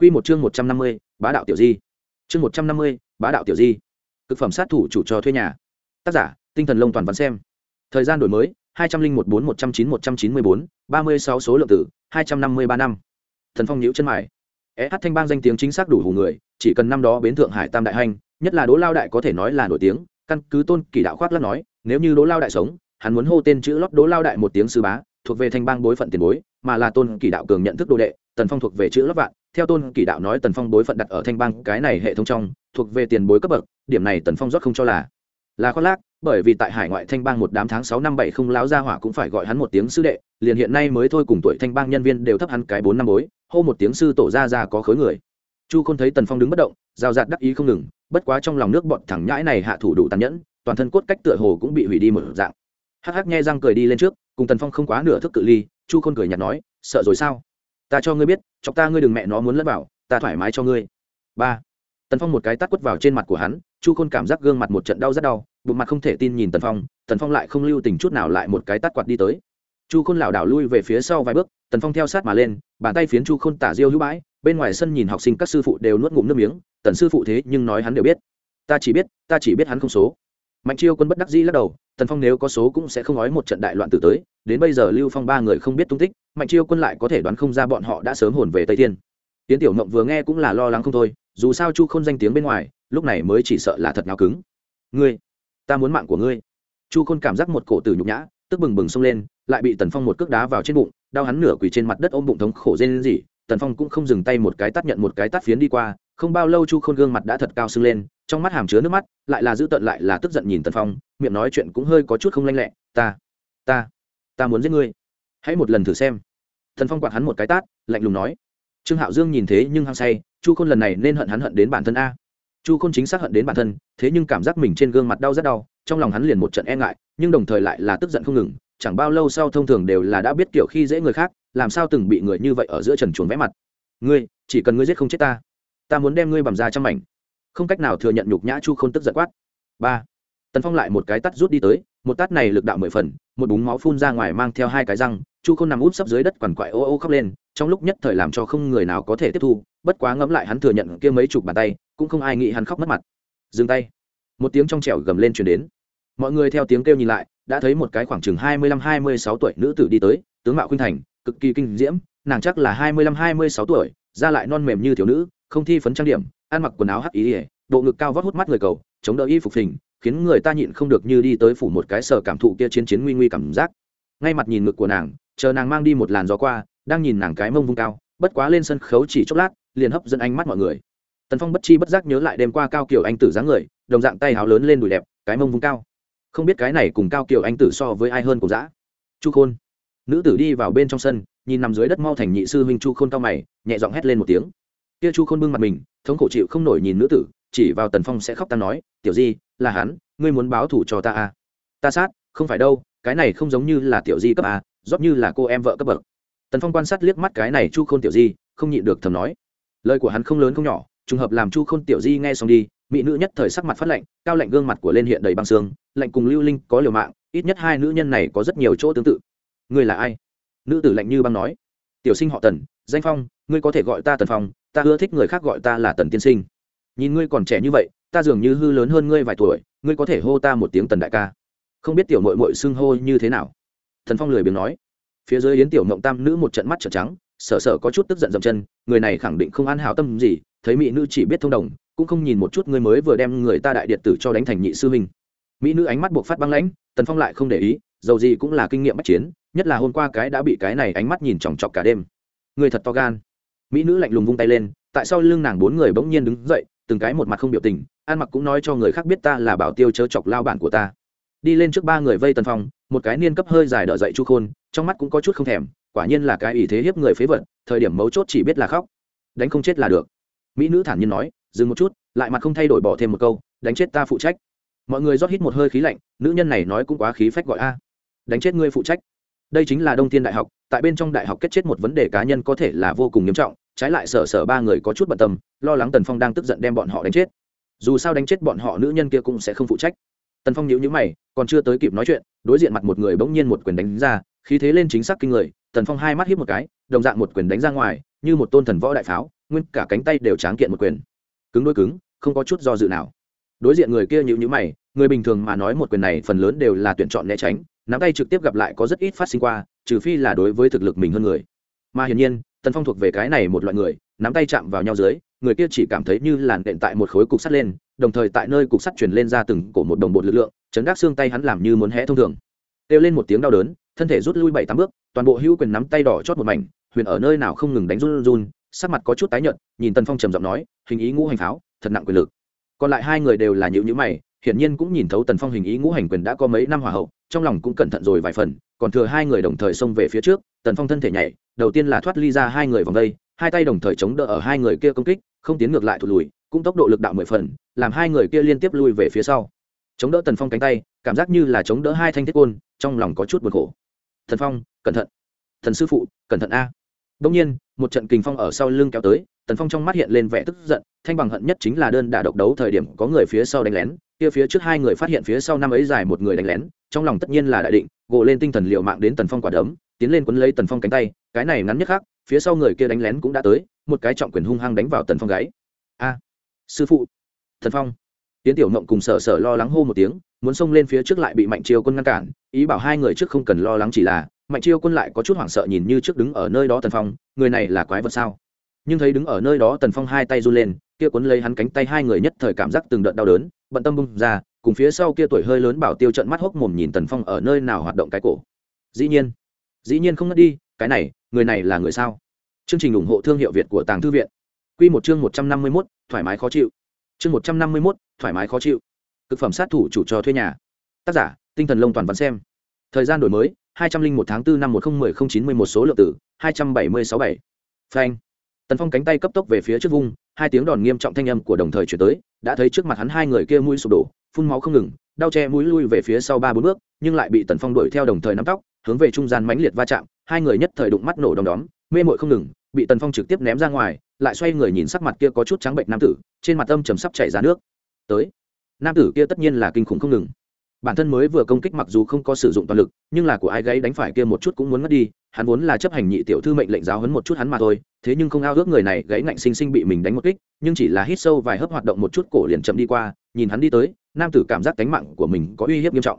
Quy một chương một trăm năm mươi, bá đạo tiểu di. Chương một trăm năm mươi, bá đạo tiểu di. Cực phẩm sát thủ chủ cho thuê nhà. Tác giả: Tinh thần lông toàn văn xem. Thời gian đổi mới: hai trăm linh một bốn một trăm chín một trăm chín mươi bốn, ba mươi sáu số lượng tử, hai trăm năm mươi ba năm. Thần Phong nhíu chân mày. SH Thanh Bang danh tiếng chính xác đủ hù người, chỉ cần năm đó bến Thượng Hải Tam đại hành, nhất là Đỗ Lao đại có thể nói là nổi tiếng, căn cứ Tôn Kỳ đạo khoác lác nói, nếu như Đỗ Lao đại sống, hắn muốn hô tên chữ lót Đỗ Lao đại một tiếng sư bá, thuộc về Thanh Bang bối phận tiền bối, mà là Tôn Kỳ đạo cường nhận thức đồ đệ, Tần Phong thuộc về chữ lớp vạn, theo tôn kỳ đạo nói tần phong bối phận đặt ở thanh bang cái này hệ thống trong thuộc về tiền bối cấp bậc điểm này tần phong rót không cho là là khoác lác bởi vì tại hải ngoại thanh bang một đám tháng sáu năm bảy không láo ra hỏa cũng phải gọi hắn một tiếng sư đệ liền hiện nay mới thôi cùng tuổi thanh bang nhân viên đều thấp hắn cái bốn năm bối hô một tiếng sư tổ ra ra có khối người. Chu không thấy tần phong đứng bất động rào rạt đắc ý không ngừng bất quá trong lòng nước bọn thẳng nhãi này hạ thủ đủ tàn nhẫn toàn thân cốt cách tựa hồ cũng bị hủy đi một dạng. Hắc hắc nghe răng cười đi lên trước cùng tần phong không quá nửa thức cự ly, chu khôn cười nhạt nói, sợ rồi sao? Ta cho ngươi biết, chọc ta ngươi đừng mẹ nó muốn lẫn vào, ta thoải mái cho ngươi. Ba. Tần phong một cái tắt quất vào trên mặt của hắn, chu khôn cảm giác gương mặt một trận đau rất đau, bụng mặt không thể tin nhìn tần phong tần phong lại không lưu tình chút nào lại một cái tắt quạt đi tới. Chu khôn lảo đảo lui về phía sau vài bước, tần phong theo sát mà lên, bàn tay phiến chu khôn tả diêu hữu bãi, bên ngoài sân nhìn học sinh các sư phụ đều nuốt ngụm nước miếng, tần sư phụ thế nhưng nói hắn đều biết. Ta chỉ biết, ta chỉ biết hắn không số. Mạnh chiêu quân bất đắc dĩ lắc đầu tần phong nếu có số cũng sẽ không nói một trận đại loạn tử tới, đến bây giờ lưu phong ba người không biết tung tích, mạnh chiêu quân lại có thể đoán không ra bọn họ đã sớm hồn về tây thiên. Tiến tiểu mộng vừa nghe cũng là lo lắng không thôi, dù sao chu không danh tiếng bên ngoài, lúc này mới chỉ sợ là thật ngáo cứng. Ngươi, ta muốn mạng của ngươi. Chu khôn cảm giác một cổ tử nhục nhã, tức bừng bừng xông lên, lại bị tần phong một cước đá vào trên bụng, đau hắn nửa quỳ trên mặt đất ôm bụng thống khổ rên gì tần phong cũng không dừng tay một cái tắt nhận một cái tắt phiến đi qua, không bao lâu chu khôn gương mặt đã thật cao sưng lên trong mắt hàm chứa nước mắt, lại là giữ tận lại là tức giận nhìn tần phong, miệng nói chuyện cũng hơi có chút không lanh lẹ, ta ta ta muốn giết ngươi. Hãy một lần thử xem. Thần phong quạt hắn một cái tát, lạnh lùng nói, trương hạo dương nhìn thế nhưng hăng say, chu khôn lần này nên hận hắn hận đến bản thân a. Chu khôn chính xác hận đến bản thân, thế nhưng cảm giác mình trên gương mặt đau rất đau, trong lòng hắn liền một trận e ngại, nhưng đồng thời lại là tức giận không ngừng, chẳng bao lâu sau thông thường đều là đã biết kiểu khi dễ người khác, làm sao từng bị người như vậy ở giữa trần chuồng vẽ mặt. Ngươi, chỉ cần ngươi giết không chết ta ta muốn đem ngươi bằm ra trăm mảnh không cách nào thừa nhận nhục nhã chu khôn tức giận quát. Ba. Tần phong lại một cái tắt rút đi tới, một tát này lực đạo mười phần, một búng máu phun ra ngoài mang theo hai cái răng, chu khôn nằm úp sấp dưới đất quằn quại ô ô khóc lên, trong lúc nhất thời làm cho không người nào có thể tiếp thu, bất quá ngẫm lại hắn thừa nhận kia mấy chục bàn tay, cũng không ai nghĩ hắn khóc mất mặt. Dừng tay. Một tiếng trong trẻo gầm lên chuyển đến. Mọi người theo tiếng kêu nhìn lại, đã thấy một cái khoảng chừng hai mươi lăm, hai mươi sáu tuổi nữ tử đi tới, tướng mạo khuynh thành, cực kỳ kinh diễm, nàng chắc là hai mươi lăm, hai mươi sáu tuổi, da lại non mềm như thiếu nữ, không thi phấn trang điểm ăn mặc quần áo hắc ý ỉa, bộ ngực cao vót hút mắt người cầu, chống đỡ y phục hình khiến người ta nhịn không được như đi tới phủ một cái sở cảm thụ kia chiến chiến nguy nguy cảm giác. Ngay mặt nhìn ngực của nàng, chờ nàng mang đi một làn gió qua, đang nhìn nàng cái mông vung cao, bất quá lên sân khấu chỉ chốc lát, liền hấp dẫn ánh mắt mọi người. Tần phong bất chi bất giác nhớ lại đêm qua cao kiểu anh tử dáng người, đồng dạng tay háo lớn lên đùi đẹp, cái mông vung cao. Không biết cái này cùng cao kiểu anh tử so với ai hơn cùng dã. Chu khôn. Nữ tử đi vào bên trong sân, nhìn nằm dưới đất mau thành nhị sư huynh chu khôn cao mày, nhẹ giọng hét lên một tiếng kia chu khôn bưng mặt mình, thống khổ chịu không nổi nhìn nữ tử, chỉ vào tần phong sẽ khóc ta nói, tiểu di, là hắn, ngươi muốn báo thủ cho ta à? Ta sát, không phải đâu, cái này không giống như là tiểu di cấp à rót như là cô em vợ cấp bậc. Tần phong quan sát liếc mắt cái này chu khôn tiểu di, không nhịn được thầm nói, lời của hắn không lớn không nhỏ, trùng hợp làm chu khôn tiểu di nghe xong đi, mỹ nữ nhất thời sắc mặt phát lạnh, cao lạnh gương mặt của lên hiện đầy băng xương lạnh cùng lưu linh có liều mạng, ít nhất hai nữ nhân này có rất nhiều chỗ tương tự. Ngươi là ai? Nữ tử lạnh như băng nói. Tiểu sinh họ tần, danh phong, ngươi có thể gọi ta tần phong ta ưa thích người khác gọi ta là tần tiên sinh. Nhìn ngươi còn trẻ như vậy, ta dường như hư lớn hơn ngươi vài tuổi, ngươi có thể hô ta một tiếng tần đại ca. Không biết tiểu mội mội xưng hô như thế nào. Thần phong lười biếng nói. Phía dưới yến tiểu mộng tam nữ một trận mắt trợn trắng, sợ sợ có chút tức giận dậm chân, người này khẳng định không an hảo tâm gì, thấy mỹ nữ chỉ biết thông đồng, cũng không nhìn một chút ngươi mới vừa đem người ta đại điện tử cho đánh thành nhị sư huynh. Mỹ nữ ánh mắt buộc phát băng lãnh, tần phong lại không để ý, dầu gì cũng là kinh nghiệm bắt chiến, nhất là hôm qua cái đã bị cái này ánh mắt nhìn chòng chọc cả đêm. Người thật to gan mỹ nữ lạnh lùng vung tay lên, tại sao lưng nàng bốn người bỗng nhiên đứng dậy, từng cái một mặt không biểu tình an mặc cũng nói cho người khác biết ta là bảo tiêu chớ chọc lao bản của ta. Đi lên trước ba người vây tần phong, một cái niên cấp hơi dài đỡ dậy chu khôn, trong mắt cũng có chút không thèm, quả nhiên là cái ý thế hiếp người phế vật, thời điểm mấu chốt chỉ biết là khóc. Đánh không chết là được. Mỹ nữ thản nhiên nói, dừng một chút, lại mặt không thay đổi bỏ thêm một câu, đánh chết ta phụ trách. Mọi người rót hít một hơi khí lạnh, nữ nhân này nói cũng quá khí phách gọi a. Đánh chết ngươi phụ trách đây chính là đông thiên đại học, tại bên trong đại học kết chết một vấn đề cá nhân có thể là vô cùng nghiêm trọng, trái lại sở sở ba người có chút bận tâm, lo lắng tần phong đang tức giận đem bọn họ đánh chết. Dù sao đánh chết bọn họ nữ nhân kia cũng sẽ không phụ trách. Tần phong nhíu nhíu mày, còn chưa tới kịp nói chuyện, đối diện mặt một người bỗng nhiên một quyền đánh ra, khí thế lên chính xác kinh người, tần phong hai mắt hiếp một cái, đồng dạng một quyền đánh ra ngoài, như một tôn thần võ đại pháo, nguyên cả cánh tay đều tráng kiện một quyền. Cứng đôi cứng, không có chút do dự nào. Đối diện người kia nhịu nhữ mày, người bình thường mà nói một quyền này phần lớn đều là tuyển chọn né tránh nắm tay trực tiếp gặp lại có rất ít phát sinh qua, trừ phi là đối với thực lực mình hơn người. Mà hiển nhiên, tần phong thuộc về cái này một loại người, nắm tay chạm vào nhau dưới, người kia chỉ cảm thấy như làn đệm tại một khối cục sắt lên, đồng thời tại nơi cục sắt chuyển lên ra từng cổ một đồng bột lực lượng, chấn đắc xương tay hắn làm như muốn hẽ thông thường. Kêu lên một tiếng đau đớn, thân thể rút lui bảy tám bước, toàn bộ hữu quyền nắm tay đỏ chót một mảnh, huyền ở nơi nào không ngừng đánh run run, sắc mặt có chút tái nhợt, nhìn tần phong trầm giọng nói, hình ý ngũ hành pháo, thật nặng quyền lực. Còn lại hai người đều là nhữ nhữ mày hiển nhiên cũng nhìn thấu tần phong hình ý ngũ hành quyền đã có mấy năm hòa hậu, trong lòng cũng cẩn thận rồi vài phần, còn thừa hai người đồng thời xông về phía trước, tần phong thân thể nhảy, đầu tiên là thoát ly ra hai người vòng đây, hai tay đồng thời chống đỡ ở hai người kia công kích, không tiến ngược lại thụt lùi, cũng tốc độ lực đạo mười phần, làm hai người kia liên tiếp lui về phía sau. Chống đỡ tần phong cánh tay, cảm giác như là chống đỡ hai thanh thiết côn, trong lòng có chút buồn khổ. Thần phong, cẩn thận. Thần sư phụ, cẩn thận a. Đông nhiên, một trận kình phong ở sau lưng kéo tới, tần phong trong mắt hiện lên vẻ tức giận, thanh bằng hận nhất chính là đơn đả độc đấu thời điểm có người phía sau đánh lén kia phía trước hai người phát hiện phía sau năm ấy dài một người đánh lén, trong lòng tất nhiên là đại định, gộ lên tinh thần liệu mạng đến tần phong quả đấm, tiến lên quấn lấy tần phong cánh tay, cái này ngắn nhất khác, phía sau người kia đánh lén cũng đã tới, một cái trọng quyền hung hăng đánh vào tần phong gáy. A, sư phụ, tần phong. Tiến tiểu mộng cùng sở sở lo lắng hô một tiếng, muốn xông lên phía trước lại bị mạnh chiêu quân ngăn cản, ý bảo hai người trước không cần lo lắng chỉ là, mạnh chiêu quân lại có chút hoảng sợ nhìn như trước đứng ở nơi đó tần phong, người này là quái vật sao? Nhưng thấy đứng ở nơi đó tần phong hai tay run lên kia cuốn lấy hắn cánh tay hai người nhất thời cảm giác từng đợt đau đớn, bận tâm bung ra, cùng phía sau kia tuổi hơi lớn bảo tiêu trận mắt hốc mồm nhìn tần phong ở nơi nào hoạt động cái cổ. Dĩ nhiên dĩ nhiên không ngất đi, cái này, người này là người sao? Chương trình ủng hộ thương hiệu việt của tàng thư viện. Q một chương một trăm năm mươi mốt, thoải mái khó chịu. Chương một trăm năm mươi mốt, thoải mái khó chịu. Cực phẩm sát thủ chủ cho thuê nhà. Tác giả, tinh thần lông toàn văn xem. Thời gian đổi mới, hai trăm linh một tháng bốn năm một nghìn một chín mươi một số lượng tử, hai trăm bảy mươi sáu bảy. Phanh. Tần phong cánh tay cấp tốc về phía trước vùng hai tiếng đòn nghiêm trọng thanh âm của đồng thời chuyển tới, đã thấy trước mặt hắn hai người kia mũi sụp đổ, phun máu không ngừng, đau che mũi lui về phía sau ba bốn bước, nhưng lại bị tần phong đuổi theo đồng thời nắm tóc, hướng về trung gian mãnh liệt va chạm, hai người nhất thời đụng mắt nổ đom đóm, mê mội không ngừng, bị tần phong trực tiếp ném ra ngoài, lại xoay người nhìn sắc mặt kia có chút trắng bệnh nam tử, trên mặt âm chầm sắp chảy ra nước. Tới. Nam tử kia tất nhiên là kinh khủng không ngừng bản thân mới vừa công kích mặc dù không có sử dụng toàn lực, nhưng là của ai gáy đánh phải kia một chút cũng muốn mất đi, hắn vốn là chấp hành nhị tiểu thư mệnh lệnh giáo hấn một chút hắn mà thôi, thế nhưng không ao ước người này gãy ngạnh sinh sinh bị mình đánh một kích, nhưng chỉ là hít sâu vài hớp hoạt động một chút cổ liền chậm đi qua, nhìn hắn đi tới, nam tử cảm giác cánh mạng của mình có uy hiếp nghiêm trọng.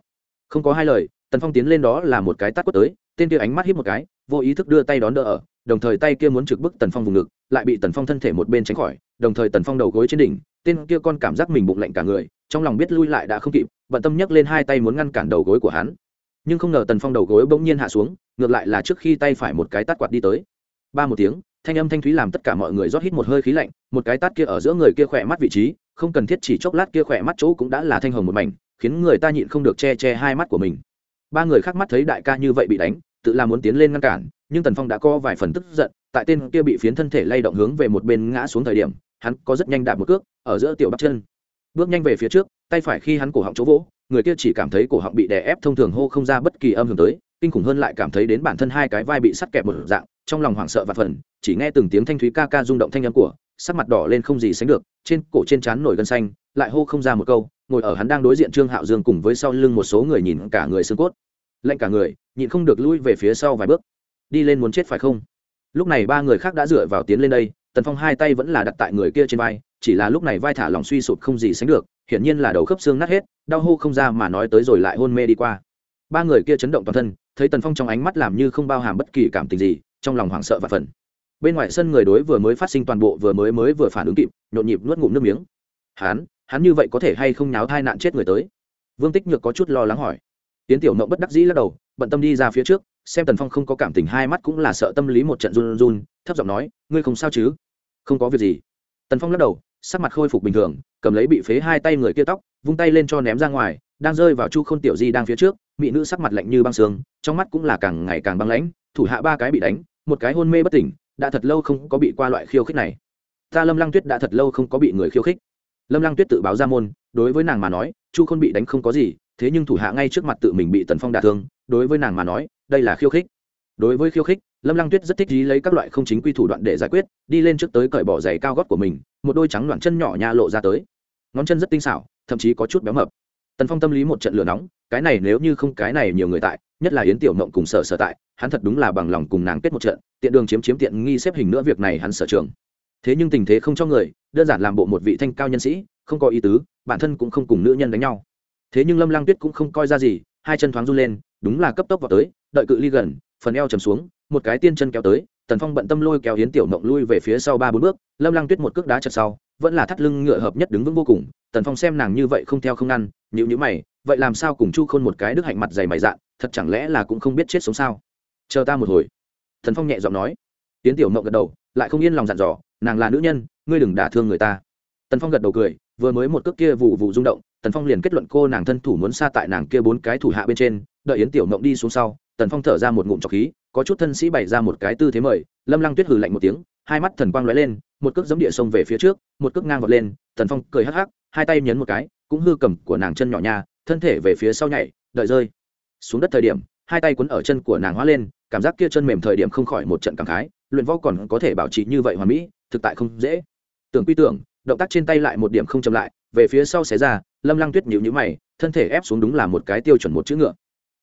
Không có hai lời, tần phong tiến lên đó là một cái tắt quất tới, tên kia ánh mắt hít một cái, vô ý thức đưa tay đón đỡ ở, đồng thời tay kia muốn trực bức tần phong vùng ngực, lại bị tần phong thân thể một bên tránh khỏi, đồng thời tần phong đầu gối trên đỉnh, tên kia con cảm giác mình bụng lạnh cả người trong lòng biết lui lại đã không kịp, bận tâm nhấc lên hai tay muốn ngăn cản đầu gối của hắn. Nhưng không ngờ tần phong đầu gối bỗng nhiên hạ xuống, ngược lại là trước khi tay phải một cái tát quạt đi tới. Ba một tiếng, thanh âm thanh thúy làm tất cả mọi người rót hít một hơi khí lạnh, một cái tát kia ở giữa người kia khỏe mắt vị trí, không cần thiết chỉ chốc lát kia khỏe mắt chỗ cũng đã là thanh hồng một mảnh, khiến người ta nhịn không được che che hai mắt của mình. Ba người khác mắt thấy đại ca như vậy bị đánh, tự làm muốn tiến lên ngăn cản, nhưng tần phong đã có vài phần tức giận, tại tên kia bị phiến thân thể lay động hướng về một bên ngã xuống thời điểm, hắn có rất nhanh đạp một cước, ở giữa tiểu bắt chân bước nhanh về phía trước, tay phải khi hắn cổ họng chỗ vỗ, người kia chỉ cảm thấy cổ họng bị đè ép thông thường hô không ra bất kỳ âm hưởng tới, kinh khủng hơn lại cảm thấy đến bản thân hai cái vai bị sắt kẹp một dạng, trong lòng hoảng sợ và phần chỉ nghe từng tiếng thanh thúy ca ca rung động thanh âm của, sắc mặt đỏ lên không gì sánh được, trên cổ trên trán nổi gân xanh, lại hô không ra một câu, ngồi ở hắn đang đối diện trương hạo dương cùng với sau lưng một số người nhìn cả người xương cốt. Lạnh cả người, nhịn không được lui về phía sau vài bước. Đi lên muốn chết phải không? Lúc này ba người khác đã dựa vào tiến lên đây, tần phong hai tay vẫn là đặt tại người kia trên vai chỉ là lúc này vai thả lòng suy sụp không gì sánh được, hiển nhiên là đầu khớp xương nát hết, đau hô không ra mà nói tới rồi lại hôn mê đi qua. Ba người kia chấn động toàn thân, thấy tần phong trong ánh mắt làm như không bao hàm bất kỳ cảm tình gì, trong lòng hoảng sợ và phần bên ngoài sân người đối vừa mới phát sinh toàn bộ vừa mới mới vừa phản ứng kịp, nhộn nhịp nuốt ngụm nước miếng. Hắn hắn như vậy có thể hay không nháo thai nạn chết người tới? Vương tích nhược có chút lo lắng hỏi. Tiến tiểu mộng bất đắc dĩ lắc đầu, bận tâm đi ra phía trước, xem tần phong không có cảm tình hai mắt cũng là sợ tâm lý một trận run run, thấp giọng nói, ngươi không sao chứ? Không có việc gì. Tần phong lắc đầu sắc mặt khôi phục bình thường, cầm lấy bị phế hai tay người kia tóc, vung tay lên cho ném ra ngoài, đang rơi vào chu k h ô n tiểu di đang phía trước, mỹ nữ sắc mặt lạnh như băng xương trong mắt cũng là càng ngày càng băng lãnh, thủ hạ ba cái bị đánh, một cái hôn mê bất tỉnh, đã thật lâu không có bị qua loại khiêu khích này. Ta lâm lăng tuyết đã thật lâu không có bị người khiêu khích. Lâm lăng tuyết tự báo ra môn, đối với nàng mà nói, chu khôn bị đánh không có gì, thế nhưng thủ hạ ngay trước mặt tự mình bị tần phong đả thương, đối với nàng mà nói, đây là khiêu khích. Đối với khiêu khích lâm lăng tuyết rất thích ý lấy các loại không chính quy thủ đoạn để giải quyết, đi lên trước tới cởi bỏ giày cao gót của mình, một đôi trắng loạn chân nhỏ nha lộ ra tới. Ngón chân rất tinh xảo, thậm chí có chút béo mập. Tần phong tâm lý một trận lửa nóng, cái này nếu như không cái này nhiều người tại, nhất là yến tiểu mộng cùng sở sở tại, hắn thật đúng là bằng lòng cùng nàng kết một trận, tiện đường chiếm chiếm tiện nghi xếp hình nữa việc này hắn sở trường. Thế nhưng tình thế không cho người, đơn giản làm bộ một vị thanh cao nhân sĩ, không có ý tứ, bản thân cũng không cùng nữ nhân đánh nhau. Thế nhưng lâm Lang tuyết cũng không coi ra gì, hai chân thoáng run lên, đúng là cấp tốc vào tới, đợi cự ly gần, phần eo chầm xuống một cái tiên chân kéo tới tần phong bận tâm lôi kéo hiến tiểu mộng lui về phía sau ba bốn bước lâm lăng tuyết một cước đá chật sau vẫn là thắt lưng ngựa hợp nhất đứng vững vô cùng tần phong xem nàng như vậy không theo không ăn, nhịu nhữ mày vậy làm sao cùng chu khôn một cái đức hạnh mặt dày mày dạn thật chẳng lẽ là cũng không biết chết sống sao? Chờ ta một hồi. Thần phong nhẹ giọng nói. Tiến tiểu mộng gật đầu lại không yên lòng dặn dò nàng là nữ nhân ngươi đừng đả thương người ta. Tần phong gật đầu cười vừa mới một cước kia vụ vụ rung động tần phong liền kết luận cô nàng thân thủ muốn xa tại nàng kia bốn cái thủ hạ bên trên đợi yến tiểu mộng đi xuống sau tần phong thở ra một ngụm trọc khí có chút thân sĩ bày ra một cái tư thế mời, lâm lăng tuyết hừ lạnh một tiếng, hai mắt thần quang lóe lên, một cước giấm địa sông về phía trước, một cước ngang vọt lên thần phong cười hắc hắc, hai tay nhấn một cái, cũng hư cầm của nàng chân nhỏ nha, thân thể về phía sau nhảy, đợi rơi. Xuống đất thời điểm, hai tay quấn ở chân của nàng hóa lên, cảm giác kia chân mềm thời điểm không khỏi một trận cảm khái, luyện võ còn có thể bảo trì như vậy hoàn mỹ, thực tại không dễ. Tưởng quy tưởng, động tác trên tay lại một điểm không chậm lại, về phía sau xé ra, lâm lăng tuyết nhịu nhữ mày, thân thể ép xuống đúng là một cái tiêu chuẩn một chữ ngựa.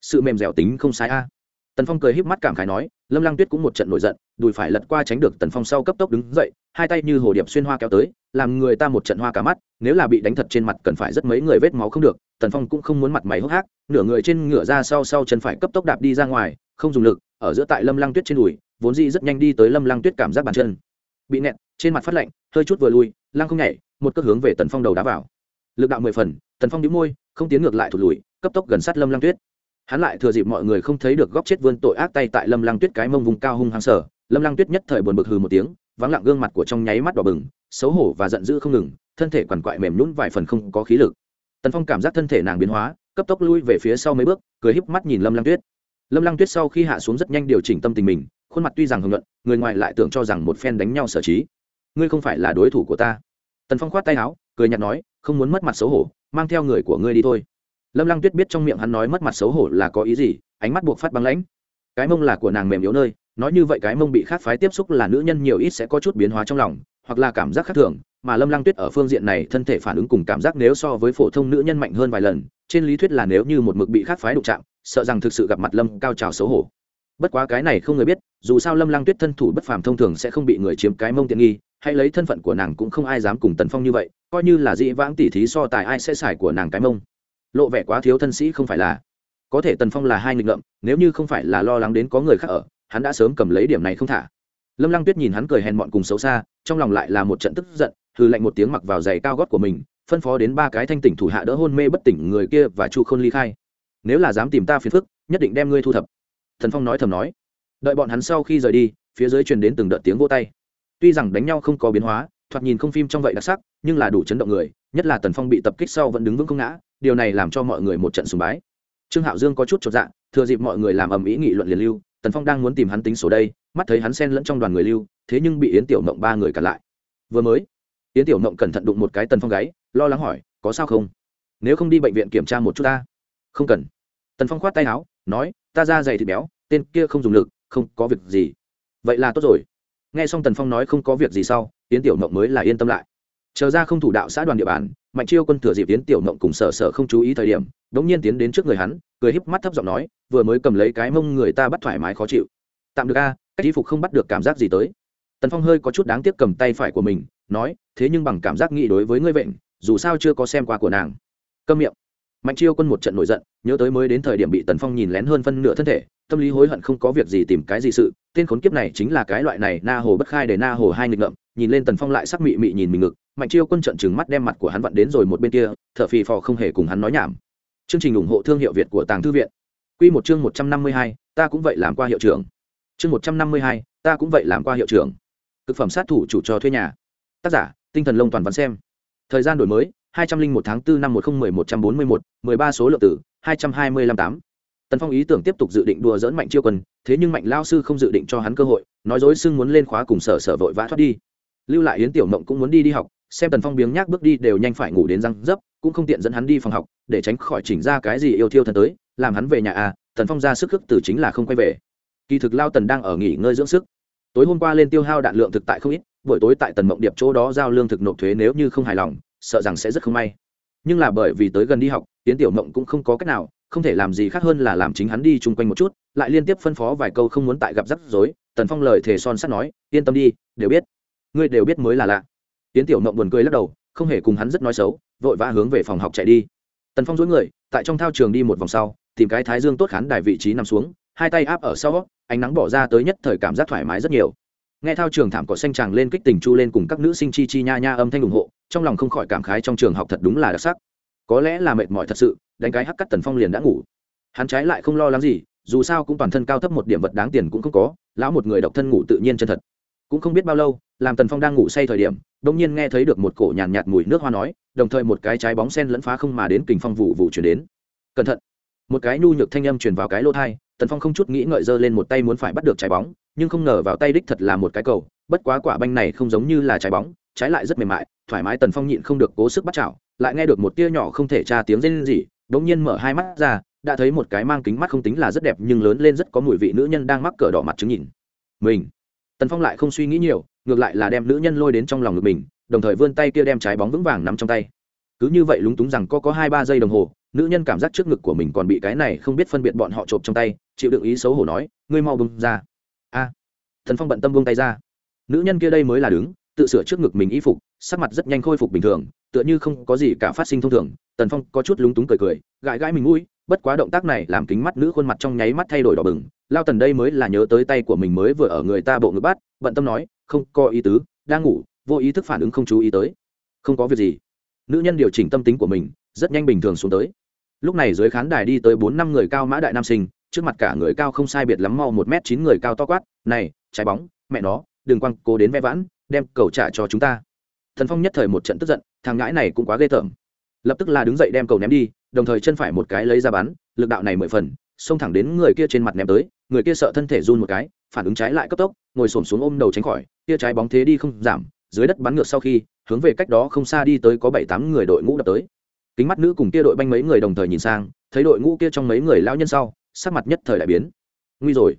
Sự mềm dẻo tính không sai a tần phong cười híp mắt cảm khái nói, lâm lăng tuyết cũng một trận nổi giận, đùi phải lật qua tránh được tần phong sau cấp tốc đứng dậy, hai tay như hồ điệp xuyên hoa kéo tới, làm người ta một trận hoa cả mắt, nếu là bị đánh thật trên mặt cần phải rất mấy người vết máu không được, tần phong cũng không muốn mặt mày hốc hác, nửa người trên ngửa ra sau sau chân phải cấp tốc đạp đi ra ngoài, không dùng lực, ở giữa tại lâm lăng tuyết trên đùi, vốn dĩ rất nhanh đi tới lâm lăng tuyết cảm giác bàn chân. Bị nẹt, trên mặt phát lạnh, hơi chút vừa lui, lăng không nhảy, một cước hướng về tần phong đầu đá vào. Lực đạo mười phần, tần phong đĩu môi, không tiến ngược lại thụt lùi, cấp tốc gần sát lâm lăng tuyết hắn lại thừa dịp mọi người không thấy được góc chết vươn tội ác tay tại lâm lăng tuyết cái mông vùng cao hung hăng sở lâm lăng tuyết nhất thời buồn bực hừ một tiếng, vắng lặng gương mặt của trong nháy mắt đỏ bừng, xấu hổ và giận dữ không ngừng, thân thể quằn quại mềm nhún vài phần không có khí lực. Tần phong cảm giác thân thể nàng biến hóa, cấp tốc lui về phía sau mấy bước, cười híp mắt nhìn lâm lăng tuyết. Lâm lăng tuyết sau khi hạ xuống rất nhanh điều chỉnh tâm tình mình, khuôn mặt tuy rằng hưng luận người ngoài lại tưởng cho rằng một phen đánh nhau sở trí. Ngươi không phải là đối thủ của ta. Tần phong khoát tay áo, cười nhạt nói, không muốn mất mặt xấu hổ, mang theo người của ngươi đi thôi lâm lăng tuyết biết trong miệng hắn nói mất mặt xấu hổ là có ý gì, ánh mắt buộc phát băng lãnh. Cái mông là của nàng mềm yếu nơi, nói như vậy cái mông bị khác phái tiếp xúc là nữ nhân nhiều ít sẽ có chút biến hóa trong lòng, hoặc là cảm giác khác thường, mà lâm lăng tuyết ở phương diện này thân thể phản ứng cùng cảm giác nếu so với phổ thông nữ nhân mạnh hơn vài lần, trên lý thuyết là nếu như một mực bị khác phái đụng chạm, sợ rằng thực sự gặp mặt lâm cao trào xấu hổ. Bất quá cái này không người biết, dù sao lâm lăng tuyết thân thủ bất phàm thông thường sẽ không bị người chiếm cái mông tiện nghi, hay lấy thân phận của nàng cũng không ai dám cùng tần phong như vậy, coi như là dĩ vãng tỉ thí so tài ai sẽ xài của nàng cái mông lộ vẻ quá thiếu thân sĩ không phải là. Có thể tần phong là hai nghịch ngợm, nếu như không phải là lo lắng đến có người khác ở, hắn đã sớm cầm lấy điểm này không thả. Lâm lăng tuyết nhìn hắn cười hèn mọn cùng xấu xa, trong lòng lại là một trận tức giận hư lạnh một tiếng mặc vào giày cao gót của mình, phân phó đến ba cái thanh tỉnh thủ hạ đỡ hôn mê bất tỉnh người kia và chu khôn ly khai. Nếu là dám tìm ta phiền phức, nhất định đem ngươi thu thập. Thần phong nói thầm nói. Đợi bọn hắn sau khi rời đi, phía dưới truyền đến từng đợt tiếng vô tay. Tuy rằng đánh nhau không có biến hóa, thoạt nhìn không phim trong vậy đặc sắc, nhưng là đủ chấn động người, nhất là tần phong bị tập kích sau vẫn đứng vững không ngã điều này làm cho mọi người một trận sùng bái. Trương hạo dương có chút chột dạ thừa dịp mọi người làm ầm ĩ nghị luận liền lưu, tần phong đang muốn tìm hắn tính sổ đây, mắt thấy hắn xen lẫn trong đoàn người lưu, thế nhưng bị yến tiểu mộng ba người cản lại. Vừa mới, yến tiểu mộng cẩn thận đụng một cái tần phong gáy, lo lắng hỏi, có sao không? Nếu không đi bệnh viện kiểm tra một chút ta. Không cần. Tần phong khoát tay áo, nói, ta ra dày thịt béo, tên kia không dùng lực, không có việc gì. Vậy là tốt rồi. Nghe xong tần phong nói không có việc gì sau, yến tiểu mộng mới là yên tâm lại chờ ra không thủ đạo xã đoàn địa bàn, mạnh chiêu quân thừa dịp tiến tiểu mộng cùng sở sở không chú ý thời điểm đ ỗ n g nhiên tiến đến trước người hắn, cười híp mắt thấp giọng nói, vừa mới cầm lấy cái mông người ta bắt thoải mái khó chịu. Tạm được a, cách y phục không bắt được cảm giác gì tới. Tần phong hơi có chút đáng tiếc cầm tay phải của mình, nói, thế nhưng bằng cảm giác nghĩ đối với ngươi vậy dù sao chưa có xem qua của nàng. Câm miệng mạnh chiêu quân một trận nổi giận, nhớ tới mới đến thời điểm bị tần phong nhìn lén hơn phân nửa thân thể, tâm lý hối hận không có việc gì tìm cái gì sự, tên khốn kiếp này chính là cái loại này na hồ bất khai để na hồ hai nghịch ngợm, nhìn lên tần phong lại sắc mị mị nhìn mình ngực, mạnh chiêu quân trận chừng mắt đem mặt của hắn vặn đến rồi một bên kia thợ phì phò không hề cùng hắn nói nhảm. Chương trình ủng hộ thương hiệu việt của tàng thư viện. Q một chương một trăm năm mươi hai, ta cũng vậy làm qua hiệu trưởng. Chương một trăm năm mươi hai, ta cũng vậy làm qua hiệu trưởng. Thực phẩm sát thủ chủ cho thuê nhà. Tác giả, tinh thần lông toàn văn xem. Thời gian đổi mới hai trăm linh một tháng 4 năm một nghìn một trăm bốn mươi một mười ba số lượng tử, hai trăm hai mươi năm tám. Tần phong ý tưởng tiếp tục dự định đùa dỡn mạnh chiêu quân, thế nhưng mạnh lao sư không dự định cho hắn cơ hội, nói dối xưng muốn lên khóa cùng sở sở vội vã thoát đi. Lưu lại yến tiểu mộng cũng muốn đi đi học, xem tần phong biếng nhác bước đi đều nhanh phải ngủ đến răng dấp, cũng không tiện dẫn hắn đi phòng học, để tránh khỏi chỉnh ra cái gì yêu thiêu thần tới, làm hắn về nhà à tần phong ra sức cực từ chính là không quay về. Kỳ thực lao tần đang ở nghỉ ngơi dưỡng sức. Tối hôm qua lên tiêu hao đạn lượng thực tại không ít, buổi tối tại tần mộng điệp chỗ đó giao lương thực nộp thuế nếu như không hài lòng sợ rằng sẽ rất không may. Nhưng là bởi vì tới gần đi học tiến tiểu mộng cũng không có cách nào, không thể làm gì khác hơn là làm chính hắn đi chung quanh một chút, lại liên tiếp phân phó vài câu không muốn tại gặp rắc rối, tần phong lời thề son sắt nói, yên tâm đi, đều biết. Ngươi đều biết mới là lạ. Tiến tiểu mộng buồn cười lắc đầu, không hề cùng hắn rất nói xấu, vội vã hướng về phòng học chạy đi. Tần phong dối người, tại trong thao trường đi một vòng sau, tìm cái thái dương tốt khán đài vị trí nằm xuống, hai tay áp ở sau, ánh nắng bỏ ra tới nhất thời cảm giác thoải mái rất nhiều nghe thao trường thảm cỏ xanh tràng lên kích tình chu lên cùng các nữ sinh chi chi nha nha âm thanh ủng hộ trong lòng không khỏi cảm khái trong trường học thật đúng là đặc sắc. Có lẽ là mệt mỏi thật sự đánh cái hắc cắt tần phong liền đã ngủ. Hắn trái lại không lo lắng gì dù sao cũng toàn thân cao thấp một điểm vật đáng tiền cũng không có lão một người độc thân ngủ tự nhiên chân thật. Cũng không biết bao lâu làm tần phong đang ngủ say thời điểm đông nhiên nghe thấy được một cổ nhàn nhạt, nhạt mùi nước hoa nói đồng thời một cái trái bóng sen lẫn phá không mà đến kình phong vụ vụ chuyển đến. Cẩn thận! Một cái nhu nhược thanh âm truyền vào cái lỗ thai tần phong không chút nghĩ ngợi giơ lên một tay muốn phải bắt được trái bóng, nhưng không ngờ vào tay đích thật là một cái cầu, bất quá quả banh này không giống như là trái bóng, trái lại rất mềm mại, thoải mái tần phong nhịn không được cố sức bắt chảo, lại nghe được một tia nhỏ không thể tra tiếng rên gì đống nhiên mở hai mắt ra, đã thấy một cái mang kính mắt không tính là rất đẹp nhưng lớn lên rất có mùi vị nữ nhân đang mắc cỡ đỏ mặt chứng nhìn. Mình. Tần phong lại không suy nghĩ nhiều, ngược lại là đem nữ nhân lôi đến trong lòng ngực mình, đồng thời vươn tay kia đem trái bóng vững vàng nắm trong tay. Cứ như vậy lúng túng rằng có có hai ba giây đồng hồ, nữ nhân cảm giác trước ngực của mình còn bị cái này không biết phân biệt bọn họ chộp trong tay chịu đựng ý xấu hổ nói, ngươi mau bông ra. A. Thần phong bận tâm buông tay ra. Nữ nhân kia đây mới là đứng, tự sửa trước ngực mình y phục, sắc mặt rất nhanh khôi phục bình thường, tựa như không có gì cả phát sinh thông thường. Tần phong có chút lúng túng cười cười, gãi gãi mình mũi, bất quá động tác này làm kính mắt nữ khuôn mặt trong nháy mắt thay đổi đỏ bừng. Lao tần đây mới là nhớ tới tay của mình mới vừa ở người ta bộ ngực bắt, bận tâm nói, không có ý tứ, đang ngủ, vô ý thức phản ứng không chú ý tới. Không có việc gì. Nữ nhân điều chỉnh tâm tính của mình, rất nhanh bình thường xuống tới. Lúc này dưới khán đài đi tới bốn năm người cao mã đại nam sinh trước mặt cả người cao không sai biệt lắm mau một m chín người cao to quát, này, trái bóng, mẹ nó, đừng quăng, cố đến ve vãn, đem cầu trả cho chúng ta. Thần phong nhất thời một trận tức giận, thằng ngãi này cũng quá ghê tởm. Lập tức là đứng dậy đem cầu ném đi, đồng thời chân phải một cái lấy ra bắn, lực đạo này mười phần, xông thẳng đến người kia trên mặt ném tới, người kia sợ thân thể run một cái, phản ứng trái lại cấp tốc, ngồi xổm xuống ôm đầu tránh khỏi, kia trái bóng thế đi không giảm, dưới đất bắn ngược sau khi, hướng về cách đó không xa đi tới có bảy tám người đội ngũ đập tới. Kính mắt nữ cùng kia đội banh mấy người đồng thời nhìn sang, thấy đội ngũ kia trong mấy người lão nhân sau sắc mặt nhất thời đại biến. Nguy rồi.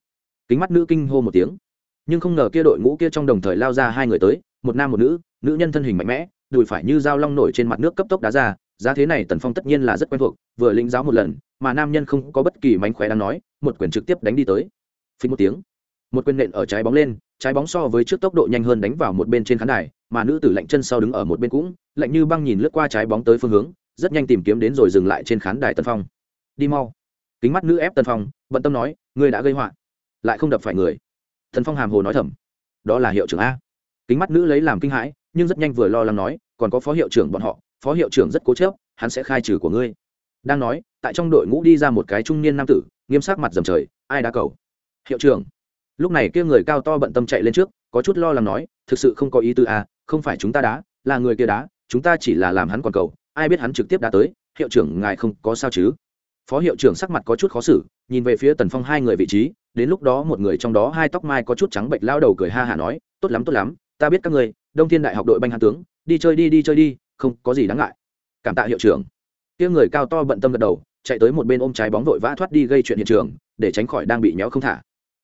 Kính mắt nữ kinh hô một tiếng. Nhưng không ngờ kia đội ngũ kia trong đồng thời lao ra hai người tới, một nam một nữ nữ nhân thân hình mạnh mẽ, đùi phải như dao long nổi trên mặt nước cấp tốc đá ra, giá thế này tần phong tất nhiên là rất quen thuộc, vừa lĩnh giáo một lần, mà nam nhân không có bất kỳ mánh khóe đang nói, một quyền trực tiếp đánh đi tới. Phí một tiếng, một quyền nện ở trái bóng lên, trái bóng so với trước tốc độ nhanh hơn đánh vào một bên trên khán đài, mà nữ tử lạnh chân sau đứng ở một bên cũng, lạnh như băng nhìn lướt qua trái bóng tới phương hướng, rất nhanh tìm kiếm đến rồi dừng lại trên khán đài tần phong. Đi mau kính mắt nữ ép tần phong, bận tâm nói, ngươi đã gây họa, lại không đập phải người. Thần phong hàm hồ nói thầm, đó là hiệu trưởng a. Kính mắt nữ lấy làm kinh hãi, nhưng rất nhanh vừa lo lắng nói, còn có phó hiệu trưởng bọn họ, phó hiệu trưởng rất cố chớp hắn sẽ khai trừ của ngươi. Đang nói, tại trong đội ngũ đi ra một cái trung niên nam tử, nghiêm sắc mặt dầm trời, ai đã cầu? Hiệu trưởng. Lúc này kia người cao to bận tâm chạy lên trước, có chút lo lắng nói, thực sự không có ý tư à không phải chúng ta đá, là người kia đá, chúng ta chỉ là làm hắn còn cầu, ai biết hắn trực tiếp đã tới, hiệu trưởng ngài không có sao chứ? Phó hiệu trưởng sắc mặt có chút khó xử, nhìn về phía tần phong hai người vị trí, đến lúc đó một người trong đó hai tóc mai có chút trắng bệnh lao đầu cười ha hả nói, tốt lắm tốt lắm, ta biết các người đông thiên đại học đội banh hàn tướng, đi chơi đi đi chơi đi, không có gì đáng ngại. Cảm tạ hiệu trưởng. Kia người cao to bận tâm gật đầu, chạy tới một bên ôm trái bóng vội vã thoát đi gây chuyện hiện trường, để tránh khỏi đang bị nhéo không thả.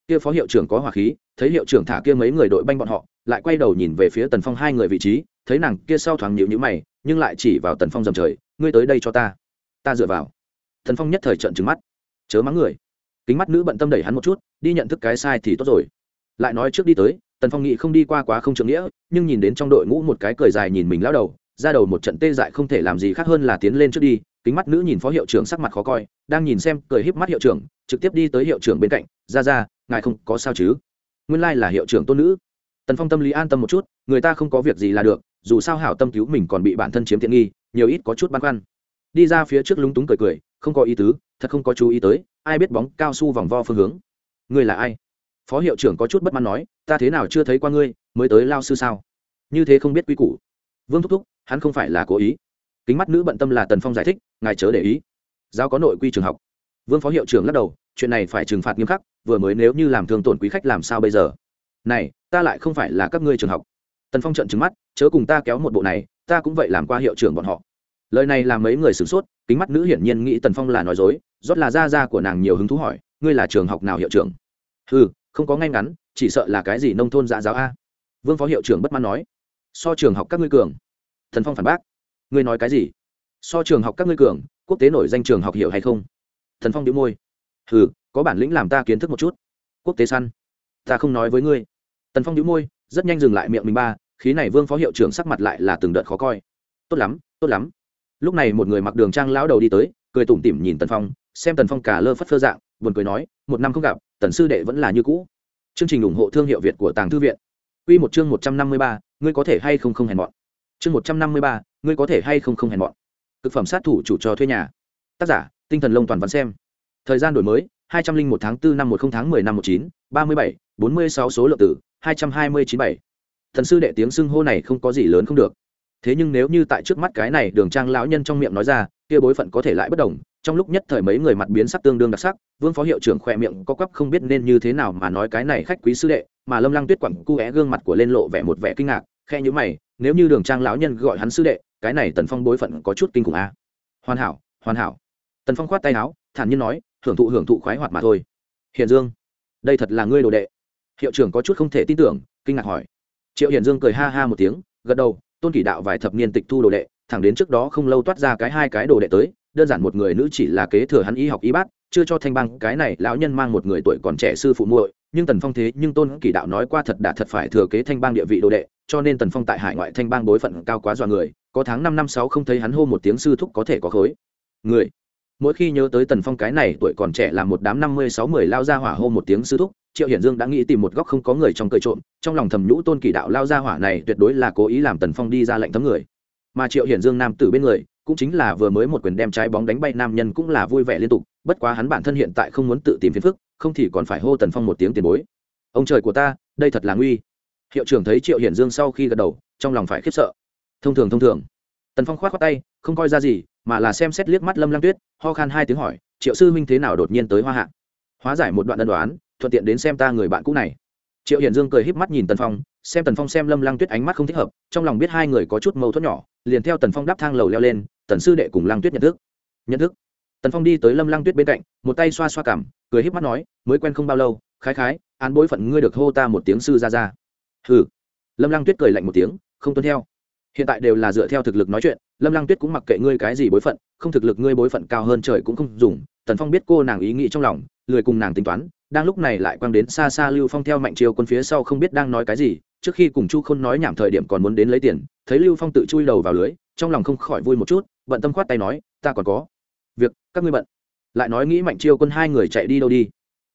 Kia phó hiệu trưởng có hỏa khí, thấy hiệu trưởng thả kia mấy người đội banh bọn họ, lại quay đầu nhìn về phía tần phong hai người vị trí, thấy nàng kia sau thoáng nhịu nhữ mày, nhưng lại chỉ vào tần phong dầm trời, ngươi tới đây cho ta ta dựa vào thần phong nhất thời trận trứng mắt. Chớ mắng người. Kính mắt nữ bận tâm đẩy hắn một chút, đi nhận thức cái sai thì tốt rồi. Lại nói trước đi tới, tần phong nghĩ không đi qua quá không trưởng nghĩa, nhưng nhìn đến trong đội ngũ một cái cười dài nhìn mình lao đầu, ra đầu một trận tê dại không thể làm gì khác hơn là tiến lên trước đi, kính mắt nữ nhìn phó hiệu trưởng sắc mặt khó coi, đang nhìn xem, cười híp mắt hiệu trưởng, trực tiếp đi tới hiệu trưởng bên cạnh, ra ra, ngài không có sao chứ? Nguyên lai là hiệu trưởng tôn nữ. Tần phong tâm lý an tâm một chút, người ta không có việc gì là được, dù sao hảo tâm cứu mình còn bị bản thân chiếm tiện nghi, nhiều ít có chút băn khoăn. Đi ra phía trước lúng túng cười cười không có ý tứ, thật không có chú ý tới, ai biết bóng cao su vòng vo phương hướng. Ngươi là ai? Phó hiệu trưởng có chút bất mãn nói, ta thế nào chưa thấy qua ngươi, mới tới lao sư sao? Như thế không biết quy củ. Vương thúc thúc, hắn không phải là cố ý. Kính mắt nữ bận tâm là tần phong giải thích, ngài chớ để ý. Giao có nội quy trường học. Vương phó hiệu trưởng lắc đầu, chuyện này phải trừng phạt nghiêm khắc, vừa mới nếu như làm thương tổn quý khách làm sao bây giờ? Này, ta lại không phải là các ngươi trường học. Tần phong trận trừng mắt, chớ cùng ta kéo một bộ này, ta cũng vậy làm qua hiệu trưởng bọn họ lời này làm mấy người sửng sốt, kính mắt nữ hiển nhiên nghĩ tần phong là nói dối rót là gia gia của nàng nhiều hứng thú hỏi, ngươi là trường học nào hiệu trưởng? Ừ không có ngay ngắn, chỉ sợ là cái gì nông thôn dạ giáo a. Vương phó hiệu trưởng bất mãn nói, so trường học các ngươi cường. Thần phong phản bác, ngươi nói cái gì? So trường học các ngươi cường, quốc tế nổi danh trường học hiểu hay không? Thần phong đĩu môi ừ có bản lĩnh làm ta kiến thức một chút. Quốc tế săn, ta không nói với ngươi. Tần phong đĩu môi, rất nhanh dừng lại miệng mình ba, khí này vương phó hiệu trưởng sắc mặt lại là từng đợt khó coi. Tốt lắm tốt lắm lúc này một người mặc đường trang lão đầu đi tới, cười tủm tỉm nhìn tần phong, xem tần phong cả lơ phất phơ dạng, buồn cười nói, một năm không gặp, tần sư đệ vẫn là như cũ. Chương trình ủng hộ thương hiệu việt của tàng thư viện. Quy một chương một trăm năm mươi ba, ngươi có thể hay không không hèn mọn chương một trăm năm mươi ba, ngươi có thể hay không không hèn mọn cực phẩm sát thủ chủ trò thuê nhà. Tác giả, tinh thần lông toàn văn xem. Thời gian đổi mới, hai trăm linh một tháng bốn năm một không tháng mười năm một chín, ba mươi bảy, bốn mươi sáu số lượng tử hai trăm hai mươi chín bảy. Thần sư đệ tiếng xưng hô này không có gì lớn không được thế nhưng nếu như tại trước mắt cái này đường trang lão nhân trong miệng nói ra, kia bối phận có thể lại bất đồng, trong lúc nhất thời mấy người mặt biến sắc tương đương đặc sắc, vương phó hiệu trưởng khỏe miệng có quắp không biết nên như thế nào mà nói cái này khách quý sư đệ, mà lâm lăng tuyết quẳng cu é gương mặt của lên lộ vẻ một vẻ kinh ngạc khe nhữ mày, nếu như đường trang lão nhân gọi hắn sư đệ, cái này tần phong bối phận có chút kinh khủng a à? hoàn hảo hoàn hảo. Tần phong khoát tay áo, thản nhiên nói, hưởng thụ hưởng thụ khoái hoạt mà thôi. Hiền dương, đây thật là ngươi đồ đệ. Hiệu trưởng có chút không thể tin tưởng, kinh ngạc hỏi. Triệu hiền dương cười ha ha một tiếng, gật đầu tôn kỷ đạo vài thập niên tịch thu đồ đệ, thẳng đến trước đó không lâu toát ra cái hai cái đồ đệ tới, đơn giản một người nữ chỉ là kế thừa hắn y học y bác chưa cho thanh băng, cái này lão nhân mang một người tuổi còn trẻ sư phụ muội, nhưng tần phong thế, nhưng tôn kỷ đạo nói qua thật đã thật phải thừa kế thanh bang địa vị đồ đệ, cho nên tần phong tại hải ngoại thanh bang đối phận cao quá dọa người, có tháng năm năm sáu không thấy hắn hô một tiếng sư thúc có thể có khối. Người mỗi khi nhớ tới tần phong cái này tuổi còn trẻ là một đám năm mươi sáu mười lao ra hỏa hô một tiếng sư thúc, triệu hiển dương đã nghĩ tìm một góc không có người trong cơi trộm, trong lòng thầm nhũ tôn kỷ đạo lao ra hỏa này tuyệt đối là cố ý làm tần phong đi ra lệnh thấm người. Mà triệu hiển dương nam tử bên người, cũng chính là vừa mới một quyền đem trái bóng đánh bay nam nhân cũng là vui vẻ liên tục, bất quá hắn bản thân hiện tại không muốn tự tìm phiền phức, không thì còn phải hô tần phong một tiếng tiền bối. Ông trời của ta, đây thật là nguy. Hiệu trưởng thấy triệu hiển dương sau khi gật đầu, trong lòng phải khiếp sợ. Thông thường thông thường. Tần phong k h o á t khoác tay, không coi ra gì mà là xem xét liếc mắt lâm lang tuyết, ho khan hai tiếng hỏi, triệu sư huynh thế nào đột nhiên tới hoa hạ? Hóa giải một đoạn đơn đoán, thuận tiện đến xem ta người bạn cũ này. Triệu hiển dương cười híp mắt nhìn tần phong, xem tần phong xem lâm lang tuyết ánh mắt không thích hợp, trong lòng biết hai người có chút mâu thuẫn nhỏ, liền theo tần phong đáp thang lầu leo lên, tần sư đệ cùng lang tuyết nhận thức. Nhận thức? Tần phong đi tới lâm lang tuyết bên cạnh, một tay xoa xoa cảm, cười híp mắt nói, mới quen không bao lâu, khái khái, án bối phận ngươi được hô ta một tiếng sư ra ra hừ. Lâm lang tuyết cười lạnh một tiếng, không tuân theo. Hiện tại đều là dựa theo thực lực nói chuyện lâm Lăng tuyết cũng mặc kệ ngươi cái gì bối phận, không thực lực ngươi bối phận cao hơn trời cũng không dùng. Tần phong biết cô nàng ý nghĩ trong lòng, lười cùng nàng tính toán, đang lúc này lại quang đến xa xa lưu phong theo mạnh chiêu quân phía sau không biết đang nói cái gì. Trước khi cùng chu k h ô n nói nhảm thời điểm còn muốn đến lấy tiền, thấy lưu phong tự chui đầu vào lưới, trong lòng không khỏi vui một chút, bận tâm khoát tay nói, ta còn có việc, các ngươi bận. Lại nói nghĩ mạnh chiêu quân hai người chạy đi đâu đi.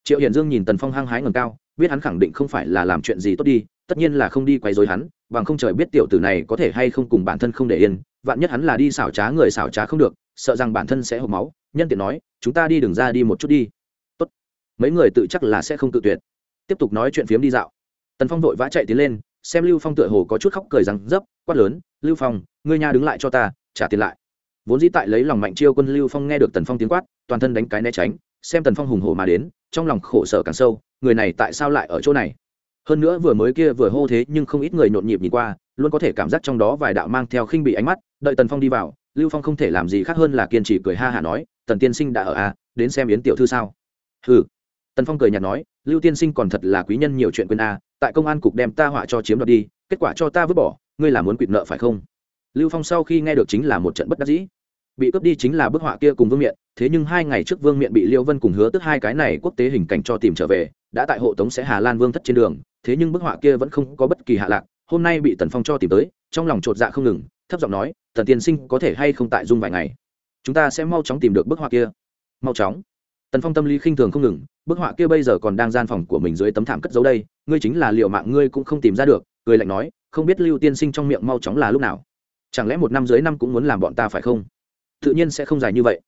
Triệu hiển dương nhìn tần phong hăng hái ngầm cao, biết hắn khẳng định không phải là làm chuyện gì tốt đi, tất nhiên là không đi quay dối hắn, bằng không trời biết tiểu tử này có thể hay không cùng bản thân không để yên vạn nhất hắn là đi xảo trá người xảo trá không được, sợ rằng bản thân sẽ hộp máu, nhân tiện nói, chúng ta đi đường ra đi một chút đi. Tốt. mấy người tự chắc là sẽ không tự tuyệt. Tiếp tục nói chuyện phiếm đi dạo. Tần phong vội vã chạy tiến lên, xem lưu phong tựa hồ có chút khóc cười rằng, dấp, quát lớn, lưu phong, ngươi nhà đứng lại cho ta, trả tiền lại. Vốn dĩ tại lấy lòng mạnh chiêu quân lưu phong nghe được tần phong tiếng quát, toàn thân đánh cái né tránh, xem tần phong hùng hổ mà đến, trong lòng khổ sở càng sâu, người này tại sao lại ở chỗ này? Hơn nữa vừa mới kia vừa hô thế nhưng không ít người nhộn nhịp nhìn qua, luôn có thể cảm giác trong đó vài đạo mang theo khinh bị ánh mắt đợi tần phong đi vào lưu phong không thể làm gì khác hơn là kiên trì cười ha hả nói tần tiên sinh đã ở a à, đến xem yến tiểu thư sao? Ừ tần phong cười nhạt nói lưu tiên sinh còn thật là quý nhân nhiều chuyện quên a tại công an cục đem ta họa cho chiếm đoạt đi kết quả cho ta vứt bỏ ngươi là muốn quỵt nợ phải không? Lưu phong sau khi nghe được chính là một trận bất đắc dĩ. Bị cướp đi chính là bức họa kia cùng vương miện thế nhưng hai ngày trước vương miện bị liêu vân cùng hứa tức hai cái này quốc tế hình cảnh cho tìm trở về đã tại hộ tống sẽ hà lan vương thất trên đường thế nhưng bức họa kia vẫn không có bất kỳ hạ lạc hôm nay bị tần phong cho tìm tới trong lòng t dạ không ngừng thấp giọng nói tần tiên sinh có thể hay không tại dung vài ngày? Chúng ta sẽ mau chóng tìm được bức họa kia. Mau chóng. Tần phong tâm lý khinh thường không ngừng, bức họa kia bây giờ còn đang gian phòng của mình dưới tấm thảm cất giấu đây, ngươi chính là liệu mạng ngươi cũng không tìm ra được, cười lạnh nói, không biết lưu tiên sinh trong miệng mau chóng là lúc nào? Chẳng lẽ một năm dưới năm cũng muốn làm bọn ta phải không? Tự nhiên sẽ không dài như vậy.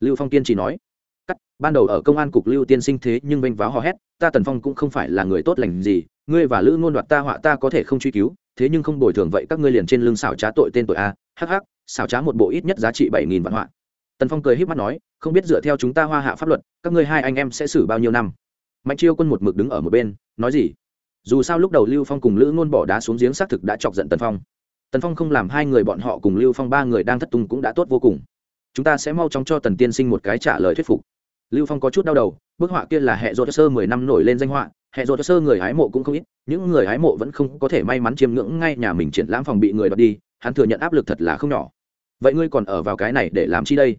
Lưu phong tiên chỉ nói. Cắt, ban đầu ở công an cục lưu tiên sinh thế nhưng vênh váo hò hét, ta tần phong cũng không phải là người tốt lành gì, ngươi và lữ ngôn đoạt ta họa ta có thể không truy cứu, thế nhưng không bồi thường vậy các ngươi liền trên lưng xảo trá tội tên tội a hắc hắc, xảo trá một bộ ít nhất giá trị bảy nghìn vạn họa. Tần phong cười h í p mắt nói, không biết dựa theo chúng ta hoa hạ pháp luật, các ngươi hai anh em sẽ xử bao nhiêu năm? Mạnh chiêu quân một mực đứng ở một bên, nói gì? Dù sao lúc đầu lưu phong cùng lữ ngôn bỏ đá xuống giếng xác thực đã chọc giận tần phong. Tần phong không làm hai người bọn họ cùng lưu phong ba người đang thất tung cũng đã tốt vô cùng. Chúng ta sẽ mau chóng cho tần tiên sinh một cái trả lời thuyết phục. Lưu phong có chút đau đầu, bức họa kia là hệ dột sơ mười năm nổi lên danh họa, hệ dột sơ người hái mộ cũng không ít, những người hái mộ vẫn không có thể may mắn chiêm ngưỡng ngay nhà mình triển lãm phòng bị người đoạt đi hắn thừa nhận áp lực thật là không nhỏ. Vậy ngươi còn ở vào cái này để làm chi đây?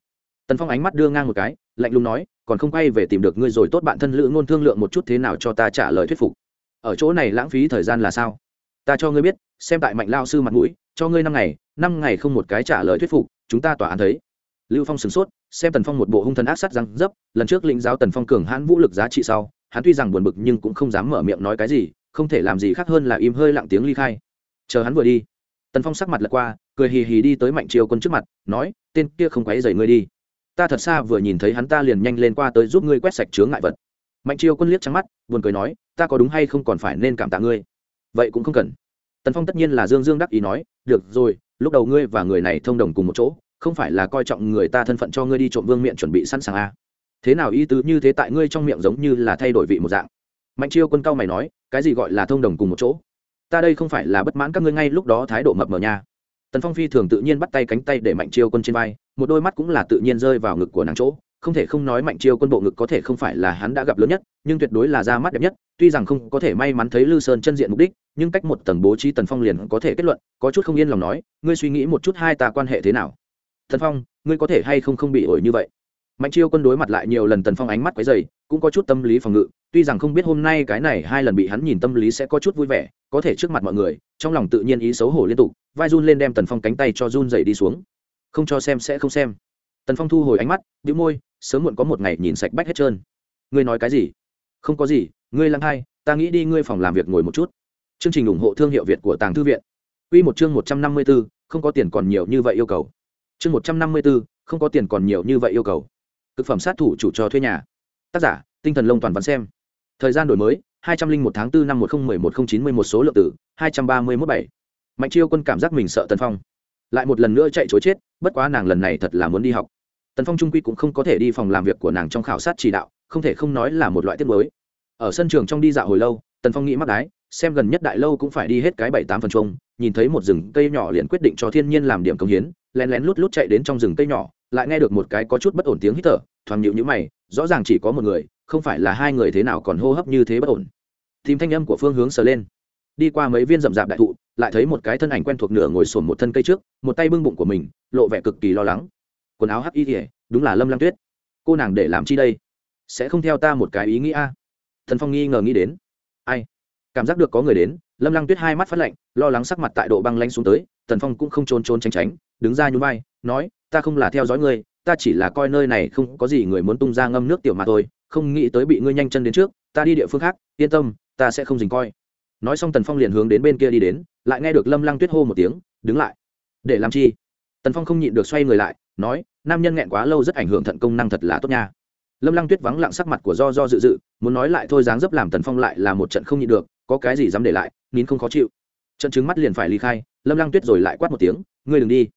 Tần phong ánh mắt đưa ngang một cái, lạnh lùng nói, còn không quay về tìm được ngươi rồi tốt bạn thân lữ ngôn thương lượng một chút thế nào cho ta trả lời thuyết phục. Ở chỗ này lãng phí thời gian là sao? Ta cho ngươi biết, xem tại mạnh lao sư mặt mũi, cho ngươi năm ngày năm ngày không một cái trả lời thuyết phục, chúng ta tòa án thấy. Lưu phong sửng sốt, xem tần phong một bộ hung thần ác sát răng dấp, lần trước lĩnh giáo tần phong cường hãn vũ lực giá trị sau, hắn tuy rằng buồn bực nhưng cũng không dám mở miệng nói cái gì, không thể làm gì khác hơn là im hơi lặng tiếng ly khai. Chờ hắn vừa đi tần phong sắc mặt lật qua, cười hì hì đi tới mạnh triều quân trước mặt, nói, tên kia không quấy dày ngươi đi. Ta thật xa vừa nhìn thấy hắn ta liền nhanh lên qua tới giúp ngươi quét sạch chướng ngại vật. Mạnh triều quân liếc trắng mắt, buồn cười nói, ta có đúng hay không còn phải nên cảm tạ ngươi? Vậy cũng không cần. Tần phong tất nhiên là dương dương đắc ý nói, được rồi, lúc đầu ngươi và người này thông đồng cùng một chỗ, không phải là coi trọng người ta thân phận cho ngươi đi trộm vương miệng chuẩn bị sẵn sàng a à. thế nào ý tứ như thế tại ngươi trong miệng giống như là thay đổi vị một dạng? Mạnh chiêu quân cao mày nói, cái gì gọi là thông đồng cùng một chỗ? Ta đây không phải là bất mãn các ngươi ngay lúc đó thái độ mập mờ nha. Tần phong phi thường tự nhiên bắt tay cánh tay để mạnh chiêu quân trên vai, một đôi mắt cũng là tự nhiên rơi vào ngực của nàng chỗ. Không thể không nói mạnh chiêu quân bộ ngực có thể không phải là hắn đã gặp lớn nhất, nhưng tuyệt đối là ra mắt đẹp nhất, tuy rằng không có thể may mắn thấy lư sơn chân diện mục đích, nhưng cách một tầng bố trí tần phong liền có thể kết luận, có chút không yên lòng nói, ngươi suy nghĩ một chút hai ta quan hệ thế nào? Tần phong, ngươi có thể hay không không bị ổi như vậy? Mạnh chiêu quân đối mặt lại nhiều lần tần phong ánh mắt quấy dày cũng có chút tâm lý phòng ngự. Tuy rằng không biết hôm nay cái này hai lần bị hắn nhìn tâm lý sẽ có chút vui vẻ có thể trước mặt mọi người trong lòng tự nhiên ý xấu hổ liên tục vai run lên đem tần phong cánh tay cho run dậy đi xuống. Không cho xem sẽ không xem. Tần phong thu hồi ánh mắt đĩu môi sớm muộn có một ngày nhìn sạch bách hết trơn. Ngươi nói cái gì? Không có gì ngươi lăng hai ta nghĩ đi ngươi phòng làm việc ngồi một chút. Chương trình ủng hộ thương hiệu việt của tàng thư viện. Quy một chương một trăm năm mươi 154, không có tiền còn nhiều như vậy yêu cầu. Chương một trăm năm mươi 154, không có tiền còn nhiều như vậy yêu cầu. Cực phẩm sát thủ chủ cho thuê nhà. Tác giả: Tinh thần lông toàn văn xem. Thời gian đổi mới: hai trăm linh một tháng 4 năm một nghìn một không chín mươi một số lượng tử: hai trăm ba mươi mốt bảy. Mạnh Chiêu Quân cảm giác mình sợ Tần Phong, lại một lần nữa chạy chối chết, bất quá nàng lần này thật là muốn đi học tần phong trung quy cũng không có thể đi phòng làm việc của nàng trong khảo sát chỉ đạo không thể không nói là một loại tiết mới ở sân trường trong đi dạo hồi lâu tần phong nghĩ mắc đái xem gần nhất đại lâu cũng phải đi hết cái bảy tám phần chung nhìn thấy một rừng cây nhỏ liền quyết định cho thiên nhiên làm điểm công hiến lén lén lút lút chạy đến trong rừng cây nhỏ lại nghe được một cái có chút bất ổn tiếng hít thở, thoáng nhịu nhữ mày, rõ ràng chỉ có một người, không phải là hai người thế nào còn hô hấp như thế bất ổn. Tìm thanh âm của phương hướng sờ lên. Đi qua mấy viên rậm rạp đại thụ, lại thấy một cái thân ảnh quen thuộc nửa ngồi sồn một thân cây trước, một tay bưng bụng của mình, lộ vẻ cực kỳ lo lắng. Quần áo hắc y kỉa đúng là lâm lăng tuyết. Cô nàng để làm chi đây? Sẽ không theo ta một cái ý nghĩ a? Thần phong nghi ngờ nghĩ đến. Ai? Cảm giác được có người đến, lâm lăng tuyết hai mắt phát lạnh, lo lắng sắc mặt tại độ băng lanh xuống tới tần phong cũng không trốn trốn tránh tránh, đứng ra nhún vai, nói ta không là theo dõi ngươi, ta chỉ là coi nơi này không có gì người muốn tung ra ngâm nước tiểu mà thôi, không nghĩ tới bị ngươi nhanh chân đến trước, ta đi địa phương khác, yên tâm, ta sẽ không dình coi. Nói xong tần phong liền hướng đến bên kia đi đến, lại nghe được lâm lăng tuyết hô một tiếng, đứng lại. Để làm chi? Tần phong không nhịn được xoay người lại, nói, nam nhân nghẹn quá lâu rất ảnh hưởng thận công năng thật là tốt nha. Lâm lăng tuyết vắng lặng sắc mặt của do do dự dự, muốn nói lại thôi dáng dấp làm tần phong lại là một trận không nhịn được, có cái gì dám để lại, nín không khó chịu. Trận chứng mắt liền phải ly khai, lâm lăng tuyết rồi lại quát một tiếng, ngươi đừng đi.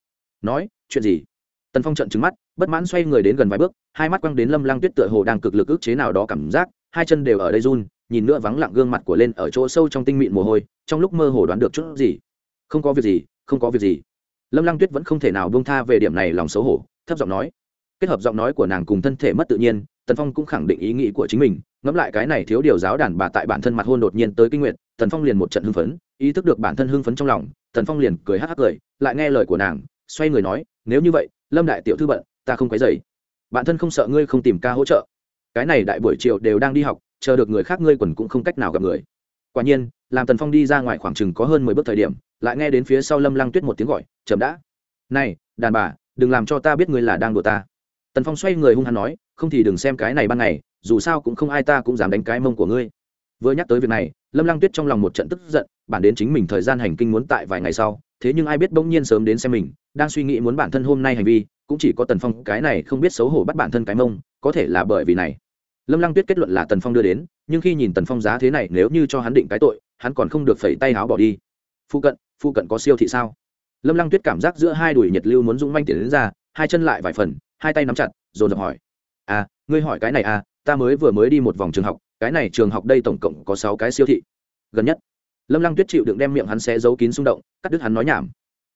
Nói, chuyện gì? Tần phong trận trứng mắt, bất mãn xoay người đến gần vài bước, hai mắt quăng đến lâm lăng tuyết tựa hồ đang cực lực ức chế nào đó cảm giác, hai chân đều ở đây run, nhìn nữa vắng lặng gương mặt của lên ở chỗ sâu trong tinh mịn mồ hôi, trong lúc mơ hồ đoán được chút gì. Không có việc gì, không có việc gì. Lâm lăng tuyết vẫn không thể nào bông tha về điểm này lòng xấu hổ, thấp giọng nói. Kết hợp giọng nói của nàng cùng thân thể mất tự nhiên, tần phong cũng khẳng định ý nghĩ của chính mình, ngẫm lại cái này thiếu điều giáo đàn bà tại bản thân mặt hôn đột nhiên tới kinh nguyện tần phong liền một trận hưng phấn, ý thức được bản thân hưng phấn trong lòng, tần phong liền cười hắc hắc cười, lại nghe lời của nàng, xoay người nói, nếu như vậy lâm đại tiểu thư bận, ta không quấy dày Bạn thân không sợ ngươi không tìm ca hỗ trợ. Cái này đại buổi chiều đều đang đi học, chờ được người khác ngươi quần cũng không cách nào gặp người. Quả nhiên, làm tần phong đi ra ngoài khoảng chừng có hơn mười bước thời điểm, lại nghe đến phía sau lâm lăng tuyết một tiếng gọi, chậm đã. Này, đàn bà, đừng làm cho ta biết ngươi là đang đùa ta. Tần phong xoay người hung hăng nói, không thì đừng xem cái này ban ngày, dù sao cũng không ai ta cũng dám đánh cái mông của ngươi. Vừa nhắc tới việc này, lâm lăng tuyết trong lòng một trận tức giận, bản đến chính mình thời gian hành kinh muốn tại vài ngày sau, thế nhưng ai biết bỗng nhiên sớm đến xem mình đang suy nghĩ muốn bản thân hôm nay hành vi, cũng chỉ có tần phong, cái này không biết xấu hổ bắt bản thân cái mông, có thể là bởi vì này. Lâm lăng tuyết kết luận là tần phong đưa đến, nhưng khi nhìn tần phong giá thế này, nếu như cho hắn định cái tội, hắn còn không được phẩy tay áo bỏ đi. Phụ cận phụ cận có siêu thị sao? Lâm lăng tuyết cảm giác giữa hai đùi nhiệt lưu muốn dũng manh tiền đến ra, hai chân lại vài phần, hai tay nắm chặt, dồn dập hỏi. À ngươi hỏi cái này à ta mới vừa mới đi một vòng trường học, cái này trường học đây tổng cộng có sáu cái siêu thị. Gần nhất, lâm lăng tuyết chịu đựng đem miệng hắn xé giấu kín xung động, cắt đứt hắn nói nhảm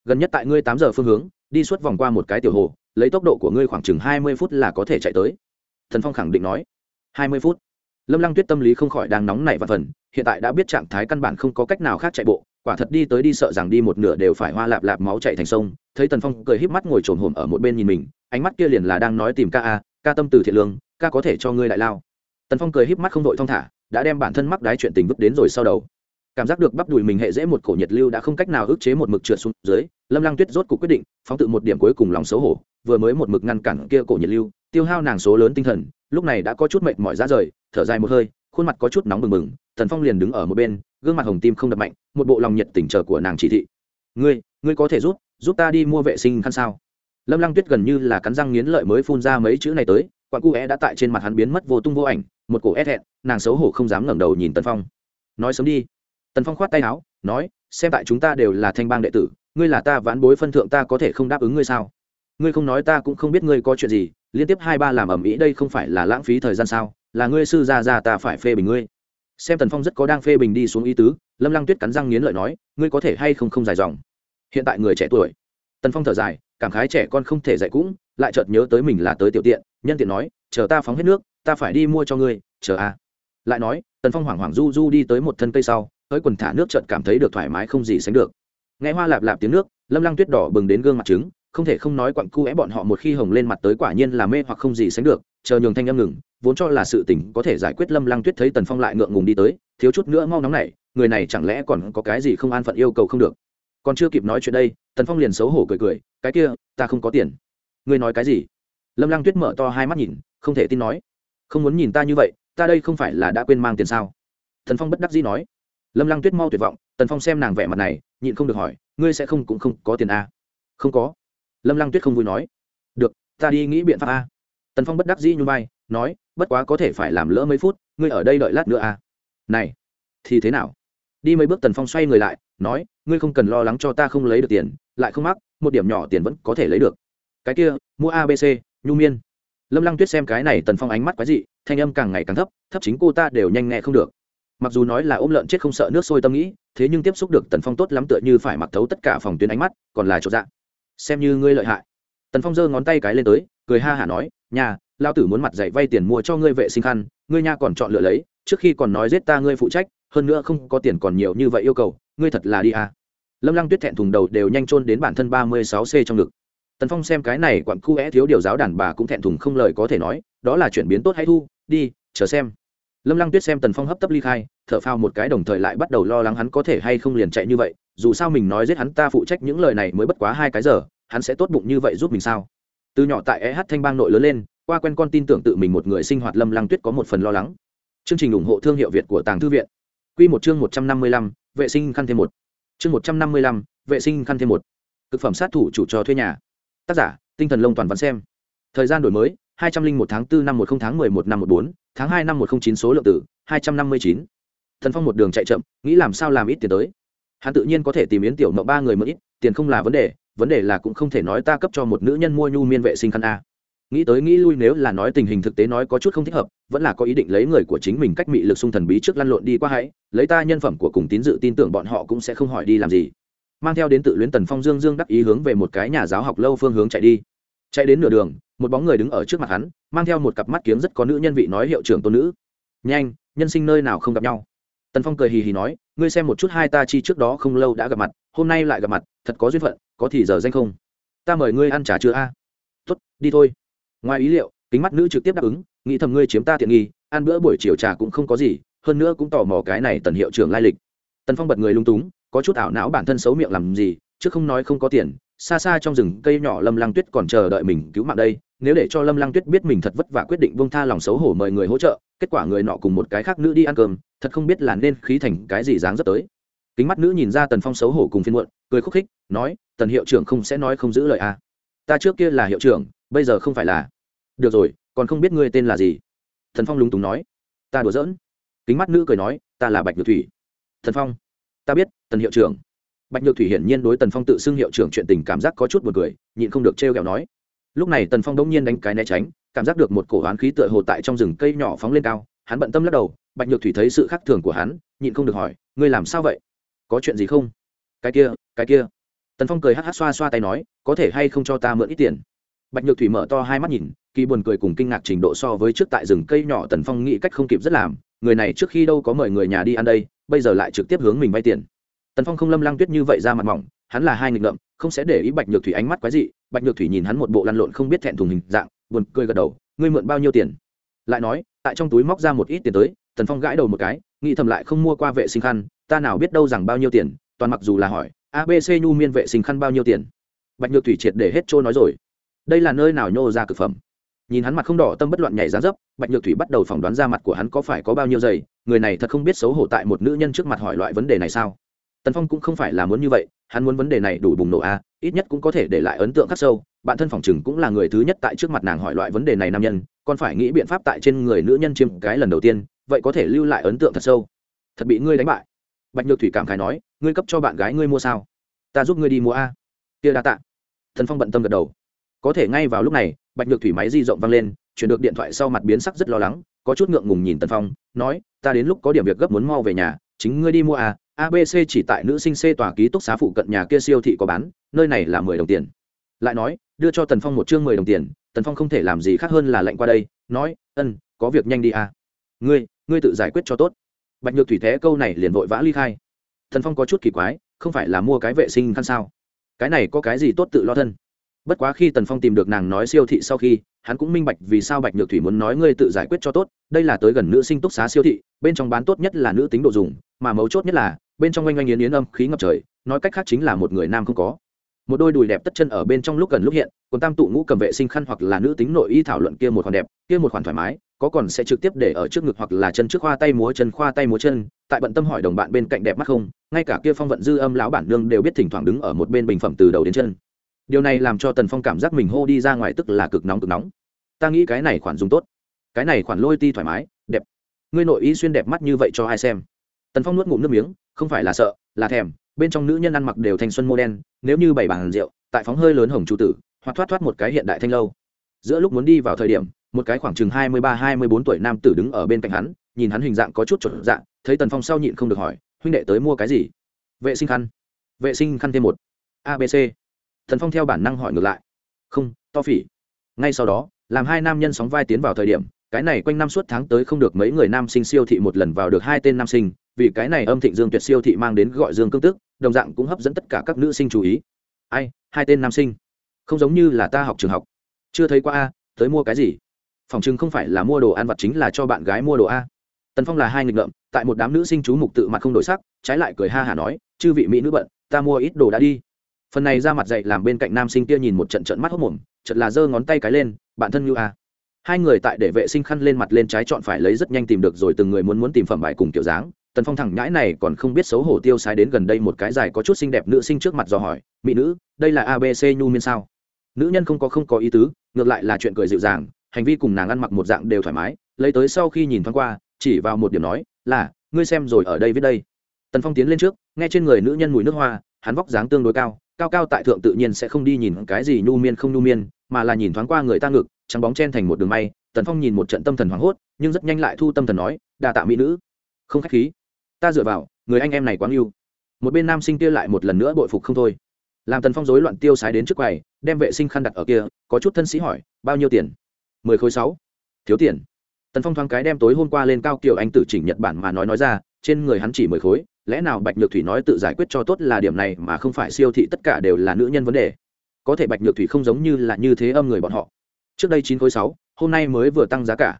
gần nhất tại ngươi tám giờ phương hướng, đi suốt vòng qua một cái tiểu hồ, lấy tốc độ của ngươi khoảng chừng hai mươi phút là có thể chạy tới. Thần phong khẳng định nói. Hai mươi phút? Lâm lăng tuyết tâm lý không khỏi đang nóng nảy và phần, hiện tại đã biết trạng thái căn bản không có cách nào khác chạy bộ, quả thật đi tới đi sợ rằng đi một nửa đều phải hoa lạp lạp máu chạy thành sông, thấy tần phong cười híp mắt ngồi trồn hồm ở một bên nhìn mình, ánh mắt kia liền là đang nói tìm ca a, ca tâm từ thiện lương, ca có thể cho ngươi lại lao. Tần phong cười híp mắt không đội thong thả, đã đem bản thân mắc đái chuyện tình vứt đến rồi sau đầu. Cảm giác được bắp đùi mình hệ dễ một cổ nhiệt lưu đã không cách nào ức chế một mực trượt xuống dưới lâm lăng tuyết rốt cuộc quyết định, phóng tự một điểm cuối cùng lòng xấu hổ, vừa mới một mực ngăn cản kia cổ nhiệt lưu, tiêu hao nàng số lớn tinh thần, lúc này đã có chút mệt mỏi ra rời, thở dài một hơi, khuôn mặt có chút nóng bừng bừng tần phong liền đứng ở một bên, gương mặt hồng tim không đập mạnh, một bộ lòng nhiệt tình chờ của nàng chỉ thị. Ngươi ngươi có thể giúp giúp ta đi mua vệ sinh khăn sao? Lâm lăng tuyết gần như là cắn răng nghiến lợi mới phun ra mấy chữ này tới quặng cu é đã tại trên mặt hắn biến mất vô tung vô ảnh, một cổ é hẹn, nàng xấu hổ không dám ngẩng đầu nhìn tần phong. Nói sớm đi. Tần phong khoát tay áo, nói, xem tại chúng ta đều là thanh bang đệ tử ngươi là ta vãn bối phân thượng ta có thể không đáp ứng ngươi sao? Ngươi không nói ta cũng không biết ngươi có chuyện gì, liên tiếp hai ba làm ầm ĩ đây không phải là lãng phí thời gian sao? Là ngươi sư gia gia ta phải phê bình ngươi. Xem tần phong rất có đang phê bình đi xuống ý tứ, lâm lăng tuyết cắn răng nghiến lợi nói, ngươi có thể hay không không dài dòng? Hiện tại người trẻ tuổi. Tần phong thở dài, cảm khái trẻ con không thể dạy cũng, lại chợt nhớ tới mình là tới tiểu tiện, nhân tiện nói, chờ ta phóng hết nước, ta phải đi mua cho ngươi, chờ a. Lại nói, tần phong hoảng hoảng du du đi tới một thân cây sau, tới quần thả nước chợt cảm thấy được thoải mái không gì sánh được nghe hoa lạp lạp tiếng nước, lâm lăng tuyết đỏ bừng đến gương mặt trứng, không thể không nói quặng cu é bọn họ một khi hồng lên mặt tới quả nhiên là mê hoặc không gì sánh được, chờ nhường thanh âm ngừng, vốn cho là sự tỉnh có thể giải quyết lâm lăng tuyết thấy tần phong lại ngượng ngùng đi tới, thiếu chút nữa mau nóng này người này chẳng lẽ còn có cái gì không an phận yêu cầu không được. Còn chưa kịp nói chuyện đây, tần phong liền xấu hổ cười cười, cái kia, ta không có tiền. Ngươi nói cái gì? Lâm lăng tuyết mở to hai mắt nhìn, không thể tin nói. Không muốn nhìn ta như vậy, ta đây không phải là đã quên mang tiền sao? Thần phong bất đắc dĩ nói. Lâm lăng tuyết mau tuyệt vọng tần phong xem nàng vẻ mặt này, nhịn không được hỏi, ngươi sẽ không cũng không có tiền a à? không có. Lâm lăng tuyết không vui nói, được, ta đi nghĩ biện pháp a. Tần phong bất đắc dĩ như vai, nói, bất quá có thể phải làm lỡ mấy phút, ngươi ở đây đợi lát nữa a này, thì thế nào? Đi mấy bước tần phong xoay người lại, nói, ngươi không cần lo lắng cho ta không lấy được tiền, lại không mắc, một điểm nhỏ tiền vẫn có thể lấy được. Cái kia, mua abc nhu miên. Lâm lăng tuyết xem cái này tần phong ánh mắt quái dị, thanh âm càng ngày càng thấp thấp chính cô ta đều nhanh nghe không được mặc dù nói là ôm lợn chết không sợ nước sôi tâm nghĩ, thế nhưng tiếp xúc được tần phong tốt lắm tựa như phải mặc thấu tất cả phòng tuyến ánh mắt, còn là chỗ dạ. Xem như ngươi lợi hại. Tần phong giơ ngón tay cái lên tới, cười ha hả nói, nhà, lao tử muốn mặt dạy vay tiền mua cho ngươi vệ sinh khăn, ngươi nha còn chọn lựa lấy, trước khi còn nói giết ta ngươi phụ trách, hơn nữa không có tiền còn nhiều như vậy yêu cầu, ngươi thật là đi à. lâm lăng tuyết thẹn thùng đầu đều nhanh chôn đến bản thân ba mươi sáu c trong ngực. Tần phong xem cái này quặn khu é thiếu điều giáo đàn bà cũng thẹn thùng không lời có thể nói, đó là chuyển biến tốt hay thu, đi, chờ xem lâm lăng tuyết xem tần phong hấp tấp ly khai, thở phao một cái đồng thời lại bắt đầu lo lắng hắn có thể hay không liền chạy như vậy, dù sao mình nói giết hắn ta phụ trách những lời này mới bất quá hai cái giờ, hắn sẽ tốt bụng như vậy giúp mình sao? Từ nhỏ tại eh thanh bang nội lớn lên, qua quen con tin tưởng tự mình một người sinh hoạt lâm lăng tuyết có một phần lo lắng. Chương trình ủng hộ thương hiệu việt của tàng thư viện. Q một chương một trăm năm mươi lăm, vệ sinh khăn thêm một. Chương một trăm năm mươi lăm, vệ sinh khăn thêm một. Thực phẩm sát thủ chủ trò thuê nhà. Tác giả, tinh thần lông toàn văn xem. Thời gian đổi mới hai trăm linh một tháng bốn năm một không tháng mười một năm một bốn, tháng hai năm một không chín số lượng tử, hai trăm năm mươi chín. Thần phong một đường chạy chậm, nghĩ làm sao làm ít tiền tới. Hắn tự nhiên có thể tìm yến tiểu mậu ba người mượn ít, tiền không là vấn đề vấn đề là cũng không thể nói ta cấp cho một nữ nhân mua nhu miên vệ sinh khăn a. Nghĩ tới nghĩ lui nếu là nói tình hình thực tế nói có chút không thích hợp, vẫn là có ý định lấy người của chính mình cách mị lực sung thần bí trước lăn lộn đi qua hãy, lấy ta nhân phẩm của cùng tín dự tin tưởng bọn họ cũng sẽ không hỏi đi làm gì. Mang theo đến tự luyến tần phong dương dương đắc ý hướng về một cái nhà giáo học lâu phương hướng chạy đi. Chạy đến nửa đường một bóng người đứng ở trước mặt hắn, mang theo một cặp mắt kiếng rất có nữ nhân vị nói hiệu trưởng tôn nữ. Nhanh, nhân sinh nơi nào không gặp nhau? Tần phong cười hì hì nói, ngươi xem một chút hai ta chi trước đó không lâu đã gặp mặt, hôm nay lại gặp mặt, thật có duyên phận, có thì giờ danh không? Ta mời ngươi ăn trả chưa a? À? t đi thôi. Ngoài ý liệu, kính mắt nữ trực tiếp đáp ứng, nghĩ thầm ngươi chiếm ta tiện nghi, ăn bữa buổi chiều trà cũng không có gì, hơn nữa cũng tò mò cái này tần hiệu trưởng lai lịch. Tần phong bật người lung túng, có chút ảo não bản thân xấu miệng làm gì, chứ không nói không có tiền xa xa trong rừng cây nhỏ lâm lăng tuyết còn chờ đợi mình cứu mạng đây, nếu để cho lâm lăng tuyết biết mình thật vất vả quyết định bông tha lòng xấu hổ mời người hỗ trợ, kết quả người nọ cùng một cái khác nữ đi ăn cơm, thật không biết là nên khí thành cái gì dáng dấp tới. Kính mắt nữ nhìn ra tần phong xấu hổ cùng phiên muộn, cười khúc khích, nói, tần hiệu trưởng không sẽ nói không giữ lời à. ta trước kia là hiệu trưởng, bây giờ không phải là. Được rồi, còn không biết ngươi tên là gì. Thần phong lúng túng nói. Ta đùa giỡn. Kính mắt nữ cười nói, ta là bạch nhược thủy. Thần phong, ta biết, tần hiệu trưởng bạch nhược thủy hiển nhiên đối tần phong tự xưng hiệu trưởng chuyện tình cảm giác có chút b u ồ n cười, nhịn không được t r e o nói. Lúc này tần phong đông nhiên đánh cái né tránh, cảm giác được một cổ hoán khí tựa hồ tại trong rừng cây nhỏ phóng lên cao, hắn bận tâm lắc đầu, bạch nhược thủy thấy sự khác thường của hắn, nhịn không được hỏi, ngươi làm sao vậy? Có chuyện gì không? Cái kia cái kia. Tần phong cười hát hát xoa xoa tay nói, có thể hay không cho ta mượn ít tiền? Bạch nhược thủy mở to hai mắt nhìn, kỳ buồn cười cùng kinh ngạc trình độ so với trước tại rừng cây nhỏ tần phong nghĩ cách không kịp rất làm, người này trước khi đâu có mời người nhà đi ăn đây, bây giờ lại trực tiếp hướng mình vay tiền tần phong không lâm lăng tuyết như vậy ra mặt mỏng, hắn là hai nghịch ngợm, không sẽ để ý bạch nhược thủy ánh mắt quái dị. Bạch nhược thủy nhìn hắn một bộ lăn lộn không biết thẹn thùng hình dạng, buồn cười gật đầu, ngươi mượn bao nhiêu tiền? Lại nói, tại trong túi móc ra một ít tiền tới, tần phong gãi đầu một cái, nghĩ thầm lại không mua qua vệ sinh khăn, ta nào biết đâu rằng bao nhiêu tiền? Toàn mặc dù là hỏi abc nhu miên vệ sinh khăn bao nhiêu tiền? Bạch nhược thủy triệt để hết trôi nói rồi. Đây là nơi nào nhô ra cực phẩm? Nhìn hắn mặt không đỏ tâm bất loạn nhảy ra dấp, bạch nhược thủy bắt đầu phỏng đoán ra mặt của hắn có phải có bao nhiêu giày. Người này thật không biết xấu hổ tại một nữ nhân trước mặt hỏi loại vấn đề này sao? Tần phong cũng không phải là muốn như vậy, hắn muốn vấn đề này đủ bùng nổ a ít nhất cũng có thể để lại ấn tượng khắc sâu. Bản thân phòng chừng cũng là người thứ nhất tại trước mặt nàng hỏi loại vấn đề này nam nhân, còn phải nghĩ biện pháp tại trên người nữ nhân chiếm cái lần đầu tiên, vậy có thể lưu lại ấn tượng thật sâu. Thật bị ngươi đánh bại. Bạch nhược thủy cảm khái nói, ngươi cấp cho bạn gái ngươi mua sao? Ta giúp ngươi đi mua a. Tia đa tạ. Thần phong bận tâm gật đầu. Có thể ngay vào lúc này, bạch nhược thủy máy di rộng vang lên, chuyển được điện thoại sau mặt biến sắc rất lo lắng, có chút ngượng ngùng nhìn tần phong, nói, ta đến lúc có điểm việc gấp muốn mau về nhà chính ngươi đi mua à abc chỉ tại nữ sinh c tòa ký túc xá phụ cận nhà kia siêu thị có bán, nơi này là mười đồng tiền. Lại nói, đưa cho tần phong một chương mười đồng tiền, tần phong không thể làm gì khác hơn là lệnh qua đây, nói, ân, có việc nhanh đi à. Ngươi ngươi tự giải quyết cho tốt. Bạch nhược thủy thế câu này liền vội vã ly khai. Tần phong có chút kỳ quái, không phải là mua cái vệ sinh khăn sao? Cái này có cái gì tốt tự lo thân? Bất quá khi tần phong tìm được nàng nói siêu thị sau khi, hắn cũng minh bạch vì sao bạch nhược thủy muốn nói ngươi tự giải quyết cho tốt, đây là tới gần nữ sinh túc xá siêu thị, bên trong bán tốt nhất là nữ tính độ dùng, mà mấu chốt nhất là, bên trong oanh oanh yến yến âm khí ngập trời, nói cách khác chính là một người nam không có. Một đôi đùi đẹp tất chân ở bên trong lúc gần lúc hiện, còn tam tụ ngũ cầm vệ sinh khăn hoặc là nữ tính nội y thảo luận kia một khoản đẹp, kia một khoản thoải mái, có còn sẽ trực tiếp để ở trước ngực hoặc là chân trước khoa tay múa chân, khoa tay múa chân, tại bận tâm hỏi đồng bạn bên cạnh đẹp mắt không, ngay cả kia phong vận dư âm lão bản nương đều biết thỉnh thoảng đứng ở một bên bình phẩm từ đầu đến chân điều này làm cho tần phong cảm giác mình hô đi ra ngoài tức là cực nóng cực nóng. Ta nghĩ cái này khoản dùng tốt. Cái này khoản lôi ti thoải mái, đẹp. Ngươi nội ý xuyên đẹp mắt như vậy cho ai xem? Tần phong nuốt ngụm nước miếng, không phải là sợ, là thèm. Bên trong nữ nhân ăn mặc đều thanh xuân mô đen nếu như bảy bàn rượu, tại phóng hơi lớn hồng trụ tử, hoặc thoát thoát một cái hiện đại thanh lâu. Giữa lúc muốn đi vào thời điểm, một cái khoảng chừng hai mươi ba, hai mươi bốn tuổi nam tử đứng ở bên cạnh hắn, nhìn hắn hình dạng có chút chuẩn dạng, thấy tần phong sau nhịn không được hỏi, huynh đệ tới mua cái gì? Vệ sinh khăn. Vệ sinh khăn thêm một. Abc thần phong theo bản năng hỏi ngược lại. Không, to phỉ. Ngay sau đó, làm hai nam nhân sóng vai tiến vào thời điểm, cái này quanh năm suốt tháng tới không được mấy người nam sinh siêu thị một lần vào được hai tên nam sinh, vì cái này âm thịnh dương tuyệt siêu thị mang đến gọi dương cương tức, đồng dạng cũng hấp dẫn tất cả các nữ sinh chú ý. Ai, hai tên nam sinh? Không giống như là ta học trường học. Chưa thấy qua a, tới mua cái gì? Phòng chừng không phải là mua đồ ăn vặt chính là cho bạn gái mua đồ a. Tần phong là hai nghịch ngợm, tại một đám nữ sinh chú mục tự mặt không đổi sắc, trái lại cười ha hả nói, chư vị mỹ nữ bận, ta mua ít đồ đã đi phần này ra mặt dậy làm bên cạnh nam sinh kia nhìn một trận trận mắt hốc mồm trận là giơ ngón tay cái lên, bạn thân như a à. hai người tại để vệ sinh khăn lên mặt lên trái chọn phải lấy rất nhanh tìm được rồi từng người muốn muốn tìm phẩm bài cùng kiểu dáng. Tần phong thẳng nhãi này còn không biết xấu hổ tiêu sái đến gần đây một cái dài có chút xinh đẹp nữ sinh trước mặt dò hỏi, mỹ nữ, đây là abc nhu miên sao? Nữ nhân không có không có ý tứ, ngược lại là chuyện cười dịu dàng, hành vi cùng nàng ăn mặc một dạng đều thoải mái, lấy tới sau khi nhìn thoáng qua, chỉ vào một điểm nói, là, ngươi xem rồi ở đây viết đây. Tần phong tiến lên trước, nghe trên người nữ nhân mùi nước hoa, hắn vóc dáng tương đối cao cao cao tại thượng tự nhiên sẽ không đi nhìn cái gì nhu miên không nhu miên, mà là nhìn thoáng qua người ta ngực, trắng bóng chen thành một đường may, tần phong nhìn một trận tâm thần hoảng hốt, nhưng rất nhanh lại thu tâm thần nói đà tạ mỹ nữ. Không khách khí. Ta dựa vào, người anh em này quá yêu một bên nam sinh kia lại một lần nữa bội phục không thôi. Làm tần phong rối loạn tiêu sái đến trước quầy, đem vệ sinh khăn đặt ở kia, có chút thân sĩ hỏi, bao nhiêu tiền? Mười khối sáu. Thiếu tiền. Tần phong thoáng cái đem tối hôm qua lên cao kiểu anh tử chỉnh nhật bản mà nói nói ra, trên người hắn chỉ mười khối lẽ nào bạch nhược thủy nói tự giải quyết cho tốt là điểm này mà không phải siêu thị tất cả đều là nữ nhân vấn đề? Có thể bạch nhược thủy không giống như là như thế âm người bọn họ. Trước đây chín khối sáu, hôm nay mới vừa tăng giá cả.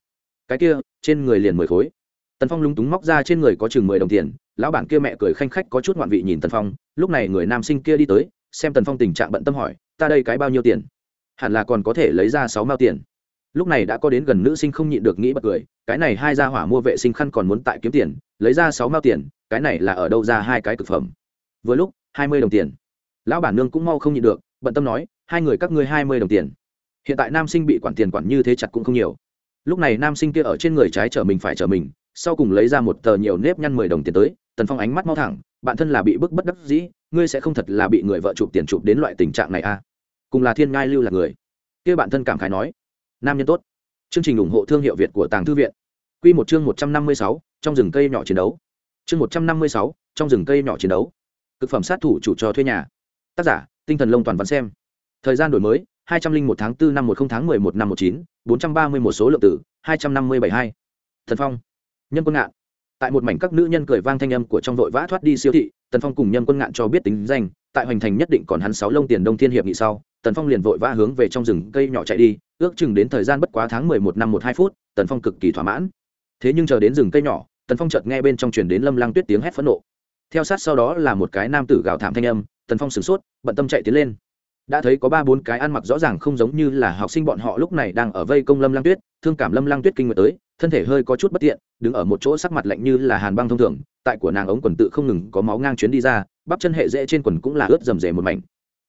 Cái kia, trên người liền mười khối. Tần phong lúng túng móc ra trên người có chừng mười đồng tiền, lão bản kia mẹ cười khanh khách có chút ngoạn vị nhìn tần phong, lúc này người nam sinh kia đi tới, xem tần phong tình trạng bận tâm hỏi, ta đây cái bao nhiêu tiền? Hẳn là còn có thể lấy ra sáu mao tiền. Lúc này đã có đến gần nữ sinh không nhịn được nghĩ bật cười, cái này hai gia hỏa mua vệ sinh khăn còn muốn tại kiếm tiền, lấy ra sáu mao tiền cái này là ở đâu ra hai cái cực phẩm? Vừa lúc, hai mươi đồng tiền. Lão bản nương cũng mau không nhịn được, bận tâm nói, hai người các ngươi hai mươi đồng tiền. Hiện tại nam sinh bị quản tiền quản như thế chặt cũng không nhiều. Lúc này nam sinh kia ở trên người trái chở mình phải chở mình, sau cùng lấy ra một tờ nhiều nếp nhăn mười đồng tiền tới, tần phong ánh mắt mau thẳng, bạn thân là bị bức bất đắc dĩ, ngươi sẽ không thật là bị người vợ chụp tiền chụp đến loại tình trạng này à? Cùng là thiên ngai lưu là người. Kia bạn thân cảm khái nói, nam nhân tốt. Chương trình ủng hộ thương hiệu việt của tàng thư viện. Q một chương một trăm năm mươi sáu, trong rừng cây nhỏ chiến đấu chương một trăm năm mươi sáu, trong rừng cây nhỏ chiến đấu. Thực phẩm sát thủ chủ trò thuê nhà. Tác giả, tinh thần lông toàn văn xem. Thời gian đổi mới, hai trăm linh một tháng bốn năm một không tháng mười một năm một chín, bốn trăm ba mươi một số lượng tử hai trăm năm mươi bảy hai. Thần phong. Nhân quân ngạn. Tại một mảnh các nữ nhân cười vang thanh âm của trong vội vã thoát đi siêu thị, tần phong cùng nhân quân ngạn cho biết tính danh, tại hoành thành nhất định còn hắn sáu lông tiền đông thiên hiệp nghị sau, tần phong liền vội vã hướng về trong rừng cây nhỏ chạy đi, ước chừng đến thời gian bất quá tháng mười một năm một hai phút, tần phong cực kỳ thỏa mãn. Thế nhưng chờ đến rừng cây nhỏ tần phong chợt nghe bên trong truyền đến lâm lăng tuyết tiếng hét phẫn nộ. Theo sát sau đó là một cái nam tử gào thảm thanh âm, tần phong sửng sốt, bận tâm chạy tiến lên. Đã thấy có ba bốn cái ăn mặc rõ ràng không giống như là học sinh bọn họ lúc này đang ở vây công lâm lăng tuyết, thương cảm lâm lăng tuyết kinh nguyệt tới, thân thể hơi có chút bất tiện, đứng ở một chỗ sắc mặt lạnh như là hàn băng thông thường, tại của nàng ống quần tự không ngừng có máu ngang chuyến đi ra, bắp chân hệ dễ trên quần cũng là ướt rầm rề một mảnh.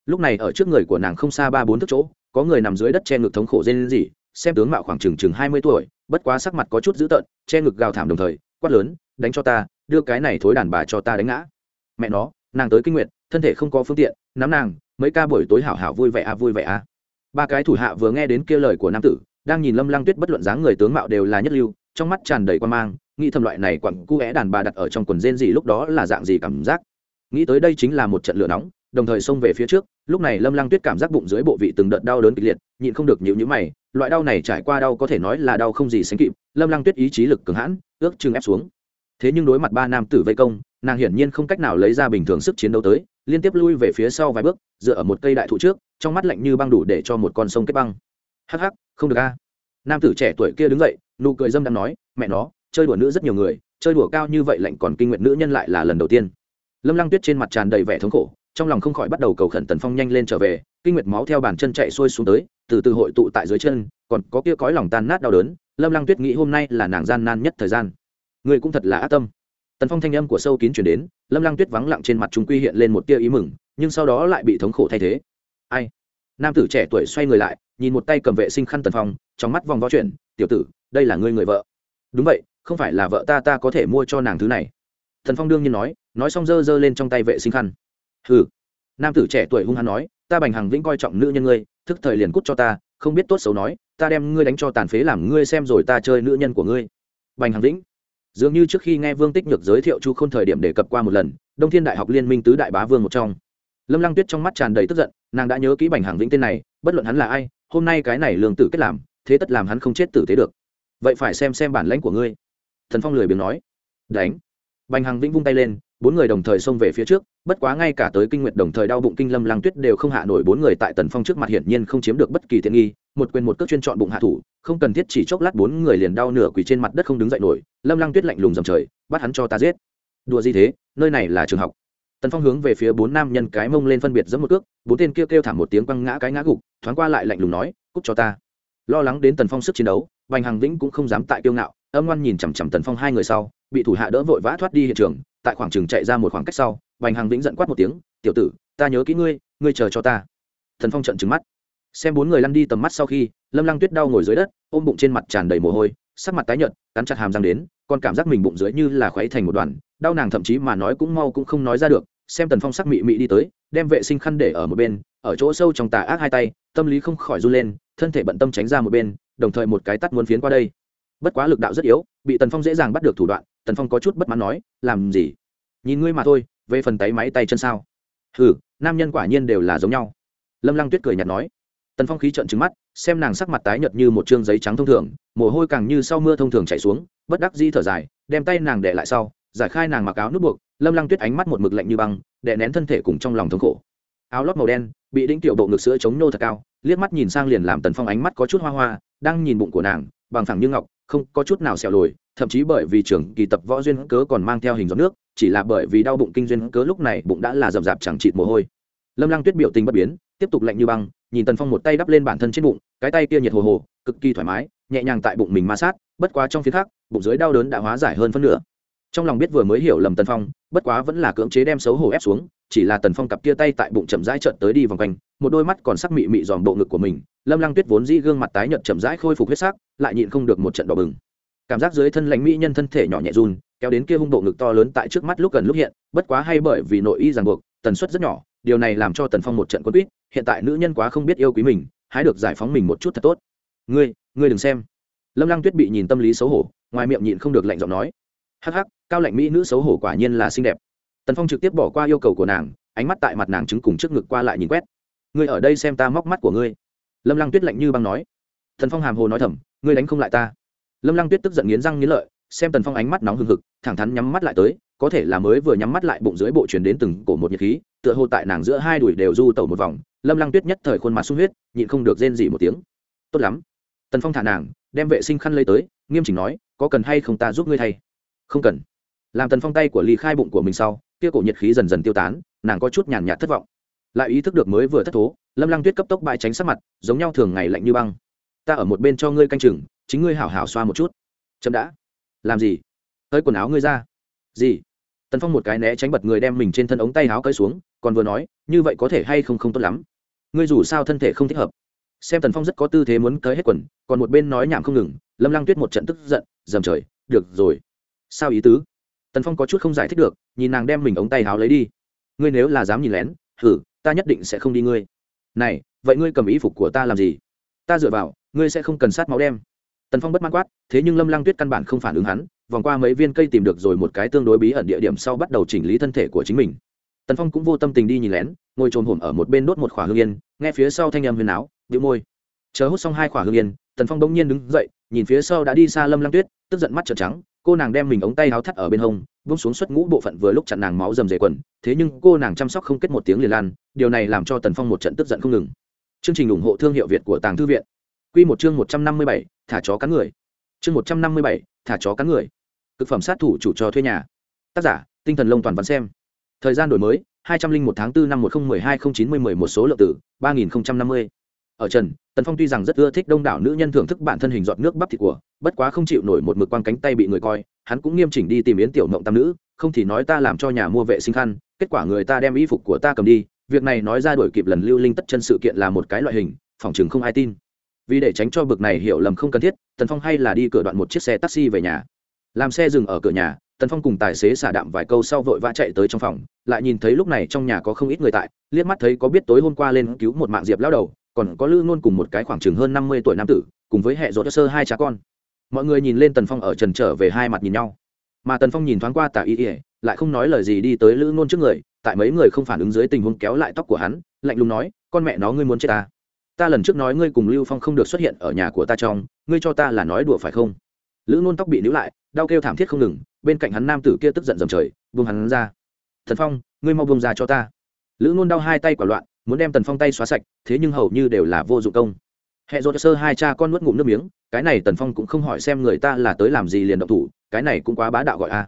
Lúc này ở trước người của nàng không xa ba bốn thước chỗ, có người nằm dưới đất che ngực thống khổ dê lên gì xem tướng mạo khoảng chừng chừng hai mươi tuổi, bất quá sắc mặt có chút dữ tợn, che ngực gào thảm đồng thời quát lớn, đánh cho ta, đưa cái này thối đàn bà cho ta đánh ngã. Mẹ nó, nàng tới kinh nguyện thân thể không có phương tiện, nắm nàng, mấy ca buổi tối hảo hảo vui vẻ à vui vẻ à. Ba cái thủ hạ vừa nghe đến kia lời của nam tử, đang nhìn lâm lang tuyết bất luận dáng người tướng mạo đều là nhất lưu, trong mắt tràn đầy quan mang, nghĩ thầm loại này quặng cu é đàn bà đặt ở trong quần rên gì lúc đó là dạng gì cảm giác. Nghĩ tới đây chính là một trận lửa nóng đồng thời xông về phía trước, lúc này lâm lăng tuyết cảm giác bụng dưới bộ vị từng đợt đau đớn kịch liệt, nhịn không được nhịu nhữ mày, loại đau này trải qua đau có thể nói là đau không gì sánh kịp, lâm lăng tuyết ý chí lực cường hãn, ước chừng ép xuống. Thế nhưng đối mặt ba nam tử vây công, nàng hiển nhiên không cách nào lấy ra bình thường sức chiến đấu tới, liên tiếp lui về phía sau vài bước, dựa ở một cây đại thụ trước, trong mắt lạnh như băng đủ để cho một con sông kết băng. Hắc hắc, không được a. Nam tử trẻ tuổi kia đứng dậy, nụ cười dâm đang nói, mẹ nó, chơi đùa nữ rất nhiều người, chơi đùa cao như vậy lạnh còn kinh nguyện nữ nhân lại là lần đầu tiên. Lâm lăng tuyết trên mặt tràn đầy vẻ thống khổ trong lòng không khỏi bắt đầu cầu khẩn tần phong nhanh lên trở về, kinh nguyệt máu theo bàn chân chạy xuôi xuống tới, từ từ hội tụ tại dưới chân, còn có kia cõi lòng tan nát đau đớn, lâm lăng tuyết nghĩ hôm nay là nàng gian nan nhất thời gian. Người cũng thật là ác tâm. Tần phong thanh âm của sâu kín chuyển đến, lâm lăng tuyết vắng lặng trên mặt chúng quy hiện lên một tia ý mừng, nhưng sau đó lại bị thống khổ thay thế. Ai? Nam tử trẻ tuổi xoay người lại, nhìn một tay cầm vệ sinh khăn tần phong, trong mắt vòng vo chuyện tiểu tử, đây là ngươi người vợ. Đúng vậy, không phải là vợ ta ta có thể mua cho nàng thứ này. Thần phong đương nhiên nói nói xong dơ dơ lên trong tay vệ sinh khăn hừ. Nam tử trẻ tuổi hung hăng nói, ta bành hằng vĩnh coi trọng nữ nhân ngươi, thức thời liền cút cho ta, không biết tốt xấu nói, ta đem ngươi đánh cho tàn phế làm ngươi xem rồi ta chơi nữ nhân của ngươi. Bành hằng vĩnh. Dường như trước khi nghe vương tích nhược giới thiệu chu k h ô n thời điểm đề cập qua một lần, đông thiên đại học liên minh tứ đại bá vương một trong. Lâm lăng tuyết trong mắt tràn đầy tức giận, nàng đã nhớ kỹ bành hằng vĩnh tên này, bất luận hắn là ai, hôm nay cái này lương tử kết làm, thế tất làm hắn không chết tử thế được. Vậy phải xem xem bản lãnh của ngươi. Thần phong lười biếng nói. Đánh. Bành hằng vĩnh vung tay lên bốn người đồng thời xông về phía trước bất quá ngay cả tới kinh nguyệt đồng thời đau bụng kinh lâm lăng tuyết đều không hạ nổi bốn người tại tần phong trước mặt hiển nhiên không chiếm được bất kỳ tiện nghi một quyền một cước chuyên chọn bụng hạ thủ không cần thiết chỉ chốc lát bốn người liền đau nửa quỳ trên mặt đất không đứng dậy nổi lâm lăng tuyết lạnh lùng dầm trời bắt hắn cho ta giết. Đùa gì thế nơi này là trường học. Tần phong hướng về phía bốn nam nhân cái mông lên phân biệt giấm một cước bốn tên kia kêu, kêu thảm một tiếng quăng ngã cái ngã gục thoáng qua lại lạnh lùng nói cút cho ta. Lo lắng đến tần phong sức chiến đấu vành hằng vĩnh cũng không dám tại kiêu ngạo âm ngoan nhìn chằm chằm tần phong hai người sau, bị thủ hạ đỡ vội vã thoát đi hiện trường, tại khoảng trường chạy ra một khoảng cách sau, bành hàng vĩnh giận quát một tiếng, tiểu tử, ta nhớ kỹ ngươi ngươi chờ cho ta. Thần phong trận trứng mắt. Xem bốn người lăn đi tầm mắt sau khi, lâm lăng tuyết đau ngồi dưới đất, ôm bụng trên mặt tràn đầy mồ hôi, sắc mặt tái nhợt, cắn chặt hàm răng đến, còn cảm giác mình bụng dưới như là khuấy thành một đoàn, đau nàng thậm chí mà nói cũng mau cũng không nói ra được, xem tần phong sắc mị mị đi tới, đem vệ sinh khăn để ở một bên, ở chỗ sâu trong tà ác hai tay, tâm lý không khỏi run lên, thân thể bận tâm tránh ra một bên, đồng thời một cái tắt muốn phiến qua đây bất quá lực đạo rất yếu, bị tần phong dễ dàng bắt được thủ đoạn, tần phong có chút bất mãn nói, làm gì? Nhìn ngươi mà thôi, về phần tay máy tay chân sao? Ừ nam nhân quả nhiên đều là giống nhau. Lâm lăng tuyết cười nhạt nói. Tần phong khí trận trứng mắt, xem nàng sắc mặt tái nhợt như một chương giấy trắng thông thường, mồ hôi càng như sau mưa thông thường chảy xuống, bất đắc di thở dài, đem tay nàng để lại sau, giải khai nàng mặc áo nút buộc, lâm lăng tuyết ánh mắt một mực lạnh như băng, đè nén thân thể cùng trong lòng thống khổ. Áo lót màu đen, bị đĩnh tiểu bộ ngực sữa chống nô thật cao, liếc mắt nhìn sang liền làm tần phong ánh mắt có chút hoa hoa, đang nhìn bụng của nàng bằng phẳng như ngọc, không có chút nào sẹo lồi, thậm chí bởi vì trường kỳ tập võ duyên cớ còn mang theo hình giọt nước, chỉ là bởi vì đau bụng kinh duyên cớ lúc này bụng đã là rậm rạp chẳng chịt mồ hôi. Lâm lăng tuyết biểu tình bất biến, tiếp tục lạnh như băng, nhìn tần phong một tay đắp lên bản thân trên bụng, cái tay kia nhiệt hồ hồ, cực kỳ thoải mái, nhẹ nhàng tại bụng mình ma sát, bất quá trong phía khác, bụng dưới đau đớn đã hóa giải hơn phân nửa trong lòng biết vừa mới hiểu lầm tần phong, bất quá vẫn là cưỡng chế đem xấu hổ ép xuống, chỉ là tần phong cặp kia tay tại bụng chậm rãi trợn tới đi vòng quanh, một đôi mắt còn sắc mị mị dòm bộ ngực của mình, lâm lăng tuyết vốn dĩ gương mặt tái nhợt chậm rãi khôi phục huyết sắc, lại nhịn không được một trận đỏ bừng. Cảm giác dưới thân lãnh mỹ nhân thân thể nhỏ nhẹ run, kéo đến kia hung bộ ngực to lớn tại trước mắt lúc gần lúc hiện, bất quá hay bởi vì nội y ràng buộc, tần suất rất nhỏ, điều này làm cho tần phong một trận quân quýt, hiện tại nữ nhân quá không biết yêu quý mình, hái được giải phóng mình một chút thật tốt. Ngươi ngươi đừng xem. Lâm lăng tuyết bị nhìn tâm lý xấu hổ, ngoài miệng nhịn không được lạnh giọng nói. Hắc hắc cao lạnh mỹ nữ xấu hổ quả nhiên là xinh đẹp. Tần phong trực tiếp bỏ qua yêu cầu của nàng, ánh mắt tại mặt nàng chứng cùng trước ngực qua lại nhìn quét. Ngươi ở đây xem ta móc mắt của ngươi. Lâm lăng tuyết lạnh như băng nói. Tần phong hàm hồ nói thầm, ngươi đánh không lại ta. Lâm lăng tuyết tức giận nghiến răng nghiến lợi, xem tần phong ánh mắt nóng hừng hực, thẳng thắn nhắm mắt lại tới, có thể là mới vừa nhắm mắt lại bụng dưới bộ chuyển đến từng cổ một nhiệt khí, tựa hồ tại nàng giữa hai đùi đều du tẩu một vòng. Lâm lăng tuyết nhất thời khuôn mặt sung huyết, nhịn không được rên dỉ một tiếng. Tốt lắm. Tần phong thả nàng, đem vệ sinh khăn lấy tới, nghiêm chỉnh nói, có cần hay không ta giúp ngươi thay? Không cần làm tần phong tay của ly khai bụng của mình sau, kia cổ nhiệt khí dần dần tiêu tán, nàng có chút nhàn nhạt thất vọng. Lại ý thức được mới vừa thất thố, lâm lăng tuyết cấp tốc bãi tránh sắc mặt, giống nhau thường ngày lạnh như băng. Ta ở một bên cho ngươi canh chừng, chính ngươi hảo hảo xoa một chút. Chậm đã. Làm gì? Tới quần áo ngươi ra. Gì? Tần phong một cái né tránh bật người đem mình trên thân ống tay áo cơi xuống, còn vừa nói, như vậy có thể hay không không tốt lắm? Ngươi dù sao thân thể không thích hợp. Xem tần phong rất có tư thế muốn cởi hết quần, còn một bên nói nhảm không ngừng, lâm lăng tuyết một trận tức giận, dầm trời, được rồi. Sao ý tứ? Tần phong có chút không giải thích được nhìn nàng đem mình ống tay háo lấy đi ngươi nếu là dám nhìn lén thử ta nhất định sẽ không đi ngươi. Này, vậy ngươi cầm ý phục của ta làm gì? Ta dựa vào, ngươi sẽ không cần sát máu đem. Tần phong bất mãn quát, thế nhưng lâm lăng tuyết căn bản không phản ứng hắn, vòng qua mấy viên cây tìm được rồi một cái tương đối bí ẩn địa điểm sau bắt đầu chỉnh lý thân thể của chính mình. Tần phong cũng vô tâm tình đi nhìn lén, ngồi trồn hổm ở một bên đốt một khỏa hương yên, nghe phía sau thanh âm huyền áo, bĩu môi. Chờ hút xong hai khỏa hương yên, tần phong bỗng nhiên đứng dậy, nhìn phía sau đã đi xa lâm lăng tuyết, tức giận mắt trợn trắng cô nàng đem mình ống tay áo thắt ở bên hông bung xuống xuất ngũ bộ phận vừa lúc chặn nàng máu dầm dề quần, thế nhưng cô nàng chăm sóc không kết một tiếng liền lan, điều này làm cho tần phong một trận tức giận không ngừng. Chương trình ủng hộ thương hiệu việt của tàng thư viện. Q một chương một trăm năm mươi bảy, thả chó cắn người. Chương một trăm năm mươi bảy, thả chó cắn người. C phẩm sát thủ chủ cho thuê nhà. Tác giả, tinh thần lông toàn văn xem. Thời gian đổi mới, hai trăm linh một tháng bốn năm một nghìn hai không chín mươi mười một số lượng tử, ba nghìn năm mươi ở trần, tần phong tuy rằng rất ưa thích đông đảo nữ nhân thưởng thức bản thân hình giọt nước bắp thịt của, bất quá không chịu nổi một mực quăng cánh tay bị người coi, hắn cũng nghiêm chỉnh đi tìm yến tiểu mộng tam nữ, không thì nói ta làm cho nhà mua vệ sinh khăn, kết quả người ta đem y phục của ta cầm đi, việc này nói ra đổi kịp lần lưu linh tất chân sự kiện là một cái loại hình, phòng chừng không ai tin. Vì để tránh cho bực này hiểu lầm không cần thiết, tần phong hay là đi cửa đoạn một chiếc xe taxi về nhà. Làm xe dừng ở cửa nhà, tần phong cùng tài xế xả đạm vài câu sau vội vã chạy tới trong phòng, lại nhìn thấy lúc này trong nhà có không ít người tại, liếc mắt thấy có biết tối hôm qua lên cứu một mạng diệp lao đầu còn có lữ nôn cùng một cái khoảng chừng hơn năm mươi tuổi nam tử, cùng với hệ rột sơ hai cha con. Mọi người nhìn lên tần phong ở trần trở về hai mặt nhìn nhau. Mà tần phong nhìn thoáng qua tả y ỉa lại không nói lời gì đi tới lữ nôn trước người, tại mấy người không phản ứng dưới tình huống kéo lại tóc của hắn, lạnh lùng nói, con mẹ nó, ngươi muốn chết ta? Ta lần trước nói ngươi cùng lưu phong không được xuất hiện ở nhà của ta trong, ngươi cho ta là nói đùa phải không? Lữ nôn tóc bị níu lại, đau kêu thảm thiết không ngừng, bên cạnh hắn nam tử kia tức giận dầm trời, buông hắn ra. Thần phong, ngươi mau buông ra cho ta. Lữ nôn đau hai tay quả loạn muốn đem tần phong tay xóa sạch, thế nhưng hầu như đều là vô dụng công. Hệ dỗ sơ hai cha con nuốt ngụm nước miếng, cái này tần phong cũng không hỏi xem người ta là tới làm gì liền động thủ, cái này cũng quá bá đạo gọi a.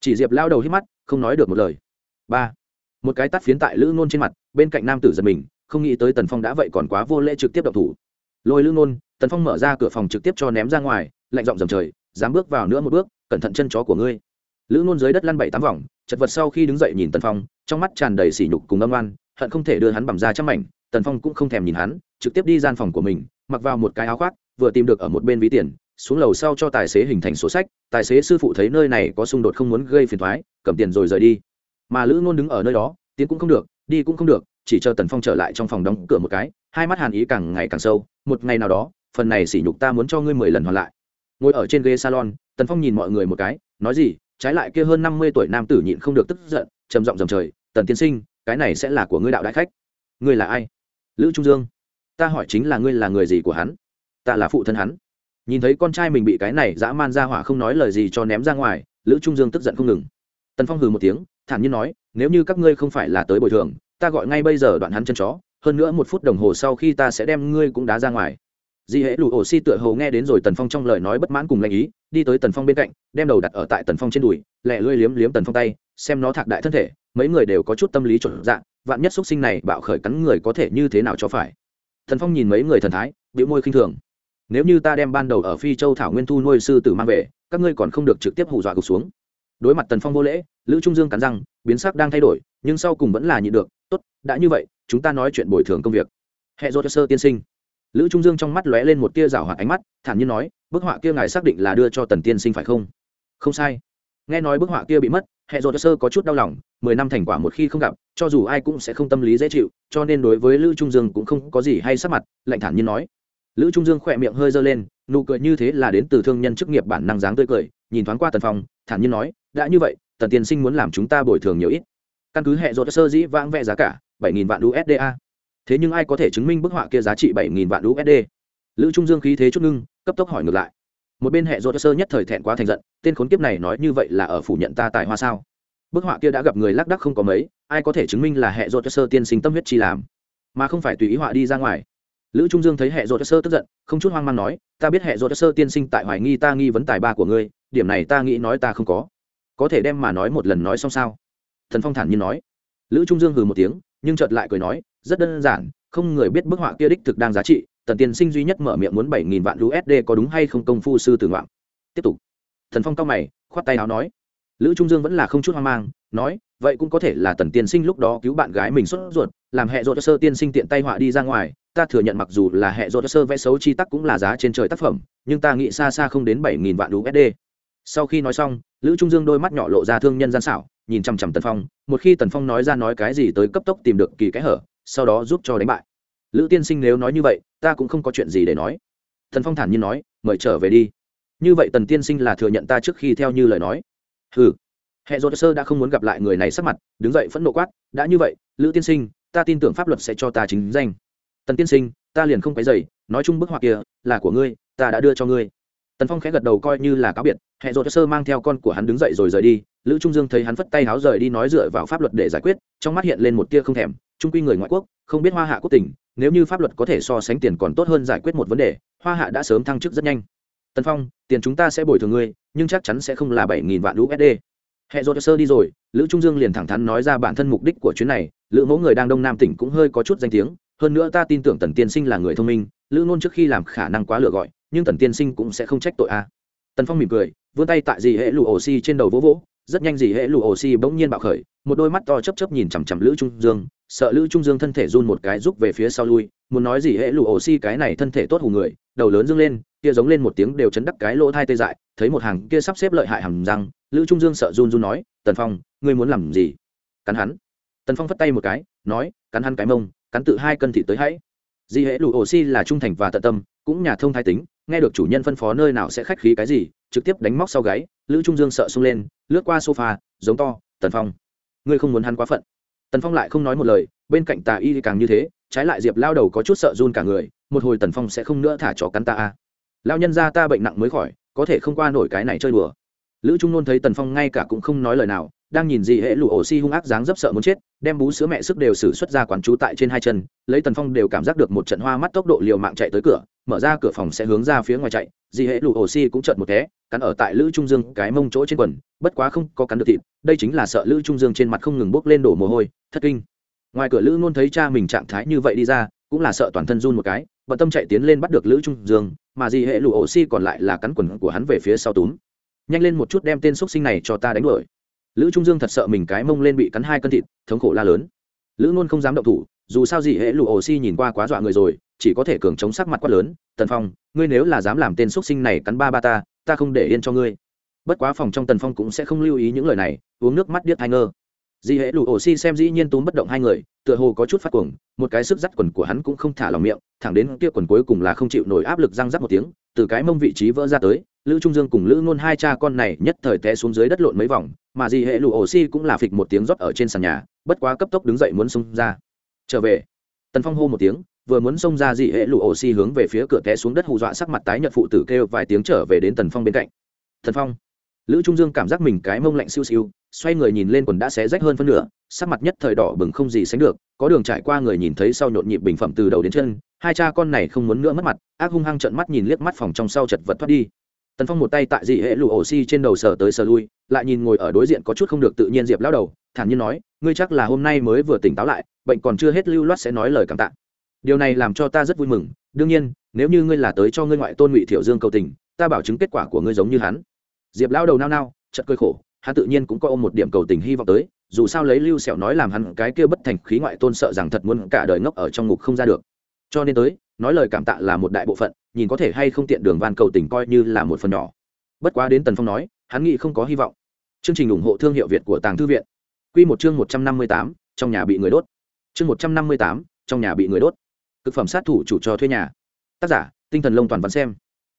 Chỉ diệp lao đầu hít mắt, không nói được một lời. Ba, một cái tắt phiến tại lữ nôn trên mặt, bên cạnh nam tử giật mình, không nghĩ tới tần phong đã vậy còn quá vô lễ trực tiếp động thủ. Lôi lữ nôn, tần phong mở ra cửa phòng trực tiếp cho ném ra ngoài, lạnh giọng dầm trời, dám bước vào nữa một bước, cẩn thận chân chó của ngươi. Lữ nôn dưới đất lăn bảy tám vòng, chật vật sau khi đứng dậy nhìn tần phong, trong mắt tràn đầy sỉ nhục cùng âm oan hận không thể đưa hắn bằng ra trăm mảnh, tần phong cũng không thèm nhìn hắn, trực tiếp đi gian phòng của mình, mặc vào một cái áo khoác, vừa tìm được ở một bên ví tiền, xuống lầu sau cho tài xế hình thành số sách, tài xế sư phụ thấy nơi này có xung đột không muốn gây phiền thoái cầm tiền rồi rời đi. Mà lữ ngôn đứng ở nơi đó, tiến cũng không được, đi cũng không được, chỉ chờ tần phong trở lại trong phòng đóng cửa một cái, hai mắt hàn ý càng ngày càng sâu, một ngày nào đó, phần này sỉ nhục ta muốn cho ngươi mười lần hoàn lại. Ngồi ở trên ghế salon, tần phong nhìn mọi người một cái, nói gì, trái lại kia hơn năm mươi tuổi nam tử nhịn không được tức giận, trầm giọng dầm trời, tần tiên sinh cái này sẽ là của ngươi đạo đại khách. Ngươi là ai? Lữ trung dương. Ta hỏi chính là ngươi là người gì của hắn? Ta là phụ thân hắn. Nhìn thấy con trai mình bị cái này dã man ra hỏa không nói lời gì cho ném ra ngoài, lữ trung dương tức giận không ngừng. Tần phong hừ một tiếng, thản nhiên nói, nếu như các ngươi không phải là tới bồi thường, ta gọi ngay bây giờ đoạn hắn chân chó, hơn nữa một phút đồng hồ sau khi ta sẽ đem ngươi cũng đá ra ngoài. Di hễ lụ ổ si tựa hồ nghe đến rồi tần phong trong lời nói bất mãn cùng lãnh ý đi tới tần phong bên cạnh, đem đầu đặt ở tại tần phong trên đùi, lẹ lưỡi liếm liếm tần phong tay, xem nó thạc đại thân thể, mấy người đều có chút tâm lý chuẩn dạng vạn nhất x sinh này bạo khởi cắn người có thể như thế nào cho phải. Tần phong nhìn mấy người thần thái, biểu môi khinh thường. Nếu như ta đem ban đầu ở phi châu thảo nguyên thu nuôi sư tử mang về, các ngươi còn không được trực tiếp hù dọa gục xuống. Đối mặt tần phong vô lễ, lữ trung dương cắn răng, biến sắc đang thay đổi, nhưng sau cùng vẫn là nhịn được, tốt, đã như vậy, chúng ta nói chuyện bồi thường công việc. Hệ dô cho sơ tiên sinh lữ trung dương trong mắt lóe lên một tia rào hoạt ánh mắt, thản nhiên nói, bức họa kia ngài xác định là đưa cho tần tiên sinh phải không? Không sai. Nghe nói bức họa kia bị mất, hệ dô sơ có chút đau lòng, mười năm thành quả một khi không gặp, cho dù ai cũng sẽ không tâm lý dễ chịu, cho nên đối với lữ trung dương cũng không có gì hay sắc mặt, lạnh thản nhiên nói. Lữ trung dương khỏe miệng hơi dơ lên, nụ cười như thế là đến từ thương nhân chức nghiệp bản năng dáng tươi cười, nhìn thoáng qua tần phong, thản nhiên nói, đã như vậy, tần tiên sinh muốn làm chúng ta bồi thường nhiều ít. Căn cứ hệ dột sơ dĩ vãng vẽ giá cả, bảy nghìn vạn usd thế nhưng ai có thể chứng minh bức họa kia giá trị bảy nghìn vạn usd lữ trung dương khí thế chút ngưng, cấp tốc hỏi ngược lại. Một bên hệ dột sơ nhất thời thẹn quá thành giận, tên khốn kiếp này nói như vậy là ở phủ nhận ta tài hoa sao? Bức họa kia đã gặp người lác đắc không có mấy, ai có thể chứng minh là hệ dột sơ tiên sinh tâm huyết chi làm? Mà không phải tùy ý họa đi ra ngoài. Lữ trung dương thấy hệ dột sơ tức giận, không chút hoang mang nói, ta biết hệ dột sơ tiên sinh tại hoài nghi ta nghi vấn tài ba của ngươi, điểm này ta nghĩ nói ta không có. Có thể đem mà nói một lần nói xong sao? Thần phong thản nhiên nói. Lữ trung dương hừ một tiếng, nhưng chợt lại cười nói rất đơn giản, không người biết bức họa kia đích thực đang giá trị, tần tiên sinh duy nhất mở miệng muốn bảy nghìn vạn usd có đúng hay không công phu sư tử ngoạm tiếp tục. Thần phong cao mày, khoát tay áo nói. Lữ trung dương vẫn là không chút hoang mang, nói, vậy cũng có thể là tần tiên sinh lúc đó cứu bạn gái mình xuất ruột, làm hệ ruột sơ tiên sinh tiện tay họa đi ra ngoài. Ta thừa nhận mặc dù là hệ ruột sơ vẽ xấu chi tắc cũng là giá trên trời tác phẩm, nhưng ta nghĩ xa xa không đến bảy nghìn vạn usd sau khi nói xong, lữ trung dương đôi mắt nhỏ lộ ra thương nhân gian xảo, nhìn chằm chằm tần phong, một khi tần phong nói ra nói cái gì tới cấp tốc tìm được kỳ cái hở sau đó giúp cho đánh bại. Lữ tiên sinh nếu nói như vậy, ta cũng không có chuyện gì để nói. Tần phong thản nhiên nói, mời trở về đi. Như vậy tần tiên sinh là thừa nhận ta trước khi theo như lời nói. Ừ hệ dô sơ đã không muốn gặp lại người này sắc mặt, đứng dậy phẫn nộ quát, đã như vậy, lữ tiên sinh, ta tin tưởng pháp luật sẽ cho ta chính danh. Tần tiên sinh, ta liền không cái dày nói chung bức họa kia là của ngươi, ta đã đưa cho ngươi. Tần phong khẽ gật đầu coi như là cáo biệt, hệ dô sơ mang theo con của hắn đứng dậy rồi rời đi. Lữ trung dương thấy hắn phất tay háo rời đi nói dựa vào pháp luật để giải quyết, trong mắt hiện lên một tia không thèm trung quy người ngoại quốc, không biết hoa hạ quốc tỉnh nếu như pháp luật có thể so sánh tiền còn tốt hơn giải quyết một vấn đề, hoa hạ đã sớm thăng chức rất nhanh. Tân phong, tiền chúng ta sẽ bồi thường ngươi, nhưng chắc chắn sẽ không là bảy nghìn vạn usd hệ dô sơ đi rồi, lữ trung dương liền thẳng thắn nói ra bản thân mục đích của chuyến này, lữ mẫu người đang đông nam tỉnh cũng hơi có chút danh tiếng, hơn nữa ta tin tưởng tần tiên sinh là người thông minh, lữ nôn trước khi làm khả năng quá lừa gọi, nhưng tần tiên sinh cũng sẽ không trách tội a. Tần phong mỉm cười, vươn tay tại dì hệ lụ ổ xi trên đầu vỗ vỗ rất nhanh dì hệ lụ ổ xi bỗng nhiên bạo khởi, một đôi mắt to chấp chấp nhìn chằm chằm lữ trung dương, sợ lữ trung dương thân thể run một cái rút về phía sau lui, muốn nói gì hệ lụ ổ xi cái này thân thể tốt hù người, đầu lớn dâng lên, kia giống lên một tiếng đều chấn đắc cái lỗ thai tê dại, thấy một hàng kia sắp xếp lợi hại hầm răng, lữ trung dương sợ run run nói, tần phong, ngươi muốn làm gì? Cắn hắn. Tần phong phất tay một cái, nói, cắn hắn cái mông, cắn tự hai cân thịt tới hãy. Di hệ lụ ổ xi là trung thành và tận tâm, cũng nhà thông thái tính, nghe được chủ nhân phân phó nơi nào sẽ khách khí cái gì, trực tiếp đánh móc sau gáy lữ trung dương sợ sung lên, lướt qua sofa, giống to, tần phong, ngươi không muốn hắn quá phận. Tần phong lại không nói một lời, bên cạnh tà y càng như thế, trái lại diệp lao đầu có chút sợ run cả người, một hồi tần phong sẽ không nữa thả chó cắn ta a. Lao nhân ra ta bệnh nặng mới khỏi, có thể không qua nổi cái này chơi đùa. Lữ trung nôn thấy tần phong ngay cả cũng không nói lời nào, đang nhìn gì hệ lụ ổ xi hung ác dáng dấp sợ muốn chết, đem bú sữa mẹ sức đều xử xuất ra quán trú tại trên hai chân, lấy tần phong đều cảm giác được một trận hoa mắt tốc độ liều mạng chạy tới cửa mở ra cửa phòng sẽ hướng ra phía ngoài chạy dì hệ lụ ổ xi cũng chợt một té, cắn ở tại lữ trung dương cái mông chỗ trên quần, bất quá không có cắn được thịt, đây chính là sợ lữ trung dương trên mặt không ngừng bốc lên đổ mồ hôi, thất kinh. Ngoài cửa lữ luôn thấy cha mình trạng thái như vậy đi ra, cũng là sợ toàn thân run một cái, bận tâm chạy tiến lên bắt được lữ trung dương, mà dì hệ lụ ổ xi còn lại là cắn quần của hắn về phía sau túm. Nhanh lên một chút đem tên xúc sinh này cho ta đánh đuổi. Lữ trung dương thật sợ mình cái mông lên bị cắn hai cân thịt, thống khổ la lớn. Lữ luôn không dám động thủ dù sao gì hệ lụ ổ xi nhìn qua quá dọa người rồi, chỉ có thể cường chống sắc mặt quát lớn, tần phong, ngươi nếu là dám làm tên x u ấ t sinh này cắn ba ba ta ta không để yên cho ngươi. Bất quá phòng trong tần phong cũng sẽ không lưu ý những lời này, uống nước mắt điếc hai ngơ. Dì hệ lụ ổ xi xem dĩ nhiên túm bất động hai người, tựa hồ có chút phát cuồng, một cái sức dắt quần của hắn cũng không thả lòng miệng, thẳng đến kia quần cuối cùng là không chịu nổi áp lực răng rắc một tiếng, từ cái mông vị trí vỡ ra tới, lữ trung dương cùng lữ ngôn hai cha con này nhất thời té xuống dưới đất lộn mấy vòng, mà dì hệ lụ ổ xi cũng là phịch một tiếng rót ở trên sàn nhà, bất quá cấp tốc đứng dậy muốn xông ra trở về. Tần phong hô một tiếng, vừa muốn xông ra dị hệ lụ ổ xi hướng về phía cửa té xuống đất hù dọa sắc mặt tái nhợt phụ tử kêu vài tiếng trở về đến tần phong bên cạnh. Tần phong. Lữ trung dương cảm giác mình cái mông lạnh siêu siêu, xoay người nhìn lên quần đã xé rách hơn phân nửa, sắc mặt nhất thời đỏ bừng không gì sánh được, có đường trải qua người nhìn thấy sau nhộn nhịp bình phẩm từ đầu đến chân, hai cha con này không muốn nữa mất mặt, ác hung hăng trợn mắt nhìn liếc mắt phòng trong sau chật vật thoát đi. Tần phong một tay tại dị hệ lụ ổ xi trên đầu sờ tới sờ lui, lại nhìn ngồi ở đối diện có chút không được tự nhiên diệp lao đầu, thản nhiên nói ngươi chắc là hôm nay mới vừa tỉnh táo lại, bệnh còn chưa hết lưu loát sẽ nói lời cảm tạ. Điều này làm cho ta rất vui mừng. Đương nhiên, nếu như ngươi là tới cho ngươi ngoại tôn ngụy thiệu dương cầu tình, ta bảo chứng kết quả của ngươi giống như hắn. Diệp lao đầu nao nao chật cơi khổ, hắn tự nhiên cũng có ôm một điểm cầu tình hy vọng tới, dù sao lấy lưu sẹo nói làm hắn cái kia bất thành khí ngoại tôn sợ rằng thật muốn cả đời ngốc ở trong ngục không ra được. Cho nên tới, nói lời cảm tạ là một đại bộ phận, nhìn có thể hay không tiện đường van cầu tình coi như là một phần nhỏ. Bất quá đến tần phong nói, hắn nghĩ không có hy vọng. Chương trình ủng hộ thương hiệu việt của tàng thư viện. Quy một chương một trăm năm mươi tám, trong nhà bị người đốt. Chương một trăm năm mươi tám, trong nhà bị người đốt. Cực phẩm sát thủ chủ cho thuê nhà. Tác giả, tinh thần lông toàn văn xem.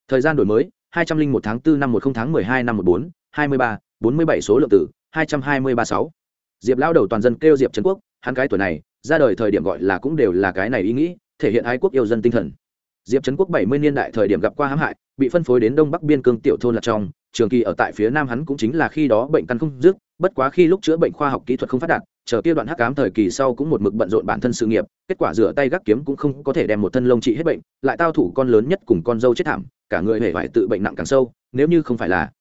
Thời gian đổi mới, hai trăm linh một tháng 4 năm một không tháng mười hai năm một bốn, hai mươi ba, bốn mươi bảy số lượng tử, hai trăm hai mươi ba sáu. Diệp Lão đầu toàn dân kêu diệp trấn quốc, hắn cái tuổi này, ra đời thời điểm gọi là cũng đều là cái này ý nghĩ, thể hiện ái quốc yêu dân tinh thần. Diệp trấn quốc bảy mươi niên đại thời điểm gặp qua hãm hại, bị phân phối đến đông bắc biên cương tiểu thôn là trong trường kỳ ở tại phía nam hắn cũng chính là khi đó bệnh căn không dứt, bất quá khi lúc chữa bệnh khoa học kỹ thuật không phát đạt, chờ kia đoạn hắc ám thời kỳ sau cũng một mực bận rộn bản thân sự nghiệp, kết quả rửa tay gác kiếm cũng không có thể đem một thân lông trị hết bệnh, lại tao thủ con lớn nhất cùng con dâu chết thảm, cả người hề phải tự bệnh nặng càng sâu, nếu như không phải là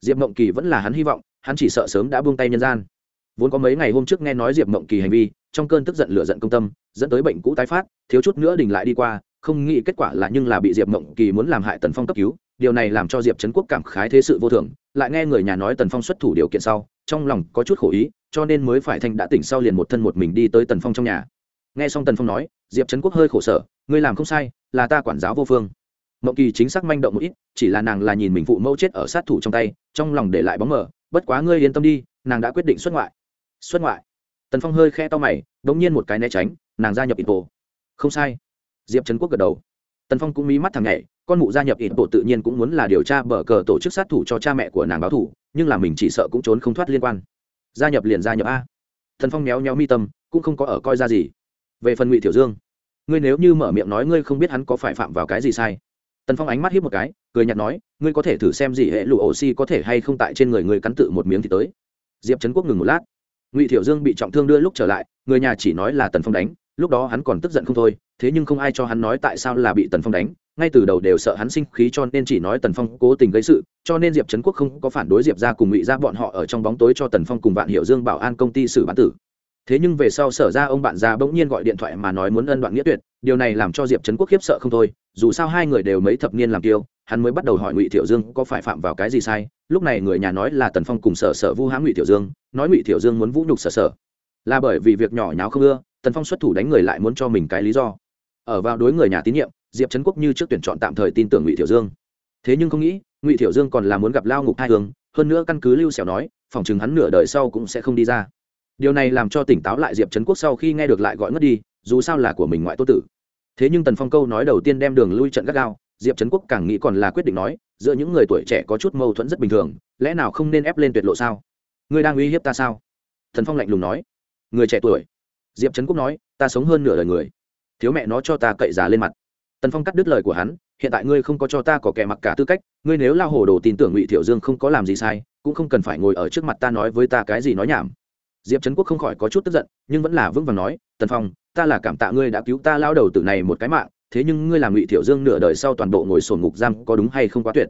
diệp mộng kỳ vẫn là hắn hy vọng, hắn chỉ sợ sớm đã buông tay nhân gian. Vốn có mấy ngày hôm trước nghe nói diệp mộng kỳ hành vi, trong cơn tức giận lửa giận công tâm, dẫn tới bệnh cũ tái phát, thiếu chút nữa đình lại đi qua, không nghĩ kết quả là nhưng là bị diệp mộng kỳ muốn làm hại tần phong cấp cứu điều này làm cho diệp trấn quốc cảm khái thế sự vô thường, lại nghe người nhà nói tần phong xuất thủ điều kiện sau, trong lòng có chút khổ ý, cho nên mới phải thanh đã tỉnh sau liền một thân một mình đi tới tần phong trong nhà. Nghe xong tần phong nói, diệp trấn quốc hơi khổ sở, ngươi làm không sai, là ta quản giáo vô phương. Mậu kỳ chính xác manh động một ít, chỉ là nàng là nhìn mình phụ mẫu chết ở sát thủ trong tay, trong lòng để lại bóng mờ, bất quá ngươi yên tâm đi, nàng đã quyết định xuất ngoại. Xuất ngoại? Tần phong hơi khe to mày đ ỗ n g nhiên một cái né tránh, nàng gia nhập ít bộ không sai. Diệp trấn quốc gật đầu. Tần phong cũng mí mắt thằng nhảy con mụ gia nhập ít bộ tự nhiên cũng muốn là điều tra bờ cờ tổ chức sát thủ cho cha mẹ của nàng báo thủ nhưng là mình chỉ sợ cũng trốn không thoát liên quan. Gia nhập liền gia nhập a. Thần phong méo méo mi tâm, cũng không có ở coi ra gì. Về phần ngụy tiểu dương, ngươi nếu như mở miệng nói ngươi không biết hắn có phải phạm vào cái gì sai. Tần phong ánh mắt hiếp một cái, cười nhạt nói, ngươi có thể thử xem gì hệ lụ xi có thể hay không tại trên người ngươi cắn tự một miếng thì tới. Diệp trấn quốc ngừng một lát. Ngụy thiểu dương bị trọng thương đưa lúc trở lại, người nhà chỉ nói là tần phong đánh, lúc đó hắn còn tức giận không thôi, thế nhưng không ai cho hắn nói tại sao là bị tần phong đánh ngay từ đầu đều sợ hắn sinh khí cho nên chỉ nói tần phong cố tình gây sự, cho nên diệp trấn quốc không có phản đối diệp ra cùng ngụy ra bọn họ ở trong bóng tối cho tần phong cùng vạn hiệu dương bảo an công ty xử bán tử. Thế nhưng về sau sở ra ông bạn già bỗng nhiên gọi điện thoại mà nói muốn ân đoạn nghĩa tuyệt, điều này làm cho diệp trấn quốc khiếp sợ không thôi, dù sao hai người đều mấy thập niên làm tiêu hắn mới bắt đầu hỏi ngụy thiệu dương có phải phạm vào cái gì sai, lúc này người nhà nói là tần phong cùng sở sở vu hãm ngụy thiệu dương, nói ngụy thiệu dương muốn vũ nhục sở sở. Là bởi vì việc nhỏ nháo không ưa, tần phong xuất thủ đánh người lại muốn cho mình cái lý do. Ở vào đối người nhà tín nhiệm diệp trấn quốc như trước tuyển chọn tạm thời tin tưởng ngụy thiệu dương. Thế nhưng không nghĩ, ngụy thiệu dương còn là muốn gặp lao ngục hai hướng hơn nữa căn cứ lưu xẻo nói, phòng chừng hắn nửa đời sau cũng sẽ không đi ra. Điều này làm cho tỉnh táo lại diệp trấn quốc sau khi nghe được lại gọi ngất đi, dù sao là của mình ngoại tô tử. Thế nhưng tần phong câu nói đầu tiên đem đường lui trận gắt gao, diệp trấn quốc càng nghĩ còn là quyết định nói, giữa những người tuổi trẻ có chút mâu thuẫn rất bình thường, lẽ nào không nên ép lên tuyệt lộ sao? Ngươi đang uy hiếp ta sao? Thần phong lạnh lùng nói. Người trẻ tuổi. Diệp trấn quốc nói, ta sống hơn nửa đời người. Thiếu mẹ nó cho ta cậy giá lên mặt tần phong cắt đứt lời của hắn, hiện tại ngươi không có cho ta có kẻ mặc cả tư cách, ngươi nếu lao hồ đồ tin tưởng ngụy thiệu dương không có làm gì sai, cũng không cần phải ngồi ở trước mặt ta nói với ta cái gì nói nhảm. Diệp trấn quốc không khỏi có chút tức giận, nhưng vẫn là vững vàng nói, tần phong, ta là cảm tạ ngươi đã cứu ta lao đầu tử này một cái mạng, thế nhưng ngươi làm ngụy thiểu dương nửa đời sau toàn bộ ngồi sổn ngục giam có đúng hay không quá tuyệt?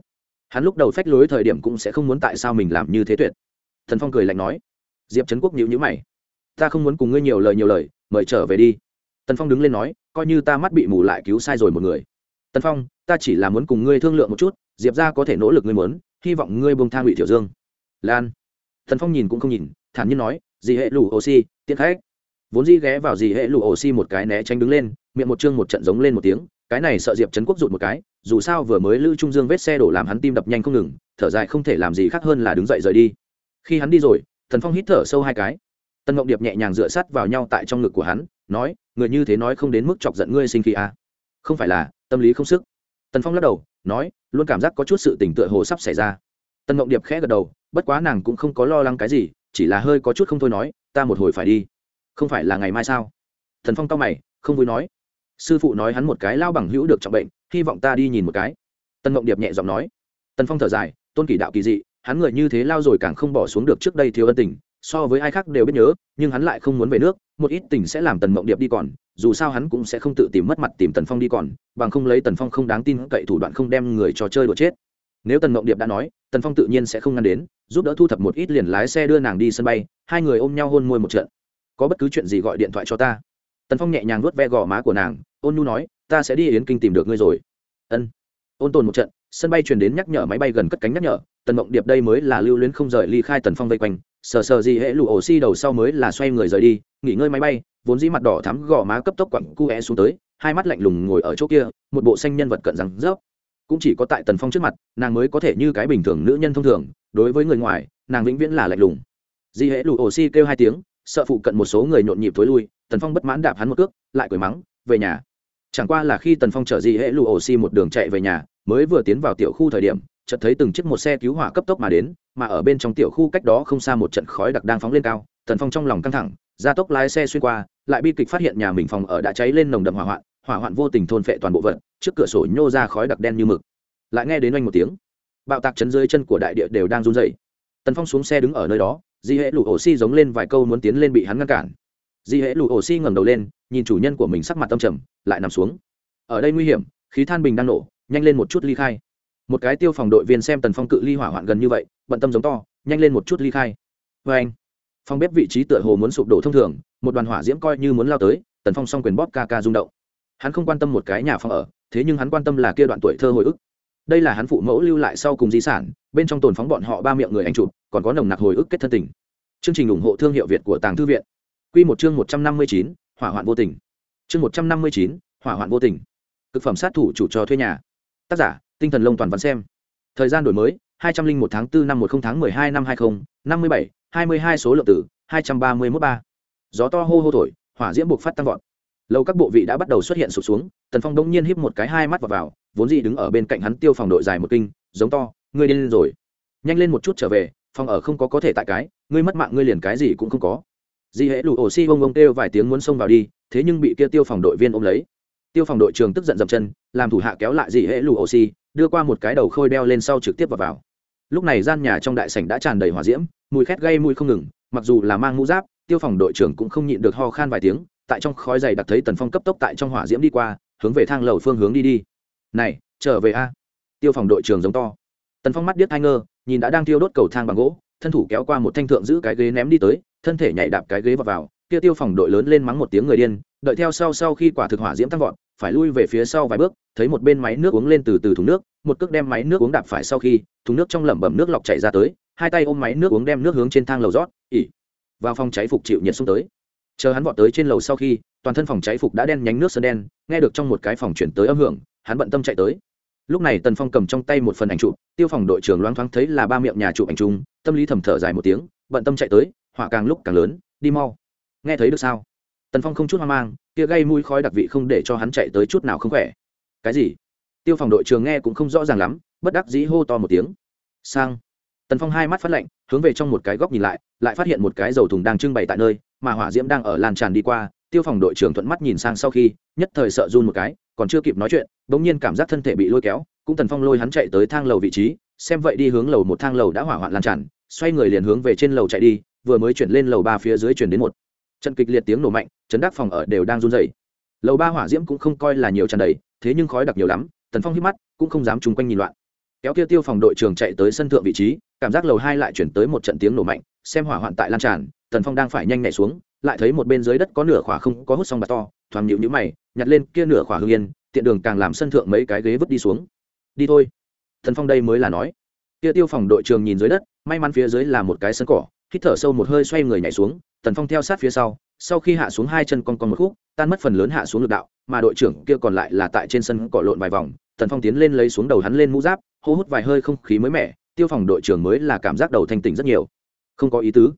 Hắn lúc đầu phách lối thời điểm cũng sẽ không muốn tại sao mình làm như thế tuyệt. Thần phong cười lạnh nói. Diệp trấn quốc nhịu nhữ mày. Ta không muốn cùng ngươi nhiều lời nhiều lời, mời trở về đi tần phong đứng lên nói, coi như ta mắt bị mù lại cứu sai rồi một người. Tần phong, ta chỉ là muốn cùng ngươi thương lượng một chút, diệp ra có thể nỗ lực ngươi muốn, hy vọng ngươi buông tha ngụy tiểu dương. Lan. Tần phong nhìn cũng không nhìn, thản nhiên nói, dì hệ lù oxy, tiện khách. Vốn dĩ ghé vào dì hệ lù oxy một cái né tránh đứng lên, miệng một chương một trận giống lên một tiếng, cái này sợ diệp trấn quốc rụt một cái, dù sao vừa mới Lữ trung dương vết xe đổ làm hắn tim đập nhanh không ngừng, thở dài không thể làm gì khác hơn là đứng dậy rời đi. Khi hắn đi rồi thần phong hít thở sâu hai cái. Tân ngọc điệp nhẹ nhàng dựa sát vào nhau tại trong ngực của hắn nói, người như thế nói không đến mức chọc giận ngươi sinh khi à. không phải là, tâm lý không sức. Tần phong lắc đầu, nói, luôn cảm giác có chút sự tỉnh tựa hồ sắp xảy ra. Tần mộng điệp khẽ gật đầu, bất quá nàng cũng không có lo lắng cái gì, chỉ là hơi có chút không thôi nói, ta một hồi phải đi. Không phải là ngày mai sao? Thần phong cao mày, không vui nói. Sư phụ nói hắn một cái lao bằng hữu được trọng bệnh, hy vọng ta đi nhìn một cái. Tần mộng điệp nhẹ giọng nói. Tần phong thở dài, tôn kỷ đạo kỳ dị, hắn người như thế lao rồi càng không bỏ xuống được trước đây thiếu ân tình so với ai khác đều biết nhớ, nhưng hắn lại không muốn về nước, một ít tình sẽ làm tần mộng điệp đi còn, dù sao hắn cũng sẽ không tự tìm mất mặt tìm tần phong đi còn, bằng không lấy tần phong không đáng tin cậy thủ đoạn không đem người trò chơi đùa chết. Nếu tần mộng điệp đã nói, tần phong tự nhiên sẽ không ngăn đến, giúp đỡ thu thập một ít liền lái xe đưa nàng đi sân bay, hai người ôm nhau hôn môi một trận. Có bất cứ chuyện gì gọi điện thoại cho ta. Tần phong nhẹ nhàng nuốt ve gò má của nàng, ôn nhu nói, ta sẽ đi yến kinh tìm được ngươi rồi. Ân. Ôn tồn một trận, sân bay truyền đến nhắc nhở máy bay gần cất cánh nhắc nhở tần mộng điệp đây mới là lưu luyến không rời ly khai tần phong vây quanh, sờ sờ gì hệ lụ ổ xi đầu sau mới là xoay người rời đi, nghỉ ngơi máy bay, vốn dĩ mặt đỏ thắm gò má cấp tốc quặng cu é xuống tới, hai mắt lạnh lùng ngồi ở chỗ kia, một bộ xanh nhân vật cận rằng rớp. Cũng chỉ có tại tần phong trước mặt, nàng mới có thể như cái bình thường nữ nhân thông thường, đối với người ngoài, nàng vĩnh viễn là lạnh lùng. Di hệ lụ ổ xi kêu hai tiếng, sợ phụ cận một số người nhộn nhịp t lui, tần phong bất mãn đạp hắn một cước, lại cười mắng, về nhà. Chẳng qua là khi tần phong chở di hệ lụ ổ xi một đường chạy về nhà, mới vừa tiến vào tiểu khu thời điểm chợt thấy từng chiếc một xe cứu hỏa cấp tốc mà đến, mà ở bên trong tiểu khu cách đó không xa một trận khói đặc đang phóng lên cao, tần phong trong lòng căng thẳng ra tốc lái xe xuyên qua, lại bi kịch phát hiện nhà mình phòng ở đã cháy lên nồng đậm hỏa hoạn hỏa hoạn vô tình thôn phệ toàn bộ vật, trước cửa sổ nhô ra khói đặc đen như mực. Lại nghe đến oanh một tiếng, bạo tạc chấn dưới chân của đại địa đều đang run rẩy. tần phong xuống xe đứng ở nơi đó, di hễ lụ ổ xi giống lên vài câu muốn tiến lên bị hắn ngăn cản. Di hễ lụ ổ xi ngẩng đầu lên, nhìn chủ nhân của mình sắc mặt tâm trầm, lại nằm xuống. Ở đây nguy hiểm, khí than bình đang nổ, nhanh lên một chút ly khai một cái tiêu phòng đội viên xem tần phong cự ly hỏa hoạn gần như vậy, bận tâm giống to, nhanh lên một chút ly khai. Vê anh phong bếp vị trí tựa hồ muốn sụp đổ thông thường, một đoàn hỏa diễm coi như muốn lao tới, tần phong s o n g quyền bóp ca ca rung động. Hắn không quan tâm một cái nhà phòng ở, thế nhưng hắn quan tâm là kia đoạn tuổi thơ hồi ức. Đây là hắn phụ mẫu lưu lại sau cùng di sản, bên trong tồn phóng bọn họ ba miệng người anh chụp, còn có nồng nặc hồi ức kết thân tình. Chương trình ủng hộ thương hiệu việt của tàng thư viện. Q một chương một trăm năm mươi chín, hỏa hoạn vô tình. Chương một trăm năm mươi chín, hỏa hoạn vô tình. Thực phẩm sát thủ chủ cho thuê nhà tác giả tinh thần lông toàn văn xem. Thời gian đổi mới hai trăm linh một tháng bốn năm một không tháng mười hai năm hai nghìn năm mươi bảy hai mươi hai số lượng tử hai trăm ba mươi mốt ba. Gió to hô hô thổi hỏa diễm buộc phát tăng vọt. Lâu các bộ vị đã bắt đầu xuất hiện sụp xuống tần phong đông nhiên híp một cái hai mắt vào, vào vốn dĩ đứng ở bên cạnh hắn tiêu phòng đội dài một kinh giống to ngươi điên lên rồi. Nhanh lên một chút trở về phòng ở không có có thể tại cái ngươi mất mạng ngươi liền cái gì cũng không có. Di hễ lụ ổ xi bông bông kêu vài tiếng muốn xông vào đi thế nhưng bị kia tiêu phòng đội viên ôm lấy tiêu phòng đội trưởng tức giận dậm chân, làm thủ hạ kéo lại dị hễ lù oxy đưa qua một cái đầu khôi đeo lên sau trực tiếp vào vào. Lúc này gian nhà trong đại sảnh đã tràn đầy hỏa diễm, mùi khét gây mùi không ngừng, mặc dù là mang mũ giáp, tiêu phòng đội trưởng cũng không nhịn được ho khan vài tiếng, tại trong khói dày đặc thấy tần phong cấp tốc tại trong hỏa diễm đi qua, hướng về thang lầu phương hướng đi đi. Này, trở về a. Tiêu phòng đội trưởng giống to. Tần phong mắt điếc hai ngơ, nhìn đã đang tiêu đốt cầu thang bằng gỗ, thân thủ kéo qua một thanh thượng giữ cái ghế ném đi tới, thân thể nhảy đạp cái ghế vào vào, kia tiêu phòng đội lớn lên mắng một tiếng người điên đợi theo sau sau khi quả thực hỏa diễm tăng vọt, phải lui về phía sau vài bước, thấy một bên máy nước uống lên từ từ thùng nước, một cước đem máy nước uống đạp phải sau khi, thùng nước trong lẩm bẩm nước lọc chảy ra tới, hai tay ôm máy nước uống đem nước hướng trên thang lầu rót, ỉ. Vào phòng cháy phục chịu nhiệt xuống tới. Chờ hắn vọt tới trên lầu sau khi, toàn thân phòng cháy phục đã đen nhánh nước sơn đen, nghe được trong một cái phòng chuyển tới âm hưởng, hắn bận tâm chạy tới. Lúc này tần phong cầm trong tay một phần ảnh chụp, tiêu phòng đội trưởng loáng thoáng thấy là ba miệng nhà chụp ảnh chung, tâm lý thầm thở dài một tiếng, bận tâm chạy tới, họa càng lúc càng lớn, đi mau. Nghe thấy được sao? Tần phong không chút hoang mang, kia gây mũi khói đặc vị không để cho hắn chạy tới chút nào không khỏe. Cái gì? Tiêu phòng đội trưởng nghe cũng không rõ ràng lắm, bất đắc dĩ hô to một tiếng. Sang. Tần phong hai mắt phát lạnh, hướng về trong một cái góc nhìn lại lại phát hiện một cái dầu thùng đang trưng bày tại nơi, mà hỏa diễm đang ở lan tràn đi qua, tiêu phòng đội trưởng thuận mắt nhìn sang sau khi, nhất thời sợ run một cái, còn chưa kịp nói chuyện đ ỗ n g nhiên cảm giác thân thể bị lôi kéo, cũng tần phong lôi hắn chạy tới thang lầu vị trí, xem vậy đi hướng lầu một thang lầu đã hỏa hoạn lan tràn, xoay người liền hướng về trên lầu chạy đi, vừa mới chuyển lên lầu ba phía dưới chuyển đến một. Trận kịch liệt tiếng nổ mạnh chấn đắc phòng ở đều đang run rẩy, lầu ba hỏa diễm cũng không coi là nhiều tràn đầy thế nhưng khói đặc nhiều lắm tần phong hít mắt cũng không dám chung quanh nhìn loạn. Kéo kia tiêu phòng đội trưởng chạy tới sân thượng vị trí cảm giác lầu hai lại chuyển tới một trận tiếng nổ mạnh xem hỏa hoạn tại lan tràn tần phong đang phải nhanh nhảy xuống lại thấy một bên dưới đất có nửa khỏa không có hút xong bà to thoáng nhịu nhữ mày nhặt lên kia nửa khỏa hương yên tiện đường càng làm sân thượng mấy cái ghế vứt đi xuống. Đi thôi. Tần phong đây mới là nói. Kia tiêu phòng đội trường nhìn dưới đất may mắn phía dưới là một cái sân cỏ hít thở sâu một hơi xoay người nhảy xuống tần phong theo sát phía sau sau khi hạ xuống hai chân con con một khúc, tan mất phần lớn hạ xuống lực đạo, mà đội trưởng kia còn lại là tại trên sân cỏ lộn vài vòng, tần phong tiến lên lấy xuống đầu hắn lên mũ giáp, hô hút vài hơi không khí mới mẻ, tiêu phòng đội trưởng mới là cảm giác đầu thanh tỉnh rất nhiều. Không có ý tứ.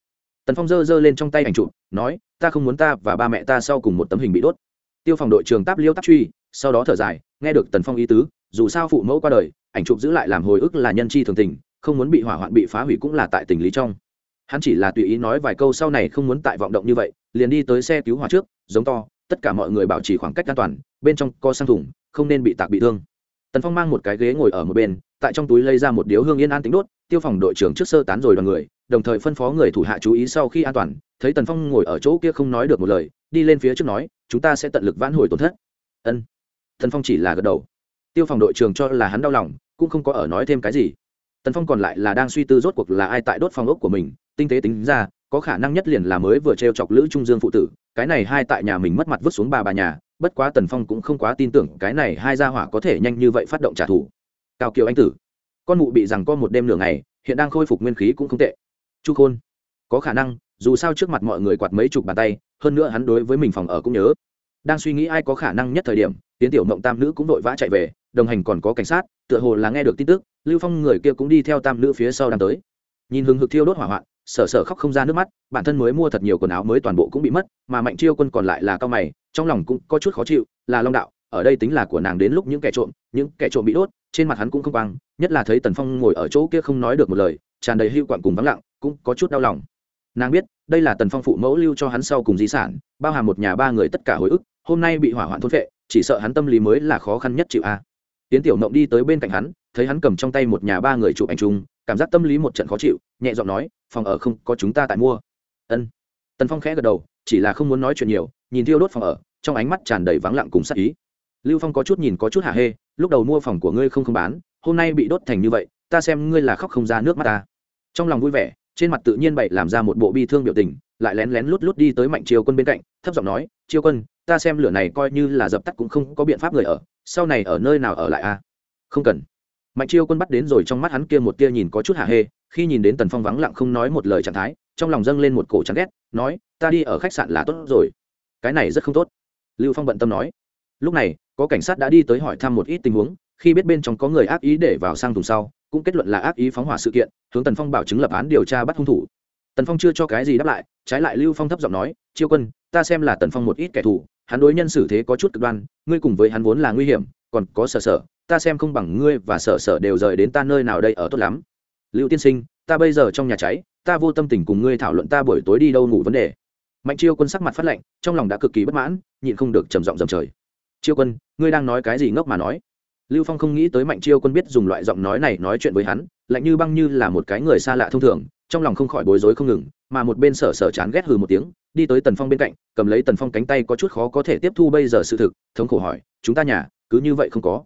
Tần phong giơ giơ lên trong tay ảnh chụp, nói, ta không muốn ta và ba mẹ ta sau cùng một tấm hình bị đốt. Tiêu phòng đội trưởng táp liêu táp truy, sau đó thở dài, nghe được tần phong ý tứ, dù sao phụ mẫu qua đời, ảnh chụp giữ lại làm hồi ức là nhân chi thường tình, không muốn bị hỏa hoạn bị phá hủy cũng là tại tình lý trong hắn chỉ là tùy ý nói vài câu sau này không muốn tại vọng động như vậy, liền đi tới xe cứu hỏa trước, giống to, tất cả mọi người bảo trì khoảng cách an toàn, bên trong co sang thủng không nên bị tạc bị thương. Tần phong mang một cái ghế ngồi ở một bên, tại trong túi lấy ra một điếu hương yên an tính đốt, tiêu phòng đội trưởng trước sơ tán rồi đoàn người, đồng thời phân phó người thủ hạ chú ý sau khi an toàn, thấy tần phong ngồi ở chỗ kia không nói được một lời, đi lên phía trước nói, chúng ta sẽ tận lực vãn hồi tổn thất. Ân. Tần phong chỉ là gật đầu. Tiêu phòng đội trưởng cho là hắn đau lòng, cũng không có ở nói thêm cái gì tần phong còn lại là đang suy tư rốt cuộc là ai tại đốt phong ốc của mình, tinh tế tính ra, có khả năng nhất liền là mới vừa t r e o chọc lữ trung dương phụ tử, cái này hai tại nhà mình mất mặt vứt xuống bà bà nhà, bất quá tần phong cũng không quá tin tưởng cái này hai gia hỏa có thể nhanh như vậy phát động trả thù. Cao kiều anh tử, con mụ bị rằng co một đêm nửa ngày, hiện đang khôi phục nguyên khí cũng không tệ. Chu khôn, có khả năng, dù sao trước mặt mọi người quạt mấy chục bàn tay, hơn nữa hắn đối với mình phòng ở cũng nhớ đang suy nghĩ ai có khả năng nhất thời điểm tiến tiểu mộng tam nữ cũng vội vã chạy về, đồng hành còn có cảnh sát, tựa hồ là nghe được tin tức, lưu phong người kia cũng đi theo tam nữ phía sau đang tới. Nhìn hừng hực thiêu đốt hỏa hoạn, sở sở khóc không ra nước mắt, bản thân mới mua thật nhiều quần áo mới toàn bộ cũng bị mất, mà mạnh chiêu quân còn lại là cao mày, trong lòng cũng có chút khó chịu, là long đạo, ở đây tính là của nàng đến lúc những kẻ trộm, những kẻ trộm bị đốt, trên mặt hắn cũng không quang, nhất là thấy tần phong ngồi ở chỗ kia không nói được một lời, tràn đầy hưu quặn cùng vắng lặng, cũng có chút đau lòng. Nàng biết, đây là tần phong phụ mẫu lưu cho hắn sau cùng di sản, bao hàm một nhà ba người tất cả hồi ức hôm nay bị hỏa hoạn thôn vệ chỉ sợ hắn tâm lý mới là khó khăn nhất chịu a. Tiến tiểu mộng đi tới bên cạnh hắn, thấy hắn cầm trong tay một nhà ba người chụp ảnh chung, cảm giác tâm lý một trận khó chịu, nhẹ giọng nói, phòng ở không có chúng ta tại mua. Ân. Tần phong khẽ gật đầu, chỉ là không muốn nói chuyện nhiều, nhìn thiêu đốt phòng ở, trong ánh mắt tràn đầy vắng lặng cùng sắc ý. Lưu phong có chút nhìn có chút hạ hê, lúc đầu mua phòng của ngươi không không bán, hôm nay bị đốt thành như vậy, ta xem ngươi là khóc không ra nước mắt ta. Trong lòng vui vẻ, trên mặt tự nhiên bậy làm ra một bộ bi thương biểu tình, lại lén lén lút lút đi tới mạnh chiêu quân bên cạnh thấp giọng nói, chiêu quân, ta xem lửa này coi như là dập tắt cũng không có biện pháp người ở, sau này ở nơi nào ở lại a? Không cần. Mạnh chiêu quân bắt đến rồi trong mắt hắn kia một tia nhìn có chút hạ hê, khi nhìn đến tần phong vắng lặng không nói một lời trạng thái, trong lòng dâng lên một cổ chán ghét, nói, ta đi ở khách sạn là tốt rồi. Cái này rất không tốt. Lưu phong bận tâm nói. Lúc này, có cảnh sát đã đi tới hỏi thăm một ít tình huống, khi biết bên trong có người ác ý để vào sang thùng sau, cũng kết luận là ác ý phóng hỏa sự kiện, hướng tần phong bảo chứng lập án điều tra bắt hung thủ. Tần phong chưa cho cái gì đáp lại, trái lại lưu phong thấp giọng nói, chiêu quân ta xem là tần phong một ít kẻ thù hắn đối nhân xử thế có chút cực đoan ngươi cùng với hắn vốn là nguy hiểm còn có sở sở ta xem không bằng ngươi và sở sở đều rời đến ta nơi nào đây ở tốt lắm. Lưu tiên sinh ta bây giờ trong nhà cháy ta vô tâm tình cùng ngươi thảo luận ta buổi tối đi đâu ngủ vấn đề. Mạnh chiêu quân sắc mặt phát lạnh, trong lòng đã cực kỳ bất mãn nhịn không được trầm giọng dầm trời. Chiêu quân ngươi đang nói cái gì ngốc mà nói? Lưu phong không nghĩ tới mạnh chiêu quân biết dùng loại giọng nói này nói chuyện với hắn lạnh như băng như là một cái người xa lạ thông thường trong lòng không khỏi bối rối không ngừng, mà một bên sở sở chán ghét hừ một tiếng, đi tới tần phong bên cạnh, cầm lấy tần phong cánh tay có chút khó có thể tiếp thu bây giờ sự thực, thống khổ hỏi, chúng ta nhà, cứ như vậy không có?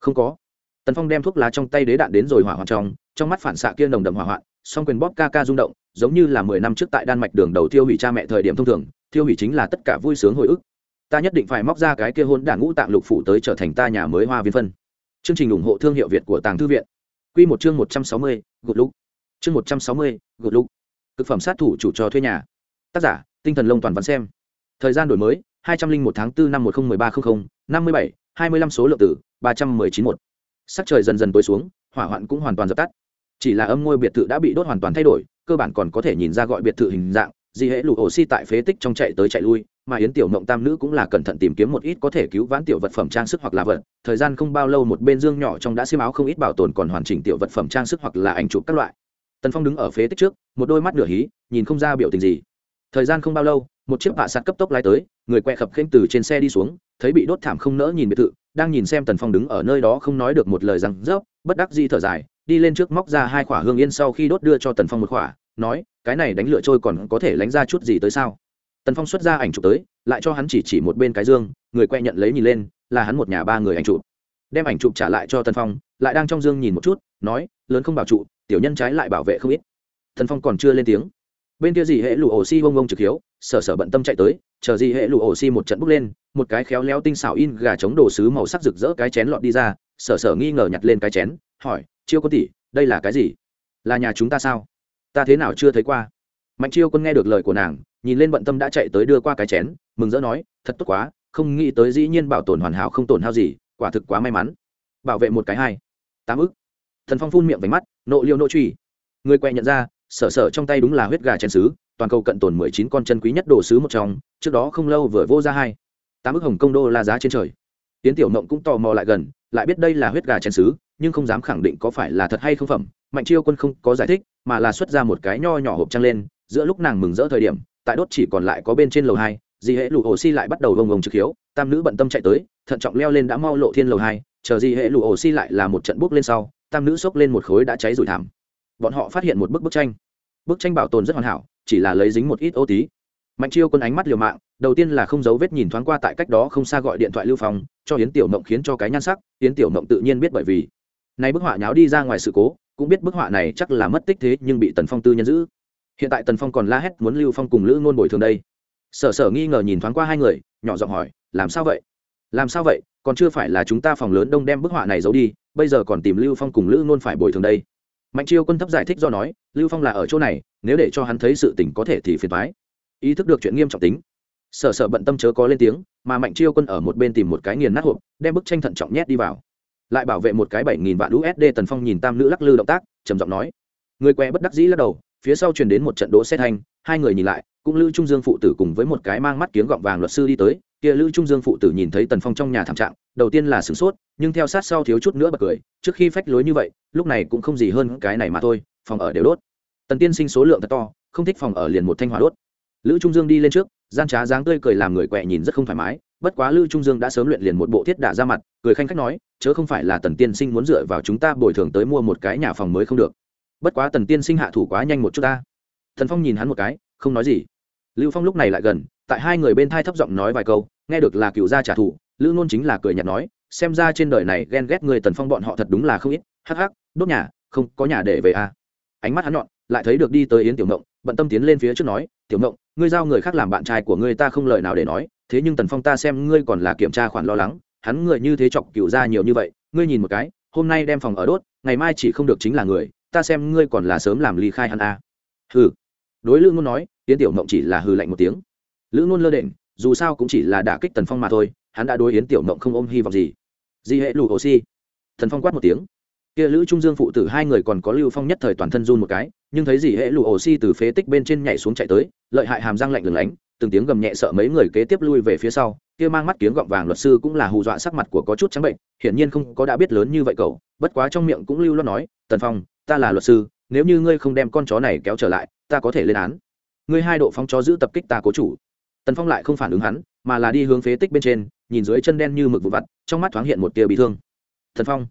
Không có. Tần phong đem thuốc lá trong tay đế đạn đến rồi hỏa hoạn trong trong mắt phản xạ kia nồng đậm hỏa hoạn, song quyền bóp ca ca rung động, giống như là mười năm trước tại đan mạch đường đầu tiêu hủy cha mẹ thời điểm thông thường tiêu hủy chính là tất cả vui sướng hồi ức. Ta nhất định phải móc ra cái kia hôn đản ngũ tạng lục phủ tới trở thành ta nhà mới hoa viên phân. Chương trình ủng hộ thương hiệu việt của tàng thư viện. Q một chương một trăm sáu mươi gục lúc chương một trăm sáu mươi, gột lục. Thực phẩm sát thủ chủ trò thuê nhà. Tác giả, tinh thần lông toàn văn xem. Thời gian đổi mới, hai trăm linh một tháng bốn năm một nghìn một ba trăm linh năm mươi bảy, hai mươi lăm số lượng tử ba trăm mười chín một. Sắc trời dần dần tối xuống, hỏa hoạn cũng hoàn toàn dập tắt. Chỉ là âm ngôi biệt thự đã bị đốt hoàn toàn thay đổi, cơ bản còn có thể nhìn ra gọi biệt thự hình dạng, di hễ lụ oxy tại phế tích trong chạy tới chạy lui, mà yến tiểu mộng tam nữ cũng là cẩn thận tìm kiếm một ít có thể cứu vãn tiểu vật phẩm trang sức hoặc là vật, thời gian không bao lâu một bên dương nhỏ trong đã xiêm áo không ít bảo tồn còn hoàn chỉnh tiểu vật phẩm trang sức hoặc là ảnh chụp các loại tần phong đứng ở phế tích trước, một đôi mắt nửa hí, nhìn không ra biểu tình gì. Thời gian không bao lâu, một chiếc vạ sạt cấp tốc lái tới, người quẹ khập khênh từ trên xe đi xuống, thấy bị đốt thảm không nỡ nhìn biệt thự, đang nhìn xem tần phong đứng ở nơi đó không nói được một lời rằng rớp bất đắc di thở dài, đi lên trước móc ra hai khỏa hương yên sau khi đốt đưa cho tần phong một khỏa nói, cái này đánh lửa trôi còn có thể lánh ra chút gì tới sao? Tần phong xuất ra ảnh chụp tới, lại cho hắn chỉ chỉ một bên cái dương, người quẹ nhận lấy nhìn lên, là hắn một nhà ba người ảnh chụp. Đem ảnh chụp trả lại cho tần phong, lại đang trong dương nhìn một chút, nói, lớn không bảo trụ tiểu nhân trái lại bảo vệ không ít. Thần phong còn chưa lên tiếng. Bên kia gì hệ lụ ổ xi bông bông trực hiếu, sở sở bận tâm chạy tới, chờ gì hệ lụ ổ xi một trận bước lên, một cái khéo léo tinh xảo in gà chống đồ sứ màu sắc rực rỡ cái chén lọt đi ra, sở sở nghi ngờ nhặt lên cái chén, hỏi, chiêu quân tỷ, đây là cái gì? Là nhà chúng ta sao? Ta thế nào chưa thấy qua? Mạnh chiêu quân nghe được lời của nàng, nhìn lên bận tâm đã chạy tới đưa qua cái chén, mừng rỡ nói, thật tốt quá, không nghĩ tới dĩ nhiên bảo tồn hoàn hảo không tổn hao gì, quả thực quá may mắn. Bảo vệ một cái hai, tám ức thần phong phun miệng vánh mắt, nộ liêu nộ truy. Người quẹ nhận ra, sở sở trong tay đúng là huyết gà chén sứ, toàn cầu cận tồn mười chín con chân quý nhất đồ sứ một trong, trước đó không lâu vừa vô ra hai. Tám ước hồng công đô la giá trên trời. Tiến tiểu mộng cũng tò mò lại gần, lại biết đây là huyết gà chén sứ, nhưng không dám khẳng định có phải là thật hay không phẩm, mạnh chiêu quân không có giải thích, mà là xuất ra một cái nho nhỏ hộp trăng lên, giữa lúc nàng mừng rỡ thời điểm, tại đốt chỉ còn lại có bên trên lầu hai dì hệ lụ ổ xi lại bắt đầu vông vông trực hiếu, tam nữ bận tâm chạy tới, thận trọng leo lên đã mau lộ thiên lầu hai, chờ dì hệ lụ ổ xi lại là một trận bước lên sau tam nữ xốc lên một khối đã cháy rủi thảm. Bọn họ phát hiện một bức bức tranh. Bức tranh bảo tồn rất hoàn hảo, chỉ là lấy dính một ít ô tí. Mạnh chiêu quân ánh mắt liều mạng, đầu tiên là không giấu vết nhìn thoáng qua tại cách đó không xa gọi điện thoại lưu phòng, cho yến tiểu mộng khiến cho cái nhan sắc, yến tiểu mộng tự nhiên biết bởi vì nay bức họa nháo đi ra ngoài sự cố, cũng biết bức họa này chắc là mất tích thế nhưng bị tần phong tư nhân giữ. Hiện tại tần phong còn la hét muốn lưu phong cùng lữ ngôn bồi thường đây. Sở sở nghi ngờ nhìn thoáng qua hai người, nhỏ giọng hỏi, làm sao vậy? Làm sao vậy? Còn chưa phải là chúng ta phòng lớn đông đem bức họa này giấu đi bây giờ còn tìm lưu phong cùng lữ ngôn phải bồi thường đây. Mạnh chiêu quân thấp giải thích do nói, lưu phong là ở chỗ này, nếu để cho hắn thấy sự tình có thể thì phiền thoái ý thức được chuyện nghiêm trọng tính. Sở sở bận tâm chớ có lên tiếng, mà mạnh chiêu quân ở một bên tìm một cái nghiền nát hộp, đem bức tranh thận trọng nhét đi vào. Lại bảo vệ một cái bảy nghìn vạn usd tần phong nhìn tam nữ lắc lư động tác, trầm giọng nói. Người què bất đắc dĩ lắc đầu, phía sau truyền đến một trận đỗ xe thanh, hai người nhìn lại, cũng lữ trung dương phụ tử cùng với một cái mang mắt kiếng gọng vàng luật sư đi tới kia lữ trung dương phụ tử nhìn thấy tần phong trong nhà thảm trạng, đầu tiên là sửng sốt, nhưng theo sát sau thiếu chút nữa bật cười, trước khi phách lối như vậy, lúc này cũng không gì hơn cái này mà thôi, phòng ở đều đốt. Tần tiên sinh số lượng thật to, không thích phòng ở liền một thanh hỏa đốt. Lữ trung dương đi lên trước, gian trá dáng tươi cười làm người quẹ nhìn rất không thoải mái, bất quá lữ trung dương đã sớm luyện liền một bộ thiết đả ra mặt, cười khanh khách nói, chớ không phải là tần tiên sinh muốn dựa vào chúng ta bồi thường tới mua một cái nhà phòng mới không được. Bất quá tần tiên sinh hạ thủ quá nhanh một chút ta. Thần phong nhìn hắn một cái, không nói gì lưu phong lúc này lại gần, tại hai người bên thai thấp giọng nói vài câu, nghe được là cựu gia trả thù, lữ ngôn chính là cười nhạt nói, xem ra trên đời này ghen ghét người tần phong bọn họ thật đúng là không ít, hắc hắc, đốt nhà, không, có nhà để về à. ánh mắt hắn nhọn, lại thấy được đi tới yến tiểu ngộng, bận tâm tiến lên phía trước nói, tiểu ngộng, ngươi giao người khác làm bạn trai của ngươi ta không lời nào để nói, thế nhưng tần phong ta xem ngươi còn là kiểm tra khoản lo lắng, hắn người như thế chọc cựu ra nhiều như vậy, ngươi nhìn một cái, hôm nay đem phòng ở đốt, ngày mai chỉ không được chính là người, ta xem ngươi còn là sớm làm ly khai hắn a à. hừ đối lữ Nôn nói yến tiểu mộng chỉ là hừ lạnh một tiếng. Lữ luôn lơ đễnh, dù sao cũng chỉ là đả kích tần phong mà thôi, hắn đã đối yến tiểu mộng không ôm hy vọng gì. Di hệ lù si. Thần phong quát một tiếng. Kia lữ trung dương phụ tử hai người còn có lưu phong nhất thời toàn thân run một cái, nhưng thấy gì hệ lù si từ phế tích bên trên nhảy xuống chạy tới, lợi hại hàm răng lạnh lừng lánh, từng tiếng gầm nhẹ sợ mấy người kế tiếp lui về phía sau, kia mang mắt kiếng gọng vàng luật sư cũng là hù dọa sắc mặt của có chút trắng bệnh, hiển nhiên không có đã biết lớn như vậy cậu, bất quá trong miệng cũng lưu lo nói, tần phong, ta là luật sư, nếu như ngươi không đem con chó này kéo trở lại, ta có thể lên án ngươi hai độ phóng chó giữ tập kích ta cố chủ. Tần phong lại không phản ứng hắn, mà là đi hướng phế tích bên trên, nhìn dưới chân đen như mực vụ vặt, trong mắt thoáng hiện một tia bị thương. Thần phong,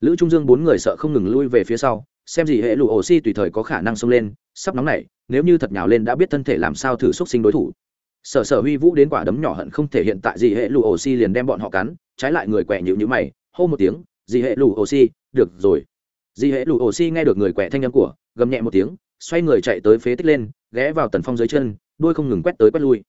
lữ trung dương bốn người sợ không ngừng lui về phía sau, xem gì hệ lụ oxy tùy thời có khả năng xông lên, sắp nóng nảy, nếu như thật nhào lên đã biết thân thể làm sao thử xúc sinh đối thủ. Sở sở huy vũ đến quả đấm nhỏ hận không thể hiện tại gì hệ lụ oxy liền đem bọn họ cắn, trái lại người quẹ nhịu nhữ mày, hô một tiếng, gì hệ lụ oxy được rồi. Gì hệ lụ oxy nghe được người quẹ thanh âm của, gầm nhẹ một tiếng xoay người chạy tới phế tích lên, ghé vào tần phong dưới chân, đuôi không ngừng quét tới quét lui.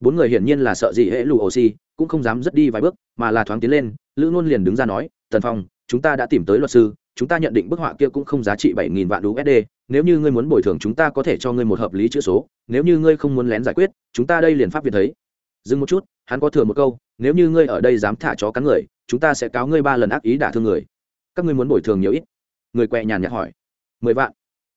Bốn người hiển nhiên là sợ gì hệ lụ oxy cũng không dám dứt đi vài bước, mà là thoáng tiến lên, lữ ngôn liền đứng ra nói, tần phong, chúng ta đã tìm tới luật sư, chúng ta nhận định bức họa kia cũng không giá trị bảy nghìn vạn usd nếu như ngươi muốn bồi thường chúng ta có thể cho ngươi một hợp lý chữ số, nếu như ngươi không muốn lén giải quyết, chúng ta đây liền pháp việt thấy. Dừng một chút, hắn có thừa một câu, nếu như ngươi ở đây dám thả chó cắn người, chúng ta sẽ cáo ngươi ba lần ác ý đả thương người. Các ngươi muốn bồi thường nhiều ít? Người quẹ nhàn nhạt hỏi. Mười vạn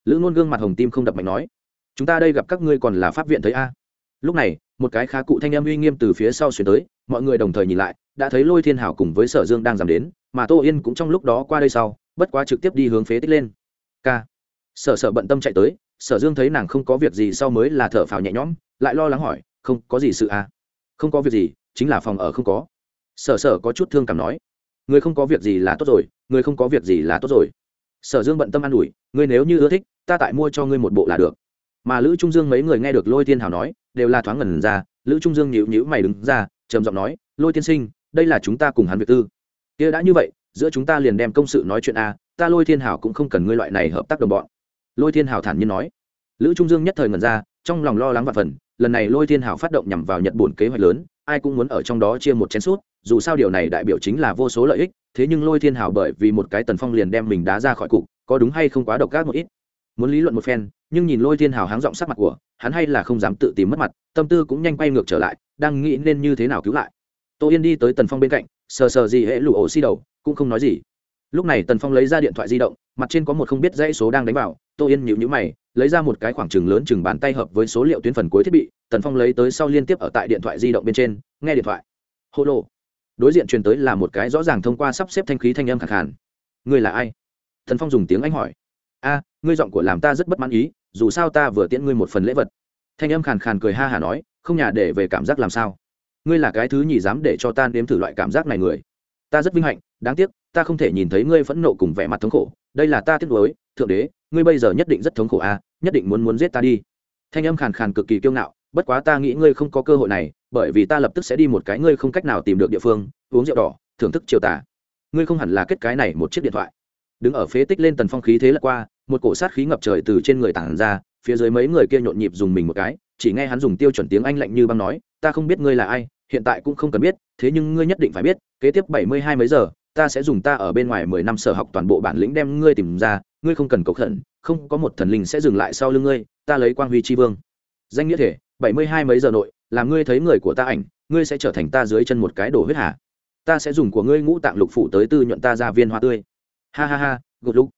lữ ngôn gương mặt hồng tim không đập mạnh nói, chúng ta đây gặp các ngươi còn là pháp viện thấy a? Lúc này, một cái khá cụ thanh em uy nghiêm từ phía sau chuyển tới, mọi người đồng thời nhìn lại, đã thấy lôi thiên hảo cùng với sở dương đang giảm đến, mà tô yên cũng trong lúc đó qua đây sau, bất quá trực tiếp đi hướng phế tích lên. K sở sở bận tâm chạy tới, sở dương thấy nàng không có việc gì sau mới là thở phào nhẹ nhõm, lại lo lắng hỏi, không, có gì sự à? Không có việc gì, chính là phòng ở không có. Sở sở có chút thương cảm nói, người không có việc gì là tốt rồi, người không có việc gì là tốt rồi sở dương bận tâm an ủi, ngươi nếu như ưa thích, ta tại mua cho ngươi một bộ là được. Mà lữ trung dương mấy người nghe được lôi thiên hảo nói, đều là thoáng ngẩn ra, lữ trung dương nhịu nhíu mày đứng ra, trầm giọng nói, lôi tiên sinh, đây là chúng ta cùng hắn việc tư. Kia đã như vậy, giữa chúng ta liền đem công sự nói chuyện a, ta lôi thiên hảo cũng không cần ngươi loại này hợp tác đồng bọn. Lôi thiên hảo thản nhiên nói. Lữ trung dương nhất thời ngẩn ra, trong lòng lo lắng và phần, lần này lôi thiên hảo phát động nhằm vào nhật bổn kế hoạch lớn, ai cũng muốn ở trong đó chia một chén suốt dù sao điều này đại biểu chính là vô số lợi ích, thế nhưng lôi thiên hảo bởi vì một cái tần phong liền đem mình đá ra khỏi cục, có đúng hay không quá độc ác một ít. Muốn lý luận một phen, nhưng nhìn lôi thiên hảo háng giọng sắc mặt của, hắn hay là không dám tự tìm mất mặt, tâm tư cũng nhanh quay ngược trở lại, đang nghĩ nên như thế nào cứu lại. Tô yên đi tới tần phong bên cạnh, sờ sờ gì hễ lụ ổ xi đầu, cũng không nói gì. Lúc này tần phong lấy ra điện thoại di động, mặt trên có một không biết dãy số đang đánh vào, tô yên nhịu nhữ mày, lấy ra một cái khoảng trừng lớn chừng bàn tay hợp với số liệu tuyến phần cuối thiết bị, tần phong lấy tới sau liên tiếp ở tại điện thoại di động bên trên, nghe điện thoại. Hô lô đối diện truyền tới là một cái rõ ràng thông qua sắp xếp thanh khí thanh âm khẳng hẳn ngươi là ai? Thần phong dùng tiếng anh hỏi. A ngươi giọng của làm ta rất bất mãn ý dù sao ta vừa tiễn ngươi một phần lễ vật. Thanh âm khàn khàn cười ha hả nói không nhà để về cảm giác làm sao? Ngươi là cái thứ nhì dám để cho ta nếm thử loại cảm giác này người. Ta rất vinh hạnh đáng tiếc ta không thể nhìn thấy ngươi phẫn nộ cùng vẻ mặt thống khổ. Đây là ta tiếc nuối thượng đế ngươi bây giờ nhất định rất thống khổ a à, nhất định muốn muốn giết ta đi. Thanh âm khàn khàn cực kỳ kiêu ngạo bất quá ta nghĩ ngươi không có cơ hội này, bởi vì ta lập tức sẽ đi một cái ngươi không cách nào tìm được địa phương, uống rượu đỏ, thưởng thức chiều tà. Ngươi không hẳn là kết cái này một chiếc điện thoại. Đứng ở phế tích lên tần phong khí thế lật qua, một cổ sát khí ngập trời từ trên người tản ra, phía dưới mấy người kia nhộn nhịp dùng mình một cái, chỉ nghe hắn dùng tiêu chuẩn tiếng anh lạnh như băng nói, ta không biết ngươi là ai, hiện tại cũng không cần biết, thế nhưng ngươi nhất định phải biết, kế tiếp bảy mươi hai mấy giờ, ta sẽ dùng ta ở bên ngoài mười năm sở học toàn bộ bản lĩnh đem ngươi tìm ra, ngươi không cần cầu khẩn, không có một thần linh sẽ dừng lại sau lưng ngươi, ta lấy quang huy tri vương. Danh nghĩa thể bảy mươi hai mấy giờ nội làm ngươi thấy người của ta ảnh, ngươi sẽ trở thành ta dưới chân một cái đổ huyết hà. Ta sẽ dùng của ngươi ngũ tạng lục phủ tới tư nhuận ta ra viên hoa tươi. Ha ha ha, gục lúc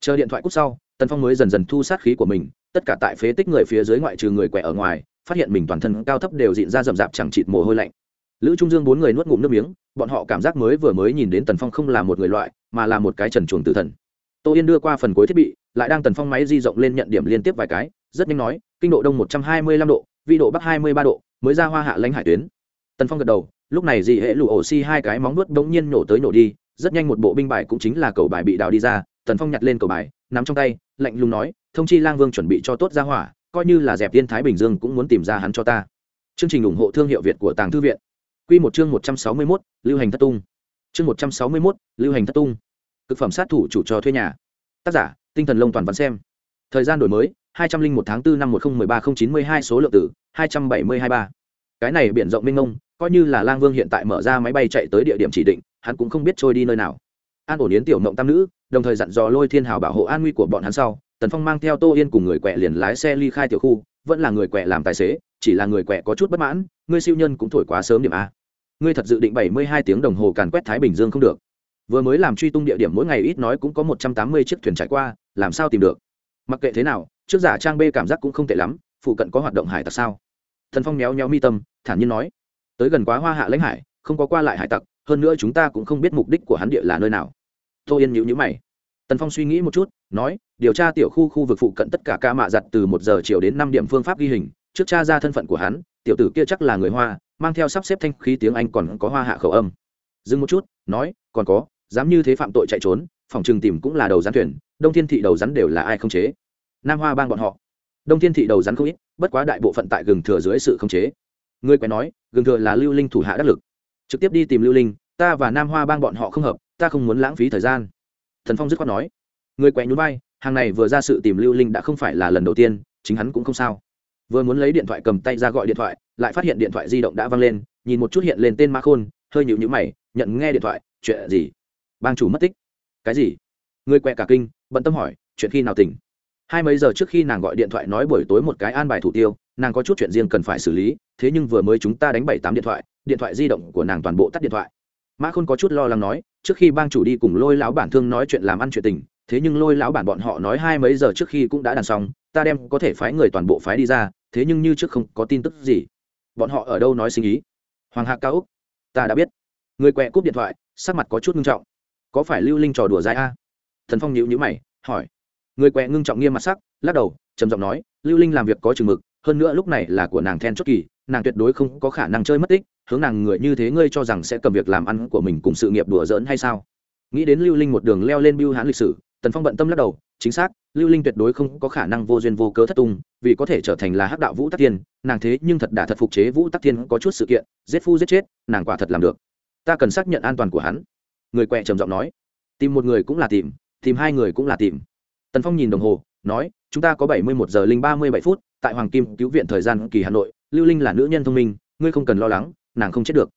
chờ điện thoại cút sau, tần phong mới dần dần thu sát khí của mình, tất cả tại phế tích người phía dưới ngoại trừ người quẻ ở ngoài, phát hiện mình toàn thân cao thấp đều dịn ra rậm rạp chẳng chịt mồ hôi lạnh. Lữ trung dương bốn người nuốt ngụm nước miếng, bọn họ cảm giác mới vừa mới nhìn đến tần phong không là một người loại, mà là một cái trần chuồng tử thần. Tô yên đưa qua phần cuối thiết bị, lại đang tần phong máy di rộng lên nhận điểm liên tiếp vài cái, rất nhanh nói, kinh độ đông một trăm hai mươi lăm độ vi độ bắc hai mươi ba độ mới ra hoa hạ lãnh hải tuyến tần phong gật đầu lúc này dị hệ lụ ổ xi hai cái móng nuốt bỗng nhiên nổ tới nổ đi rất nhanh một bộ binh bài cũng chính là cầu bài bị đào đi ra tần phong nhặt lên cầu bài nắm trong tay lạnh lùng nói thông chi lang vương chuẩn bị cho tốt ra hỏa coi như là dẹp tiên thái bình dương cũng muốn tìm ra hắn cho ta chương trình ủng hộ thương hiệu việt của tàng thư viện Quy một chương 161, lưu hành thất tung. Chương 161, lưu hành thất tung. Cực phẩm sát thủ chủ cho thuê nhà. Tác giả, Tinh thần lông toàn văn xem. Thời gian đổi mới, 201 tháng 4 năm 1013092 số lượng tử, 2723. Cái này biển rộng mênh mông, coi như là Lang Vương hiện tại mở ra máy bay chạy tới địa điểm chỉ định, hắn cũng không biết trôi đi nơi nào. An ổn yến tiểu mộng tam nữ, đồng thời dặn dò Lôi Thiên Hào bảo hộ an nguy của bọn hắn sau, Tần Phong mang theo Tô Yên cùng người quẹ liền lái xe ly khai tiểu khu, vẫn là người quẹ làm tài xế, chỉ là người quẹ có chút bất mãn, ngươi siêu nhân cũng thổi quá sớm điểm a ngươi thật dự định bảy mươi hai tiếng đồng hồ càn quét thái bình dương không được vừa mới làm truy tung địa điểm mỗi ngày ít nói cũng có một trăm tám mươi chiếc thuyền trải qua làm sao tìm được mặc kệ thế nào trước giả trang b cảm giác cũng không tệ lắm, phụ cận có hoạt động hải tặc sao? Thần phong méo méo mi tâm, thản nhiên nói, tới gần quá hoa hạ lãnh hải, không có qua lại hải tặc, hơn nữa chúng ta cũng không biết mục đích của hắn địa là nơi nào. Tô yên nhữ nhữ mày. Tần phong suy nghĩ một chút, nói, điều tra tiểu khu khu vực phụ cận tất cả ca mạ giặt từ một giờ chiều đến năm điểm phương pháp ghi hình, trước cha ra thân phận của hắn, tiểu tử kia chắc là người hoa, mang theo sắp xếp thanh khí tiếng anh còn có hoa hạ khẩu âm. Dừng một chút, nói, còn có, dám như thế phạm tội chạy trốn, phòng trường tìm cũng là đầu rắn thuyền, đông thiên thị đầu rắn đều là ai không chế? Nam hoa bang bọn họ. Đông thiên thị đầu rắn không ít, bất quá đại bộ phận tại gừng thừa dưới sự không chế. Người quen nói, gừng thừa là lưu linh thủ hạ đắc lực. Trực tiếp đi tìm lưu linh, ta và nam hoa bang bọn họ không hợp, ta không muốn lãng phí thời gian. Thần phong dứt khoát nói. Người quen nhún vai, hàng này vừa ra sự tìm lưu linh đã không phải là lần đầu tiên, chính hắn cũng không sao. Vừa muốn lấy điện thoại cầm tay ra gọi điện thoại, lại phát hiện điện thoại di động đã văng lên, nhìn một chút hiện lên tên ma khôn, hơi nhịu nhữ mày, nhận nghe điện thoại, chuyện gì? Bang chủ mất tích. Cái gì? Người quẹ cả kinh, bận tâm hỏi, chuyện khi nào tỉnh? Hai mấy giờ trước khi nàng gọi điện thoại nói buổi tối một cái an bài thủ tiêu, nàng có chút chuyện riêng cần phải xử lý, thế nhưng vừa mới chúng ta đánh bảy tám điện thoại điện thoại di động của nàng toàn bộ tắt điện thoại. Mã khôn có chút lo lắng nói, trước khi bang chủ đi cùng lôi lão bản thương nói chuyện làm ăn chuyện tình, thế nhưng lôi lão bản bọn họ nói hai mấy giờ trước khi cũng đã đàn xong, ta đem có thể phái người toàn bộ phái đi ra, thế nhưng như trước không có tin tức gì. Bọn họ ở đâu nói sinh ý? Hoàng hạ cao úc. Ta đã biết. Người quẹ cúp điện thoại, sắc mặt có chút nghiêm trọng. Có phải lưu linh trò đùa dai a? Thần phong nhữ nhữ mày, hỏi người quẹ ngưng trọng nghiêm mặt sắc, lắc đầu, trầm giọng nói, lưu linh làm việc có chừng mực, hơn nữa lúc này là của nàng then chốt kỳ, nàng tuyệt đối không có khả năng chơi mất tích, hướng nàng người như thế ngươi cho rằng sẽ cầm việc làm ăn của mình cùng sự nghiệp đùa giỡn hay sao? Nghĩ đến lưu linh một đường leo lên biêu hãn lịch sử, tần phong bận tâm lắc đầu, chính xác, lưu linh tuyệt đối không có khả năng vô duyên vô cớ thất tung, vì có thể trở thành là hắc đạo vũ tắc tiên nàng thế nhưng thật đã thật phục chế vũ tắc tiên có chút sự kiện, giết phu giết chết, nàng quả thật làm được. Ta cần xác nhận an toàn của hắn. Người quẹ trầm giọng nói. Tìm một người cũng là tìm tìm hai người cũng là tìm tần phong nhìn đồng hồ, nói, chúng ta có bảy mươi một giờ linh ba mươi bảy phút, tại hoàng kim cứu viện thời gian kỳ hà nội, lưu linh là nữ nhân thông minh, ngươi không cần lo lắng, nàng không chết được.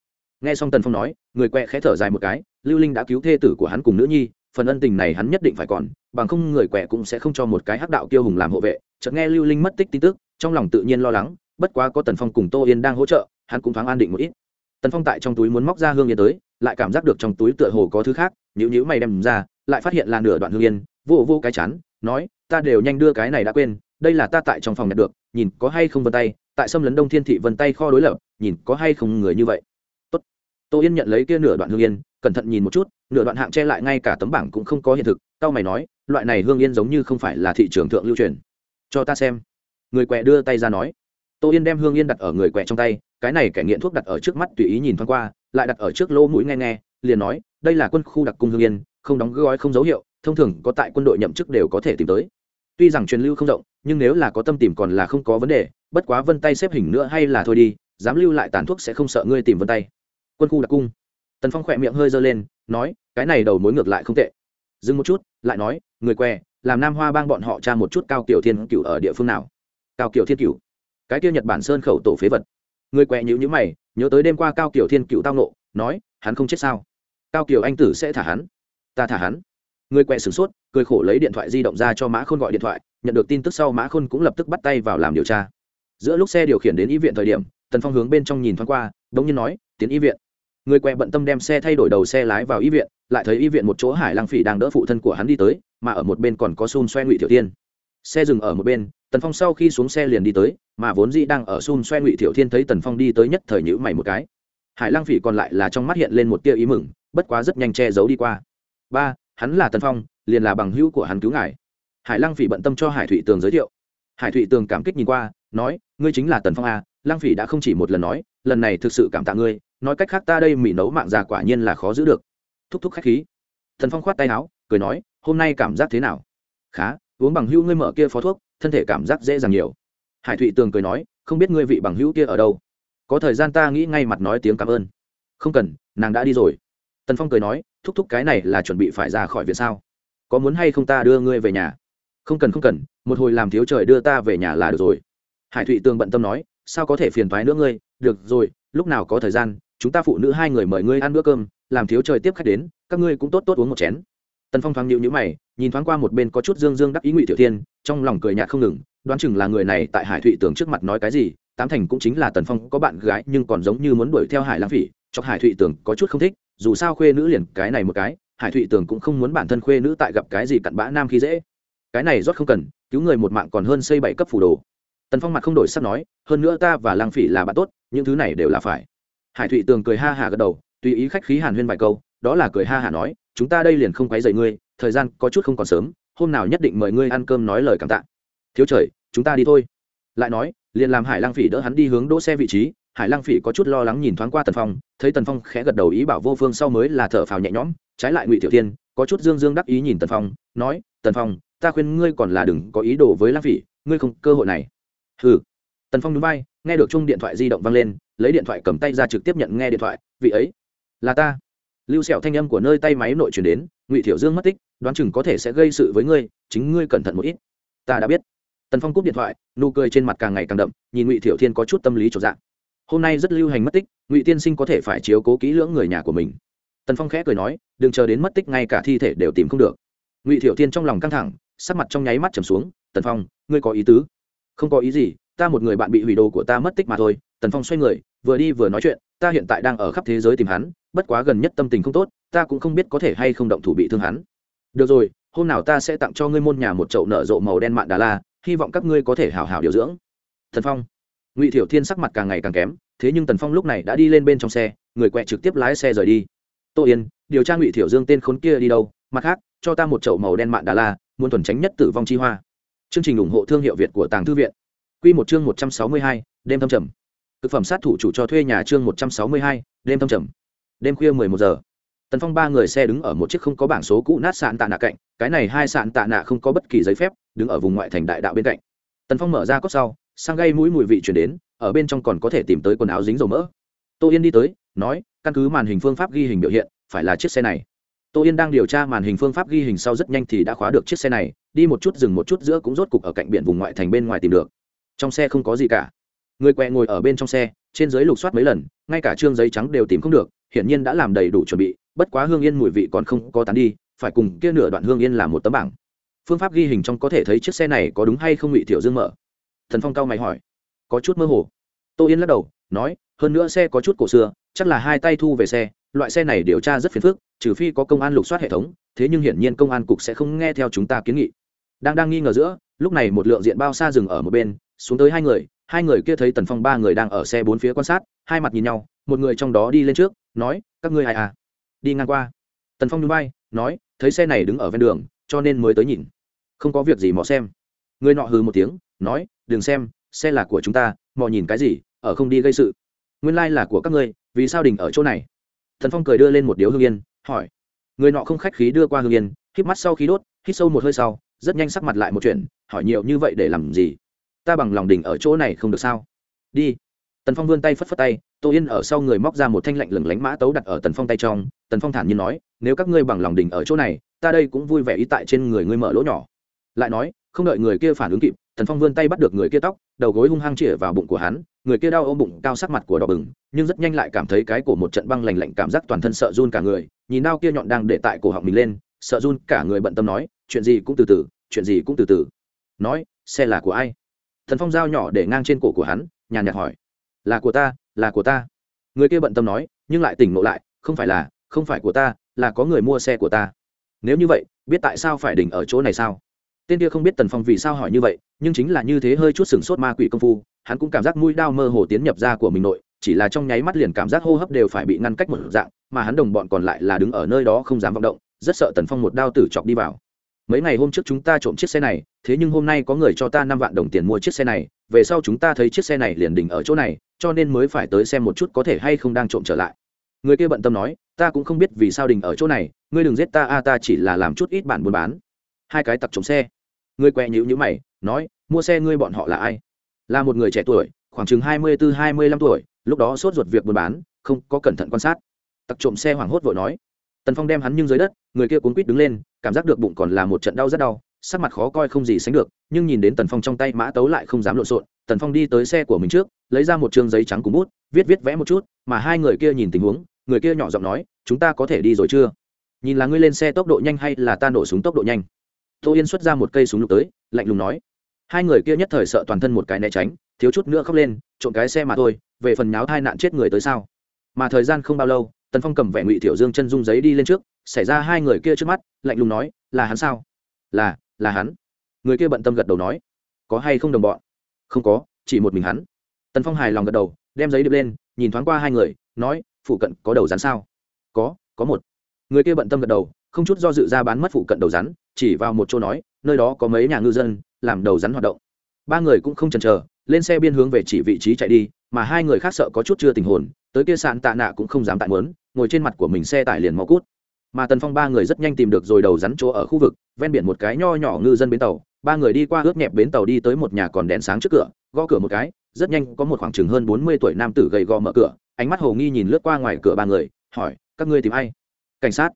Nghe xong tần phong nói, người quẹ khẽ thở dài một cái, lưu linh đã cứu thê tử của hắn cùng nữ nhi, phần ân tình này hắn nhất định phải còn, bằng không người quẹ cũng sẽ không cho một cái hắc đạo kiêu hùng làm hộ vệ. Chợt nghe lưu linh mất tích tin tức, trong lòng tự nhiên lo lắng, bất quá có tần phong cùng tô yên đang hỗ trợ, hắn cũng thoáng an định một ít. Tần phong tại trong túi muốn móc ra hương yên tới, lại cảm giác được trong túi tựa hồ có thứ khác nhữ nhữ mày đem ra, lại phát hiện là nửa đoạn hương yên, vô vô cái chán nói, ta đều nhanh đưa cái này đã quên, đây là ta tại trong phòng nhặt được, nhìn có hay không vân tay, tại xâm lấn đông thiên thị vân tay kho đối lập, nhìn có hay không người như vậy. Tốt. tô yên nhận lấy kia nửa đoạn hương yên, cẩn thận nhìn một chút, nửa đoạn hạng che lại ngay cả tấm bảng cũng không có hiện thực tao mày nói, loại này hương yên giống như không phải là thị trường thượng lưu truyền. Cho ta xem. Người quẹ đưa tay ra nói. Tô yên đem hương yên đặt ở người quẹ trong tay, cái này kẻ nghiện thuốc đặt ở trước mắt tùy ý nhìn thoáng qua, lại đặt ở trước lỗ mũi nghe nghe, liền nói, đây là quân khu đặc cung hương yên, không đóng gói không dấu hiệu thông thường có tại quân đội nhậm chức đều có thể tìm tới. Tuy rằng truyền lưu không rộng, nhưng nếu là có tâm tìm còn là không có vấn đề, bất quá vân tay xếp hình nữa hay là thôi đi, dám lưu lại tàn thuốc sẽ không sợ ngươi tìm vân tay. Quân khu đặc cung. Tần phong khỏe miệng hơi giơ lên, nói, cái này đầu mối ngược lại không tệ. Dừng một chút, lại nói, người què, làm nam hoa bang bọn họ tra một chút cao kiểu thiên cửu ở địa phương nào? Cao kiểu thiên cửu. Cái kia nhật bản sơn khẩu tổ phế vật. Người què nhữ nhữ mày, nhớ tới đêm qua cao kiểu thiên cửu tao nộ nói, hắn không chết sao? Cao kiểu anh tử sẽ thả hắn. Ta thả hắn người quẹ sửng sốt, cười khổ lấy điện thoại di động ra cho mã khôn gọi điện thoại, nhận được tin tức sau mã khôn cũng lập tức bắt tay vào làm điều tra. Giữa lúc xe điều khiển đến y viện thời điểm, tần phong hướng bên trong nhìn thoáng qua đ ỗ n g nhiên nói, tiến y viện. Người quẹ bận tâm đem xe thay đổi đầu xe lái vào y viện, lại thấy y viện một chỗ hải lang phỉ đang đỡ phụ thân của hắn đi tới, mà ở một bên còn có xun xoe ngụy tiểu tiên xe dừng ở một bên, tần phong sau khi xuống xe liền đi tới, mà vốn dĩ đang ở xun xoe ngụy tiểu thiên thấy tần phong đi tới nhất thời nhữ mày một cái. Hải lang phỉ còn lại là trong mắt hiện lên một tia ý mừng, bất quá rất nhanh che giấu đi qua. Ba hắn là tần phong, liền là bằng hữu của hắn cứu ngài. Hải lang phỉ bận tâm cho hải thụy tường giới thiệu. Hải thụy tường cảm kích nhìn qua, nói, ngươi chính là tần phong à, a lang phỉ đã không chỉ một lần nói, lần này thực sự cảm tạ ngươi, nói cách khác ta đây mì nấu mạng già quả nhiên là khó giữ được. Thúc thúc khách khí. Thần phong khoát tay áo, cười nói, hôm nay cảm giác thế nào? Khá, uống bằng hữu ngươi mở kia phó thuốc, thân thể cảm giác dễ dàng nhiều. Hải thụy tường cười nói, không biết ngươi vị bằng hữu kia ở đâu. Có thời gian ta nghĩ ngay mặt nói tiếng cảm ơn. Không cần, nàng đã đi rồi tần phong cười nói, thúc thúc cái này là chuẩn bị phải ra khỏi viện sao? Có muốn hay không ta đưa ngươi về nhà? Không cần không cần, một hồi làm thiếu trời đưa ta về nhà là được rồi. Hải thụy tường bận tâm nói, sao có thể phiền thoái nữa ngươi? Được rồi, lúc nào có thời gian, chúng ta phụ nữ hai người mời ngươi ăn bữa cơm, làm thiếu trời tiếp khách đến, các ngươi cũng tốt tốt uống một chén. Tần phong thoáng nhịu nhữ mày, nhìn thoáng qua một bên có chút dương dương đắc ý ngụy tiểu thiên, trong lòng cười nhạt không ngừng, đoán chừng là người này tại hải thụy tường trước mặt nói cái gì, tám thành cũng chính là tần phong có bạn gái nhưng còn giống như muốn đuổi theo hải lang phỉ cho hải thụy tường có chút không thích, dù sao khuê nữ liền cái này một cái, hải thụy tường cũng không muốn bản thân khuê nữ tại gặp cái gì cặn bã nam khi dễ. Cái này rót không cần, cứu người một mạng còn hơn xây bảy cấp phủ đồ. Tần phong mặt không đổi sắc nói, hơn nữa ta và lang phỉ là bạn tốt, những thứ này đều là phải. Hải thụy tường cười ha hả gật đầu, tùy ý khách khí hàn huyên vài câu, đó là cười ha hả nói, chúng ta đây liền không quấy dậy ngươi, thời gian có chút không còn sớm, hôm nào nhất định mời ngươi ăn cơm nói lời cảm tạ. Thiếu trời, chúng ta đi thôi. Lại nói, liền làm hải lang phỉ đỡ hắn đi hướng đỗ xe vị trí hải lang phỉ có chút lo lắng nhìn thoáng qua tần phong, thấy tần phong khẽ gật đầu ý bảo vô phương sau mới là thở phào nhẹ nhõm, trái lại ngụy tiểu tiên có chút dương dương đắc ý nhìn tần phong, nói, tần phong, ta khuyên ngươi còn là đừng có ý đồ với lang phỉ, ngươi không cơ hội này. Hừ. Tần phong núi bay nghe được chung điện thoại di động vang lên, lấy điện thoại cầm tay ra trực tiếp nhận nghe điện thoại, vị ấy, là ta. Lưu sẹo thanh âm của nơi tay máy nội chuyển đến, ngụy Tiểu dương mất tích, đoán chừng có thể sẽ gây sự với ngươi, chính ngươi cẩn thận một ít. Ta đã biết. Tần phong cúp điện thoại, nụ cười trên mặt càng ngày càng đậm, nhìn ngụy Tiểu thiên có chút tâm lý trọn dạng hôm nay rất lưu hành mất tích, ngụy tiên sinh có thể phải chiếu cố kỹ lưỡng người nhà của mình. Tần phong khẽ cười nói, đừng chờ đến mất tích, ngay cả thi thể đều tìm không được. Ngụy thiểu Tiên trong lòng căng thẳng, sắc mặt trong nháy mắt trầm xuống, tần phong, ngươi có ý tứ? Không có ý gì, ta một người bạn bị hủy đồ của ta mất tích mà thôi. Tần phong xoay người, vừa đi vừa nói chuyện, ta hiện tại đang ở khắp thế giới tìm hắn, bất quá gần nhất tâm tình không tốt, ta cũng không biết có thể hay không động thủ bị thương hắn. Được rồi, hôm nào ta sẽ tặng cho ngươi môn nhà một chậu nở rộ màu đen mạn đà la, hy vọng các ngươi có thể hào hào điều dưỡng. Thần phong ngụy thiểu thiên sắc mặt càng ngày càng kém thế nhưng tần phong lúc này đã đi lên bên trong xe người quẹ trực tiếp lái xe rời đi tô yên điều tra ngụy thiểu dương tên khốn kia đi đâu mặt khác cho ta một chậu màu đen mạn đà la muốn thuần tránh nhất tử vong chi hoa chương trình ủng hộ thương hiệu việt của tàng thư viện q một chương một trăm sáu mươi hai đêm thâm trầm thực phẩm sát thủ chủ cho thuê nhà chương một trăm sáu mươi hai đêm thâm trầm đêm khuya mười một giờ tần phong ba người xe đứng ở một chiếc không có bảng số cũ nát sạn tạ nạ cạnh cái này hai sạn tạ nạ không có bất kỳ giấy phép đứng ở vùng ngoại thành đại đạo bên cạnh tần phong mở ra cốt sau sang gây mũi mùi vị chuyển đến, ở bên trong còn có thể tìm tới quần áo dính dầu mỡ. Tô yên đi tới, nói, căn cứ màn hình phương pháp ghi hình biểu hiện, phải là chiếc xe này. Tô yên đang điều tra màn hình phương pháp ghi hình sau rất nhanh thì đã khóa được chiếc xe này, đi một chút dừng một chút giữa cũng rốt cục ở cạnh biển vùng ngoại thành bên ngoài tìm được. Trong xe không có gì cả. Người quẹ ngồi ở bên trong xe, trên dưới lục soát mấy lần, ngay cả trương giấy trắng đều tìm không được, hiển nhiên đã làm đầy đủ chuẩn bị, bất quá hương yên mùi vị còn không có tán đi, phải cùng kia nửa đoạn hương yên làm một tấm bảng. Phương pháp ghi hình trong có thể thấy chiếc xe này có đúng hay không bị thiểu dương mở thần phong cao mày hỏi. Có chút mơ hồ. Tô yên lắc đầu, nói, hơn nữa xe có chút cổ xưa, chắc là hai tay thu về xe, loại xe này điều tra rất phiền phức, trừ phi có công an lục soát hệ thống, thế nhưng hiển nhiên công an cục sẽ không nghe theo chúng ta kiến nghị. Đang đang nghi ngờ giữa, lúc này một lượng diện bao xa dừng ở một bên, xuống tới hai người hai người kia thấy tần phong ba người đang ở xe bốn phía quan sát, hai mặt nhìn nhau, một người trong đó đi lên trước, nói, các ngươi ai à? Đi ngang qua. Tần phong núi bay nói, thấy xe này đứng ở ven đường, cho nên mới tới nhìn. Không có việc gì mò xem. Người nọ hừ một tiếng, nói đừng xem, xe là của chúng ta, mò nhìn cái gì, ở không đi gây sự. Nguyên lai、like、là của các ngươi, vì sao đình ở chỗ này? Thần phong cười đưa lên một điếu hương yên, hỏi. Người nọ không khách khí đưa qua hương yên hít mắt sau khí đốt, hít sâu một hơi sau, rất nhanh sắc mặt lại một chuyện, hỏi nhiều như vậy để làm gì? Ta bằng lòng đình ở chỗ này không được sao? Đi. Tần phong vươn tay phất phất tay, tô yên ở sau người móc ra một thanh lạnh lừng lánh mã tấu đặt ở tần phong tay trong. Tần phong thản nhiên nói, nếu các ngươi bằng lòng đình ở chỗ này, ta đây cũng vui vẻ ý tại trên người ngươi mở lỗ nhỏ. Lại nói, không đợi người kia phản ứng kịp tần phong vươn tay bắt được người kia tóc, đầu gối hung hăng chĩa vào bụng của hắn, người kia đau ôm bụng, cao sắc mặt của đỏ bừng, nhưng rất nhanh lại cảm thấy cái cổ một trận băng lành lạnh cảm giác toàn thân sợ run cả người, nhìn đau kia nhọn đang để tại cổ họng mình lên, sợ run cả người bận tâm nói, chuyện gì cũng từ từ, chuyện gì cũng từ từ. Nói, xe là của ai? Thần phong dao nhỏ để ngang trên cổ của hắn, nhàn nhạt hỏi, là của ta, là của ta. Người kia bận tâm nói, nhưng lại tỉnh ngộ lại, không phải là, không phải của ta, là có người mua xe của ta. Nếu như vậy, biết tại sao phải đỉnh ở chỗ này sao? Tên kia không biết tần phong vì sao hỏi như vậy, nhưng chính là như thế hơi chút sừng sốt ma quỷ công phu, hắn cũng cảm giác mũi đao mơ hồ tiến nhập ra của mình nội, chỉ là trong nháy mắt liền cảm giác hô hấp đều phải bị ngăn cách một dạng, mà hắn đồng bọn còn lại là đứng ở nơi đó không dám vọng động, rất sợ tần phong một đao tử chọc đi vào. Mấy ngày hôm trước chúng ta trộm chiếc xe này, thế nhưng hôm nay có người cho ta năm vạn đồng tiền mua chiếc xe này, về sau chúng ta thấy chiếc xe này liền đỉnh ở chỗ này, cho nên mới phải tới xem một chút có thể hay không đang trộm trở lại. Người kia bận tâm nói, ta cũng không biết vì sao đình ở chỗ này, ngươi đừng giết ta, a, ta chỉ là làm chút ít bản buôn bán. Hai cái tặc trộm xe ngươi quẹ nhữ nhữ mày, nói, mua xe ngươi bọn họ là ai? Là một người trẻ tuổi, khoảng chừng hai mươi bốn hai mươi lăm tuổi, lúc đó sốt ruột việc buôn bán, không có cẩn thận quan sát. Tặc trộm xe hoảng hốt vội nói. Tần phong đem hắn nhưng dưới đất, người kia cuốn quýt đứng lên, cảm giác được bụng còn là một trận đau rất đau, sắc mặt khó coi không gì sánh được, nhưng nhìn đến tần phong trong tay mã tấu lại không dám lộn xộn, tần phong đi tới xe của mình trước, lấy ra một chương giấy trắng cùng bút, viết viết vẽ một chút, mà hai người kia nhìn tình huống, người kia nhỏ giọng nói, chúng ta có thể đi rồi chưa? Nhìn là ngươi lên xe tốc độ nhanh hay là ta nổ súng tốc độ nhanh? Tô yên xuất ra một cây súng lục tới, lạnh lùng nói. Hai người kia nhất thời sợ toàn thân một cái né tránh, thiếu chút nữa khóc lên, trộm cái xe mà thôi, về phần nháo thai nạn chết người tới sao? Mà thời gian không bao lâu, tần phong cầm vẻ ngụy tiểu dương chân dung giấy đi lên trước, xảy ra hai người kia trước mắt, lạnh lùng nói, là hắn sao? Là là hắn. Người kia bận tâm gật đầu nói, có hay không đồng bọn? Không có, chỉ một mình hắn. Tần phong hài lòng gật đầu, đem giấy điệp lên, nhìn thoáng qua hai người, nói, phụ cận có đầu rắn sao? Có có một. Người kia bận tâm gật đầu, không chút do dự ra bán mất phụ cận đầu rắn chỉ vào một chỗ nói, nơi đó có mấy nhà ngư dân, làm đầu rắn hoạt động. Ba người cũng không chần chờ, lên xe biên hướng về chỉ vị trí chạy đi, mà hai người khác sợ có chút chưa tình hồn, tới kia sạn tạ nạ cũng không dám tại mớn ngồi trên mặt của mình xe tải liền mau cút. Mà tần phong ba người rất nhanh tìm được rồi đầu rắn chỗ ở khu vực, ven biển một cái nho nhỏ ngư dân bến tàu. Ba người đi qua ướt nhẹp bến tàu đi tới một nhà còn đèn sáng trước cửa, gõ cửa một cái, rất nhanh có một khoảng chừng hơn bốn mươi tuổi nam tử gầy gò mở cửa, ánh mắt hồ nghi nhìn lướt qua ngoài cửa ba người, hỏi, các ngươi tìm ai? Cảnh sát.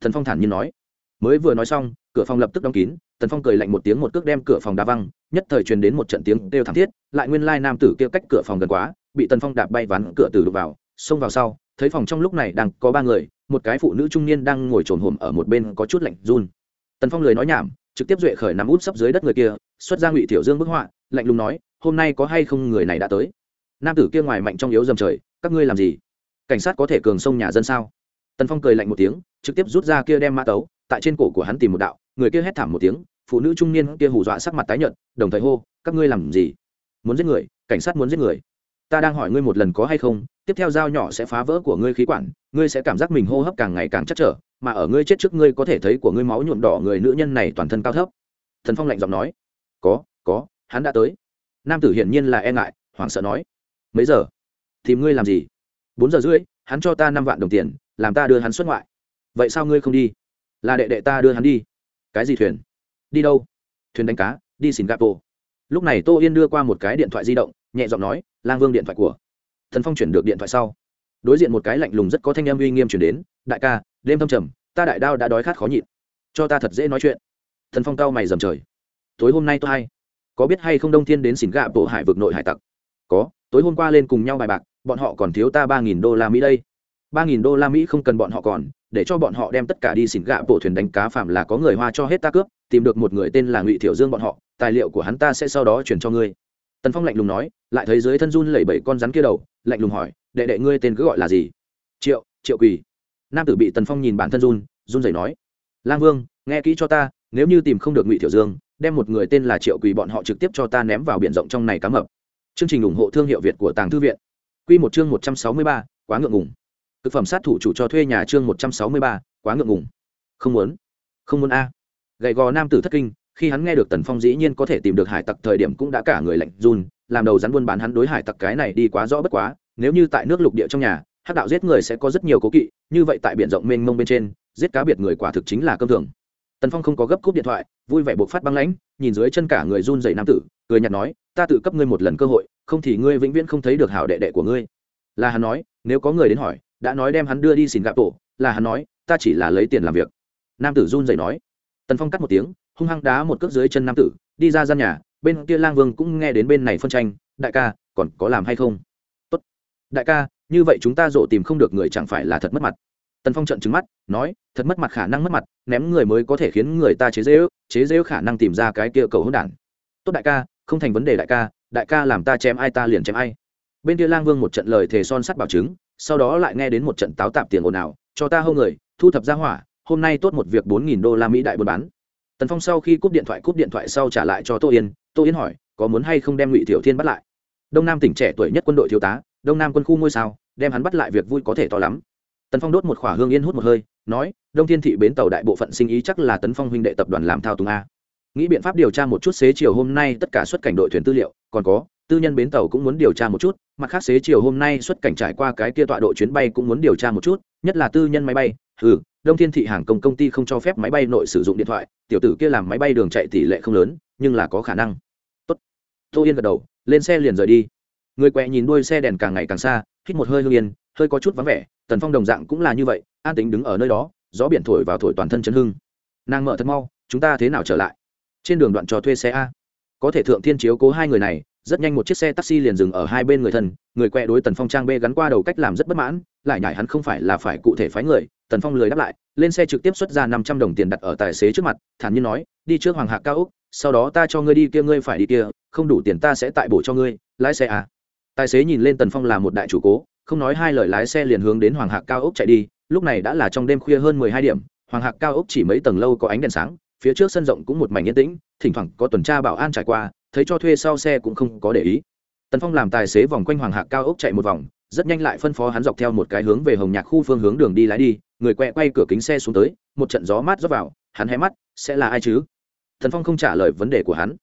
Thần phong thản nhiên nói. Mới vừa nói xong cửa phòng lập tức đóng kín, tần phong cười lạnh một tiếng một cước đem cửa phòng đá văng, nhất thời truyền đến một trận tiếng kêu thảm thiết, lại nguyên lai nam tử kêu cách cửa phòng gần quá, bị tần phong đạp bay ván cửa từ đục vào, xông vào sau, thấy phòng trong lúc này đang có ba người, một cái phụ nữ trung niên đang ngồi trồn hổm ở một bên có chút lạnh run. Tần phong lời nói nhảm, trực tiếp duệ khởi nằm út sấp dưới đất người kia, xuất ra ngụy tiểu dương bức họa, lạnh lùng nói, hôm nay có hay không người này đã tới? Nam tử kia ngoài mạnh trong yếu dầm trời, các ngươi làm gì? Cảnh sát có thể cường sông nhà dân sao? Tần phong cười lạnh một tiếng, trực tiếp rút ra kia đem mã tấu, tại trên cổ của hắn tìm một đạo người kia hét thảm một tiếng, phụ nữ trung niên kia hù dọa sắc mặt tái nhợt, đồng thời hô, các ngươi làm gì? Muốn giết người, cảnh sát muốn giết người. Ta đang hỏi ngươi một lần có hay không, tiếp theo dao nhỏ sẽ phá vỡ của ngươi khí quản, ngươi sẽ cảm giác mình hô hấp càng ngày càng chắc trở, mà ở ngươi chết trước ngươi có thể thấy của ngươi máu nhuộm đỏ người nữ nhân này toàn thân cao thấp. Thần phong lạnh giọng nói, có có, hắn đã tới. Nam tử hiển nhiên là e ngại, hoảng sợ nói, mấy giờ? Tìm ngươi làm gì? Bốn giờ rưỡi, hắn cho ta năm vạn đồng tiền, làm ta đưa hắn xuất ngoại. Vậy sao ngươi không đi? Là đệ đệ ta đưa hắn đi cái gì thuyền? Đi đâu? Thuyền đánh cá, đi xin gapo lúc này tô yên đưa qua một cái điện thoại di động, nhẹ giọng nói, lang vương điện thoại của thần phong chuyển được điện thoại sau. Đối diện một cái lạnh lùng rất có thanh âm uy nghiêm chuyển đến, đại ca, đêm thâm trầm, ta đại đao đã đói khát khó nhịn. Cho ta thật dễ nói chuyện. Thần phong cao mày dầm trời. Tối hôm nay tôi hay. Có biết hay không đông thiên đến xỉn gạ bộ hải vực nội hải tặc? Có, tối hôm qua lên cùng nhau bài bạc, bọn họ còn thiếu ta ba nghìn đô la mỹ đây. Ba nghìn đô la mỹ không cần bọn họ còn để cho bọn họ đem tất cả đi xỉn gạ bộ thuyền đánh cá phạm là có người hoa cho hết ta cướp, tìm được một người tên là ngụy thiểu dương bọn họ, tài liệu của hắn ta sẽ sau đó chuyển cho ngươi. Tần phong lạnh lùng nói, lại thấy dưới thân run lẩy bẩy con rắn kia đầu, lạnh lùng hỏi, đệ đệ ngươi tên cứ gọi là gì? Triệu triệu quỳ. Nam tử bị tần phong nhìn bản thân run run rẩy nói, lang vương, nghe kỹ cho ta, nếu như tìm không được ngụy thiểu dương, đem một người tên là triệu quỳ bọn họ trực tiếp cho ta ném vào biển rộng trong này cá mập. Chương trình ủng hộ thương hiệu việt của tàng thư viện. Q một chương một trăm sáu mươi ba, quá ngượng ngùng thực phẩm sát thủ chủ cho thuê nhà chương một trăm sáu mươi ba, quá ngượng ngùng. Không muốn. Không muốn a. Gầy gò nam tử thất kinh, khi hắn nghe được tần phong dĩ nhiên có thể tìm được hải tặc thời điểm cũng đã cả người lạnh run, làm đầu rắn buôn bán hắn đối hải tặc cái này đi quá rõ bất quá, nếu như tại nước lục địa trong nhà, hắc đạo giết người sẽ có rất nhiều cố kỵ, như vậy tại biển rộng mênh mông bên trên, giết cá biệt người quả thực chính là cơm thường. Tần phong không có gấp cúp điện thoại, vui vẻ buộc phát băng lãnh, nhìn dưới chân cả người run rẩy nam tử, cười nhạt nói, ta tự cấp ngươi một lần cơ hội, không thì ngươi vĩnh viễn không thấy được hảo đệ đệ của ngươi. Là hắn nói, nếu có người đến hỏi đã nói đem hắn đưa đi xin gạp tổ, là hắn nói, ta chỉ là lấy tiền làm việc. Nam tử run dậy nói. Tần phong cắt một tiếng, hung hăng đá một cước dưới chân nam tử, đi ra gian nhà, bên kia lang vương cũng nghe đến bên này phân tranh, đại ca, còn có làm hay không? Tốt. Đại ca, như vậy chúng ta rộ tìm không được người chẳng phải là thật mất mặt. Tần phong trận trứng mắt, nói, thật mất mặt khả năng mất mặt, ném người mới có thể khiến người ta chế dễ ước chế dễ ước khả năng tìm ra cái kia cầu hôn đản. Tốt đại ca, không thành vấn đề đại ca đại ca làm ta chém ai ta liền chém ai. Bên kia lang vương một trận lời thề son sắt bảo chứng sau đó lại nghe đến một trận táo tạp tiền ồn ào, cho ta hâu người, thu thập ra hỏa, hôm nay tốt một việc bốn nghìn đô la mỹ đại buôn bán. Tần phong sau khi cúp điện thoại, cúp điện thoại sau trả lại cho tô yên tô yên hỏi, có muốn hay không đem ngụy tiểu thiên bắt lại? Đông nam tỉnh trẻ tuổi nhất quân đội thiếu tá, đông nam quân khu ngôi sao, đem hắn bắt lại việc vui có thể to lắm. Tần phong đốt một khỏa hương yên hút một hơi, nói, đông thiên thị bến tàu đại bộ phận sinh ý chắc là tấn phong huynh đệ tập đoàn làm thao túng a. Nghĩ biện pháp điều tra một chút xế chiều hôm nay tất cả xuất cảnh đội thuyền tư liệu, còn có tư nhân bến tàu cũng muốn điều tra một chút, mặt khác xế chiều hôm nay xuất cảnh trải qua cái kia tọa độ chuyến bay cũng muốn điều tra một chút, nhất là tư nhân máy bay. Ừ đông thiên thị hàng công công ty không cho phép máy bay nội sử dụng điện thoại, tiểu tử kia làm máy bay đường chạy tỷ lệ không lớn, nhưng là có khả năng. Tốt. Tô yên gật đầu, lên xe liền rời đi. Người quẹ nhìn đuôi xe đèn càng ngày càng xa, hít một hơi hương yên, hơi có chút vắng vẻ, tần phong đồng dạng cũng là như vậy, an tính đứng ở nơi đó, gió biển thổi vào thổi toàn thân chấn hưng. Nàng mở thật mau, chúng ta thế nào trở lại? Trên đường đoạn cho thuê xe a. Có thể thượng thiên chiếu cố hai người này rất nhanh một chiếc xe taxi liền dừng ở hai bên người thân, người quẹ đối tần phong trang b gắn qua đầu cách làm rất bất mãn, lại nhải hắn không phải là phải cụ thể phái người, tần phong lười đáp lại, lên xe trực tiếp xuất ra năm trăm đồng tiền đặt ở tài xế trước mặt, thản nhiên nói, đi trước hoàng hạ cao úc sau đó ta cho ngươi đi kia, ngươi phải đi kia, không đủ tiền ta sẽ tại bổ cho ngươi, lái xe à. Tài xế nhìn lên tần phong là một đại chủ cố, không nói hai lời lái xe liền hướng đến hoàng hạ cao úc chạy đi, lúc này đã là trong đêm khuya hơn mười hai điểm, hoàng Hạc cao Ốc chỉ mấy tầng lâu có ánh đèn sáng, phía trước sân rộng cũng một mảnh yên tĩnh, thỉnh thoảng có tuần tra bảo an trải qua thấy cho thuê sau xe cũng không có để ý. Tần phong làm tài xế vòng quanh hoàng hạc cao ốc chạy một vòng, rất nhanh lại phân phó hắn dọc theo một cái hướng về hồng nhạc khu phương hướng đường đi lái đi, người quẹ quay cửa kính xe xuống tới, một trận gió mát rót vào, hắn hé mắt, sẽ là ai chứ? Tần phong không trả lời vấn đề của hắn.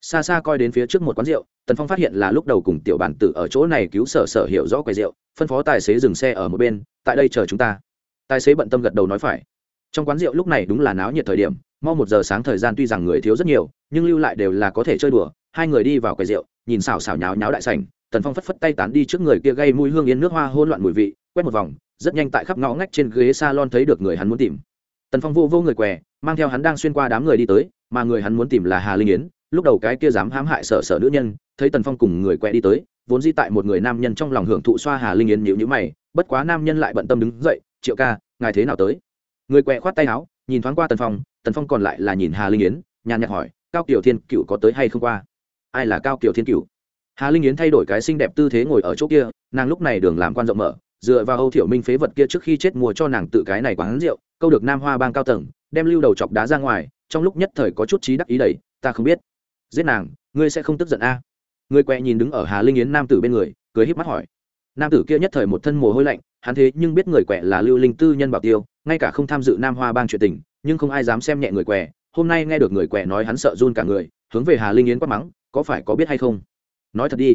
Xa xa coi đến phía trước một quán rượu, tần phong phát hiện là lúc đầu cùng tiểu bản tử ở chỗ này cứu sở sở hiểu rõ quầy rượu, phân phó tài xế dừng xe ở một bên, tại đây chờ chúng ta. Tài xế bận tâm gật đầu nói phải. Trong quán rượu lúc này đúng là náo nhiệt thời điểm mau một giờ sáng thời gian tuy rằng người thiếu rất nhiều, nhưng lưu lại đều là có thể chơi đùa. Hai người đi vào quầy rượu, nhìn xào xào nháo nháo đại sảnh. Tần phong phất phất tay tán đi trước người kia gây mùi hương yên nước hoa hôn loạn mùi vị, quét một vòng, rất nhanh tại khắp ngõ ngách trên ghế salon thấy được người hắn muốn tìm. Tần phong vô vô người què, mang theo hắn đang xuyên qua đám người đi tới, mà người hắn muốn tìm là hà linh yến. Lúc đầu cái kia dám hãm hại sở sở nữ nhân, thấy tần phong cùng người què đi tới, vốn di tại một người nam nhân trong lòng hưởng thụ xoa hà linh yến nhịu nhữ mày, bất quá nam nhân lại bận tâm đứng dậy, triệu ca, ngài thế nào tới? Người què khoát tay áo nhìn thoáng qua tần phong tần phong còn lại là nhìn hà linh yến, nhàn nhạt hỏi, cao kiều thiên cựu có tới hay không qua? Ai là cao kiều thiên cựu hà linh yến thay đổi cái xinh đẹp tư thế ngồi ở chỗ kia, nàng lúc này đường làm quan rộng mở, dựa vào âu thiểu minh phế vật kia trước khi chết mua cho nàng tự cái này quán rượu, câu được nam hoa bang cao tầng, đem lưu đầu chọc đá ra ngoài, trong lúc nhất thời có chút trí đắc ý đầy, ta không biết. Giết nàng, ngươi sẽ không tức giận a? À? người quẹ nhìn đứng ở hà linh yến nam tử bên người, cười híp mắt hỏi. Nam tử kia nhất thời một thân mồ hôi lạnh, hắn thế nhưng biết người quẹ là lưu linh tư nhân bảo tiêu ngay cả không tham dự nam hoa bang chuyện tình, nhưng không ai dám xem nhẹ người què. Hôm nay nghe được người què nói hắn sợ run cả người, hướng về hà linh yến quát mắng, có phải có biết hay không? Nói thật đi.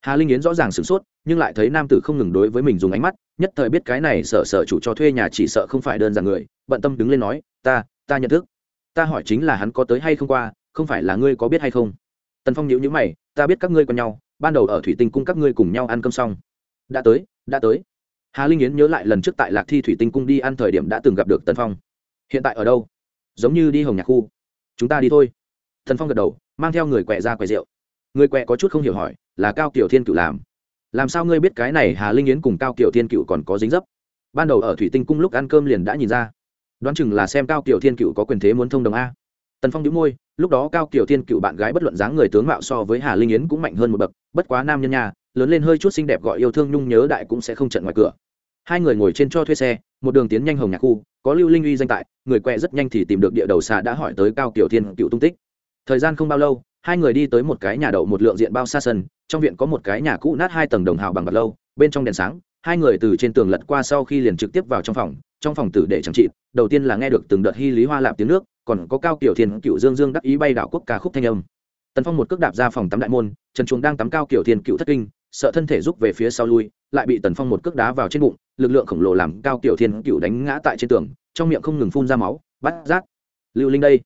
Hà linh yến rõ ràng sửng sốt, nhưng lại thấy nam tử không ngừng đối với mình dùng ánh mắt, nhất thời biết cái này sợ sợ chủ cho thuê nhà chỉ sợ không phải đơn giản người, bận tâm đứng lên nói, ta ta nhận thức. Ta hỏi chính là hắn có tới hay không qua, không phải là ngươi có biết hay không? Tần phong nhíu nhíu mày, ta biết các ngươi quen nhau, ban đầu ở thủy tinh cung các ngươi cùng nhau ăn cơm xong. Đã tới đã tới hà linh yến nhớ lại lần trước tại lạc thi thủy tinh cung đi ăn thời điểm đã từng gặp được tần phong. Hiện tại ở đâu? Giống như đi hồng nhạc khu. Chúng ta đi thôi. Tần phong gật đầu, mang theo người quẹ ra quẹ rượu. Người quẹ có chút không hiểu hỏi, là cao kiều thiên cựu làm. Làm sao ngươi biết cái này hà linh yến cùng cao kiều thiên cựu còn có dính dấp? Ban đầu ở thủy tinh cung lúc ăn cơm liền đã nhìn ra. Đoán chừng là xem cao kiều thiên cựu có quyền thế muốn thông đồng a. Tần phong đĩu môi, lúc đó cao kiều thiên cựu bạn gái bất luận dáng người tướng mạo so với hà linh yến cũng mạnh hơn một bậc, bất quá nam nhân nhà lớn lên hơi chút xinh đẹp gọi yêu thương nhung nhớ đại cũng sẽ không trận ngoài cửa hai người ngồi trên cho thuê xe, một đường tiến nhanh hồng nhạc khu, có lưu linh uy danh tại, người quẹ rất nhanh thì tìm được địa đầu xà đã hỏi tới cao kiểu thiên cựu tung tích. Thời gian không bao lâu, hai người đi tới một cái nhà đậu một lượng diện bao xa sân, trong viện có một cái nhà cũ nát hai tầng đồng hào bằng bạc lâu, bên trong đèn sáng, hai người từ trên tường lật qua sau khi liền trực tiếp vào trong phòng trong phòng tử để chẳng trị đầu tiên là nghe được từng đợt hy lý hoa lạp tiếng nước, còn có cao kiểu thiên cựu dương dương đắc ý bay đảo quốc ca khúc thanh âm. Tần phong một cước đạp ra phòng tắm đại môn, trần chuồng đang tắm cao kiểu thiên cựu thất kinh sợ thân thể rút về phía sau lui, lại bị tần phong một cước đá vào trên bụng, lực lượng khổng lồ làm cao kiểu thiên cựu đánh ngã tại trên tường, trong miệng không ngừng phun ra máu, bắt rác lưu linh đây.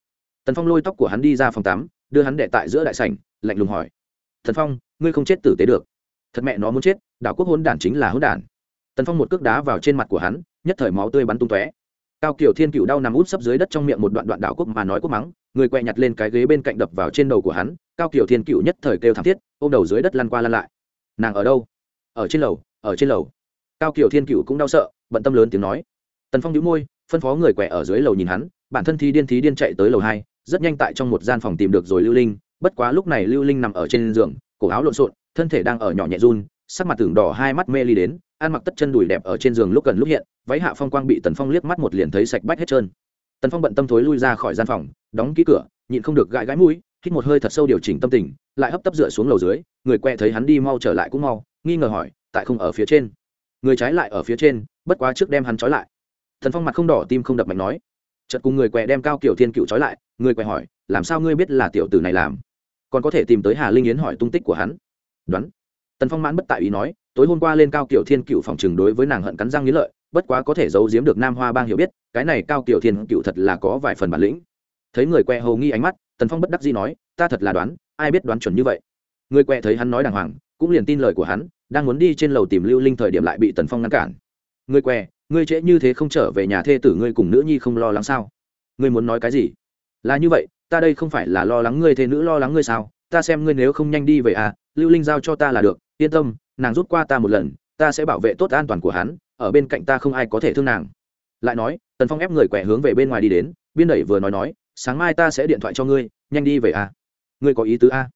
Tần phong lôi tóc của hắn đi ra phòng tắm, đưa hắn đệ tại giữa đại sảnh, lạnh lùng hỏi. Thần phong, ngươi không chết tử tế được. Thật mẹ nó muốn chết đảo quốc hôn đản chính là hôn đản. Tần phong một cước đá vào trên mặt của hắn, nhất thời máu tươi bắn tung tóe. Cao kiểu thiên cựu đau nằm út sấp dưới đất trong miệng một đoạn đoạn đảo quốc mà nói quốc mắng, người quẹ nhặt lên cái ghế bên cạnh đập vào trên đầu của hắn, cao kiểu thiên cựu nhất thời kêu thảm thiết, ôm đầu dưới đất lăn qua lăn lại nàng ở đâu? Ở trên lầu, ở trên lầu. Cao kiểu thiên cựu cũng đau sợ, bận tâm lớn tiếng nói. Tần phong đĩu môi, phân phó người quẻ ở dưới lầu nhìn hắn, bản thân thi điên thí điên chạy tới lầu hai, rất nhanh tại trong một gian phòng tìm được rồi lưu linh, bất quá lúc này lưu linh nằm ở trên giường, cổ áo lộn xộn, thân thể đang ở nhỏ nhẹ run, sắc mặt tưởng đỏ hai mắt mê ly đến, ăn mặc tất chân đùi đẹp ở trên giường lúc gần lúc hiện, váy hạ phong quang bị tần phong liếc mắt một liền thấy sạch bách hết trơn. Tần phong bận tâm thối lui ra khỏi gian phòng, đóng ký cửa, nhịn không được gãi gãi mũi hít một hơi thật sâu điều chỉnh tâm tình, lại hấp tấp dựa xuống lầu dưới, người quẹ thấy hắn đi mau trở lại cũng mau, nghi ngờ hỏi, tại không ở phía trên? Người trái lại ở phía trên, bất quá trước đem hắn trói lại. Thần phong mặt không đỏ, tim không đập mạnh nói. Chợt cùng người quẹ đem cao kiểu thiên cựu trói lại, người quẹ hỏi, làm sao ngươi biết là tiểu tử này làm? Còn có thể tìm tới hà linh yến hỏi tung tích của hắn. Đoán. Tần phong mãn bất tại ý nói, tối hôm qua lên cao kiểu thiên cựu phòng chừng đối với nàng hận cắn răng nghĩ lợi, bất quá có thể giấu giếm được nam hoa bang hiểu biết, cái này cao kiểu thiên cựu thật là có vài phần bản lĩnh. Thấy người quẹ hầu nghi ánh mắt tần phong bất đắc dĩ nói, ta thật là đoán, ai biết đoán chuẩn như vậy? Người quẹ thấy hắn nói đàng hoàng, cũng liền tin lời của hắn, đang muốn đi trên lầu tìm lưu linh thời điểm lại bị tần phong ngăn cản. Ngươi què ngươi trễ như thế không trở về nhà thê tử ngươi cùng nữ nhi không lo lắng sao? Ngươi muốn nói cái gì? Là như vậy, ta đây không phải là lo lắng ngươi thế nữ lo lắng ngươi sao? Ta xem ngươi nếu không nhanh đi về à lưu linh giao cho ta là được, yên tâm, nàng rút qua ta một lần, ta sẽ bảo vệ tốt an toàn của hắn, ở bên cạnh ta không ai có thể thương nàng. Lại nói, tần phong ép người quẻ hướng về bên ngoài đi đến, biên đẩy vừa nói nói sáng mai ta sẽ điện thoại cho ngươi, nhanh đi về à ngươi có ý tứ a?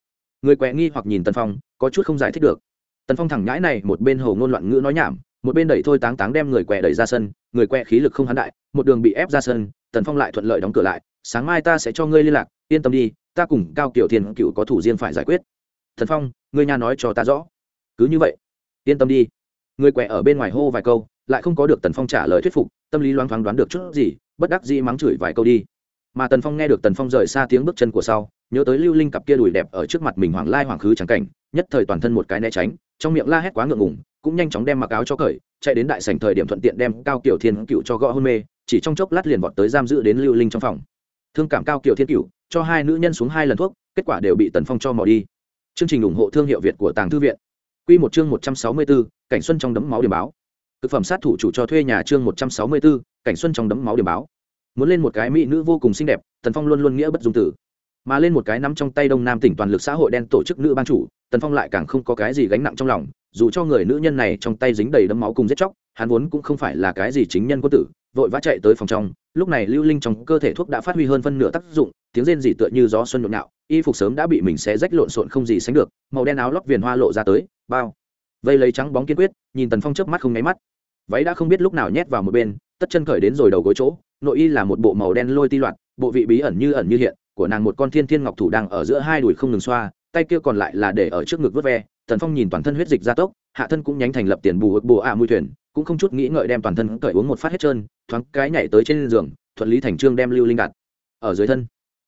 Người quẹ nghi hoặc nhìn tần phong, có chút không giải thích được. Tần phong thẳng nhãi này, một bên hầu ngôn loạn ngữ nói nhảm, một bên đẩy thôi táng táng đem người quẹ đẩy ra sân, người quẹ khí lực không hắn đại, một đường bị ép ra sân, tần phong lại thuận lợi đóng cửa lại, sáng mai ta sẽ cho ngươi liên lạc, yên tâm đi, ta cùng cao kiểu thiên cựu có thủ riêng phải giải quyết. Thần phong, ngươi nhà nói cho ta rõ. Cứ như vậy, yên tâm đi. Người quẹ ở bên ngoài hô vài câu, lại không có được tần phong trả lời thuyết phục, tâm lý loáng thoáng đoán được chút gì, bất đắc dĩ mắng chửi vài câu đi mà tần phong nghe được tần phong rời xa tiếng bước chân của sau, nhớ tới lưu linh cặp kia đùi đẹp ở trước mặt mình hoàng lai hoàng khứ trắng cảnh, nhất thời toàn thân một cái né tránh, trong miệng la hét quá ngượng ngùng, cũng nhanh chóng đem mặc áo cho cởi, chạy đến đại sảnh thời điểm thuận tiện đem cao kiểu thiên cựu cho gõ hôn mê, chỉ trong chốc lát liền vọt tới giam giữ đến lưu linh trong phòng. Thương cảm cao kiểu thiên cựu cho hai nữ nhân xuống hai lần thuốc, kết quả đều bị tần phong cho mò đi. Chương trình ủng hộ thương hiệu việt của tàng thư viện. Q một chương một trăm sáu mươi bốn cảnh xuân trong đấm máu điểm báo. Thực phẩm sát thủ chủ cho thuê nhà chương một trăm sáu mươi bốn cảnh xuân trong đấm máu điểm báo muốn lên một cái mỹ nữ vô cùng xinh đẹp, tần phong luôn luôn nghĩa bất dung tử. Mà lên một cái nắm trong tay đông nam tỉnh toàn lực xã hội đen tổ chức nữ ban chủ, tần phong lại càng không có cái gì gánh nặng trong lòng, dù cho người nữ nhân này trong tay dính đầy đấm máu cùng giết chóc, hắn vốn cũng không phải là cái gì chính nhân quân tử, vội vã chạy tới phòng trong, lúc này lưu linh trong cơ thể thuốc đã phát huy hơn phân nửa tác dụng, tiếng rên rỉ tựa như gió xuân nhộn nhạo, y phục sớm đã bị mình xé rách lộn xộn không gì sánh được, màu đen áo lóc viền hoa lộ ra tới, bao vây lấy trắng bóng kiên quyết, nhìn tần phong chớp mắt không nháy mắt. Váy đã không biết lúc nào nhét vào một bên, tất chân khởi đến rồi đầu gối chỗ nội y là một bộ màu đen lôi ti loạn, bộ vị bí ẩn như ẩn như hiện, của nàng một con thiên thiên ngọc thủ đang ở giữa hai đùi không ngừng xoa, tay kia còn lại là để ở trước ngực vớt ve, tần phong nhìn toàn thân huyết dịch gia tốc, hạ thân cũng nhánh thành lập tiền bù ực bồ ạ mùi thuyền, cũng không chút nghĩ ngợi đem toàn thân cởi uống một phát hết trơn, thoáng cái nhảy tới trên giường, thuận lý thành trương đem lưu linh đặt ở dưới thân.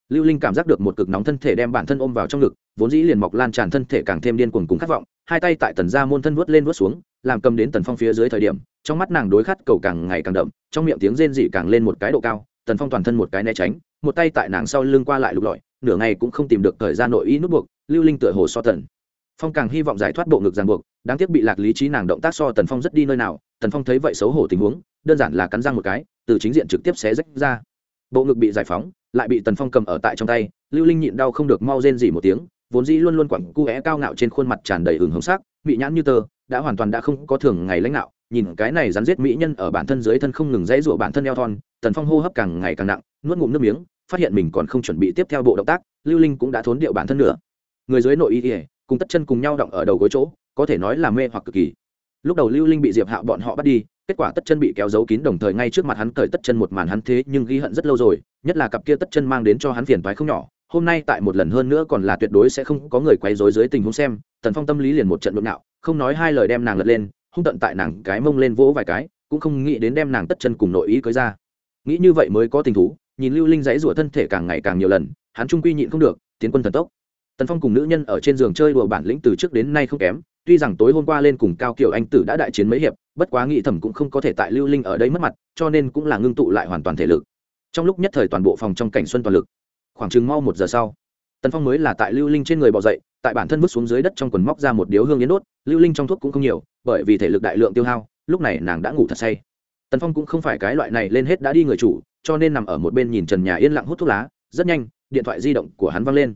Lưu linh cảm giác được một cực nóng thân thể đem bản thân ôm vào trong ngực, vốn dĩ liền mọc lan tràn thân thể càng thêm điên cuồng cùng khát vọng, hai tay tại tần ra môn thân vuốt lên vuốt xuống, làm cầm đến tần phong phía dưới thời điểm trong mắt nàng đối khát cầu càng ngày càng đậm, trong miệng tiếng rên dị càng lên một cái độ cao, tần phong toàn thân một cái né tránh, một tay tại nàng sau lưng qua lại lục lọi, nửa ngày cũng không tìm được thời gian nội y nút buộc, lưu linh tựa hồ so tần phong càng hy vọng giải thoát bộ ngực ràng buộc, đáng tiếc bị lạc lý trí nàng động tác so tần phong rất đi nơi nào, tần phong thấy vậy xấu hổ tình huống, đơn giản là cắn răng một cái, từ chính diện trực tiếp xé rách ra. Bộ ngực bị giải phóng, lại bị tần phong cầm ở tại trong tay, lưu linh nhịn đau không được mau rên dỉ một tiếng, vốn dĩ luôn luôn quẳng cu é cao ngạo trên khuôn mặt tràn đầy ửng hồng sắc bị nhãn như tơ, đã hoàn toàn đã không có thường ngày lãnh đạo nhìn cái này rắn giết mỹ nhân ở bản thân dưới thân không ngừng dãy rủa bản thân eo thon, tần phong hô hấp càng ngày càng nặng, nuốt ngụm nước miếng, phát hiện mình còn không chuẩn bị tiếp theo bộ động tác, lưu linh cũng đã thốn điệu bản thân nữa. Người dưới nội y ỉa cùng tất chân cùng nhau động ở đầu gối chỗ, có thể nói là mê hoặc cực kỳ. Lúc đầu lưu linh bị diệp hạo bọn họ bắt đi, kết quả tất chân bị kéo giấu kín đồng thời ngay trước mặt hắn cởi tất chân một màn hắn thế nhưng ghi hận rất lâu rồi, nhất là cặp kia tất chân mang đến cho hắn phiền toái không nhỏ, hôm nay tại một lần hơn nữa còn là tuyệt đối sẽ không có người quấy rối dưới tình huống xem, tần phong tâm lý liền một trận đụng nạo không nói hai lời đem nàng lật lên hung tận tại nàng cái mông lên vỗ vài cái, cũng không nghĩ đến đem nàng tất chân cùng nội ý cưới ra. Nghĩ như vậy mới có tình thú, nhìn lưu linh dãy rủa thân thể càng ngày càng nhiều lần, hắn trung quy nhịn không được, tiến quân thần tốc. Tần phong cùng nữ nhân ở trên giường chơi đùa bản lĩnh từ trước đến nay không kém, tuy rằng tối hôm qua lên cùng cao kiều anh tử đã đại chiến mấy hiệp, bất quá nghĩ thẩm cũng không có thể tại lưu linh ở đây mất mặt, cho nên cũng là ngưng tụ lại hoàn toàn thể lực. Trong lúc nhất thời toàn bộ phòng trong cảnh xuân toàn lực. Khoảng chừng mau một giờ sau, tần phong mới là tại lưu linh trên người bỏ dậy, tại bản thân vứt xuống dưới đất trong quần móc ra một điếu hương yến đốt, lưu linh trong thuốc cũng không nhiều bởi vì thể lực đại lượng tiêu hao, lúc này nàng đã ngủ thật say. Tần phong cũng không phải cái loại này lên hết đã đi người chủ, cho nên nằm ở một bên nhìn trần nhà yên lặng hút thuốc lá, rất nhanh, điện thoại di động của hắn văng lên.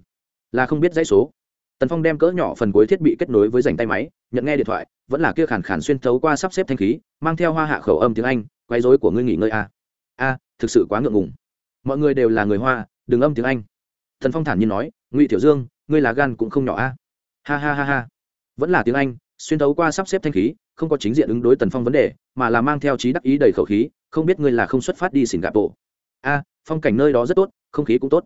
Là không biết dãy số. Tần phong đem cỡ nhỏ phần cuối thiết bị kết nối với dành tay máy, nhận nghe điện thoại, vẫn là kia khản khản xuyên thấu qua sắp xếp thanh khí, mang theo hoa hạ khẩu âm tiếng anh, quấy rối của ngươi nghỉ ngơi a a, thực sự quá ngượng ngùng. Mọi người đều là người hoa, đừng âm tiếng anh. Tần phong thản nhiên nói, ngụy tiểu dương, ngươi là gan cũng không nhỏ a ha ha ha ha. Vẫn là tiếng anh xuyên thấu qua sắp xếp thanh khí, không có chính diện ứng đối tần phong vấn đề, mà là mang theo trí đắc ý đầy khẩu khí, không biết ngươi là không xuất phát đi xỉn gạp bộ. A, phong cảnh nơi đó rất tốt, không khí cũng tốt.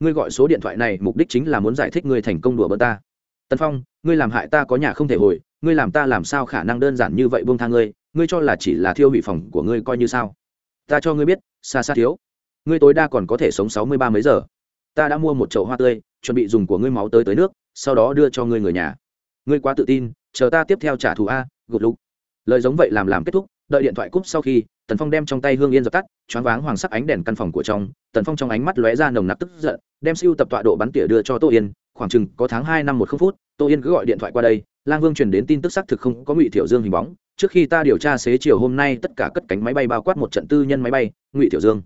Ngươi gọi số điện thoại này, mục đích chính là muốn giải thích ngươi thành công đùa bỡn ta. Tần phong, ngươi làm hại ta có nhà không thể hồi, ngươi làm ta làm sao khả năng đơn giản như vậy buông tha ngươi ngươi cho là chỉ là thiêu hủy phòng của ngươi coi như sao? Ta cho ngươi biết, xa xa thiếu. Ngươi tối đa còn có thể sống sáu mươi ba mấy giờ. Ta đã mua một chậu hoa tươi, chuẩn bị dùng của ngươi máu tới tới nước, sau đó đưa cho ngươi người nhà. Ngươi quá tự tin chờ ta tiếp theo trả thù a, gục lục. Lời giống vậy làm làm kết thúc, đợi điện thoại cúp sau khi, tần phong đem trong tay hương yên dập tắt, choáng váng hoàng sắc ánh đèn căn phòng của trong, tần phong trong ánh mắt lóe ra nồng nặc tức giận, đem siêu tập tọa độ bắn tỉa đưa cho tô yên, khoảng chừng có tháng hai năm một không phút, tô yên cứ gọi điện thoại qua đây, lang vương truyền đến tin tức xác thực không có ngụy thiểu dương hình bóng, trước khi ta điều tra xế chiều hôm nay tất cả cất cánh máy bay bao quát một trận tư nhân máy bay, ngụy thiểu dương.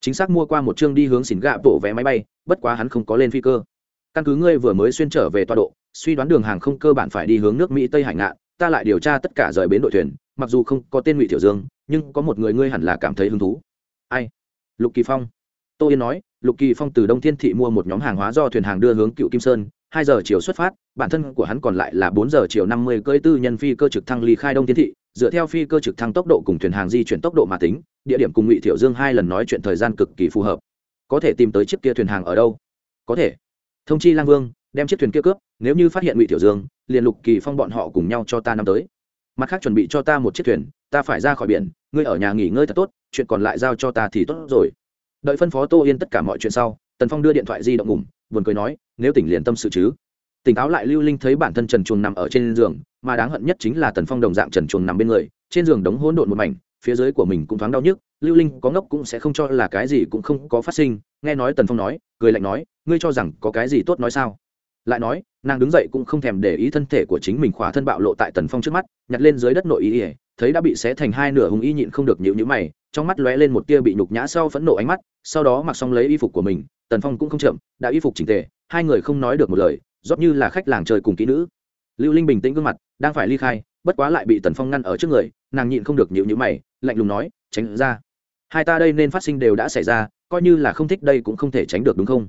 Chính xác mua qua một chương đi hướng xỉn gạ bộ vé máy bay, bất quá hắn không có lên phi cơ. Căn cứ ngươi vừa mới xuyên trở về tọa độ suy đoán đường hàng không cơ bản phải đi hướng nước mỹ tây hải ngạn, ta lại điều tra tất cả rời bến đội thuyền, mặc dù không có tên ngụy Tiểu dương, nhưng có một người ngươi hẳn là cảm thấy hứng thú. Ai? Lục kỳ phong. Tô yên nói, lục kỳ phong từ đông thiên thị mua một nhóm hàng hóa do thuyền hàng đưa hướng cựu kim sơn, hai giờ chiều xuất phát, bản thân của hắn còn lại là bốn giờ chiều năm mươi cơi tư nhân phi cơ trực thăng ly khai đông thiên thị, dựa theo phi cơ trực thăng tốc độ cùng thuyền hàng di chuyển tốc độ mà tính, địa điểm cùng ngụy thiểu dương hai lần nói chuyện thời gian cực kỳ phù hợp. Có thể tìm tới chiếc kia thuyền hàng ở đâu? Có thể. Thông chi lang vương đem chiếc thuyền kia cướp, nếu như phát hiện ngụy tiểu dương, liền lục kỳ phong bọn họ cùng nhau cho ta năm tới. Mặt khác chuẩn bị cho ta một chiếc thuyền, ta phải ra khỏi biển, ngươi ở nhà nghỉ ngơi thật tốt, chuyện còn lại giao cho ta thì tốt rồi. Đợi phân phó tô yên tất cả mọi chuyện sau, tần phong đưa điện thoại di động ngủm, buồn cười nói, nếu tỉnh liền tâm sự chứ? Tỉnh táo lại lưu linh thấy bản thân trần chuồng nằm ở trên giường, mà đáng hận nhất chính là tần phong đồng dạng trần chuồng nằm bên người, trên giường đống hỗn độn một mảnh, phía dưới của mình cũng thoáng đau nhức, lưu linh có ngốc cũng sẽ không cho là cái gì cũng không có phát sinh, nghe nói tần phong nói, cười lạnh nói, ngươi cho rằng có cái gì tốt nói sao? Lại nói, nàng đứng dậy cũng không thèm để ý thân thể của chính mình khỏa thân bạo lộ tại tần phong trước mắt, nhặt lên dưới đất nội ý ỉa thấy đã bị xé thành hai nửa hùng y nhịn không được nhịu nhữ mày, trong mắt lóe lên một tia bị nhục nhã sau phẫn nộ ánh mắt, sau đó mặc xong lấy y phục của mình, tần phong cũng không chậm, đã y phục chỉnh tề, hai người không nói được một lời rót như là khách làng trời cùng kỹ nữ. Lưu linh bình tĩnh gương mặt, đang phải ly khai, bất quá lại bị tần phong ngăn ở trước người, nàng nhịn không được nhịu nhữ mày, lạnh lùng nói, tránh ra. Hai ta đây nên phát sinh đều đã xảy ra, coi như là không thích đây cũng không thể tránh được, đúng không?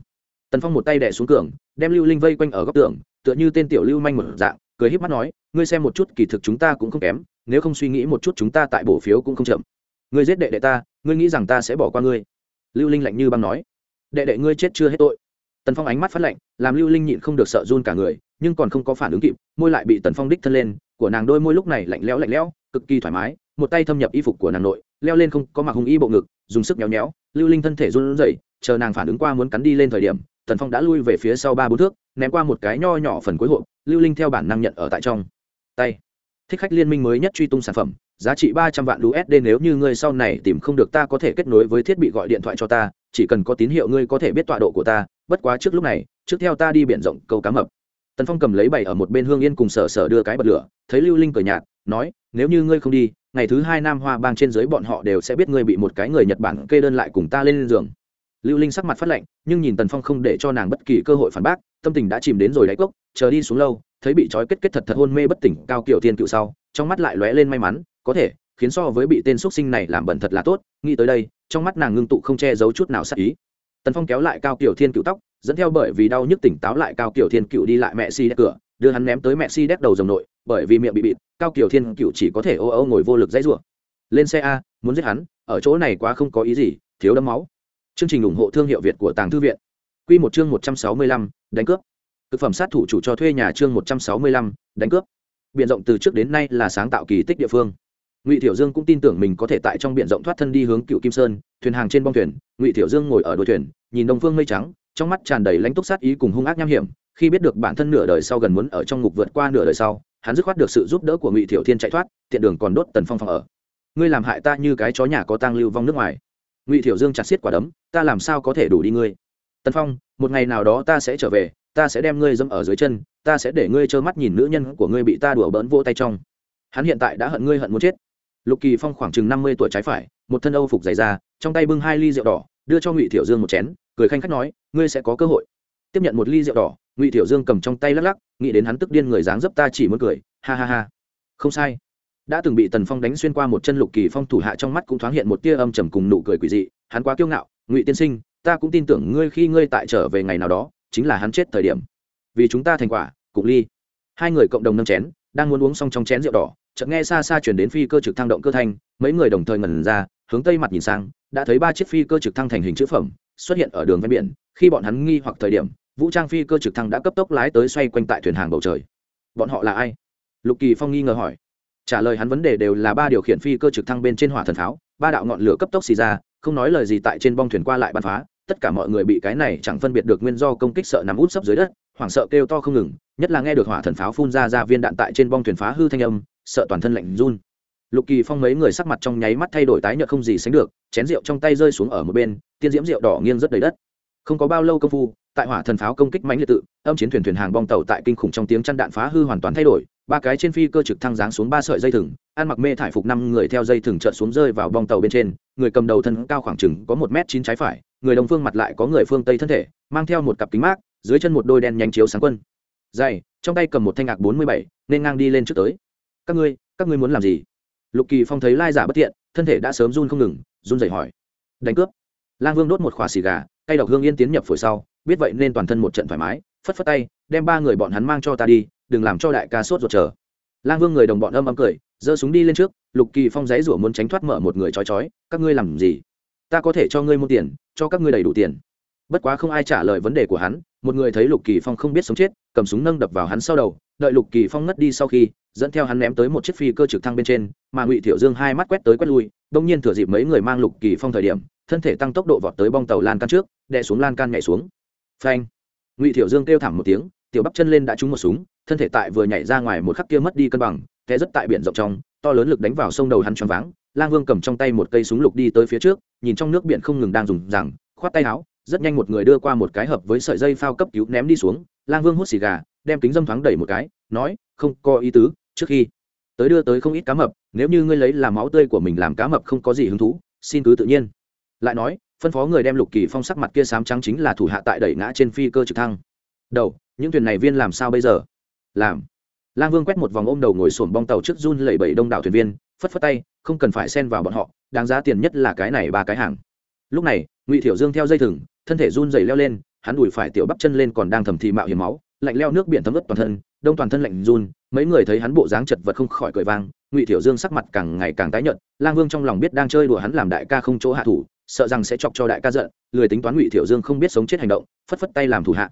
Tần phong một tay đẻ xuống cường, đem lưu linh vây quanh ở góc tường, tựa như tên tiểu lưu manh một dạng, cười híp mắt nói, ngươi xem một chút, kỳ thực chúng ta cũng không kém, nếu không suy nghĩ một chút chúng ta tại bổ phiếu cũng không chậm. Ngươi giết đệ đệ ta, ngươi nghĩ rằng ta sẽ bỏ qua ngươi. Lưu linh lạnh như băng nói, đệ đệ ngươi chết chưa hết tội. Tần phong ánh mắt phát lạnh, làm lưu linh nhịn không được sợ run cả người, nhưng còn không có phản ứng kịp, môi lại bị tần phong đích thân lên, của nàng đôi môi lúc này lạnh lẽo lạnh lẽo, cực kỳ thoải mái, một tay thâm nhập y phục của nàng nội, leo lên không có mặc hùng y bộ ngực, dùng sức nhéo nhéo, lưu linh thân thể run rẩy, chờ nàng phản ứng qua muốn cắn đi lên thời điểm tần phong đã lui về phía sau ba bốn thước, ném qua một cái nho nhỏ phần cuối hộp, lưu linh theo bản năng nhận ở tại trong. Tay. Thích khách liên minh mới nhất truy tung sản phẩm, giá trị ba trăm vạn usd nếu như ngươi sau này tìm không được ta có thể kết nối với thiết bị gọi điện thoại cho ta, chỉ cần có tín hiệu ngươi có thể biết tọa độ của ta, bất quá trước lúc này, trước theo ta đi biển rộng câu cá mập. Tần phong cầm lấy bày ở một bên hương yên cùng sở sở đưa cái bật lửa, thấy lưu linh cười nhạt, nói, nếu như ngươi không đi, ngày thứ hai nam hoa bang trên dưới bọn họ đều sẽ biết ngươi bị một cái người nhật bản kê đơn lại cùng ta lên giường lưu linh sắc mặt phát lạnh, nhưng nhìn tần phong không để cho nàng bất kỳ cơ hội phản bác, tâm tình đã chìm đến rồi đáy cốc, chờ đi xuống lâu, thấy bị trói kết kết thật thật hôn mê bất tỉnh cao kiểu thiên cựu sau, trong mắt lại lóe lên may mắn, có thể, khiến so với bị tên x sinh này làm bẩn thật là tốt, nghĩ tới đây, trong mắt nàng ngưng tụ không che giấu chút nào sắc ý. Tần phong kéo lại cao kiểu thiên cựu tóc, dẫn theo bởi vì đau nhức tỉnh táo lại cao kiểu thiên cựu đi lại mẹ si đét cửa, đưa hắn ném tới mẹ si đét đầu dòng nội, bởi vì miệng bị bịt, cao kiểu thiên cựu chỉ có thể ô ô ngồi vô lực dãy rủa. Lên xe a, muốn giết hắn, ở chỗ này quá không có ý gì, thiếu đấm máu chương trình ủng hộ thương hiệu việt của tàng thư viện. Quy một chương một trăm sáu mươi lăm, đánh cướp. Thực phẩm sát thủ chủ cho thuê nhà chương một trăm sáu mươi lăm, đánh cướp. Biển rộng từ trước đến nay là sáng tạo kỳ tích địa phương. Ngụy Tiểu dương cũng tin tưởng mình có thể tại trong biển rộng thoát thân đi hướng cựu kim sơn, thuyền hàng trên bong thuyền. Ngụy Tiểu dương ngồi ở đuôi thuyền, nhìn đông phương mây trắng, trong mắt tràn đầy lãnh túc sát ý cùng hung ác nham hiểm. Khi biết được bản thân nửa đời sau gần muốn ở trong ngục vượt qua nửa đời sau, hắn dứt khoát được sự giúp đỡ của ngụy Tiểu thiên chạy thoát, tiện đường còn đốt tần phong phòng ở. Ngươi làm hại ta như cái chó nhà có tang lưu vong nước ngoài ngụy thiểu dương chặt xiết quả đấm, ta làm sao có thể đủ đi ngươi? Tần phong, một ngày nào đó ta sẽ trở về, ta sẽ đem ngươi dâm ở dưới chân, ta sẽ để ngươi trơ mắt nhìn nữ nhân của ngươi bị ta đùa bỡn vô tay trong. Hắn hiện tại đã hận ngươi hận muốn chết. Lục kỳ phong khoảng chừng năm mươi tuổi trái phải, một thân âu phục dày ra trong tay bưng hai ly rượu đỏ, đưa cho ngụy thiểu dương một chén, cười khanh khách nói, ngươi sẽ có cơ hội. Tiếp nhận một ly rượu đỏ, ngụy thiểu dương cầm trong tay lắc lắc, nghĩ đến hắn tức điên người dáng dấp ta chỉ muốn cười, ha ha ha. Không sai đã từng bị tần phong đánh xuyên qua một chân lục kỳ phong thủ hạ trong mắt cũng thoáng hiện một tia âm trầm cùng nụ cười quỷ dị, hắn quá kiêu ngạo, ngụy tiên sinh, ta cũng tin tưởng ngươi khi ngươi tại trở về ngày nào đó, chính là hắn chết thời điểm. Vì chúng ta thành quả, cùng ly. Hai người cộng đồng nâng chén, đang muốn uống xong trong chén rượu đỏ, chợt nghe xa xa chuyển đến phi cơ trực thăng động cơ thanh, mấy người đồng thời ngẩn ra, hướng tây mặt nhìn sang, đã thấy ba chiếc phi cơ trực thăng thành hình chữ phẩm, xuất hiện ở đường ven biển, khi bọn hắn nghi hoặc thời điểm, vũ trang phi cơ trực thăng đã cấp tốc lái tới xoay quanh tại thuyền hàng bầu trời. Bọn họ là ai? Lục kỳ phong nghi ngờ hỏi trả lời hắn vấn đề đều là ba điều khiển phi cơ trực thăng bên trên hỏa thần pháo, ba đạo ngọn lửa cấp tốc xì ra, không nói lời gì tại trên bong thuyền qua lại bắn phá, tất cả mọi người bị cái này chẳng phân biệt được nguyên do công kích sợ nằm út sấp dưới đất, hoảng sợ kêu to không ngừng, nhất là nghe được hỏa thần pháo phun ra ra viên đạn tại trên bong thuyền phá hư thanh âm, sợ toàn thân lạnh run. Lục kỳ phong mấy người sắc mặt trong nháy mắt thay đổi tái nhợt không gì sánh được, chén rượu trong tay rơi xuống ở một bên, tiên diễm rượu đỏ nghiêng rất đầy đất. Không có bao lâu công phu, tại hỏa thần pháo công kích mãnh liệt tự, âm chiến thuyền thuyền hàng bong tàu tại kinh khủng trong tiếng chăn đạn phá hư hoàn toàn thay đổi ba cái trên phi cơ trực thăng giáng xuống ba sợi dây thừng, ăn mặc mê thải phục năm người theo dây thừng trợn xuống rơi vào bong tàu bên trên, người cầm đầu thân cao khoảng chừng có một m chín trái phải, người đồng phương mặt lại có người phương tây thân thể, mang theo một cặp kính mát, dưới chân một đôi đen nhanh chiếu sáng quân. Dày, trong tay cầm một thanh ngạc bốn mươi bảy, nên ngang đi lên trước tới. Các ngươi các ngươi muốn làm gì? Lục kỳ phong thấy lai giả bất thiện, thân thể đã sớm run không ngừng, run rẩy hỏi. Đánh cướp. Lang vương đốt một khỏa xì gà tay độc hương yên tiến nhập phổi sau, biết vậy nên toàn thân một trận thoải mái, phất phất tay, đem ba người bọn hắn mang cho ta đi đừng làm cho đại ca sốt ruột chờ. Lang vương người đồng bọn âm âm cười, giơ súng đi lên trước, lục kỳ phong giấy rủa muốn tránh thoát mở một người chói chói, các ngươi làm gì? Ta có thể cho ngươi mua tiền, cho các ngươi đầy đủ tiền. Bất quá không ai trả lời vấn đề của hắn, một người thấy lục kỳ phong không biết sống chết, cầm súng nâng đập vào hắn sau đầu, đợi lục kỳ phong ngất đi sau khi, dẫn theo hắn ném tới một chiếc phi cơ trực thăng bên trên, mà ngụy thiệu dương hai mắt quét tới quét lui, đông nhiên thừa dịp mấy người mang lục kỳ phong thời điểm, thân thể tăng tốc độ vọt tới bong tàu lan can trước, đè xuống lan can nhảy xuống. Phanh! Ngụy thiệu dương kêu thảm một tiếng, tiểu bắp chân lên đã trúng một súng thân thể tại vừa nhảy ra ngoài một khắc kia mất đi cân bằng, té rất tại biển rộng trong, to lớn lực đánh vào sông đầu hắn choáng váng, lang vương cầm trong tay một cây súng lục đi tới phía trước, nhìn trong nước biển không ngừng đang dùng rằng khoát tay áo, rất nhanh một người đưa qua một cái hộp với sợi dây phao cấp cứu ném đi xuống, lang vương hút xì gà, đem kính dâm thoáng đẩy một cái, nói, không có ý tứ, trước khi tới đưa tới không ít cá mập, nếu như ngươi lấy làm máu tươi của mình làm cá mập không có gì hứng thú, xin cứ tự nhiên. Lại nói, phân phó người đem lục kỳ phong sắc mặt kia sám trắng chính là thủ hạ tại đẩy ngã trên phi cơ trực thăng. Đầu, những thuyền này viên làm sao bây giờ? Làm. Lang vương quét một vòng ôm đầu ngồi sổm bong tàu trước run lẩy bẩy đông đảo thuyền viên, phất phất tay, không cần phải xen vào bọn họ, đáng giá tiền nhất là cái này ba cái hàng. Lúc này, ngụy thiểu dương theo dây thừng, thân thể run dày leo lên, hắn đùi phải tiểu bắp chân lên còn đang thầm thì mạo hiểm máu, lạnh leo nước biển thấm ướt toàn thân, đông toàn thân lạnh run, mấy người thấy hắn bộ dáng chật vật không khỏi cười vang, ngụy thiểu dương sắc mặt càng ngày càng tái nhợt, lang vương trong lòng biết đang chơi đùa hắn làm đại ca không chỗ hạ thủ, sợ rằng sẽ chọc cho đại ca giận, lười tính toán ngụy thiểu dương không biết sống chết hành động, phất phất tay làm thủ hạ.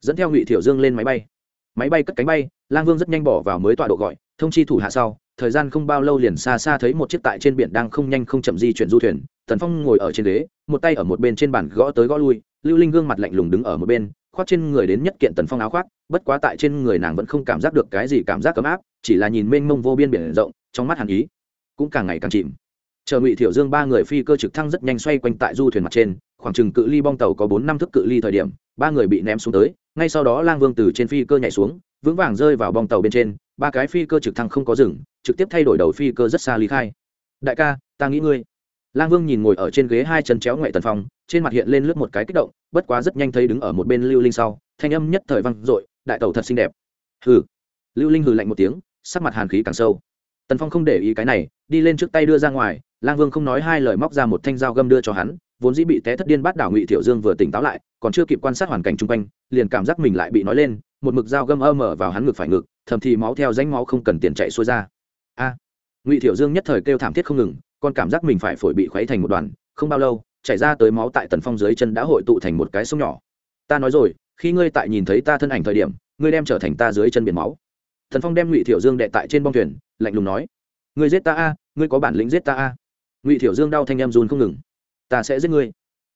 Dẫn theo ngụy thiểu dương lên máy bay máy bay cất cánh bay, lang vương rất nhanh bỏ vào mới tọa độ gọi, thông chi thủ hạ sau, thời gian không bao lâu liền xa xa thấy một chiếc tại trên biển đang không nhanh không chậm di chuyển du thuyền, tần phong ngồi ở trên ghế, một tay ở một bên trên bàn gõ tới gõ lui, lưu linh gương mặt lạnh lùng đứng ở một bên, khoác trên người đến nhất kiện tần phong áo khoác, bất quá tại trên người nàng vẫn không cảm giác được cái gì cảm giác ấm áp, chỉ là nhìn mênh mông vô biên biển rộng, trong mắt hàn ý cũng càng ngày càng chìm. Chờ ngụy thiểu dương ba người phi cơ trực thăng rất nhanh xoay quanh tại du thuyền mặt trên, khoảng chừng cự ly bong tàu có bốn năm thước cự ly thời điểm, ba người bị ném xuống tới ngay sau đó lang vương từ trên phi cơ nhảy xuống, vững vàng rơi vào bong tàu bên trên, ba cái phi cơ trực thăng không có rừng trực tiếp thay đổi đầu phi cơ rất xa lý khai. Đại ca, ta nghĩ ngươi. Lang vương nhìn ngồi ở trên ghế hai chân chéo ngoại tần phong, trên mặt hiện lên lướt một cái kích động, bất quá rất nhanh thấy đứng ở một bên lưu linh sau, thanh âm nhất thời văng r ộ i đại tàu thật xinh đẹp. Hừ. Lưu linh hừ lạnh một tiếng, sắc mặt hàn khí càng sâu. Tần phong không để ý cái này, đi lên trước tay đưa ra ngoài, lang vương không nói hai lời móc ra một thanh dao găm đưa cho hắn, vốn dĩ bị té thất điên bắt đảo ngụy Tiểu dương vừa tỉnh táo lại còn chưa kịp quan sát hoàn cảnh chung quanh, liền cảm giác mình lại bị nói lên, một mực dao găm ơ mở vào hắn ngực phải ngực, thầm thì máu theo danh máu không cần tiền chạy xuôi ra. A, ngụy thiểu dương nhất thời kêu thảm thiết không ngừng còn cảm giác mình phải phổi bị khuấy thành một đoàn, không bao lâu, chảy ra tới máu tại tần phong dưới chân đã hội tụ thành một cái sông nhỏ. Ta nói rồi, khi ngươi tại nhìn thấy ta thân ảnh thời điểm, ngươi đem trở thành ta dưới chân biển máu. Thần phong đem ngụy thiểu dương đệ tại trên bong thuyền, lạnh lùng nói, ngươi giết ta a, ngươi có bản lĩnh giết ta a. Ngụy thiểu dương đau thanh em run không ngừng, ta sẽ giết ngươi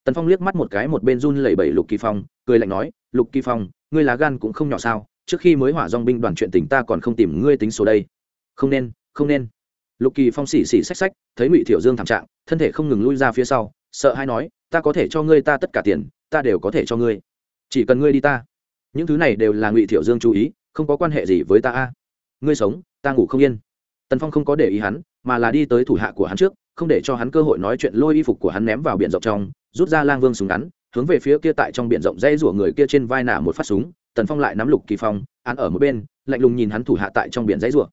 tần phong liếc mắt một cái một bên run lẩy bẩy lục kỳ phong, cười lạnh nói, lục kỳ phong, ngươi lá gan cũng không nhỏ sao? Trước khi mới hỏa dong binh đoàn chuyện tình ta còn không tìm ngươi tính số đây. Không nên không nên. Lục kỳ phong xỉ xỉ xách xách, thấy ngụy thiểu dương thảm trạng, thân thể không ngừng lui ra phía sau, sợ hay nói, ta có thể cho ngươi ta tất cả tiền, ta đều có thể cho ngươi. Chỉ cần ngươi đi ta. Những thứ này đều là ngụy thiểu dương chú ý, không có quan hệ gì với ta a. Ngươi sống, ta ngủ không yên. Tần phong không có để ý hắn, mà là đi tới thủ hạ của hắn trước, không để cho hắn cơ hội nói chuyện lôi y phục của hắn ném vào biển rộng trong rút ra lang vương súng ngắn, hướng về phía kia tại trong biển rộng dây rủa người kia trên vai nả một phát súng, tần phong lại nắm lục kỳ phong, án ở một bên, lạnh lùng nhìn hắn thủ hạ tại trong biển dây rủa.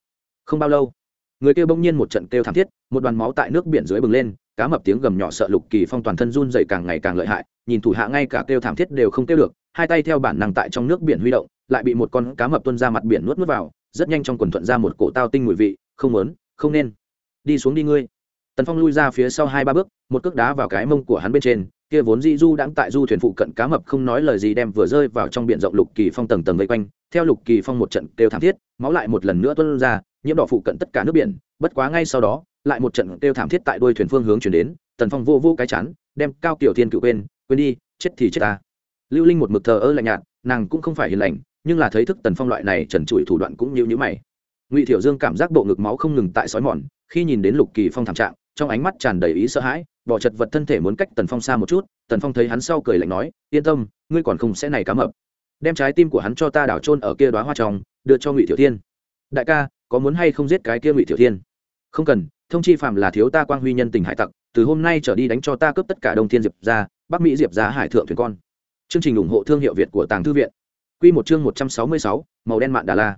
Không bao lâu, người kia bỗng nhiên một trận kêu thảm thiết, một đoàn máu tại nước biển dưới bừng lên, cá mập tiếng gầm nhỏ sợ lục kỳ phong toàn thân run dày càng ngày càng lợi hại, nhìn thủ hạ ngay cả kêu thảm thiết đều không kêu được, hai tay theo bản năng tại trong nước biển huy động, lại bị một con cá mập tuân ra mặt biển nuốt nuốt vào, rất nhanh trong quần thuận ra một cổ tao tinh mùi vị, không muốn, không nên. Đi xuống đi ngươi. Tần phong lui ra phía sau hai ba bước một cước đá vào cái mông của hắn bên trên, kia vốn di du đang tại du thuyền phụ cận cá mập không nói lời gì đem vừa rơi vào trong biển rộng lục kỳ phong tầng tầng vây quanh. Theo lục kỳ phong một trận kêu thảm thiết, máu lại một lần nữa tuân ra, nhiễm đỏ phụ cận tất cả nước biển. Bất quá ngay sau đó, lại một trận kêu thảm thiết tại đuôi thuyền phương hướng chuyển đến, tần phong vô vô cái chán, đem cao kiểu thiên cựu quên quên đi, chết thì chết ta. Lưu linh một mực thờ ơ lạnh nhạt, nàng cũng không phải hiền lành, nhưng là thấy thức tần phong loại này trần trụi thủ đoạn cũng như nhữ mày. Ngụy thiểu dương cảm giác bộ ngực máu không ngừng tại sói mòn, khi nhìn đến lục kỳ phong thảm trạng, trong ánh mắt tràn đầy ý sợ hãi bỏ chật vật thân thể muốn cách tần phong xa một chút, tần phong thấy hắn sau cười lạnh nói, yên tâm, ngươi còn không sẽ này cá mập. Đem trái tim của hắn cho ta đảo trôn ở kia đoá hoa tròng đưa cho ngụy tiểu thiên. Đại ca, có muốn hay không giết cái kia ngụy tiểu thiên? Không cần, thông chi phạm là thiếu ta quang huy nhân tình hải tặc, từ hôm nay trở đi đánh cho ta cướp tất cả đông thiên diệp ra bắc mỹ diệp ra hải thượng thuyền con. Chương trình ủng hộ thương hiệu việt của tàng thư viện. Q một chương một trăm sáu mươi sáu, màu đen mạn đà la.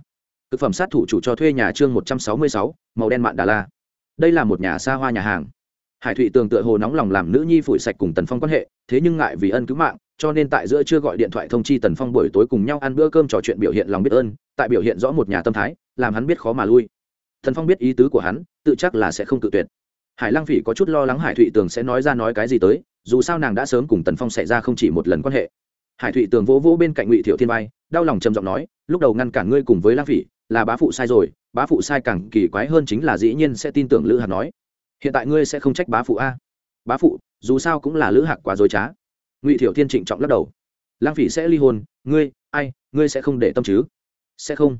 Thực phẩm sát thủ chủ cho thuê nhà chương một trăm sáu mươi sáu, màu đen mạn đà la. Đây là một nhà xa hoa nhà hàng hải thụy tường tựa hồ nóng lòng làm nữ nhi phủi sạch cùng tần phong quan hệ, thế nhưng ngại vì ân cứu mạng, cho nên tại giữa chưa gọi điện thoại thông chi tần phong buổi tối cùng nhau ăn bữa cơm trò chuyện biểu hiện lòng biết ơn, tại biểu hiện rõ một nhà tâm thái, làm hắn biết khó mà lui. Tần phong biết ý tứ của hắn, tự chắc là sẽ không tự tuyệt. Hải lăng phỉ có chút lo lắng hải thụy tường sẽ nói ra nói cái gì tới, dù sao nàng đã sớm cùng tần phong xảy ra không chỉ một lần quan hệ. Hải thụy tường vỗ vỗ bên cạnh ngụy thiệu thiên bay đau lòng trầm giọng nói, lúc đầu ngăn cản ngươi cùng với lăng phỉ, là bá phụ sai rồi, bá phụ sai càng kỳ quái hơn chính là dĩ nhiên sẽ tin tưởng lữ hạt nói hiện tại ngươi sẽ không trách bá phụ a. Bá phụ, dù sao cũng là lữ hạc quá dối trá. Ngụy thiểu thiên trịnh trọng lắc đầu. Lang phỉ sẽ ly hôn, ngươi, ai, ngươi sẽ không để tâm chứ? Sẽ không.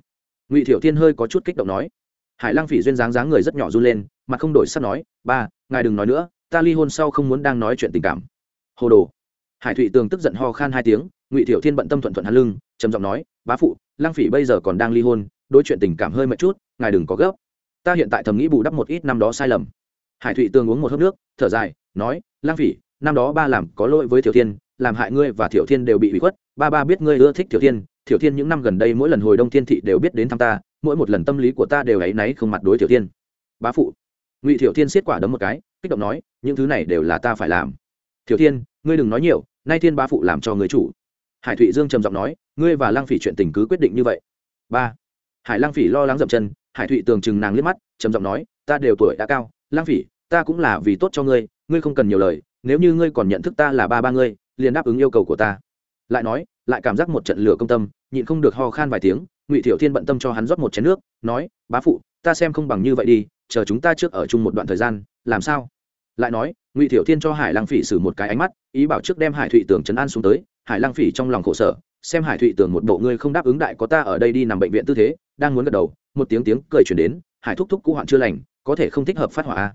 Ngụy thiểu thiên hơi có chút kích động nói. Hải lang phỉ duyên dáng dáng người rất nhỏ run lên mà không đổi sắc nói, ba, ngài đừng nói nữa, ta ly hôn sau không muốn đang nói chuyện tình cảm. Hồ đồ. Hải thụy tường tức giận ho khan hai tiếng, ngụy thiểu thiên bận tâm thuận thuận hắn lưng, trầm giọng nói, bá phụ lang phỉ bây giờ còn đang ly hôn, đối chuyện tình cảm hơi mệt chút, ngài đừng có gấp. Ta hiện tại thầm nghĩ bù đắp một ít năm đó sai lầm hải thụy tường uống một hớp nước, thở dài, nói, lang phỉ, năm đó ba làm có lỗi với thiểu thiên, làm hại ngươi và thiểu thiên đều bị hủy khuất, ba ba biết ngươi ưa thích thiểu thiên thiểu thiên những năm gần đây mỗi lần hồi đông thiên thị đều biết đến thăm ta, mỗi một lần tâm lý của ta đều áy náy không mặt đối thiểu thiên. Bá phụ. Ngụy thiểu thiên xiết quả đấm một cái, kích động nói, những thứ này đều là ta phải làm. Thiểu thiên, ngươi đừng nói nhiều, nay thiên bá phụ làm cho người chủ. Hải thụy dương trầm giọng nói, ngươi và lang phỉ chuyện tình cứ quyết định như vậy. Ba. Hải lang phỉ lo lắng dậm chân, hải thụy tường chừng nàng liếc mắt, trầm giọng nói, ta đều tuổi đã cao lang phỉ, ta cũng là vì tốt cho ngươi ngươi không cần nhiều lời, nếu như ngươi còn nhận thức ta là ba ba ngươi, liền đáp ứng yêu cầu của ta. Lại nói, lại cảm giác một trận lửa công tâm, nhịn không được ho khan vài tiếng, ngụy thiệu thiên bận tâm cho hắn rót một chén nước, nói, bá phụ, ta xem không bằng như vậy đi, chờ chúng ta trước ở chung một đoạn thời gian, làm sao? Lại nói, ngụy thiệu thiên cho hải Lang phỉ xử một cái ánh mắt, ý bảo trước đem hải thụy tường trấn an xuống tới, hải Lang phỉ trong lòng khổ sở, xem hải thụy tường một bộ ngươi không đáp ứng đại có ta ở đây đi nằm bệnh viện tư thế, đang muốn gật đầu, một tiếng tiếng cười chuyển đến, hải thúc thúc cũ hoạn chưa lành có thể không thích hợp phát hỏa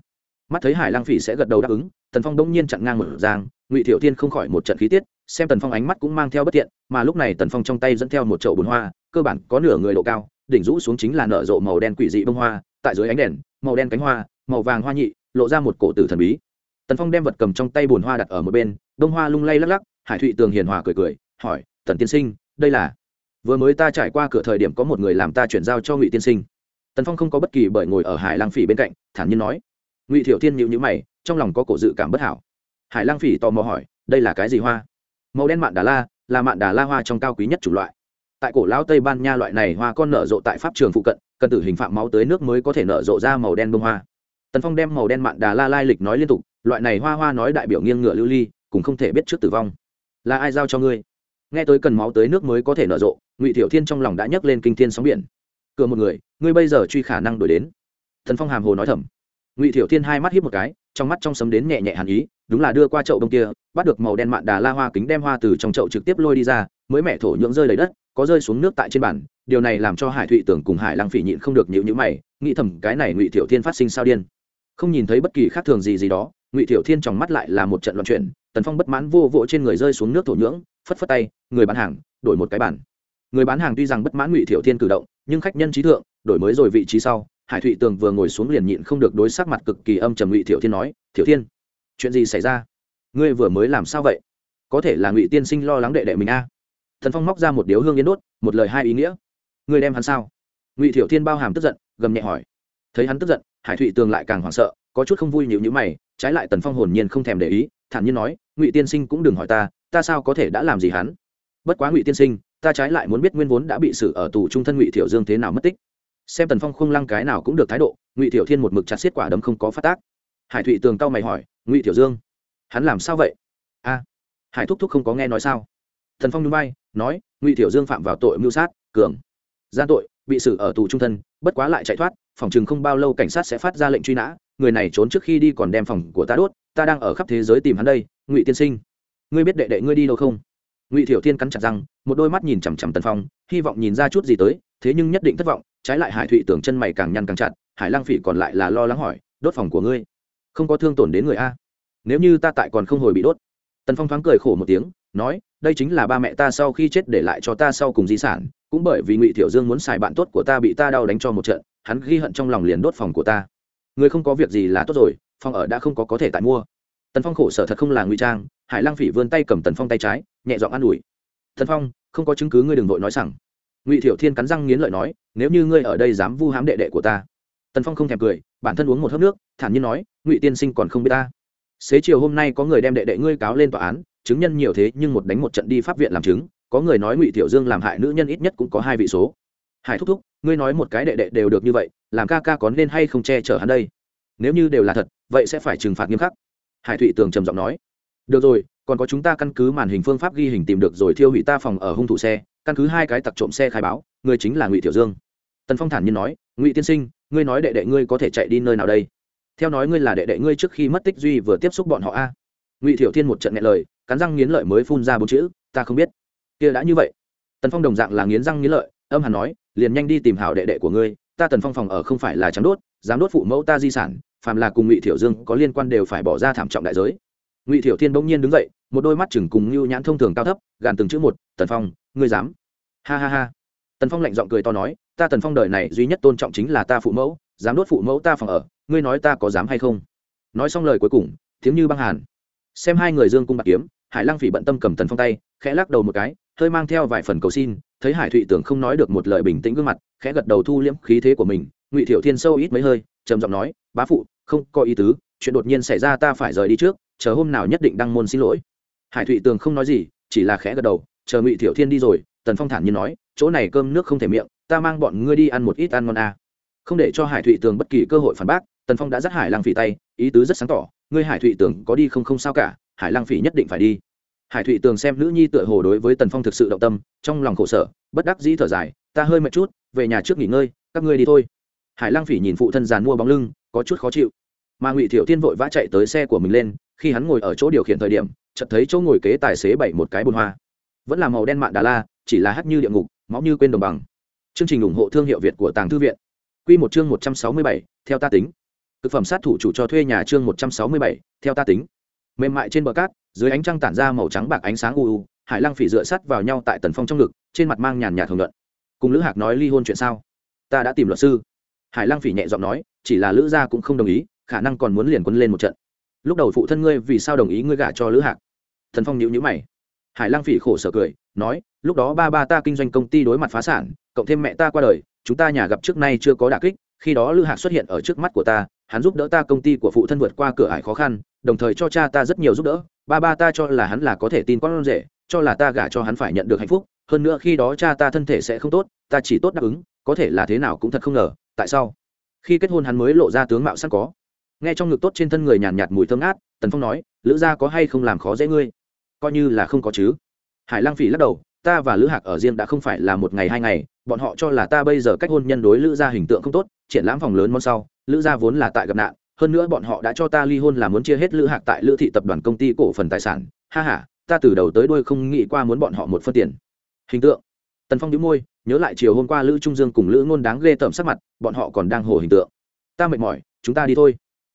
mắt thấy hải lang phỉ sẽ gật đầu đáp ứng, tần phong đông nhiên chặn ngang mở giang, ngụy thiệu thiên không khỏi một trận khí tiết, xem tần phong ánh mắt cũng mang theo bất tiện, mà lúc này tần phong trong tay dẫn theo một chậu bùn hoa, cơ bản có nửa người độ cao, đỉnh rũ xuống chính là nở rộ màu đen quỷ dị bông hoa, tại dưới ánh đèn, màu đen cánh hoa, màu vàng hoa nhị, lộ ra một cổ tử thần bí. Tần phong đem vật cầm trong tay bùn hoa đặt ở một bên, bông hoa lung lay lắc lắc, hải thụy tường hiền hòa cười cười, hỏi, tần tiên sinh, đây là vừa mới ta trải qua cửa thời điểm có một người làm ta chuyển giao cho ngụy tiên sinh tần phong không có bất kỳ bởi ngồi ở hải lang phỉ bên cạnh, thản nhiên nói. Ngụy thiệu thiên nhịu nhữ mày, trong lòng có cổ dự cảm bất hảo. Hải lang phỉ tò mò hỏi, đây là cái gì hoa? Màu đen mạn đà la, là mạn đà la hoa trong cao quý nhất c loại. Tại cổ lão tây ban nha loại này, hoa con nở rộ tại pháp trường phụ cận, cần tử hình phạm máu tới nước mới có thể nở rộ ra màu đen bông hoa. Tần phong đem màu đen mạn đà la lai lịch nói liên tục, loại này hoa hoa nói đại biểu nghiêng ngựa lưu ly, cũng không thể biết trước tử vong. Là ai giao cho ngươi? Nghe tới cần máu tới nước mới có thể nở rộ, ngụy thiệu thiên trong lòng đã nhấc lên kinh thiên sóng biển cửa một người, ngươi bây giờ truy khả năng đổi đến. Thần phong hàm hồ nói thầm. Ngụy thiểu thiên hai mắt hiếp một cái, trong mắt trong sấm đến nhẹ nhẹ hàn ý, đúng là đưa qua chậu đông kia, bắt được màu đen mạn đà la hoa kính đem hoa từ trong chậu trực tiếp lôi đi ra, mới mẹ thổ nhưỡng rơi lấy đất, có rơi xuống nước tại trên bàn, điều này làm cho hải thụy tưởng cùng hải lăng phỉ nhịn không được nhịu nhữ mày, nghĩ thầm cái này ngụy thiểu thiên phát sinh sao điên. Không nhìn thấy bất kỳ khác thường gì gì đó, ngụy thiểu thiên trong mắt lại là một trận loạn chuyển, tần phong bất mãn vô vỗ trên người rơi xuống nước thổ nhưỡng, phất phất tay, người bán hàng, đổi một cái bản người bán hàng tuy rằng bất mãn ngụy thiểu thiên cử động nhưng khách nhân trí thượng, đổi mới rồi vị trí sau, hải thụy tường vừa ngồi xuống liền nhịn không được đối sắc mặt cực kỳ âm trầm ngụy thiểu thiên nói, thiểu thiên, chuyện gì xảy ra? Ngươi vừa mới làm sao vậy? Có thể là ngụy tiên sinh lo lắng đệ đệ mình a. À. thần phong móc ra một điếu hương yến đốt, một lời hai ý nghĩa. Ngươi đem hắn sao? Ngụy thiểu thiên bao hàm tức giận, gầm nhẹ hỏi. Thấy hắn tức giận, hải thụy tường lại càng hoảng sợ, có chút không vui nhịu nhữ mày, trái lại tần phong hồn nhiên không thèm để ý, thản nhiên nói, ngụy tiên sinh cũng đừng hỏi ta ta sao có thể đã làm gì hắn? Bất quá ngụy tiên sinh ta trái lại muốn biết nguyên vốn đã bị xử ở tù trung thân ngụy thiểu dương thế nào mất tích. Xem tần phong không lăng cái nào cũng được thái độ, ngụy thiểu thiên một mực chặt xiết quả đấm không có phát tác. Hải thụy tường cao mày hỏi, ngụy thiểu dương, hắn làm sao vậy? A, hải thúc thúc không có nghe nói sao. Thần phong núi bay nói, ngụy thiểu dương phạm vào tội mưu sát, cường, gian tội, bị xử ở tù trung thân, bất quá lại chạy thoát, phòng chừng không bao lâu cảnh sát sẽ phát ra lệnh truy nã, người này trốn trước khi đi còn đem phòng của ta đốt, ta đang ở khắp thế giới tìm hắn đây, ngụy tiên sinh. Ngươi biết đệ đệ ngươi đi đâu không? Ngụy thiểu thiên cắn chặt răng, một đôi mắt nhìn chằm chằm tần phong, hy vọng nhìn ra chút gì tới, thế nhưng nhất định thất vọng, trái lại hải thụy tưởng chân mày càng nhăn càng chặt, hải lang phỉ còn lại là lo lắng hỏi, đốt phòng của ngươi, không có thương tổn đến người a? Nếu như ta tại còn không hồi bị đốt. Tần phong thoáng cười khổ một tiếng, nói, đây chính là ba mẹ ta sau khi chết để lại cho ta sau cùng di sản, cũng bởi vì ngụy thiểu dương muốn xài bạn tốt của ta bị ta đau đánh cho một trận, hắn ghi hận trong lòng liền đốt phòng của ta. Người không có việc gì là tốt rồi, phòng ở đã không có có thể tại mua. Tần phong khổ sở thật không là ngụy trang hải lang phỉ vươn tay cầm tần phong tay trái, nhẹ giọng an ủi. Thần phong, không có chứng cứ ngươi đừng vội nói rằng ngụy thiểu thiên cắn răng nghiến lợi nói, nếu như ngươi ở đây dám vu hám đệ đệ của ta. Tần phong không thèm cười, bản thân uống một hớp nước, thản nhiên nói, ngụy tiên sinh còn không biết ta. Xế chiều hôm nay có người đem đệ đệ ngươi cáo lên tòa án, chứng nhân nhiều thế nhưng một đánh một trận đi pháp viện làm chứng, có người nói ngụy tiểu dương làm hại nữ nhân ít nhất cũng có hai vị số. Hải thúc thúc, ngươi nói một cái đệ đệ đều được như vậy, làm ca ca có nên hay không che chở hắn đây? Nếu như đều là thật, vậy sẽ phải trừng phạt nghiêm khắc. Hải thụy tường trầm giọng nói được rồi, còn có chúng ta căn cứ màn hình phương pháp ghi hình tìm được rồi thiêu hủy ta phòng ở hung thủ xe, căn cứ hai cái tặc trộm xe khai báo, người chính là ngụy tiểu dương. Tần phong thản nhiên nói, ngụy tiên sinh, ngươi nói đệ đệ ngươi có thể chạy đi nơi nào đây? Theo nói ngươi là đệ đệ ngươi trước khi mất tích duy vừa tiếp xúc bọn họ a. Ngụy thiểu thiên một trận nghe lời, cắn răng nghiến lợi mới phun ra bốn chữ, ta không biết. Kia đã như vậy. Tần phong đồng dạng là nghiến răng nghiến lợi, âm hẳn nói, liền nhanh đi tìm hảo đệ đệ của ngươi, ta tần phong phòng ở không phải là trắng đốt, dám đốt phụ mẫu ta di sản, phàm là cùng ngụy thiểu dương có liên quan đều phải bỏ ra thảm trọng đại giới ngụy thiểu thiên bỗng nhiên đứng dậy, một đôi mắt chừng cùng như nhãn thông thường cao thấp, gàn từng chữ một, tần phong, ngươi dám? Ha ha ha. Tần phong lạnh giọng cười to nói, ta tần phong đời này duy nhất tôn trọng chính là ta phụ mẫu, dám đốt phụ mẫu ta phòng ở, ngươi nói ta có dám hay không? Nói xong lời cuối cùng, tiếng như băng hàn. Xem hai người dương cung bạc kiếm, hải lăng phỉ bận tâm cầm tần phong tay, khẽ lắc đầu một cái, hơi mang theo vài phần cầu xin, thấy hải thụy tưởng không nói được một lời bình tĩnh gương mặt, khẽ gật đầu thu liễm khí thế của mình, ngụy thiểu thiên sâu ít mấy hơi, trầm giọng nói, bá phụ, không có ý tứ chuyện đột nhiên xảy ra ta phải rời đi trước, chờ hôm nào nhất định đăng môn xin lỗi. Hải thụy tường không nói gì, chỉ là khẽ gật đầu, chờ ngụy thiểu thiên đi rồi, tần phong thản nhiên nói, chỗ này cơm nước không thể miệng, ta mang bọn ngươi đi ăn một ít ăn ngon à. không để cho hải thụy tường bất kỳ cơ hội phản bác, tần phong đã dắt hải lang phỉ tay, ý tứ rất sáng tỏ, ngươi hải thụy tường có đi không không sao cả, hải lang phỉ nhất định phải đi. Hải thụy tường xem nữ nhi tựa hồ đối với tần phong thực sự động tâm, trong lòng khổ sở, bất đắc dĩ thở dài, ta hơi mệt chút, về nhà trước nghỉ ngơi, các ngươi đi thôi. Hải lang phỉ nhìn phụ thân giàn mua bóng lưng, có chút khó chịu mà ngụy thiểu thiên vội vã chạy tới xe của mình lên khi hắn ngồi ở chỗ điều khiển thời điểm chợt thấy chỗ ngồi kế tài xế bảy một cái bồn hoa vẫn là màu đen mạn đà la chỉ là hắt như địa ngục máu như quên đồng bằng chương trình ủng hộ thương hiệu việt của tàng thư viện q một chương một trăm sáu mươi bảy theo ta tính thực phẩm sát thủ chủ cho thuê nhà chương một trăm sáu mươi bảy theo ta tính mềm mại trên bờ cát dưới ánh trăng tản ra màu trắng bạc ánh sáng u u hải lăng phỉ dựa sắt vào nhau tại tần phong trong ngực trên mặt mang nhàn nhạt hưởng luận cùng lữ hạc nói ly hôn chuyện sao ta đã tìm luật sư hải lăng phỉ nhẹ giọng nói chỉ là lữ gia cũng không đồng ý khả năng còn muốn liền quân lên một trận. Lúc đầu phụ thân ngươi vì sao đồng ý ngươi gả cho lữ hạc? Thần phong nhíu nhíu mày. Hải Lang phỉ khổ sở cười, nói, lúc đó ba ba ta kinh doanh công ty đối mặt phá sản, cộng thêm mẹ ta qua đời, chúng ta nhà gặp trước nay chưa có đả kích, khi đó lữ hạc xuất hiện ở trước mắt của ta, hắn giúp đỡ ta công ty của phụ thân vượt qua cửa ải khó khăn, đồng thời cho cha ta rất nhiều giúp đỡ, ba ba ta cho là hắn là có thể tin con rể, cho là ta gả cho hắn phải nhận được hạnh phúc, hơn nữa khi đó cha ta thân thể sẽ không tốt, ta chỉ tốt đáp ứng, có thể là thế nào cũng thật không ngờ, tại sao? Khi kết hôn hắn mới lộ ra tướng mạo sẵn có nghe trong ngực tốt trên thân người nhàn nhạt, mùi thơm ngát tần phong nói lữ gia có hay không làm khó dễ ngươi? Coi như là không có chứ. Hải lang phỉ lắc đầu ta và lữ hạc ở riêng đã không phải là một ngày hai ngày bọn họ cho là ta bây giờ cách hôn nhân đối lữ gia hình tượng không tốt triển lãm phòng lớn món sau lữ gia vốn là tại gặp nạn hơn nữa bọn họ đã cho ta ly hôn là muốn chia hết lữ hạc tại lữ thị tập đoàn công ty cổ phần tài sản. Ha ha, ta từ đầu tới đuôi không nghĩ qua muốn bọn họ một phân tiền. Hình tượng. Tần phong đĩu môi nhớ lại chiều hôm qua lữ trung dương cùng lữ ngôn đáng ghê tởm sắc mặt bọn họ còn đang hồ hình tượng. Ta mệt mỏi chúng ta đi thôi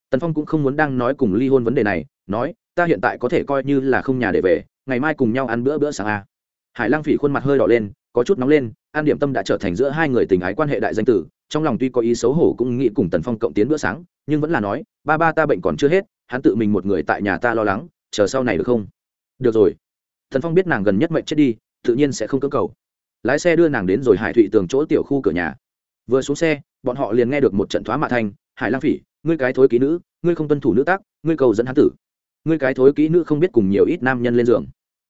tần phong cũng không muốn đang nói cùng ly hôn vấn đề này, nói, ta hiện tại có thể coi như là không nhà để về, ngày mai cùng nhau ăn bữa bữa sáng a. Hải lang phỉ khuôn mặt hơi đỏ lên, có chút nóng lên, an điểm tâm đã trở thành giữa hai người tình ái quan hệ đại danh tử, trong lòng tuy có ý xấu hổ cũng nghĩ cùng tần phong cộng tiến bữa sáng, nhưng vẫn là nói, ba ba ta bệnh còn chưa hết, hắn tự mình một người tại nhà ta lo lắng, chờ sau này được không? Được rồi. Tần phong biết nàng gần nhất mệnh chết đi, tự nhiên sẽ không cơ cầu. Lái xe đưa nàng đến rồi hải thụy tường chỗ tiểu khu cửa nhà. Vừa xuống xe, bọn họ liền nghe được một trận thoá mạ thanh, hải lang phỉ ngươi cái thối ký nữ, ngươi không tuân thủ nữ tác, ngươi cầu dẫn hắn tử. Ngươi cái thối kỹ nữ không biết cùng nhiều ít nam nhân lên giường.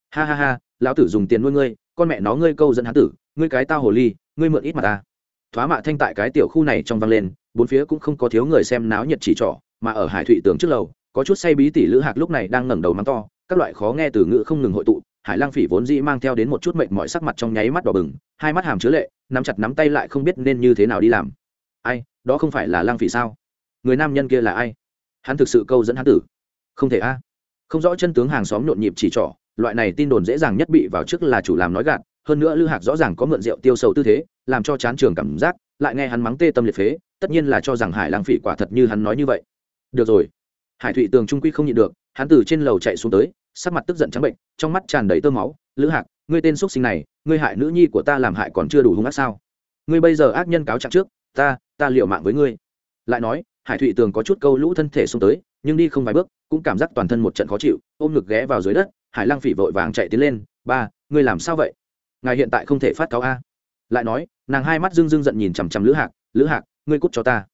Ha ha ha, lão tử dùng tiền nuôi ngươi, con mẹ nó ngươi câu dẫn hắn tử, ngươi cái tao hồ ly, ngươi mượn ít mà ta. Thoá mạ thanh tại cái tiểu khu này trong vang lên, bốn phía cũng không có thiếu người xem náo nhiệt chỉ trỏ, mà ở hải thụy tường trước lầu, có chút say bí tỷ lữ hạc lúc này đang ngẩng đầu mắng to, các loại khó nghe từ ngữ không ngừng hội tụ, hải lang phỉ vốn dĩ mang theo đến một chút mệnh mọi sắc mặt trong nháy mắt đỏ bừng, hai mắt hàm chứa lệ, nắm chặt nắm tay lại không biết nên như thế nào đi làm. Ai, đó không phải là lang phỉ sao? Người nam nhân kia là ai? Hắn thực sự câu dẫn hắn tử? Không thể a. Không rõ chân tướng hàng xóm nhộn nhịp chỉ trỏ, loại này tin đồn dễ dàng nhất bị vào trước là chủ làm nói gạt, hơn nữa lư hạc rõ ràng có mượn rượu tiêu sầu tư thế, làm cho chán trường cảm giác, lại nghe hắn mắng tê tâm liệt phế, tất nhiên là cho rằng hải lang phỉ quả thật như hắn nói như vậy. Được rồi. Hải thụy tường trung quy không nhịn được, hắn từ trên lầu chạy xuống tới, sắc mặt tức giận trắng bệnh, trong mắt tràn đầy tơ máu lữ hạc, ngươi tên xúc sinh này, ngươi hại nữ nhi của ta làm hại còn chưa đủ hung ác sao? Ngươi bây giờ ác nhân cáo trạng trước, ta ta liệu mạng với ngươi. Lại nói hải thụy tường có chút câu lũ thân thể xuống tới, nhưng đi không vài bước, cũng cảm giác toàn thân một trận khó chịu, ôm ngực ghé vào dưới đất, hải Lang phỉ vội vàng chạy tiến lên, ba, ngươi làm sao vậy? Ngài hiện tại không thể phát cáo a. Lại nói, nàng hai mắt dưng dưng giận nhìn chằm chằm lữ hạc lữ hạc, ngươi cút cho ta.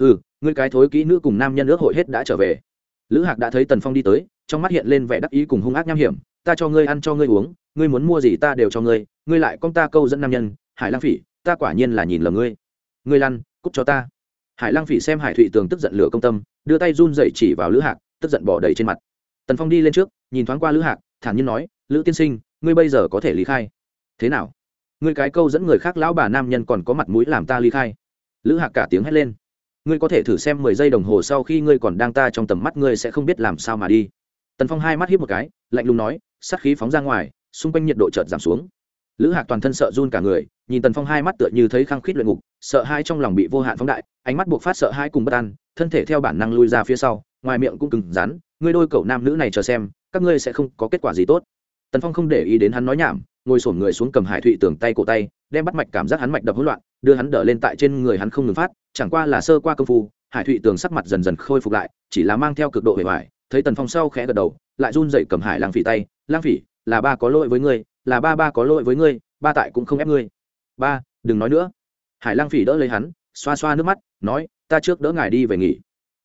Ừ ngươi cái thối kỹ nữ cùng nam nhân ước hội hết đã trở về. Lữ hạc đã thấy tần phong đi tới, trong mắt hiện lên vẻ đắc ý cùng hung ác nham hiểm, ta cho ngươi ăn cho ngươi uống, ngươi muốn mua gì ta đều cho ngươi ngươi lại con ta câu dẫn nam nhân, hải lang phỉ, ta quả nhiên là nhìn lầm ngươi. Ngươi lăn, cút cho ta hải lang phỉ xem hải thụy tường tức giận lửa công tâm, đưa tay run dậy chỉ vào lữ hạc, tức giận bỏ đầy trên mặt. Tần phong đi lên trước, nhìn thoáng qua lữ hạc, thản nhiên nói, lữ tiên sinh, ngươi bây giờ có thể lý khai. Thế nào? Ngươi cái câu dẫn người khác lão bà nam nhân còn có mặt mũi làm ta ly khai? Lữ hạc cả tiếng hét lên. Ngươi có thể thử xem mười giây đồng hồ sau khi ngươi còn đang ta trong tầm mắt ngươi sẽ không biết làm sao mà đi. Tần phong hai mắt hiếp một cái, lạnh lùng nói, sát khí phóng ra ngoài, xung quanh nhiệt độ chợt giảm xuống. Lữ hạc toàn thân sợ run cả người, nhìn tần phong hai mắt tựa như thấy khăng khít luyện ngục sợ hai trong lòng bị vô hạn phóng đại, ánh mắt buộc phát sợ hai cùng bất an, thân thể theo bản năng lui ra phía sau, ngoài miệng cũng cứng rắn, ngươi đôi cậu nam nữ này chờ xem, các ngươi sẽ không có kết quả gì tốt. Tần phong không để ý đến hắn nói nhảm, ngồi sổm người xuống cầm hải thụy tường tay cổ tay, đem bắt mạch cảm giác hắn mạch đập hỗn loạn, đưa hắn đỡ lên tại trên người hắn không ngừng phát, chẳng qua là sơ qua công phu, hải thụy tường sắc mặt dần dần khôi phục lại, chỉ là mang theo cực độ hề hoài, thấy tần phong sau khẽ gật đầu, lại run dậy cầm hải lang phỉ tay, lang phỉ, là ba có lỗi với ngươi, là ba ba có lỗi với ngươi, ba tại cũng không ép ngươi. Ba, đừng nói nữa hải lang phỉ đỡ lấy hắn, xoa xoa nước mắt, nói, ta trước đỡ ngài đi về nghỉ.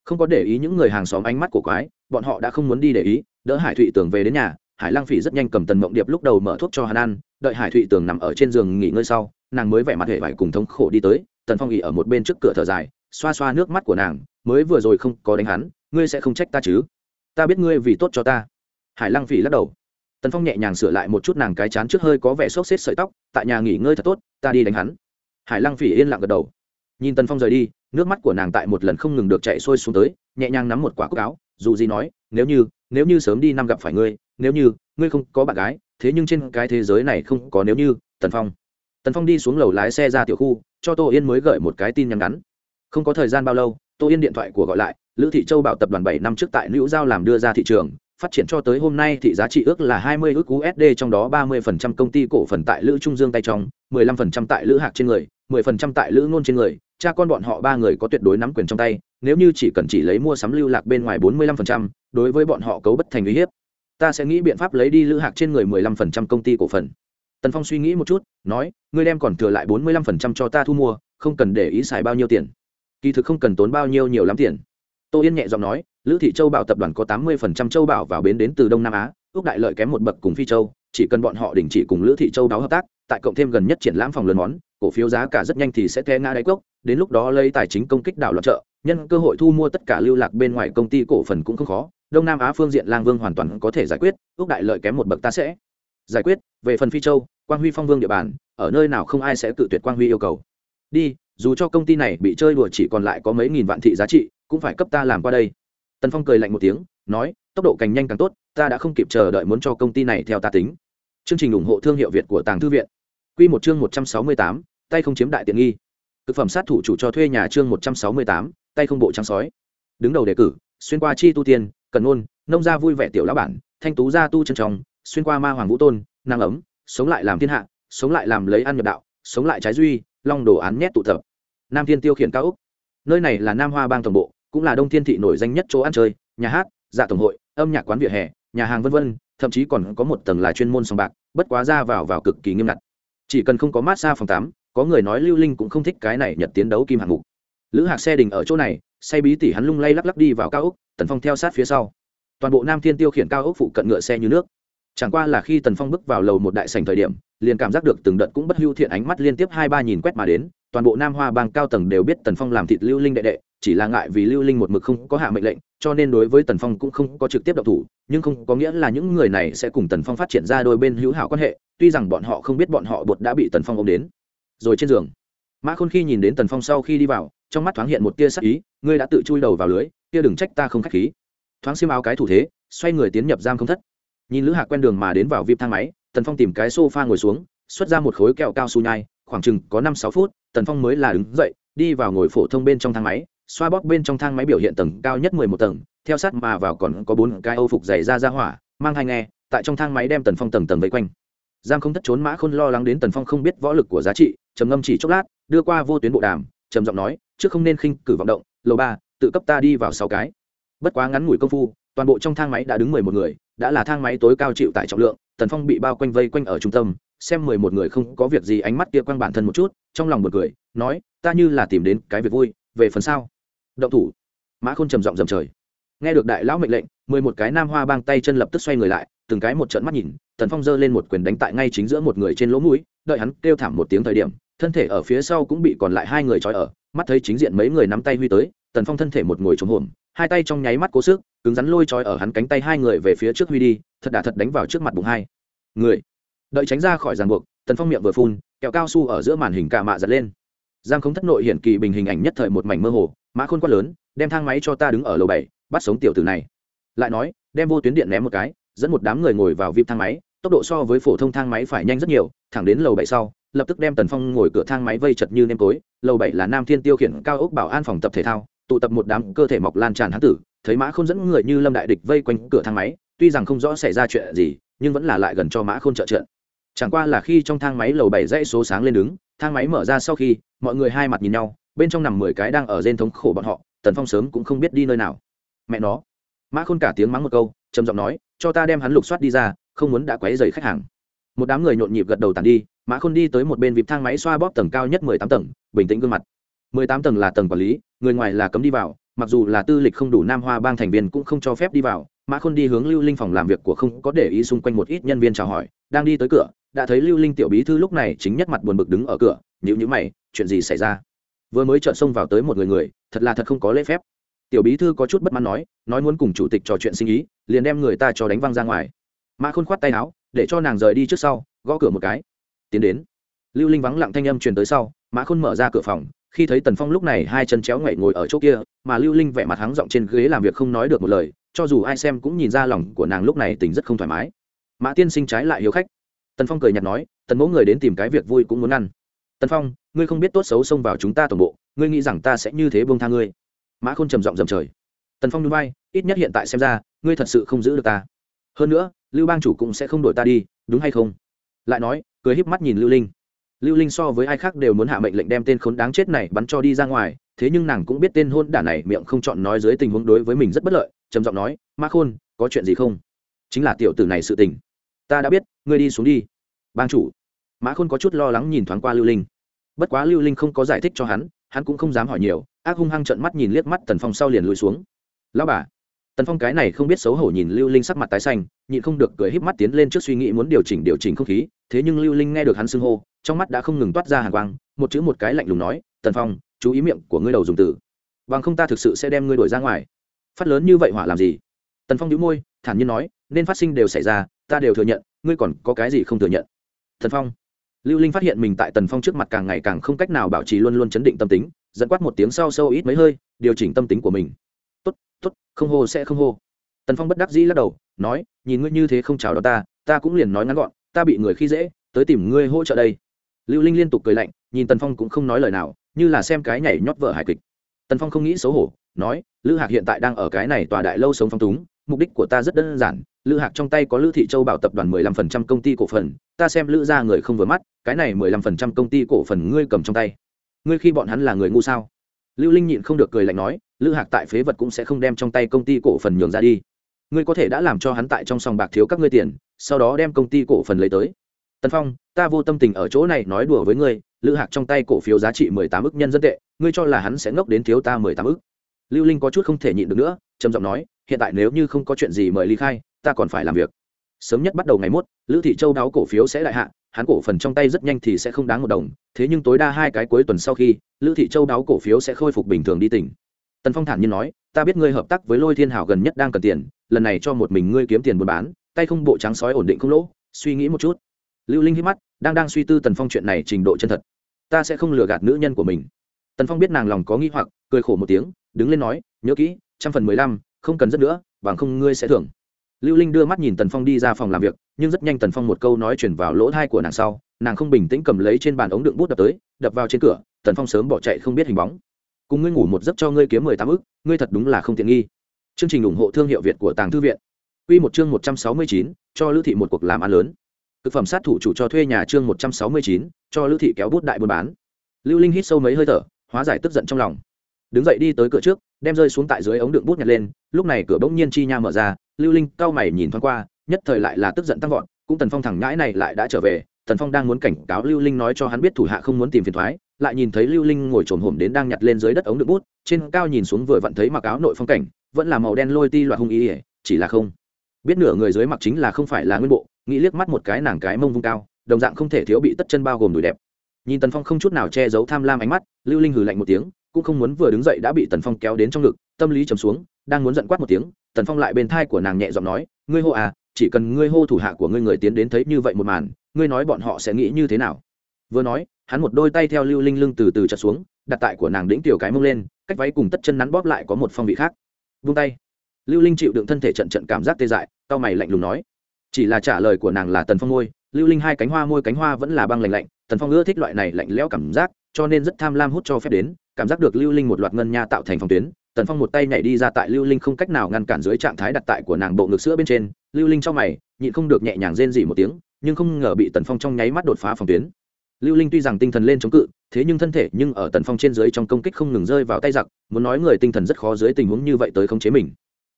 Không có để ý những người hàng xóm ánh mắt của quái, bọn họ đã không muốn đi để ý, đỡ hải thụy tường về đến nhà, hải lang phỉ rất nhanh cầm tần mộng điệp lúc đầu mở thuốc cho hắn ăn, đợi hải thụy tường nằm ở trên giường nghỉ ngơi sau, nàng mới vẻ mặt hệ vải cùng thống khổ đi tới, tần phong nghỉ ở một bên trước cửa thở dài, xoa xoa nước mắt của nàng, mới vừa rồi không có đánh hắn, ngươi sẽ không trách ta chứ? Ta biết ngươi vì tốt cho ta. Hải Lang phỉ lắc đầu. Tần phong nhẹ nhàng sửa lại một chút nàng cái chán trước hơi có vẻ sốt xếp sợi tóc, tại nhà nghỉ ngơi thật tốt, ta đi đánh hắn hải lăng phỉ yên lặng gật đầu. Nhìn tần phong rời đi nước mắt của nàng tại một lần không ngừng được chạy sôi xuống tới nhẹ nhàng nắm một quả cúc áo dù gì nói nếu như nếu như sớm đi năm gặp phải ngươi nếu như ngươi không có bạn gái thế nhưng trên cái thế giới này không có nếu như tần phong. Tần phong đi xuống lầu lái xe ra tiểu khu cho tô yên mới gửi một cái tin nhắn ngắn. Không có thời gian bao lâu tô yên điện thoại của gọi lại lữ thị châu bảo tập đoàn bảy năm trước tại nữ giao làm đưa ra thị trường phát triển cho tới hôm nay thị giá trị ước là hai mươi ước USD trong đó ba mươi phần trăm công ty cổ phần tại Lữ Trung Dương tay trong, mười lăm phần trăm tại Lữ Hạc trên người, mười phần trăm tại Lữ Nôn trên người, cha con bọn họ ba người có tuyệt đối nắm quyền trong tay, nếu như chỉ cần chỉ lấy mua sắm lưu lạc bên ngoài bốn mươi lăm phần trăm, đối với bọn họ cấu bất thành uy hiếp. Ta sẽ nghĩ biện pháp lấy đi Lữ Hạc trên người mười lăm phần trăm công ty cổ phần. Tần Phong suy nghĩ một chút, nói, ngươi đem còn thừa lại bốn mươi lăm phần trăm cho ta thu mua, không cần để ý xài bao nhiêu tiền. Kỳ thực không cần tốn bao nhiêu nhiều lắm tiền tô yên nhẹ giọng nói lữ thị châu bảo tập đoàn có tám mươi phần trăm châu bảo vào bến đến từ đông nam á ước đại lợi kém một bậc cùng phi châu chỉ cần bọn họ đình chỉ cùng lữ thị châu đáo hợp tác, tại cộng thêm gần nhất triển lãm phòng lớn món, cổ phiếu giá cả rất nhanh thì sẽ té ngã đáy cốc, đến lúc đó lấy tài chính công kích đảo loạn trợ nhân cơ hội thu mua tất cả lưu lạc bên ngoài công ty cổ phần cũng không khó, đông nam á phương diện lang vương hoàn toàn có thể giải quyết, ước đại lợi kém một bậc ta sẽ. Giải quyết, về phần phi châu, quang huy phong vương địa bàn, ở nơi nào không ai sẽ tự tuyệt quang huy yêu cầu. Đi, dù cho công ty này bị chơi đùa chỉ còn lại có mấy nghìn vạn thị giá trị, cũng phải cấp ta làm qua đây. Tần phong cười lạnh một tiếng, nói, tốc độ càng nhanh càng tốt, ta đã không kịp chờ đợi muốn cho công ty này theo ta tính chương trình ủng hộ thương hiệu việt của tàng thư viện. Quy một chương một trăm sáu mươi tám, tay không chiếm đại tiện nghi. Thực phẩm sát thủ chủ cho thuê nhà chương một trăm sáu mươi tám, tay không bộ trắng sói. Đứng đầu đề cử, xuyên qua chi tu tiên, cần ngôn, nông gia vui vẻ tiểu lão bản, thanh tú gia tu chân trọng, xuyên qua ma hoàng vũ tôn năng ấm, sống lại làm thiên hạ, sống lại làm lấy ăn nhập đạo, sống lại trái duy, long đồ án nhét tụ tập. Nam thiên tiêu khiển cao ốc. nơi này là nam hoa bang tổng bộ, cũng là đông thiên thị nổi danh nhất chỗ ăn chơi, nhà hát dạ tổng hội, âm nhạc quán vỉa hè, nhà hàng vân vân thậm chí còn có một tầng là chuyên môn sòng bạc, bất quá ra vào vào cực kỳ nghiêm ngặt. Chỉ cần không có mát xa phòng tắm, có người nói lưu linh cũng không thích cái này nhật tiến đấu kim hạng mục. Lữ hạc xe đình ở chỗ này, say bí tỉ hắn lung lay lắc lắc đi vào cao ốc, tần phong theo sát phía sau. Toàn bộ nam thiên tiêu khiển cao ốc phụ cận ngựa xe như nước. Chẳng qua là khi tần phong bước vào lầu một đại sành thời điểm, liền cảm giác được từng đợt cũng bất hưu thiện ánh mắt liên tiếp hai ba nhìn quét mà đến, toàn bộ nam hoa bang cao tầng đều biết tần phong làm thịt lưu linh đệ đệ chỉ là ngại vì lưu linh một mực không có hạ mệnh lệnh, cho nên đối với tần phong cũng không có trực tiếp độc thủ, nhưng không có nghĩa là những người này sẽ cùng tần phong phát triển ra đôi bên hữu hảo quan hệ, tuy rằng bọn họ không biết bọn họ bột đã bị tần phong ôm đến. Rồi trên giường, mã khôn khi nhìn đến tần phong sau khi đi vào, trong mắt thoáng hiện một tia sắc ý, ngươi đã tự chui đầu vào lưới, kia đừng trách ta không k h á c h khí. Thoáng xiêm áo cái thủ thế, xoay người tiến nhập giam không thất. Nhìn lữ hạ quen đường mà đến vào vip thang máy, tần phong tìm cái s o f a ngồi xuống, xuất ra một khối kẹo cao su nhai, khoảng chừng có năm sáu phút, tần phong mới là đứng dậy, đi vào ngồi phổ thông bên trong thang máy xoa bóp bên trong thang máy biểu hiện tầng cao nhất mười một tầng, theo sát mà vào còn có bốn cái âu phục dày ra ra hỏa, mang hai nghe, tại trong thang máy đem tần phong tầng tầng vây quanh. Giang không thất trốn mã khôn lo lắng đến tần phong không biết võ lực của giá trị, trầm ngâm chỉ chốc lát, đưa qua vô tuyến bộ đàm, trầm giọng nói, trước không nên khinh cử vọng động, lầu ba, tự cấp ta đi vào sáu cái. Bất quá ngắn ngủi công phu, toàn bộ trong thang máy đã đứng mười một người, đã là thang máy tối cao chịu tại trọng lượng, tần phong bị bao quanh vây quanh ở trung tâm, xem mười một người không có việc gì ánh mắt kia quanh bản thân một chút, trong lòng bật cười, nói, ta như là tìm đến cái việc vui, về phần sau động thủ. Mã khôn trầm giọng dầm trời. Nghe được đại lão mệnh lệnh, mười một cái nam hoa bang tay chân lập tức xoay người lại, từng cái một trận mắt nhìn, tần phong giơ lên một quyền đánh tại ngay chính giữa một người trên lỗ mũi, đợi hắn kêu thảm một tiếng thời điểm, thân thể ở phía sau cũng bị còn lại hai người trói ở, mắt thấy chính diện mấy người nắm tay huy tới, tần phong thân thể một ngồi trống hồn hai tay trong nháy mắt cố sức, cứng rắn lôi trói ở hắn cánh tay hai người về phía trước huy đi, thật đà thật đánh vào trước mặt bụng hai. Người. Đợi tránh ra khỏi ràng buộc, tần phong miệng vừa phun, kẹo cao su ở giữa màn hình cả mạ giật lên. Giang không thất nội hiển kỳ bình hình ảnh nhất thời một mảnh mơ hồ mã khôn quát lớn, đem thang máy cho ta đứng ở lầu bảy, bắt sống tiểu tử này. Lại nói, đem vô tuyến điện ném một cái, dẫn một đám người ngồi vào vip thang máy, tốc độ so với phổ thông thang máy phải nhanh rất nhiều, thẳng đến lầu bảy sau, lập tức đem tần phong ngồi cửa thang máy vây chật như nêm tối. Lầu bảy là nam thiên tiêu khiển cao ốc bảo an phòng tập thể thao, tụ tập một đám cơ thể mọc lan tràn hán tử, thấy mã không dẫn người như lâm đại địch vây quanh cửa thang máy, tuy rằng không rõ xảy ra chuyện gì, nhưng vẫn là lại gần cho mã khôn trợ trận. Chẳng qua là khi trong thang máy lầu bảy dãy số sáng lên đứng, thang máy mở ra sau khi, mọi người hai mặt nhìn nhau bên trong nằm mười cái đang ở trên thống khổ bọn họ, tần phong sớm cũng không biết đi nơi nào. Mẹ nó. Mã khôn cả tiếng mắng một câu, trầm giọng nói, cho ta đem hắn lục soát đi ra, không muốn đã quấy dày khách hàng. Một đám người nhộn nhịp gật đầu tàn đi, mã khôn đi tới một bên vịp thang máy xoa bóp tầng cao nhất mười tám tầng, bình tĩnh gương mặt. Mười tám tầng là tầng quản lý, người ngoài là cấm đi vào, mặc dù là tư lịch không đủ nam hoa bang thành viên cũng không cho phép đi vào. Mã khôn đi hướng lưu linh phòng làm việc của không có để ý xung quanh một ít nhân viên chào hỏi, đang đi tới cửa, đã thấy lưu linh tiểu bí thư lúc này chính nhất mặt buồn bực đứng ở cửa nhữ nhữ mày, chuyện gì xảy ra? Vừa mới chợt xông vào tới một người người, thật là thật không có lễ phép. Tiểu bí thư có chút bất mãn nói nói muốn cùng chủ tịch trò chuyện sinh ý, liền đem người ta cho đánh văng ra ngoài. Mã khôn khoát tay áo, để cho nàng rời đi trước sau, gõ cửa một cái. Tiến đến. Lưu linh vắng lặng thanh âm truyền tới sau, mã khôn mở ra cửa phòng, khi thấy tần phong lúc này hai chân chéo ngoảy ngồi ở chỗ kia, mà lưu linh vẻ mặt hắng giọng trên ghế làm việc không nói được một lời, cho dù ai xem cũng nhìn ra lòng của nàng lúc này tình rất không thoải mái. Mã tiên sinh trái lại hiếu khách. Tần phong cười nhạt nói, tần mẫu người đến tìm cái việc vui cũng muốn ăn tần phong ngươi không biết tốt xấu xông vào chúng ta toàn bộ ngươi nghĩ rằng ta sẽ như thế buông tha ngươi mã khôn trầm giọng dầm trời tần phong núi bay, ít nhất hiện tại xem ra ngươi thật sự không giữ được ta hơn nữa lưu bang chủ cũng sẽ không đổi ta đi đúng hay không lại nói cười híp mắt nhìn lưu linh lưu linh so với ai khác đều muốn hạ mệnh lệnh đem tên khốn đáng chết này bắn cho đi ra ngoài thế nhưng nàng cũng biết tên hôn đả này miệng không chọn nói dưới tình huống đối với mình rất bất lợi trầm giọng nói Ma khôn có chuyện gì không chính là tiểu tử này sự tình ta đã biết ngươi đi xuống đi bang chủ mã khôn có chút lo lắng nhìn thoáng qua lưu linh. Bất quá lưu linh không có giải thích cho hắn hắn cũng không dám hỏi nhiều, ác hung hăng trợn mắt nhìn liếc mắt tần phong sau liền lùi xuống. Lão bà. Tần phong cái này không biết xấu hổ nhìn lưu linh sắc mặt tái xanh, nhịn không được cười híp mắt tiến lên trước suy nghĩ muốn điều chỉnh điều chỉnh không khí, thế nhưng lưu linh nghe được hắn xưng hô, trong mắt đã không ngừng toát ra hàng quang, một chữ một cái lạnh lùng nói, tần phong, chú ý miệng của ngươi đầu dùng từ. Bằng không ta thực sự sẽ đem ngươi đổi ra ngoài. Phát lớn như vậy hỏa làm gì? Tần phong đĩu môi, thản nhiên nói, nên phát sinh đều xảy ra, ta đều thừa nhận, ngươi còn có cái gì không thừa nhận? Thần phong lưu linh phát hiện mình tại tần phong trước mặt càng ngày càng không cách nào bảo trì luôn luôn chấn định tâm tính dẫn quát một tiếng sau sâu ít mấy hơi, điều chỉnh tâm tính của mình. Tốt tốt, không hô sẽ không hô. Tần phong bất đắc dĩ lắc đầu, nói, nhìn ngươi như thế không chào đón ta ta cũng liền nói ngắn gọn, ta bị người khi dễ, tới tìm ngươi hỗ trợ đây. Lưu linh liên tục cười lạnh, nhìn tần phong cũng không nói lời nào, như là xem cái nhảy nhót vợ hài kịch. Tần phong không nghĩ xấu hổ, nói, lữ hạc hiện tại đang ở cái này tòa đại lâu sống phong túng mục đích của ta rất đơn giản, lữ hạc trong tay có lữ thị châu bảo tập đoàn mười lăm phần trăm công ty cổ phần, ta xem lữ ra người không vừa mắt, cái này mười lăm phần trăm công ty cổ phần ngươi cầm trong tay. Ngươi khi bọn hắn là người ngu sao? Lưu linh nhịn không được cười lạnh nói, lữ hạc tại phế vật cũng sẽ không đem trong tay công ty cổ phần nhường ra đi. Ngươi có thể đã làm cho hắn tại trong sòng bạc thiếu các ngươi tiền, sau đó đem công ty cổ phần lấy tới. Tần phong, ta vô tâm tình ở chỗ này nói đùa với ngươi, lữ hạc trong tay cổ phiếu giá trị mười tám ức nhân dân tệ, ngươi cho là hắn sẽ ngốc đến thiếu ta mười tám ức. Lưu linh có chút không thể nhịn được nữa, trầm giọng nói hiện tại nếu như không có chuyện gì mời ly khai, ta còn phải làm việc. Sớm nhất bắt đầu ngày mốt, lữ thị châu đáo cổ phiếu sẽ đại hạ, hắn cổ phần trong tay rất nhanh thì sẽ không đáng một đồng, thế nhưng tối đa hai cái cuối tuần sau khi, lữ thị châu đáo cổ phiếu sẽ khôi phục bình thường đi tỉnh. Tần phong thản nhiên nói, ta biết ngươi hợp tác với lôi thiên hảo gần nhất đang cần tiền, lần này cho một mình ngươi kiếm tiền buôn bán, tay không bộ trắng sói ổn định không lỗ, suy nghĩ một chút. Lưu linh hít mắt, đang đang suy tư tần phong chuyện này trình độ chân thật. Ta sẽ không lừa gạt nữ nhân của mình. Tần phong biết nàng lòng có nghi hoặc, cười khổ một tiếng, đứng lên nói, nhớ kỹ, trăm phần mười lăm không cần rất nữa bằng không ngươi sẽ thưởng lưu linh đưa mắt nhìn tần phong đi ra phòng làm việc nhưng rất nhanh tần phong một câu nói chuyển vào lỗ thai của nàng sau nàng không bình tĩnh cầm lấy trên bàn ống đựng bút đập tới đập vào trên cửa tần phong sớm bỏ chạy không biết hình bóng cùng ngươi ngủ một giấc cho ngươi kiếm mười tám ức ngươi thật đúng là không tiện nghi chương trình ủng hộ thương hiệu việt của tàng thư viện Quy một chương 169, cho Lữ thị một cuộc làm ăn lớn. Thực phẩm sát thủ chủ cho thuê nhà chương 169, cho Lữ thị kéo bút đại buôn bán. Lưu Linh hít sâu mấy hơi thở, hóa giải tức giận trong lòng. Đứng dậy đi tới cửa trước, đem rơi xuống tại dưới ống đựng bút nhặt lên, lúc này cửa bỗng nhiên chi nha mở ra, Lưu Linh cao mày nhìn thoáng qua, nhất thời lại là tức giận tăng vọt, cũng Tần Phong thẳng ngãi này lại đã trở về, Tần Phong đang muốn cảnh cáo Lưu Linh nói cho hắn biết thủ hạ không muốn tìm phiền toái, lại nhìn thấy Lưu Linh ngồi trồm hổm đến đang nhặt lên dưới đất ống đựng bút, trên cao nhìn xuống vừa vặn thấy mặc áo nội phong cảnh, vẫn là màu đen lôi ti loạt hung ý, chỉ là không. Biết nửa người dưới mặc chính là không phải là nguyên bộ nghĩ liếc mắt một cái nàng cái mông vung cao đồng dạng không thể thiếu bị tất chân bao gồm đùi đẹp. Nhìn tần phong không chút nào che giấu tham lam ánh mắt lưu linh hừ lạnh một tiếng cũng không muốn vừa đứng dậy đã bị tần phong kéo đến trong ngực, tâm lý trầm xuống, đang muốn giận quát một tiếng, tần phong lại bên thai của nàng nhẹ giọng nói, ngươi hô à chỉ cần ngươi hô thủ hạ của ngươi người tiến đến thấy như vậy một màn, ngươi nói bọn họ sẽ nghĩ như thế nào? Vừa nói, hắn một đôi tay theo lưu linh lưng từ từ chặt xuống, đặt tại của nàng đĩnh tiểu cái mông lên, cách váy cùng tất chân nắn bóp lại có một phong vị khác. Vung tay. Lưu linh chịu đựng thân thể trận trận cảm giác tê dại tao mày lạnh lùng nói, chỉ là trả lời của nàng là tần phong môi, lưu linh hai cánh hoa môi cánh hoa vẫn là băng lạnh lạnh, tần phong ưa thích loại này lạnh lẽo cảm giác, cho nên rất tham lam hút cho phép đến cảm giác được lưu linh một loạt ngân nha tạo thành phòng tuyến, tần phong một tay nhảy đi ra tại lưu linh không cách nào ngăn cản dưới trạng thái đặt tại của nàng bộ ngực sữa bên trên. Lưu linh trong mày, nhịn không được nhẹ nhàng rên dỉ một tiếng, nhưng không ngờ bị tần phong trong nháy mắt đột phá phòng tuyến. Lưu linh tuy rằng tinh thần lên chống cự, thế nhưng thân thể nhưng ở tần phong trên dưới trong công kích không ngừng rơi vào tay giặc, muốn nói người tinh thần rất khó dưới tình huống như vậy tới khống chế mình.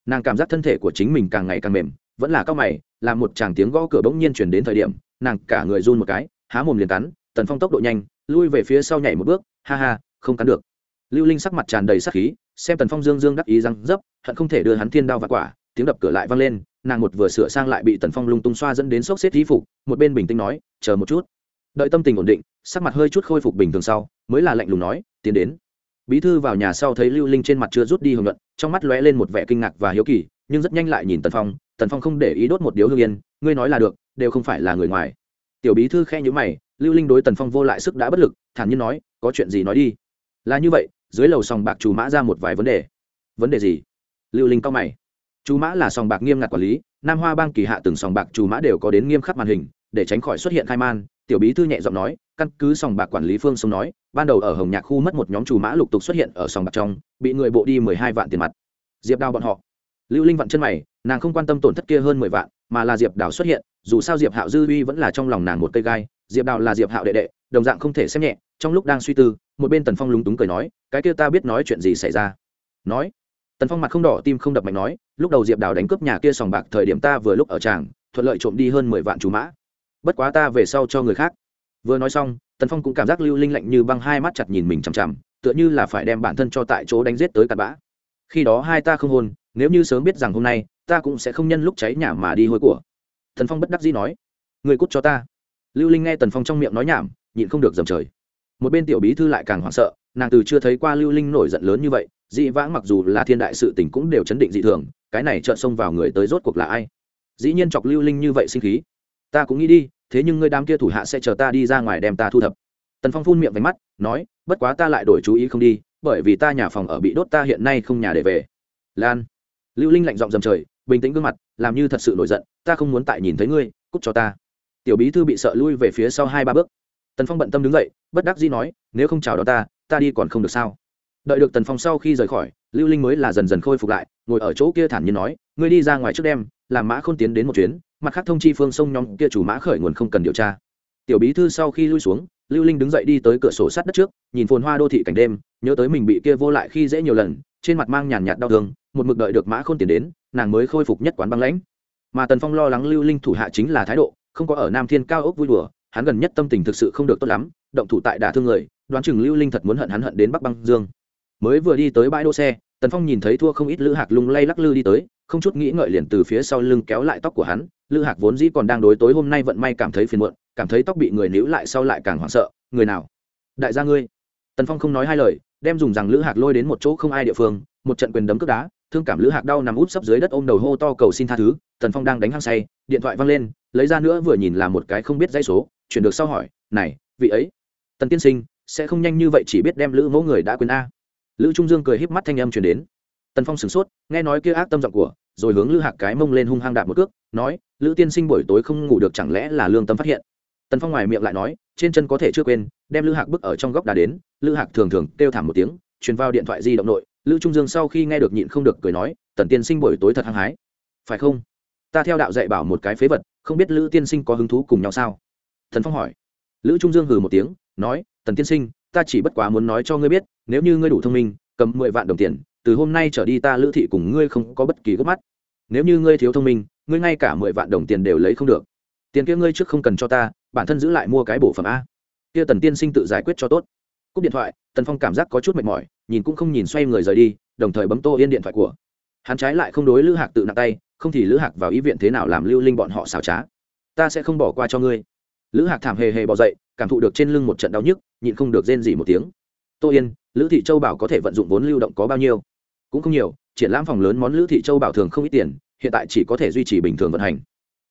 Nàng cảm giác thân thể của chính mình càng ngày càng mềm, vẫn là cao mày làm một chàng tiếng gõ cửa bỗng nhiên chuyển đến thời điểm, nàng cả người run một cái, há mồm liền cắn, tần phong tốc độ nhanh, lui về phía sau nhảy một bước, ha ha không cắn được. Lưu linh sắc mặt tràn đầy sắc khí, xem tần phong dương dương đắc ý răng dấp, hận không thể đưa hắn thiên đao và quả, tiếng đập cửa lại vang lên, nàng một vừa sửa sang lại bị tần phong lung tung xoa dẫn đến sốc xếp thí phục, một bên bình tĩnh nói, chờ một chút. Đợi tâm tình ổn định, sắc mặt hơi chút khôi phục bình thường sau, mới là lạnh lùng nói, tiến đến. Bí thư vào nhà sau thấy lưu linh trên mặt chưa rút đi hưởng luận trong mắt lóe lên một vẻ kinh ngạc và hiếu kỳ, nhưng rất nhanh lại nhìn tần phong tần phong không để ý đốt một điếu hương yên, ngươi nói là được, đều không phải là người ngoài. Tiểu bí thư khe nhữ mày, lưu linh đối tần phong vô lại sức đã bất lực, thản nhiên nói, có chuyện gì nói đi là như vậy, dưới lầu sòng bạc chú mã ra một vài vấn đề. Vấn đề gì? Lưu linh cao mày. Chú mã là sòng bạc nghiêm ngặt quản lý, nam hoa bang kỳ hạ từng sòng bạc chú mã đều có đến nghiêm khắc màn hình, để tránh khỏi xuất hiện khai man, tiểu bí thư nhẹ giọng nói, căn cứ sòng bạc quản lý phương sông nói, ban đầu ở hồng nhạc khu mất một nhóm chủ mã lục tục xuất hiện ở sòng bạc trong, bị người bộ đi mười hai vạn tiền mặt. Diệp đào bọn họ. Lưu linh vặn chân mày, nàng không quan tâm tổn thất kia hơn mười vạn, mà là diệp đào xuất hiện, dù sao diệp hạo dư uy vẫn là trong lòng nàng một cây gai diệp đào là diệp hạo đệ đệ, đồng dạng không thể xem nhẹ, trong lúc đang suy tư, một bên tần phong lúng túng cười nói, cái kia ta biết nói chuyện gì xảy ra? Nói, tần phong mặt không đỏ, tim không đập mạnh nói, lúc đầu diệp đào đánh cướp nhà kia sòng bạc thời điểm ta vừa lúc ở tràng, thuận lợi trộm đi hơn mười vạn chú mã. Bất quá ta về sau cho người khác. Vừa nói xong, tần phong cũng cảm giác lưu linh lạnh như băng hai mắt chặt nhìn mình chằm chằm, tựa như là phải đem bản thân cho tại chỗ đánh giết tới cặn bã. Khi đó hai ta không hôn, nếu như sớm biết rằng hôm nay, ta cũng sẽ không nhân lúc cháy nhà mà đi hôi của. Thần phong bất đắc dĩ nói, người cút cho ta lưu linh nghe tần phong trong miệng nói nhảm, nhịn không được dầm trời. Một bên tiểu bí thư lại càng hoảng sợ, nàng từ chưa thấy qua lưu linh nổi giận lớn như vậy, dị vãng mặc dù là thiên đại sự tình cũng đều chấn định dị thường, cái này trợn xông vào người tới rốt cuộc là ai? Dĩ nhiên chọc lưu linh như vậy sinh khí. Ta cũng nghĩ đi, thế nhưng ngươi đám kia thủ hạ sẽ chờ ta đi ra ngoài đem ta thu thập. Tần phong phun miệng váy mắt, nói, bất quá ta lại đổi chú ý không đi, bởi vì ta nhà phòng ở bị đốt ta hiện nay không nhà để về. Lan. Lưu linh lạnh giọng dầm trời, bình tĩnh gương mặt, làm như thật sự nổi giận, ta không muốn tại nhìn thấy ngươi, cút cho ta tiểu bí thư bị sợ lui về phía sau hai ba bước. Tần phong bận tâm đứng dậy, bất đắc dĩ nói, nếu không chào đón ta ta đi còn không được sao? Đợi được tần phong sau khi rời khỏi, lưu linh mới là dần dần khôi phục lại, ngồi ở chỗ kia thản nhiên nói, ngươi đi ra ngoài trước đêm, làm mã không tiến đến một chuyến, mặt khác thông chi phương sông nhóm kia chủ mã khởi nguồn không cần điều tra. Tiểu bí thư sau khi lui xuống, lưu linh đứng dậy đi tới cửa sổ sát đất trước, nhìn phồn hoa đô thị cảnh đêm, nhớ tới mình bị kia vô lại khi dễ nhiều lần, trên mặt mang nhàn nhạt đau thương, một mực đợi được mã khôn tiền đến, nàng mới khôi phục nhất quán băng lãnh. Mà tần phong lo lắng lưu linh thủ hạ chính là thái độ không có ở nam thiên cao ốc vui đùa, hắn gần nhất tâm tình thực sự không được tốt lắm, động thủ tại đả thương người, đoán chừng lưu linh thật muốn hận hắn hận đến bắc băng dương. Mới vừa đi tới bãi đỗ xe, tần phong nhìn thấy thua không ít lữ hạc lung lay lắc lư đi tới, không chút nghĩ ngợi liền từ phía sau lưng kéo lại tóc của hắn. Lữ hạc vốn dĩ còn đang đối tối hôm nay vận may cảm thấy phiền muộn, cảm thấy tóc bị người níu lại sau lại càng hoảng sợ. Người nào? Đại gia ngươi. Tần phong không nói hai lời, đem dùng rằng lữ hạc lôi đến một chỗ không ai địa phương, một trận quyền đấm cướp đá thương cảm lữ hạc đau nằm út sấp dưới đất ôm đầu hô to cầu xin tha thứ, tần phong đang đánh hăng say, điện thoại văng lên, lấy ra nữa vừa nhìn là một cái không biết dây số, chuyển được sau hỏi, này, vị ấy, tần tiên sinh, sẽ không nhanh như vậy chỉ biết đem lữ mẫu người đã quên a? Lữ trung dương cười híp mắt thanh âm chuyển đến. Tần phong sửng sốt, nghe nói kia ác tâm giọng của, rồi hướng lữ hạc cái mông lên hung hăng đạp một cước, nói, lữ tiên sinh buổi tối không ngủ được chẳng lẽ là lương tâm phát hiện? Tần phong ngoài miệng lại nói, trên chân có thể chưa quên, đem lữ hạc bức ở trong góc đà đến. Lữ hạc thường thường kêu thảm một tiếng, truyền vào điện thoại di động nội lữ trung dương sau khi nghe được nhịn không được cười nói, tần tiên sinh buổi tối thật hăng hái. Phải không? Ta theo đạo dạy bảo một cái phế vật, không biết lữ tiên sinh có hứng thú cùng nhau sao? Thần phong hỏi. Lữ trung dương hừ một tiếng, nói, tần tiên sinh, ta chỉ bất quá muốn nói cho ngươi biết, nếu như ngươi đủ thông minh, cầm mười vạn đồng tiền, từ hôm nay trở đi ta lữ thị cùng ngươi không có bất kỳ gốc mắt. Nếu như ngươi thiếu thông minh, ngươi ngay cả mười vạn đồng tiền đều lấy không được. Tiền kia ngươi trước không cần cho ta, bản thân giữ lại mua cái bổ phẩm a. Kia tần tiên sinh tự giải quyết cho tốt cúp điện thoại, tần phong cảm giác có chút mệt mỏi, nhìn cũng không nhìn xoay người rời đi, đồng thời bấm tô yên điện thoại của. Hắn trái lại không đối lữ hạc tự nặng tay, không thì lữ hạc vào ý viện thế nào làm lưu linh bọn họ xào trá. Ta sẽ không bỏ qua cho ngươi. Lữ hạc thảm hề hề bỏ dậy, cảm thụ được trên lưng một trận đau nhức, nhịn không được rên gì một tiếng. Tô yên, lữ thị châu bảo có thể vận dụng vốn lưu động có bao nhiêu? Cũng không nhiều, triển lãm phòng lớn món lữ thị châu bảo thường không ít tiền, hiện tại chỉ có thể duy trì bình thường vận hành.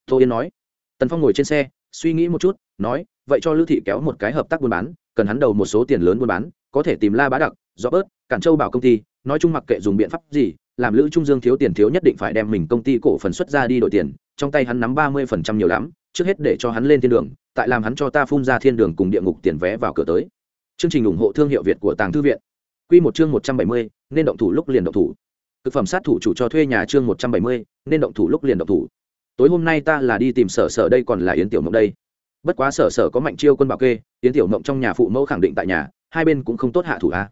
Tô yên nói. Tần phong ngồi trên xe suy nghĩ một chút, nói, vậy cho lữ thị kéo một cái hợp tác buôn bán, cần hắn đầu một số tiền lớn buôn bán, có thể tìm la bá đặc do bớt cản châu bảo công ty, nói chung mặc kệ dùng biện pháp gì, làm lữ trung dương thiếu tiền thiếu nhất định phải đem mình công ty cổ phần xuất ra đi đổi tiền, trong tay hắn nắm ba mươi phần trăm nhiều lắm, trước hết để cho hắn lên thiên đường, tại làm hắn cho ta phun ra thiên đường cùng địa ngục tiền vé vào cửa tới. Chương trình ủng hộ thương hiệu việt của tàng thư viện. Q một chương một trăm bảy mươi, nên động thủ lúc liền động thủ. Thực phẩm sát thủ chủ cho thuê nhà chương một trăm bảy mươi, nên động thủ lúc liền động thủ tối hôm nay ta là đi tìm sở sở đây còn là yến tiểu mộng đây. Bất quá sở sở có mạnh chiêu quân bảo kê, yến tiểu mộng trong nhà phụ mẫu khẳng định tại nhà, hai bên cũng không tốt hạ thủ a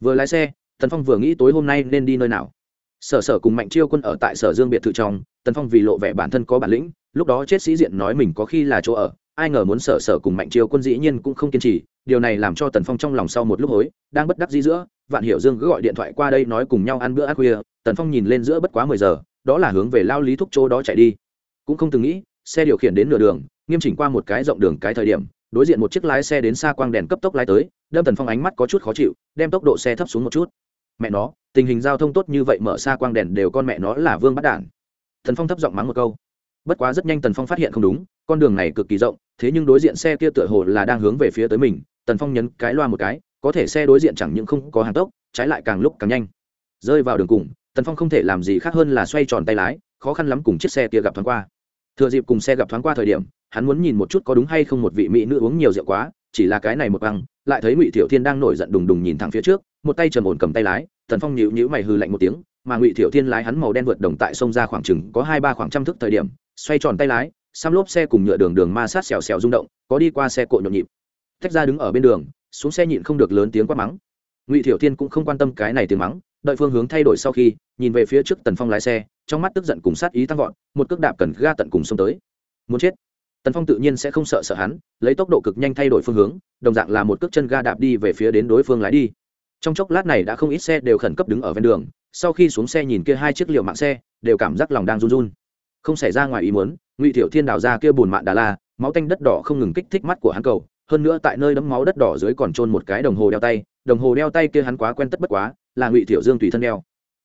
vừa lái xe, tần phong vừa nghĩ tối hôm nay nên đi nơi nào. Sở sở cùng mạnh chiêu quân ở tại sở dương biệt thự trong, tần phong vì lộ vẻ bản thân có bản lĩnh, lúc đó chết sĩ diện nói mình có khi là chỗ ở, ai ngờ muốn sở sở cùng mạnh chiêu quân dĩ nhiên cũng không kiên trì, điều này làm cho tần phong trong lòng sau một lúc hối, đang bất đắc dĩ giữa, vạn hiểu dương cứ gọi điện thoại qua đây nói cùng nhau ăn bữa ăn khuya, tần phong nhìn lên giữa bất quá mười giờ, đó là hướng về lao lý thúc chỗ đó chạy đi cũng không từng nghĩ, xe điều khiển đến nửa đường, nghiêm chỉnh qua một cái rộng đường cái thời điểm, đối diện một chiếc lái xe đến xa quang đèn cấp tốc lái tới, đâm tần phong ánh mắt có chút khó chịu, đem tốc độ xe thấp xuống một chút. Mẹ nó, tình hình giao thông tốt như vậy mở xa quang đèn đều con mẹ nó là vương bắt đản thần phong thấp giọng mắng một câu. Bất quá rất nhanh tần phong phát hiện không đúng, con đường này cực kỳ rộng, thế nhưng đối diện xe kia tựa hồ là đang hướng về phía tới mình, tần phong nhấn cái loa một cái, có thể xe đối diện chẳng những không có hàng tốc, trái lại càng lúc càng nhanh. Rơi vào đường cùng, tần phong không thể làm gì khác hơn là xoay tròn tay lái, khó khăn lắm cùng chiếc xe kia gặp thoáng qua thừa dịp cùng xe gặp thoáng qua thời điểm, hắn muốn nhìn một chút có đúng hay không một vị mỹ nữ uống nhiều rượu quá, chỉ là cái này một băng, lại thấy ngụy thiệu thiên đang nổi giận đùng đùng nhìn thẳng phía trước, một tay trầm ổn cầm tay lái, tần phong nhịu nhữ mày hư lạnh một tiếng, mà ngụy thiệu thiên lái hắn màu đen vượt đồng tại sông ra khoảng chừng có hai ba khoảng trăm thước thời điểm, xoay tròn tay lái, xăm lốp xe cùng nhựa đường đường ma sát xèo xèo rung động, có đi qua xe cộ nhộn nhịp. Tách ra đứng ở bên đường, xuống xe nhịn không được lớn tiếng quát mắng. Ngụy thiệu thiên cũng không quan tâm cái này tiếng mắng, đợi phương hướng thay đổi sau khi, nhìn về phía trước tần phong lái xe trong mắt tức giận cùng sát ý tăng vọt, một cước đạp cần ga tận cùng xông tới. Muốn chết. Tần phong tự nhiên sẽ không sợ sợ hắn, lấy tốc độ cực nhanh thay đổi phương hướng, đồng dạng là một cước chân ga đạp đi về phía đến đối phương lái đi. Trong chốc lát này đã không ít xe đều khẩn cấp đứng ở ven đường, sau khi xuống xe nhìn kia hai chiếc liều mạng xe, đều cảm giác lòng đang run run. Không xảy ra ngoài ý muốn, ngụy tiểu thiên đào ra kia bùn mạn đà la, máu tanh đất đỏ không ngừng kích thích mắt của hắn cầu, hơn nữa tại nơi đấm máu đất đỏ dưới còn trôn một cái đồng hồ đeo tay, đồng hồ đeo tay kia hắn quá quen tất bất quá, là ngụy tiểu dương tùy thân đeo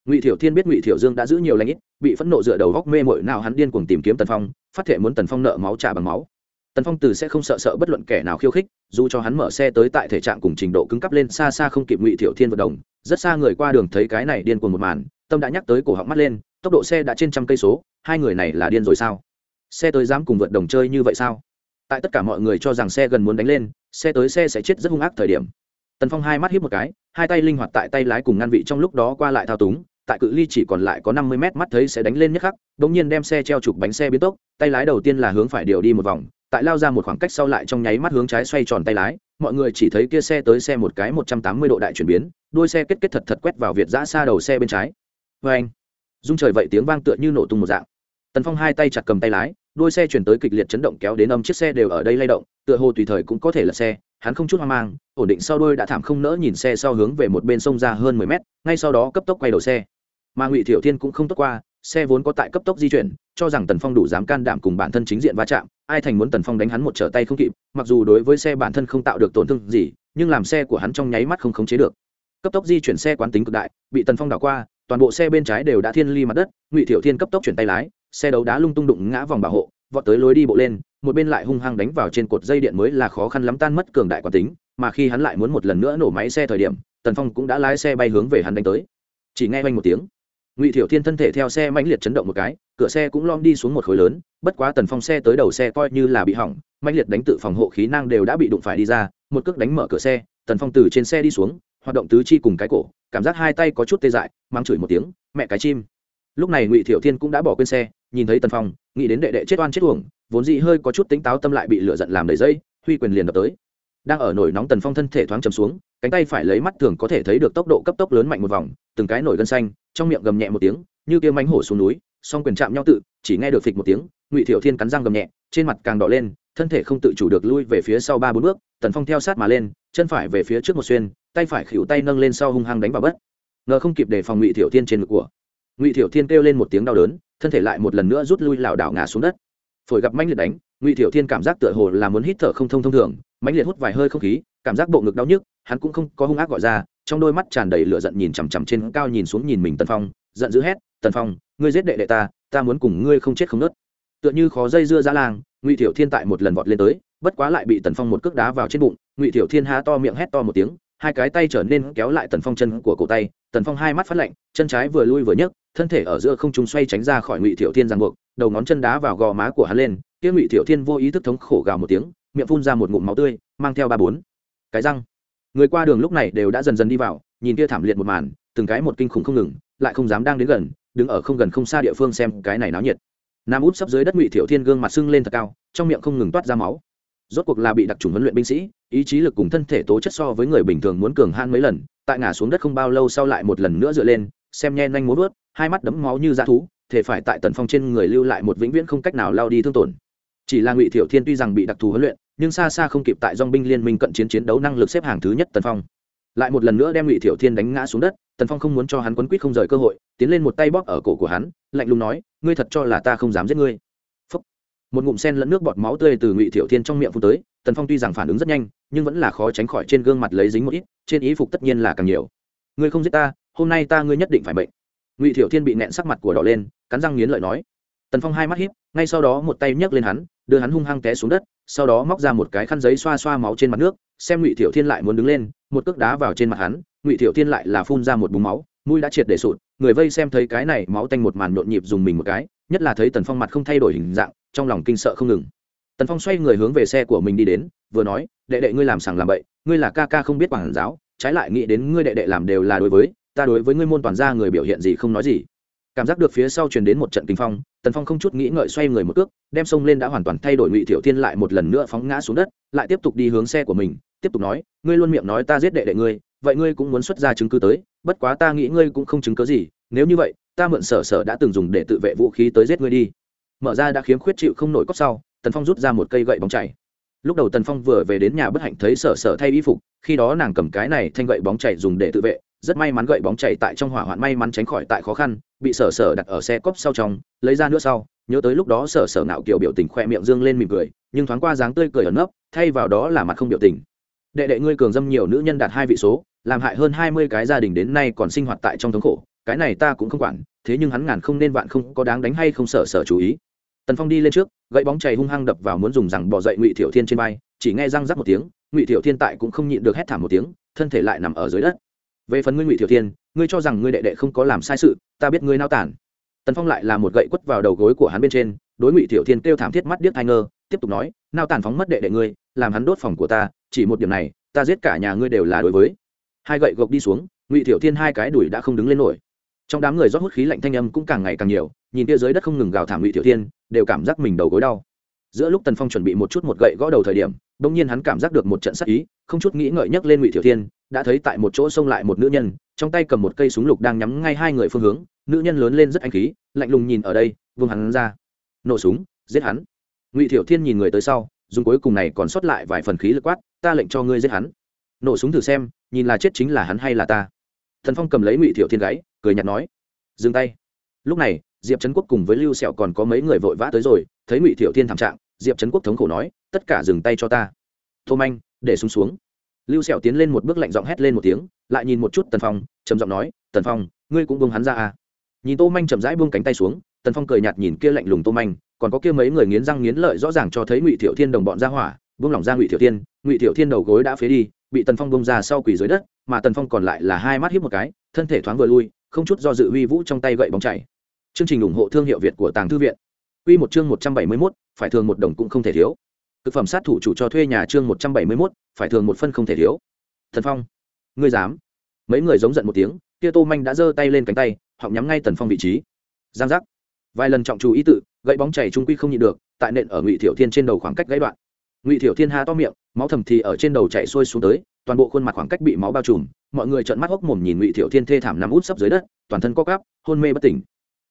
ngụy thiệu thiên biết ngụy thiệu dương đã giữ nhiều lãnh ít, bị phẫn nộ dựa đầu góc mê mội nào hắn điên cuồng tìm kiếm tần phong, phát thể muốn tần phong nợ máu trả bằng máu. Tần phong từ sẽ không sợ sợ bất luận kẻ nào khiêu khích, dù cho hắn mở xe tới tại thể trạng cùng trình độ cứng cắp lên xa xa không kịp ngụy thiệu thiên vận động, rất xa người qua đường thấy cái này điên cuồng một màn, tâm đã nhắc tới cổ họng mắt lên, tốc độ xe đã trên trăm cây số, hai người này là điên rồi sao? Xe tới dám cùng vượt đồng chơi như vậy sao? Tại tất cả mọi người cho rằng xe gần muốn đánh lên, xe tới xe sẽ chết rất hung ác thời điểm. Tần phong hai mắt hiếp một cái, hai tay linh hoạt tại tay lái cùng ngăn vị trong lúc đó qua lại thao túng tại cự ly chỉ còn lại có năm mươi mét mắt thấy sẽ đánh lên nhất khắc đ ỗ n g nhiên đem xe treo trục bánh xe biến tốc, tay lái đầu tiên là hướng phải điều đi một vòng, tại lao ra một khoảng cách sau lại trong nháy mắt hướng trái xoay tròn tay lái, mọi người chỉ thấy kia xe tới xe một cái một trăm tám mươi độ đại chuyển biến đuôi xe kết kết thật thật quét vào việt giã xa đầu xe bên trái. Vê anh dung trời vậy tiếng vang tựa như nổ tung một dạng. Tần phong hai tay chặt cầm tay lái đuôi xe chuyển tới kịch liệt chấn động kéo đến âm chiếc xe đều ở đây lay động, tựa hồ tùy thời cũng có thể là xe, hắn không chút hoang mang, ổn định sau đuôi đã thảm không nỡ nhìn xe sau hướng về một bên sông ra hơn mười mét, ngay sau đó cấp tốc quay đầu xe mà ngụy thiểu thiên cũng không tốt qua xe vốn có tại cấp tốc di chuyển cho rằng tần phong đủ dám can đảm cùng bản thân chính diện va chạm ai thành muốn tần phong đánh hắn một trở tay không kịp mặc dù đối với xe bản thân không tạo được tổn thương gì nhưng làm xe của hắn trong nháy mắt không khống chế được cấp tốc di chuyển xe quán tính cực đại bị tần phong đảo qua toàn bộ xe bên trái đều đã thiên ly mặt đất ngụy thiểu thiên cấp tốc chuyển tay lái xe đấu đá lung tung đụng ngã vòng bảo hộ vọt tới lối đi bộ lên một bên lại hung hăng đánh vào trên cột dây điện mới là khó khăn lắm tan mất cường đại quán tính mà khi hắn lại muốn một lần nữa nổ máy xe thời điểm tần phong cũng đã lái xe bay hướng về hắn đánh tới chỉ nghe quanh một tiếng ngụy thiểu thiên thân thể theo xe mãnh liệt chấn động một cái, cửa xe cũng lom đi xuống một khối lớn, bất quá tần phong xe tới đầu xe coi như là bị hỏng, mãnh liệt đánh tự phòng hộ khí năng đều đã bị đụng phải đi ra, một cước đánh mở cửa xe, tần phong từ trên xe đi xuống, hoạt động tứ chi cùng cái cổ, cảm giác hai tay có chút tê dại mang chửi một tiếng, mẹ cái chim. Lúc này ngụy thiệu thiên cũng đã bỏ quên xe, nhìn thấy tần phong, nghĩ đến đệ đệ chết oan chết uổng, vốn dĩ hơi có chút tính táo tâm lại bị lửa giận làm đầy dây, huy quyền liền đập tới. Đang ở nổi nóng tần phong thân thể thoáng chầm xuống, cánh tay phải lấy mắt thường có thể thấy được tốc độ cấp tốc lớn mạnh một vòng, từng cái nổi gân xanh trong miệng gầm nhẹ một tiếng, như kia mánh hổ xuống núi, song quyền chạm nhau tự, chỉ nghe được phịch một tiếng, ngụy thiệu thiên cắn răng gầm nhẹ, trên mặt càng đỏ lên, thân thể không tự chủ được lui về phía sau ba bốn bước, tần phong theo sát mà lên, chân phải về phía trước một xuyên, tay phải khỉu tay nâng lên sau hung hăng đánh vào bất. Ngờ không kịp để phòng ngụy thiệu thiên trên ngực của. Ngụy thiệu thiên kêu lên một tiếng đau đớn, thân thể lại một lần nữa rút lui lảo đảo ngã xuống đất. Phổi gặp mánh liệt đánh, ngụy thiệu thiên cảm giác tựa hồ là muốn hít thở không thông thông thường, mãnh liệt hút vài hơi không khí, cảm giác bộ ngực đau nhức, hắn cũng không có hung ác gọi ra trong đôi mắt tràn đầy lửa giận nhìn chằm chằm trên cao nhìn xuống nhìn mình tần phong, giận dữ hét, tần phong, ngươi giết đệ đệ ta ta muốn cùng ngươi không chết không nớt. Tựa như khó dây dưa ra làng ngụy thiểu thiên tại một lần vọt lên tới, bất quá lại bị tần phong một cước đá vào trên bụng, ngụy thiểu thiên há to miệng hét to một tiếng, hai cái tay trở nên kéo lại tần phong chân của cổ tay, tần phong hai mắt phát lạnh, chân trái vừa lui vừa nhấc, thân thể ở giữa không trung xoay tránh ra khỏi ngụy thiểu thiên giang buộc, đầu ngón chân đá vào gò má của hắn lên, kia ngụy thiểu thiên vô ý thức thống khổ gào một tiếng, miệng phun ra một ngụm máu tươi, mang theo ba bốn. Cái răng người qua đường lúc này đều đã dần dần đi vào, nhìn kia thảm liệt một màn, từng cái một kinh khủng không ngừng, lại không dám đang đến gần, đứng ở không gần không xa địa phương xem cái này náo nhiệt. Nam út sắp dưới đất ngụy thiệu thiên gương mặt sưng lên thật cao, trong miệng không ngừng toát ra máu. Rốt cuộc là bị đặc trùng huấn luyện binh sĩ, ý chí lực cùng thân thể tố chất so với người bình thường muốn cường han mấy lần, tại ngã xuống đất không bao lâu sau lại một lần nữa dựa lên, xem nhen nhanh múa vớt hai mắt đấm máu như dã thú, thể phải tại tần phong trên người lưu lại một vĩnh viễn không cách nào lao đi thương tổn. Chỉ là ngụy thiệu thiên tuy rằng bị đặc thù huấn luyện nhưng xa xa không kịp tại dong binh liên minh cận chiến chiến đấu năng lực xếp hàng thứ nhất tần phong. Lại một lần nữa đem ngụy thiểu thiên đánh ngã xuống đất, tần phong không muốn cho hắn quấn quýt không rời cơ hội, tiến lên một tay bóp ở cổ của hắn, lạnh lùng nói, ngươi thật cho là ta không dám giết ngươi? Phúc. một ngụm sen lẫn nước bọt máu tươi từ ngụy thiểu thiên trong miệng phun tới, tần phong tuy rằng phản ứng rất nhanh, nhưng vẫn là khó tránh khỏi trên gương mặt lấy dính một ít, trên ý phục tất nhiên là càng nhiều. Ngươi không giết ta, hôm nay ta ngươi nhất định phải bệnh ngụy thiểu thiên bị nẹn sắc mặt của đỏ lên, cắn răng nghiến lợi nói. Tần phong hai mắt hiếp ngay sau đó một tay nhấc lên hắn, đưa hắn hung hăng té xuống đất sau đó móc ra một cái khăn giấy xoa xoa máu trên mặt nước, xem ngụy thiệu thiên lại muốn đứng lên, một cước đá vào trên mặt hắn, ngụy thiệu thiên lại là phun ra một búng máu, mũi đã triệt để sụt, người vây xem thấy cái này máu tanh một màn nhộn nhịp dùng mình một cái, nhất là thấy tần phong mặt không thay đổi hình dạng, trong lòng kinh sợ không ngừng. Tần phong xoay người hướng về xe của mình đi đến, vừa nói, đệ đệ ngươi làm sàng làm bậy, ngươi là ca ca không biết quản giáo, trái lại nghĩ đến ngươi đệ đệ làm đều là đối với, ta đối với ngươi môn toàn gia người biểu hiện gì không nói gì cảm giác được phía sau truyền đến một trận kinh phong, tần phong không chút nghĩ ngợi xoay người một cước, đem sông lên đã hoàn toàn thay đổi ngụy thiểu thiên lại một lần nữa phóng ngã xuống đất, lại tiếp tục đi hướng xe của mình, tiếp tục nói, ngươi luôn miệng nói ta giết đệ đệ ngươi, vậy ngươi cũng muốn xuất ra chứng cứ tới, bất quá ta nghĩ ngươi cũng không chứng cứ gì, nếu như vậy, ta mượn sở sở đã từng dùng để tự vệ vũ khí tới giết ngươi đi. Mở ra đã khiếm khuyết chịu không nổi cốc sau, tần phong rút ra một cây gậy bóng chảy. Lúc đầu tần phong vừa về đến nhà bất hạnh thấy sở sở thay y phục, khi đó nàng cầm cái này thanh gậy bóng chảy dùng để tự vệ rất may mắn gậy bóng chạy tại trong hỏa hoạn may mắn tránh khỏi tại khó khăn, bị sở sở đặt ở xe cốp sau trong, lấy ra nữa sau, nhớ tới lúc đó sở sở nạo kiểu biểu tình khoe miệng dương lên mỉm cười, nhưng thoáng qua dáng tươi cười ẩn nấp, thay vào đó là mặt không biểu tình. Đệ đệ ngươi cường dâm nhiều nữ nhân đạt hai vị số, làm hại hơn hai mươi cái gia đình đến nay còn sinh hoạt tại trong thống khổ, cái này ta cũng không quản, thế nhưng hắn ngàn không nên vạn không có đáng đánh hay không sở sở chú ý. Tần phong đi lên trước, gậy bóng chày hung hăng đập vào muốn dùng rằng bỏ dậy ngụy tiểu thiên trên vai, chỉ nghe răng rắc một tiếng, ngụy tiểu thiên tại cũng không nhịn được hét thảm một tiếng, thân thể lại nằm ở dưới đất về phần ngươi ngụy thiểu thiên, ngươi cho rằng ngươi đệ đệ không có làm sai sự, ta biết ngươi nao tản. Tần phong lại là một gậy quất vào đầu gối của hắn bên trên, đối ngụy thiểu thiên kêu thảm thiết mắt điếc thai ngơ, tiếp tục nói, nao tản phóng mất đệ đệ ngươi, làm hắn đốt phòng của ta, chỉ một điểm này, ta giết cả nhà ngươi đều là đối với. Hai gậy gộc đi xuống, ngụy thiểu thiên hai cái đùi đã không đứng lên nổi. Trong đám người rót hút khí lạnh thanh âm cũng càng ngày càng nhiều, nhìn kia dưới đất không ngừng gào thảm ngụy thiểu thiên, đều cảm giác mình đầu gối đau. Giữa lúc tần phong chuẩn bị một chút một gậy gõ đầu thời điểm đ nhiên hắn cảm giác được một trận sắc ý, không chút nghĩ ngợi nhấc lên ngụy thiệu thiên, đã thấy tại một chỗ xông lại một nữ nhân, trong tay cầm một cây súng lục đang nhắm ngay hai người phương hướng, nữ nhân lớn lên rất anh khí, lạnh lùng nhìn ở đây vương hắn ra. Nổ súng, giết hắn. Ngụy thiệu thiên nhìn người tới sau, dùng cuối cùng này còn sót lại vài phần khí lực quát, ta lệnh cho ngươi giết hắn. Nổ súng thử xem, nhìn là chết chính là hắn hay là ta. Thần phong cầm lấy ngụy thiệu thiên gáy cười nhạt nói, dừng tay. Lúc này, diệp trấn quốc cùng với lưu sẹo còn có mấy người vội vã tới rồi, thấy ngụy thiệu thiên thảm trạng diệp trấn quốc thống khổ nói, tất cả dừng tay cho ta. Tô manh, để xuống xuống. Lưu sẹo tiến lên một bước lạnh giọng hét lên một tiếng, lại nhìn một chút tần phong, trầm giọng nói, tần phong, ngươi cũng buông hắn ra à? Nhìn tô manh chậm rãi buông cánh tay xuống, tần phong cười nhạt nhìn kia lạnh lùng tô manh, còn có kia mấy người nghiến răng nghiến lợi rõ ràng cho thấy ngụy thiệu thiên đồng bọn ra hỏa, buông lỏng ra ngụy thiệu thiên, ngụy thiệu thiên đầu gối đã phế đi, bị tần phong bông ra sau quỳ dưới đất, mà tần phong còn lại là hai mắt hiếp một cái, thân thể thoáng vừa lui, không chút do dự huy vũ trong tay gậy bóng chảy. Chương trình ủng hộ thương hiệu việt của tàng thư viện. Quy một chương một trăm bảy mươi 171, phải thường một đồng cũng không thể thiếu. Thực phẩm sát thủ chủ cho thuê nhà chương một trăm bảy mươi 171, phải thường một phân không thể thiếu. Thần Phong, ngươi dám? mấy người giống giận một tiếng kia tô manh đã giơ tay lên cánh tay họng nhắm ngay tần phong vị trí giang giác vài lần trọng chú ý tự gậy bóng chảy trung quy không nhịn được tại nện ở ngụy thiểu thiên trên đầu khoảng cách gãy đoạn ngụy thiểu thiên ha to miệng máu thầm thì ở trên đầu chảy xuôi xuống tới toàn bộ khuôn mặt khoảng cách bị máu bao trùm mọi người trợn mắt hốc mồm nhìn ngụy thiểu thiên thê thảm nằm út sấp dưới đất toàn thân co cắp hôn mê bất tỉnh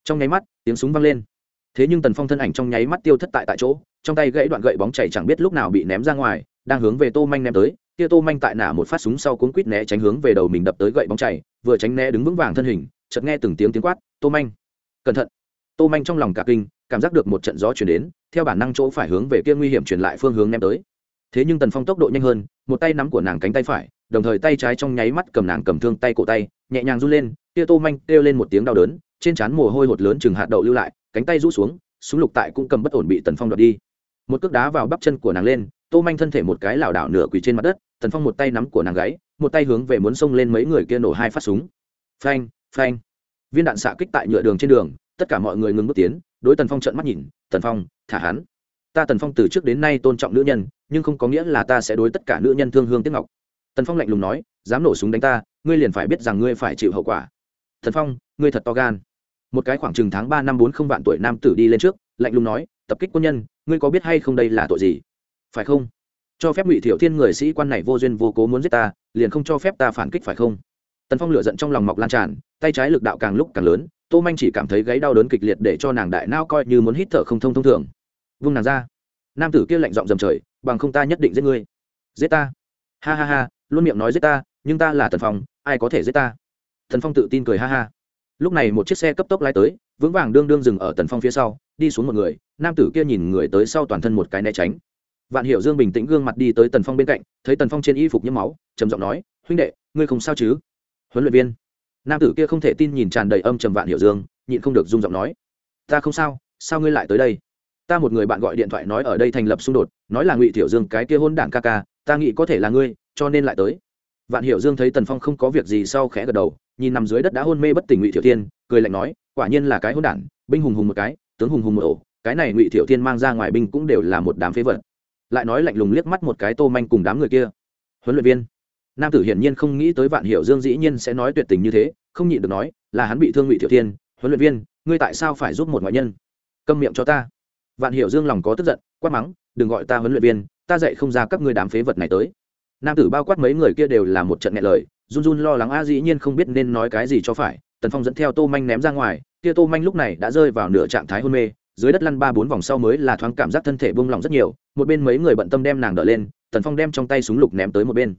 trong nháy mắt tiếng súng vang lên thế nhưng tần phong thân ảnh trong nháy mắt tiêu thất tại tại chỗ, trong tay gãy đoạn gậy bóng chảy chẳng biết lúc nào bị ném ra ngoài, đang hướng về tô manh ném tới. Kia tô manh tại nả một phát súng sau cuốn quýt né tránh hướng về đầu mình đập tới gậy bóng chảy, vừa tránh né đứng vững vàng thân hình, chợt nghe từng tiếng tiếng quát, tô manh, cẩn thận. Tô manh trong lòng cả kinh, cảm giác được một trận gió chuyển đến, theo bản năng chỗ phải hướng về kia nguy hiểm chuyển lại phương hướng ném tới. Thế nhưng tần phong tốc độ nhanh hơn, một tay nắm của nàng cánh tay phải, đồng thời tay trái trong nháy mắt cầm nàng cầm thương tay cổ tay, nhẹ nhàng run lên, kia tô manh kêu lên một tiếng đau đớn trên trán mồ hôi hột lớn chừng hạt đậu lưu lại, cánh tay rũ xuống, súng lục tại cũng cầm bất ổn bị tần phong đoạt đi. Một cước đá vào bắp chân của nàng lên, tô manh thân thể một cái lảo đảo nửa quỳ trên mặt đất, tần phong một tay nắm của nàng gáy, một tay hướng về muốn xông lên mấy người kia nổ hai phát súng. Phanh phanh. Viên đạn xạ kích tại nhựa đường trên đường, tất cả mọi người ngừng bước tiến, đối tần phong trợn mắt nhìn, tần phong, thả hắn. Ta tần phong từ trước đến nay tôn trọng nữ nhân, nhưng không có nghĩa là ta sẽ đối tất cả nữ nhân thương hương tiếc ngọc. Tần phong lạnh lùng nói, dám nổ súng đánh ta, ngươi liền phải biết rằng ngươi phải chịu hậu quả. Tần phong, ngươi thật to gan một cái khoảng chừng tháng ba năm bốn không vạn tuổi nam tử đi lên trước, lạnh lùng nói, tập kích quân nhân, ngươi có biết hay không đây là tội gì? Phải không? Cho phép ngụy thiểu thiên người sĩ quan này vô duyên vô cố muốn giết ta, liền không cho phép ta phản kích phải không? Tần phong lửa giận trong lòng mọc lan tràn, tay trái lực đạo càng lúc càng lớn, tô manh chỉ cảm thấy gáy đau đớn kịch liệt để cho nàng đại nao coi như muốn hít thở không thông thông thường. Vung nàng ra. Nam tử kia lạnh giọng dầm trời, bằng không ta nhất định giết ngươi. Giết ta? Ha ha ha, luôn miệng nói giết ta, nhưng ta là tần phong, ai có thể giết ta? Thần phong tự tin cười ha ha lúc này một chiếc xe cấp tốc lái tới, vững vàng đương đương dừng ở tần phong phía sau, đi xuống một người, nam tử kia nhìn người tới sau toàn thân một cái né tránh. Vạn hiểu dương bình tĩnh gương mặt đi tới tần phong bên cạnh, thấy tần phong trên y phục nhiễm máu, trầm giọng nói, huynh đệ, ngươi không sao chứ? Huấn luyện viên. Nam tử kia không thể tin nhìn tràn đầy âm trầm vạn hiểu dương, nhịn không được rung giọng nói, ta không sao sao ngươi lại tới đây? Ta một người bạn gọi điện thoại nói ở đây thành lập xung đột, nói là ngụy tiểu dương cái kia hôn đảng ca ca, ta nghĩ có thể là ngươi, cho nên lại tới. Vạn hiểu dương thấy tần phong không có việc gì sau khẽ gật đầu nhìn nằm dưới đất đã hôn mê bất tỉnh ngụy thiệu thiên, cười lạnh nói, quả nhiên là cái hôn đản, binh hùng hùng một cái, tướng hùng hùng một ổ, cái này ngụy thiệu thiên mang ra ngoài binh cũng đều là một đám phế vật. Lại nói lạnh lùng liếc mắt một cái tô manh cùng đám người kia. Huấn luyện viên, nam tử hiển nhiên không nghĩ tới vạn hiểu dương dĩ nhiên sẽ nói tuyệt tình như thế, không nhịn được nói, là hắn bị thương ngụy thiệu thiên, huấn luyện viên, ngươi tại sao phải giúp một ngoại nhân? Câm miệng cho ta. Vạn hiểu dương lòng có tức giận, quát mắng, đừng gọi ta huấn luyện viên, ta dạy không ra các ngươi đám phế vật này tới. Nam tử bao quát mấy người kia đều là một trận nghẹn lời run run lo lắng a dĩ nhiên không biết nên nói cái gì cho phải, tần phong dẫn theo tô manh ném ra ngoài, kia tô manh lúc này đã rơi vào nửa trạng thái hôn mê, dưới đất lăn ba bốn vòng sau mới là thoáng cảm giác thân thể bông lỏng rất nhiều, một bên mấy người bận tâm đem nàng đỡ lên, tần phong đem trong tay súng lục ném tới một bên.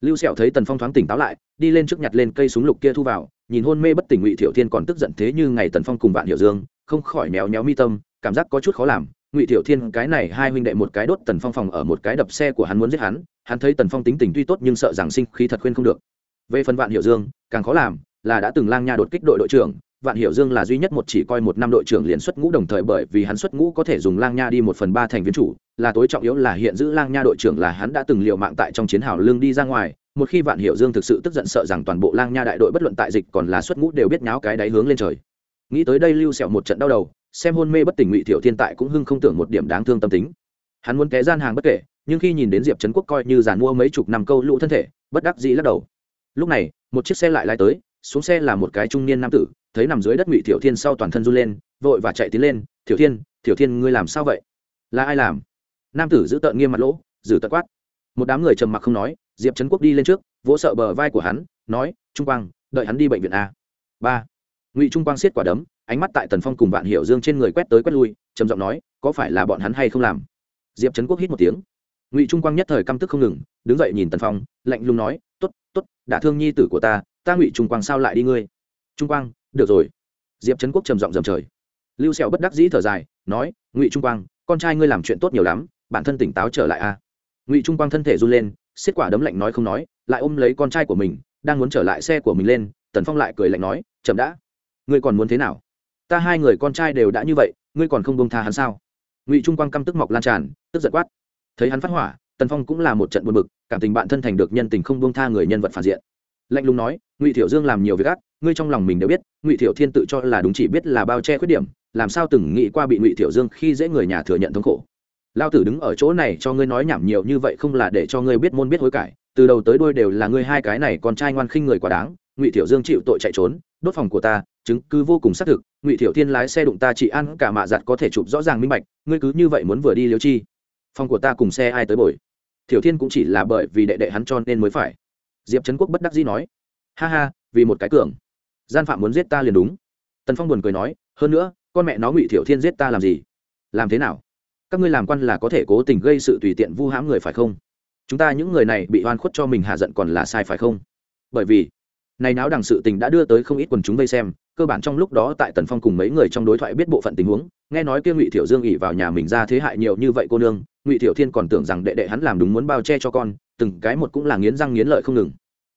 Lưu sẹo thấy tần phong thoáng tỉnh táo lại, đi lên trước nhặt lên cây súng lục kia thu vào, nhìn hôn mê bất tỉnh ngụy thiểu thiên còn tức giận thế như ngày tần phong cùng vạn hiểu dương, không khỏi méo méo mi tâm, cảm giác có chút khó làm. Ngụy thiểu thiên, cái này hai huynh đệ một cái đốt tần phong phòng ở một cái đập xe của hắn muốn giết hắn hắn thấy tần phong tính tình tuy tốt nhưng sợ rằng sinh khí thật khuyên không được về phần vạn hiểu dương, càng khó làm là đã từng lang nha đột kích đội đội trưởng. Vạn hiểu dương là duy nhất một chỉ coi một năm đội trưởng liền xuất ngũ đồng thời bởi vì hắn xuất ngũ có thể dùng lang nha đi một phần ba thành viên chủ, là tối trọng yếu là hiện giữ lang nha đội trưởng là hắn đã từng liều mạng tại trong chiến hào lương đi ra ngoài. Một khi vạn hiểu dương thực sự tức giận sợ rằng toàn bộ lang nha đại đội bất luận tại dịch còn là xuất ngũ đều biết nháo cái đáy hướng lên trời. Nghĩ tới đây lưu sẹo một trận đau đầu, xem hôn mê bất tỉnh ngụy thiểu thiên tại cũng hưng không tưởng một điểm đáng thương tâm tính. Hắn muốn té gian hàng bất kể, nhưng khi nhìn đến diệp trấn quốc coi như giàn mua mấy chục năm câu lũ thân thể, bất đắc dĩ lắc đầu lúc này, một chiếc xe lại lái tới, xuống xe là một cái trung niên nam tử, thấy nằm dưới đất ngụy tiểu thiên sau toàn thân run lên, vội và chạy tiến lên tiểu thiên tiểu thiên, ngươi làm sao vậy? Là ai làm? Nam tử giữ tợn nghiêm mặt lỗ, giữ tợn quát. Một đám người trầm mặc không nói, diệp trấn quốc đi lên trước, vỗ sợ bờ vai của hắn, nói, trung quang, đợi hắn đi bệnh viện a. Ba. Ngụy trung quang siết quả đấm, ánh mắt tại tần phong cùng vạn hiểu dương trên người quét tới quét lui, trầm giọng nói, có phải là bọn hắn hay không làm? Diệp trấn quốc hít một tiếng. Ngụy trung quang nhất thời căm tức không ngừng, đứng dậy nhìn tần phong, lạnh lùng nói t ố t t ố t đả thương nhi tử của ta ta ngụy trung quang sao lại đi ngươi? Trung quang, được rồi. Diệp trấn quốc trầm giọng dầm trời. Lưu sẹo bất đắc dĩ thở dài, nói, ngụy trung quang, con trai ngươi làm chuyện tốt nhiều lắm, bản thân tỉnh táo trở lại a. Ngụy trung quang thân thể run lên, xiết quả đấm lạnh nói không nói, lại ôm lấy con trai của mình, đang muốn trở lại xe của mình lên, tần phong lại cười lạnh nói, chậm đã. Ngươi còn muốn thế nào? Ta hai người con trai đều đã như vậy, ngươi còn không bông tha hắn sao? Ngụy trung quang căm tức mọc lan tràn, tức giật quát. Thấy hắn phát hỏa tần phong cũng là một trận buồn bực, cảm tình bạn thân thành được nhân tình không buông tha người nhân vật phản diện. Lạnh lùng nói, ngụy thiểu dương làm nhiều việc ác, ngươi trong lòng mình đều biết, ngụy thiểu thiên tự cho là đúng chỉ biết là bao che khuyết điểm, làm sao từng nghĩ qua bị ngụy thiểu dương khi dễ người nhà thừa nhận thống khổ. Lao tử đứng ở chỗ này cho ngươi nói nhảm nhiều như vậy không là để cho ngươi biết môn biết hối cải, từ đầu tới đuôi đều là ngươi hai cái này con trai ngoan khinh người quá đáng, ngụy thiểu dương chịu tội chạy trốn, đốt phòng của ta, chứng cứ vô cùng xác thực, ngụy thiểu thiên lái xe đụng ta chỉ ăn cả mạ giặt có thể chụp rõ ràng minh bạch, ngươi cứ như vậy muốn vừa đi liêu chi? Phòng của ta cùng xe ai tới bồi? Thiểu thiên cũng chỉ là bởi vì đệ đệ hắn cho nên mới phải. Diệp trấn quốc bất đắc dĩ nói, ha ha, vì một cái cường. Gian phạm muốn giết ta liền đúng. Tần phong buồn cười nói, hơn nữa, con mẹ nó ngụy thiểu thiên giết ta làm gì? Làm thế nào? Các ngươi làm quan là có thể cố tình gây sự tùy tiện vu hãm người phải không? Chúng ta những người này bị oan khuất cho mình hạ giận còn là sai phải không? Bởi vì, này náo đằng sự tình đã đưa tới không ít quần chúng vây xem, cơ bản trong lúc đó tại tần phong cùng mấy người trong đối thoại biết bộ phận tình huống nghe nói kia ngụy thiểu dương ỉ vào nhà mình ra thế hại nhiều như vậy cô nương, ngụy thiểu thiên còn tưởng rằng đệ đệ hắn làm đúng muốn bao che cho con, từng cái một cũng là nghiến răng nghiến lợi không ngừng.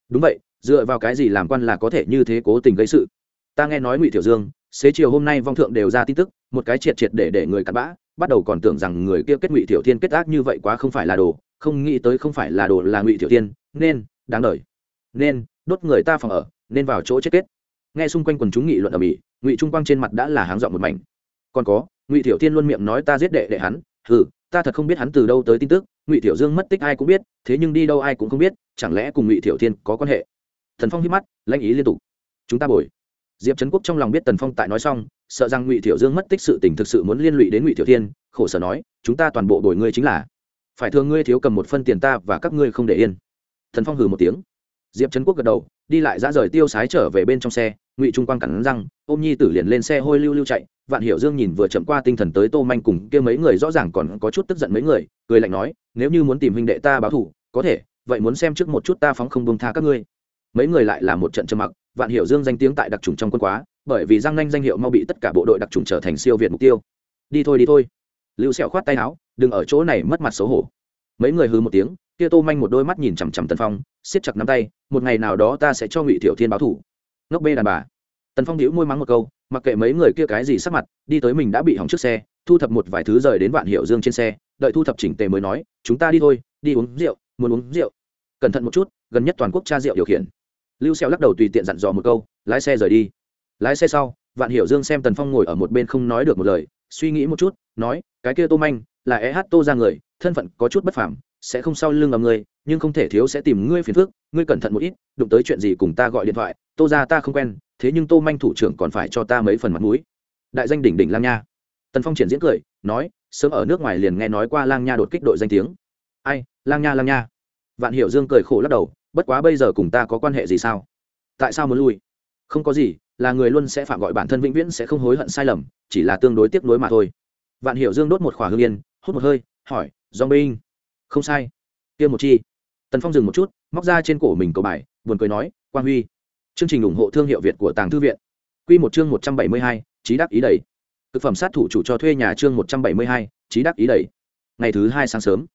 Đúng vậy, dựa vào cái gì làm quan là có thể như thế cố tình gây sự? Ta nghe nói ngụy thiểu dương, xế chiều hôm nay vong thượng đều ra tin tức, một cái triệt triệt để để người cặn bã, bắt đầu còn tưởng rằng người kia kết ngụy thiểu thiên kết ác như vậy quá không phải là đồ, không nghĩ tới không phải là đồ là ngụy thiểu thiên, nên, đáng đời. Nên, đốt người ta phòng ở, nên vào chỗ chết kết. Nghe xung quanh quần chúng nghị luận ở mỹ ngụy trung quang trên mặt đã là háng dọn một mảnh còn có, ngụy tiểu thiên luôn miệng nói ta giết đệ đệ hắn, hừ, ta thật không biết hắn từ đâu tới tin tức, ngụy tiểu dương mất tích ai cũng biết, thế nhưng đi đâu ai cũng không biết, chẳng lẽ cùng ngụy tiểu thiên có quan hệ? Thần phong hít mắt, lãnh ý liên tục. Chúng ta bồi. Diệp trấn quốc trong lòng biết tần phong tại nói xong, sợ rằng ngụy tiểu dương mất tích sự tình thực sự muốn liên lụy đến ngụy tiểu thiên, khổ sở nói, chúng ta toàn bộ bồi ngươi chính là. Phải thường ngươi thiếu cầm một phân tiền ta và các ngươi không để yên. Thần phong hừ một tiếng diệp trấn quốc gật đầu, đi lại ra rời tiêu sái trở về bên trong xe, ngụy trung quang cắn răng, ôm nhi tử liền lên xe hôi lưu lưu chạy. Vạn hiểu dương nhìn vừa chậm qua tinh thần tới tô manh cùng kia mấy người rõ ràng còn có chút tức giận mấy người, cười lạnh nói, nếu như muốn tìm huynh đệ ta báo thủ có thể, vậy muốn xem trước một chút ta phóng không buông tha các ngươi. Mấy người lại là một trận trầm mặc, vạn hiểu dương danh tiếng tại đặc trùng trong quân quá, bởi vì giang nhanh danh hiệu mau bị tất cả bộ đội đặc trùng trở thành siêu việt mục tiêu. Đi thôi đi thôi. Lưu sẹo khoát tay áo, đừng ở chỗ này mất mặt xấu hổ. Mấy người hư một tiếng kia tô manh một đôi mắt nhìn chằm chằm tần phong, siết chặt nắm tay, một ngày nào đó ta sẽ cho ngụy tiểu thiên báo thủ ngốc bê đàn bà. Tần phong đĩu môi mắng một câu, mặc kệ mấy người kia cái gì sắc mặt, đi tới mình đã bị hỏng trước xe, thu thập một vài thứ rời đến vạn hiệu dương trên xe, đợi thu thập chỉnh tề mới nói, chúng ta đi thôi, đi uống rượu, muốn uống rượu. Cẩn thận một chút, gần nhất toàn quốc cha rượu điều khiển. Lưu xeo lắc đầu tùy tiện dặn dò một câu, lái xe rời đi. Lái xe sau, vạn hiểu dương xem tần phong ngồi ở một bên không nói được một lời, suy nghĩ một chút, nói, cái kia tô manh, là eh tô ra người, thân phận có chút bất phàm sẽ không sau lưng ngầm ngươi, nhưng không thể thiếu sẽ tìm ngươi phiền phức, ngươi cẩn thận một ít, đụng tới chuyện gì cùng ta gọi điện thoại, tô ra ta không quen, thế nhưng tô manh thủ trưởng còn phải cho ta mấy phần mặt mũi. Đại danh đỉnh đỉnh lang nha. Tần phong triển diễn cười, nói, sớm ở nước ngoài liền nghe nói qua lang nha đột kích đội danh tiếng. Ai, lang nha lang nha. Vạn hiểu dương cười khổ lắc đầu, bất quá bây giờ cùng ta có quan hệ gì sao? Tại sao muốn lui? Không có gì, là người luôn sẽ phạm gọi bản thân vĩnh viễn sẽ không hối hận sai lầm, chỉ là tương đối tiếc nuối mà thôi. Vạn hiểu dương đốt một khỏa hương yên, hút một hơi, hỏi do binh không sai. Kia một chi. Tần phong dừng một chút, móc ra trên cổ mình cầu bài, buồn cười nói, quang huy. Chương trình ủng hộ thương hiệu việt của tàng thư viện. Q một chương một trăm bảy mươi hai trí đắc ý đầy. Thực phẩm sát thủ chủ cho thuê nhà chương một trăm bảy mươi hai trí đắc ý đầy. Ngày thứ hai sáng sớm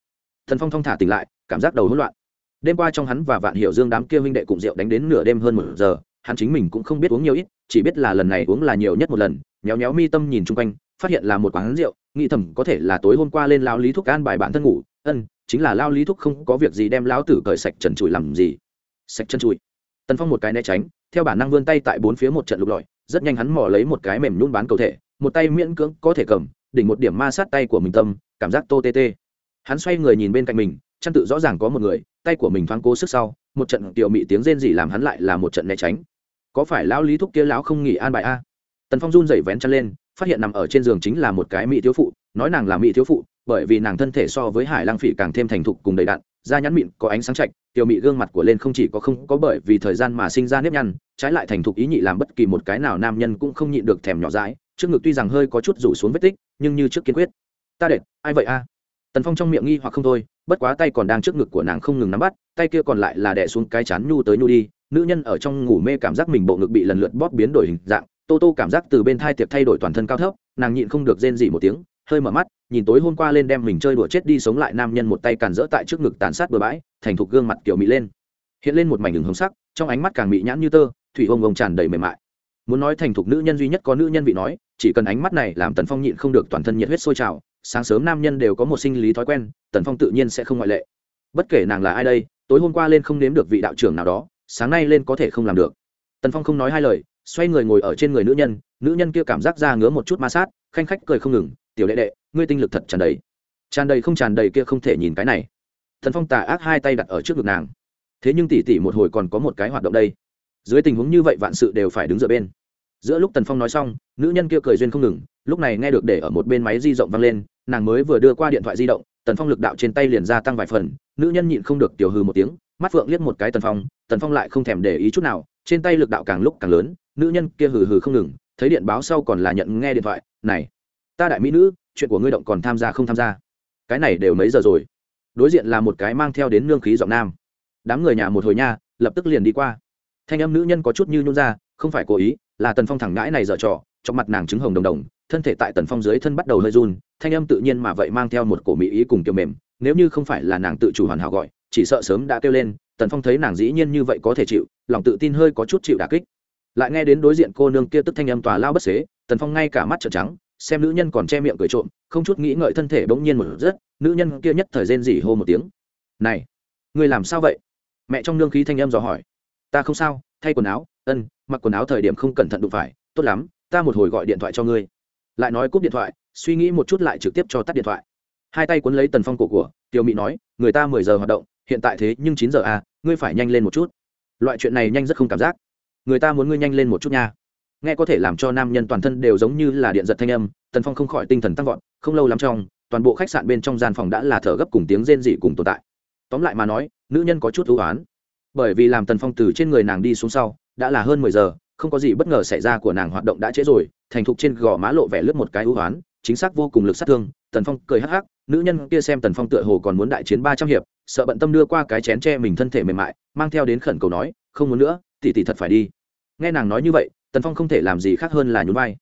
thần phong thong thả tỉnh lại, cảm giác đầu hỗn loạn. Đêm qua trong hắn và vạn hiểu dương đám kia huynh đệ cùng rượu đánh đến nửa đêm hơn một giờ, hắn chính mình cũng không biết uống nhiều ít, chỉ biết là lần này uống là nhiều nhất một lần nhéo nhéo mi tâm nhìn chung quanh, phát hiện là một quán rượu, nghĩ thầm có thể là tối hôm qua lên lao lý thuốc an bài bản thân ngủ ân, chính là lao lý thúc không có việc gì đem lão tử cởi sạch trần trụi làm gì. Sạch chân trụi. Tần phong một cái né tránh, theo bản năng vươn tay tại bốn phía một trận lục lọi, rất nhanh hắn mò lấy một cái mềm nhún bán cầu thể, một tay miễn cưỡng có thể cầm, đỉnh một điểm ma sát tay của mình tâm, cảm giác tô tê tê. Hắn xoay người nhìn bên cạnh mình, chăn tự rõ ràng có một người, tay của mình thoáng cố sức sau, một trận tiểu mị tiếng rên rỉ làm hắn lại là một trận né tránh. Có phải lão lý thúc kia lão không nghỉ an bài a? Tần phong run dậy vén chăn lên, phát hiện nằm ở trên giường chính là một cái mỹ thiếu phụ, nói nàng là mỹ thiếu phụ bởi vì nàng thân thể so với hải lang phỉ càng thêm thành thục cùng đầy đặn, da nhắn mịn, có ánh sáng chạch, tiểu mị gương mặt của lên không chỉ có không có bởi vì thời gian mà sinh ra nếp nhăn, trái lại thành thục ý nhị làm bất kỳ một cái nào nam nhân cũng không nhịn được thèm nhỏ dãi, trước ngực tuy rằng hơi có chút rủ xuống vết tích, nhưng như trước kiên quyết. Ta đệt, ai vậy a? Tần phong trong miệng nghi hoặc không thôi, bất quá tay còn đang trước ngực của nàng không ngừng nắm bắt, tay kia còn lại là đẻ xuống cái chán nhu tới nhu đi, nữ nhân ở trong ngủ mê cảm giác mình bộ ngực bị lần lượt bóp biến đổi hình dạng, tô tô cảm giác từ bên thai tiệp thay đổi toàn thân cao thấp, nàng nhịn không được rên gì một tiếng hơi mở mắt, nhìn tối hôm qua lên đem mình chơi đùa chết đi sống lại nam nhân một tay càn rỡ tại trước ngực tàn sát bừa bãi, thành thục gương mặt kiểu mị lên. Hiện lên một mảnh đường hồng sắc, trong ánh mắt càng mị nhãn như tơ, thủy ông ông tràn đầy mềm mại. Muốn nói thành thục nữ nhân duy nhất có nữ nhân vị nói, chỉ cần ánh mắt này làm tần phong nhịn không được toàn thân nhiệt huyết sôi trào, sáng sớm nam nhân đều có một sinh lý thói quen, tần phong tự nhiên sẽ không ngoại lệ. Bất kể nàng là ai đây, tối hôm qua lên không nếm được vị đạo trưởng nào đó, sáng nay lên có thể không làm được. Tần phong không nói hai lời, xoay người ngồi ở trên người nữ nhân nữ nhân kia cảm giác ra ngứa một chút ma sát, khanh khách cười không ngừng tiểu đệ đệ, ngươi tinh lực thật tràn đầy. Tràn đầy không tràn đầy kia không thể nhìn cái này. Thần phong tà ác hai tay đặt ở trước ngực nàng. Thế nhưng tỉ tỉ một hồi còn có một cái hoạt động đây. Dưới tình huống như vậy vạn sự đều phải đứng dựa bên. Giữa lúc tần phong nói xong, nữ nhân kia cười duyên không ngừng, lúc này nghe được để ở một bên máy di động vang lên, nàng mới vừa đưa qua điện thoại di động, tần phong lực đạo trên tay liền ra tăng vài phần, nữ nhân nhịn không được tiểu hư một tiếng, mắt phượng liếc một cái tần phong tần phong lại không thèm để ý chút nào, trên tay lực đạo càng lúc càng lớn, nữ nhân kia hừ hừ không ngừng, thấy điện báo sau còn là nhận nghe điện thoại, này ta đại mỹ nữ, chuyện của ngươi động còn tham gia không tham gia? Cái này đều mấy giờ rồi? Đối diện là một cái mang theo đến nương khí giọng nam. Đám người nhà một hồi nha, lập tức liền đi qua. Thanh âm nữ nhân có chút như nhún ra, không phải cố ý, là tần phong thẳng ngãi này dở trò, trong mặt nàng trứng hồng đồng đồng, thân thể tại tần phong dưới thân bắt đầu hơi run, thanh âm tự nhiên mà vậy mang theo một cổ mỹ ý cùng kiểu mềm, nếu như không phải là nàng tự chủ hoàn hảo gọi, chỉ sợ sớm đã kêu lên, tần phong thấy nàng dĩ nhiên như vậy có thể chịu, lòng tự tin hơi có chút chịu đà kích. Lại nghe đến đối diện cô nương kia tức thanh âm tòa lao bất xế, tần phong ngay cả mắt trợn trắng xem nữ nhân còn che miệng cười trộm, không chút nghĩ ngợi thân thể bỗng nhiên một rất nữ nhân kia nhất thời rên rỉ hô một tiếng. Này, người làm sao vậy? Mẹ trong nương khí thanh em dò hỏi. Ta không sao, thay quần áo, ân, mặc quần áo thời điểm không cẩn thận đụng phải, tốt lắm, ta một hồi gọi điện thoại cho ngươi. Lại nói cúp điện thoại, suy nghĩ một chút lại trực tiếp cho tắt điện thoại. Hai tay cuốn lấy tần phong cổ của, tiểu mỹ nói, người ta mười giờ hoạt động, hiện tại thế nhưng chín giờ à ngươi phải nhanh lên một chút. Loại chuyện này nhanh rất không cảm giác. Người ta muốn ngươi nhanh lên một chút nha nghe có thể làm cho nam nhân toàn thân đều giống như là điện giật thanh âm, tần phong không khỏi tinh thần tăng vọt, không lâu lắm trong, toàn bộ khách sạn bên trong gian phòng đã là thở gấp cùng tiếng rên dị cùng tồn tại. Tóm lại mà nói, nữ nhân có chút ưu oán bởi vì làm tần phong từ trên người nàng đi xuống sau, đã là hơn mười giờ, không có gì bất ngờ xảy ra của nàng hoạt động đã trễ rồi, thành thục trên gò má lộ vẻ lướt một cái ưu oán chính xác vô cùng lực sát thương, tần phong cười hắc hắc, nữ nhân kia xem tần phong tựa hồ còn muốn đại chiến ba trăm hiệp, sợ bận tâm đưa qua cái chén tre mình thân thể mềm mại, mang theo đến khẩn cầu nói, không muốn nữa, tỷ tỷ thật phải đi. Nghe nàng nói như vậy tần phong không thể làm gì khác hơn là nhún vai.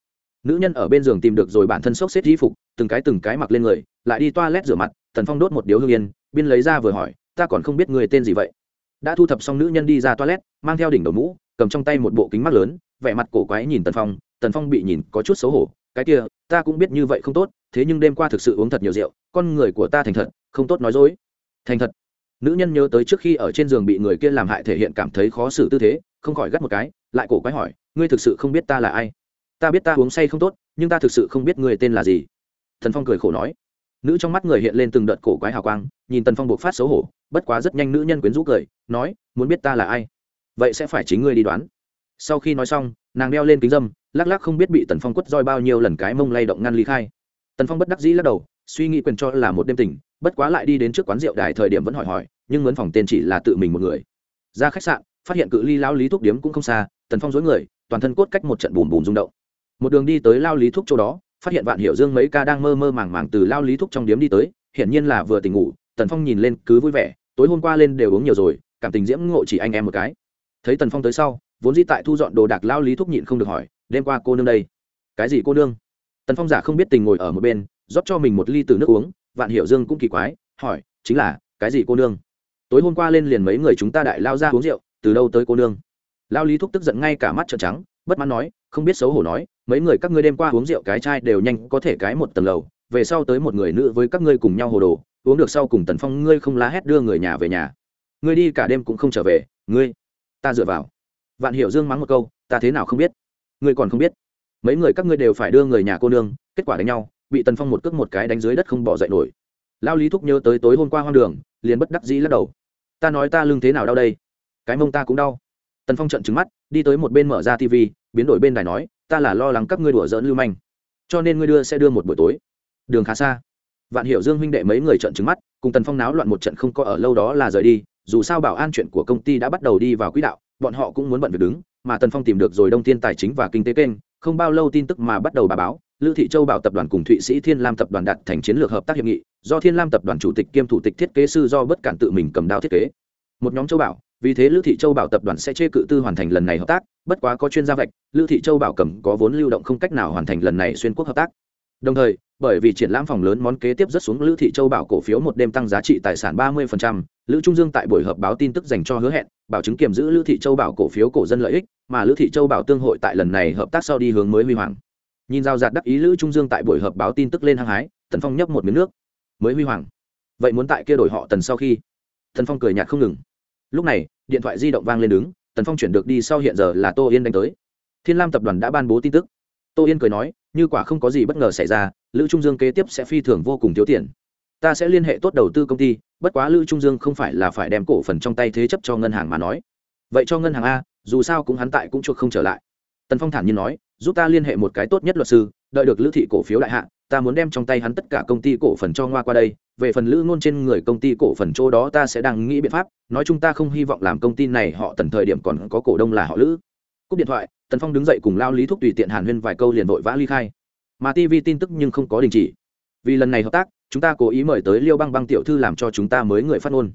Nữ nhân ở bên giường tìm được rồi bản thân sốc xếp y phục, từng cái từng cái mặc lên người, lại đi toa lét rửa mặt, tần phong đốt một điếu hương yên, biên lấy ra vừa hỏi, ta còn không biết người tên gì vậy? Đã thu thập xong nữ nhân đi ra toilet, mang theo đỉnh đầu mũ, cầm trong tay một bộ kính mắt lớn, vẻ mặt cổ quái nhìn tần phong tần phong bị nhìn có chút xấu hổ, cái kia, ta cũng biết như vậy không tốt, thế nhưng đêm qua thực sự uống thật nhiều rượu, con người của ta thành thật, không tốt nói dối. Thành thật? Nữ nhân nhớ tới trước khi ở trên giường bị người kia làm hại thể hiện cảm thấy khó xử tư thế, không khỏi gắt một cái lại cổ quái hỏi, ngươi thực sự không biết ta là ai? Ta biết ta uống say không tốt, nhưng ta thực sự không biết ngươi tên là gì. Thần phong cười khổ nói. Nữ trong mắt người hiện lên từng đợt cổ quái hào quang, nhìn tần phong buộc phát xấu hổ, bất quá rất nhanh nữ nhân quyến rũ cười, nói, muốn biết ta là ai? Vậy sẽ phải chính ngươi đi đoán. Sau khi nói xong, nàng đeo lên kính dâm, lắc lắc không biết bị tần phong quất roi bao nhiêu lần cái mông lay động ngăn ly khai. Tần phong bất đắc dĩ lắc đầu, suy nghĩ quyền cho là một đêm tình bất quá lại đi đến trước quán rượu đài thời điểm vẫn hỏi hỏi, nhưng mướn phòng tên chỉ là tự mình một người. Ra khách sạn, phát hiện cự ly lao lý thuốc điếm cũng không xa tần phong dối người, toàn thân cốt cách một trận bùm bùm rung động. Một đường đi tới lao lý thuốc chỗ đó, phát hiện vạn hiểu dương mấy ca đang mơ mơ màng màng từ lao lý thuốc trong điếm đi tới, hiển nhiên là vừa tỉnh ngủ, tần phong nhìn lên cứ vui vẻ, tối hôm qua lên đều uống nhiều rồi, cảm tình diễm ngộ chỉ anh em một cái. Thấy tần phong tới sau, vốn di tại thu dọn đồ đạc lao lý thuốc nhịn không được hỏi, đêm qua cô nương đây? Cái gì cô nương? Tần phong giả không biết tình ngồi ở một bên, rót cho mình một ly từ nước uống, vạn hiểu dương cũng kỳ quái, hỏi, chính là, cái gì cô nương? Tối hôm qua lên liền mấy người chúng ta đại lao ra uống rượu, từ đâu tới cô nương? Lao lý thúc tức giận ngay cả mắt trợn trắng, bất mãn nói, không biết xấu hổ nói, mấy người các ngươi đêm qua uống rượu cái chai đều nhanh có thể cái một tầng lầu, về sau tới một người nữ với các ngươi cùng nhau hồ đồ, uống được sau cùng tần phong, ngươi không lá hét đưa người nhà về nhà. Ngươi đi cả đêm cũng không trở về, ngươi, ta dựa vào. Vạn hiểu dương mắng một câu, ta thế nào không biết? Ngươi còn không biết. Mấy người các ngươi đều phải đưa người nhà cô nương, kết quả đánh nhau, bị tần phong một cước một cái đánh dưới đất không bỏ dậy nổi. Lao lý thúc nhớ tới tối hôm qua hoang đường, liền bất đắc dĩ lắc đầu. Ta nói ta lưng thế nào đau đây? Cái mông ta cũng đau tần phong trận trứng mắt đi tới một bên mở ra tv biến đổi bên đài nói ta là lo lắng các ngươi đùa dỡn lưu manh cho nên ngươi đưa sẽ đưa một buổi tối đường khá xa vạn hiệu dương huynh đệ mấy người trận trứng mắt cùng tần phong náo loạn một trận không có ở lâu đó là rời đi dù sao bảo an chuyện của công ty đã bắt đầu đi vào quỹ đạo bọn họ cũng muốn bận việc đứng mà tần phong tìm được rồi đông thiên tài chính và kinh tế kênh không bao lâu tin tức mà bắt đầu bà báo Lưu Thị Châu Bảo tập đoàn cùng Thụy Sĩ Thiên Lam tập đoàn đạt thành chiến lược hợp tác hiệp nghị, do Thiên Lam tập đoàn chủ tịch kiêm thủ tịch thiết kế sư do bất cản tự mình cầm đao thiết kế. Một nhóm Châu Bảo, vì thế lữ Thị Châu Bảo tập đoàn sẽ chê cự tư hoàn thành lần này hợp tác, bất quá có chuyên gia vạch, lữ Thị Châu Bảo cầm có vốn lưu động không cách nào hoàn thành lần này xuyên quốc hợp tác. Đồng thời, bởi vì triển lãm phòng lớn món kế tiếp rất xuống lữ Thị Châu Bảo cổ phiếu một đêm tăng giá trị tài sản 30%, lữ Trung Dương tại buổi họp báo tin tức dành cho hứa hẹn, bảo chứng kiểm giữ lữ Thị Châu Bảo cổ phiếu cổ dân lợi ích, mà lữ Thị Châu Bảo tương hội tại lần này hợp tác sau đi hướng mới huy hoàng. Nhìn giao giạt đắc ý lữ trung dương tại buổi họp báo tin tức lên hăng hái tần phong nhấp một miếng nước. Mới huy hoàng. Vậy muốn tại kia đổi họ tần sau khi? Tần phong cười nhạt không ngừng lúc này, điện thoại di động vang lên đứng, tần phong chuyển được đi sau hiện giờ là tô yên đánh tới. Thiên lam tập đoàn đã ban bố tin tức. Tô yên cười nói, như quả không có gì bất ngờ xảy ra, lữ trung dương kế tiếp sẽ phi thường vô cùng thiếu tiền. Ta sẽ liên hệ tốt đầu tư công ty, bất quá lữ trung dương không phải là phải đem cổ phần trong tay thế chấp cho ngân hàng mà nói. Vậy cho ngân hàng a, dù sao cũng hắn tại cũng chuộc không trở lại. Tần phong thản nhiên nói, giúp ta liên hệ một cái tốt nhất luật sư, đợi được lữ thị cổ phiếu đại hạ, ta muốn đem trong tay hắn tất cả công ty cổ phần cho ngoa qua đây về phần lữ ngôn trên người công ty cổ phần chỗ đó ta sẽ đang nghĩ biện pháp, nói chúng ta không hy vọng làm công ty này họ tần thời điểm còn có cổ đông là họ lữ. Cúp điện thoại, tần phong đứng dậy cùng lao lý thúc tùy tiện hàn huyên vài câu liền vội vã ly khai. Mà tv tin tức nhưng không có đình chỉ. Vì lần này hợp tác, chúng ta cố ý mời tới liêu băng băng tiểu thư làm cho chúng ta mới người phát ngôn.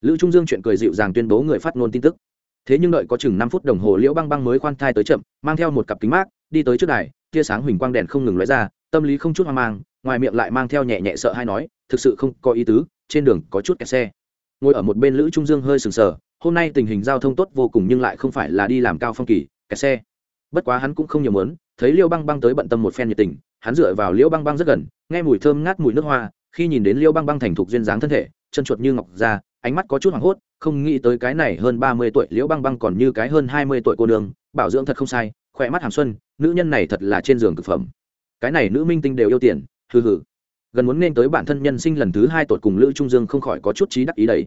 Lữ trung dương chuyện cười dịu dàng tuyên bố người phát ngôn tin tức. Thế nhưng đợi có chừng năm phút đồng hồ liễu băng băng mới khoan thai tới chậm, mang theo một cặp kính mát, đi tới trước đài, tia sáng huỳnh quang đèn không ngừng lóe ra, tâm lý không chút hoang mang, ngoài miệng lại mang theo nhẹ nhẹ sợ hay nói thực sự không có ý tứ, trên đường có chút kẹt xe. Ngồi ở một bên lữ trung dương hơi sừng sờ, hôm nay tình hình giao thông tốt vô cùng nhưng lại không phải là đi làm cao phong kỳ, kẹt xe. Bất quá hắn cũng không nhiều mớn thấy liêu băng băng tới bận tâm một phen nhiệt tình, hắn dựa vào liêu băng băng rất gần, nghe mùi thơm ngát mùi nước hoa, khi nhìn đến liêu băng băng thành thục duyên dáng thân thể, chân chuột như ngọc ra, ánh mắt có chút hoảng hốt, không nghĩ tới cái này hơn ba mươi tuổi liễu băng băng còn như cái hơn hai mươi tuổi cô đường bảo dưỡng thật không sai, khỏe mắt hàm xuân, nữ nhân này thật là trên giường thực phẩm. Cái này nữ minh tinh đều yêu tiền, hừ hừ gần muốn nên tới bản thân nhân sinh lần thứ hai tột cùng lữ trung dương không khỏi có chút trí đắc ý đấy.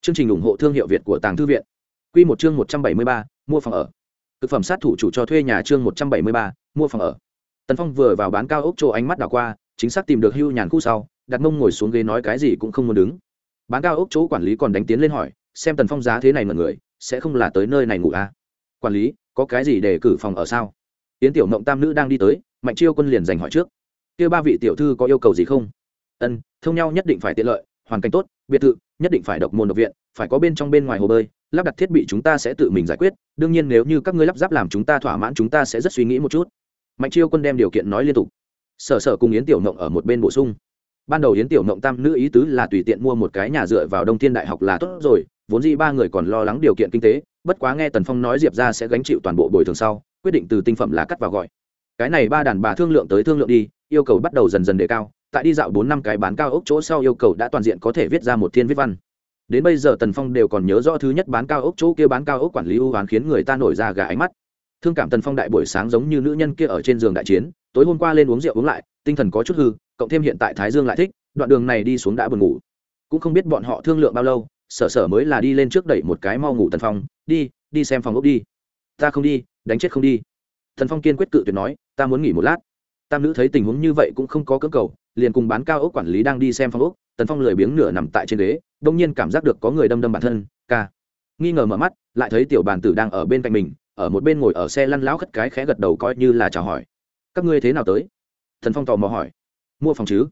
Chương trình ủng hộ thương hiệu việt của tàng thư viện. Q một chương một trăm bảy mươi ba, mua phòng ở. Thực phẩm sát thủ chủ cho thuê nhà chương một trăm bảy mươi ba, mua phòng ở. Tần phong vừa vào bán cao ốc chỗ ánh mắt đảo qua, chính xác tìm được hưu nhàn khu sau, đặt mông ngồi xuống ghế nói cái gì cũng không muốn đứng. Bán cao ốc chỗ quản lý còn đánh tiến lên hỏi, xem tần phong giá thế này mọi người, sẽ không là tới nơi này ngủ à? quản lý, có cái gì để cử phòng ở sao? Yến tiểu mộng tam nữ đang đi tới, mạnh chiêu quân liền giành hỏi trước kia ba vị tiểu thư có yêu cầu gì không? Ân, thông nhau nhất định phải tiện lợi, hoàn cảnh tốt, biệt thự, nhất định phải độc môn độc viện, phải có bên trong bên ngoài hồ bơi, lắp đặt thiết bị chúng ta sẽ tự mình giải quyết, đương nhiên nếu như các ngươi lắp ráp làm chúng ta thỏa mãn, chúng ta sẽ rất suy nghĩ một chút. Mạnh chiêu quân đem điều kiện nói liên tục. Sở sở cùng yến tiểu mộng ở một bên bổ sung. Ban đầu yến tiểu mộng tam nữ ý tứ là tùy tiện mua một cái nhà dựa vào đông thiên đại học là tốt rồi, vốn dĩ ba người còn lo lắng điều kiện kinh tế, bất quá nghe tần phong nói diệp ra sẽ gánh chịu toàn bộ bồi thường sau, quyết định từ tinh phẩm là cắt vào gọi. Cái này ba đàn bà thương lượng tới thương lượng đi yêu cầu bắt đầu dần dần đề cao, tại đi dạo bốn năm cái bán cao ốc chỗ sau yêu cầu đã toàn diện có thể viết ra một thiên viết văn. Đến bây giờ tần phong đều còn nhớ rõ thứ nhất bán cao ốc chỗ kia bán cao ốc quản lý ưu hoán khiến người ta nổi ra gà ánh mắt. Thương cảm tần phong đại buổi sáng giống như nữ nhân kia ở trên giường đại chiến, tối hôm qua lên uống rượu uống lại, tinh thần có chút hư, cộng thêm hiện tại thái dương lại thích, đoạn đường này đi xuống đã buồn ngủ. Cũng không biết bọn họ thương lượng bao lâu, sở sở mới là đi lên trước đẩy một cái mau ngủ tần phong, đi đi xem phòng ốc đi. Ta không đi, đánh chết không đi. Tần phong kiên quyết cự tuyệt nói, ta muốn nghỉ một lát tam nữ thấy tình huống như vậy cũng không có cơ cầu, liền cùng bán cao ốc quản lý đang đi xem phòng ốc, tần phong lười biếng nửa nằm tại trên ghế, đông nhiên cảm giác được có người đâm đâm bản thân, ca. Nghi ngờ mở mắt, lại thấy tiểu bàn tử đang ở bên cạnh mình, ở một bên ngồi ở xe lăn lão khất cái khẽ gật đầu coi như là chào hỏi. Các ngươi thế nào tới? Thần phong tò mò hỏi. Mua phòng chứ?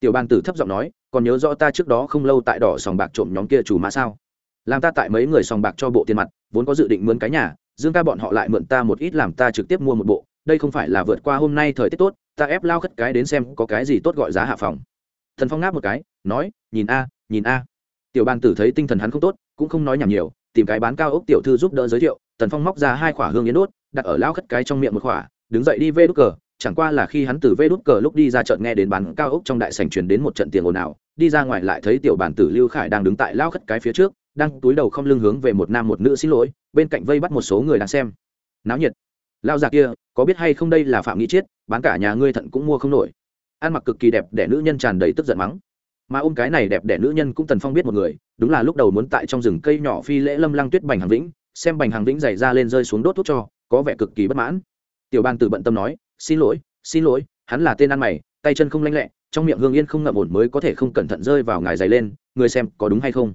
Tiểu bàn tử thấp giọng nói, còn nhớ rõ ta trước đó không lâu tại đỏ sòng bạc trộm nhóm kia chủ mã sao? Làm ta tại mấy người sòng bạc cho bộ tiền mặt, vốn có dự định mướn cái nhà, dương ca bọn họ lại mượn ta một ít làm ta trực tiếp mua một bộ, đây không phải là vượt qua hôm nay thời tiết tốt ta ép lao khất cái đến xem có cái gì tốt gọi giá hạ phòng. Thần phong ngáp một cái, nói, nhìn a nhìn a. Tiểu bàn tử thấy tinh thần hắn không tốt, cũng không nói nhảm nhiều, tìm cái bán cao ốc tiểu thư giúp đỡ giới thiệu tần phong móc ra hai khỏa hương yến đốt, đặt ở lao khất cái trong miệng một khỏa đứng dậy đi vê đút cờ, chẳng qua là khi hắn từ vê đút cờ lúc đi ra chợt nghe đến bán cao ốc trong đại sảnh truyền đến một trận tiền ồn ào, đi ra ngoài lại thấy tiểu bản tử lưu khải đang đứng tại lao khất cái phía trước, đang túi đầu không lưng hướng về một nam một nữ xin lỗi, bên cạnh vây bắt một số người đang xem. Náo nhiệt lao già kia, có biết hay không đây là phạm nghĩ chết bán cả nhà ngươi thận cũng mua không nổi. Ăn mặc cực kỳ đẹp để nữ nhân tràn đầy tức giận mắng. Mà ôm cái này đẹp để nữ nhân cũng tần phong biết một người, đúng là lúc đầu muốn tại trong rừng cây nhỏ phi lễ lâm lăng tuyết bành hàng vĩnh, xem bành hàng vĩnh dày ra lên rơi xuống đốt thuốc cho, có vẻ cực kỳ bất mãn. Tiểu bang tử bận tâm nói, xin lỗi xin lỗi, hắn là tên ăn mày, tay chân không lanh lẹ, trong miệng hương yên không ngậm ổn mới có thể không cẩn thận rơi vào ngài dày lên, người xem có đúng hay không?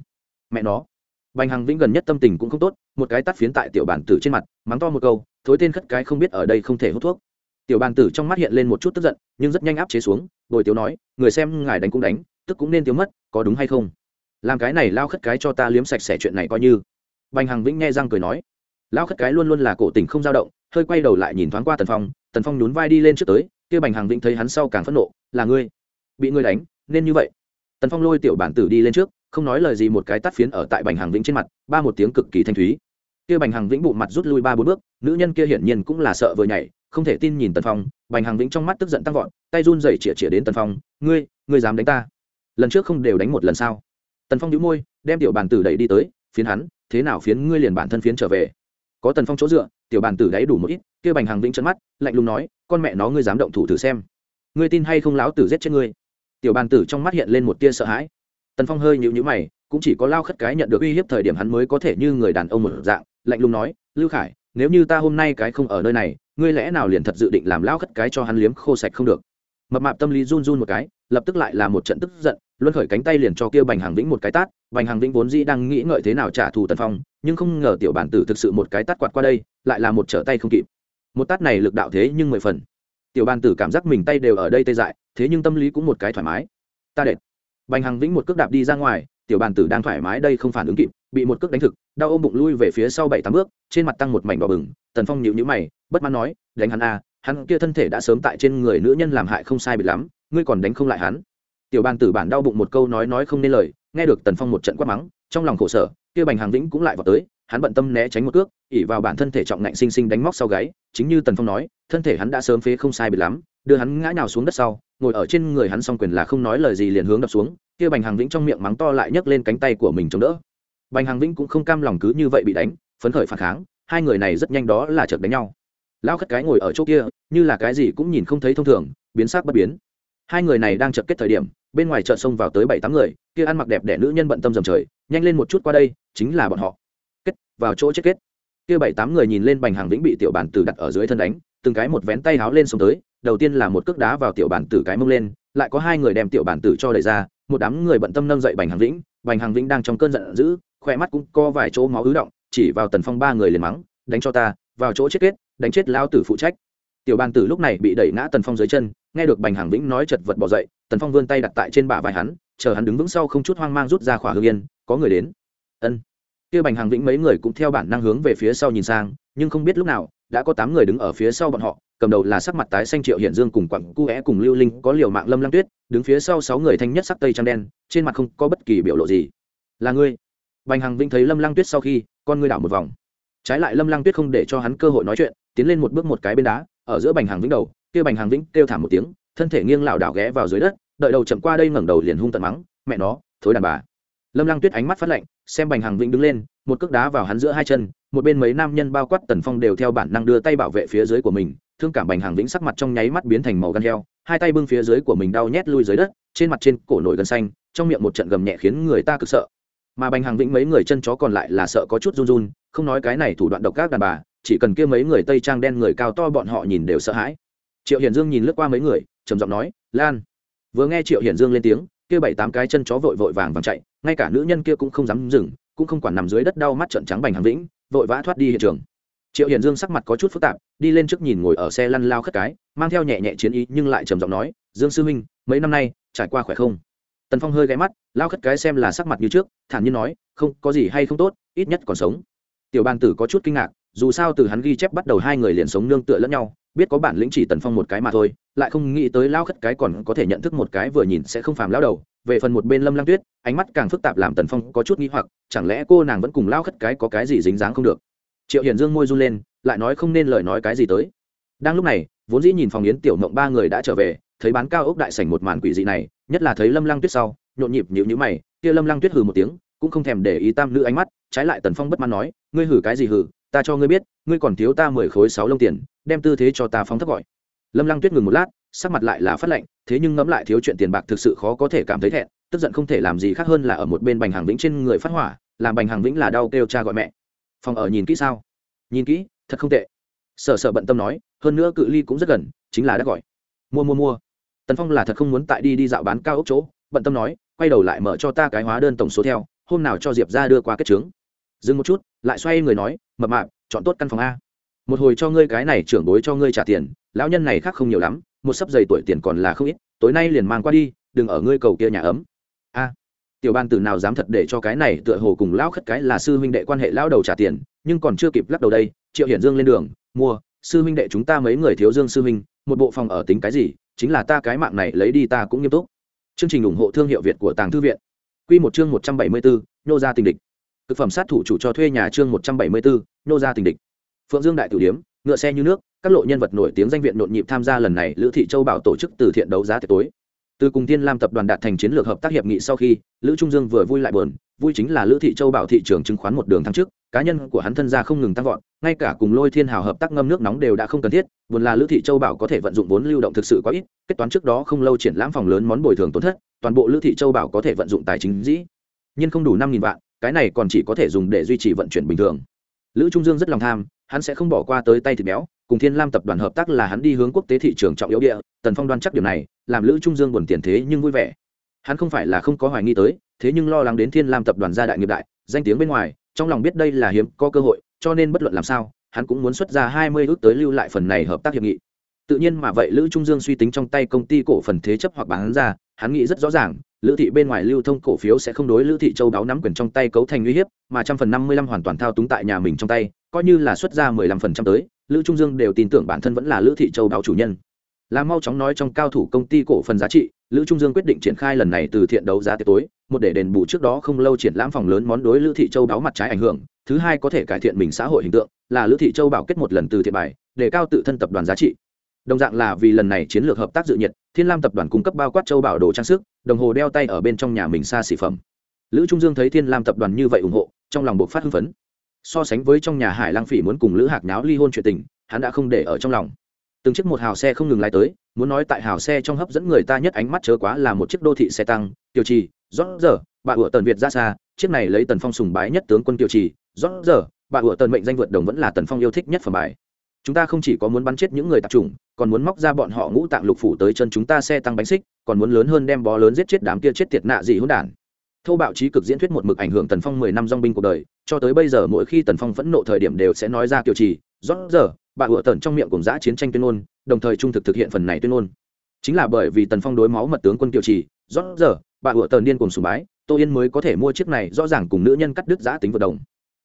Mẹ nó. Bành hằng vĩnh gần nhất tâm tình cũng không tốt, một cái tắt phiến tại tiểu bản tử trên mặt, mắng to một câu thối tên khất cái không biết ở đây không thể hút thuốc. Tiểu bản tử trong mắt hiện lên một chút tức giận, nhưng rất nhanh áp chế xuống, bồi tiếu nói, người xem ngài đánh cũng đánh, tức cũng nên tiếu mất, có đúng hay không? Làm cái này lao khất cái cho ta liếm sạch sẽ chuyện này coi như. Bành hằng vĩnh nghe răng cười nói. Lao khất cái luôn luôn là cổ tình không dao động, hơi quay đầu lại nhìn thoáng qua tần phong tần phong nhún vai đi lên trước tới, kia bành hằng vĩnh thấy hắn sau càng phẫn nộ, là ngươi? Bị ngươi đánh, nên như vậy. Tần phong lôi tiểu bản tử đi lên trước, không nói lời gì một cái tắt phiến ở tại bành hàng vĩnh trên mặt, ba một tiếng cực kỳ thanh thúy kia bành Hằng vĩnh bụng mặt rút lui ba bốn bước, nữ nhân kia hiển nhiên cũng là sợ vừa nhảy, không thể tin nhìn tần phong, bành Hằng vĩnh trong mắt tức giận tăng vọt, tay run dày chĩa chĩa đến tần phong, ngươi ngươi dám đánh ta? Lần trước không đều đánh một lần sao? Tần phong đĩu môi, đem tiểu bàn tử đẩy đi tới, phiến hắn, thế nào phiến ngươi liền bản thân phiến trở về? Có tần phong chỗ dựa, tiểu bàn tử đáy đủ một ít, kia bành hàng vĩnh chân mắt, lạnh lùng nói, con mẹ nó ngươi dám động thủ thử xem. Ngươi tin hay không láo tử giết chết ngươi? Tiểu bàn tử trong mắt hiện lên một tia sợ hãi. Tần phong hơi nhịu nhữ mày, cũng chỉ có lao khất cái nhận được uy hiếp thời điểm hắn mới có thể như người đàn ông một dạng lạnh lùng nói, lưu khải, nếu như ta hôm nay cái không ở nơi này, ngươi lẽ nào liền thật dự định làm lao khất cái cho hắn liếm khô sạch không được? Mập mạp tâm lý run run một cái, lập tức lại là một trận tức giận, luân khởi cánh tay liền cho kia bành hàng vĩnh một cái tát. Bành hàng vĩnh vốn dĩ đang nghĩ ngợi thế nào trả thù tần phong, nhưng không ngờ tiểu bản tử thực sự một cái tát quạt qua đây, lại là một trở tay không kịp. Một tát này lực đạo thế nhưng mười phần. Tiểu bản tử cảm giác mình tay đều ở đây tê dại, thế nhưng tâm lý cũng một cái thoải mái. Ta đệt. Bành hàng vĩnh một cước đạp đi ra ngoài tiểu Bàn tử đang thoải mái đây không phản ứng kịp, bị một cước đánh thực, đau ôm bụng lui về phía sau bảy tám bước, trên mặt tăng một mảnh đỏ bừng, tần phong nhịu nhữ mày, bất mãn nói, đánh hắn a hắn kia thân thể đã sớm tại trên người nữ nhân làm hại không sai bị lắm, ngươi còn đánh không lại hắn. Tiểu bàn tử bản đau bụng một câu nói nói không nên lời, nghe được tần phong một trận quát mắng, trong lòng khổ sở, kia bành hàng vĩnh cũng lại vào tới, hắn bận tâm né tránh một cước ỉ vào bản thân thể trọng nạnh sinh sinh đánh móc sau gáy, chính như tần phong nói, thân thể hắn đã sớm phế không sai bị lắm, đưa hắn ngã nào xuống đất sau, ngồi ở trên người hắn xong quyền là không nói lời gì liền hướng đập xuống kia bành hàng vĩnh trong miệng mắng to lại nhấc lên cánh tay của mình chống đỡ. Bành hàng vĩnh cũng không cam lòng cứ như vậy bị đánh, phấn khởi phản kháng, hai người này rất nhanh đó là chợt đánh nhau. Lão khất cái ngồi ở chỗ kia, như là cái gì cũng nhìn không thấy thông thường, biến sắc bất biến. Hai người này đang chợt kết thời điểm, bên ngoài chợ xông vào tới bảy tám người, kia ăn mặc đẹp đẻ nữ nhân bận tâm dầm trời, nhanh lên một chút qua đây, chính là bọn họ. Kết, vào chỗ chết kết. Kia bảy tám người nhìn lên bành hàng vĩnh bị tiểu bản tử đặt ở dưới thân đánh, từng cái một vén tay háo lên xuống tới, đầu tiên là một cước đá vào tiểu bản tử cái mông lên lại có hai người đem tiểu bản tử cho đẩy ra, một đám người bận tâm nâng dậy bành hàng vĩnh. Bành hàng vĩnh đang trong cơn giận dữ, khỏe mắt cũng co vài chỗ máu ứ động, chỉ vào tần phong ba người liền mắng, đánh cho ta, vào chỗ chết kết, đánh chết lao tử phụ trách. Tiểu bàn tử lúc này bị đẩy ngã tần phong dưới chân, nghe được bành hàng vĩnh nói chật vật bỏ dậy, tần phong vươn tay đặt tại trên bả vai hắn, chờ hắn đứng vững sau không chút hoang mang rút ra khỏa hương yên, có người đến. Ân kia bành hàng vĩnh mấy người cũng theo bản năng hướng về phía sau nhìn sang, nhưng không biết lúc nào, đã có tám người đứng ở phía sau bọn họ, cầm đầu là sắc mặt tái xanh triệu Hiển dương cùng quặng cu é cùng lưu linh có liều mạng lâm lăng tuyết, đứng phía sau sáu người thanh nhất sắc tây trắng đen, trên mặt không có bất kỳ biểu lộ gì. Là ngươi? Bành hàng vĩnh thấy lâm lăng tuyết sau khi, con ngươi đảo một vòng. Trái lại lâm lăng tuyết không để cho hắn cơ hội nói chuyện, tiến lên một bước một cái bên đá, ở giữa bành hàng vĩnh đầu, kia bành hàng vĩnh kêu thảm một tiếng, thân thể nghiêng lảo đảo ghé vào dưới đất, đợi đầu chậm qua đây ngẩng đầu liền hung tận mắng, mẹ nó, thối đàn bà. Lâm lăng tuyết ánh mắt phát lạnh xem bành hàng vĩnh đứng lên, một cước đá vào hắn giữa hai chân, một bên mấy nam nhân bao quát tần phong đều theo bản năng đưa tay bảo vệ phía dưới của mình, thương cảm bành hàng vĩnh sắc mặt trong nháy mắt biến thành màu gan heo, hai tay bưng phía dưới của mình đau nhét lui dưới đất, trên mặt trên cổ nổi gân xanh, trong miệng một trận gầm nhẹ khiến người ta cực sợ. Mà bành hàng vĩnh mấy người chân chó còn lại là sợ có chút run run, không nói cái này thủ đoạn độc các đàn bà, chỉ cần kia mấy người tây trang đen người cao to bọn họ nhìn đều sợ hãi. Triệu hiển dương nhìn lướt qua mấy người, trầm giọng nói, lan. Vừa nghe triệu hiển dương lên tiếng kia bảy tám cái chân chó vội vội vàng vàng chạy, ngay cả nữ nhân kia cũng không dám dừng, cũng không quản nằm dưới đất đau mắt trợn trắng bành hàng vĩnh, vội vã thoát đi hiện trường. Triệu hiển dương sắc mặt có chút phức tạp, đi lên trước nhìn ngồi ở xe lăn lao khất cái, mang theo nhẹ nhẹ chiến ý nhưng lại trầm giọng nói, dương sư huynh, mấy năm nay, trải qua khỏe không? Tần phong hơi ghé mắt, lao khất cái xem là sắc mặt như trước, thản nhiên nói, không, có gì hay không tốt, ít nhất còn sống. Tiểu bàn tử có chút kinh ngạc dù sao từ hắn ghi chép bắt đầu hai người liền sống nương tựa lẫn nhau, biết có bản lĩnh chỉ tần phong một cái mà thôi, lại không nghĩ tới lao khất cái còn có thể nhận thức một cái vừa nhìn sẽ không phàm lao đầu. Về phần một bên lâm lang tuyết, ánh mắt càng phức tạp làm tần phong có chút nghĩ hoặc, chẳng lẽ cô nàng vẫn cùng lao khất cái có cái gì dính dáng không được? Triệu hiển dương môi run lên, lại nói không nên lời nói cái gì tới. Đang lúc này, vốn dĩ nhìn phòng yến tiểu mộng ba người đã trở về, thấy bán cao ốc đại sảnh một màn quỷ dị này, nhất là thấy lâm lang tuyết sau, nhộn nhịp nhịu nhữ mày, kia lâm lang tuyết hừ một tiếng, cũng không thèm để ý tam nữ ánh mắt, trái lại tần phong bất mãn nói, ngươi hử cái gì hử? Ta cho ngươi biết, ngươi còn thiếu ta mười khối sáu lông tiền, đem tư thế cho ta phóng thấp gọi. Lâm lăng tuyết ngừng một lát, sắc mặt lại là phát lệnh thế nhưng ngẫm lại thiếu chuyện tiền bạc thực sự khó có thể cảm thấy thẹn, tức giận không thể làm gì khác hơn là ở một bên bành hàng vĩnh trên người phát hỏa, làm bành hàng vĩnh là đau kêu cha gọi mẹ. Phòng ở nhìn kỹ sao? Nhìn kỹ, thật không tệ. Sợ sợ bận tâm nói, hơn nữa cự ly cũng rất gần, chính là đã gọi. Mua mua mua. Tần phong là thật không muốn tại đi đi dạo bán cao ốc chỗ, bận tâm nói, quay đầu lại mở cho ta cái hóa đơn tổng số theo, hôm nào cho diệp ra đưa qua kết trướng dừng một chút, lại xoay người nói, mập mạp, chọn tốt căn phòng a. Một hồi cho ngươi cái này trưởng bối cho ngươi trả tiền, lão nhân này khác không nhiều lắm, một sấp giày tuổi tiền còn là không ít, tối nay liền mang qua đi, đừng ở ngươi cầu kia nhà ấm. A. Tiểu ban tử nào dám thật để cho cái này tựa hồ cùng lão khất cái là sư huynh đệ quan hệ lão đầu trả tiền, nhưng còn chưa kịp lắc đầu đây, triệu hiển dương lên đường, mua, sư huynh đệ chúng ta mấy người thiếu dương sư huynh, một bộ phòng ở tính cái gì, chính là ta cái mạng này lấy đi ta cũng nghiêm túc. Chương trình ủng hộ thương hiệu việt của tàng thư viện. Quy một chương một trăm bảy mươi bốn nhô ra tình địch thực phẩm sát thủ chủ cho thuê nhà chương một trăm bảy mươi bốn nô ra tình địch. Phượng dương đại tử điếm, ngựa xe như nước, các lộ nhân vật nổi tiếng danh viện nhộn nhịp tham gia lần này, lữ thị châu bảo tổ chức từ thiện đấu giá tiệc tối. Từ cùng tiên lam tập đoàn đạt thành chiến lược hợp tác hiệp nghị sau khi, lữ trung dương vừa vui lại buồn, vui chính là lữ thị châu bảo thị trường chứng khoán một đường thăng trước cá nhân của hắn thân gia không ngừng tăng vọt, ngay cả cùng lôi thiên hào hợp tác ngâm nước nóng đều đã không cần thiết, buồn là lữ thị châu bảo có thể vận dụng vốn lưu động thực sự quá ít, kết toán trước đó không lâu triển lãm phòng lớn món bồi thường tổn thất, toàn bộ lữ thị châu bảo có thể vận dụng tài chính dĩ nhưng không đủ năm vạn cái này còn chỉ có thể dùng để duy trì vận chuyển bình thường. Lữ trung dương rất lòng tham, hắn sẽ không bỏ qua tới tay thịt béo, cùng thiên lam tập đoàn hợp tác là hắn đi hướng quốc tế thị trường trọng yếu địa, tần phong đoan chắc điều này, làm lữ trung dương buồn tiền thế nhưng vui vẻ. Hắn không phải là không có hoài nghi tới, thế nhưng lo lắng đến thiên lam tập đoàn gia đại nghiệp đại, danh tiếng bên ngoài, trong lòng biết đây là hiếm có cơ hội, cho nên bất luận làm sao, hắn cũng muốn xuất ra hai mươi ước tới lưu lại phần này hợp tác hiệp nghị. Tự nhiên mà vậy lữ trung dương suy tính trong tay công ty cổ phần thế chấp hoặc bán ra, hắn nghĩ rất rõ ràng lữ thị bên ngoài lưu thông cổ phiếu sẽ không đối lữ thị châu đáo nắm quyền trong tay cấu thành uy hiếp, mà trăm phần năm mươi lăm hoàn toàn thao túng tại nhà mình trong tay, coi như là xuất ra mười lăm phần trăm tới, lữ trung dương đều tin tưởng bản thân vẫn là lữ thị châu đáo chủ nhân. Là mau chóng nói trong cao thủ công ty cổ phần giá trị, lữ trung dương quyết định triển khai lần này từ thiện đấu giá tối, một để đền bù trước đó không lâu triển lãm phòng lớn món đối lữ thị châu đáo mặt trái ảnh hưởng, thứ hai có thể cải thiện mình xã hội hình tượng, là lữ thị châu bảo kết một lần từ thiện bài, để cao tự thân tập đoàn giá trị. Đồng dạng là vì lần này chiến lược hợp tác dự nhiệt thiên lam tập đoàn cung cấp bao quát châu bảo đồ trang sức, đồng hồ đeo tay ở bên trong nhà mình xa xỉ phẩm. Lữ trung dương thấy thiên lam tập đoàn như vậy ủng hộ, trong lòng buộc phát hưng phấn. So sánh với trong nhà hải lang phỉ muốn cùng lữ hạc náo ly hôn chuyện tình, hắn đã không để ở trong lòng. Từng chiếc một hào xe không ngừng lái tới, muốn nói tại hào xe trong hấp dẫn người ta nhất ánh mắt chớ quá là một chiếc đô thị xe tăng tiêu trì, rót giờ, bà ủa tần việt ra xa, chiếc này lấy tần phong sùng bái nhất tướng quân tiêu trì, rót giờ, bà ủa tần mệnh danh vượt đồng vẫn là tần phong yêu thích nhất phẩm bài chúng ta không chỉ có muốn bắn chết những người tạp chủng, còn muốn móc ra bọn họ ngũ tạng lục phủ tới chân chúng ta xe tăng bánh xích, còn muốn lớn hơn đem bó lớn giết chết đám kia chết tiệt nạ gì hỗn đản. Thô bạo trí cực diễn thuyết một mực ảnh hưởng tần phong mười năm dong binh cuộc đời, cho tới bây giờ mỗi khi tần phong phẫn nộ thời điểm đều sẽ nói ra kiểu trì rót giờ, bà ủa tần trong miệng cùng giã chiến tranh tuyên ngôn, đồng thời trung thực thực hiện phần này tuyên ngôn. Chính là bởi vì tần phong đối máu mật tướng quân kiều trì rót giờ, bà ủa tần điên cùng sùng bái, tô yên mới có thể mua chiếc này, rõ ràng cùng nữ nhân cắt đứt giã tính vượt đồng.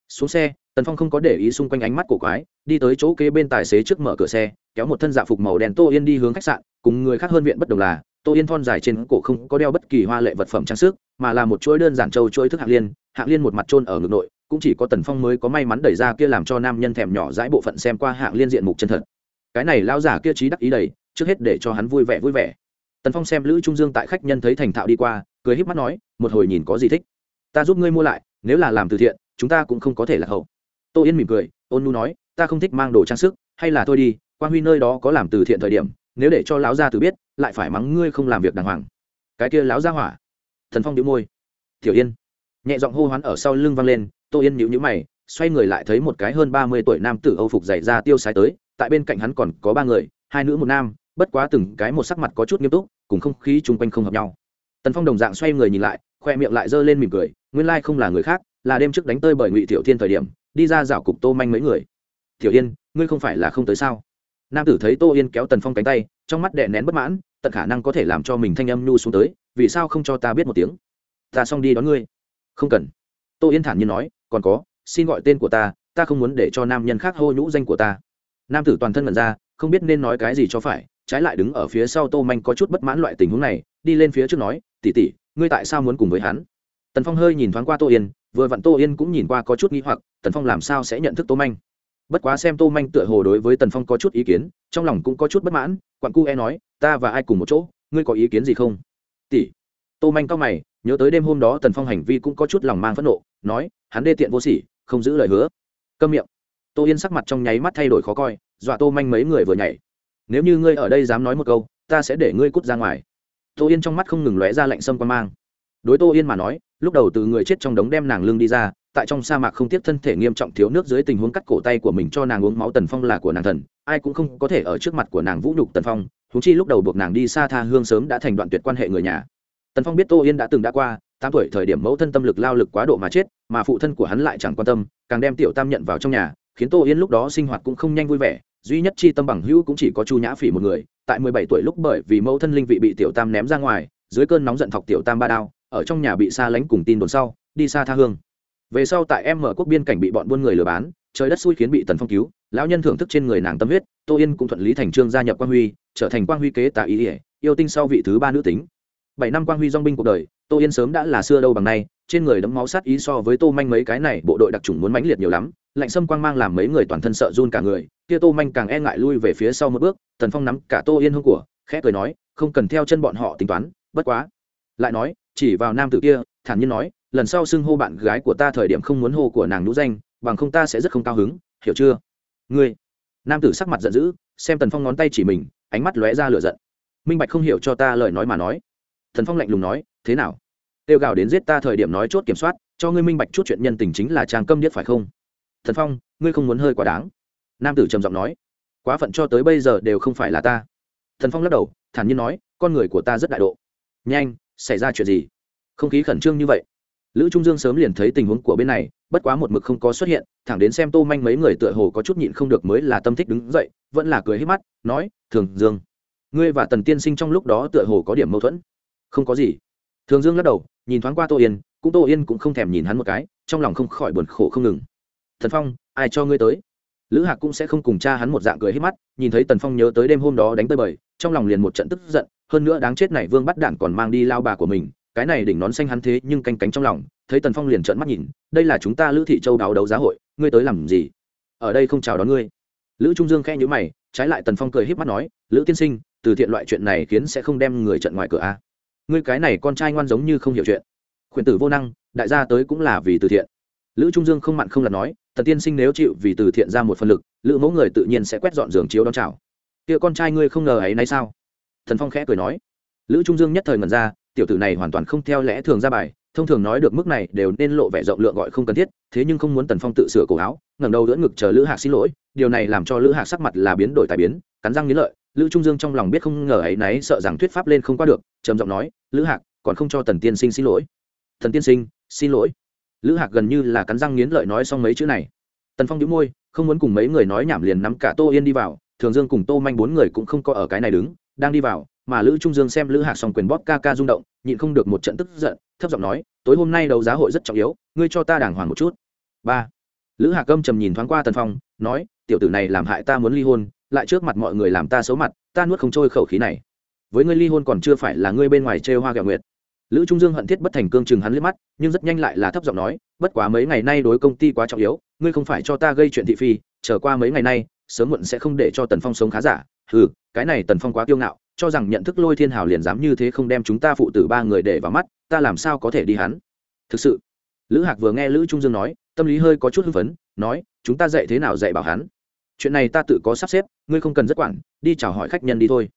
Xuống xe tần phong không có để ý xung quanh ánh mắt của quái, đi tới chỗ kế bên tài xế trước mở cửa xe, kéo một thân dạ phục màu đen tô yên đi hướng khách sạn, cùng người khác hơn viện bất đồng là, tô yên thon dài trên cổ không có đeo bất kỳ hoa lệ vật phẩm trang sức, mà là một chuỗi đơn giản trâu chuỗi thức hạng liên hạng liên một mặt trôn ở ngực nội, cũng chỉ có tần phong mới có may mắn đẩy ra kia làm cho nam nhân thèm nhỏ dãi bộ phận xem qua hạng liên diện mục chân thật. Cái này lao giả kia trí đắc ý đầy, trước hết để cho hắn vui vẻ vui vẻ. Tần phong xem lữ trung dương tại khách nhân thấy thành thạo đi qua, cười híp mắt nói, một hồi nhìn có gì thích? Ta giúp ngươi mua lại, nếu là làm từ thiện, chúng ta cũng không có thể là hậu tô yên mỉm cười, ôn nu nói, ta không thích mang đồ trang sức, hay là thôi đi quan huy nơi đó có làm từ thiện thời điểm, nếu để cho lão gia tử biết, lại phải mắng ngươi không làm việc đàng hoàng. Cái kia lão gia hỏa. Thần phong đĩu môi. Tiểu yên. Nhẹ giọng hô hoán ở sau lưng vang lên, tô yên nhíu nhíu mày, xoay người lại thấy một cái hơn ba mươi tuổi nam tử âu phục dày ra tiêu sái tới, tại bên cạnh hắn còn có ba người, hai nữ một nam, bất quá từng cái một sắc mặt có chút nghiêm túc, cùng không khí chung quanh không hợp nhau. Tần phong đồng dạng xoay người nhìn lại, khoe miệng lại giơ lên mỉm cười, nguyên lai không là người khác, là đêm trước đánh tơi bởi ngụy tiểu thiên thời điểm đi ra rảo cục tô manh mấy người. Tiểu yên, ngươi không phải là không tới sao? Nam tử thấy tô yên kéo tần phong cánh tay, trong mắt đệ nén bất mãn, tận khả năng có thể làm cho mình thanh âm nhu xuống tới, vì sao không cho ta biết một tiếng? Ta xong đi đón ngươi. Không cần. Tô yên thản nhiên nói, còn có, xin gọi tên của ta ta không muốn để cho nam nhân khác hô nhũ danh của ta. Nam tử toàn thân mật ra, không biết nên nói cái gì cho phải, trái lại đứng ở phía sau tô manh có chút bất mãn loại tình huống này, đi lên phía trước nói tỉ tỉ ngươi tại sao muốn cùng với hắn? Tần phong hơi nhìn thoáng qua tô yên vừa vặn tô yên cũng nhìn qua có chút nghĩ hoặc, tần phong làm sao sẽ nhận thức tô manh? Bất quá xem tô manh tựa hồ đối với tần phong có chút ý kiến, trong lòng cũng có chút bất mãn, quặn cu e nói, ta và ai cùng một chỗ, ngươi có ý kiến gì không? Tỷ. Tô manh cao mày, nhớ tới đêm hôm đó tần phong hành vi cũng có chút lòng mang phẫn nộ, nói, hắn đê tiện vô sỉ, không giữ lời hứa. Câm miệng. Tô yên sắc mặt trong nháy mắt thay đổi khó coi, dọa tô manh mấy người vừa nhảy. Nếu như ngươi ở đây dám nói một câu, ta sẽ để ngươi cút ra ngoài. Tô yên trong mắt không ngừng lóe ra lạnh sâm quan mang đối tô yên mà nói, lúc đầu từ người chết trong đống đem nàng lương đi ra, tại trong sa mạc không tiếp thân thể nghiêm trọng thiếu nước dưới tình huống cắt cổ tay của mình cho nàng uống máu tần phong là của nàng thần, ai cũng không có thể ở trước mặt của nàng vũ nhục tần phong thú chi lúc đầu buộc nàng đi xa tha hương sớm đã thành đoạn tuyệt quan hệ người nhà. Tần phong biết tô yên đã từng đã qua, tám tuổi thời điểm mẫu thân tâm lực lao lực quá độ mà chết, mà phụ thân của hắn lại chẳng quan tâm, càng đem tiểu tam nhận vào trong nhà, khiến tô yên lúc đó sinh hoạt cũng không nhanh vui vẻ, duy nhất chi tâm bằng hữu cũng chỉ có chu nhã phỉ một người, tại mười bảy tuổi lúc bởi vì mẫu thân linh vị bị tiểu tam ném ra ngoài, dưới cơn nóng giận thọc tiểu tam ba đao ở trong nhà bị xa lánh cùng tin đồn sau, đi xa tha hương. Về sau tại em mở quốc biên cảnh bị bọn buôn người lừa bán, trời đất xui khiến bị tần phong cứu, lão nhân thưởng thức trên người nàng tâm huyết, tô yên cũng thuận lý thành trương gia nhập quang huy, trở thành quang huy kế tạ ý ỉa yêu tinh sau vị thứ ba nữ tính. Bảy năm quang huy dong binh cuộc đời, tô yên sớm đã là xưa đâu bằng nay, trên người đấm máu sát ý so với tô manh mấy cái này bộ đội đặc trùng muốn mãnh liệt nhiều lắm, lạnh sâm quang mang làm mấy người toàn thân sợ run cả người, kia tô manh càng e ngại lui về phía sau một bước, tần phong nắm cả tô yên hương của, khẽ cười nói, không cần theo chân bọn họ tính toán, bất quá. Lại nói chỉ vào nam tử kia, thản nhiên nói, lần sau xưng hô bạn gái của ta thời điểm không muốn hô của nàng nhũ danh, bằng không ta sẽ rất không cao hứng, hiểu chưa? Ngươi? Nam tử sắc mặt giận dữ, xem tần phong ngón tay chỉ mình, ánh mắt lóe ra lửa giận. Minh bạch không hiểu cho ta lời nói mà nói. Thần phong lạnh lùng nói, thế nào? Tiêu gào đến giết ta thời điểm nói chốt kiểm soát, cho ngươi minh bạch chút chuyện nhân tình chính là trang câm điếc phải không? Thần phong, ngươi không muốn hơi quá đáng. Nam tử trầm giọng nói, quá phận cho tới bây giờ đều không phải là ta. Thần phong lắc đầu, thản nhiên nói, con người của ta rất đại độ. Nhanh xảy ra chuyện gì? Không khí khẩn trương như vậy. Lữ trung dương sớm liền thấy tình huống của bên này, bất quá một mực không có xuất hiện, thẳng đến xem tô manh mấy người tựa hồ có chút nhịn không được mới là tâm thích đứng dậy, vẫn là cười hết mắt, nói, thường dương, ngươi và tần tiên sinh trong lúc đó tựa hồ có điểm mâu thuẫn. Không có gì. Thường dương lắc đầu, nhìn thoáng qua tô yên, cũng tô yên cũng không thèm nhìn hắn một cái, trong lòng không khỏi buồn khổ không ngừng. Thần phong, ai cho ngươi tới? Lữ hạc cũng sẽ không cùng cha hắn một dạng cười hết mắt, nhìn thấy tần phong nhớ tới đêm hôm đó đánh tơi bời, trong lòng liền một trận tức giận hơn nữa đáng chết này vương bắt đạn còn mang đi lao bà của mình, cái này đỉnh nón xanh hắn thế nhưng canh cánh trong lòng, thấy tần phong liền trợn mắt nhìn, đây là chúng ta lữ thị châu đào đấu giá hội, ngươi tới làm gì? Ở đây không chào đón ngươi. Lữ trung dương khe nhữ mày, trái lại tần phong cười híp mắt nói, lữ tiên sinh, từ thiện loại chuyện này khiến sẽ không đem người trận ngoài cửa a. Ngươi cái này con trai ngoan giống như không hiểu chuyện. Khuyển tử vô năng, đại gia tới cũng là vì từ thiện. Lữ trung dương không mặn không là nói, tần tiên sinh nếu chịu vì từ thiện ra một phần lực, lữ mẫu người tự nhiên sẽ quét dọn giường chiếu đón chào. Kia con trai ngươi không ngờ ấy nay sao? Thần phong khẽ cười nói. Lữ trung dương nhất thời ngẩn ra, tiểu tử này hoàn toàn không theo lẽ thường ra bài, thông thường nói được mức này đều nên lộ vẻ rộng lượng gọi không cần thiết, thế nhưng không muốn tần phong tự sửa cổ áo, ngẩng đầu đỡ ngực chờ lữ hạc xin lỗi, điều này làm cho lữ hạc sắc mặt là biến đổi tài biến, cắn răng nghĩ lợi, lữ trung dương trong lòng biết không ngờ ấy náy sợ rằng thuyết pháp lên không qua được, trầm giọng nói, lữ hạc, còn không cho tần tiên sinh xin lỗi. Thần tiên sinh, xin lỗi. Lữ hạc gần như là cắn răng nghiến lợi nói xong mấy chữ này. Tần phong đĩu môi, không muốn cùng mấy người nói nhảm liền nắm cả tô yên đi vào, thường dương cùng tô manh bốn người cũng không có ở cái này đứng đang đi vào, mà lữ trung dương xem lữ hạc xong quyền bóp ca ca rung động, nhịn không được một trận tức giận, thấp giọng nói, tối hôm nay đấu giá hội rất trọng yếu, ngươi cho ta đàng hoàng một chút. Ba. Lữ hạc âm trầm nhìn thoáng qua tần phong, nói, tiểu tử này làm hại ta muốn ly hôn, lại trước mặt mọi người làm ta xấu mặt, ta nuốt không trôi khẩu khí này. Với ngươi ly hôn còn chưa phải là ngươi bên ngoài chê hoa gạo nguyệt. Lữ trung dương hận thiết bất thành cương chừng hắn liếc mắt, nhưng rất nhanh lại là thấp giọng nói, bất quá mấy ngày nay đối công ty quá trọng yếu, ngươi không phải cho ta gây chuyện thị phi trở qua mấy ngày nay sớm muộn sẽ không để cho tần phong sống khá giả. Ừ cái này tần phong quá kiêu ngạo, cho rằng nhận thức lôi thiên hào liền dám như thế không đem chúng ta phụ tử ba người để vào mắt, ta làm sao có thể đi hắn? Thực sự, lữ hạc vừa nghe lữ trung dương nói, tâm lý hơi có chút hưng phấn, nói, chúng ta dạy thế nào dạy bảo hắn? Chuyện này ta tự có sắp xếp, ngươi không cần rất quản, đi chào hỏi khách nhân đi thôi.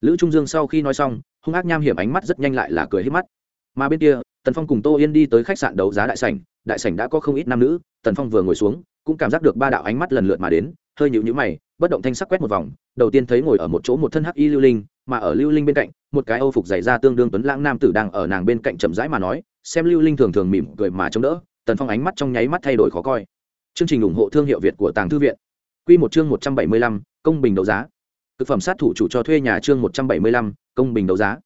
Lữ trung dương sau khi nói xong, hung ác nham hiểm ánh mắt rất nhanh lại là cười hết mắt. Mà bên kia, tần phong cùng tô yên đi tới khách sạn đấu giá đại sảnh. Đại sảnh đã có không ít nam nữ, tần phong vừa ngồi xuống, cũng cảm giác được ba đạo ánh mắt lần lượt mà đến hơi nhịu nhữ mày, bất động thanh sắc quét một vòng, đầu tiên thấy ngồi ở một chỗ một thân hắc y lưu linh, mà ở lưu linh bên cạnh, một cái âu phục dày ra tương đương tuấn lãng nam tử đang ở nàng bên cạnh chậm rãi mà nói, xem lưu linh thường thường mỉm cười mà chống đỡ, tần phong ánh mắt trong nháy mắt thay đổi khó coi. Chương trình ủng hộ thương hiệu việt của tàng thư viện. Q một chương một trăm bảy mươi lăm, công bình đấu giá. Thực phẩm sát thủ chủ cho thuê nhà chương một trăm bảy mươi lăm, công bình đấu giá.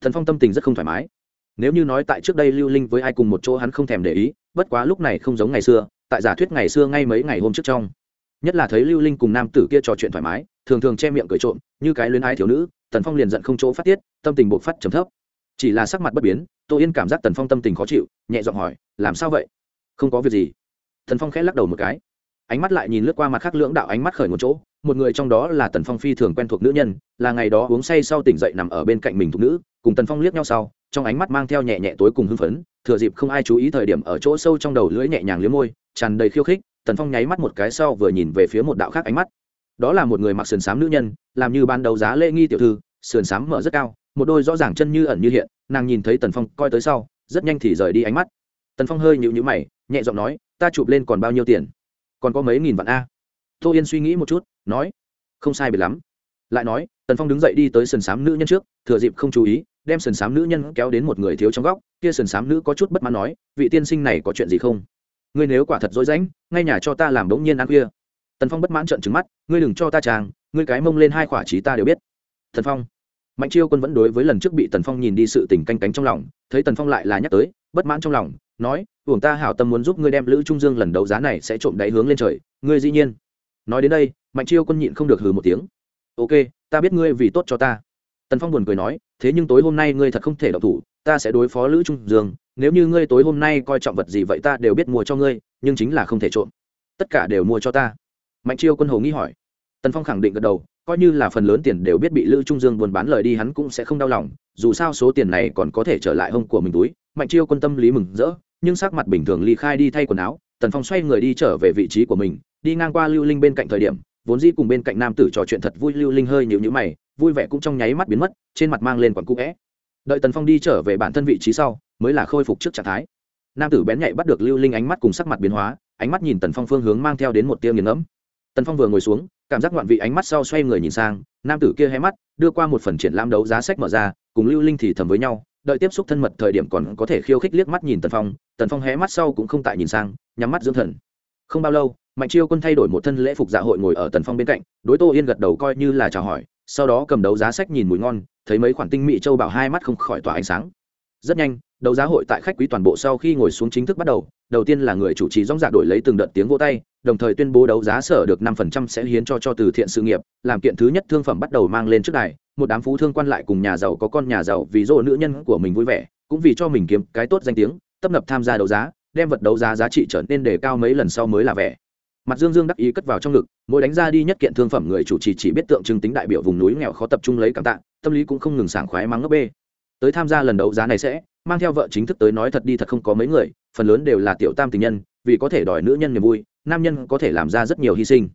Thần phong tâm tình rất không thoải mái. Nếu như nói tại trước đây lưu linh với ai cùng một chỗ hắn không thèm để ý, bất quá lúc này không giống ngày xưa, tại giả thuyết ngày xưa ngay mấy ngày hôm trước trong nhất là thấy lưu linh cùng nam tử kia trò chuyện thoải mái, thường thường che miệng cười trộm, như cái luyến ái thiếu nữ, tần phong liền giận không chỗ phát tiết, tâm tình bộc phát trầm thấp. Chỉ là sắc mặt bất biến, tô yên cảm giác tần phong tâm tình khó chịu, nhẹ giọng hỏi, làm sao vậy? Không có việc gì? Tần phong khẽ lắc đầu một cái. Ánh mắt lại nhìn lướt qua mặt khác lưỡng đạo ánh mắt khởi một chỗ, một người trong đó là tần phong phi thường quen thuộc nữ nhân, là ngày đó uống say sau tỉnh dậy nằm ở bên cạnh mình thuộc nữ, cùng tần phong liếc nhau sau, trong ánh mắt mang theo nhẹ nhẹ tối cùng hưng phấn, thừa dịp không ai chú ý thời điểm ở chỗ sâu trong đầu lưỡi nhẹ nhàng liếm môi, tràn đầy khiêu khích tần phong nháy mắt một cái sau vừa nhìn về phía một đạo khác ánh mắt. Đó là một người mặc sườn xám nữ nhân, làm như ban đầu giá lễ nghi tiểu thư, sườn xám mở rất cao, một đôi rõ ràng chân như ẩn như hiện, nàng nhìn thấy tần phong coi tới sau, rất nhanh thì rời đi ánh mắt. Tần phong hơi nhịu nhữ mày, nhẹ giọng nói, ta chụp lên còn bao nhiêu tiền? Còn có mấy nghìn vạn a? Tô yên suy nghĩ một chút, nói, không sai biệt lắm. Lại nói, tần phong đứng dậy đi tới sườn xám nữ nhân trước, thừa dịp không chú ý, đem sườn xám nữ nhân kéo đến một người thiếu trong góc, kia sườn xám nữ có chút bất mãn nói, vị tiên sinh này có chuyện gì không? Ngươi nếu quả thật dối rãnh, ngay nhà cho ta làm đống nhiên ăn khuya. Tần phong bất mãn trợn trứng mắt, ngươi đừng cho ta tràng ngươi cái mông lên hai khỏa trí ta đều biết. Tần phong, mạnh chiêu quân vẫn đối với lần trước bị tần phong nhìn đi sự tình canh cánh trong lòng, thấy tần phong lại là nhắc tới, bất mãn trong lòng, nói, uổng ta hảo tâm muốn giúp ngươi đem lữ trung dương lần đấu giá này sẽ trộm đáy hướng lên trời, ngươi dĩ nhiên. Nói đến đây, mạnh chiêu quân nhịn không được hừ một tiếng. Ok, ta biết ngươi vì tốt cho ta. Tần phong buồn cười nói, thế nhưng tối hôm nay ngươi thật không thể đọc thủ ta sẽ đối phó lữ trung dương, nếu như ngươi tối hôm nay coi trọng vật gì vậy ta đều biết mua cho ngươi, nhưng chính là không thể trộm. Tất cả đều mua cho ta. Mạnh chiêu quân hồ nghĩ hỏi. Tần phong khẳng định gật đầu, coi như là phần lớn tiền đều biết bị lữ trung dương buôn bán lời đi hắn cũng sẽ không đau lòng, dù sao số tiền này còn có thể trở lại hông của mình túi. Mạnh chiêu quân tâm lý mừng rỡ, nhưng sắc mặt bình thường ly khai đi thay quần áo, tần phong xoay người đi trở về vị trí của mình, đi ngang qua lưu linh bên cạnh thời điểm, vốn dĩ cùng bên cạnh nam tử trò chuyện thật vui, lưu linh hơi nhịu nhữ mày, vui vẻ cũng trong nháy mắt biến mất, trên mặt mang lên quặn cũ vẽ đợi tần phong đi trở về bản thân vị trí sau, mới là khôi phục trước trạng thái. Nam tử bén nhạy bắt được lưu linh ánh mắt cùng sắc mặt biến hóa, ánh mắt nhìn tần phong phương hướng mang theo đến một tia nghiền ngẫm. Tần phong vừa ngồi xuống, cảm giác ngoạn vị ánh mắt sau xoay người nhìn sang, nam tử kia hé mắt, đưa qua một phần triển lãm đấu giá sách mở ra, cùng lưu linh thì thầm với nhau, đợi tiếp xúc thân mật thời điểm còn có thể khiêu khích liếc mắt nhìn tần phong tần phong hé mắt sau cũng không tại nhìn sang, nhắm mắt dưỡng thần. Không bao lâu, mạnh chiêu quân thay đổi một thân lễ phục dạ hội ngồi ở tần phong bên cạnh, đối tô yên gật đầu coi như là chào hỏi, sau đó cầm đấu giá sách nhìn mùi ngon thấy mấy khoản tinh mỹ châu bảo hai mắt không khỏi tỏa ánh sáng. Rất nhanh, đấu giá hội tại khách quý toàn bộ sau khi ngồi xuống chính thức bắt đầu đầu tiên là người chủ trì dóng dạ đổi lấy từng đợt tiếng vô tay, đồng thời tuyên bố đấu giá sở được năm phần trăm sẽ hiến cho cho từ thiện sự nghiệp, làm kiện thứ nhất thương phẩm bắt đầu mang lên trước đài, một đám phú thương quan lại cùng nhà giàu có con nhà giàu vì dỗ nữ nhân của mình vui vẻ, cũng vì cho mình kiếm cái tốt danh tiếng, tấp nập tham gia đấu giá, đem vật đấu giá giá trị trở nên đề cao mấy lần sau mới là vẻ mặt dương dương đắc ý cất vào trong ngực, mỗi đánh ra đi nhất kiện thương phẩm người chủ trì chỉ biết tượng trưng tính đại biểu vùng núi nghèo khó tập trung lấy cảm tạ, tâm lý cũng không ngừng sảng khoái mắng ngấp bê. Tới tham gia lần đấu giá này sẽ, mang theo vợ chính thức tới nói thật đi thật không có mấy người, phần lớn đều là tiểu tam tình nhân, vì có thể đòi nữ nhân niềm vui, nam nhân có thể làm ra rất nhiều hy sinh.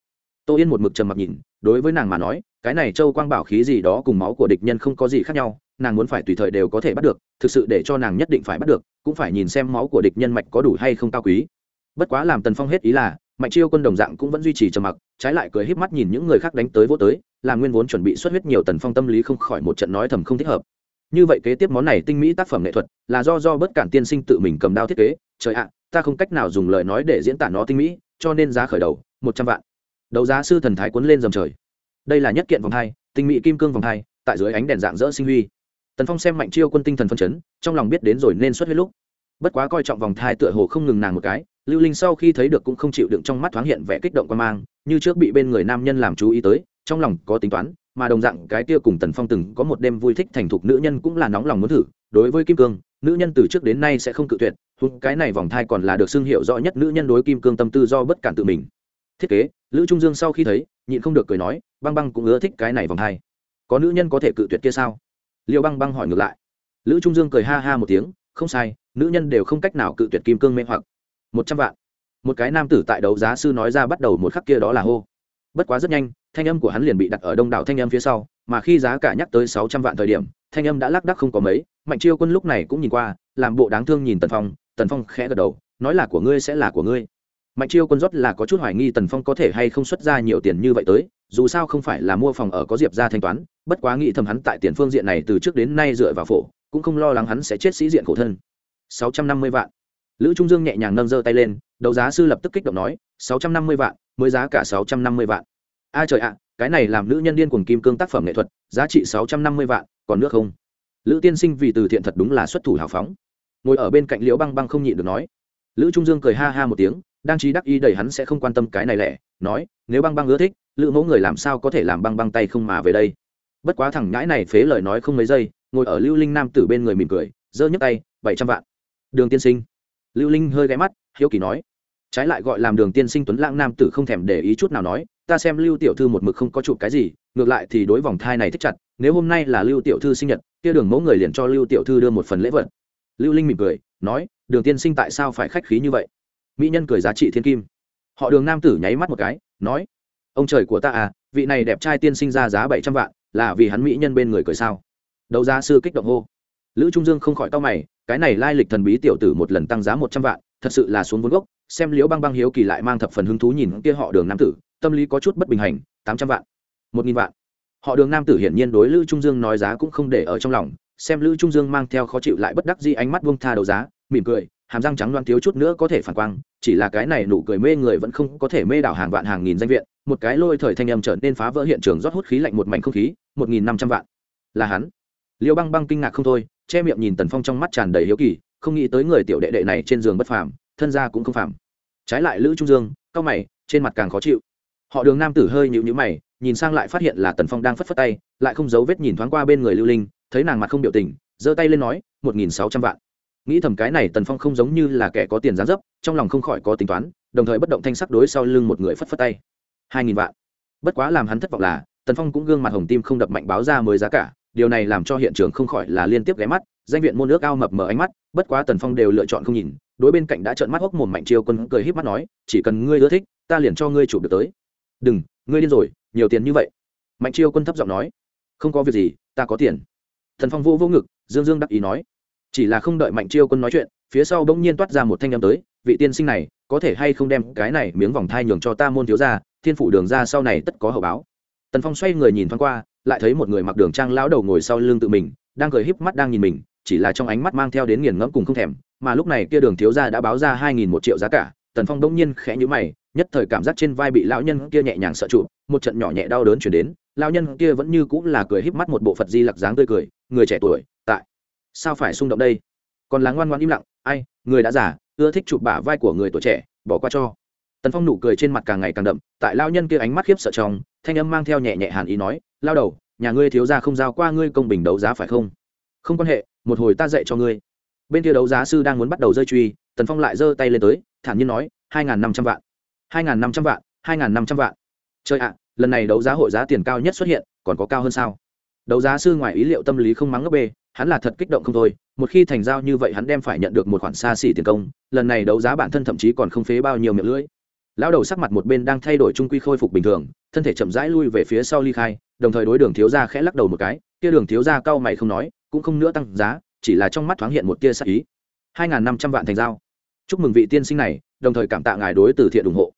Tô yên một mực trầm mặc nhìn, đối với nàng mà nói, cái này châu quang bảo khí gì đó cùng máu của địch nhân không có gì khác nhau, nàng muốn phải tùy thời đều có thể bắt được, thực sự để cho nàng nhất định phải bắt được, cũng phải nhìn xem máu của địch nhân mạch có đủ hay không cao quý. Bất quá làm tần phong hết ý là mạnh chiêu quân đồng dạng cũng vẫn duy trì trầm mặc, trái lại cười híp mắt nhìn những người khác đánh tới vô tới, là nguyên vốn chuẩn bị xuất huyết nhiều tần phong tâm lý không khỏi một trận nói thầm không thích hợp. Như vậy kế tiếp món này tinh mỹ tác phẩm nghệ thuật, là do do bất cản tiên sinh tự mình cầm đao thiết kế, trời ạ, ta không cách nào dùng lời nói để diễn tả nó tinh mỹ, cho nên giá khởi đầu, một trăm vạn. Đấu giá sư thần thái cuốn lên dầm trời. Đây là nhất kiện vòng hai, tinh mỹ kim cương vòng hai, tại dưới ánh đèn dạng dỡ sinh huy. Tần phong xem mạnh chiêu quân tinh thần phân chấn, trong lòng biết đến rồi nên xuất huyết lúc. Bất quá coi trọng vòng thai tựa hồ không ngừng nàng một cái lưu linh sau khi thấy được cũng không chịu đựng trong mắt thoáng hiện vẻ kích động quan mang, như trước bị bên người nam nhân làm chú ý tới, trong lòng có tính toán, mà đồng dạng cái kia cùng tần phong từng có một đêm vui thích thành thục nữ nhân cũng là nóng lòng muốn thử. Đối với kim cương, nữ nhân từ trước đến nay sẽ không cự tuyệt, húng cái này vòng thai còn là được xưng hiệu rõ nhất nữ nhân đối kim cương tâm tư do bất cản tự mình. Thiết kế, lữ trung dương sau khi thấy, nhịn không được cười nói, băng băng cũng ưa thích cái này vòng thai. Có nữ nhân có thể cự tuyệt kia sao? Liệu băng băng hỏi ngược lại. Lữ trung dương cười ha ha một tiếng, không sai, nữ nhân đều không cách nào cự tuyệt kim cương mê hoặc một trăm vạn. Một cái nam tử tại đấu giá sư nói ra bắt đầu một khắc kia đó là hô. Bất quá rất nhanh, thanh âm của hắn liền bị đặt ở đông đảo thanh âm phía sau, mà khi giá cả nhắc tới sáu trăm vạn thời điểm, thanh âm đã lác đắc không có mấy, mạnh chiêu quân lúc này cũng nhìn qua, làm bộ đáng thương nhìn tần phong tần phong khẽ gật đầu, nói là của ngươi sẽ là của ngươi. Mạnh chiêu quân rót là có chút hoài nghi tần phong có thể hay không xuất ra nhiều tiền như vậy tới, dù sao không phải là mua phòng ở có diệp ra thanh toán, bất quá nghĩ thầm hắn tại tiền phương diện này từ trước đến nay dựa vào phổ, cũng không lo lắng hắn sẽ chết sĩ diện khổ thân. Sáu trăm năm mươi vạn lữ trung dương nhẹ nhàng nâng giơ tay lên, đấu giá sư lập tức kích động nói, sáu trăm năm mươi vạn, mới giá cả sáu trăm năm mươi vạn. A trời ạ, cái này làm nữ nhân điên cuồng kim cương tác phẩm nghệ thuật, giá trị sáu trăm năm mươi vạn, còn nước không? Lữ tiên sinh vì từ thiện thật đúng là xuất thủ hào phóng. Ngồi ở bên cạnh liễu băng băng không nhịn được nói. Lữ trung dương cười ha ha một tiếng, đang trí đắc ý đầy hắn sẽ không quan tâm cái này lẻ, nói, nếu băng băng ưa thích, lữ mẫu người làm sao có thể làm băng băng tay không mà về đây? Bất quá thằng nhãi này phế lời nói không mấy giây, ngồi ở lưu linh nam tử bên người mỉm cười, giơ nhấc tay, bảy trăm vạn. Đường tiên sinh lưu linh hơi ghé mắt, hiếu kỳ nói, trái lại gọi làm đường tiên sinh tuấn lãng nam tử không thèm để ý chút nào nói, ta xem lưu tiểu thư một mực không có chụp cái gì, ngược lại thì đối vòng thai này thích chặt, nếu hôm nay là lưu tiểu thư sinh nhật, kia đường mẫu người liền cho lưu tiểu thư đưa một phần lễ vật. Lưu linh mỉm cười, nói, đường tiên sinh tại sao phải khách khí như vậy? Mỹ nhân cười giá trị thiên kim. Họ đường nam tử nháy mắt một cái, nói, ông trời của ta à vị này đẹp trai tiên sinh ra giá bảy trăm vạn, là vì hắn mỹ nhân bên người cười sao? Đấu giá sư kích động hô. Lữ trung dương không khỏi tao mày cái này lai lịch thần bí tiểu tử một lần tăng giá một trăm vạn, thật sự là xuống vốn gốc, xem liễu băng băng hiếu kỳ lại mang thập phần hứng thú nhìn kia họ đường nam tử, tâm lý có chút bất bình hành, tám trăm vạn, một nghìn vạn. Họ đường nam tử hiển nhiên đối lữ trung dương nói giá cũng không để ở trong lòng, xem lữ trung dương mang theo khó chịu lại bất đắc dĩ ánh mắt buông tha đấu giá, mỉm cười, hàm răng trắng loan thiếu chút nữa có thể phản quang, chỉ là cái này nụ cười mê người vẫn không có thể mê đảo hàng vạn hàng nghìn danh viện, một cái lôi thời thanh âm trở nên phá vỡ hiện trường rót hút khí lạnh một mảnh không khí, một nghìn năm trăm vạn. Là hắn. Liêu băng băng kinh ngạc không thôi che miệng nhìn tần phong trong mắt tràn đầy hiếu kỳ, không nghĩ tới người tiểu đệ đệ này trên giường bất phàm, thân gia cũng không phàm. Trái lại lữ trung dương, cao mày, trên mặt càng khó chịu. Họ đường nam tử hơi nhịu nhữ mày, nhìn sang lại phát hiện là tần phong đang phất phất tay, lại không giấu vết nhìn thoáng qua bên người lưu linh, thấy nàng mặt không biểu tình, giơ tay lên nói, một nghìn sáu trăm vạn. Nghĩ thầm cái này tần phong không giống như là kẻ có tiền gián dấp, trong lòng không khỏi có tính toán, đồng thời bất động thanh sắc đối sau lưng một người phất phất tay. Hai nghìn vạn. Bất quá làm hắn thất vọng là, tần phong cũng gương mặt hồng tim không đập mạnh báo ra mới giá cả điều này làm cho hiện trường không khỏi là liên tiếp ghé mắt, danh viện môn nước ao mập mờ ánh mắt, bất quá tần phong đều lựa chọn không nhìn, đối bên cạnh đã trợn mắt hốc mồm mạnh chiêu quân cười híp mắt nói, chỉ cần ngươi ưa thích, ta liền cho ngươi chụp được tới. Đừng, ngươi điên rồi, nhiều tiền như vậy. Mạnh chiêu quân thấp giọng nói, không có việc gì, ta có tiền. Thần phong vô vô ngực, dương dương đắc ý nói, chỉ là không đợi mạnh chiêu quân nói chuyện, phía sau bỗng nhiên toát ra một thanh â m tới, vị tiên sinh này có thể hay không đem cái này miếng vòng thai nhường cho ta môn thiếu ra thiên phủ đường ra sau này tất có hậu báo tần phong xoay người nhìn thoáng qua, lại thấy một người mặc đường trang lão đầu ngồi sau lưng tự mình, đang cười híp mắt đang nhìn mình, chỉ là trong ánh mắt mang theo đến nghiền ngẫm cùng không thèm, mà lúc này kia đường thiếu gia đã báo ra hai nghìn một triệu giá cả, tần phong đông nhiên khẽ nhíu mày, nhất thời cảm giác trên vai bị lão nhân kia nhẹ nhàng sợ trụ, một trận nhỏ nhẹ đau đớn chuyển đến, lão nhân kia vẫn như cũng là cười híp mắt một bộ phật di lặc dáng tươi cười, người trẻ tuổi, tại, sao phải xung động đây? Còn là ngoan ngoan im lặng, ai, người đã già, ưa thích chụp bả vai của người tuổi trẻ, bỏ qua cho tần phong nụ cười trên mặt càng ngày càng đậm, tại lao nhân kia ánh mắt khiếp sợ trong, thanh âm mang theo nhẹ nhẹ hàn ý nói, lao đầu, nhà ngươi thiếu ra không giao qua ngươi công bình đấu giá phải không? Không quan hệ, một hồi ta dạy cho ngươi. Bên kia đấu giá sư đang muốn bắt đầu rơi truy, tần phong lại giơ tay lên tới, thản nhiên nói, hai n g h n năm trăm vạn, hai n g h n năm trăm vạn, hai n g h n năm trăm vạn. Chơi ạ, lần này đấu giá hội giá tiền cao nhất xuất hiện, còn có cao hơn sao? Đấu giá sư ngoài ý liệu tâm lý không mắng ngốc bê, hắn là thật kích động không thôi, một khi thành giao như vậy hắn đem phải nhận được một khoản xa xỉ tiền công, lần này đấu giá bản thân thậm chí còn không phế bao nhiêu miệng lưỡi lão đầu sắc mặt một bên đang thay đổi trung quy khôi phục bình thường, thân thể chậm rãi lui về phía sau ly khai, đồng thời đối đường thiếu gia khẽ lắc đầu một cái, kia đường thiếu gia cau mày không nói, cũng không nữa tăng giá, chỉ là trong mắt thoáng hiện một tia sắc ý. Hai năm trăm vạn thành giao. Chúc mừng vị tiên sinh này, đồng thời cảm tạ ngài đối từ thiện ủng hộ.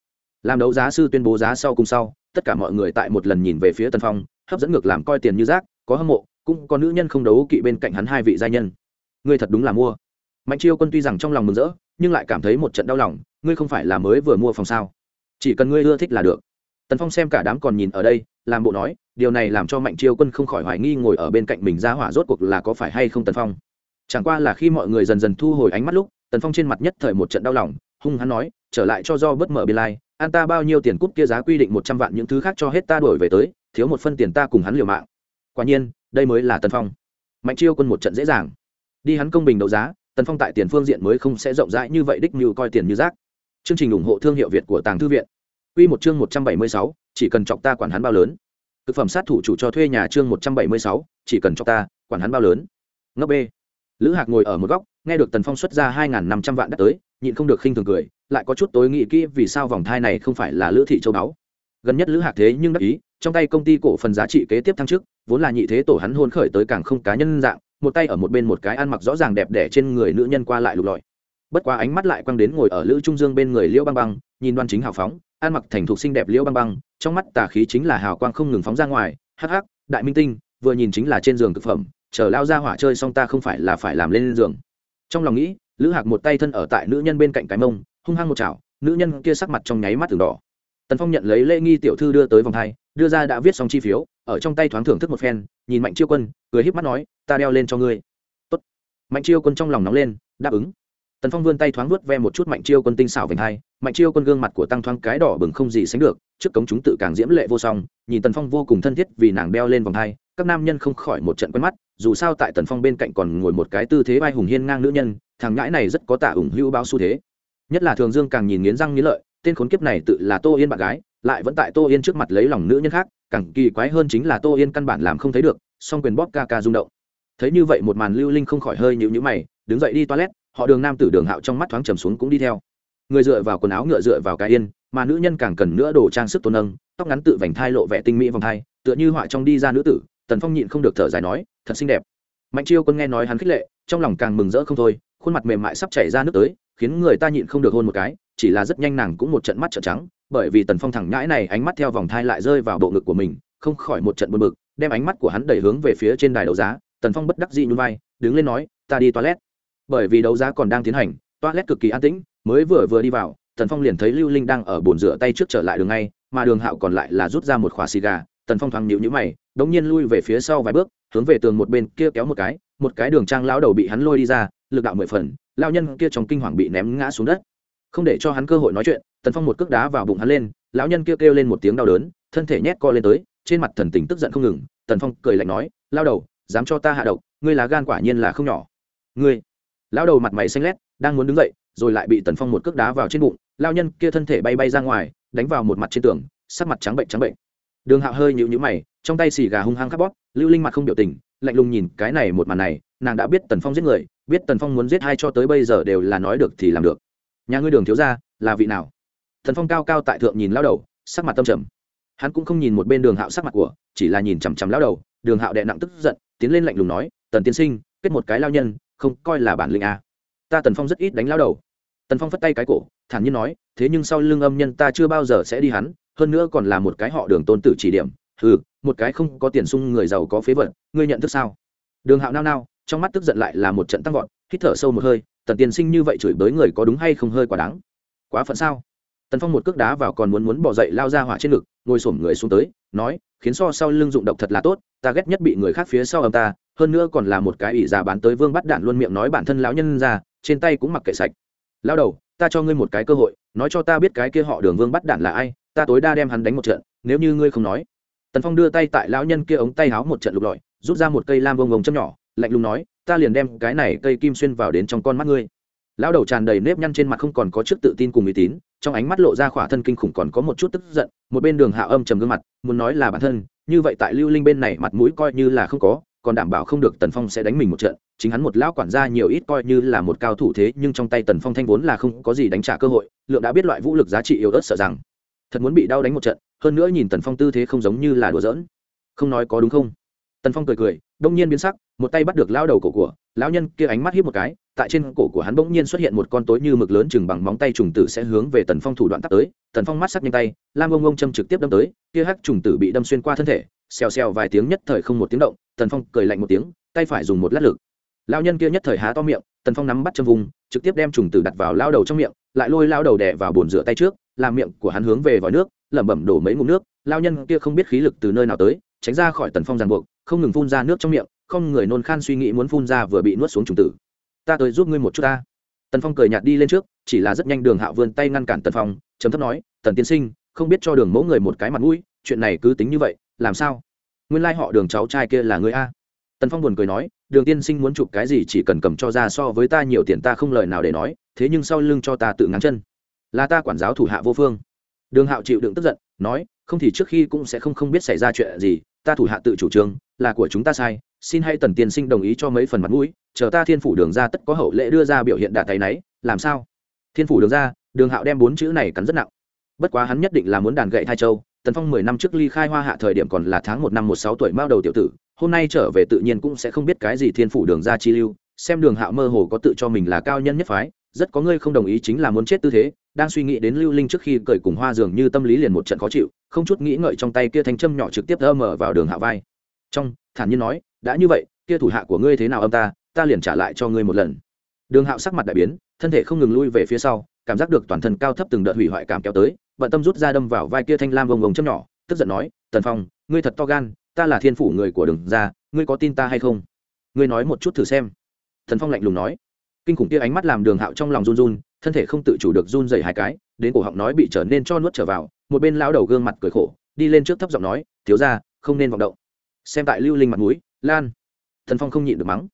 Làm đấu giá sư tuyên bố giá sau cùng sau, tất cả mọi người tại một lần nhìn về phía tân phong, hấp dẫn ngược làm coi tiền như rác, có hâm mộ, cũng có nữ nhân không đấu kỵ bên cạnh hắn hai vị gia nhân. Ngươi thật đúng là mua. Mạnh chiêu quân tuy rằng trong lòng mừng rỡ, nhưng lại cảm thấy một trận đau lòng ngươi không phải là mới vừa mua phòng sao? Chỉ cần ngươi ưa thích là được. Tần phong xem cả đám còn nhìn ở đây, làm bộ nói, điều này làm cho mạnh chiêu quân không khỏi hoài nghi ngồi ở bên cạnh mình ra hỏa rốt cuộc là có phải hay không tần phong. Chẳng qua là khi mọi người dần dần thu hồi ánh mắt lúc, tần phong trên mặt nhất thời một trận đau lòng, hung hắn nói, trở lại cho do bớt mở biên lai an ta bao nhiêu tiền cút kia giá quy định một trăm vạn những thứ khác cho hết ta đổi về tới, thiếu một phân tiền ta cùng hắn liều mạng. Quả nhiên, đây mới là tần phong. Mạnh chiêu quân một trận dễ dàng. Đi hắn công bình đấu giá, tần phong tại tiền phương diện mới không sẽ rộng rãi như vậy đích như coi tiền như rác chương trình ủng hộ thương hiệu việt của tàng thư viện Quy một chương một trăm bảy mươi sáu, chỉ cần chọc ta quản hắn bao lớn. Thực phẩm sát thủ chủ cho thuê nhà chương một trăm bảy mươi sáu, chỉ cần chọc ta, quản hắn bao lớn. Ngốc B. Lữ Hạc ngồi ở một góc, nghe được Tần Phong xuất ra hai năm trăm vạn đất tới, nhịn không được khinh thường cười, lại có chút tối nghĩ kỹ vì sao vòng thai này không phải là Lữ thị châu báu. Gần nhất Lữ Hạc thế nhưng đắc ý, trong tay công ty cổ phần giá trị kế tiếp thăng chức, vốn là nhị thế tổ hắn hôn khởi tới càng không cá nhân dạng, một tay ở một bên một cái ăn mặc rõ ràng đẹp đẽ trên người nữ nhân qua lại lục lọi bất quá ánh mắt lại quăng đến ngồi ở lữ trung dương bên người liễu băng băng, nhìn đoan chính hào phóng, ăn mặc thành thục xinh đẹp liễu băng băng, trong mắt tà khí chính là hào quang không ngừng phóng ra ngoài. Hắc hắc, đại minh tinh, vừa nhìn chính là trên giường thực phẩm, chờ lao ra hỏa chơi xong ta không phải là phải làm lên giường. Trong lòng nghĩ, lữ hạc một tay thân ở tại nữ nhân bên cạnh cái mông, hung hăng một chảo, nữ nhân kia sắc mặt trong nháy mắt từng đỏ. Tần phong nhận lấy lễ nghi tiểu thư đưa tới vòng hai, đưa ra đã viết xong chi phiếu, ở trong tay thoáng thưởng thức một phen, nhìn mạnh chiêu quân, cười híp mắt nói, ta đeo lên cho ngươi. Tốt. mạnh chiêu quân trong lòng nóng lên, đáp ứng tần phong vươn tay thoáng vuốt ve một chút mạnh chiêu quân tinh xảo vành hai, mạnh chiêu quân gương mặt của tăng thoáng cái đỏ bừng không gì sánh được, trước cống chúng tự càng diễm lệ vô song, nhìn tần phong vô cùng thân thiết vì nàng đeo lên vòng hai, các nam nhân không khỏi một trận quen mắt, dù sao tại tần phong bên cạnh còn ngồi một cái tư thế vai hùng hiên ngang nữ nhân, thằng ngãi này rất có tạ ủng hữu bao xu thế. Nhất là thường dương càng nhìn nghiến răng nghiến lợi, tên khốn kiếp này tự là tô yên bạn gái, lại vẫn tại tô yên trước mặt lấy lòng nữ nhân khác, càng kỳ quái hơn chính là tô yên căn bản làm không thấy được, song quyền bóp ca ca rung động. Thấy như vậy một màn lưu linh không khỏi hơi nhịu nhữ mày, đứng dậy đi toilet họ đường nam tử đường hạo trong mắt thoáng trầm xuống cũng đi theo. Người dựa vào quần áo ngựa dựa vào cái yên, mà nữ nhân càng cần nữa đồ trang sức tôn nâng, tóc ngắn tự vành thai lộ vẻ tinh mỹ vòng thai, tựa như họa trong đi ra nữ tử, tần phong nhịn không được thở dài nói, thật xinh đẹp. Mạnh chiêu quân nghe nói hắn khích lệ, trong lòng càng mừng rỡ không thôi, khuôn mặt mềm mại sắp chảy ra nước tới, khiến người ta nhịn không được hôn một cái, chỉ là rất nhanh nàng cũng một trận mắt trợn trắng, bởi vì tần phong thẳng nhãi này ánh mắt theo vòng thai lại rơi vào bộ ngực của mình, không khỏi một trận buồn bực, đem ánh mắt của hắn đẩy hướng về phía trên đài đấu giá, tần phong bất đắc dĩ nhún vai, đứng lên nói, ta đi toilet bởi vì đấu giá còn đang tiến hành toilet cực kỳ an tĩnh mới vừa vừa đi vào tần phong liền thấy lưu linh đang ở bồn rửa tay trước trở lại đường ngay mà đường hạo còn lại là rút ra một khóa xì gà. Tần phong thoáng nhịu nhữ mày đống nhiên lui về phía sau vài bước hướng về tường một bên kia kéo một cái một cái đường trang lão đầu bị hắn lôi đi ra lực đạo mười phần lao nhân kia trong kinh hoàng bị ném ngã xuống đất. Không để cho hắn cơ hội nói chuyện tần phong một cước đá vào bụng hắn lên lão nhân kia kêu, kêu lên một tiếng đau đớn thân thể nhét co lên tới trên mặt thần tình tức giận không ngừng. Tần phong cười lạnh nói lao đầu dám cho ta hạ độc ngươi là gan quả nhiên là không nhỏ. Ngươi? Lao đầu mặt mày xanh lét, đang muốn đứng dậy, rồi lại bị tần phong một cước đá vào trên bụng, lao nhân kia thân thể bay bay ra ngoài, đánh vào một mặt trên tường, sắc mặt trắng bệnh trắng bệnh. Đường hạo hơi nhịu nhữ mày, trong tay xì gà hung hăng khắp bóp, lưu linh mặt không biểu tình, lạnh lùng nhìn cái này một màn này, nàng đã biết tần phong giết người, biết tần phong muốn giết hai cho tới bây giờ đều là nói được thì làm được. Nhà ngươi đường thiếu ra là vị nào? Thần phong cao cao tại thượng nhìn lao đầu, sắc mặt tâm trầm. Hắn cũng không nhìn một bên đường hạo sắc mặt của, chỉ là nhìn chằm chằm lao đầu. Đường hạo đệ nặng tức giận, tiến lên lạnh lùng nói, tần tiên sinh, kết một cái lao nhân không coi là bản lĩnh à. ta tần phong rất ít đánh lao đầu. Tần phong phất tay cái cổ, thản nhiên nói, thế nhưng sau lưng âm nhân ta chưa bao giờ sẽ đi hắn, hơn nữa còn là một cái họ đường tôn tử chỉ điểm. Ừ một cái không có tiền sung người giàu có phế vật, ngươi nhận thức sao? Đường hạo nao nao, trong mắt tức giận lại là một trận tăng vọt, hít thở sâu một hơi, tần tiên sinh như vậy chửi bới người có đúng hay không hơi quá đáng. Quá phận sao? Tần phong một cước đá vào còn muốn muốn bỏ dậy lao ra hỏa trên ngực ngồi xổm người xuống tới, nói, khiến so sau lưng dụng độc thật là tốt, ta ghét nhất bị người khác phía sau âm ta, hơn nữa còn là một cái ỷ già bán tới vương bắt đạn luôn miệng nói bản thân lão nhân ra, trên tay cũng mặc kệ sạch. Lao đầu, ta cho ngươi một cái cơ hội, nói cho ta biết cái kia họ đường vương bắt đạn là ai, ta tối đa đem hắn đánh một trận, nếu như ngươi không nói. Tần phong đưa tay tại lão nhân kia ống tay háo một trận lục lọi, rút ra một cây lam vông vông châm nhỏ, lạnh lùng nói, ta liền đem cái này cây kim xuyên vào đến trong con mắt ngươi lão đầu tràn đầy nếp nhăn trên mặt không còn có trước tự tin cùng uy tín, trong ánh mắt lộ ra khỏa thân kinh khủng còn có một chút tức giận, một bên đường hạ âm trầm gương mặt, muốn nói là bản thân, như vậy tại lưu linh bên này mặt mũi coi như là không có, còn đảm bảo không được tần phong sẽ đánh mình một trận, chính hắn một lão quản gia nhiều ít coi như là một cao thủ thế, nhưng trong tay tần phong thanh vốn là không có gì đánh trả cơ hội, lượng đã biết loại vũ lực giá trị yếu ớt sợ rằng, thật muốn bị đau đánh một trận, hơn nữa nhìn tần phong tư thế không giống như là đùa giỡn. Không nói có đúng không? Tần phong cười cười đông nhiên biến sắc, một tay bắt được lao đầu cổ của, lão nhân kia ánh mắt hiếp một cái, tại trên cổ của hắn bỗng nhiên xuất hiện một con tối như mực lớn chừng bằng móng tay trùng tử sẽ hướng về tần phong thủ đoạn tắt tới. Tần phong mắt sắc nhanh tay, lam ông ông châm trực tiếp đâm tới, kia hắc trùng tử bị đâm xuyên qua thân thể, xèo xèo vài tiếng nhất thời không một tiếng động, tần phong cười lạnh một tiếng, tay phải dùng một lát lực. Lão nhân kia nhất thời há to miệng, tần phong nắm bắt châm vùng, trực tiếp đem trùng tử đặt vào lao đầu trong miệng, lại lôi lao đầu đẻ vào bồn rửa tay trước, làm miệng của hắn hướng về vòi nước, lẩm bẩm đổ mấy ngụm nước. Lao nhân kia không biết khí lực từ nơi nào tới, tránh ra khỏi tần phong ràng buộc không ngừng phun ra nước trong miệng, không người nôn khan suy nghĩ muốn phun ra vừa bị nuốt xuống trùng tử. Ta tới giúp ngươi một chút ta. Tần phong cười nhạt đi lên trước, chỉ là rất nhanh đường hạo vươn tay ngăn cản tần phong chấm thấp nói, tần tiên sinh, không biết cho đường mẫu người một cái mặt mũi, chuyện này cứ tính như vậy, làm sao? Nguyên lai họ đường cháu trai kia là người a. Tần phong buồn cười nói, đường tiên sinh muốn chụp cái gì chỉ cần cầm cho ra so với ta nhiều tiền ta không lời nào để nói, thế nhưng sau lưng cho ta tự ngắn chân. Là ta quản giáo thủ hạ vô phương. Đường hạo chịu đựng tức giận, nói, không thì trước khi cũng sẽ không không biết xảy ra chuyện gì ta thủ hạ tự chủ trương, là của chúng ta sai, xin hay tần tiên sinh đồng ý cho mấy phần mặt mũi, chờ ta thiên phủ đường ra tất có hậu lễ đưa ra biểu hiện đạt tay náy làm sao? Thiên phủ đường ra, đường hạo đem bốn chữ này cắn rất nặng. Bất quá hắn nhất định là muốn đàn gậy thai châu, tần phong mười năm trước ly khai hoa hạ thời điểm còn là tháng một năm một sáu tuổi mao đầu tiểu tử, hôm nay trở về tự nhiên cũng sẽ không biết cái gì thiên phủ đường ra chi lưu, xem đường hạo mơ hồ có tự cho mình là cao nhân nhất phái, rất có ngươi không đồng ý chính là muốn chết tư thế đang suy nghĩ đến lưu linh trước khi cởi cùng hoa dường như tâm lý liền một trận khó chịu, không chút nghĩ ngợi trong tay kia thanh châm nhỏ trực tiếp âm mở vào đường hạ vai. Trong, thản nhiên nói, đã như vậy, kia thủ hạ của ngươi thế nào âm ta ta liền trả lại cho ngươi một lần. Đường hạo sắc mặt đại biến, thân thể không ngừng lui về phía sau, cảm giác được toàn thân cao thấp từng đợt hủy hoại cảm kéo tới, bận tâm rút ra đâm vào vai kia thanh lam vồng vồng châm nhỏ, tức giận nói, tần phong, ngươi thật to gan, ta là thiên phủ người của đường ra ngươi có tin ta hay không? Ngươi nói một chút thử xem. Thần phong lạnh lùng nói. Kinh khủng kia ánh mắt làm đường hạo trong lòng run run thân thể không tự chủ được run dày hai cái, đến cổ họng nói bị trở nên cho nuốt trở vào, một bên lão đầu gương mặt cười khổ, đi lên trước thấp giọng nói, thiếu ra không nên vọng động. Xem tại lưu linh mặt mũi, lan. Thần phong không nhịn được mắng.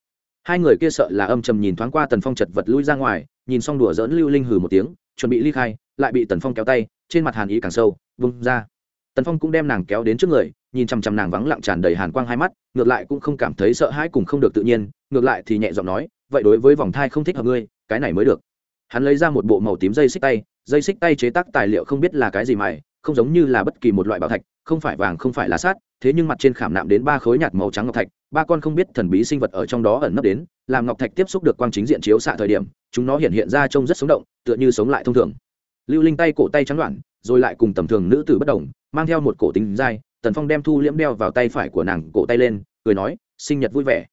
Hai người kia sợ là âm trầm nhìn thoáng qua tần phong chật vật lui ra ngoài, nhìn xong đùa dỡn lưu linh hừ một tiếng, chuẩn bị ly khai, lại bị tần phong kéo tay, trên mặt hàn ý càng sâu, vung ra. Tần phong cũng đem nàng kéo đến trước người, nhìn chằm chằm nàng vắng lặng tràn đầy hàn quang hai mắt, ngược lại cũng không cảm thấy sợ hãi cùng không được tự nhiên, ngược lại thì nhẹ giọng nói, vậy đối với vòng thai không thích hợp ngươi, cái này mới được hắn lấy ra một bộ màu tím dây xích tay, dây xích tay chế tác tài liệu không biết là cái gì mày không giống như là bất kỳ một loại bảo thạch, không phải vàng, không phải lá sát thế nhưng mặt trên khảm nạm đến ba khối nhạt màu trắng ngọc thạch, ba con không biết thần bí sinh vật ở trong đó ẩn nấp đến, làm ngọc thạch tiếp xúc được quang chính diện chiếu xạ thời điểm, chúng nó hiện hiện ra trông rất sống động, tựa như sống lại thông thường. Lưu linh tay cổ tay trắng đoạn rồi lại cùng tầm thường nữ tử bất đồng, mang theo một cổ tính dai, tần phong đem thu liễm đeo vào tay phải của nàng cổ tay lên, cười nói, sinh nhật vui vẻ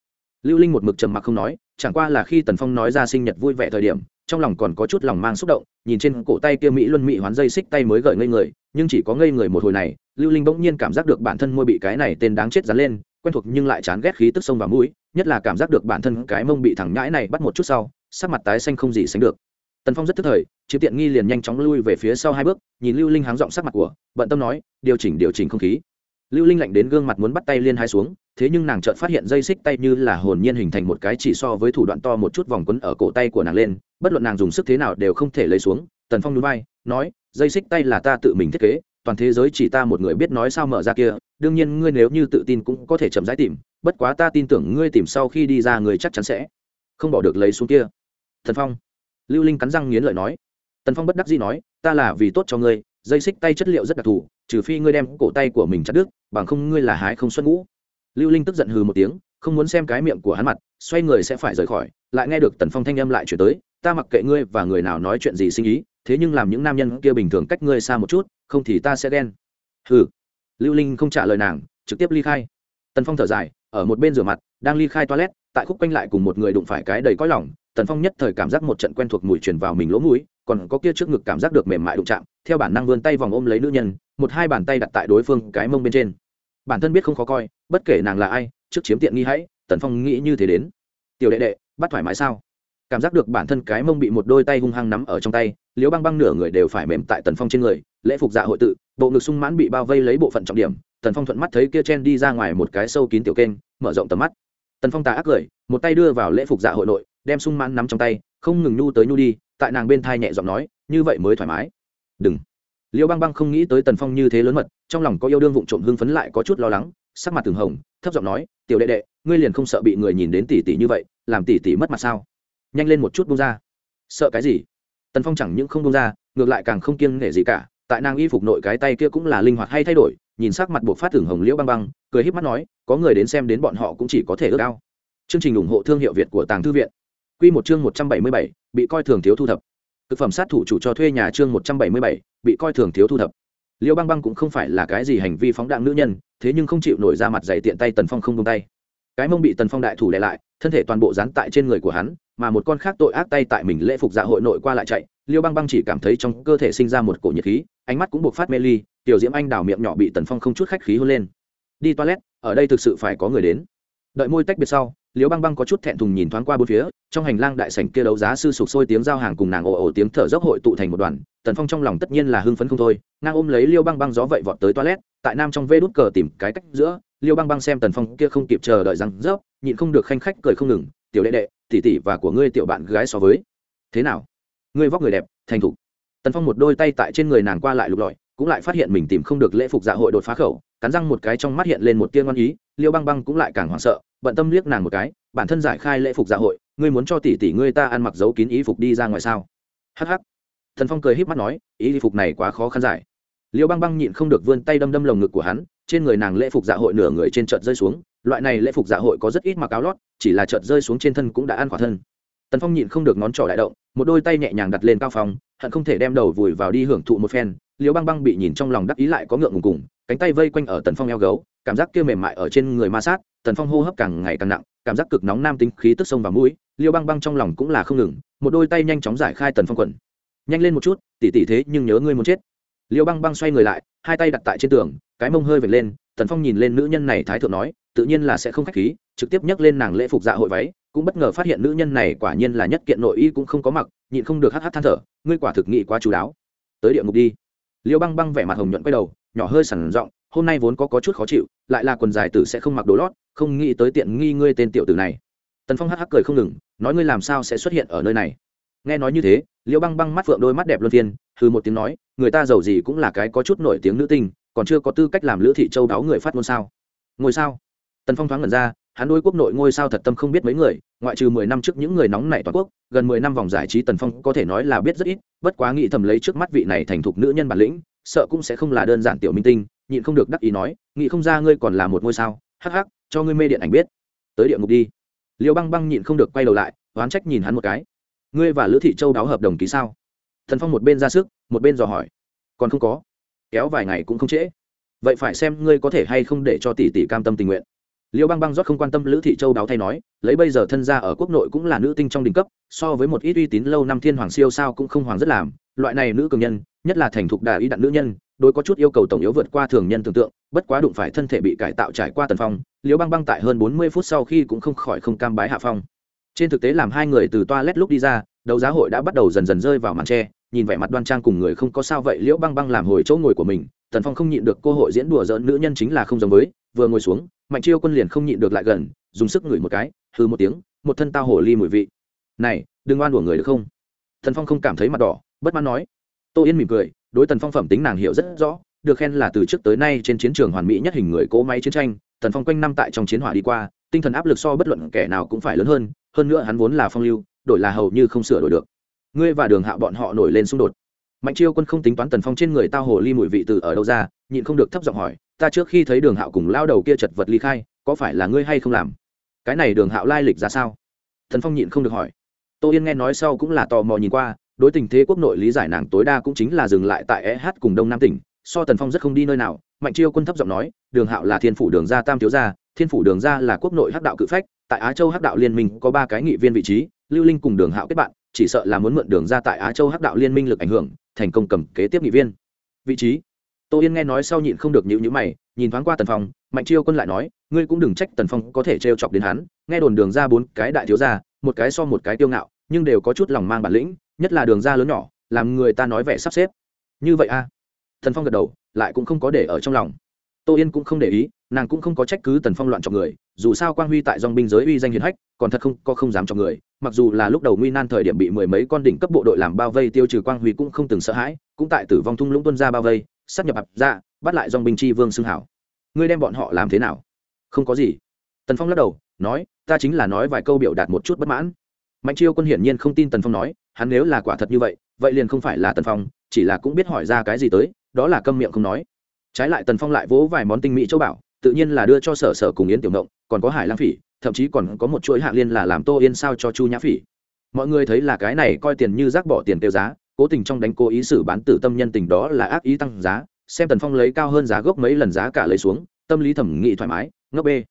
lưu linh một mực trầm mặc không nói, chẳng qua là khi tần phong nói ra sinh nhật vui vẻ thời điểm, trong lòng còn có chút lòng mang xúc động, nhìn trên cổ tay kia mỹ luân mỹ hoán dây xích tay mới gợi ngây người, nhưng chỉ có ngây người một hồi này, lưu linh bỗng nhiên cảm giác được bản thân môi bị cái này tên đáng chết dán lên, quen thuộc nhưng lại chán ghét khí tức sông vào mũi, nhất là cảm giác được bản thân cái mông bị thẳng nhãi này bắt một chút sau, sắc mặt tái xanh không gì sánh được. Tần phong rất tức thời chiếm tiện nghi liền nhanh chóng lui về phía sau hai bước, nhìn lưu linh háng giọng sắc mặt của, bận tâm nói, điều chỉnh điều chỉnh không khí. Lưu linh lạnh đến gương mặt muốn bắt tay liên hai xuống thế nhưng nàng chợt phát hiện dây xích tay như là hồn nhiên hình thành một cái chỉ so với thủ đoạn to một chút vòng quấn ở cổ tay của nàng lên, bất luận nàng dùng sức thế nào đều không thể lấy xuống, tần phong núi bay nói, dây xích tay là ta tự mình thiết kế, toàn thế giới chỉ ta một người biết nói sao mở ra kia, đương nhiên ngươi nếu như tự tin cũng có thể chậm rãi tìm, bất quá ta tin tưởng ngươi tìm sau khi đi ra người chắc chắn sẽ không bỏ được lấy xuống kia. Thần phong, lưu linh cắn răng nghiến lợi nói. Tần phong bất đắc dĩ nói, ta là vì tốt cho ngươi, dây xích tay chất liệu rất đặc thù, trừ phi ngươi đem cổ tay của mình chặt đứt, bằng không ngươi là hái không xuất ngũ lưu linh tức giận hừ một tiếng không muốn xem cái miệng của hắn mặt xoay người sẽ phải rời khỏi lại nghe được tần phong thanh âm lại chuyển tới ta mặc kệ ngươi và người nào nói chuyện gì sinh ý thế nhưng làm những nam nhân kia bình thường cách ngươi xa một chút không thì ta sẽ ghen. Hừ, lưu linh không trả lời nàng trực tiếp ly khai. Tần phong thở dài ở một bên rửa mặt đang ly khai toilet tại khúc quanh lại cùng một người đụng phải cái đầy cõi lỏng tần phong nhất thời cảm giác một trận quen thuộc mùi truyền vào mình lỗ mũi còn có kia trước ngực cảm giác được mềm mại đụng chạm theo bản năng vươn tay vòng ôm lấy nữ nhân một hai bàn tay đặt tại đối phương cái mông bên trên bản thân biết không khó coi, bất kể nàng là ai, trước chiếm tiện nghi hãy, tần phong nghĩ như thế đến. Tiểu đệ đệ, bắt thoải mái sao? Cảm giác được bản thân cái mông bị một đôi tay hung hăng nắm ở trong tay, liễu băng băng nửa người đều phải mềm tại tần phong trên người, lễ phục dạ hội tự, bộ ngực sung mãn bị bao vây lấy bộ phận trọng điểm, tần phong thuận mắt thấy kia chen đi ra ngoài một cái sâu kín tiểu kênh, mở rộng tầm mắt. Tần phong tà ác cười, một tay đưa vào lễ phục dạ hội nội, đem sung mãn nắm trong tay, không ngừng nhu tới nhu đi, tại nàng bên thai nhẹ giọng nói, như vậy mới thoải mái. Đừng liễu băng băng không nghĩ tới tần phong như thế lớn mật, trong lòng có yêu đương vụng trộm hưng phấn lại có chút lo lắng, sắc mặt từng hồng, thấp giọng nói, tiểu đệ đệ, ngươi liền không sợ bị người nhìn đến tỷ tỷ như vậy, làm tỷ tỷ mất mặt sao? Nhanh lên một chút bung ra. Sợ cái gì? Tần phong chẳng những không bung ra, ngược lại càng không kiêng nể gì cả, tại nàng y phục nội cái tay kia cũng là linh hoạt hay thay đổi, nhìn sắc mặt buộc phát tưởng hồng liễu băng băng, cười híp mắt nói, có người đến xem đến bọn họ cũng chỉ có thể ước ao. Chương trình ủng hộ thương hiệu việt của tàng thư viện. Q một chương một trăm bảy mươi bảy, bị coi thường thiếu thu thập thực phẩm sát thủ chủ cho thuê nhà chương một trăm bảy mươi bảy, bị coi thường thiếu thu thập. Liêu băng băng cũng không phải là cái gì hành vi phóng đạn nữ nhân, thế nhưng không chịu nổi ra mặt dày tiện tay tần phong không tung tay. Cái mông bị tần phong đại thủ đè lại, thân thể toàn bộ dán tại trên người của hắn, mà một con khác tội ác tay tại mình lễ phục dạ hội nội qua lại chạy, liêu băng băng chỉ cảm thấy trong cơ thể sinh ra một cổ nhiệt khí, ánh mắt cũng buộc phát mê ly, tiểu diễm anh đào miệng nhỏ bị tần phong không chút khách khí hôn lên. Đi toilet, ở đây thực sự phải có người đến. Đợi môi tách biệt sau liêu băng băng có chút thẹn thùng nhìn thoáng qua bốn phía, trong hành lang đại sảnh kia đấu giá sư sụp sôi tiếng giao hàng cùng nàng ồ ồ tiếng thở dốc hội tụ thành một đoàn, tần phong trong lòng tất nhiên là hưng phấn không thôi, ngang ôm lấy liêu băng băng gió vậy vọt tới toilet, tại nam trong vê đút cờ tìm cái cách giữa liêu băng băng xem tần phong kia không kịp chờ đợi rằng rớp, nhịn không được khanh khách cười không ngừng, tiểu đệ đệ, tỷ tỷ và của ngươi tiểu bạn gái so với. Thế nào? Ngươi vóc người đẹp, thành thục. Tần phong một đôi tay tại trên người nàng qua lại lục lọi, cũng lại phát hiện mình tìm không được lễ phục dạ hội đột phá khẩu, cắn răng một cái trong mắt hiện lên một tiên ngoan ý liêu băng băng cũng lại càng hoảng sợ, bận tâm liếc nàng một cái, bản thân giải khai lễ phục dạ hội, ngươi muốn cho tỷ tỷ ngươi ta ăn mặc giấu kín ý phục đi ra ngoài sao? Hh thần phong cười híp mắt nói, ý phục này quá khó khăn giải. Liêu băng băng nhịn không được vươn tay đâm đâm lồng ngực của hắn, trên người nàng lễ phục dạ hội nửa người trên trợt rơi xuống, loại này lễ phục dạ hội có rất ít mặc áo lót, chỉ là trợt rơi xuống trên thân cũng đã ăn khỏa thân. Tần phong nhịn không được ngón trỏ đại động, một đôi tay nhẹ nhàng đặt lên cao phòng hận không thể đem đầu vùi vào đi hưởng thụ một phen liều băng băng bị nhìn trong lòng đắc ý lại có ngượng ngùng cùng, cánh tay vây quanh ở tần phong eo gấu, cảm giác kia mềm mại ở trên người ma sát, tần phong hô hấp càng ngày càng nặng, cảm giác cực nóng nam tính khí tức sông vào mũi liêu băng băng trong lòng cũng là không ngừng, một đôi tay nhanh chóng giải khai tần phong quần. Nhanh lên một chút tỉ tỉ thế nhưng nhớ ngươi muốn chết. Liêu băng băng xoay người lại, hai tay đặt tại trên tường, cái mông hơi vệt lên, tần phong nhìn lên nữ nhân này thái thượng nói, tự nhiên là sẽ không khách khí, trực tiếp nhắc lên nàng lễ phục dạ hội váy, cũng bất ngờ phát hiện nữ nhân này quả nhiên là nhất kiện nội y cũng không có mặc, nhịn không được hắt hắt than thở, ngươi quả thực nghị quá chú đáo. Tới địa ngục đi liêu băng băng vẻ mặt hồng nhuận quay đầu nhỏ hơi sẳn giọng hôm nay vốn có, có chút khó chịu lại là quần dài tử sẽ không mặc đồ lót không nghĩ tới tiện nghi ngươi tên tiểu tử này. Tần phong hắc hắc cười không ngừng nói ngươi làm sao sẽ xuất hiện ở nơi này? Nghe nói như thế liêu băng băng mắt phượng đôi mắt đẹp luân phiên hư một tiếng nói người ta giàu gì cũng là cái có chút nổi tiếng nữ tinh còn chưa có tư cách làm lữ thị châu đáo người phát ngôn sao? Ngôi sao? Tần phong thoáng ngẩn ra hắn đôi quốc nội ngôi sao thật tâm không biết mấy người ngoại trừ mười năm trước những người nóng nảy toàn quốc, gần mười năm vòng giải trí tần phong có thể nói là biết rất ít, bất quá nghĩ thầm lấy trước mắt vị này thành thục nữ nhân bản lĩnh, sợ cũng sẽ không là đơn giản tiểu minh tinh, nhịn không được đắc ý nói, nghĩ không ra ngươi còn là một ngôi sao, hắc hắc, cho ngươi mê điện ảnh biết. Tới địa ngục đi. Liêu băng băng nhịn không được quay đầu lại, oán trách nhìn hắn một cái. Ngươi và lữ thị châu đáo hợp đồng ký sao? Tần phong một bên ra sức, một bên dò hỏi. Còn không có. Kéo vài ngày cũng không trễ. Vậy phải xem ngươi có thể hay không để cho tỷ tỷ cam tâm tình nguyện liêu băng băng rót không quan tâm lữ thị châu đáo thay nói, lấy bây giờ thân gia ở quốc nội cũng là nữ tinh trong đỉnh cấp, so với một ít uy tín lâu năm thiên hoàng siêu sao cũng không hoàng rất làm, loại này nữ cường nhân, nhất là thành thục đà ý đặn nữ nhân, đối có chút yêu cầu tổng yếu vượt qua thường nhân tưởng tượng, bất quá đụng phải thân thể bị cải tạo trải qua tần phong, liêu băng băng tại hơn bốn mươi phút sau khi cũng không khỏi không cam bái hạ phong. Trên thực tế làm hai người từ toa lét lúc đi ra, đấu giá hội đã bắt đầu dần dần rơi vào màn tre, nhìn vẻ mặt đoan trang cùng người không có sao vậy liễu băng băng làm hồi chỗ ngồi của mình, tần phong không nhịn được cơ hội diễn đùa dỡn nữ nhân chính là không giống với, vừa ngồi xuống mạnh chiêu quân liền không nhịn được lại gần, dùng sức ngửi một cái hư một tiếng, một thân tao hổ ly mùi vị. Này, đừng oan của người được không? Thần phong không cảm thấy mặt đỏ, bất mãn nói. Tô yên mỉm cười, đối tần phong phẩm tính nàng hiểu rất rõ, được khen là từ trước tới nay trên chiến trường hoàn mỹ nhất hình người cỗ máy chiến tranh, tần phong quanh năm tại trong chiến hỏa đi qua, tinh thần áp lực so bất luận kẻ nào cũng phải lớn hơn hơn nữa hắn vốn là phong lưu, đổi là hầu như không sửa đổi được. Ngươi và đường hạo bọn họ nổi lên xung đột. Mạnh chiêu quân không tính toán tần phong trên người tao hồ ly mùi vị từ ở đâu ra, nhịn không được thấp giọng hỏi ta trước khi thấy đường hạo cùng lao đầu kia chật vật ly khai, có phải là ngươi hay không làm? Cái này đường hạo lai lịch ra sao? Thần phong nhịn không được hỏi. Tô yên nghe nói sau cũng là tò mò nhìn qua, đối tình thế quốc nội lý giải nàng tối đa cũng chính là dừng lại tại eh cùng đông nam tỉnh, so tần phong rất không đi nơi nào, mạnh chiêu quân thấp giọng nói, đường hạo là thiên phủ đường gia tam thiếu gia, thiên phủ đường gia là quốc nội hắc đạo cự phách, tại á châu hắc đạo liên minh có ba cái nghị viên vị trí, lưu linh cùng đường hạo kết bạn, chỉ sợ là muốn mượn đường ra tại á châu hắc đạo liên minh lực ảnh hưởng, thành công cầm kế tiếp nghị viên. Vị trí tô yên nghe nói sau nhịn không được nhịu nhữ mày, nhìn thoáng qua tần phong, mạnh chiêu quân lại nói, ngươi cũng đừng trách tần phong có thể trêu chọc đến hắn, nghe đồn đường ra bốn cái đại thiếu gia, một cái so một cái tiêu ngạo, nhưng đều có chút lòng mang bản lĩnh, nhất là đường ra lớn nhỏ, làm người ta nói vẻ sắp xếp như vậy a à? phong gật đầu, lại cũng không có để ở trong lòng tô yên cũng không để ý, nàng cũng không có trách cứ tần phong loạn chọc người, dù sao quang huy tại dòng binh giới uy danh hiền hách, còn thật không có không dám chọc người, mặc dù là lúc đầu nguy nan thời điểm bị mười mấy con đỉnh cấp bộ đội làm bao vây tiêu trừ quang huy cũng không từng sợ hãi, cũng tại tử vong thung lũng tuân ra bao vây sát nhập ập ra, bắt lại dòng binh chi vương xưng hảo. Ngươi đem bọn họ làm thế nào? Không có gì. Tần phong lắc đầu, nói, ta chính là nói vài câu biểu đạt một chút bất mãn. Mạnh chiêu quân hiển nhiên không tin tần phong nói, hắn nếu là quả thật như vậy vậy liền không phải là tần phong, chỉ là cũng biết hỏi ra cái gì tới, đó là câm miệng không nói. Trái lại tần phong lại vỗ vài món tinh mỹ châu bảo, tự nhiên là đưa cho sở sở cùng yến tiểu mộng còn có hải lang phỉ, thậm chí còn có một chuỗi hạng liên là làm tô yên sao cho chu nhã phỉ. Mọi người thấy là cái này coi tiền như rác bỏ tiền tiêu giá cố tình trong đánh cố ý xử bán tử tâm nhân tình đó là ác ý tăng giá, xem tần phong lấy cao hơn giá gốc mấy lần giá cả lấy xuống, tâm lý thẩm nghị thoải mái, ngốc bê.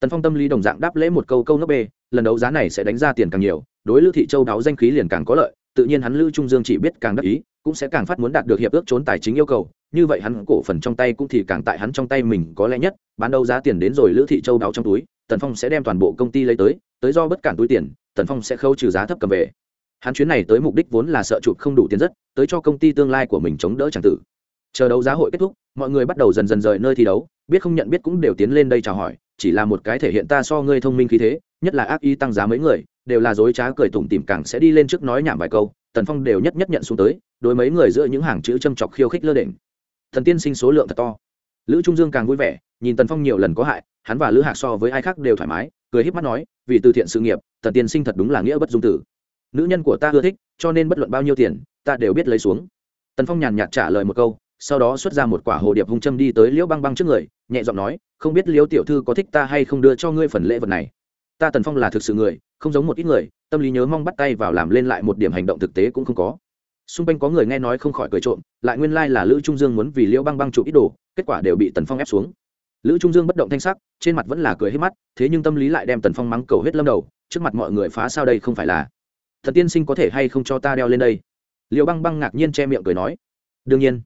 Tần phong tâm lý đồng dạng đáp lễ một câu câu ngốc bê, lần đấu giá này sẽ đánh ra tiền càng nhiều, đối lữ thị châu đáo danh khí liền càng có lợi, tự nhiên hắn lữ trung dương chỉ biết càng đắc ý, cũng sẽ càng phát muốn đạt được hiệp ước trốn tài chính yêu cầu, như vậy hắn cổ phần trong tay cũng thì càng tại hắn trong tay mình có lẽ nhất, bán đấu giá tiền đến rồi lữ thị châu đáo trong túi, tần phong sẽ đem toàn bộ công ty lấy tới tới do bất cản túi tiền, tần phong sẽ khâu trừ giá thấp cầm về hắn chuyến này tới mục đích vốn là sợ chụp không đủ tiền rất, tới cho công ty tương lai của mình chống đỡ tràng tử. Chờ đấu giá hội kết thúc, mọi người bắt đầu dần dần rời nơi thi đấu, biết không nhận biết cũng đều tiến lên đây chào hỏi, chỉ là một cái thể hiện ta so ngươi thông minh khí thế, nhất là ác ý tăng giá mấy người, đều là dối trá cười tủm tìm càng sẽ đi lên trước nói nhảm vài câu, tần phong đều nhất nhất nhận xuống tới, đối mấy người giữa những hàng chữ châm chọc khiêu khích lơ đỉnh thần tiên sinh số lượng thật to. Lữ trung dương càng vui vẻ, nhìn tần phong nhiều lần có hại, hắn và lữ hạc so với ai khác đều thoải mái, cười h í p mắt nói, vì từ thiện sự nghiệp, tần tiên sinh thật đúng là nghĩa bất dung tử nữ nhân của ta ưa thích, cho nên bất luận bao nhiêu tiền, ta đều biết lấy xuống. Tần phong nhàn nhạt trả lời một câu, sau đó xuất ra một quả hồ điệp hung châm đi tới liễu băng băng trước người, nhẹ giọng nói, không biết liễu tiểu thư có thích ta hay không đưa cho ngươi phần lễ vật này? Ta tần phong là thực sự người, không giống một ít người, tâm lý nhớ mong bắt tay vào làm lên lại một điểm hành động thực tế cũng không có. Xung quanh có người nghe nói không khỏi cười trộm, lại nguyên lai là lữ trung dương muốn vì liễu băng băng chụp ít đồ, kết quả đều bị tần phong ép xuống. Lữ trung dương bất động thanh sắc, trên mặt vẫn là cười hết mắt, thế nhưng tâm lý lại đem tần phong mắng cầu hết lâm đầu, trước mặt mọi người phá sao đây không phải là thần tiên sinh có thể hay không cho ta đeo lên đây? Liễu băng băng ngạc nhiên che miệng cười nói. Đương nhiên.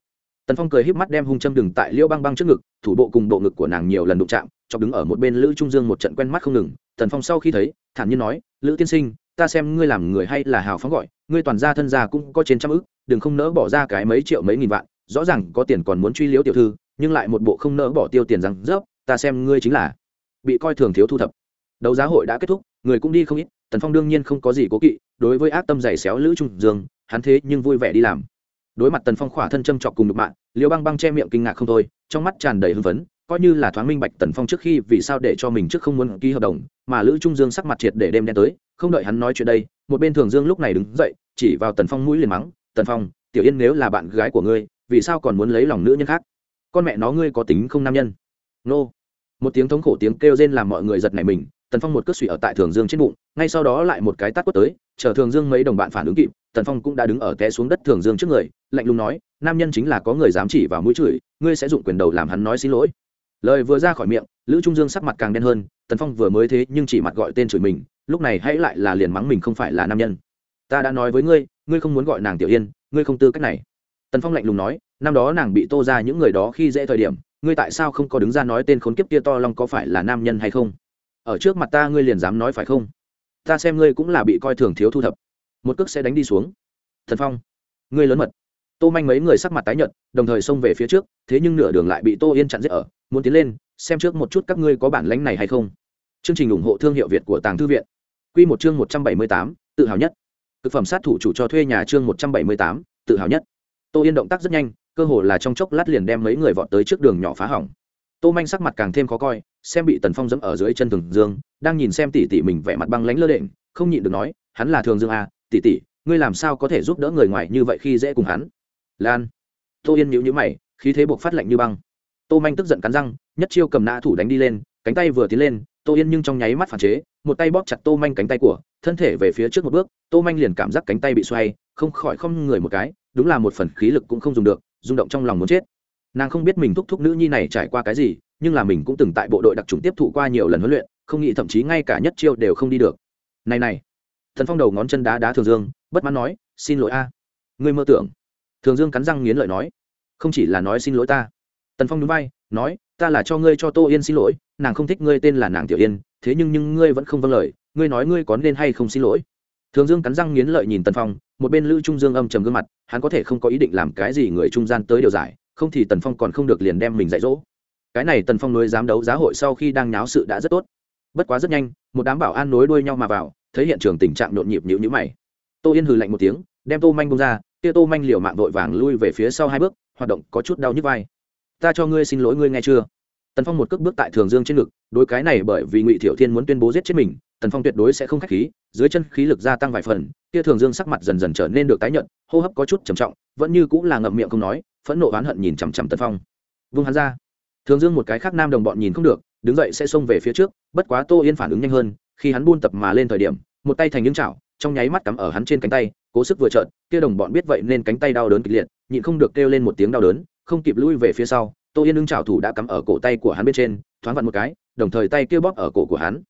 Tần phong cười híp mắt đem hung châm đừng tại liễu băng băng trước ngực, thủ bộ cùng bộ ngực của nàng nhiều lần đụng chạm, chọc đứng ở một bên lữ trung dương một trận quen mắt không ngừng. Tần phong sau khi thấy, thản nhiên nói, lữ tiên sinh, ta xem ngươi làm người hay là hào phóng gọi, ngươi toàn gia thân gia cũng có trên trăm ức, đừng không nỡ bỏ ra cái mấy triệu mấy nghìn vạn, rõ ràng có tiền còn muốn truy liễu tiểu thư, nhưng lại một bộ không nỡ bỏ tiêu tiền rằng rớp, ta xem ngươi chính là bị coi thường thiếu thu thập. Đấu giá hội đã kết thúc, người cũng đi không ít, tần phong đương nhiên không có gì cố kỵ đối với ác tâm giày xéo lữ trung dương, hắn thế nhưng vui vẻ đi làm. Đối mặt tần phong khỏa thân châm trọc cùng đục mạng liêu băng băng che miệng kinh ngạc không thôi, trong mắt tràn đầy hưng phấn, coi như là thoáng minh bạch tần phong trước khi vì sao để cho mình trước không muốn ký hợp đồng, mà lữ trung dương sắc mặt triệt để đem đen tới, không đợi hắn nói chuyện đây, một bên thường dương lúc này đứng dậy, chỉ vào tần phong mũi liền mắng, tần phong, tiểu yên nếu là bạn gái của ngươi, vì sao còn muốn lấy lòng nữ nhân khác? Con mẹ nó ngươi có tính không nam nhân? Nô. Một tiếng thống khổ tiếng kêu rên làm mọi người giật nảy mình tần phong một cước suy ở tại thường dương trên bụng ngay sau đó lại một cái tát quất tới chờ thường dương mấy đồng bạn phản ứng kịp tần phong cũng đã đứng ở té xuống đất thường dương trước người lạnh lùng nói nam nhân chính là có người dám chỉ vào mũi chửi ngươi sẽ dụng quyền đầu làm hắn nói xin lỗi lời vừa ra khỏi miệng lữ trung dương sắc mặt càng đen hơn tần phong vừa mới thế nhưng chỉ mặt gọi tên chửi mình lúc này hãy lại là liền mắng mình không phải là nam nhân ta đã nói với ngươi ngươi không muốn gọi nàng tiểu yên ngươi không tư cách này tần phong lạnh lùng nói năm đó nàng bị tô ra những người đó khi dễ thời điểm ngươi tại sao không có đứng ra nói tên khốn kiếp kia to long có phải là nam nhân hay không ở trước mặt ta ngươi liền dám nói phải không? Ta xem ngươi cũng là bị coi thường thiếu thu thập. Một cước sẽ đánh đi xuống. Thần phong, ngươi lớn mật. Tô manh mấy người sắc mặt tái nhợt, đồng thời xông về phía trước, thế nhưng nửa đường lại bị tô yên chặn giết ở. Muốn tiến lên, xem trước một chút các ngươi có bản lánh này hay không. Chương trình ủng hộ thương hiệu việt của tàng thư viện. Q một chương một trăm bảy mươi tám, tự hào nhất. Thực phẩm sát thủ chủ cho thuê nhà chương một trăm bảy mươi tám, tự hào nhất. Tô yên động tác rất nhanh, cơ hồ là trong chốc lát liền đem mấy người vọt tới trước đường nhỏ phá hỏng tô manh sắc mặt càng thêm khó coi xem bị tần phong dẫm ở dưới chân thường dương đang nhìn xem tỉ tỉ mình vẻ mặt băng lánh lơ đễnh không nhịn được nói hắn là thường dương à, tỉ tỉ ngươi làm sao có thể giúp đỡ người ngoài như vậy khi dễ cùng hắn? Lan. Tô yên nhíu nhíu mày khí thế buộc phát lạnh như băng. Tô manh tức giận cắn răng nhất chiêu cầm nã thủ đánh đi lên cánh tay vừa tiến lên tô yên nhưng trong nháy mắt phản chế một tay bóp chặt tô manh cánh tay của thân thể về phía trước một bước tô manh liền cảm giác cánh tay bị xoay không khỏi không người một cái đúng là một phần khí lực cũng không dùng được rung động trong lòng muốn chết nàng không biết mình thúc thúc nữ nhi này trải qua cái gì, nhưng là mình cũng từng tại bộ đội đặc trùng tiếp thụ qua nhiều lần huấn luyện, không nghĩ thậm chí ngay cả nhất chiêu đều không đi được. Này này, thần phong đầu ngón chân đá đá thường dương, bất mãn nói, xin lỗi a, ngươi mơ tưởng. Thường dương cắn răng nghiến lợi nói, không chỉ là nói xin lỗi ta. Tần phong núi bay nói, ta là cho ngươi cho tô yên xin lỗi, nàng không thích ngươi tên là nàng tiểu yên, thế nhưng nhưng ngươi vẫn không vâng lời, ngươi nói ngươi có nên hay không xin lỗi? Thường dương cắn răng nghiến lợi nhìn tần phong, một bên lữ trung dương âm trầm gương mặt, hắn có thể không có ý định làm cái gì người trung gian tới điều giải không thì tần phong còn không được liền đem mình dạy dỗ. Cái này tần phong nối dám đấu giá hội sau khi đang nháo sự đã rất tốt. Bất quá rất nhanh, một đám bảo an nối đuôi nhau mà vào, thấy hiện trường tình trạng nhộn nhịp nhữ nhữ mày. Tô yên hừ lạnh một tiếng, đem tô manh bông ra, kia tô manh liều mạng vội vàng lui về phía sau hai bước, hoạt động có chút đau nhức vai. Ta cho ngươi xin lỗi, ngươi nghe chưa? Tần phong một cước bước tại thường dương trên ngực, đối cái này bởi vì ngụy thiệu thiên muốn tuyên bố giết chết mình, tần phong tuyệt đối sẽ không k h á c h khí, dưới chân khí lực gia tăng vài phần, kia thường dương sắc mặt dần dần trở nên được tái nhận hô hấp có chút trầm trọng, vẫn như cũng là ngậm miệng không nói phẫn nộ oán hận nhìn chằm chằm tần phong. Vung hắn ra. Thường dương một cái khác nam đồng bọn nhìn không được, đứng dậy sẽ xông về phía trước, bất quá tô yên phản ứng nhanh hơn, khi hắn buôn tập mà lên thời điểm, một tay thành những chảo, trong nháy mắt cắm ở hắn trên cánh tay, cố sức vừa trợn, kia đồng bọn biết vậy nên cánh tay đau đớn kịch liệt, nhịn không được kêu lên một tiếng đau đớn, không kịp lui về phía sau, tô yên ưng chảo thủ đã cắm ở cổ tay của hắn bên trên, thoáng vặn một cái, đồng thời tay kia bóp ở cổ của hắn.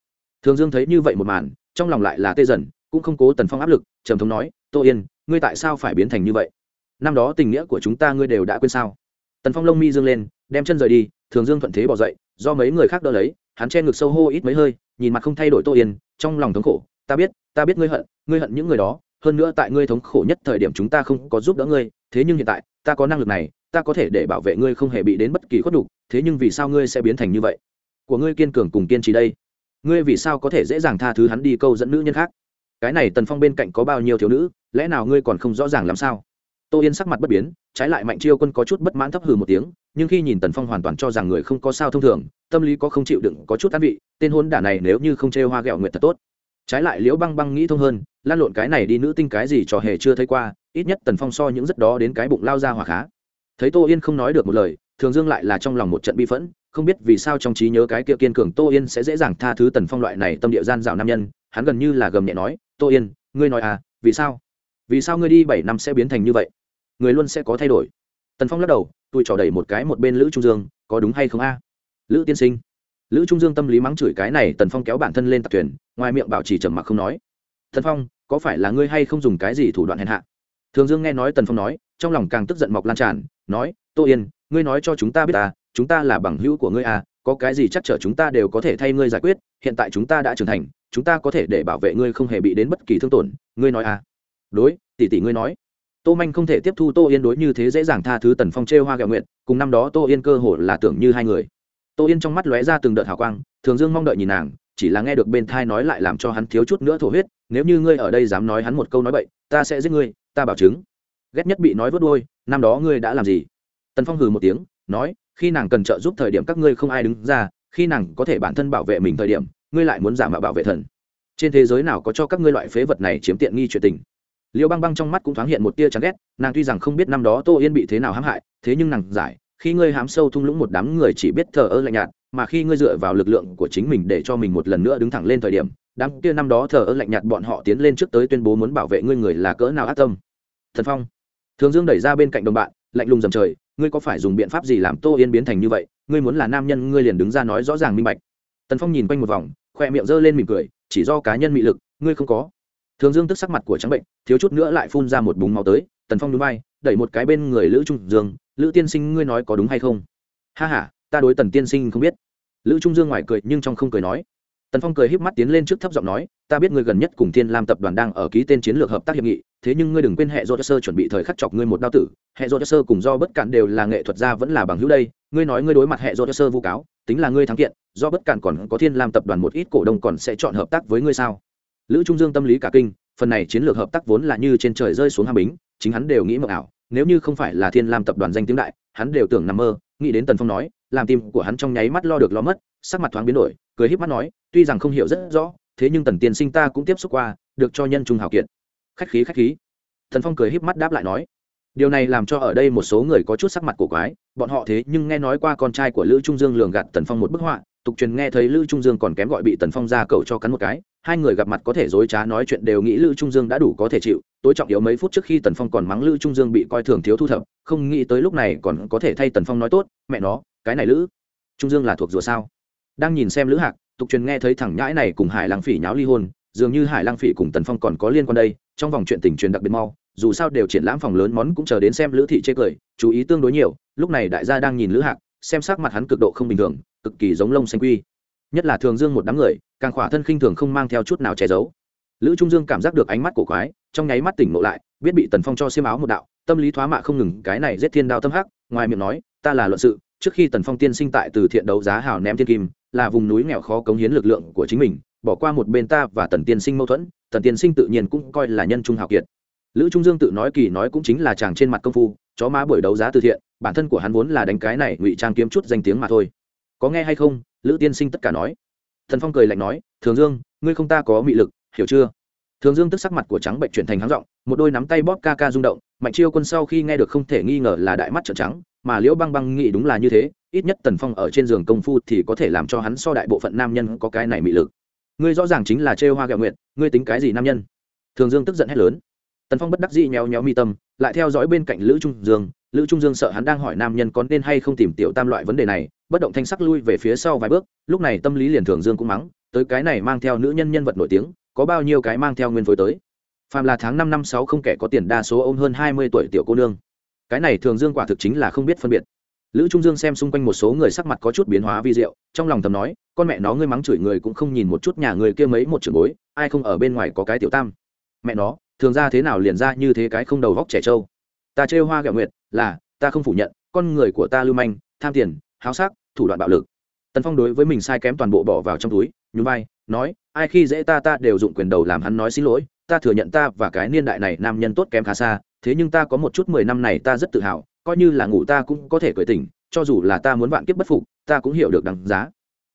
Thường dương thấy như vậy một màn, trong lòng lại là tê dần, cũng không cố tần phong áp lực, trầm thống nói, tô yên, ngươi tại sao phải biến thành như vậy? Năm đó tình nghĩa của chúng ta ngươi đều đã quên sao? Tần phong lông mi dương lên, đem chân rời đi, thường dương thuận thế bỏ dậy, do mấy người khác đỡ lấy, hắn che ngực sâu hô ít mấy hơi, nhìn mặt không thay đổi tô yên, trong lòng thống khổ, ta biết ta biết ngươi hận ngươi hận những người đó, hơn nữa tại ngươi thống khổ nhất thời điểm chúng ta không có giúp đỡ ngươi, thế nhưng hiện tại, ta có năng lực này, ta có thể để bảo vệ ngươi không hề bị đến bất kỳ khuất đục thế nhưng vì sao ngươi sẽ biến thành như vậy? Của ngươi kiên cường cùng kiên trì đây, ngươi vì sao có thể dễ dàng tha thứ hắn đi câu dẫn nữ nhân khác? Cái này tần phong bên cạnh có bao nhiêu thiếu nữ, lẽ nào ngươi còn không rõ ràng làm sao? Tô yên sắc mặt bất biến, trái lại mạnh chiêu quân có chút bất mãn thấp hừ một tiếng, nhưng khi nhìn tần phong hoàn toàn cho rằng người không có sao thông thường, tâm lý có không chịu đựng, có chút an vị, tên hôn đả này nếu như không chê hoa ghẹo nguyệt thật tốt. Trái lại liễu băng băng nghĩ thông hơn, lan lộn cái này đi nữ tinh cái gì trò hề chưa thấy qua, ít nhất tần phong so những rất đó đến cái bụng lao ra hòa khá. Thấy tô yên không nói được một lời, thường dương lại là trong lòng một trận bi phẫn, không biết vì sao trong trí nhớ cái kia kiên cường tô yên sẽ dễ dàng tha thứ tần phong loại này tâm địa gian dạo nam nhân, hắn gần như là gầm nhẹ nói, tô yên, ngươi nói à vì sao? Vì sao ngươi đi bảy năm sẽ biến thành như vậy? Người luôn sẽ có thay đổi. Tần phong lắc đầu tôi trò đẩy một cái một bên lữ trung dương, có đúng hay không a? Lữ tiên sinh. Lữ trung dương tâm lý mắng chửi cái này, tần phong kéo bản thân lên tặc thuyền, ngoài miệng bảo trì trầm mặc không nói. Tần phong, có phải là ngươi hay không dùng cái gì thủ đoạn hèn hạ? Thường dương nghe nói tần phong nói, trong lòng càng tức giận mọc lan tràn, nói, tô yên, ngươi nói cho chúng ta biết à chúng ta là bằng hữu của ngươi à có cái gì chắc chở chúng ta đều có thể thay ngươi giải quyết, hiện tại chúng ta đã trưởng thành, chúng ta có thể để bảo vệ ngươi không hề bị đến bất kỳ thương tổn, ngươi nói à? Đối, tỷ tỷ ngươi nói tô manh không thể tiếp thu tô yên đối như thế dễ dàng tha thứ tần phong trêu hoa gạo nguyện cùng năm đó tô yên cơ hồ là tưởng như hai người. Tô yên trong mắt lóe ra từng đợt hào quang, thường dương mong đợi nhìn nàng, chỉ là nghe được bên thai nói lại làm cho hắn thiếu chút nữa thổ huyết, nếu như ngươi ở đây dám nói hắn một câu nói bậy, ta sẽ giết ngươi, ta bảo chứng. Ghét nhất bị nói vớt đôi năm đó ngươi đã làm gì? Tần phong hừ một tiếng, nói, khi nàng cần trợ giúp thời điểm các ngươi không ai đứng ra, khi nàng có thể bản thân bảo vệ mình thời điểm, ngươi lại muốn giả mạo bảo vệ thần. Trên thế giới nào có cho các ngươi loại phế vật này chiếm tiện nghi chuyện tình? Liêu băng băng trong mắt cũng thoáng hiện một tia chán ghét, nàng tuy rằng không biết năm đó tô yên bị thế nào hãm hại, thế nhưng nàng giải, khi ngươi hám sâu thung lũng một đám người chỉ biết thờ ơ lạnh nhạt, mà khi ngươi dựa vào lực lượng của chính mình để cho mình một lần nữa đứng thẳng lên thời điểm, đám kia năm đó thờ ơ lạnh nhạt bọn họ tiến lên trước tới tuyên bố muốn bảo vệ ngươi người là cỡ nào ác tâm. Thần phong. Thường dương đẩy ra bên cạnh đồng bạn, lạnh lùng dầm trời, ngươi có phải dùng biện pháp gì làm tô yên biến thành như vậy, ngươi muốn là nam nhân, ngươi liền đứng ra nói rõ ràng minh bạch. Tần phong nhìn quanh một vòng, khoe miệng g lên mỉm cười, chỉ do cá nhân mị lực, ngươi không có thường dương tức sắc mặt của trắng bệnh, thiếu chút nữa lại phun ra một búng máu tới, tần phong núi bay đẩy một cái bên người lữ trung dương, lữ tiên sinh ngươi nói có đúng hay không? Ha h a ta đối tần tiên sinh không biết. Lữ trung dương ngoài cười, nhưng trong không cười nói. Tần phong cười híp mắt tiến lên trước thấp giọng nói, ta biết ngươi gần nhất cùng thiên lam tập đoàn đang ở ký tên chiến lược hợp tác hiệp nghị, thế nhưng ngươi đừng quên hệ do sơ chuẩn bị thời khắc chọc ngươi một đao tử. Hệ do sơ cùng do bất cản đều là nghệ thuật gia vẫn là bằng hữu đây. Ngươi nói ngươi đối mặt hệ do sơ vu cáo, tính là ngươi thắng kiện, do bất cản còn có thiên lam tập đoàn một ít cổ đông còn sẽ chọn hợp tác với ngươi sao? Lữ trung dương tâm lý cả kinh, phần này chiến lược hợp tác vốn là như trên trời rơi xuống hàm bính, chính hắn đều nghĩ mộng ảo, nếu như không phải là thiên lam tập đoàn danh tiếng đại, hắn đều tưởng nằm mơ, nghĩ đến tần phong nói, làm tim của hắn trong nháy mắt lo được lo mất, sắc mặt thoáng biến đổi, cười híp mắt nói, tuy rằng không hiểu rất rõ, thế nhưng tần tiên sinh ta cũng tiếp xúc qua, được cho nhân trung hào kiệt. Khách khí khách khí. Thần phong cười híp mắt đáp lại nói, điều này làm cho ở đây một số người có chút sắc mặt cổ quái, bọn họ thế nhưng nghe nói qua con trai của lữ trung dương lường gạt tần phong một bức họa, tục truyền nghe thấy lữ trung dương còn kém gọi bị tần phong ra cầu cho cắn một cái hai người gặp mặt có thể dối trá nói chuyện đều nghĩ lữ trung dương đã đủ có thể chịu, tối trọng yếu mấy phút trước khi tần phong còn mắng lữ trung dương bị coi thường thiếu thu thập, không nghĩ tới lúc này còn có thể thay tần phong nói tốt, mẹ nó, cái này lữ trung dương là thuộc rùa sao? Đang nhìn xem lữ hạc, tục truyền nghe thấy thằng nhãi này cùng hải lang phỉ nháo ly hôn, dường như hải lang phỉ cùng tần phong còn có liên quan đây, trong vòng chuyện tình truyền đặc biệt mau, dù sao đều triển lãm phòng lớn món cũng chờ đến xem lữ thị chê cười, chú ý tương đối nhiều, lúc này đại gia đang nhìn lữ hạc, xem sắc mặt hắn cực độ không bình thường, cực kỳ giống lông xanh quy. Nhất là thường dương một đám người càng khỏa thân khinh thường không mang theo chút nào che giấu. Lữ trung dương cảm giác được ánh mắt của quái, trong nháy mắt tỉnh ngộ lại, biết bị tần phong cho xiêm áo một đạo, tâm lý thoá mạ không ngừng, cái này giết thiên đao tâm hắc, ngoài miệng nói, ta là luận sự, trước khi tần phong tiên sinh tại từ thiện đấu giá hào ném thiên kim, là vùng núi nghèo khó cống hiến lực lượng của chính mình, bỏ qua một bên ta và tần tiên sinh mâu thuẫn, tần tiên sinh tự nhiên cũng coi là nhân trung hào kiệt. Lữ trung dương tự nói kỳ nói cũng chính là chàng trên mặt công phu, chó má buổi đấu giá từ thiện, bản thân của hắn vốn là đánh cái này ngụy trang kiếm chút danh tiếng mà thôi. Có nghe hay không? Lữ tiên sinh tất cả nói thần phong cười lạnh nói, thường dương, ngươi không ta có mị lực, hiểu chưa? Thường dương tức sắc mặt của trắng bệnh chuyển thành háng rộng một đôi nắm tay bóp ca ca rung động, mạnh chiêu quân sau khi nghe được không thể nghi ngờ là đại mắt trợn trắng, mà liễu băng băng nghĩ đúng là như thế, ít nhất tần phong ở trên giường công phu thì có thể làm cho hắn so đại bộ phận nam nhân có cái này mị lực. Ngươi rõ ràng chính là trêu hoa gạo nguyện ngươi tính cái gì nam nhân? Thường dương tức giận hét lớn. Tần phong bất đắc dĩ nheo nheo mi tâm, lại theo dõi bên cạnh lữ trung dương lữ trung dương sợ hắn đang hỏi nam nhân có nên hay không tìm tiểu tam loại vấn đề này, bất động thanh sắc lui về phía sau vài bước, lúc này tâm lý liền thường dương cũng mắng, tới cái này mang theo nữ nhân nhân vật nổi tiếng, có bao nhiêu cái mang theo nguyên phối tới. Phàm là tháng năm năm sáu không kẻ có tiền đa số ôm hơn hai mươi tuổi tiểu cô nương. Cái này thường dương quả thực chính là không biết phân biệt. Lữ trung dương xem xung quanh một số người sắc mặt có chút biến hóa vi diệu, trong lòng thầm nói, con mẹ nó, ngươi mắng chửi người cũng không nhìn một chút nhà người kia mấy một trường bối, ai không ở bên ngoài có cái tiểu tam? Mẹ nó, thường ra thế nào liền ra như thế cái không đầu góc trẻ trâu. Ta trêu hoa gạo nguyệt là, ta không phủ nhận, con người của ta lưu manh, tham tiền, háo sắc, thủ đoạn bạo lực. Tần phong đối với mình sai kém toàn bộ bỏ vào trong túi, nhún vai, nói, ai khi dễ ta ta đều dụng quyền đầu làm hắn nói xin lỗi, ta thừa nhận ta và cái niên đại này nam nhân tốt kém khá xa, thế nhưng ta có một chút mười năm này ta rất tự hào, coi như là ngủ ta cũng có thể cởi tỉnh, cho dù là ta muốn vạn kiếp bất phục, ta cũng hiểu được đằng giá.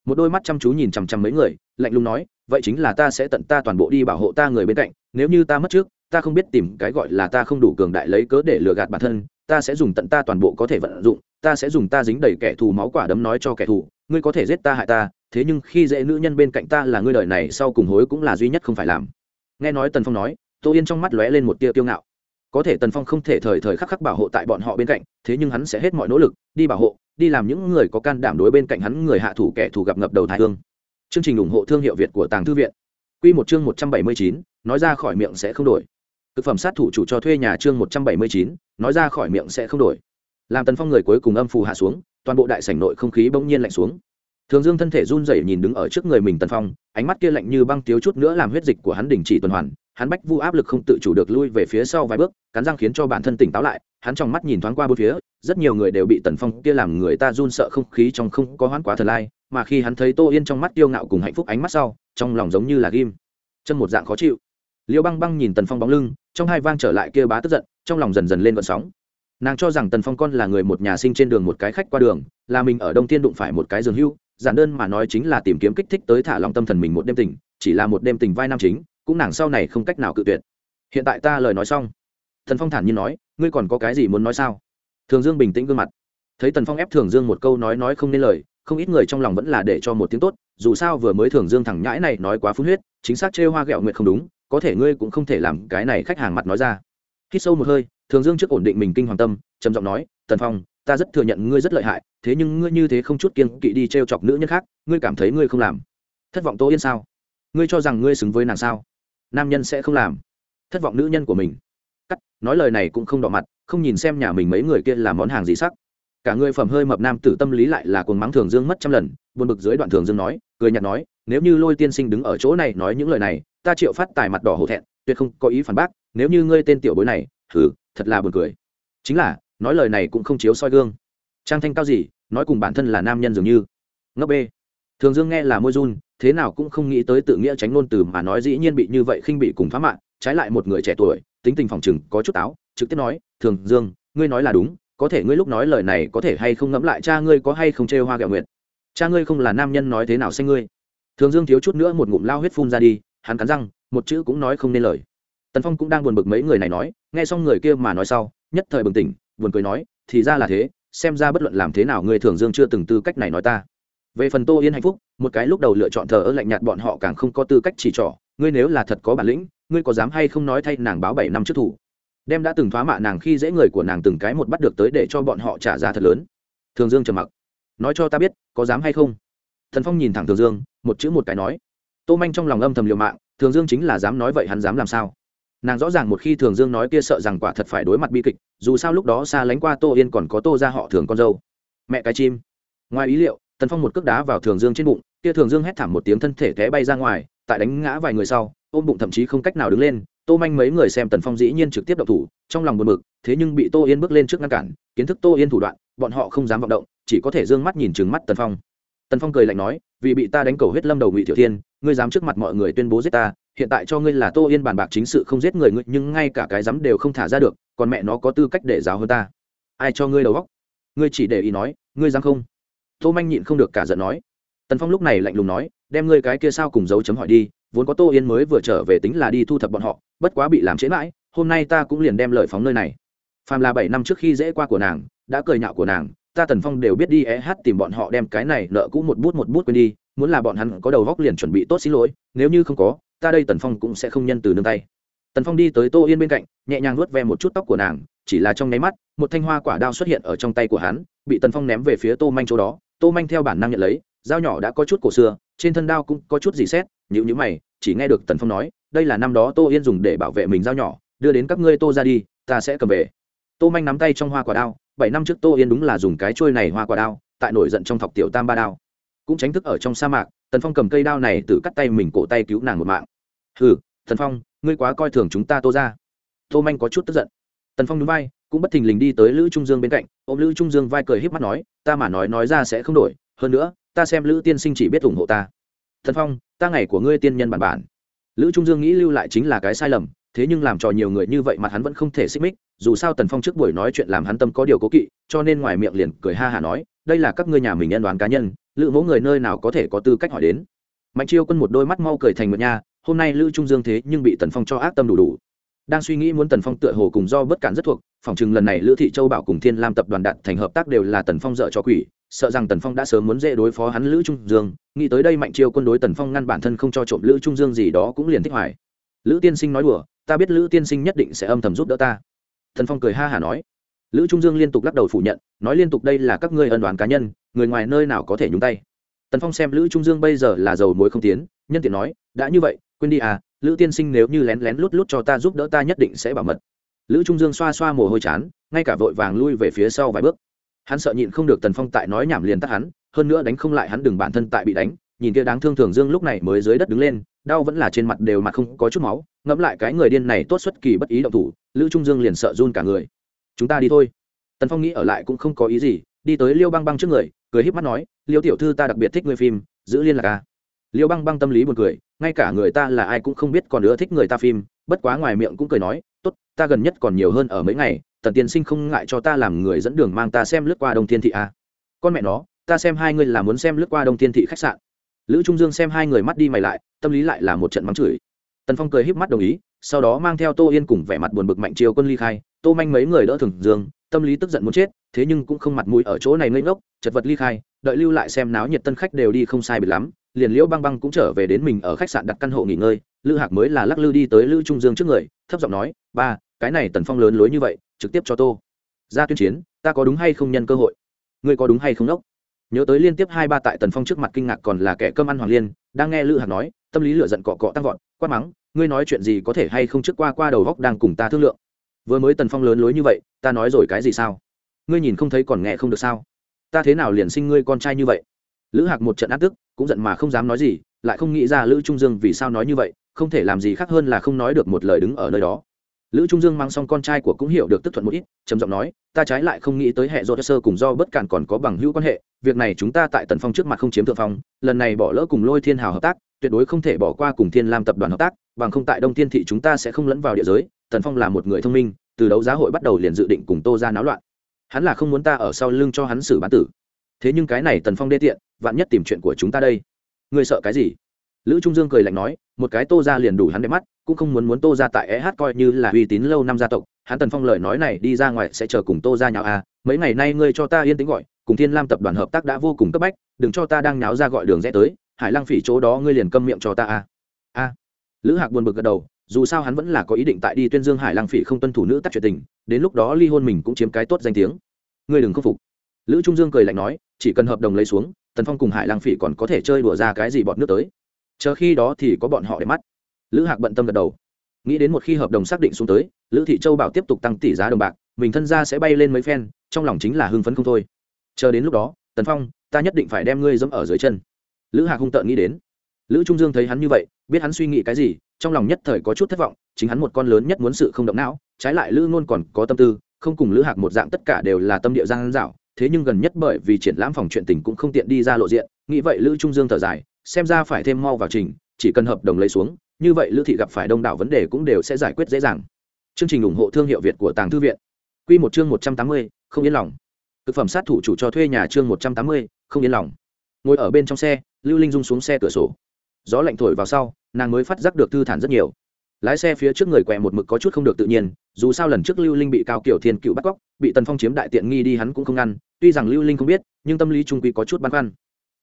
Một đôi mắt chăm chú nhìn chằm chằm mấy người, lạnh lùng nói, vậy chính là ta sẽ tận ta toàn bộ đi bảo hộ ta người bên cạnh, nếu như ta mất trước ta không biết tìm cái gọi là ta không đủ cường đại lấy cớ để lừa gạt bản thân, ta sẽ dùng tận ta toàn bộ có thể vận dụng, ta sẽ dùng ta dính đầy kẻ thù máu quả đấm nói cho kẻ thù, ngươi có thể giết ta hại ta, thế nhưng khi dễ nữ nhân bên cạnh ta là ngươi đời này sau cùng hối cũng là duy nhất không phải làm. Nghe nói tần phong nói, tô yên trong mắt lóe lên một tia tiêu ngạo. Có thể tần phong không thể thời thời khắc khắc bảo hộ tại bọn họ bên cạnh, thế nhưng hắn sẽ hết mọi nỗ lực, đi bảo hộ, đi làm những người có can đảm đối bên cạnh hắn người hạ thủ kẻ thù gặp ngập đầu thái thương chương trình ủng hộ thương hiệu việt của tàng thư viện. Q một chương một trăm bảy mươi chín, nói ra khỏi miệng sẽ không đổi thực phẩm sát thủ chủ cho thuê nhà chương một trăm bảy mươi chín, nói ra khỏi miệng sẽ không đổi. Làm tần phong người cuối cùng âm phù hạ xuống, toàn bộ đại sảnh nội không khí bỗng nhiên lạnh xuống. Thường dương thân thể run rẩy nhìn đứng ở trước người mình tần phong, ánh mắt kia lạnh như băng tiếu chút nữa làm huyết dịch của hắn đình chỉ tuần hoàn, hắn bách vu áp lực không tự chủ được lui về phía sau vài bước, cắn răng khiến cho bản thân tỉnh táo lại, hắn trong mắt nhìn thoáng qua bốn phía, rất nhiều người đều bị tần phong kia làm người ta run sợ không khí trong không có hoãn quá thần lai, mà khi hắn thấy tô yên trong mắt tiêu ngạo cùng hạnh phúc ánh mắt sau, trong lòng giống như là ghim. Chân một dạng khó chịu liêu băng băng nhìn tần phong bóng lưng, trong hai vang trở lại kia bá tức giận, trong lòng dần dần lên vận sóng. Nàng cho rằng tần phong con là người một nhà sinh trên đường một cái khách qua đường, là mình ở đông tiên đụng phải một cái giường hưu, giản đơn mà nói chính là tìm kiếm kích thích tới thả lòng tâm thần mình một đêm tình, chỉ là một đêm tình vai nam chính, cũng nàng sau này không cách nào cự tuyệt. Hiện tại ta lời nói xong. Thần phong thản nhiên nói, ngươi còn có cái gì muốn nói sao? Thường dương bình tĩnh gương mặt. Thấy tần phong ép thường dương một câu nói nói không nên lời, không ít người trong lòng vẫn là để cho một tiếng tốt, dù sao vừa mới thường dương thẳng nhãi này nói quá phun huyết, chính xác chê hoa ghẹo nguyện không đúng có thể ngươi cũng không thể làm cái này khách hàng mặt nói ra. Khi sâu một hơi, thường dương trước ổn định mình kinh hoàng tâm, trầm giọng nói, tần phong, ta rất thừa nhận ngươi rất lợi hại, thế nhưng ngươi như thế không chút kiên kỵ đi t r e o chọc nữ nhân khác, ngươi cảm thấy ngươi không làm. Thất vọng tô yên sao? Ngươi cho rằng ngươi xứng với nàng sao? Nam nhân sẽ không làm. Thất vọng nữ nhân của mình. Cắt, nói lời này cũng không đỏ mặt, không nhìn xem nhà mình mấy người kia làm món hàng gì sắc. Cả người phẩm hơi mập nam tử tâm lý lại là cuồng mắng thường dương mất trăm lần, buồn bực dưới đoạn thường dương nói, cười nhạt nói, nếu như lôi tiên sinh đứng ở chỗ này nói những lời này ta triệu phát tài mặt đỏ hổ thẹn, tuyệt không có ý phản bác, nếu như ngươi tên tiểu bối này thử thật là buồn cười. Chính là, nói lời này cũng không chiếu soi gương. Trang thanh cao gì, nói cùng bản thân là nam nhân dường như. Ngốc b thường dương nghe là môi run, thế nào cũng không nghĩ tới tự nghĩa tránh ngôn từ mà nói dĩ nhiên bị như vậy khinh bị cùng phá mạng, trái lại một người trẻ tuổi, tính tình phòng chừng có chút táo, trực tiếp nói, thường dương, ngươi nói là đúng, có thể ngươi lúc nói lời này có thể hay không ngẫm lại cha ngươi có hay không chê hoa gạo nguyện cha ngươi không là nam nhân nói thế nào xanh ngươi? Thường dương thiếu chút nữa một ngụm lao huyết phun ra đi hắn cắn răng, một chữ cũng nói không nên lời. Tần phong cũng đang buồn bực mấy người này nói, nghe xong người kia mà nói sau, nhất thời bừng tỉnh, buồn cười nói, thì ra là thế, xem ra bất luận làm thế nào ngươi thường dương chưa từng tư cách này nói ta. Về phần tô yên hạnh phúc, một cái lúc đầu lựa chọn thờ ơ lạnh nhạt bọn họ càng không có tư cách chỉ trỏ, ngươi nếu là thật có bản lĩnh, ngươi có dám hay không nói thay nàng báo bảy năm trước thủ. Đem đã từng thoá mạ nàng khi dễ người của nàng từng cái một bắt được tới để cho bọn họ trả giá thật lớn. Thường dương trầm mặc. Nói cho ta biết, có dám hay không? Thần phong nhìn thẳng thường dương, một chữ một cái nói tô manh trong lòng âm thầm liều mạng, thường dương chính là dám nói vậy hắn dám làm sao? Nàng rõ ràng một khi thường dương nói kia sợ rằng quả thật phải đối mặt bi kịch, dù sao lúc đó xa lánh qua tô yên còn có tô ra họ thường con dâu. Mẹ cái chim. Ngoài ý liệu, tần phong một cước đá vào thường dương trên bụng, kia thường dương hét thảm một tiếng thân thể té bay ra ngoài, tại đánh ngã vài người sau, ôm bụng thậm chí không cách nào đứng lên, tô manh mấy người xem tần phong dĩ nhiên trực tiếp đậu thủ, trong lòng buồn bực, thế nhưng bị tô yên bước lên trước ngăn cản, kiến thức tô yên thủ đoạn, bọn họ không dám vọng động, chỉ có thể d ư ơ n g mắt nhìn trừng mắt tần phong tần phong cười lạnh nói, vì bị ta đánh cầu huyết lâm đầu ngụy tiểu thiên, ngươi dám trước mặt mọi người tuyên bố giết ta, hiện tại cho ngươi là tô yên bàn bạc chính sự không giết người ngươi, nhưng ngay cả cái dám đều không thả ra được, còn mẹ nó có tư cách để giáo hơn ta. Ai cho ngươi đầu góc ngươi chỉ để ý nói, ngươi dám không? Tô manh nhịn không được cả giận nói. Tần phong lúc này lạnh lùng nói, đem ngươi cái kia sao cùng dấu chấm hỏi đi, vốn có tô yên mới vừa trở về tính là đi thu thập bọn họ, bất quá bị làm chế mãi, hôm nay ta cũng liền đem lời phóng nơi này. Phàm là bảy năm trước khi dễ qua của nàng, đã cười nhạo của nàng ta tần phong đều biết đi é hát tìm bọn họ đem cái này nợ cũ một bút một bút quên đi, muốn là bọn hắn có đầu góc liền chuẩn bị tốt xin lỗi, nếu như không có, ta đây tần phong cũng sẽ không nhân từ nương tay. Tần phong đi tới tô yên bên cạnh, nhẹ nhàng nuốt ve một chút tóc của nàng, chỉ là trong nháy mắt, một thanh hoa quả đao xuất hiện ở trong tay của hắn, bị tần phong ném về phía tô manh chỗ đó. Tô manh theo bản năng nhận lấy, dao nhỏ đã có chút cổ xưa, trên thân đao cũng có chút gì xét nhữ nhữ mày, chỉ nghe được tần phong nói, đây là năm đó tô yên dùng để bảo vệ mình dao nhỏ, đưa đến các ngươi tô ra đi, ta sẽ cầm về tô manh nắm tay trong hoa quả đao, bảy năm trước tô yên đúng là dùng cái trôi này hoa quả đao, tại nổi giận trong thọc tiểu tam ba đao. Cũng tránh thức ở trong sa mạc, tần phong cầm cây đao này tự cắt tay mình cổ tay cứu nàng một mạng. Hừ, tần phong, ngươi quá coi thường chúng ta tô ra tô manh có chút tức giận. Tần phong núi vai, cũng bất thình lình đi tới lữ trung dương bên cạnh ô m lữ trung dương vai cười h í p mắt nói, ta mà nói nói ra sẽ không đổi, hơn nữa, ta xem lữ tiên sinh chỉ biết ủng hộ ta. Tần phong, ta ngày của ngươi tiên nhân bản bản. Lữ trung dương nghĩ lưu lại chính là cái sai lầm, thế nhưng làm cho nhiều người như vậy mặt hắn vẫn không thể xích mích dù sao tần phong trước buổi nói chuyện làm hắn tâm có điều cố kỵ, cho nên ngoài miệng liền cười ha hả nói, đây là các ngươi nhà mình nhân đoán cá nhân, lữ mẫu người nơi nào có thể có tư cách hỏi đến? Mạnh chiêu quân một đôi mắt mau cười thành mượn nha, hôm nay lữ trung dương thế nhưng bị tần phong cho ác tâm đủ đủ. Đang suy nghĩ muốn tần phong tựa hồ cùng do bất cản rất thuộc phòng chừng lần này lữ thị châu bảo cùng thiên lam tập đoàn đạt thành hợp tác đều là tần phong dợ cho quỷ, sợ rằng tần phong đã sớm muốn dễ đối phó hắn lữ trung dương, nghĩ tới đây mạnh chiêu quân đối tần phong ngăn bản thân không cho trộm lữ trung dương gì đó cũng liền thích hoài. Lữ tiên sinh nói đùa, ta biết lữ tiên sinh nhất định sẽ âm thầm giúp đỡ ta thần phong cười ha hả nói. Lữ trung dương liên tục lắc đầu phủ nhận, nói liên tục đây là các ngươi ân đoán cá nhân, người ngoài nơi nào có thể nhúng tay. Tần phong xem lữ trung dương bây giờ là dầu muối không tiến, nhân tiện nói, đã như vậy, quên đi à lữ tiên sinh nếu như lén lén lút lút cho ta giúp đỡ ta nhất định sẽ bảo mật. Lữ trung dương xoa xoa mồ hôi chán, ngay cả vội vàng lui về phía sau vài bước. Hắn sợ nhịn không được tần phong tại nói nhảm liền tắt hắn, hơn nữa đánh không lại hắn đừng bản thân tại bị đánh, nhìn kia đáng thương thường dương lúc này mới dưới đất đứng lên đau vẫn là trên mặt đều mặt không có chút máu, ngẫm lại cái người điên này tốt xuất kỳ bất ý động thủ, lữ trung dương liền sợ run cả người. Chúng ta đi thôi. Tần phong nghĩ ở lại cũng không có ý gì, đi tới liêu băng băng trước người, cười híp mắt nói, liêu tiểu thư ta đặc biệt thích người phim, giữ liên lạc ca liêu băng băng tâm lý buồn cười, ngay cả người ta là ai cũng không biết còn nữa thích người ta phim, bất quá ngoài miệng cũng cười nói, tốt, ta gần nhất còn nhiều hơn ở mấy ngày, tần tiên sinh không ngại cho ta làm người dẫn đường mang ta xem lướt qua đông thiên thị a con mẹ nó, ta xem hai người là muốn xem lướt qua đông thiên thị khách sạn lữ trung dương xem hai người mắt đi mày lại, tâm lý lại là một trận mắng chửi. Tần phong cười híp mắt đồng ý, sau đó mang theo tô yên cùng vẻ mặt buồn bực mạnh chiều quân ly khai. Tô manh mấy người đỡ thường dương, tâm lý tức giận muốn chết, thế nhưng cũng không mặt mũi ở chỗ này ngây ngốc, chật vật ly khai, đợi lưu lại xem náo nhiệt tân khách đều đi không sai biệt lắm, liền liễu băng băng cũng trở về đến mình ở khách sạn đặt căn hộ nghỉ ngơi. Lữ hạc mới là lắc lư đi tới lữ trung dương trước người, thấp giọng nói, ba, cái này tần phong lớn lối như vậy, trực tiếp cho tô. Ra tuyên chiến, ta có đúng hay không nhân cơ hội? Ngươi có đúng hay không đốc? Nhớ tới liên tiếp hai ba tại tần phong trước mặt kinh ngạc còn là kẻ cơm ăn hoàng liên, đang nghe lữ hạc nói, tâm lý lựa giận cọ cọ tăng vọt, quát mắng, ngươi nói chuyện gì có thể hay không trước qua qua đầu góc đang cùng ta thương lượng? Vừa mới tần phong lớn lối như vậy, ta nói rồi cái gì sao? Ngươi nhìn không thấy còn nghe không được sao? Ta thế nào liền sinh ngươi con trai như vậy? Lữ hạc một trận áp tức, cũng giận mà không dám nói gì, lại không nghĩ ra lữ trung dương vì sao nói như vậy, không thể làm gì khác hơn là không nói được một lời đứng ở nơi đó lữ trung dương mang xong con trai của cũng hiểu được tức thuận một ít, trầm giọng nói, ta trái lại không nghĩ tới hệ do sơ cùng do bất cản còn có bằng hữu quan hệ, việc này chúng ta tại tần phong trước mặt không chiếm thượng phong, lần này bỏ lỡ cùng lôi thiên hào hợp tác, tuyệt đối không thể bỏ qua cùng thiên lam tập đoàn hợp tác, bằng không tại đông thiên thị chúng ta sẽ không lẫn vào địa giới, tần phong là một người thông minh, từ đấu giá hội bắt đầu liền dự định cùng tô ra náo loạn. Hắn là không muốn ta ở sau lưng cho hắn xử bán tử. Thế nhưng cái này tần phong đê tiện, vạn nhất tìm chuyện của chúng ta đây. Ngươi sợ cái gì? Lữ trung dương cười lạnh nói, một cái tô ra liền đủ hắn đẹp mắt cũng không muốn muốn tô ra tại eh coi như là uy tín lâu năm gia tộc, hắn tần phong lời nói này đi ra ngoài sẽ chờ cùng tô ra nhạo à mấy ngày nay ngươi cho ta yên tĩnh gọi, cùng thiên lam tập đoàn hợp tác đã vô cùng cấp bách, đừng cho ta đang náo ra gọi đường rẽ tới, hải lăng phỉ chỗ đó ngươi liền câm miệng cho ta a a lữ hạc buồn bực gật đầu, dù sao hắn vẫn là có ý định tại đi tuyên dương hải lăng phỉ không tuân thủ nữ tắc chuyện tình, đến lúc đó ly hôn mình cũng chiếm cái tốt danh tiếng. Ngươi đừng khâm phục. Lữ trung dương cười lạnh nói, chỉ cần hợp đồng lấy xuống, tần phong cùng hải lăng phỉ còn có thể chơi đùa ra cái gì bọn nước tới. Chờ khi đó thì có bọn họ để mắt lữ hạc bận tâm gật đầu. Nghĩ đến một khi hợp đồng xác định xuống tới, lữ thị châu bảo tiếp tục tăng tỷ giá đồng bạc, mình thân ra sẽ bay lên mấy phen, trong lòng chính là hưng phấn không thôi. Chờ đến lúc đó, tần phong, ta nhất định phải đem ngươi dẫm ở dưới chân. Lữ hạc hung tợn nghĩ đến. Lữ trung dương thấy hắn như vậy, biết hắn suy nghĩ cái gì, trong lòng nhất thời có chút thất vọng, chính hắn một con lớn nhất muốn sự không động não, trái lại lữ ngôn còn có tâm tư, không cùng lữ hạc một dạng tất cả đều là tâm địa giang dạo thế nhưng gần nhất bởi vì triển lãm phòng chuyện tình cũng không tiện đi ra lộ diện, nghĩ vậy lữ trung dương thở dài, xem ra phải thêm mau vào trình, chỉ cần hợp đồng lấy xuống như vậy lữ thị gặp phải đông đảo vấn đề cũng đều sẽ giải quyết dễ dàng. Chương trình ủng hộ thương hiệu việt của tàng thư viện. Q một chương một trăm tám mươi, không yên lòng. Thực phẩm sát thủ chủ cho thuê nhà chương một trăm tám mươi, không yên lòng. Ngồi ở bên trong xe, lưu linh rung xuống xe cửa sổ. Gió lạnh thổi vào sau, nàng mới phát giác được thư thản rất nhiều. Lái xe phía trước người quẹ một mực có chút không được tự nhiên, dù sao lần trước lưu linh bị cao kiểu thiên cựu bắt cóc, bị tần phong chiếm đại tiện nghi đi hắn cũng không ngăn, tuy rằng lưu linh không biết, nhưng tâm lý trung quy có chút băn khoăn.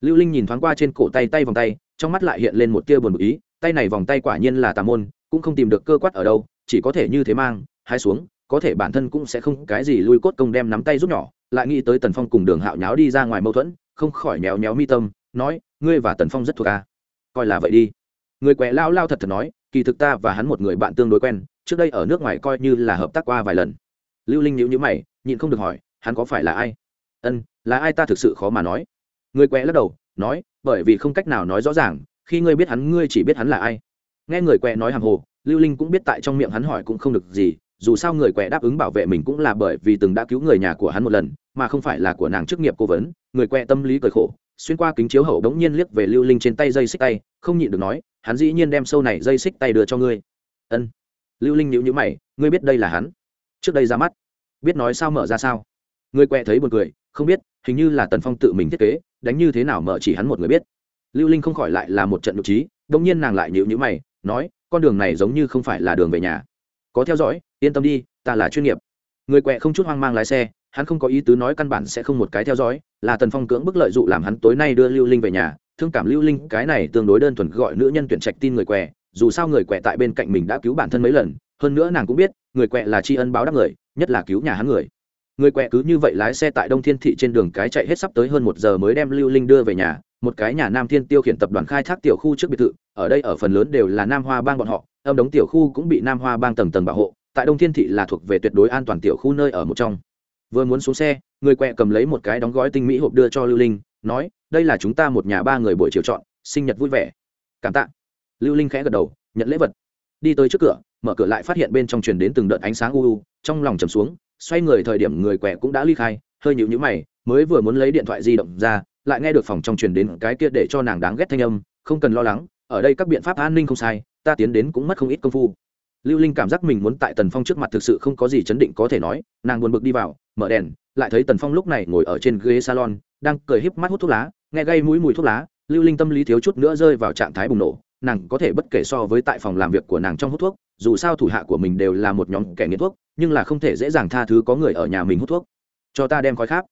Lưu linh nhìn thoáng qua trên cổ tay tay vòng tay, trong mắt lại hiện lên một tia buồn bực ý tay này vòng tay quả nhiên là tà môn, cũng không tìm được cơ quát ở đâu, chỉ có thể như thế mang hai xuống, có thể bản thân cũng sẽ không cái gì lui cốt công đem nắm tay rút nhỏ, lại nghĩ tới tần phong cùng đường hạo nháo đi ra ngoài mâu thuẫn, không khỏi méo méo mi tâm, nói, ngươi và tần phong rất thuộc à coi là vậy đi. Người quẹ lao lao thật thật nói, kỳ thực ta và hắn một người bạn tương đối quen, trước đây ở nước ngoài coi như là hợp tác qua vài lần. Lưu linh nhữ nhữ mày, nhịn không được hỏi, hắn có phải là ai? Ân, là ai ta thực sự khó mà nói. Người quẹ lắc đầu, nói, bởi vì không cách nào nói rõ ràng khi ngươi biết hắn, ngươi chỉ biết hắn là ai. Nghe người quẹ nói hàng hồ, lưu linh cũng biết tại trong miệng hắn hỏi cũng không được gì, dù sao người quẹ đáp ứng bảo vệ mình cũng là bởi vì từng đã cứu người nhà của hắn một lần, mà không phải là của nàng chức nghiệp cố vấn. Người quẹ tâm lý cởi khổ, xuyên qua kính chiếu hậu đống nhiên liếc về lưu linh trên tay dây xích tay, không nhịn được nói, hắn dĩ nhiên đem sâu này dây xích tay đưa cho ngươi. Ân. Lưu linh nhíu nhíu mày, ngươi biết đây là hắn? Trước đây ra mắt. Biết nói sao mở ra sao? Người quẹ thấy buồn cười, không biết, hình như là tần phong tự mình thiết kế, đánh như thế nào mở chỉ hắn một người biết lưu linh không khỏi lại là một trận nhục trí đông nhiên nàng lại nhíu nhíu mày, nói, con đường này giống như không phải là đường về nhà. Có theo dõi, yên tâm đi, ta là chuyên nghiệp. Người quẹ không chút hoang mang lái xe, hắn không có ý tứ nói căn bản sẽ không một cái theo dõi, là tần phong cưỡng bức lợi dụng làm hắn tối nay đưa lưu linh về nhà. Thương cảm lưu linh, cái này tương đối đơn thuần gọi nữ nhân tuyển trạch tin người quẹ, dù sao người quẹ tại bên cạnh mình đã cứu bản thân mấy lần, hơn nữa nàng cũng biết, người quẹ là tri ân báo đáp người, nhất là cứu nhà hắn người. Người quẹ cứ như vậy lái xe tại đông thiên thị trên đường cái chạy hết sắp tới hơn một giờ mới đem lưu linh đưa về nhà một cái nhà nam thiên tiêu khiển tập đoàn khai thác tiểu khu trước biệt thự, ở đây ở phần lớn đều là nam hoa bang bọn họ, âm đống tiểu khu cũng bị nam hoa bang tầng tầng bảo hộ, tại đông thiên thị là thuộc về tuyệt đối an toàn tiểu khu nơi ở một trong. Vừa muốn xuống xe, người quẹ cầm lấy một cái đóng gói tinh mỹ hộp đưa cho lưu linh, nói, đây là chúng ta một nhà ba người buổi chiều chọn, sinh nhật vui vẻ. Cảm tạ. Lưu linh khẽ gật đầu, nhận lễ vật. Đi tới trước cửa, mở cửa lại phát hiện bên trong truyền đến từng đợt ánh sáng u u, trong lòng trầm xuống, xoay người thời điểm người quẹ cũng đã ly khai, hơi nhịu nhữ mày, mới vừa muốn lấy điện thoại di động ra lại nghe được phòng trong truyền đến cái kia để cho nàng đáng ghét thanh âm, không cần lo lắng, ở đây các biện pháp an ninh không sai, ta tiến đến cũng mất không ít công phu. Lưu linh cảm giác mình muốn tại tần phong trước mặt thực sự không có gì chấn định có thể nói, nàng buồn bực đi vào, mở đèn, lại thấy tần phong lúc này ngồi ở trên ghế salon, đang cười híp mắt hút thuốc lá, nghe gây mũi mùi thuốc lá, lưu linh tâm lý thiếu chút nữa rơi vào trạng thái bùng nổ, nàng có thể bất kể so với tại phòng làm việc của nàng trong hút thuốc, dù sao thủ hạ của mình đều là một nhóm kẻ nghiện thuốc, nhưng là không thể dễ dàng tha thứ có người ở nhà mình hút thuốc. Cho ta đem khói khác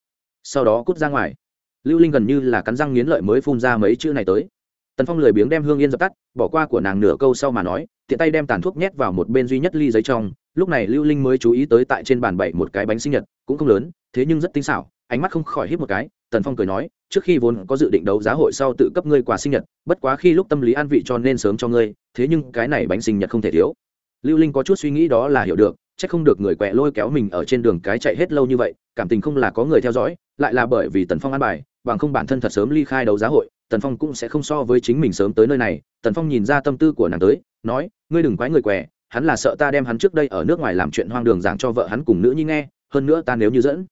sau đó cút ra ngoài lưu linh gần như là cắn răng nghiến lợi mới phun ra mấy chữ này tới. Tần phong lười biếng đem hương yên dập tắt, bỏ qua của nàng nửa câu sau mà nói, tiện tay đem tàn thuốc nhét vào một bên duy nhất ly giấy trong. Lúc này lưu linh mới chú ý tới tại trên bàn bảy một cái bánh sinh nhật, cũng không lớn, thế nhưng rất tinh xảo, ánh mắt không khỏi hít một cái. Tần phong cười nói, trước khi vốn có dự định đấu giá hội sau tự cấp ngươi quà sinh nhật, bất quá khi lúc tâm lý an vị cho nên sớm cho ngươi, thế nhưng cái này bánh sinh nhật không thể thiếu. Lưu linh có chút suy nghĩ đó là hiểu được chắc không được người quẹ lôi kéo mình ở trên đường cái chạy hết lâu như vậy, cảm tình không là có người theo dõi, lại là bởi vì tần phong an bài, bằng không bản thân thật sớm ly khai đấu giá hội, tần phong cũng sẽ không so với chính mình sớm tới nơi này. Tần phong nhìn ra tâm tư của nàng tới, nói, ngươi đừng quái người què hắn là sợ ta đem hắn trước đây ở nước ngoài làm chuyện hoang đường giảng cho vợ hắn cùng nữ nhi nghe, hơn nữa ta nếu như dẫn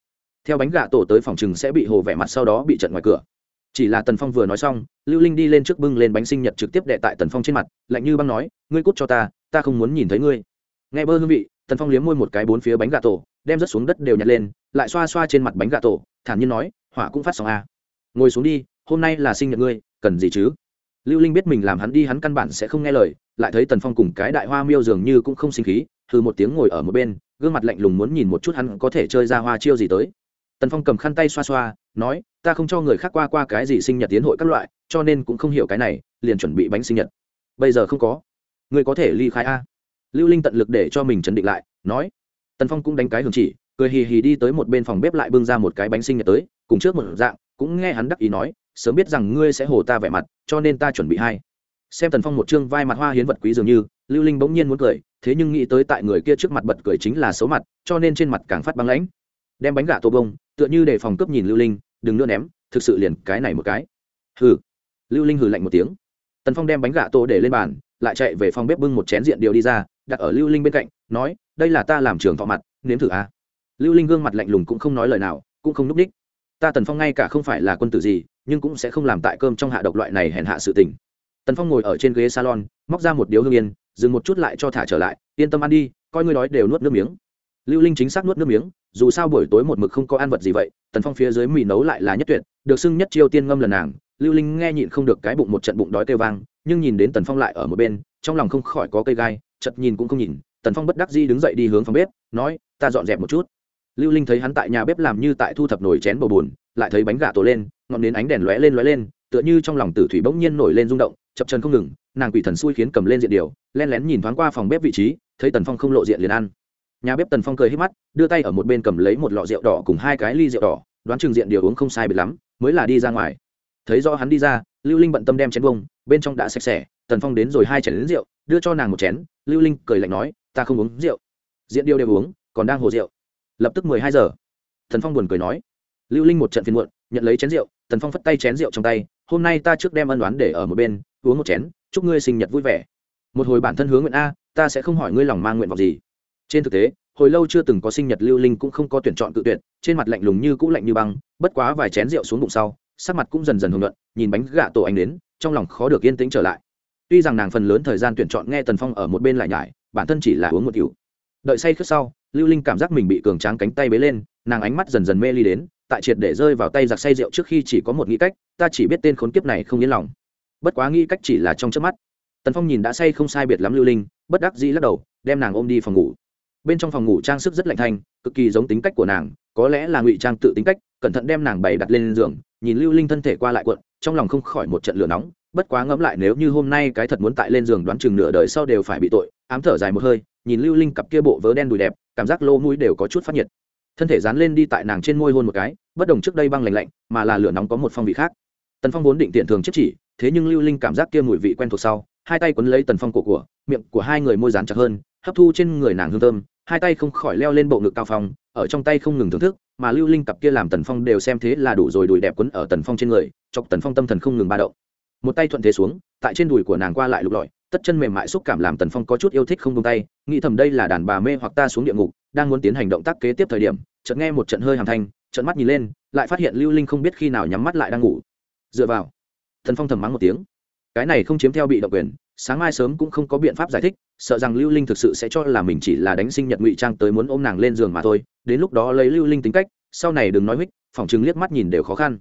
theo bánh gà tổ tới phòng chừng sẽ bị hồ vẻ mặt sau đó bị trận ngoài cửa. Chỉ là tần phong vừa nói xong, lưu linh đi lên trước bưng lên bánh sinh nhật trực tiếp đệ tại tần phong trên mặt, lạnh như băng nói, ngươi cút cho ta ta không muốn nhìn thấy ngươi. Nghe bơ hương vị tần phong liếm môi một cái bốn phía bánh gà tổ, đem rớt xuống đất đều nhặt lên, lại xoa xoa trên mặt bánh gà tổ, thản nhiên nói, hỏa cũng phát sóng a à. ngồi xuống đi, hôm nay là sinh nhật ngươi, cần gì chứ? Lưu linh biết mình làm hắn đi hắn căn bản sẽ không nghe lời, lại thấy tần phong cùng cái đại hoa miêu dường như cũng không sinh khí thư một tiếng ngồi ở một bên, gương mặt lạnh lùng muốn nhìn một chút hắn có thể chơi ra hoa chiêu gì tới. Tần phong cầm khăn tay xoa xoa, nói, ta không cho người khác qua qua cái gì sinh nhật tiến hội các loại, cho nên cũng không hiểu cái này, liền chuẩn bị bánh sinh nhật. Bây giờ không có. Người có thể ly khai a lưu linh tận lực để cho mình chấn định lại, nói, tần phong cũng đánh cái hưởng chỉ, cười hì hì đi tới một bên phòng bếp lại bưng ra một cái bánh sinh nhật tới, cùng trước một dạng, cũng nghe hắn đắc ý nói, sớm biết rằng ngươi sẽ hồ ta vẻ mặt, cho nên ta chuẩn bị hai. Xem tần phong một chương vai mặt hoa hiến vật quý dường như, lưu linh bỗng nhiên muốn cười, thế nhưng nghĩ tới tại người kia trước mặt bật cười chính là xấu mặt, cho nên trên mặt càng phát băng lãnh. Đem bánh gà tô bông, tựa như để phòng cướp nhìn lưu linh, đừng nữa ném, thực sự liền cái này một cái. Hừ. Lưu linh hừ lạnh một tiếng. Tần phong đem bánh gà tô để lên bàn lại chạy về phòng bếp bưng một chén diện điều đi ra, đặt ở lưu linh bên cạnh, nói, đây là ta làm trường thọ mặt, nếm thử a. À. lưu linh gương mặt lạnh lùng cũng không nói lời nào, cũng không núp đích. Ta tần phong ngay cả không phải là quân tử gì, nhưng cũng sẽ không làm tại cơm trong hạ độc loại này hèn hạ sự tình. Tần phong ngồi ở trên ghế salon, móc ra một điếu hương yên, dừng một chút lại cho thả trở lại, yên tâm ăn đi, coi ngươi đói đều nuốt nước miếng. Lưu linh chính xác nuốt nước miếng, dù sao buổi tối một mực không có ăn vật gì vậy, tần phong phía dưới mì nấu lại là nhất tuyệt, được xưng nhất chiêu tiên ngâm lần nàng. Lưu linh nghe nhịn không được cái bụng một trận bụng đói kêu vang nhưng nhìn đến tần phong lại ở một bên, trong lòng không khỏi có cây gai chật nhìn cũng không nhìn, tần phong bất đắc di đứng dậy đi hướng phòng bếp, nói, ta dọn dẹp một chút. Lưu linh thấy hắn tại nhà bếp làm như tại thu thập nồi chén bầu bùn lại thấy bánh gà tổ lên, ngọn đến ánh đèn lóe lên lóe lên, tựa như trong lòng tử thủy bỗng nhiên nổi lên rung động, chập chân không ngừng, nàng quỷ thần xui khiến cầm lên diện điều, len lén nhìn thoáng qua phòng bếp vị trí, thấy tần phong không lộ diện liền ăn. Nhà bếp tần phong cười hít mắt, đưa tay ở một bên cầm lấy một lọ rượu đỏ cùng hai cái ly rượu đỏ, đoán chừng diện điều uống không sai biệt lắm, mới là đi ra ngoài. Thấy do hắn đi ra lưu linh bận tâm đem chén bông bên trong đã sạch sẽ, tần phong đến rồi hai chén lớn rượu, đưa cho nàng một chén, lưu linh cười lạnh nói, ta không uống rượu, diện điều đều uống, còn đang hồ rượu. Lập tức mười hai giờ, tần phong buồn cười nói, lưu linh một trận phiền muộn, nhận lấy chén rượu, tần phong phất tay chén rượu trong tay, hôm nay ta trước đem ân đoán để ở một bên, uống một chén, chúc ngươi sinh nhật vui vẻ. Một hồi bản thân hướng nguyện a, ta sẽ không hỏi ngươi lòng mang nguyện vọng gì. Trên thực tế, hồi lâu chưa từng có sinh nhật lưu linh cũng không có tuyển chọn tự tuyển trên mặt lạnh lùng như cũ lạnh như băng, bất quá vài chén rượu xuống bụng sau, sắc mặt cũng dần dần hưởng luận nhìn bánh gà tổ anh đến, trong lòng khó được yên tĩnh trở lại. Tuy rằng nàng phần lớn thời gian tuyển chọn nghe tần phong ở một bên lại nhải, bản thân chỉ là uống một cựu đợi say khước sau, lưu linh cảm giác mình bị cường tráng cánh tay bế lên, nàng ánh mắt dần dần mê ly đến, tại triệt để rơi vào tay giặc say rượu trước khi chỉ có một nghĩ cách, ta chỉ biết tên khốn kiếp này không yên lòng. Bất quá nghĩ cách chỉ là trong trước mắt. Tần phong nhìn đã say không sai biệt lắm lưu linh, bất đắc dĩ lắc đầu, đem nàng ôm đi phòng ngủ. Bên trong phòng ngủ trang sức rất lạnh thanh, cực kỳ giống tính cách của nàng, có lẽ là ngụy trang tự tính cách, cẩn thận đem nàng bày đặt lên giường, nhìn lưu linh thân thể qua lại cuộn trong lòng không khỏi một trận lửa nóng, bất quá ngẫm lại nếu như hôm nay cái thật muốn tại lên giường đoán chừng nửa đời sau đều phải bị tội, ám thở dài một hơi, nhìn lưu linh cặp kia bộ vớ đen đùi đẹp, cảm giác lô mũi đều có chút phát nhiệt. Thân thể dán lên đi tại nàng trên môi hôn một cái, bất đồng trước đây băng lạnh lạnh, mà là lửa nóng có một phong vị khác. Tần phong vốn định tiện thường chết chỉ, thế nhưng lưu linh cảm giác kia mùi vị quen thuộc sau, hai tay quấn lấy tần phong cổ của, miệng của hai người môi dán chặt hơn, hấp thu trên người nàng hương thơm hai tay không khỏi leo lên bộ ngực cao phong, ở trong tay không ngừng thưởng thức, mà lưu linh cặp kia làm tần phong đều xem thế là đủ rồi, đùi đẹp quấn ở tần phong trên người, chọc tần phong tâm thần không ngừng ba động. Một tay thuận thế xuống, tại trên đùi của nàng qua lại lục lọi, tất chân mềm mại xúc cảm làm tần phong có chút yêu thích không tung tay, nghĩ thầm đây là đàn bà mê hoặc ta xuống địa ngục, đang muốn tiến hành động tác kế tiếp thời điểm, chợt nghe một trận hơi hàm thanh trận mắt nhìn lên, lại phát hiện lưu linh không biết khi nào nhắm mắt lại đang ngủ. Dựa vào thần phong thầm mắng một tiếng cái này không chiếm theo bị động quyền, sáng mai sớm cũng không có biện pháp giải thích, sợ rằng lưu linh thực sự sẽ cho là mình chỉ là đánh sinh nhật ngụy trang tới muốn ôm nàng lên giường mà thôi, đến lúc đó lấy lưu linh tính cách, sau này đừng nói huých phòng chứng liếc mắt nhìn đều khó khăn.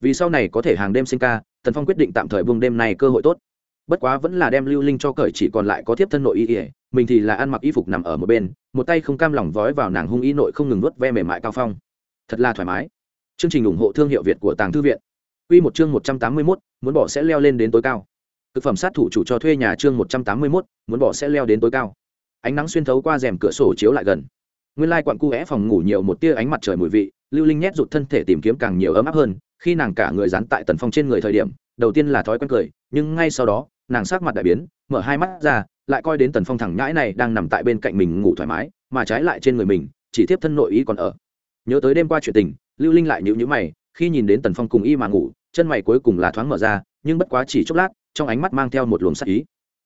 Vì sau này có thể hàng đêm sinh ca, tần phong quyết định tạm thời buông đêm này cơ hội tốt. Bất quá vẫn là đem lưu linh cho cởi chỉ còn lại có thiếp thân nội y ỉa mình thì là ăn mặc y phục nằm ở một bên, một tay không cam lòng vói vào nàng hung y nội không ngừng nuốt ve mềm mại cao phong. Thật là thoải mái. Chương trình ủng hộ thương hiệu việt của tàng thư viện. Quy một chương 181, muốn bỏ sẽ leo lên đến tối cao. Thực phẩm sát thủ chủ cho thuê nhà chương 181, muốn bỏ sẽ leo đến tối cao. Ánh nắng xuyên thấu qua rèm cửa sổ chiếu lại gần. Nguyên lai quặn cu é phòng ngủ nhiều một tia ánh mặt trời mùi vị, Lưu Linh nhét rụt thân thể tìm kiếm càng nhiều ấm áp hơn, khi nàng cả người dán tại tần phong trên người thời điểm, đầu tiên là thói quen cười, nhưng ngay sau đó, nàng sắc mặt đại biến, mở hai mắt ra, lại coi đến tần phong thẳng nhãi này đang nằm tại bên cạnh mình ngủ thoải mái, mà trái lại trên người mình, chỉ tiếp thân nội ý còn ở. Nhớ tới đêm qua chuyện tình, Lưu Linh lại nhíu nhíu mày, khi nhìn đến tần phong cùng y mà ngủ, chân mày cuối cùng là thoáng mở ra, nhưng bất quá chỉ chốc lát, trong ánh mắt mang theo một luồng sắc ý.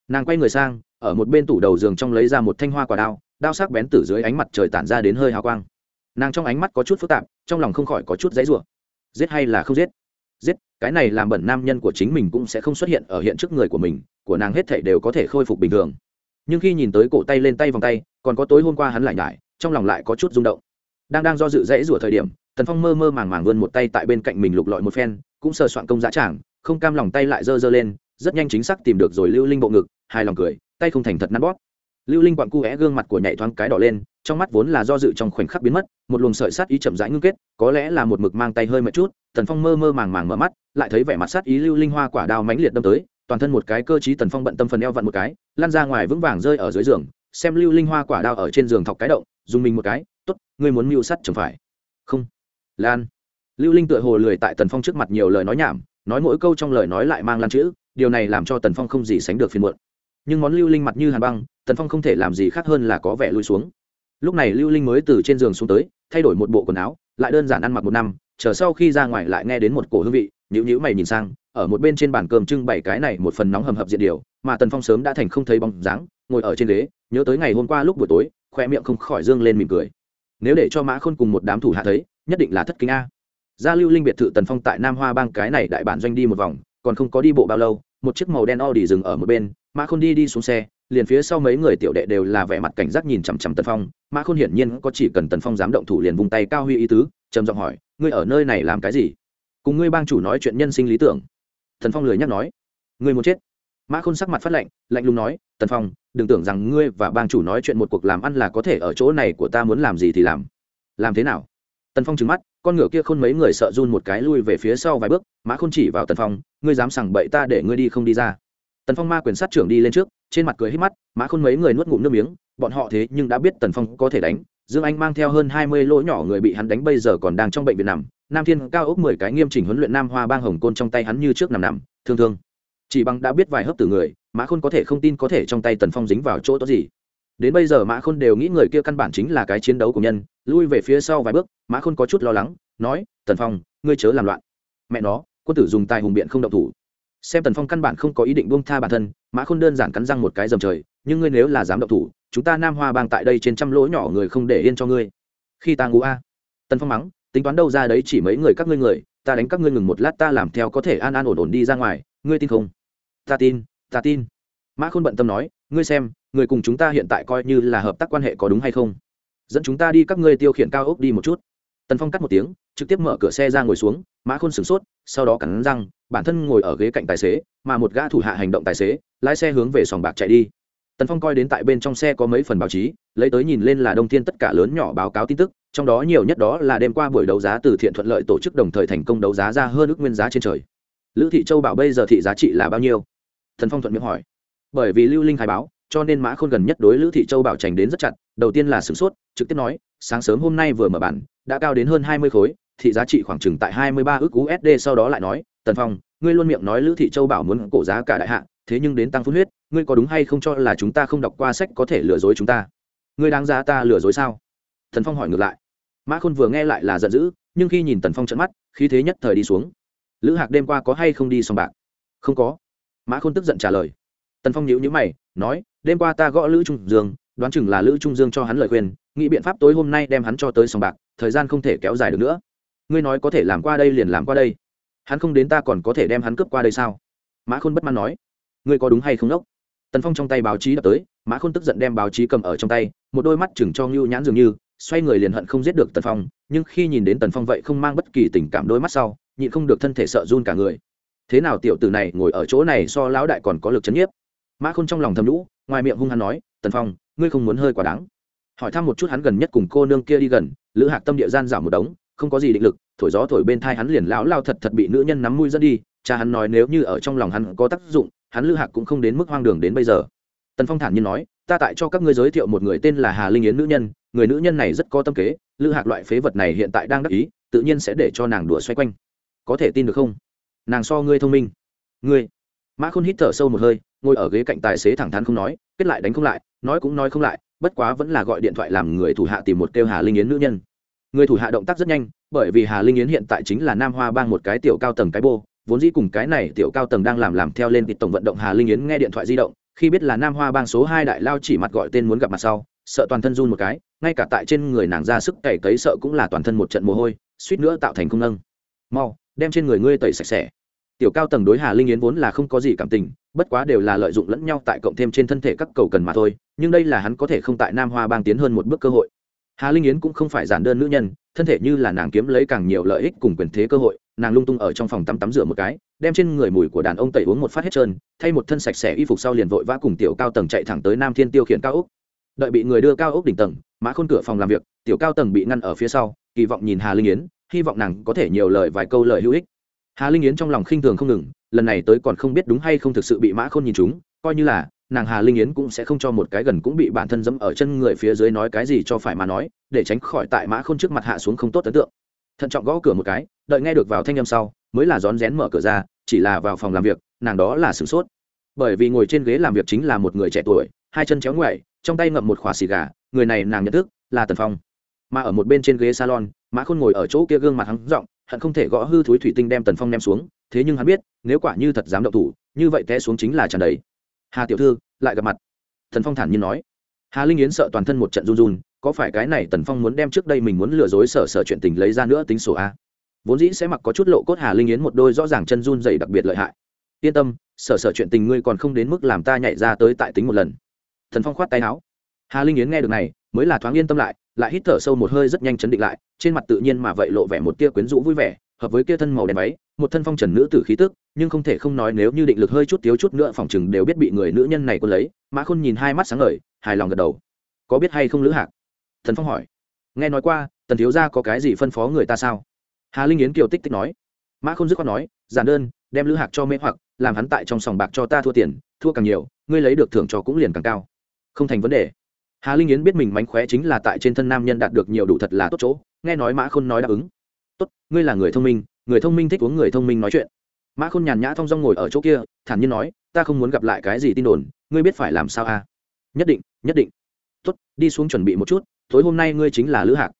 Nàng quay người sang, ở một bên tủ đầu giường trong lấy ra một thanh hoa quả đao đao sắc bén từ dưới ánh mặt trời tản ra đến hơi hào quang. Nàng trong ánh mắt có chút phức tạp, trong lòng không khỏi có chút dãy rủa. Giết hay là không giết? Giết, cái này làm bẩn nam nhân của chính mình cũng sẽ không xuất hiện ở hiện trước người của mình, của nàng hết thảy đều có thể khôi phục bình thường. Nhưng khi nhìn tới cổ tay lên tay vòng tay, còn có tối hôm qua hắn lại nhải, trong lòng lại có chút rung động. Đang đang do dự dãy rủa thời điểm, tần phong mơ mơ màng màng vươn một tay tại bên cạnh mình lục lọi một phen cũng sờ soạn công giá trảng không cam lòng tay lại giơ giơ lên, rất nhanh chính xác tìm được rồi lưu linh bộ ngực hai lòng cười, tay không thành thật nắn bóp. Lưu linh quặn cu é gương mặt của nhảy thoáng cái đỏ lên, trong mắt vốn là do dự trong khoảnh khắc biến mất, một luồng sợi sát ý chậm rãi ngưng kết, có lẽ là một mực mang tay hơi mệt chút, tần phong mơ mơ màng màng mở mắt, lại thấy vẻ mặt sát ý lưu linh hoa quả đao mãnh liệt đâm tới, toàn thân một cái cơ trí tần phong bận tâm phần eo vặn một cái lan ra ngoài vững vàng rơi ở dưới giường, xem lưu linh hoa quả đao ở trên giường thọc cái động, dùng mình một cái t ố t ngươi muốn mưu sắt chẳng phải. Không. Lan lưu linh tựa hồ lười tại tần phong trước mặt nhiều lời nói nhảm, nói mỗi câu trong lời nói lại mang lan chữ, điều này làm cho tần phong không gì sánh được phiền muộn. Nhưng món lưu linh mặt như hàn băng, tần phong không thể làm gì khác hơn là có vẻ lui xuống. Lúc này lưu linh mới từ trên giường xuống tới, thay đổi một bộ quần áo, lại đơn giản ăn mặc một năm, chờ sau khi ra ngoài lại nghe đến một cổ hương vị nhữ nhữ mày nhìn sang, ở một bên trên bàn cơm trưng bày cái này một phần nóng hầm hập diện điều, mà tần phong sớm đã thành không thấy bóng dáng, ngồi ở trên ghế, nhớ tới ngày hôm qua lúc buổi tối, khoe miệng không khỏi dương lên mỉm cười. Nếu để cho mã khôn cùng một đám thủ hạ thấy, nhất định là thất kính a gia lưu linh biệt thự tần phong tại nam hoa bang cái này đại bản doanh đi một vòng còn không có đi bộ bao lâu một chiếc màu đen Audi dừng ở một bên, Mã Khôn đi đi xuống xe, liền phía sau mấy người tiểu đệ đều là vẻ mặt cảnh giác nhìn chằm chằm Tần Phong, Mã Khôn hiển nhiên có chỉ cần Tần Phong dám động thủ liền vung tay cao huy ý tứ, trầm giọng hỏi, ngươi ở nơi này làm cái gì? Cùng ngươi bang chủ nói chuyện nhân sinh lý tưởng. Tần Phong lười nhắc nói, ngươi muốn chết. Mã Khôn sắc mặt phát lạnh, lạnh lùng nói, Tần Phong, đừng tưởng rằng ngươi và bang chủ nói chuyện một cuộc làm ăn là có thể ở chỗ này của ta muốn làm gì thì làm. Làm thế nào? Tần Phong trừng mắt, con ngựa kia khôn mấy người sợ run một cái lui về phía sau vài bước mã khôn chỉ vào tần phong ngươi dám sằng bậy ta để ngươi đi không đi ra. Tần phong ma quyền sát trưởng đi lên trước trên mặt cười hít mắt mã khôn mấy người nuốt ngụm nước miếng bọn họ thế nhưng đã biết tần phong có thể đánh. Dương anh mang theo hơn hai mươi lỗ nhỏ người bị hắn đánh bây giờ còn đang trong bệnh viện nằm. Nam thiên cao ốc mười cái nghiêm chỉnh huấn luyện nam hoa bang hồng côn trong tay hắn như trước nằm nằm thương thương. Chỉ bằng đã biết vài hớp từ người mã khôn có thể không tin có thể trong tay tần phong dính vào chỗ tốt gì đến bây giờ mã khôn đều nghĩ người kia căn bản chính là cái chiến đấu của nhân, lui về phía sau vài bước, mã khôn có chút lo lắng, nói, tần phong, ngươi chớ làm loạn. Mẹ nó, quân tử dùng tài hùng biện không động thủ. Xem tần phong căn bản không có ý định buông tha bản thân, mã khôn đơn giản cắn răng một cái dầm trời, nhưng ngươi nếu là dám động thủ, chúng ta nam hoa bang tại đây trên trăm lỗ nhỏ người không để yên cho ngươi. Khi ta ngủ a. Tần phong mắng, tính toán đâu ra đấy chỉ mấy người các ngươi người, ta đánh các ngươi ngừng một lát ta làm theo có thể an an ổn ổn đi ra ngoài, ngươi tin không? Ta tin ta tin. Mã khôn bận tâm nói ngươi xem, người cùng chúng ta hiện tại coi như là hợp tác quan hệ có đúng hay không? Dẫn chúng ta đi các ngươi tiêu khiển cao ốc đi một chút. Tần phong cắt một tiếng, trực tiếp mở cửa xe ra ngồi xuống, mã khôn sửng sốt, sau đó cắn răng, bản thân ngồi ở ghế cạnh tài xế, mà một gã thủ hạ hành động tài xế, lái xe hướng về sòng bạc chạy đi. Tần phong coi đến tại bên trong xe có mấy phần báo chí, lấy tới nhìn lên là đông thiên tất cả lớn nhỏ báo cáo tin tức, trong đó nhiều nhất đó là đêm qua buổi đấu giá từ thiện thuận lợi tổ chức đồng thời thành công đấu giá ra hơn ước nguyên giá trên trời. Lữ thị châu bảo bây giờ thị giá trị là bao nhiêu? Thần phong thuận miệng hỏi bởi vì lưu linh khai báo, cho nên mã khôn gần nhất đối lữ thị châu bảo trành đến rất chặt, đầu tiên là sửng sốt, trực tiếp nói, sáng sớm hôm nay vừa mở bản, đã cao đến hơn hai mươi khối, thị giá trị khoảng chừng tại hai mươi ba ước usd sau đó lại nói, tần phong, ngươi luôn miệng nói lữ thị châu bảo muốn cổ giá cả đại hạ, thế nhưng đến tăng phun huyết, ngươi có đúng hay không cho là chúng ta không đọc qua sách có thể lừa dối chúng ta? Ngươi đáng giá ta lừa dối sao? Thần phong hỏi ngược lại. Mã khôn vừa nghe lại là giận dữ, nhưng khi nhìn tần phong trận mắt, khí thế nhất thời đi xuống. Lữ hạc đêm qua có hay không đi sòng bạc? Không có. Mã khôn tức giận trả lời tần phong nhíu nhíu mày, nói, đêm qua ta gõ lữ trung dương, đoán chừng là lữ trung dương cho hắn lời khuyên, nghĩ biện pháp tối hôm nay đem hắn cho tới sòng bạc, thời gian không thể kéo dài được nữa. Ngươi nói có thể làm qua đây liền làm qua đây. Hắn không đến ta còn có thể đem hắn cướp qua đây sao? Mã khôn bất mãn nói, ngươi có đúng hay không đốc? Tần phong trong tay báo chí đập tới, mã khôn tức giận đem báo chí cầm ở trong tay, một đôi mắt chừng cho ngưu nhãn dường như, xoay người liền hận không giết được tần phong, nhưng khi nhìn đến tần phong vậy không mang bất kỳ tình cảm đôi mắt sau, nhịn không được thân thể sợ run cả người. Thế nào tiểu tử này ngồi ở chỗ này so lão đại còn có lực chấn nhiếp? Mã khôn trong lòng thầm lũ ngoài miệng hung hắn nói, tần phong, ngươi không muốn hơi quá đáng. Hỏi thăm một chút hắn gần nhất cùng cô nương kia đi gần, lữ hạc tâm địa gian dảo một đống, không có gì định lực, thổi gió thổi bên thai hắn liền lão lao thật thật bị nữ nhân nắm mũi dẫn đi, cha hắn nói nếu như ở trong lòng hắn có tác dụng, hắn lữ hạc cũng không đến mức hoang đường đến bây giờ. Tần phong thản nhiên nói, ta tại cho các ngươi giới thiệu một người tên là hà linh yến nữ nhân, người nữ nhân này rất có tâm kế, lữ hạc loại phế vật này hiện tại đang đắc ý, tự nhiên sẽ để cho nàng đùa xoay quanh. Có thể tin được không? Nàng so ngươi thông minh. Ngươi? Mã khôn hít thở sâu một hơi, ngồi ở ghế cạnh tài xế thẳng thắn không nói, kết lại đánh không lại, nói cũng nói không lại, bất quá vẫn là gọi điện thoại làm người thủ hạ tìm một kêu hà linh yến nữ nhân. Người thủ hạ động tác rất nhanh, bởi vì hà linh yến hiện tại chính là nam hoa bang một cái tiểu cao tầng cái bô, vốn dĩ cùng cái này tiểu cao tầng đang làm làm theo lên kịch tổng vận động hà linh yến nghe điện thoại di động, khi biết là nam hoa bang số hai đại lao chỉ mặt gọi tên muốn gặp mặt sau, sợ toàn thân run một cái, ngay cả tại trên người nàng ra sức cày cấy sợ cũng là toàn thân một trận mồ hôi, suýt nữa tạo thành không nâng. Mau, đem trên người ngươi tẩy sạch sẽ tiểu cao tầng đối hà linh yến vốn là không có gì cảm tình, bất quá đều là lợi dụng lẫn nhau tại cộng thêm trên thân thể các cầu cần mà thôi, nhưng đây là hắn có thể không tại nam hoa bang tiến hơn một bước cơ hội. Hà linh yến cũng không phải giản đơn nữ nhân, thân thể như là nàng kiếm lấy càng nhiều lợi ích cùng quyền thế cơ hội, nàng lung tung ở trong phòng tắm tắm rửa một cái, đem trên người mùi của đàn ông tẩy uống một phát hết trơn, thay một thân sạch sẽ y phục sau liền vội vã cùng tiểu cao tầng chạy thẳng tới nam thiên tiêu khiển cao úc. Đợi bị người đưa cao ốc đỉnh tầng, mã khôn cửa phòng làm việc, tiểu cao tầng bị ngăn ở phía sau, kỳ vọng nhìn hà linh yến, hy vọng nàng có thể nhiều lời vài câu lời hữu ích hà linh yến trong lòng khinh thường không ngừng, lần này tới còn không biết đúng hay không thực sự bị mã khôn nhìn chúng coi như là, nàng hà linh yến cũng sẽ không cho một cái gần cũng bị bản thân dẫm ở chân người phía dưới nói cái gì cho phải mà nói, để tránh khỏi tại mã khôn trước mặt hạ xuống không tốt ấn tượng. Thận trọng gõ cửa một cái, đợi nghe được vào thanh â m sau, mới là rón rén mở cửa ra, chỉ là vào phòng làm việc, nàng đó là sửng sốt. Bởi vì ngồi trên ghế làm việc chính là một người trẻ tuổi, hai chân chéo ngoại trong tay ngậm một khỏa xì gà, người này nàng nhận thức là tần phong. Mà ở một bên trên ghế salon, mã khôn ngồi ở chỗ kia gương mặt hắn r ộ n g hận không thể gõ hư thúi thủy tinh đem tần phong ném xuống, thế nhưng hắn biết, nếu quả như thật dám động thủ, như vậy té xuống chính là tràn đầy. Hà tiểu thư, lại gặp mặt. Thần phong thản nhiên nói. Hà linh yến sợ toàn thân một trận run run, có phải cái này tần phong muốn đem trước đây mình muốn lừa dối sở sở chuyện tình lấy ra nữa tính sổ a? Vốn dĩ sẽ mặc có chút lộ cốt hà linh yến một đôi rõ ràng chân run dày đặc biệt lợi hại. Yên tâm, sở sở chuyện tình ngươi còn không đến mức làm ta nhảy ra tới tại tính một lần. Thần phong khoát tay áo. Hà linh yến nghe được này, mới là thoáng yên tâm lại lại hít thở sâu một hơi rất nhanh chấn định lại, trên mặt tự nhiên mà vậy lộ vẻ một tia quyến rũ vui vẻ, hợp với kia thân màu đen váy, một thân phong trần nữ tử khí tức, nhưng không thể không nói nếu như định lực hơi chút thiếu chút nữa phòng chừng đều biết bị người nữ nhân này quân lấy mã khôn nhìn hai mắt sáng ngời, hài lòng gật đầu. Có biết hay không lữ hạc? Thần phong hỏi. Nghe nói qua, tần thiếu gia có cái gì phân phó người ta sao? Hà linh yến kiều tích tích nói. Mã khôn dứt khoát nói, giản đơn, đem lữ hạc cho mễ hoặc, làm hắn tại trong sòng bạc cho ta thua tiền, thua càng nhiều, ngươi lấy được thưởng cho cũng liền càng cao. Không thành vấn đề hà linh yến biết mình mánh khóe chính là tại trên thân nam nhân đạt được nhiều đủ thật là tốt chỗ, nghe nói mã khôn nói đáp ứng. Tốt, ngươi là người thông minh, người thông minh thích uống người thông minh nói chuyện. Mã khôn nhàn nhã thong dong ngồi ở chỗ kia, thản nhiên nói, ta không muốn gặp lại cái gì tin đồn, ngươi biết phải làm sao à? Nhất định nhất định. Tốt, đi xuống chuẩn bị một chút, tối hôm nay ngươi chính là lữ hạc.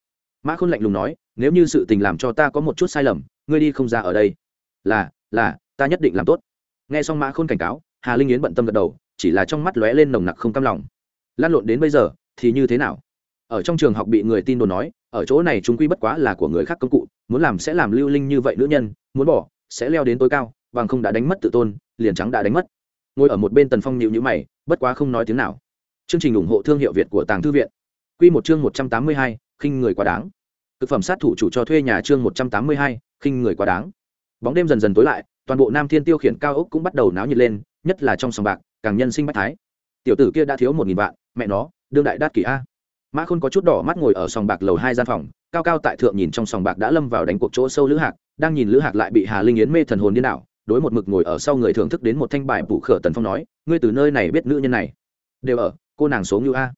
Mã khôn lạnh lùng nói, nếu như sự tình làm cho ta có một chút sai lầm, ngươi đi không ra ở đây. Là là, ta nhất định làm tốt. Nghe xong mã khôn cảnh cáo, hà linh yến bận tâm gật đầu, chỉ là trong mắt lóe lên nồng nặc không cam lòng lan lộn đến bây giờ, thì như thế nào? Ở trong trường học bị người tin đồn nói, ở chỗ này chúng quy bất quá là của người khác công cụ, muốn làm sẽ làm lưu linh như vậy nữ nhân, muốn bỏ, sẽ leo đến tối cao, bằng không đã đánh mất tự tôn, liền trắng đã đánh mất. Ngồi ở một bên tần phong nhịu nhữ mày, bất quá không nói tiếng nào. Chương trình ủng hộ thương hiệu việt của tàng thư viện. Q một chương một trăm tám mươi hai, khinh người quá đáng. Thực phẩm sát thủ chủ cho thuê nhà chương một trăm tám mươi hai, khinh người quá đáng. Bóng đêm dần dần tối lại, toàn bộ nam thiên tiêu khiển cao ốc cũng bắt đầu náo nhiệt lên, nhất là trong sòng bạc, càng nhân sinh bách thái. Tiểu tử kia đã thiếu một nghìn vạn mẹ nó, đương đại đát kỷ a. Mã khôn có chút đỏ mắt ngồi ở sòng bạc lầu hai gian phòng, cao cao tại thượng nhìn trong sòng bạc đã lâm vào đánh cuộc chỗ sâu lữ hạc, đang nhìn lữ hạc lại bị hà linh yến mê thần hồn điên đảo, đối một mực ngồi ở sau người thưởng thức đến một thanh bài bủ khở tần phong nói, ngươi từ nơi này biết nữ nhân này, đều ở, cô nàng số ngưu a.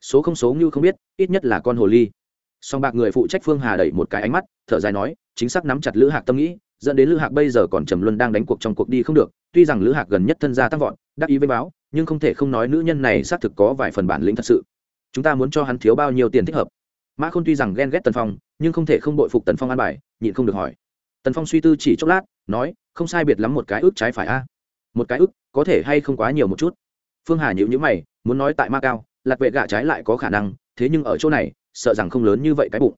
Số không số ngưu không biết, ít nhất là con hồ ly. Song bạc người phụ trách phương hà đẩy một cái ánh mắt, thở dài nói, chính xác nắm chặt lữ hạc tâm nghĩ dẫn đến lữ hạc bây giờ còn trầm luân đang đánh cuộc trong cuộc đi không được, tuy rằng lữ hạc gần nhất thân gia tăng vọt, đắc ý với báo, nhưng không thể không nói nữ nhân này xác thực có vài phần bản lĩnh thật sự. Chúng ta muốn cho hắn thiếu bao nhiêu tiền thích hợp? Mã khôn tuy rằng ghen ghét tần phong, nhưng không thể không bội phục tần phong an bài, nhịn không được hỏi. Tần phong suy tư chỉ chốc lát, nói, không sai biệt lắm một cái ước trái phải a. Một cái ước, có thể hay không quá nhiều một chút? Phương hà nhịu nhữ mày, muốn nói tại ma cao, lạc vệ gạ trái lại có khả năng, thế nhưng ở chỗ này, sợ rằng không lớn như vậy cái bụng.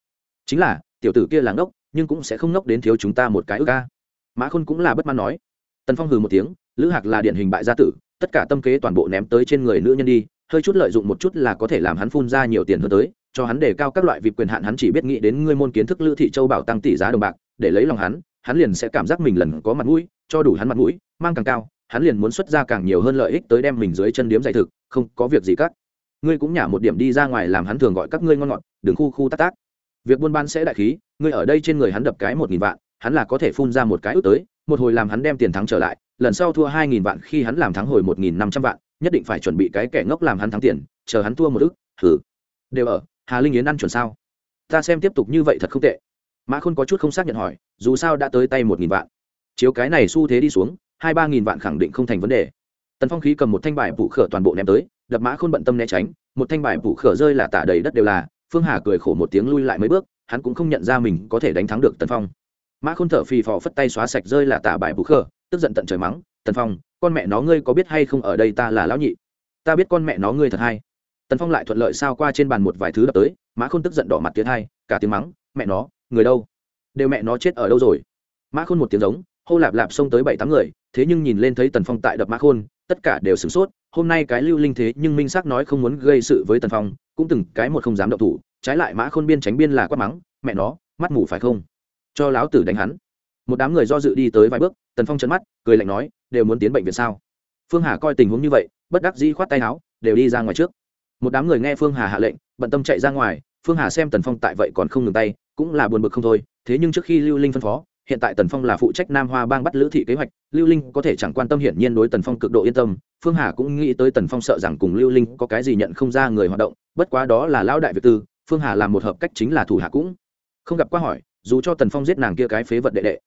Chính là, tiểu tử kia là ngốc nhưng cũng sẽ không ngốc đến thiếu chúng ta một cái ước ca. Mã khôn cũng là bất mãn nói. Tần phong hừ một tiếng, lữ hạc là điển hình bại gia tử, tất cả tâm kế toàn bộ ném tới trên người nữ nhân đi, hơi chút lợi dụng một chút là có thể làm hắn phun ra nhiều tiền hơn tới, cho hắn đề cao các loại vịp quyền hạn hắn chỉ biết nghĩ đến ngươi môn kiến thức lữ thị châu bảo tăng tỷ giá đồng bạc, để lấy lòng hắn hắn liền sẽ cảm giác mình lần có mặt mũi, cho đủ hắn mặt mũi, mang càng cao, hắn liền muốn xuất ra càng nhiều hơn lợi ích tới đem mình dưới chân điếm dạy thực, không có việc gì các. Ngươi cũng nhả một điểm đi ra ngoài làm hắn thường gọi các ngươi ngon ngọt, đừng khu khu tác tác việc buôn bán sẽ đại khí, ngươi ở đây trên người hắn đập cái một nghìn vạn, hắn là có thể phun ra một cái ước tới, một hồi làm hắn đem tiền thắng trở lại, lần sau thua hai nghìn vạn khi hắn làm thắng hồi một nghìn năm trăm vạn, nhất định phải chuẩn bị cái kẻ ngốc làm hắn thắng tiền, chờ hắn thua một ước thử đều ở, hà linh yến ăn chuẩn sao? Ta xem tiếp tục như vậy thật không tệ. Mã khôn có chút không xác nhận hỏi, dù sao đã tới tay một nghìn vạn. Chiếu cái này xu thế đi xuống, hai ba nghìn vạn khẳng định không thành vấn đề. Tần phong khí cầm một thanh bài vụ khở toàn bộ ném tới, đập mã khôn bận tâm né tránh, một thanh bài vụ khở rơi là tả đầy đất đều là phương hà cười khổ một tiếng lui lại mấy bước, hắn cũng không nhận ra mình có thể đánh thắng được tần phong. Mã khôn thở phì phò phất tay xóa sạch rơi là tả bài phủ khờ, tức giận tận trời mắng, tần phong, con mẹ nó ngươi có biết hay không ở đây ta là lão nhị? Ta biết con mẹ nó ngươi thật hay. Tần phong lại thuận lợi sao qua trên bàn một vài thứ đập tới, mã khôn tức giận đỏ mặt tiến hai, cả tiếng mắng, mẹ nó, người đâu? Đều mẹ nó chết ở đâu rồi? Mã khôn một tiếng giống, hô lạp lạp xông tới bảy tám người, thế nhưng nhìn lên thấy tần phong tại đập mã khôn, tất cả đều sửng sốt, hôm nay cái lưu linh thế nhưng minh xác nói không muốn gây sự với tần phong cũng từng cái một không dám động thủ, trái lại mã khôn biên tránh biên là quát mắng, mẹ nó, mắt mù phải không? Cho láo tử đánh hắn. Một đám người do dự đi tới vài bước, tần phong chấn mắt, cười lạnh nói, đều muốn tiến bệnh viện sao? Phương hà coi tình huống như vậy, bất đắc dĩ khoát tay áo, đều đi ra ngoài trước. Một đám người nghe phương hà hạ lệnh, bận tâm chạy ra ngoài, phương hà xem tần phong tại vậy còn không ngừng tay, cũng là buồn bực không thôi, thế nhưng trước khi lưu linh phân phó hiện tại tần phong là phụ trách nam hoa bang bắt lữ thị kế hoạch, lưu linh có thể chẳng quan tâm hiển nhiên đối tần phong cực độ yên tâm, phương hà cũng nghĩ tới tần phong sợ rằng cùng lưu linh có cái gì nhận không ra người hoạt động, bất quá đó là lão đại việt tư, phương hà làm một hợp cách chính là thủ hạ cũng. Không gặp qua hỏi, dù cho tần phong giết nàng kia cái phế vật đệ đệ.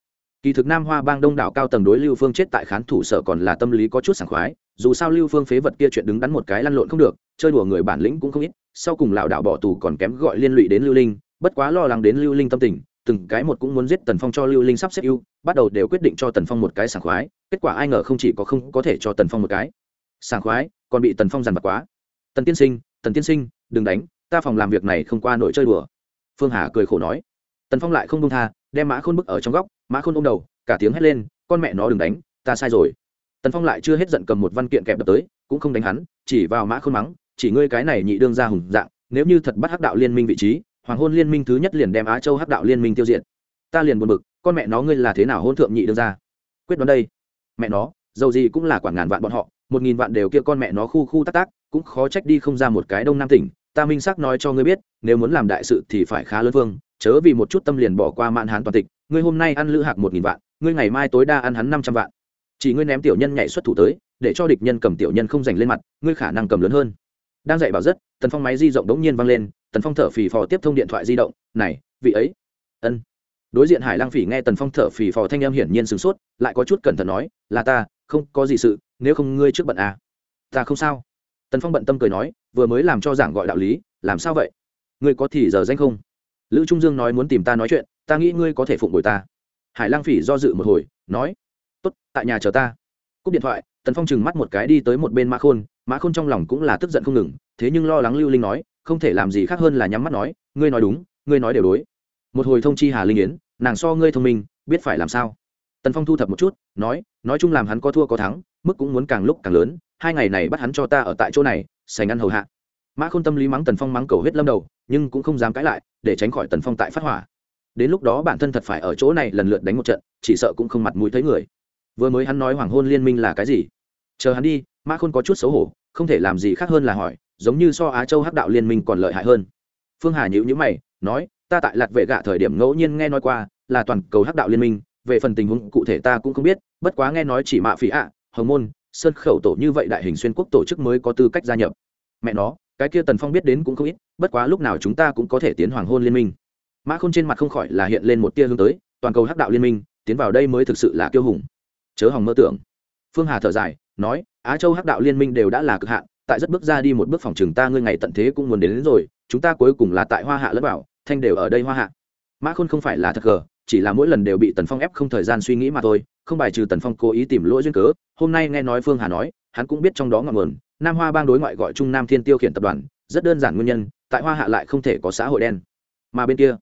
Kỳ thực nam hoa bang đông đảo cao tầng đối lưu phương chết tại khán thủ sở còn là tâm lý có chút sảng khoái, dù sao lưu phương phế vật kia chuyện đứng đắn một cái lăn lộn không được, chơi đùa người bản lĩnh cũng không ít, sau cùng lão đạo bỏ tù còn kém gọi liên lụy đến lưu linh, bất quá lo lắng đến lưu linh tâm tình từng cái một cũng muốn giết tần phong cho lưu linh sắp xếp ưu, bắt đầu đều quyết định cho tần phong một cái sảng khoái, kết quả ai ngờ không chỉ có không có thể cho tần phong một cái. Sảng khoái, còn bị tần phong dằn vặt quá. Tần tiên sinh, tần tiên sinh, đừng đánh, ta phòng làm việc này không qua nổi chơi đùa. Phương hà cười khổ nói. Tần phong lại không đông tha, đem mã khôn bức ở trong góc, mã khôn ôm đầu, cả tiếng hét lên, con mẹ nó đừng đánh, ta sai rồi. Tần phong lại chưa hết giận cầm một văn kiện kẹp đập tới, cũng không đánh hắn, chỉ vào mã khôn mắng, chỉ ngươi cái này nhị đương ra hùng dạng, nếu như thật bắt hắc đạo liên minh vị trí hoàng hôn liên minh thứ nhất liền đem á châu hắc đạo liên minh tiêu diệt. Ta liền buồn bực, con mẹ nó ngươi là thế nào hôn thượng nhị đương ra quyết đoán đây. Mẹ nó, dầu gì cũng là quản ngàn vạn bọn họ, một nghìn vạn đều kia con mẹ nó khu khu tác tác cũng khó trách đi không ra một cái đông nam tỉnh. Ta minh xác nói cho ngươi biết, nếu muốn làm đại sự thì phải khá lớn vương, chớ vì một chút tâm liền bỏ qua mạn hán toàn tịch. Ngươi hôm nay ăn lữ hạc một nghìn vạn, ngươi ngày mai tối đa ăn hắn năm trăm vạn. Chỉ ngươi ném tiểu nhân nhảy xuất thủ tới, để cho địch nhân cầm tiểu nhân không giành lên mặt, ngươi khả năng cầm lớn hơn. Đang dạy bảo rất, tần phong máy di rộng đống nhiên vang lên tần phong thở phì phò tiếp thông điện thoại di động, này, vị ấy. Ân. Đối diện hải lang phỉ nghe tần phong thở phì phò thanh em hiển nhiên sửng sốt, lại có chút cẩn thận nói, là ta, không có gì sự, nếu không ngươi trước bận à. Ta không sao. Tần phong bận tâm cười nói, vừa mới làm cho giảng gọi đạo lý, làm sao vậy? Ngươi có thì giờ danh không? Lữ trung dương nói muốn tìm ta nói chuyện, ta nghĩ ngươi có thể phụng bồi ta. Hải lang phỉ do dự một hồi, nói, tốt, tại nhà chờ ta. Cúp điện thoại, tần phong chừng mắt một cái đi tới một bên mã khôn mã khôn trong lòng cũng là tức giận không ngừng, thế nhưng lo lắng lưu linh nói không thể làm gì khác hơn là nhắm mắt nói, ngươi nói đúng, ngươi nói đều đối. Một hồi thông chi hà linh yến, nàng so ngươi thông minh, biết phải làm sao? Tần phong thu thập một chút, nói nói chung làm hắn có thua có thắng, mức cũng muốn càng lúc càng lớn, hai ngày này bắt hắn cho ta ở tại chỗ này, sành ăn hầu hạ. Mã khôn tâm lý mắng tần phong mắng cầu hết lâm đầu, nhưng cũng không dám cãi lại, để tránh khỏi tần phong tại phát hỏa. Đến lúc đó bản thân thật phải ở chỗ này lần lượt đánh một trận, chỉ sợ cũng không mặt mũi thấy người. Vừa mới hắn nói hoàng hôn liên minh là cái gì? Chờ hắn đi, mã khôn có chút xấu hổ không thể làm gì khác hơn là hỏi, giống như so á châu hắc đạo liên minh còn lợi hại hơn. Phương hà nhữ nhữ mày, nói, ta tại lạt vệ gạ thời điểm ngẫu nhiên nghe nói qua, là toàn cầu hắc đạo liên minh, về phần tình huống cụ thể ta cũng không biết, bất quá nghe nói chỉ mạ phí ạ, hồng môn, sơn khẩu tổ như vậy đại hình xuyên quốc tổ chức mới có tư cách gia nhập. Mẹ nó, cái kia tần phong biết đến cũng không ít, bất quá lúc nào chúng ta cũng có thể tiến hoàng hôn liên minh. Mã khôn trên mặt không khỏi là hiện lên một tia hướng tới, toàn cầu hắc đạo liên minh, tiến vào đây mới thực sự là kiêu hùng. Chớ hòng mơ tưởng. Phương hà thở dài, nói á châu hắc đạo liên minh đều đã là cực hạn tại rất bước ra đi một bước phòng trường ta ngươi ngày tận thế cũng muốn đến, đến rồi chúng ta cuối cùng là tại hoa hạ lẫn bảo thanh đều ở đây hoa hạ. Mã khôn không phải là thật gờ chỉ là mỗi lần đều bị tần phong ép không thời gian suy nghĩ mà thôi không bài trừ tần phong cố ý tìm lỗi duyên cớ hôm nay nghe nói phương hà nói hắn cũng biết trong đó ngọn nguồn nam hoa bang đối ngoại gọi trung nam thiên tiêu khiển tập đoàn rất đơn giản nguyên nhân tại hoa hạ lại không thể có xã hội đen. Mà bên kia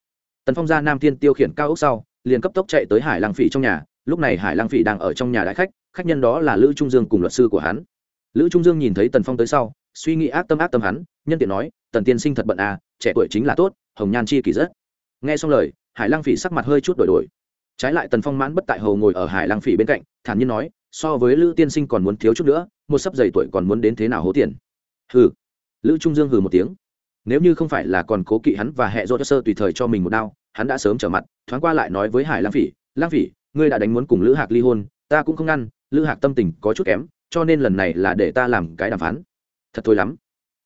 tần phong ra nam thiên tiêu khiển cao ốc sau liền cấp tốc chạy tới hải lang phỉ trong nhà lúc này hải lang phỉ đang ở trong nhà đại khách khách nhân đó là lữ trung dương cùng luật sư của hắn. Lữ trung dương nhìn thấy tần phong tới sau, suy nghĩ ác tâm ác tâm hắn, nhân tiện nói, tần tiên sinh thật bận à trẻ tuổi chính là tốt, hồng nhan chi kỳ rất. Nghe xong lời, hải lang phỉ sắc mặt hơi chút đổi đổi. Trái lại tần phong mãn bất tại hầu ngồi ở hải lang phỉ bên cạnh, thản nhiên nói, so với lữ tiên sinh còn muốn thiếu chút nữa, một sắp dày tuổi còn muốn đến thế nào hố tiền? Hừ. Lữ trung dương hừ một tiếng. Nếu như không phải là còn cố kỵ hắn và hẹ dỗ sơ tùy thời cho mình một đao, hắn đã sớm trở mặt, thoáng qua lại nói với hải lang phỉ lang phỉ ngươi đã đánh muốn cùng lữ hạc ly hôn, ta cũng không ngăn, lữ hạc tâm tình có chút kém, cho nên lần này là để ta làm cái đàm phán. Thật thôi lắm.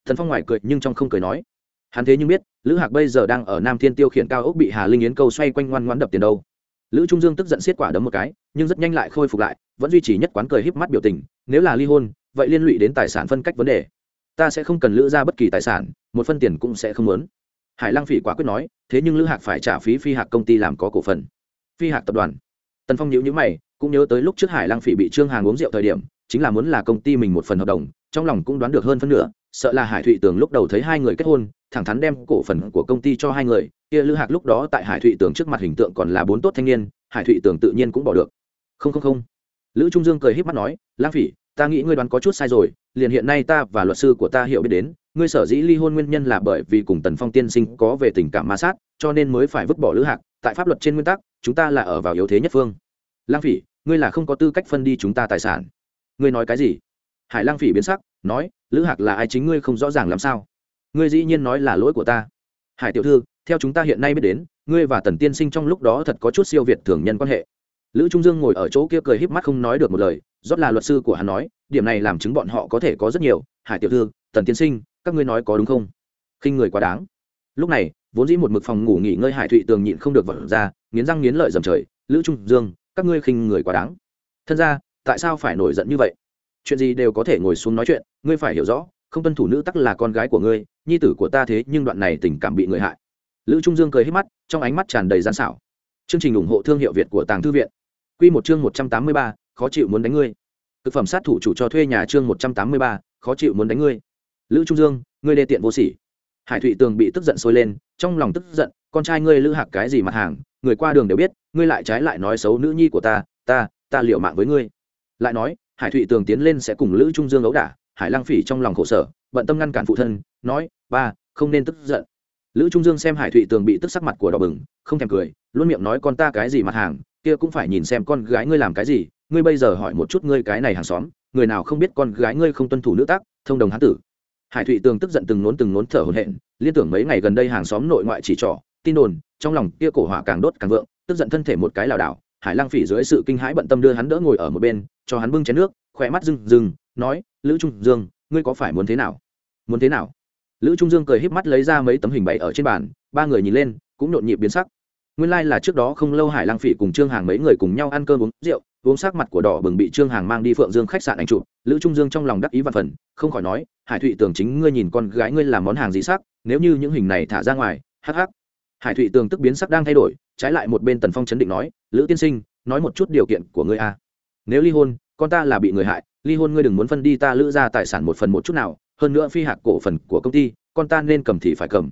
Thần phong ngoài cười nhưng trong không cười nói. Hắn thế nhưng biết, lữ hạc bây giờ đang ở nam thiên tiêu khiển cao ốc bị hà linh yến câu xoay quanh ngoan ngoãn đập tiền đâu. Lữ trung dương tức giận xiết quả đấm một cái, nhưng rất nhanh lại khôi phục lại, vẫn duy trì nhất quán cười híp mắt biểu tình, nếu là ly hôn, vậy liên lụy đến tài sản phân cách vấn đề. Ta sẽ không cần lữ ra bất kỳ tài sản, một phân tiền cũng sẽ không muốn. Hải lăng phỉ quả quyết nói, thế nhưng lữ hạc phải trả phí phi hạc công ty làm có cổ phần. Phi hạc tập đoàn tần phong nhíu nhíu mày, cũng nhớ tới lúc trước hải lăng phỉ bị trương hàng uống rượu thời điểm, chính là muốn là công ty mình một phần hợp đồng, trong lòng cũng đoán được hơn phân nửa, sợ là hải thụy tường lúc đầu thấy hai người kết hôn, thẳng thắn đem cổ phần của công ty cho hai người, kia lữ hạc lúc đó tại hải thụy tường trước mặt hình tượng còn là bốn tốt thanh niên, hải thụy tường tự nhiên cũng bỏ được. Không không không. Lữ trung dương cười h í p mắt nói lang phỉ, ta nghĩ ngươi đoán có chút sai rồi, liền hiện nay ta và luật sư của ta hiểu biết đến, ngươi sở dĩ ly hôn nguyên nhân là bởi vì cùng tần phong tiên sinh có về tình cảm ma sát, cho nên mới phải vứt bỏ lữ hạc tại pháp luật trên nguyên tắc, chúng ta là ở vào yếu thế nhất phương. Lang phỉ, ngươi là không có tư cách phân đi chúng ta tài sản. Ngươi nói cái gì? Hải lang phỉ biến sắc, nói, lữ hạc là ai chính ngươi không rõ ràng làm sao? Ngươi dĩ nhiên nói là lỗi của ta. Hải tiểu thư, theo chúng ta hiện nay biết đến, ngươi và tần tiên sinh trong lúc đó thật có chút siêu việt thường nhân quan hệ. Lữ trung dương ngồi ở chỗ kia cười híp mắt không nói được một lời, rót là luật sư của hắn nói, điểm này làm chứng bọn họ có thể có rất nhiều. Hải tiểu thư, tần tiên sinh, các ngươi nói có đúng không? Khinh người quá đáng. Lúc này vốn dĩ một mực phòng ngủ nghỉ ngơi hải thụy tường nhịn không được vật ra, nghiến răng nghiến lợi dầm trời, lữ trung dương, các ngươi khinh người quá đáng. Thân ra tại sao phải nổi giận như vậy? Chuyện gì đều có thể ngồi xuống nói chuyện, ngươi phải hiểu rõ, không tuân thủ nữ tắc là con gái của ngươi, nhi tử của ta thế nhưng đoạn này tình cảm bị người hại. Lữ trung dương cười hết mắt, trong ánh mắt tràn đầy gian xảo. Chương trình ủng hộ thương hiệu việt của tàng thư viện. Q một chương một trăm tám mươi ba, khó chịu muốn đánh ngươi. Thực phẩm sát thủ chủ cho thuê nhà chương một trăm tám mươi ba, khó chịu muốn đánh ngươi. Lữ trung dương, ngươi đê tiện vô sỉ. Hải thụy tường bị tức giận sôi lên trong lòng tức giận, con trai ngươi lữ hạc cái gì mặt hàng, người qua đường đều biết, ngươi lại trái lại nói xấu nữ nhi của ta ta ta liệu mạng với ngươi. Lại nói, hải thụy tường tiến lên sẽ cùng lữ trung dương ấu đả, hải lang phỉ trong lòng khổ sở, bận tâm ngăn cản phụ thân, nói, ba, không nên tức giận. Lữ trung dương xem hải thụy tường bị tức sắc mặt của đỏ bừng, không thèm cười, luôn miệng nói, con ta cái gì mặt hàng, kia cũng phải nhìn xem con gái ngươi làm cái gì, ngươi bây giờ hỏi một chút ngươi cái này hàng xóm, người nào không biết con gái ngươi không tuân thủ nữ tác, thông đồng hán tử hải thụy tường tức giận từng nốn từng nốn thở hổn hển, liên tưởng mấy ngày gần đây hàng xóm nội ngoại chỉ trỏ, tin đồn, trong lòng kia cổ hỏa càng đốt càng vượng, tức giận thân thể một cái lảo đảo, hải lang phỉ dưới sự kinh hãi bận tâm đưa hắn đỡ ngồi ở một bên, cho hắn bưng chén nước khỏe mắt rừng rừng nói, lữ trung dương, ngươi có phải muốn thế nào? Muốn thế nào? Lữ trung dương cười híp mắt lấy ra mấy tấm hình bày ở trên bàn, ba người nhìn lên, cũng nhộn nhịp biến sắc. Nguyên lai là trước đó không lâu hải lang phỉ cùng trương hàng mấy người cùng nhau ăn cơm uống rượu uống sắc mặt của đỏ bừng bị trương hàng mang đi phượng dương khách sạn ảnh chụp, lữ trung dương trong lòng đắc ý và phần, không khỏi nói, hải thụy tưởng chính ngươi nhìn con gái ngươi làm món hàng gì sắc, nếu như những hình này thả ra ngoài, hắc hắc. Hải thụy tường tức biến sắc đang thay đổi, trái lại một bên tần phong chấn định nói, lữ tiên sinh, nói một chút điều kiện của ngươi a. Nếu ly hôn, con ta là bị người hại, ly hôn ngươi đừng muốn phân đi, ta lữ ra tài sản một phần một chút nào, hơn nữa phi hạc cổ phần của công ty, con ta nên cầm thì phải cầm.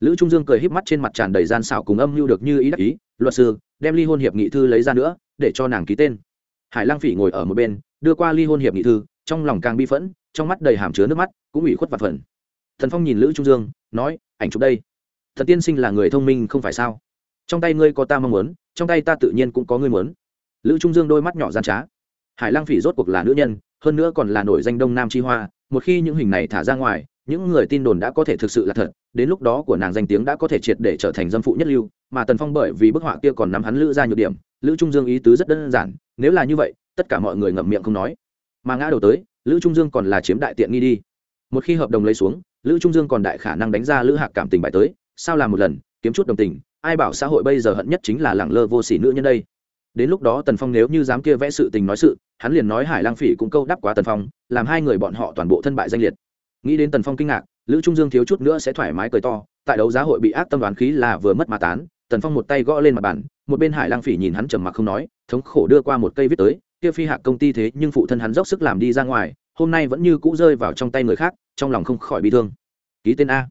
Lữ trung dương cười híp mắt trên mặt tràn đầy gian xảo cùng âm mưu được như ý đắc ý, luật sư, đem ly hôn hiệp nghị thư lấy ra nữa để cho nàng ký tên. Hải lang phỉ ngồi ở một bên, đưa qua ly hôn hiệp nghị thư, trong lòng càng bi phẫn, trong mắt đầy hàm chứa nước mắt, cũng ủy khuất vặt phần. Thần phong nhìn lữ trung dương, nói, ảnh chụp đây. Thần tiên sinh là người thông minh không phải sao? Trong tay ngươi có ta mong muốn, trong tay ta tự nhiên cũng có ngươi muốn. Lữ trung dương đôi mắt nhỏ gian trá. Hải lang phỉ rốt cuộc là nữ nhân, hơn nữa còn là nổi danh đông nam chi hoa, một khi những hình này thả ra ngoài những người tin đồn đã có thể thực sự là thật, đến lúc đó của nàng danh tiếng đã có thể triệt để trở thành dâm phụ nhất lưu, mà tần phong bởi vì bức họa kia còn nắm hắn lữ ra nhược điểm, lữ trung dương ý tứ rất đơn giản, nếu là như vậy, tất cả mọi người ngậm miệng không nói. Mà ngã đầu tới, lữ trung dương còn là chiếm đại tiện nghi đi. Một khi hợp đồng lấy xuống, lữ trung dương còn đại khả năng đánh ra lữ hạc cảm tình bại tới, sao làm một lần, kiếm chút đồng tình, ai bảo xã hội bây giờ hận nhất chính là lẳng lơ vô sỉ nữ nhân đây. Đến lúc đó tần phong nếu như dám kia vẽ sự tình nói sự, hắn liền nói hải lang phỉ cũng câu đáp quá tần phong, làm hai người bọn họ toàn bộ thân bại danh liệt nghĩ đến tần phong kinh ngạc, lữ trung dương thiếu chút nữa sẽ thoải mái cười to, tại đấu giá hội bị ác tâm đoán khí là vừa mất mà tán, tần phong một tay gõ lên mặt bàn, một bên hải lang phỉ nhìn hắn trầm mặc không nói, thống khổ đưa qua một cây viết tới, kia phi hạc công ty thế nhưng phụ thân hắn dốc sức làm đi ra ngoài, hôm nay vẫn như cũ rơi vào trong tay người khác, trong lòng không khỏi bị thương. Ký tên a.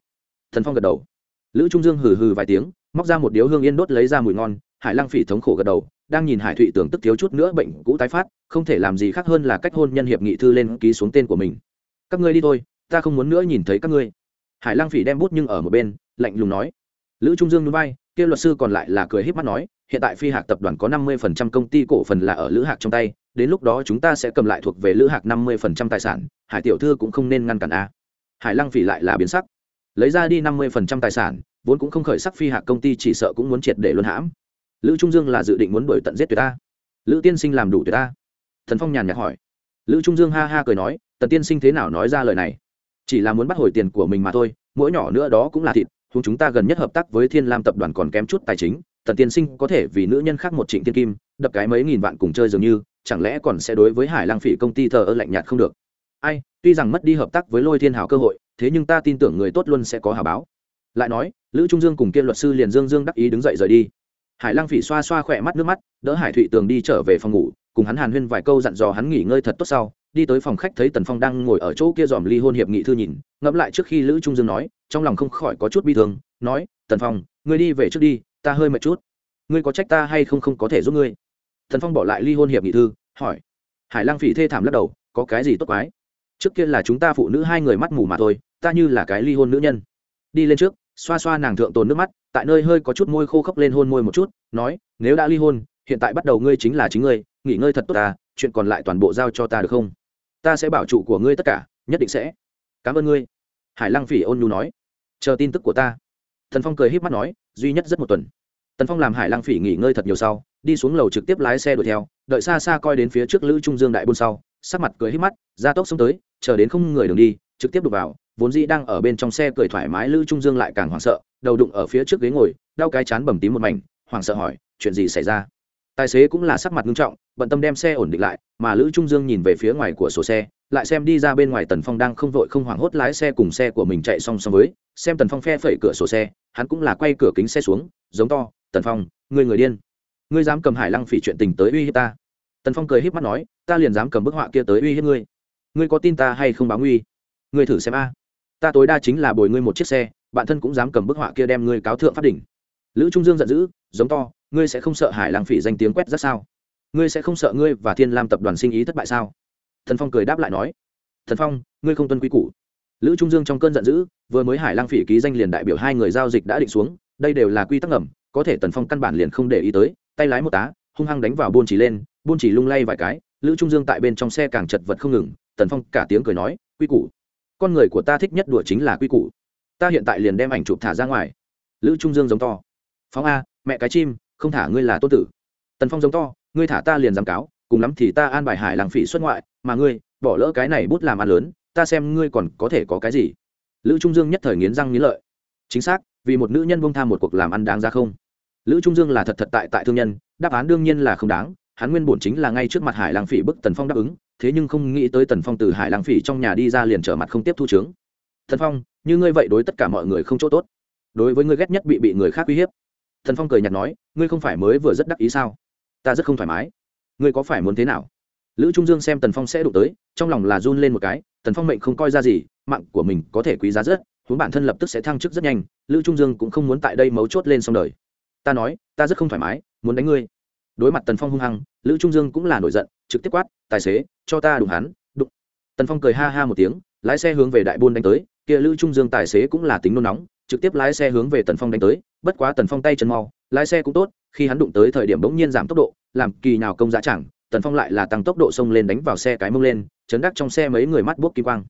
Thần phong gật đầu. Lữ trung dương hừ hừ vài tiếng, móc ra một điếu hương yên đốt lấy ra mùi ngon, hải lang phỉ thống khổ gật đầu, đang nhìn hải thụy tưởng tức thiếu chút nữa bệnh cũ tái phát, không thể làm gì khác hơn là cách hôn nhân hiệp nghị thư lên ký xuống tên của mình. Các ngươi đi thôi ta không muốn nữa nhìn thấy các ngươi. Hải lăng phỉ đem bút nhưng ở một bên, lạnh lùng nói. Lữ trung dương núi bay kia luật sư còn lại là cười híp mắt nói, hiện tại phi hạc tập đoàn có năm mươi phần trăm công ty cổ phần là ở lữ hạc trong tay, đến lúc đó chúng ta sẽ cầm lại thuộc về lữ hạc năm mươi phần trăm tài sản, hải tiểu thư cũng không nên ngăn cản a. Hải lăng phỉ lại là biến sắc. Lấy ra đi năm mươi phần trăm tài sản, vốn cũng không khởi sắc phi hạc công ty chỉ sợ cũng muốn triệt để luân hãm. Lữ trung dương là dự định muốn đuổi tận giết tuyệt ta. Lữ tiên sinh làm đủ tuyệt ta. Thần phong nhàn nhạt hỏi. Lữ trung dương ha ha cười nói, tần tiên sinh thế nào nói ra lời này? Chỉ là muốn bắt hồi tiền của mình mà thôi, mỗi nhỏ nữa đó cũng là thịt chúng chúng ta gần nhất hợp tác với thiên lam tập đoàn còn kém chút tài chính, tần tiên sinh có thể vì nữ nhân khác một trịnh tiên kim, đập cái mấy nghìn vạn cùng chơi dường như, chẳng lẽ còn sẽ đối với hải lang phỉ công ty thờ ơ lạnh nhạt không được? Ai, tuy rằng mất đi hợp tác với lôi thiên hảo cơ hội, thế nhưng ta tin tưởng người tốt luôn sẽ có hảo báo. Lại nói, lữ trung dương cùng kiên luật sư liền dương dương đắc ý đứng dậy rời đi. Hải Lang phỉ xoa xoa khỏe mắt nước mắt, đỡ hải thụy tường đi trở về phòng ngủ, cùng hắn hàn huyên vài câu dặn dò hắn nghỉ ngơi thật tốt sau đi tới phòng khách thấy tần phong đang ngồi ở chỗ kia dòm ly hôn hiệp nghị thư nhìn, ngẫm lại trước khi lữ trung dương nói, trong lòng không khỏi có chút bi thương, nói, tần phong, ngươi đi về trước đi, ta hơi mệt chút. Ngươi có trách ta hay không không có thể giúp ngươi? Tần phong bỏ lại ly hôn hiệp nghị thư, hỏi, hải lang phỉ thê thảm lắc đầu, có cái gì tốt quái? Trước kia là chúng ta phụ nữ hai người mắt mù mà thôi, ta như là cái ly hôn nữ nhân. Đi lên trước, xoa xoa nàng thượng tồn nước mắt, tại nơi hơi có chút môi khô khốc lên hôn môi một chút, nói, nếu đã ly hôn, hiện tại bắt đầu ngươi chính là chính ngươi, nghỉ ngơi thật tốt ta, chuyện còn lại toàn bộ giao cho ta được không? Ta sẽ bảo trụ của ngươi tất cả, nhất định sẽ. Cảm ơn ngươi. Hải lăng phỉ ôn nhu nói. Chờ tin tức của ta. Thần phong cười h í p mắt nói, duy nhất rất một tuần. Tần phong làm hải lang phỉ nghỉ ngơi thật nhiều sau, đi xuống lầu trực tiếp lái xe đuổi theo, đợi xa xa coi đến phía trước lữ trung dương đại buôn sau, sắc mặt cười h í p mắt ra tốc xông tới, chờ đến không người đường đi, trực tiếp đục vào, vốn dĩ đang ở bên trong xe cười thoải mái lữ trung dương lại càng hoảng sợ, đầu đụng ở phía trước ghế ngồi, đau cái chán bầm tím một mảnh, hoảng sợ hỏi, chuyện gì xảy ra? Tài xế cũng là sắc mặt nghiêm trọng, bận tâm đem xe ổn định lại, mà lữ trung dương nhìn về phía ngoài của sổ xe, lại xem đi ra bên ngoài tần phong đang không vội không hoảng hốt lái xe cùng xe của mình chạy song song với, xem tần phong phe phẩy cửa sổ xe, hắn cũng là quay cửa kính xe xuống, giống to, tần phong, ngươi người điên. Ngươi dám cầm hải lăng phỉ chuyện tình tới uy hiếp ta. Tần phong cười h í p mắt nói, ta liền dám cầm bức họa kia tới uy hiếp ngươi. Ngươi có tin ta hay không báo nguy? Ngươi thử xem a. Ta tối đa chính là bồi ngươi một chiếc xe, bạn thân cũng dám cầm bức họa kia đem ngươi cáo thượng phát đỉnh. Lữ trung dương giận dữ, giống to ngươi sẽ không sợ hải Lang phỉ danh tiếng quét rất sao? Ngươi sẽ không sợ ngươi và thiên lam tập đoàn sinh ý thất bại sao? Thần phong cười đáp lại nói, thần phong, ngươi không tuân quy củ. Lữ trung dương trong cơn giận dữ, vừa mới hải lang phỉ ký danh liền đại biểu hai người giao dịch đã định xuống, đây đều là quy tắc ngầm, có thể tần phong căn bản liền không để ý tới, tay lái một tá, hung hăng đánh vào buôn chỉ lên, buôn chỉ lung lay vài cái, lữ trung dương tại bên trong xe càng chật vật không ngừng, tần phong cả tiếng cười nói, quy củ. Con người của ta thích nhất đùa chính là quy củ. Ta hiện tại liền đem ảnh chụp thả ra ngoài. Lữ trung dương giống to phóng a, mẹ cái chim không thả ngươi là tôn tử. Tần phong giống to, ngươi thả ta liền giám cáo, cùng lắm thì ta an bài hải làng phỉ xuất ngoại, mà ngươi, bỏ lỡ cái này bút làm ăn lớn, ta xem ngươi còn có thể có cái gì. Lữ trung dương nhất thời nghiến răng nghiến lợi. Chính xác, vì một nữ nhân bông tham một cuộc làm ăn đáng ra không? Lữ trung dương là thật thật tại tại thương nhân, đáp án đương nhiên là không đáng, hắn nguyên bổn chính là ngay trước mặt hải lang phỉ bức tần phong đáp ứng, thế nhưng không nghĩ tới tần phong từ hải lang phỉ trong nhà đi ra liền trở mặt không tiếp thu trướng thần phong, như ngươi vậy đối tất cả mọi người không chỗ tốt. Đối với ngươi ghét nhất bị bị người khác uy hiếp thần phong cười nhạt nói, ngươi không phải mới vừa rất đắc ý sao? Ta rất không thoải mái. Ngươi có phải muốn thế nào? Lữ trung dương xem tần phong sẽ đụng tới, trong lòng là run lên một cái, tần phong mệnh không coi ra gì, mạng của mình có thể quý giá rất, huống bản thân lập tức sẽ thăng chức rất nhanh, lữ trung dương cũng không muốn tại đây mấu chốt lên xong đời. Ta nói, ta rất không thoải mái, muốn đánh ngươi. Đối mặt tần phong hung hăng, lữ trung dương cũng là nổi giận, trực tiếp quát, tài xế, cho ta đụng hắn, đụng. Tần phong cười ha ha một tiếng, lái xe hướng về đại buôn đánh tới, kia lữ trung dương tài xế cũng là tính nôn nóng trực tiếp lái xe hướng về tần phong đánh tới, bất quá tần phong tay chân mau, lái xe cũng tốt, khi hắn đụng tới thời điểm bỗng nhiên giảm tốc độ, làm kỳ nào công giá chẳng, tần phong lại là tăng tốc độ xông lên đánh vào xe cái mông lên, chấn đắc trong xe mấy người mắt buốc kim quang.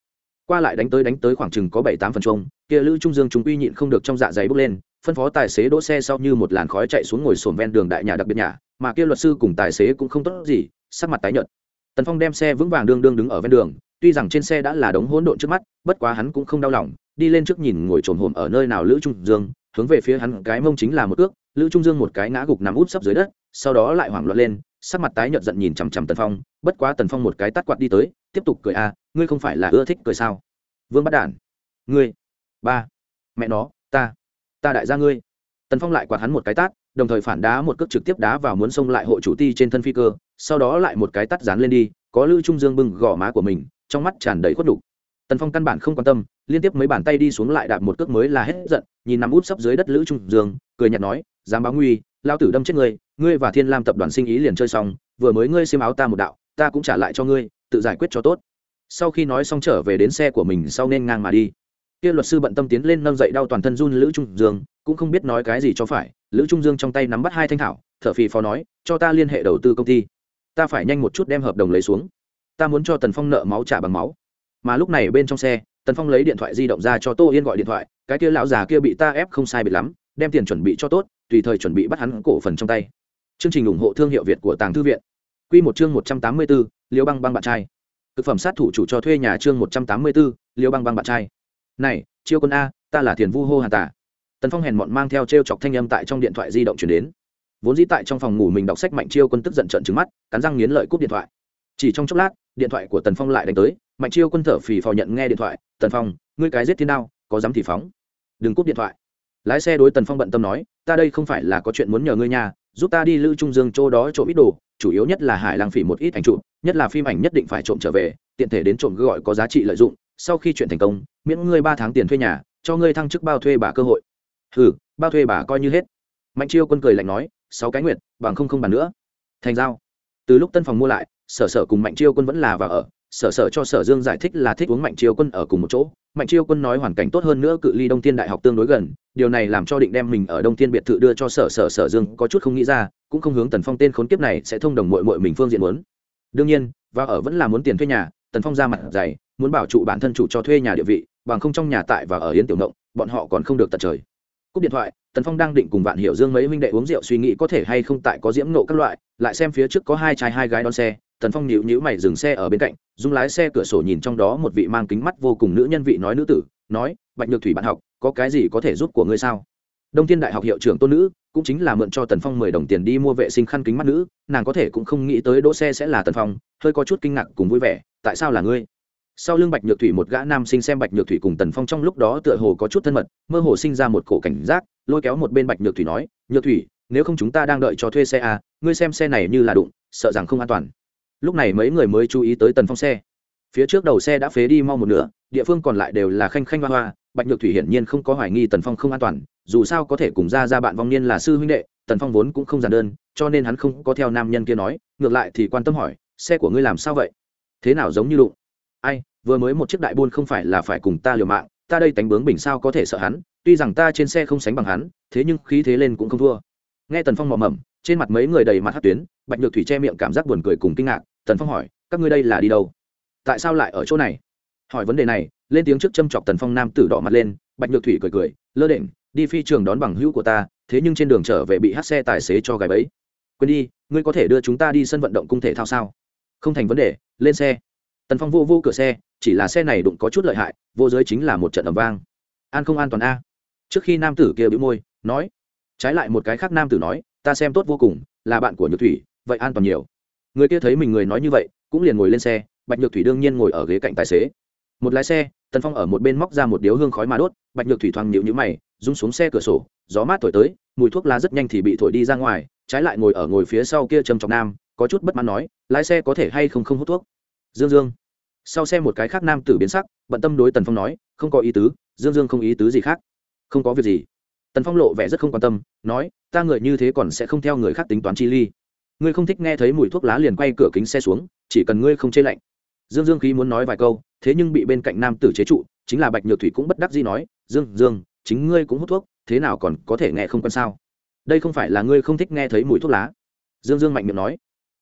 Qua lại đánh tới đánh tới khoảng chừng có bảy tám phần chung kia lữ trung dương chúng uy nhịn không được trong dạ dày bốc lên, phân phó tài xế đỗ xe sau như một làn khói chạy xuống ngồi sồn ven đường đại nhà đặc biệt nhà, mà kia luật sư cùng tài xế cũng không tốt gì, sắc mặt tái nhợt. Tần phong đem xe vững vàng đương đương đứng ở ven đường, tuy rằng trên xe đã là đống hỗn độn trước mắt, bất quá hắn cũng không đau lòng đi lên trước nhìn ngồi trồm hổm ở nơi nào lữ trung dương hướng về phía hắn cái mông chính là một ước lữ trung dương một cái ngã gục nằm út sấp dưới đất sau đó lại hoảng loạn lên sắc mặt tái nhợt giận nhìn chằm chằm tần phong bất quá tần phong một cái tắt quạt đi tới tiếp tục cười a à, ngươi không phải là ưa thích cười sao? Vương bắt đản. Ngươi. Ba. Mẹ nó ta ta đại gia ngươi. Tần phong lại quạt hắn một cái tát đồng thời phản đá một cước trực tiếp đá vào muốn xông lại hộ chủ ti trên thân phi cơ sau đó lại một cái tắt dán lên đi có lữ trung dương bưng gò má của mình trong mắt tràn đầy khuất đục tần phong căn bản không quan tâm, liên tiếp mấy bàn tay đi xuống lại đạp một cước mới là hết giận, nhìn nằm út sấp dưới đất lữ trung dương, cười nhạt nói dám báo nguy, lao tử đâm chết ngươi ngươi và thiên lam tập đoàn sinh ý liền chơi xong, vừa mới ngươi xiêm áo ta một đạo, ta cũng trả lại cho ngươi, tự giải quyết cho tốt. Sau khi nói xong trở về đến xe của mình sau nên ngang mà đi. Kia luật sư bận tâm tiến lên nâng dậy đau toàn thân run lữ trung dương, cũng không biết nói cái gì cho phải, lữ trung dương trong tay nắm bắt hai thanh thảo, thở phì phò nói, cho ta liên hệ đầu tư công ty, ta phải nhanh một chút đem hợp đồng lấy xuống, ta muốn cho tần phong nợ máu trả bằng máu mà lúc này bên trong xe, tần phong lấy điện thoại di động ra cho tô yên gọi điện thoại, cái kia lão già kia bị ta ép không sai bị lắm, đem tiền chuẩn bị cho tốt, tùy thời chuẩn bị bắt hắn cổ phần trong tay. Chương trình ủng hộ thương hiệu việt của tàng thư viện. Q một chương một trăm tám mươi bốn, liêu băng băng bạn trai. Thực phẩm sát thủ chủ cho thuê nhà chương một trăm tám mươi bốn, liêu băng băng bạn trai. Này, chiêu quân a, ta là thiền vu hô hà tả tần phong hèn mọn mang theo t r e o chọc thanh âm tại trong điện thoại di động chuyển đến. Vốn dĩ tại trong phòng ngủ mình đọc sách mạnh chiêu quân tức giận trận trứng mắt, cắn răng nghiến lợi cúp điện thoại. Chỉ trong chốc lát, điện thoại của tần phong lại đánh tới mạnh chiêu quân thở phì phò nhận nghe điện thoại tần phong ngươi cái giết thiên đao có dám thì phóng. Đừng cúp điện thoại. Lái xe đối tần phong bận tâm nói ta đây không phải là có chuyện muốn nhờ ngươi nhà giúp ta đi lữ trung dương chỗ đó trộm ít đồ chủ yếu nhất là hải lang phỉ một ít ảnh chụp, nhất là phim ảnh nhất định phải trộm trở về tiện thể đến trộm gọi có giá trị lợi dụng sau khi chuyện thành công miễn ngươi ba tháng tiền thuê nhà cho ngươi thăng chức bao thuê bà cơ hội. Ừ bao thuê bà coi như hết. Mạnh chiêu quân cười lạnh nói sáu cái nguyện bằng không không bàn nữa. Thành giao. Từ lúc tân phòng mua lại sở sở cùng mạnh chiêu quân vẫn là và ở sở sở cho sở dương giải thích là thích uống mạnh chiêu quân ở cùng một chỗ. Mạnh chiêu quân nói hoàn cảnh tốt hơn nữa cự ly đông thiên đại học tương đối gần, điều này làm cho định đem mình ở đông thiên biệt thự đưa cho sở sở sở dương có chút không nghĩ ra, cũng không hướng tần phong tên khốn kiếp này sẽ thông đồng mội mội mình phương diện muốn. Đương nhiên, và ở vẫn là muốn tiền thuê nhà, tần phong ra mặt dày, muốn bảo trụ bản thân chủ cho thuê nhà địa vị, bằng không trong nhà tại và ở yến tiểu động bọn họ còn không được tận trời. Cúp điện thoại, tần phong đang định cùng vạn hiểu dương mấy minh đệ uống rượu suy nghĩ có thể hay không tại có diễm nộ các loại, lại xem phía trước có hai trai hai gái đón xe tần phong nhịu nhữ mày dừng xe ở bên cạnh dùng lái xe cửa sổ nhìn trong đó một vị mang kính mắt vô cùng nữ nhân vị nói nữ tử nói bạch nhược thủy bạn học có cái gì có thể giúp của ngươi sao? Đông thiên đại học hiệu trưởng tôn nữ cũng chính là mượn cho tần phong mười đồng tiền đi mua vệ sinh khăn kính mắt nữ nàng có thể cũng không nghĩ tới đỗ xe sẽ là tần phong hơi có chút kinh ngạc cùng vui vẻ tại sao là ngươi? Sau lưng bạch nhược thủy một gã nam sinh xem bạch nhược thủy cùng tần phong trong lúc đó tựa hồ có chút thân mật mơ hồ sinh ra một cổ cảnh giác lôi kéo một bên bạch nhược thủy nói nhược thủy nếu không chúng ta đang đợi cho thuê xe à, ngươi xem xe này như là đụng sợ rằng không an toàn lúc này mấy người mới chú ý tới tần phong xe. Phía trước đầu xe đã phế đi mau một nửa, địa phương còn lại đều là khanh khanh hoa hoa, bạch nhược thủy hiển nhiên không có hoài nghi tần phong không an toàn, dù sao có thể cùng ra ra bạn vong niên là sư huynh đệ, tần phong vốn cũng không giản đơn, cho nên hắn không có theo nam nhân kia nói, ngược lại thì quan tâm hỏi, xe của ngươi làm sao vậy? Thế nào giống như đụng? Ai, vừa mới một chiếc đại buôn không phải là phải cùng ta liều mạng, ta đây tánh bướng bình sao có thể sợ hắn, tuy rằng ta trên xe không sánh bằng hắn, thế nhưng khí thế lên cũng không thua. Nghe tần phong mò mẫm trên mặt mấy người đầy mặt hát tuyến, bạch nhược thủy che miệng cảm giác buồn cười cùng kinh ngạc, tần phong hỏi, các ngươi đây là đi đâu? Tại sao lại ở chỗ này? Hỏi vấn đề này, lên tiếng trước châm chọc tần phong nam tử đỏ mặt lên, bạch nhược thủy cười cười, lơ định đi phi trường đón bằng hữu của ta, thế nhưng trên đường trở về bị hát xe tài xế cho gài bẫy. Quên đi, ngươi có thể đưa chúng ta đi sân vận động cung thể thao sao? Không thành vấn đề, lên xe. Tần phong vô vô cửa xe, chỉ là xe này đụng có chút lợi hại, vô giới chính là một trận ầm vang. An không an toàn a? Trước khi nam tử kia bĩu môi, nói, trái lại một cái khác nam tử nói ta xem tốt vô cùng, là bạn của nhược thủy, vậy an toàn nhiều. Người kia thấy mình người nói như vậy, cũng liền ngồi lên xe, bạch nhược thủy đương nhiên ngồi ở ghế cạnh tài xế. Một lái xe, tần phong ở một bên móc ra một điếu hương khói mà đốt, bạch nhược thủy thoáng nhịu nhữ mày, rung xuống xe cửa sổ, gió mát thổi tới, mùi thuốc lá rất nhanh thì bị thổi đi ra ngoài, trái lại ngồi ở ngồi phía sau kia trầm trọng nam, có chút bất mãn nói, lái xe có thể hay không không hút thuốc? Dương dương. Sau xe một cái khác nam tử biến sắc, bận tâm đối tần phong nói, không có ý tứ, dương dương không ý tứ gì khác. Không có việc gì tần phong lộ vẻ rất không quan tâm, nói, ta người như thế còn sẽ không theo người khác tính toán chi ly. Ngươi không thích nghe thấy mùi thuốc lá liền quay cửa kính xe xuống, chỉ cần ngươi không chê lạnh. Dương dương khí muốn nói vài câu, thế nhưng bị bên cạnh nam tử chế trụ, chính là bạch nhược thủy cũng bất đắc gì nói, dương dương, chính ngươi cũng hút thuốc, thế nào còn có thể nghe không quan sao? Đây không phải là ngươi không thích nghe thấy mùi thuốc lá. Dương dương mạnh miệng nói.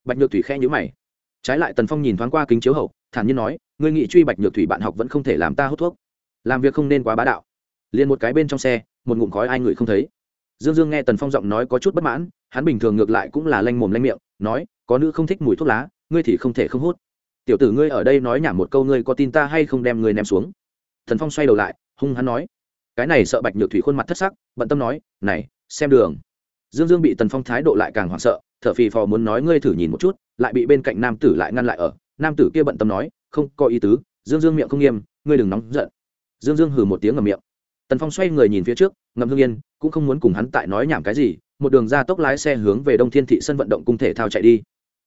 Bạch nhược thủy khe nhữ mày. Trái lại tần phong nhìn thoáng qua kính chiếu hậu, thản nhiên nói, ngươi nghị truy bạch nhược thủy bạn học vẫn không thể làm ta hút thuốc. Làm việc không nên quá bá đạo. Liền một cái bên trong xe một ngụm khói ai người không thấy. Dương dương nghe tần phong giọng nói có chút bất mãn, hắn bình thường ngược lại cũng là lanh mồm lanh miệng, nói, có nữ không thích mùi thuốc lá, ngươi thì không thể không hút. Tiểu tử ngươi ở đây nói nhảm một câu ngươi có tin ta hay không đem ngươi ném xuống. Thần phong xoay đầu lại, hung hắn nói, cái này sợ bạch nhược thủy khuôn mặt thất sắc, bận tâm nói, này, xem đường. Dương dương bị tần phong thái độ lại càng hoảng sợ, thở phì phò muốn nói, ngươi thử nhìn một chút. Lại bị bên cạnh nam tử lại ngăn lại ở. Nam tử kia bận tâm nói, không có ý tứ. Dương dương miệng không nghiêm, ngươi đừng nóng giận. Dương dương hừ một tiếng ở miệng tần phong xoay người nhìn phía trước, ngậm hương yên, cũng không muốn cùng hắn tại nói nhảm cái gì, một đường ra tốc lái xe hướng về đông thiên thị sân vận động cung thể thao chạy đi.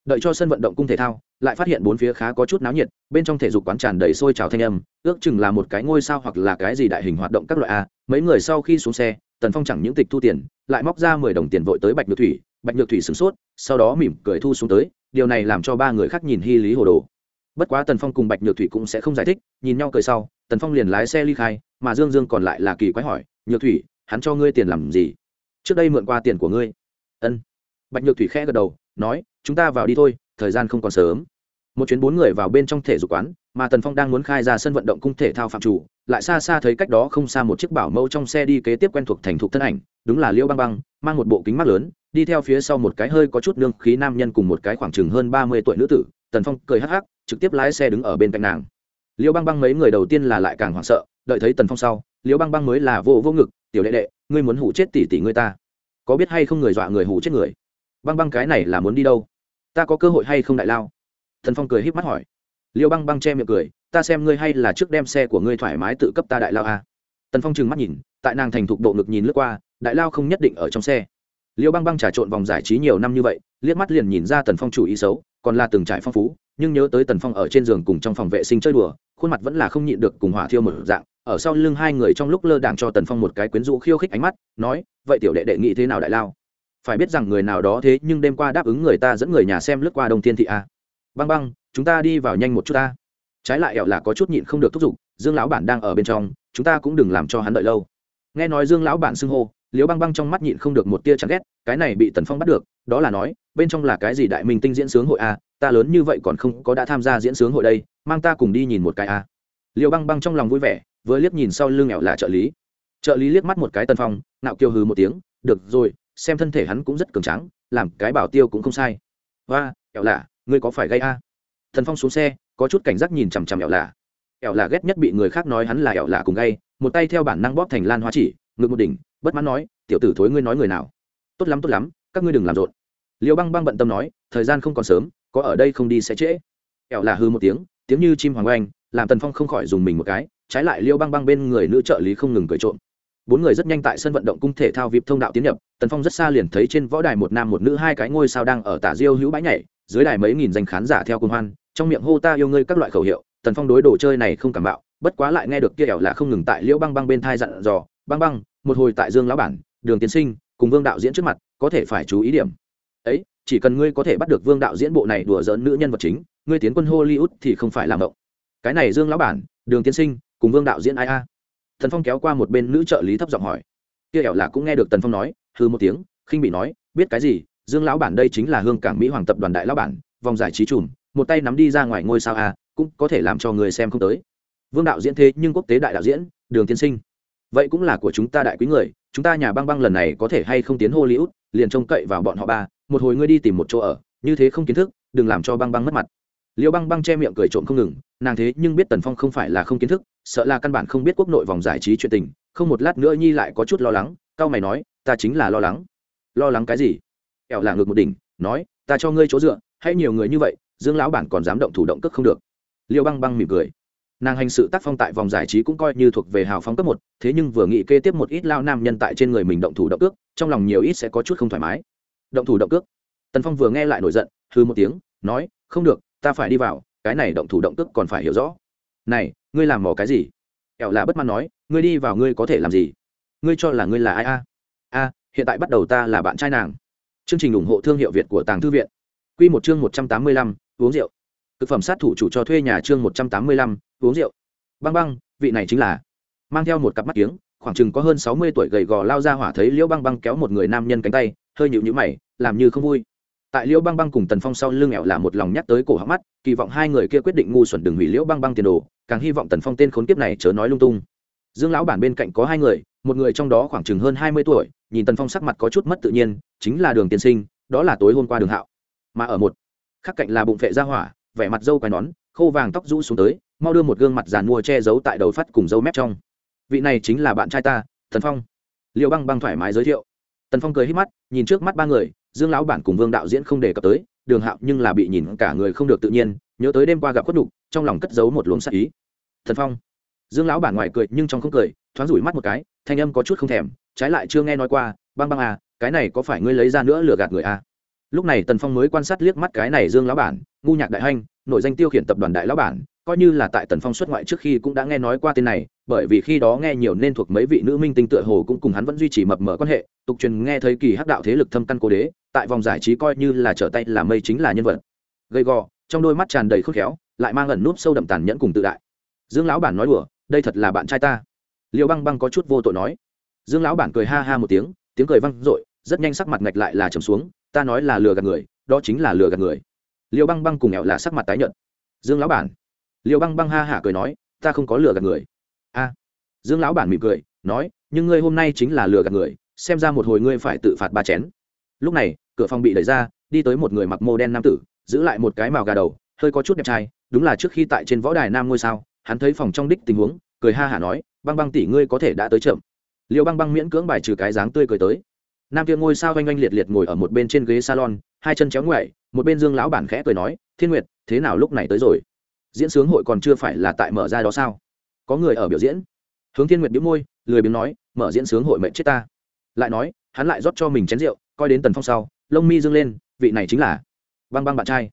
Đợi cho sân vận động cung thể thao, lại phát hiện bốn phía khá có chút náo nhiệt, bên trong thể dục quán tràn đầy sôi trào thanh âm, ước chừng là một cái ngôi sao hoặc là cái gì đại hình hoạt động các loại a, mấy người sau khi xuống xe, tần phong chẳng những tịch thu tiền, lại móc ra mười đồng tiền vội tới bạch nhược thủy, bạch nhược thủy sửng sốt, sau đó mỉm cười thu xuống tới, điều này làm cho ba người khác nhìn hy lý hồ đồ. Bất quá tần phong cùng bạch nhược thủy cũng sẽ không giải thích, nhìn nhau cười sau, tần phong liền lái xe ly khai mà dương dương còn lại là kỳ quái hỏi, nhược thủy, hắn cho ngươi tiền làm gì? Trước đây mượn qua tiền của ngươi. Ân. Bạch nhược thủy khẽ gật đầu, nói, chúng ta vào đi thôi, thời gian không còn sớm. Một chuyến bốn người vào bên trong thể dục quán, mà tần phong đang muốn khai ra sân vận động cung thể thao phạm chủ, lại xa xa thấy cách đó không xa một chiếc bảo mẫu trong xe đi kế tiếp quen thuộc thành thục thân ảnh, đúng là liễu băng băng, mang một bộ kính mắt lớn, đi theo phía sau một cái hơi có chút nương khí nam nhân cùng một cái khoảng chừng hơn ba mươi tuổi nữ tử. Tần phong cười hắc hắc, trực tiếp lái xe đứng ở bên cạnh nàng. Liêu băng băng mấy người đầu tiên là lại càng hoảng sợ, đợi thấy tần phong sau, Liêu băng băng mới là vô vô ngực, tiểu đệ đệ, ngươi muốn hủ chết tỷ tỷ ngươi ta. Có biết hay không người dọa người hủ chết người? Băng băng cái này là muốn đi đâu? Ta có cơ hội hay không đại lao? Thần phong cười h í p mắt hỏi. Liêu băng băng che miệng cười, ta xem ngươi hay là trước đem xe của ngươi thoải mái tự cấp ta đại lao à. tần phong trừng mắt nhìn, tại nàng thành thục độ ngực nhìn lướt qua, đại lao không nhất định ở trong xe. Liêu băng băng trà trộn vòng giải trí nhiều năm như vậy, liếc mắt liền nhìn ra tần phong chủ ý xấu, còn là từng trải phong phú nhưng nhớ tới tần phong ở trên giường cùng trong phòng vệ sinh chơi đùa, khuôn mặt vẫn là không nhịn được cùng hỏa thiêu một dạng, ở sau lưng hai người trong lúc lơ đảng cho tần phong một cái quyến rũ khiêu khích ánh mắt, nói, vậy tiểu đệ đệ nghĩ thế nào đại lao? Phải biết rằng người nào đó thế nhưng đêm qua đáp ứng người ta dẫn người nhà xem lướt qua đông thiên thị a băng băng, chúng ta đi vào nhanh một chút ta. Trái lại ẹo là có chút nhịn không được thúc giục, dương lão bản đang ở bên trong, chúng ta cũng đừng làm cho hắn đợi lâu. Nghe nói dương lão bản xưng hô liễu băng băng trong mắt nhịn không được một tia chán ghét, cái này bị tần phong bắt được, đó là nói, bên trong là cái gì đại minh tinh diễn sướng hội a ta lớn như vậy còn không có đã tham gia diễn sướng hội đây, mang ta cùng đi nhìn một cái a liễu băng băng trong lòng vui vẻ, vừa liếc nhìn sau lưng nghèo là trợ lý. Trợ lý liếc mắt một cái tần phong nạo kiều hừ một tiếng, được rồi, xem thân thể hắn cũng rất cường tráng, làm cái bảo tiêu cũng không sai. Và ẻo lạ ngươi có phải gây a à? thần phong xuống xe, có chút cảnh giác nhìn chằm chằm ẻo lạ ẻo lạ ghét nhất bị người khác nói hắn là ẻo lạ cùng gây một tay theo bản năng bóp thành lan hoa chỉ, ngực một đỉnh bất mãn nói, tiểu tử thối ngươi nói người nào? Tốt lắm tốt lắm, các ngươi đừng làm rộn. Liêu băng băng bận tâm nói, thời gian không còn sớm, có ở đây không đi sẽ trễ. Ẻo là hư một tiếng tiếng như chim hoàng oanh, làm tần phong không khỏi dùng mình một cái, trái lại liêu băng băng bên người nữ trợ lý không ngừng cười trộm. Bốn người rất nhanh tại sân vận động cung thể thao vip thông đạo tiến nhập, tần phong rất xa liền thấy trên võ đài một nam một nữ hai cái ngôi sao đang ở tả diêu hữu bãi nhảy, dưới đài mấy nghìn danh khán giả theo cung hoan, trong miệng hô ta yêu ngươi các loại khẩu hiệu, tần phong đối đồ chơi này không cảm bạo, bất quá lại nghe được kia ẻo là không ngừng tại liễu băng băng bên thai dặn dò, băng băng một hồi tại dương lão bản, đường tiến sinh, cùng vương đạo diễn trước mặt, có thể phải chú ý điểm. Ấy, chỉ cần ngươi có thể bắt được vương đạo diễn bộ này đùa giỡn nữ nhân vật chính, ngươi tiến quân hollywood thì không phải làm động cái này dương lão bản, đường tiến sinh, cùng vương đạo diễn ai a? Thần phong kéo qua một bên nữ trợ lý thấp giọng hỏi. Kia ẻo là cũng nghe được tần phong nói hư một tiếng, khinh bị nói, biết cái gì, dương lão bản đây chính là hương cảng mỹ hoàng tập đoàn đại lão bản, vòng giải trí trùm một tay nắm đi ra ngoài ngôi sao a, cũng có thể làm cho người xem không tới. Vương đạo diễn thế nhưng quốc tế đại đạo diễn, đường tiên sinh vậy cũng là của chúng ta đại quý người, chúng ta nhà băng băng lần này có thể hay không tiến hollywood, liền trông cậy vào bọn họ ba, một hồi ngươi đi tìm một chỗ ở, như thế không kiến thức, đừng làm cho băng băng mất mặt. Liêu băng băng che miệng cười trộm không ngừng, nàng thế nhưng biết tần phong không phải là không kiến thức, sợ là căn bản không biết quốc nội vòng giải trí chuyện tình, không một lát nữa nhi lại có chút lo lắng cao mày nói, ta chính là lo lắng. Lo lắng cái gì? Ẻo là ngược một đỉnh, nói, ta cho ngươi chỗ dựa hay nhiều người như vậy, dương lão bản còn dám động thủ động cước không được. Liêu băng băng mỉm cười nàng hành sự tác phong tại vòng giải trí cũng coi như thuộc về hào phóng cấp một, thế nhưng vừa nghĩ kê tiếp một ít lao nam nhân tại trên người mình động thủ động cước, trong lòng nhiều ít sẽ có chút không thoải mái. Động thủ động cước. Tần phong vừa nghe lại nổi giận hư một tiếng, nói, không được, ta phải đi vào, cái này động thủ động cước còn phải hiểu rõ. Này, ngươi làm mỏ cái gì? Ẹo là bất mãn nói, ngươi đi vào ngươi có thể làm gì? Ngươi cho là ngươi là ai a? A, hiện tại bắt đầu ta là bạn trai nàng. Chương trình ủng hộ thương hiệu việt của tàng thư viện. Q một chương một trăm tám mươi lăm, uống rượu thực phẩm sát thủ chủ cho thuê nhà chương một trăm tám mươi lăm, uống rượu. Băng băng, vị này chính là. Mang theo một cặp mắt kiếng, khoảng chừng có hơn sáu mươi tuổi gầy gò lao ra hỏa thấy liễu băng băng kéo một người nam nhân cánh tay, hơi nhịu nhữ mày, làm như không vui. Tại liễu băng băng cùng tần phong sau lưng ẹo là một lòng nhắc tới cổ hắc mắt, kỳ vọng hai người kia quyết định ngu xuẩn đừng hủy liễu băng băng tiền đồ, càng hy vọng tần phong tên khốn kiếp này chớ nói lung tung. Dương lão bản bên cạnh có hai người, một người trong đó khoảng chừng hơn hai mươi tuổi, nhìn tần phong sắc mặt có chút mất tự nhiên, chính là đường tiên sinh, đó là tối hôm qua đường hạo. Mà ở một khắc cạnh là bụng phệ ra hỏa vẻ mặt dâu quai nón, khô vàng tóc rũ xuống tới, mau đưa một gương mặt giàn mua che giấu tại đầu phát cùng dâu mép trong. Vị này chính là bạn trai ta, tần phong. Liệu băng băng thoải mái giới thiệu. Tần phong cười hít mắt, nhìn trước mắt ba người, dương lão bản cùng vương đạo diễn không đề cập tới, đường hạo nhưng là bị nhìn cả người không được tự nhiên, nhớ tới đêm qua gặp khuất đục trong lòng cất giấu một luồng sắc ý. Thần phong. Dương lão bản ngoài cười nhưng trong không cười, thoáng rủi mắt một cái, thanh âm có chút không thèm, trái lại chưa nghe nói qua, băng băng à cái này có phải ngươi lấy ra nữa lừa gạt người à? Lúc này tần phong mới quan sát liếc mắt cái này dương lão bản, ngu nhạc đại hanh nội danh tiêu khiển tập đoàn đại lão bản, coi như là tại tần phong xuất ngoại trước khi cũng đã nghe nói qua tên này, bởi vì khi đó nghe nhiều nên thuộc mấy vị nữ minh tinh tựa hồ cũng cùng hắn vẫn duy trì mập mờ quan hệ, tục truyền nghe thấy kỳ hắc đạo thế lực thâm căn cố đế, tại vòng giải trí coi như là trở tay là mây chính là nhân vật. Gây gò, trong đôi mắt tràn đầy khốc khéo, lại mang ẩn núp sâu đậm tàn nhẫn cùng tự đại. Dương lão bản nói đùa, đây thật là bạn trai ta. Liệu băng băng có chút vô tội nói. Dương lão bản cười ha ha một tiếng tiếng cười văng r rất nhanh sắc mặt ngạch lại là trầm xuống ta nói là lừa gạt người, đó chính là lừa gạt người. Liệu băng băng cùng nghẹo là sắc mặt tái nhợt. Dương lão bản. Liệu băng băng ha hả cười nói, ta không có lừa gạt người. A. Dương lão bản mỉm cười, nói, nhưng ngươi hôm nay chính là lừa gạt người, xem ra một hồi ngươi phải tự phạt ba chén. Lúc này, cửa phòng bị đẩy ra, đi tới một người mặc mô đen nam tử, giữ lại một cái màu gà đầu, hơi có chút đẹp trai, đúng là trước khi tại trên võ đài nam ngôi sao, hắn thấy phòng trong đích tình huống, cười ha hả nói, băng băng tỷ ngươi có thể đã tới chậm. Liệu băng băng miễn cưỡng bài trừ cái dáng tươi cười tới nam kia ngôi sao oanh oanh liệt liệt ngồi ở một bên trên ghế salon, hai chân chéo ngoại một bên dương lão bản khẽ cười nói, thiên nguyệt, thế nào lúc này tới rồi? Diễn sướng hội còn chưa phải là tại mở ra đó sao? Có người ở biểu diễn. Hướng thiên nguyệt biếu môi, lười biếng nói, mở diễn sướng hội mệnh chết ta. Lại nói, hắn lại rót cho mình chén rượu, coi đến tần phong sau, lông mi dương lên, vị này chính là băng băng bạn trai.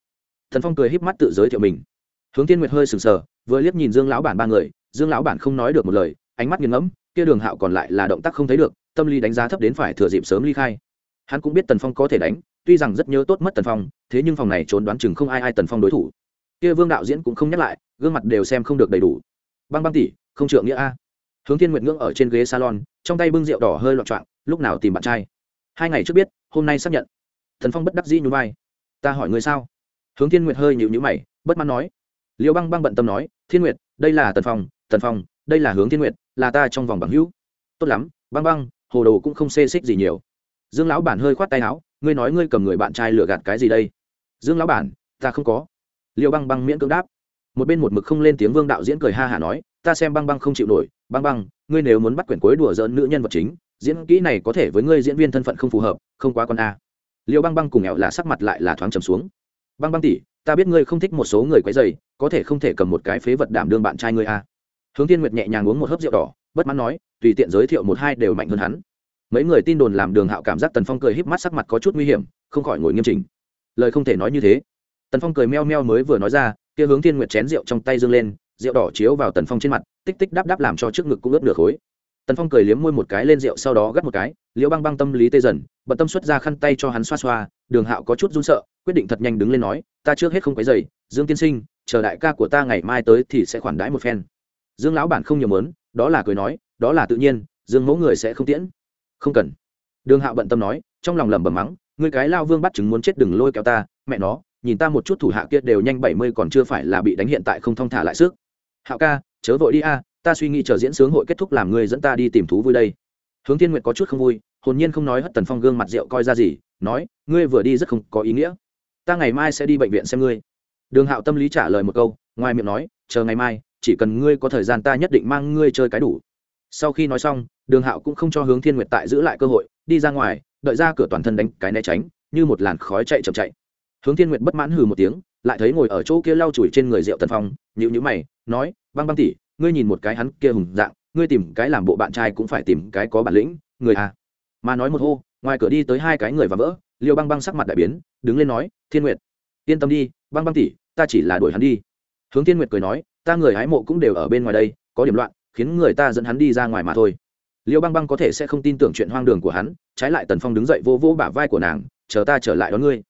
Thần phong cười híp mắt tự giới thiệu mình. Hướng thiên nguyệt hơi sừng sờ, vừa liếc nhìn dương lão bản ba người, dương lão bản không nói được một lời, ánh mắt nghiêng ngẫm, kia đường hạo còn lại là động tác không thấy được tâm lý đánh giá thấp đến phải thừa dịp sớm ly khai. Hắn cũng biết tần phong có thể đánh, tuy rằng rất nhớ tốt mất tần phong, thế nhưng phòng này trốn đoán chừng không ai ai tần phong đối thủ. Kia vương đạo diễn cũng không nhắc lại, gương mặt đều xem không được đầy đủ. Băng băng tỷ không trượng nghĩa a. Hướng thiên nguyệt ngưỡng ở trên ghế salon, trong tay bưng rượu đỏ hơi loạn trọng lúc nào tìm bạn trai? Hai ngày trước biết, hôm nay xác nhận. Thần phong bất đắc dĩ nhún vai. Ta hỏi người sao? Hướng thiên nguyệt hơi nhịu nhữ mày, bất mãn nói. Liêu băng băng bận tâm nói, thiên nguyệt, đây là tần phong tần phong, đây là hướng thiên nguyệt, là ta trong vòng bằng hữu. Tốt lắm, băng băng hồ đồ cũng không xê xích gì nhiều. Dương lão bản hơi khoát tay áo, ngươi nói ngươi cầm người bạn trai lừa gạt cái gì đây? Dương lão bản, ta không có. Liệu băng băng miễn cưỡng đáp. Một bên một mực không lên tiếng vương đạo diễn cười ha hả nói, ta xem băng băng không chịu nổi. Băng băng, ngươi nếu muốn bắt quyển cuối đùa dỡn nữ nhân vật chính, diễn kỹ này có thể với ngươi diễn viên thân phận không phù hợp, không quá con a. Liệu băng băng cùng nghèo là sắc mặt lại là thoáng trầm xuống. Băng băng tỉ ta biết ngươi không thích một số người quấy dày có thể không thể cầm một cái phế vật đảm đương bạn trai ngươi a hướng tiên nguyệt nhẹ nhàng uống một hớp rượu đỏ, bất mãn nói, tùy tiện giới thiệu một hai đều mạnh hơn hắn. Mấy người tin đồn làm đường hạo cảm giác tần phong cười híp mắt sắc mặt có chút nguy hiểm, không khỏi ngồi nghiêm chỉnh. Lời không thể nói như thế. Tần phong cười meo meo mới vừa nói ra, kia hướng thiên nguyệt chén rượu trong tay dâng lên, rượu đỏ chiếu vào tần phong trên mặt, tích tích đáp đáp làm cho trước ngực cũng ướt nửa khối. Tần phong cười liếm môi một cái lên rượu sau đó gắt một cái, liễu băng băng tâm lý tê dần, bận tâm xuất ra khăn tay cho hắn xoa xoa, đường hạo có chút run sợ, quyết định thật nhanh đứng lên nói, ta trước hết không quấy dày dương tiên sinh, chờ đại ca của ta ngày mai tới thì sẽ khoản đãi một phen dương lão bản không nhiều mớn, đó là cười nói, đó là tự nhiên, dương mẫu người sẽ không tiễn. Không cần. Đường hạo bận tâm nói, trong lòng lẩm bẩm mắng người cái lao vương bắt chứng muốn chết đừng lôi kéo ta, mẹ nó, nhìn ta một chút thủ hạ kia đều nhanh bảy mươi còn chưa phải là bị đánh hiện tại không thong thả lại sức. Hạo ca, chớ vội đi a, ta suy nghĩ chờ diễn sướng hội kết thúc làm ngươi dẫn ta đi tìm thú vui đây. Hướng thiên nguyệt có chút không vui, hồn nhiên không nói hất tần phong gương mặt rượu coi ra gì, nói, ngươi vừa đi rất không có ý nghĩa. Ta ngày mai sẽ đi bệnh viện xem ngươi. Đường hạo tâm lý trả lời một câu, ngoài miệng nói, chờ ngày mai chỉ cần ngươi có thời gian ta nhất định mang ngươi chơi cái đủ. Sau khi nói xong, đường hạo cũng không cho hướng thiên nguyệt tại giữ lại cơ hội, đi ra ngoài, đợi ra cửa toàn thân đánh cái né tránh, như một làn khói chạy chậm chạy. Hướng thiên nguyệt bất mãn hừ một tiếng, lại thấy ngồi ở chỗ kia lau chùi trên người rượu tần phong nhịu nhữ mày, nói, băng băng tỉ ngươi nhìn một cái hắn kia hùng dạng, ngươi tìm cái làm bộ bạn trai cũng phải tìm cái có bản lĩnh, người à. Mà nói một hô, ngoài cửa đi tới hai cái người và vỡ, liêu băng băng sắc mặt đại biến, đứng lên nói, thiên nguyệt, yên tâm đi, băng băng tỉ ta chỉ là đuổi hắn đi. Hướng thiên nguyệt cười nói ta người hái mộ cũng đều ở bên ngoài đây, có điểm loạn, khiến người ta dẫn hắn đi ra ngoài mà thôi. Liêu băng băng có thể sẽ không tin tưởng chuyện hoang đường của hắn, trái lại tần phong đứng dậy vô vô bả vai của nàng, chờ ta trở lại đón ngươi.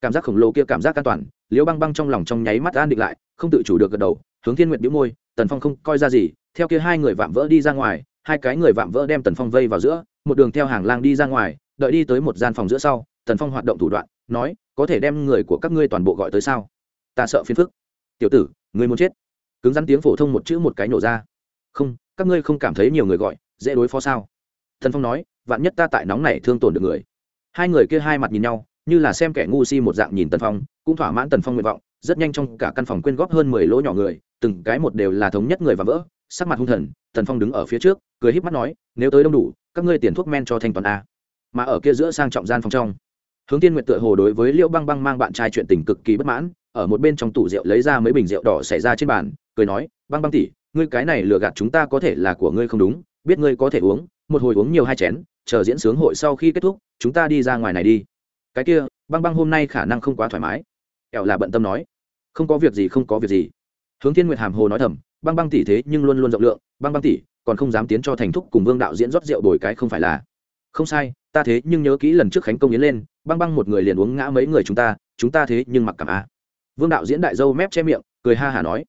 Cảm giác khổng lồ kia cảm giác an toàn, liêu băng băng trong lòng trong nháy mắt an định lại, không tự chủ được gật đầu, hướng thiên nguyệt biếu môi, tần phong không coi ra gì, theo kia hai người vạm vỡ đi ra ngoài, hai cái người vạm vỡ đem tần phong vây vào giữa, một đường theo hàng lang đi ra ngoài, đợi đi tới một gian phòng giữa sau, tần phong hoạt động thủ đoạn, nói, có thể đem người của các ngươi toàn bộ gọi tới sao? Ta sợ phiền phức. Tiểu tử, ngươi muốn chết? Cứng rắn tiếng phổ thông một chữ một cái nổ ra. Không, các ngươi không cảm thấy nhiều người gọi, dễ đối phó sao? Thần phong nói, vạn nhất ta tại nóng này thương tổn được người. Hai người kia hai mặt nhìn nhau, như là xem kẻ ngu si một dạng nhìn tần phong, cũng thỏa mãn tần phong nguyện vọng, rất nhanh trong cả căn phòng quyên góp hơn mười lỗ nhỏ người, từng cái một đều là thống nhất người và vỡ, sắc mặt hung thần, tần phong đứng ở phía trước, cười híp mắt nói, nếu tới đông đủ, các ngươi tiền thuốc men cho thanh toàn a. Mà ở kia giữa sang trọng gian phòng trong, hướng tiên nguyện tựa hồ đối với liễu băng băng mang bạn trai chuyện tình cực kỳ bất mãn, ở một bên trong tủ rượu lấy ra mấy bình rượu đỏ xảy ra trên bàn cười nói, băng băng tỉ ngươi cái này lừa gạt chúng ta có thể là của ngươi không đúng, biết ngươi có thể uống, một hồi uống nhiều hai chén, chờ diễn sướng hội sau khi kết thúc, chúng ta đi ra ngoài này đi. Cái kia, băng băng hôm nay khả năng không quá thoải mái. Ẻo là bận tâm nói, không có việc gì, không có việc gì. Hướng thiên nguyệt hàm hồ nói thầm, băng băng tỷ thế nhưng luôn luôn rộng lượng, băng băng tỷ, còn không dám tiến cho thành thúc cùng vương đạo diễn rót rượu đổi cái không phải là. Không sai, ta thế nhưng nhớ kỹ lần trước khánh công yến lên, băng băng một người liền uống ngã mấy người chúng ta chúng ta thế nhưng mặc cảm a. Vương đạo diễn đại dâu mép che miệng, cười ha hả nói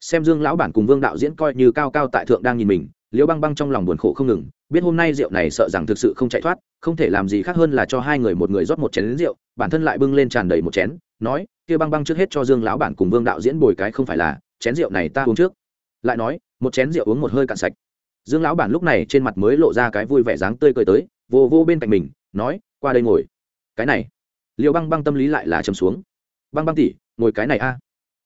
xem dương lão bản cùng vương đạo diễn coi như cao cao tại thượng đang nhìn mình, liễu băng băng trong lòng buồn khổ không ngừng, biết hôm nay rượu này sợ rằng thực sự không chạy thoát, không thể làm gì khác hơn là cho hai người một người rót một chén rượu, bản thân lại bưng lên tràn đầy một chén, nói, kia băng băng trước hết cho dương lão bản cùng vương đạo diễn bồi cái không phải là, chén rượu này ta uống trước. Lại nói, một chén rượu uống một hơi cạn sạch. Dương lão bản lúc này trên mặt mới lộ ra cái vui vẻ dáng tươi cười tới, vô vô bên cạnh mình, nói, qua đây ngồi. Cái này? Liệu băng băng tâm lý lại là chầm xuống. Băng băng tỉ ngồi cái này a.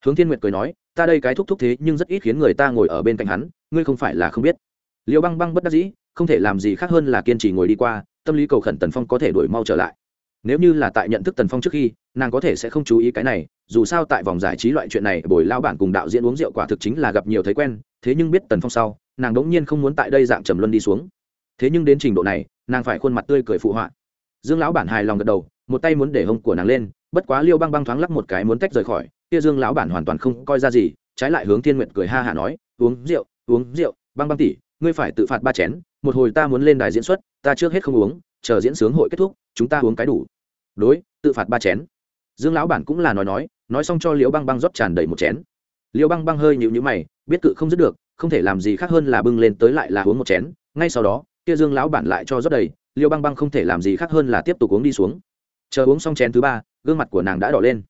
Hướng thiên nguyệt cười nói ta đây cái thúc thúc thế nhưng rất ít khiến người ta ngồi ở bên cạnh hắn, ngươi không phải là không biết. Liệu băng băng bất đắc dĩ, không thể làm gì khác hơn là kiên trì ngồi đi qua, tâm lý cầu khẩn tần phong có thể đuổi mau trở lại. Nếu như là tại nhận thức tần phong trước khi, nàng có thể sẽ không chú ý cái này, dù sao tại vòng giải trí loại chuyện này bồi lao bản cùng đạo diễn uống rượu quả thực chính là gặp nhiều thói quen, thế nhưng biết tần phong sau, nàng đống nhiên không muốn tại đây dạng trầm luân đi xuống. Thế nhưng đến trình độ này, nàng phải khuôn mặt tươi cười phụ họa. Dương lão bản hài lòng gật đầu, một tay muốn để hông của nàng lên, bất quá liêu băng băng thoáng lắc một cái muốn tách rời khỏi kia dương lão bản hoàn toàn không coi ra gì, trái lại hướng thiên nguyện cười ha hả nói, uống rượu uống rượu, băng băng tỉ ngươi phải tự phạt ba chén, một hồi ta muốn lên đài diễn xuất, ta trước hết không uống, chờ diễn sướng hội kết thúc, chúng ta uống cái đủ. Đối, tự phạt ba chén. Dương lão bản cũng là nói nói nói xong cho liễu băng băng rót tràn đầy một chén. Liễu băng băng hơi nhịu nhữ mày, biết cự không dứt được, không thể làm gì khác hơn là bưng lên tới lại là uống một chén, ngay sau đó, kia dương lão bản lại cho rót đầy, liễu băng băng không thể làm gì khác hơn là tiếp tục uống đi xuống. Chờ uống xong chén thứ ba, gương mặt của nàng đã đỏ lên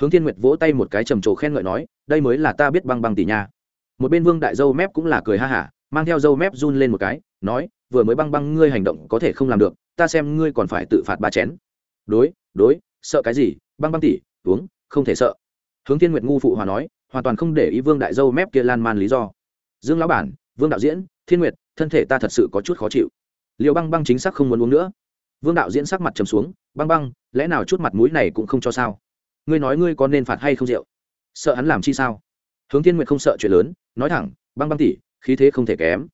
hướng thiên nguyệt vỗ tay một cái trầm trồ khen ngợi nói đây mới là ta biết băng băng tỷ nha. Một bên vương đại dâu mép cũng là cười ha hả mang theo dâu mép run lên một cái nói vừa mới băng băng ngươi hành động có thể không làm được ta xem ngươi còn phải tự phạt ba chén. Đối đối sợ cái gì? Băng băng tỷ, uống không thể sợ. Hướng thiên nguyệt ngu phụ hòa nói hoàn toàn không để ý vương đại dâu mép kia lan man lý do. Dương lão bản vương đạo diễn thiên nguyệt thân thể ta thật sự có chút khó chịu. Liệu băng băng chính xác không muốn uống nữa. Vương đạo diễn sắc mặt trầm xuống băng băng lẽ nào chút mặt mũi này cũng không cho sao? Ngươi nói ngươi có nên phạt hay không rượu? Sợ hắn làm chi sao? Hướng thiên nguyệt không sợ chuyện lớn, nói thẳng, băng băng tỉ, khí thế không thể kém.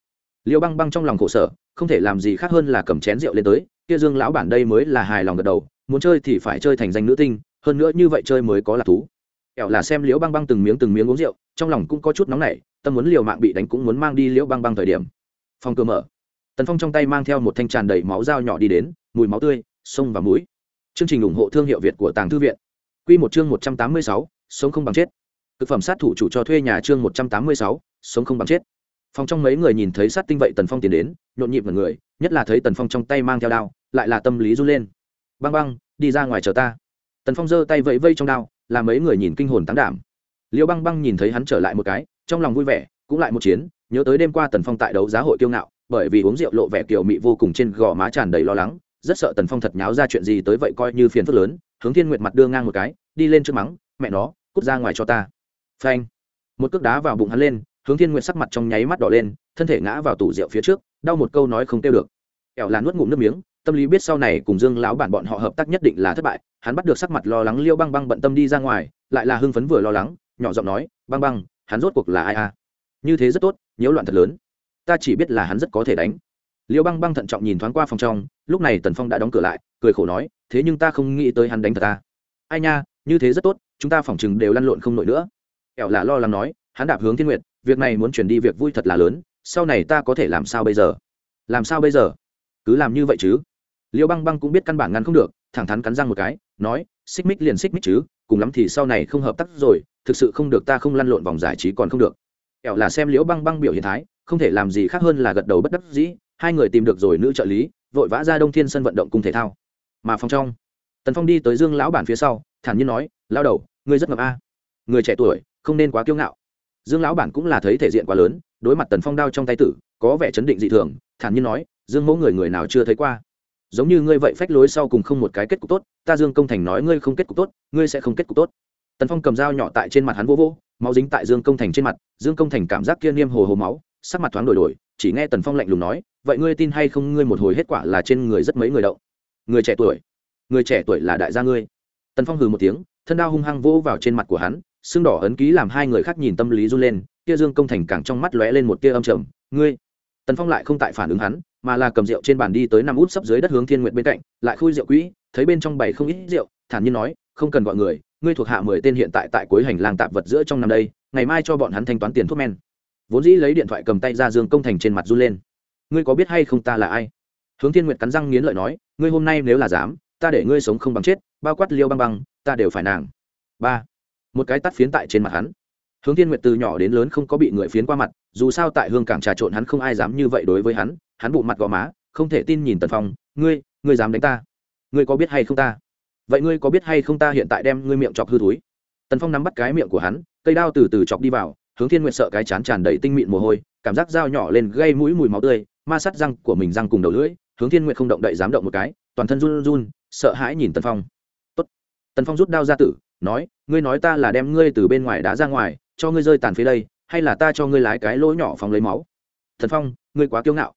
Liêu băng băng trong lòng khổ sở, không thể làm gì khác hơn là cầm chén rượu lên tới, kia dương lão bản đây mới là hài lòng gật đầu, muốn chơi thì phải chơi thành danh nữ tinh, hơn nữa như vậy chơi mới có lạc thú. Ẻo là xem liễu băng băng từng miếng từng miếng uống rượu, trong lòng cũng có chút nóng nảy, tâm muốn liều mạng bị đánh cũng muốn mang đi liễu băng băng thời điểm. Phòng cửa mở. Tần phong trong tay mang theo một thanh tràn đầy máu dao nhỏ đi đến, mùi máu tươi, sông và mũi. Chương trình ủng hộ thương hiệu việt của tàng thư viện quy một chương một trăm tám mươi sáu, sống không bằng chết. Cực phẩm sát thủ chủ cho thuê nhà chương một trăm tám mươi sáu, sống không bằng chết. Phòng trong mấy người nhìn thấy sát tinh vậy tần phong tiến đến, nhộn nhịp cả người, nhất là thấy tần phong trong tay mang theo đao, lại là tâm lý run lên. Băng băng, đi ra ngoài chờ ta. Tần phong giơ tay vẫy vây trong đao, làm mấy người nhìn kinh hồn tán đảm. Liêu băng băng nhìn thấy hắn trở lại một cái, trong lòng vui vẻ, cũng lại một chiến, nhớ tới đêm qua tần phong tại đấu giá hội kiêu ngạo, bởi vì uống rượu lộ vẻ kiều mị vô cùng trên gò má tràn đầy lo lắng, rất sợ tần phong thật nháo ra chuyện gì tới vậy coi như phiền phức lớn, hướng thiên nguyệt mặt đưa ngang một cái đi lên trước mắng, mẹ nó, cút ra ngoài cho ta. Phanh. Một cước đá vào bụng hắn lên, hướng thiên nguyệt sắc mặt trong nháy mắt đỏ lên, thân thể ngã vào tủ rượu phía trước, đau một câu nói không tiêu được. Ẻo là nuốt ngụm nước miếng, tâm lý biết sau này cùng dương lão bản bọn họ hợp tác nhất định là thất bại, hắn bắt được sắc mặt lo lắng liêu băng băng bận tâm đi ra ngoài, lại là hưng phấn vừa lo lắng, nhỏ giọng nói, băng băng, hắn rốt cuộc là ai à như thế rất tốt, nhiễu loạn thật lớn. Ta chỉ biết là hắn rất có thể đánh. Liêu băng băng thận trọng nhìn thoáng qua phòng trong, lúc này tần phong đã đóng cửa lại, cười khổ nói, thế nhưng ta không nghĩ tới hắn đánh thật ta. Ai nha như thế rất tốt, chúng ta phỏng chừng đều lăn lộn không nổi nữa. Ẻo là lo lắng nói, hắn đạp hướng thiên nguyệt, việc này muốn chuyển đi việc vui thật là lớn, sau này ta có thể làm sao bây giờ? Làm sao bây giờ? Cứ làm như vậy chứ. Liêu băng băng cũng biết căn bản ngăn không được, thẳng thắn cắn răng một cái, nói, xích mích liền xích mích chứ, cùng lắm thì sau này không hợp tác rồi, thực sự không được ta không lăn lộn vòng giải trí còn không được. Ẻo là xem liễu băng băng biểu hiện thái, không thể làm gì khác hơn là gật đầu bất đắc dĩ, hai người tìm được rồi nữ trợ lý, vội vã ra đông thiên sân vận động cùng thể thao. Mà phong trong, tần phong đi tới dương lão bản phía sau thản nhiên nói lao đầu, ngươi rất ngập a. Người trẻ tuổi, không nên quá kiêu ngạo. Dương lão bản cũng là thấy thể diện quá lớn, đối mặt tần phong đao trong tay tử, có vẻ chấn định dị thường, thản nhiên nói, dương mẫu người người nào chưa thấy qua? Giống như ngươi vậy phách lối sau cùng không một cái kết cục tốt, ta dương công thành nói ngươi không kết cục tốt, ngươi sẽ không kết cục tốt. Tần phong cầm dao nhỏ tại trên mặt hắn vô vô máu dính tại dương công thành trên mặt, dương công thành cảm giác kia niêm hồ hồ máu, sắc mặt thoáng đổi đổi, chỉ nghe tần phong lạnh lùng nói, vậy ngươi tin hay không ngươi một hồi hết quả là trên người rất mấy người đậu? Người trẻ tuổi, người trẻ tuổi là đại gia ngươi tần phong hừ một tiếng, thân đao hung hăng vỗ vào trên mặt của hắn, xương đỏ ấn ký làm hai người khác nhìn tâm lý run lên, kia dương công thành càng trong mắt lóe lên một tia âm trầm, ngươi. Tần phong lại không tại phản ứng hắn, mà là cầm rượu trên bàn đi tới nằm út sấp dưới đất hướng thiên nguyện bên cạnh, lại khui rượu quỹ, thấy bên trong bảy không ít rượu, thản nhiên nói, không cần gọi người, ngươi thuộc hạ mười tên hiện tại tại cuối hành lang tạp vật giữa trong năm đây, ngày mai cho bọn hắn thanh toán tiền thuốc men. Vốn dĩ lấy điện thoại cầm tay ra dương công thành trên mặt run lên, ngươi có biết hay không ta là ai? Hướng thiên nguyệt cắn răng nghiến lợi nói, ngươi hôm nay nếu là dám ta để ngươi sống không bằng chết, bao quát liêu băng băng, ta đều phải nàng. Ba. Một cái tắt phiến tại trên mặt hắn. Hướng thiên nguyệt từ nhỏ đến lớn không có bị người phiến qua mặt, dù sao tại hương cảng trà trộn hắn không ai dám như vậy đối với hắn hắn bụng mặt gò má, không thể tin nhìn tần phong, ngươi ngươi dám đánh ta? Ngươi có biết hay không ta? Vậy ngươi có biết hay không ta hiện tại đem ngươi miệng chọc hư túi tần phong nắm bắt cái miệng của hắn, cây đao từ từ chọc đi vào, hướng thiên nguyệt sợ cái chán tràn đầy tinh mịn mồ hôi, cảm giác dao nhỏ lên gây mũi mùi máu tươi, ma sắt răng của mình răng cùng đầu lưỡi, hướng thiên nguyệt không động đậy dám động một cái, toàn thân run run sợ hãi nhìn tần phong. Tốt. tần phong rút đao ra tử, nói, ngươi nói ta là đem ngươi từ bên ngoài đá ra ngoài, cho ngươi rơi tàn phế đây, hay là ta cho ngươi lái cái lỗ nhỏ phòng lấy máu? Thần phong, ngươi quá kiêu ngạo.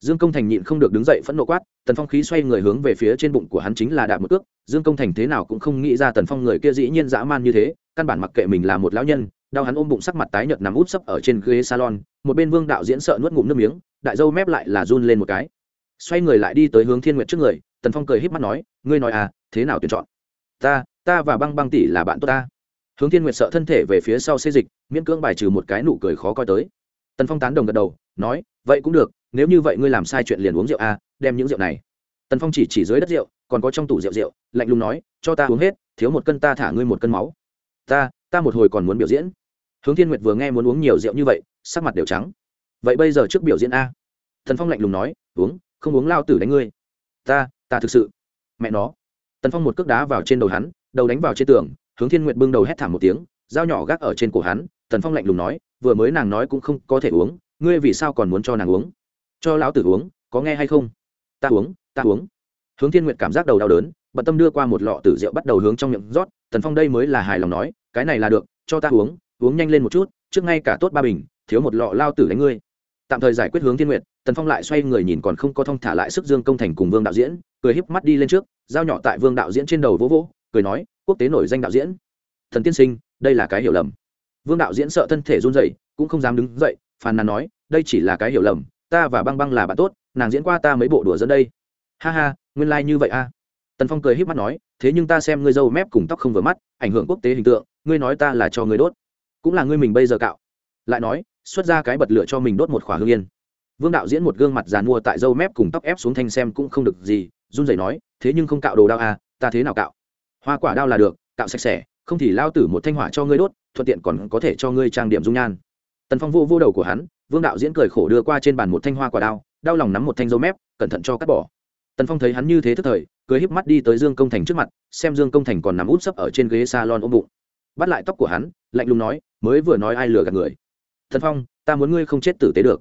Dương công thành nhịn không được đứng dậy phẫn nộ quát, tần phong khí xoay người hướng về phía trên bụng của hắn chính là đạp một cước. Dương công thành thế nào cũng không nghĩ ra tần phong người kia dĩ nhiên dã man như thế, căn bản mặc kệ mình là một lão nhân, đau hắn ôm bụng sắc mặt tái nhợt nằm út sấp ở trên ghế salon, một bên vương đạo diễn sợ nuốt ngụm nước miếng, đại dâu mép lại là run lên một cái xoay người lại đi tới hướng thiên nguyệt trước người, tần phong cười híp mắt nói, ngươi nói à thế nào tuyển chọn? Ta ta và băng băng tỷ là bạn tốt ta. Hướng thiên nguyệt sợ thân thể về phía sau xê dịch, miễn cưỡng bài trừ một cái nụ cười khó coi tới. Tần phong tán đồng gật đầu, nói, vậy cũng được, nếu như vậy ngươi làm sai chuyện liền uống rượu a đem những rượu này. Tần phong chỉ chỉ dưới đất rượu, còn có trong tủ rượu rượu, lạnh lùng nói, cho ta uống hết, thiếu một cân ta thả ngươi một cân máu. Ta ta một hồi còn muốn biểu diễn. Hướng thiên nguyệt vừa nghe muốn uống nhiều rượu như vậy, sắc mặt đều trắng. Vậy bây giờ trước biểu diễn a. Tần phong lạnh lùng nói, uống không uống lao tử đánh ngươi. Ta ta thực sự. Mẹ nó. Tần phong một cước đá vào trên đầu hắn, đầu đánh vào trên tường, hướng thiên nguyệt bưng đầu hét thảm một tiếng, dao nhỏ gác ở trên cổ hắn, tần phong lạnh lùng nói, vừa mới nàng nói cũng không có thể uống, ngươi vì sao còn muốn cho nàng uống? Cho lão tử uống, có nghe hay không? Ta uống ta uống. Hướng thiên nguyệt cảm giác đầu đau đớn, bận tâm đưa qua một lọ tử rượu bắt đầu hướng trong miệng rót, tần phong đây mới là hài lòng nói, cái này là được, cho ta uống uống nhanh lên một chút, trước ngay cả tốt ba bình, thiếu một lọ lao tử đánh ngươi. Tạm thời giải quyết hướng thiên nguyệt tần phong lại xoay người nhìn còn không có thông thả lại sức dương công thành cùng vương đạo diễn, cười híp mắt đi lên trước dao nhỏ tại vương đạo diễn trên đầu vỗ vỗ, cười nói, quốc tế nổi danh đạo diễn. Thần tiên sinh, đây là cái hiểu lầm. Vương đạo diễn sợ thân thể run dậy cũng không dám đứng dậy, phàn nàn nói, đây chỉ là cái hiểu lầm, ta và băng băng là bạn tốt, nàng diễn qua ta mấy bộ đùa dẫn đây. Ha ha, nguyên lai、like、như vậy a. Tần phong cười híp mắt nói, thế nhưng ta xem ngươi dâu mép cùng tóc không vừa mắt, ảnh hưởng quốc tế hình tượng, ngươi nói ta là cho ngươi đốt, cũng là ngươi mình bây giờ cạo. Lại nói, xuất ra cái bật lửa cho mình đốt một khỏa hương yên vương đạo diễn một gương mặt dàn mua tại dâu mép cùng tóc ép xuống thanh xem cũng không được gì, run rẩy nói, thế nhưng không cạo đồ đao à ta thế nào cạo? Hoa quả đao là được, cạo sạch sẽ, không thì lao tử một thanh hỏa cho ngươi đốt, thuận tiện còn có thể cho ngươi trang điểm dung nhan. Tần phong vô vô đầu của hắn, vương đạo diễn cười khổ đưa qua trên bàn một thanh hoa quả đao, đau lòng nắm một thanh dâu mép, cẩn thận cho cắt bỏ. Tần phong thấy hắn như thế thức thời, cười híp mắt đi tới dương công thành trước mặt, xem dương công thành còn nằm út sấp ở trên ghế salon ôm bụng. Bắt lại tóc của hắn, lạnh lùng nói, mới vừa nói ai lừa gạt người? Thần phong, ta muốn ngươi không chết tử tế được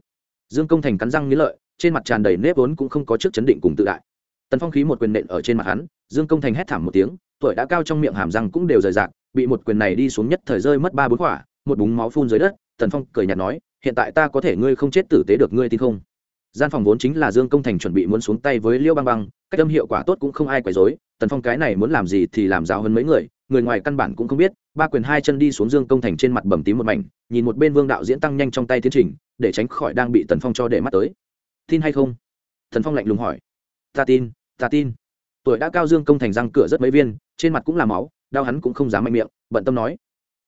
dương công thành cắn răng nghĩ lợi, trên mặt tràn đầy nếp vốn cũng không có trước chấn định cùng tự đại. Tần phong khí một quyền nện ở trên mặt hắn, dương công thành hét thảm một tiếng, tuổi đã cao trong miệng hàm răng cũng đều rời rạc, bị một quyền này đi xuống nhất thời rơi mất ba bốn quả, một búng máu phun dưới đất, tần phong cười nhạt nói, hiện tại ta có thể ngươi không chết tử tế được ngươi tin không? Gian phòng vốn chính là dương công thành chuẩn bị muốn xuống tay với liêu băng băng, cách âm hiệu quả tốt cũng không ai quấy dối tần phong cái này muốn làm gì thì làm giáo hơn mấy người người ngoài căn bản cũng không biết, ba quyền hai chân đi xuống dương công thành trên mặt bầm tím một mảnh, nhìn một bên vương đạo diễn tăng nhanh trong tay tiến trình, để tránh khỏi đang bị tần phong cho để mắt tới. Tin hay không? Thần phong lạnh lùng hỏi. Ta tin ta tin. Tuổi đã cao dương công thành răng cửa rất mấy viên, trên mặt cũng là máu, đau hắn cũng không dám mạnh miệng, bận tâm nói.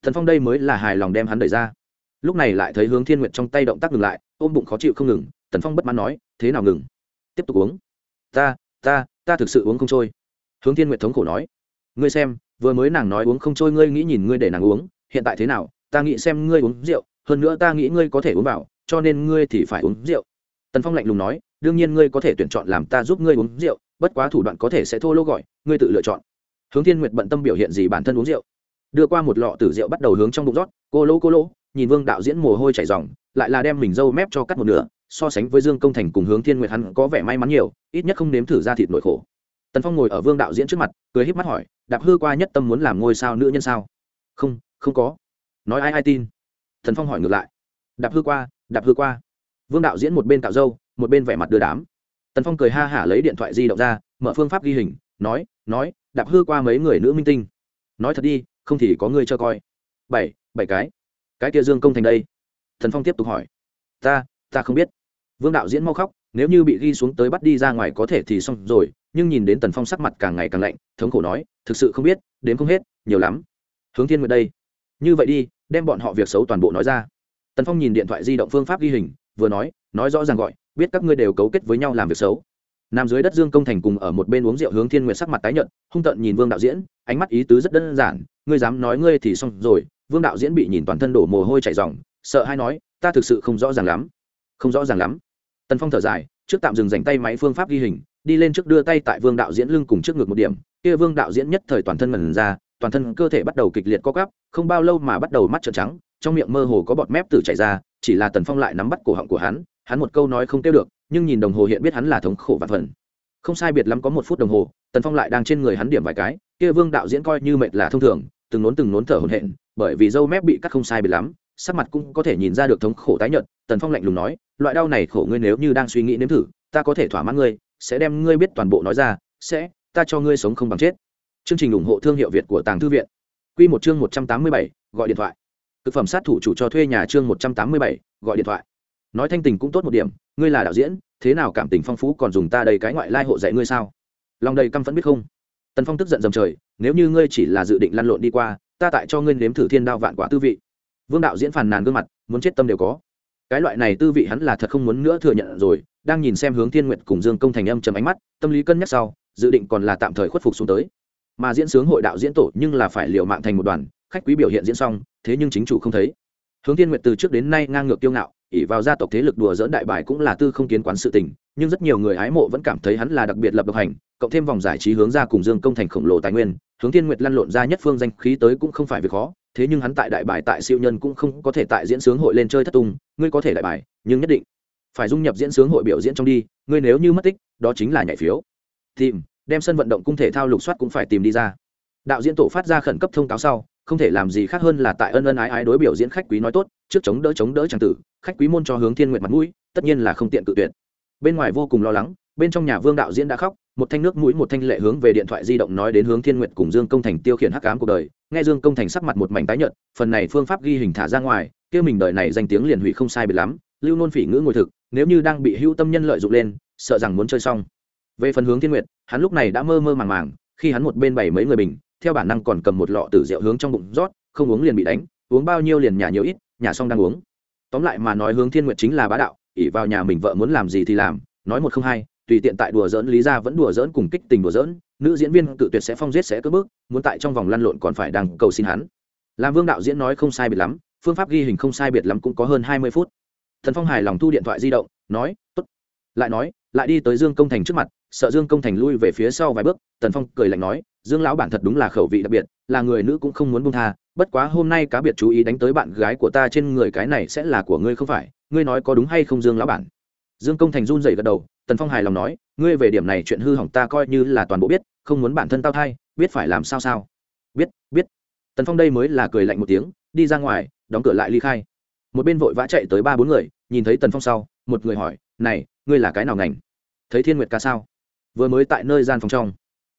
Thần phong đây mới là hài lòng đem hắn đẩy ra. Lúc này lại thấy hướng thiên nguyệt trong tay động tác ngừng lại, ôm bụng khó chịu không ngừng, tần phong bất mãn nói, thế nào ngừng? Tiếp tục uống. Ta ta ta thực sự uống không trôi. Hướng thiên nguyệt thống khổ nói ngươi xem, vừa mới nàng nói uống không trôi, ngươi nghĩ nhìn ngươi để nàng uống, hiện tại thế nào? Ta nghĩ xem ngươi uống rượu, hơn nữa ta nghĩ ngươi có thể uống vào, cho nên ngươi thì phải uống rượu. Tần phong lạnh lùng nói, đương nhiên ngươi có thể tuyển chọn làm ta giúp ngươi uống rượu, bất quá thủ đoạn có thể sẽ thô lỗ gọi, ngươi tự lựa chọn. Hướng thiên nguyệt bận tâm biểu hiện gì bản thân uống rượu? Đưa qua một lọ tử rượu bắt đầu hướng trong bụng rót, cô lỗ cô lỗ. Nhìn vương đạo diễn mồ hôi chảy dòng lại là đem mình dâu mép cho cắt một nửa, so sánh với dương công thành cùng hướng thiên nguyệt hắn có vẻ may mắn nhiều, ít nhất không nếm thử ra thịt nội khổ. Tần phong ngồi ở vương đạo diễn trước mặt, cười híp mắt hỏi đạp hư qua nhất tâm muốn làm ngôi sao nữ nhân sao? Không không có. Nói ai ai tin? Thần phong hỏi ngược lại. Đạp hư qua, đạp hư qua. Vương đạo diễn một bên cạo râu, một bên vẻ mặt đưa đám. Tần phong cười ha hả lấy điện thoại di động ra, mở phương pháp ghi hình, nói nói, đạp hư qua mấy người nữ minh tinh. Nói thật đi, không thì có người cho coi. Bảy bảy cái. Cái kia dương công thành đây. Thần phong tiếp tục hỏi. Ta ta không biết. Vương đạo diễn mau khóc nếu như bị ghi xuống tới bắt đi ra ngoài có thể thì xong rồi, nhưng nhìn đến tần phong sắc mặt càng ngày càng lạnh, thống khổ nói, thực sự không biết, đến không hết, nhiều lắm. Hướng thiên nguyệt đây. Như vậy đi, đem bọn họ việc xấu toàn bộ nói ra. Tần phong nhìn điện thoại di động phương pháp ghi hình, vừa nói nói rõ ràng gọi, biết các ngươi đều cấu kết với nhau làm việc xấu. Nằm dưới đất dương công thành cùng ở một bên uống rượu hướng thiên nguyệt sắc mặt tái nhợt, hung tợn nhìn vương đạo diễn, ánh mắt ý tứ rất đơn giản, ngươi dám nói ngươi thì xong rồi. Vương đạo diễn bị nhìn toàn thân đổ mồ hôi chảy ròng, sợ hay nói, ta thực sự không rõ ràng lắm. Không rõ ràng lắm tần phong thở dài, trước tạm dừng dành tay máy phương pháp ghi hình, đi lên trước đưa tay tại vương đạo diễn lưng cùng trước ngực một điểm. Kia vương đạo diễn nhất thời toàn thân mần ra, toàn thân cơ thể bắt đầu kịch liệt co cắp không bao lâu mà bắt đầu mắt trợn trắng, trong miệng mơ hồ có bọt mép tử chảy ra, chỉ là tần phong lại nắm bắt cổ họng của hắn hắn một câu nói không kêu được, nhưng nhìn đồng hồ hiện biết hắn là thống khổ và phần. Không sai biệt lắm có một phút đồng hồ, tần phong lại đang trên người hắn điểm vài cái, kia vương đạo diễn coi như mệt là thông thường, từng nốn từng nốn thở hổn hển, bởi vì dâu mép bị cắt không sai biệt lắm sắc mặt cũng có thể nhìn ra được thống khổ tái nhợt, tần phong lạnh lùng nói, loại đau này khổ ngươi nếu như đang suy nghĩ nếm thử, ta có thể thỏa mãn ngươi, sẽ đem ngươi biết toàn bộ nói ra, sẽ, ta cho ngươi sống không bằng chết. Chương trình ủng hộ thương hiệu việt của tàng thư viện. Quy một chương một trăm tám mươi bảy, gọi điện thoại. Thực phẩm sát thủ chủ cho thuê nhà chương một trăm tám mươi bảy, gọi điện thoại. Nói thanh tình cũng tốt một điểm, ngươi là đạo diễn, thế nào cảm tình phong phú còn dùng ta đầy cái ngoại lai hộ dạy ngươi sao? Lòng đầy căm phẫn biết không? Tần phong tức giận dầm trời, nếu như ngươi chỉ là dự định lăn lộn đi qua, ta tại cho ngươi nếm thử thiên đao vạn quả tư vị vương đạo diễn phàn nàn gương mặt, muốn chết tâm đều có. Cái loại này tư vị hắn là thật không muốn nữa thừa nhận rồi, đang nhìn xem hướng thiên nguyện cùng dương công thành âm chầm ánh mắt, tâm lý cân nhắc sau, dự định còn là tạm thời khuất phục xuống tới. Mà diễn sướng hội đạo diễn tổ nhưng là phải liệu mạng thành một đoàn, khách quý biểu hiện diễn xong, thế nhưng chính chủ không thấy. Hướng thiên nguyện từ trước đến nay ngang ngược kiêu ngạo ỉ vào gia tộc thế lực đùa dỡn đại bài cũng là tư không kiến quán sự tình, nhưng rất nhiều người ái mộ vẫn cảm thấy hắn là đặc biệt lập độc hành, cộng thêm vòng giải trí hướng ra cùng dương công thành khổng lồ tài nguyên, hướng thiên nguyệt lăn lộn ra nhất phương danh khí tới cũng không phải việc khó thế nhưng hắn tại đại bài tại siêu nhân cũng không có thể tại diễn sướng hội lên chơi thất tung, ngươi có thể đại bài, nhưng nhất định phải dung nhập diễn sướng hội biểu diễn trong đi, ngươi nếu như mất tích, đó chính là nhảy phiếu. Tìm, đem sân vận động cung thể thao lục soát cũng phải tìm đi ra. Đạo diễn tổ phát ra khẩn cấp thông cáo sau, không thể làm gì khác hơn là tại ân ân ái ái đối biểu diễn khách quý nói tốt, trước chống đỡ chống đỡ tràng tử, khách quý môn cho hướng thiên nguyện mặt mũi, tất nhiên là không tiện cự tuyệt. Bên ngoài vô cùng lo lắng bên trong nhà vương đạo diễn đã khóc, một thanh nước mũi, một thanh lệ hướng về điện thoại di động nói đến hướng thiên nguyệt cùng dương công thành tiêu khiển hắc cám cuộc đời. Nghe dương công thành sắc mặt một mảnh tái nhợt, phần này phương pháp ghi hình thả ra ngoài, kia mình đời này danh tiếng liền hủy không sai biệt lắm. Lưu nôn phỉ ngữ ngồi thực, nếu như đang bị hữu tâm nhân lợi dụng lên, sợ rằng muốn chơi xong. Về phần hướng thiên nguyệt, hắn lúc này đã mơ mơ màng màng, khi hắn một bên bảy mấy người bình, theo bản năng còn cầm một lọ tử rượu hướng trong bụng rót, không uống liền bị đánh, uống bao nhiêu liền nhả nhiều ít, nhả xong đang uống. Tóm lại mà nói hướng thiên nguyệt chính là bá đạo ỉ vào nhà mình vợ muốn làm gì thì làm, nói một không hai tùy tiện tại đùa dỡn lý ra vẫn đùa dỡn cùng kích tình đùa dỡn nữ diễn viên tự tuyệt sẽ phong giết sẽ cướp bước muốn tại trong vòng lăn lộn còn phải đằng cầu xin hắn. Làm vương đạo diễn nói không sai biệt lắm, phương pháp ghi hình không sai biệt lắm cũng có hơn hai mươi phút. Thần phong hài lòng thu điện thoại di động, nói, tốt. Lại nói, lại đi tới dương công thành trước mặt, sợ dương công thành lui về phía sau vài bước tần phong cười lạnh nói, dương lão bản thật đúng là khẩu vị đặc biệt, là người nữ cũng không muốn buông tha, bất quá hôm nay cá biệt chú ý đánh tới bạn gái của ta trên người cái này sẽ là của ngươi không phải, ngươi nói có đúng hay không dương lão bản? Dương công thành run dậy gật đầu tần phong hài lòng nói, ngươi về điểm này chuyện hư hỏng ta coi như là toàn bộ biết, không muốn bản thân tao thay biết phải làm sao sao? Biết biết. Tần phong đây mới là cười lạnh một tiếng, đi ra ngoài, đóng cửa lại ly khai. Một bên vội vã chạy tới ba bốn người, nhìn thấy tần phong sau, một người hỏi, này, ngươi là cái nào ngành? Thấy thiên nguyệt ca sao? Vừa mới tại nơi gian phòng trong.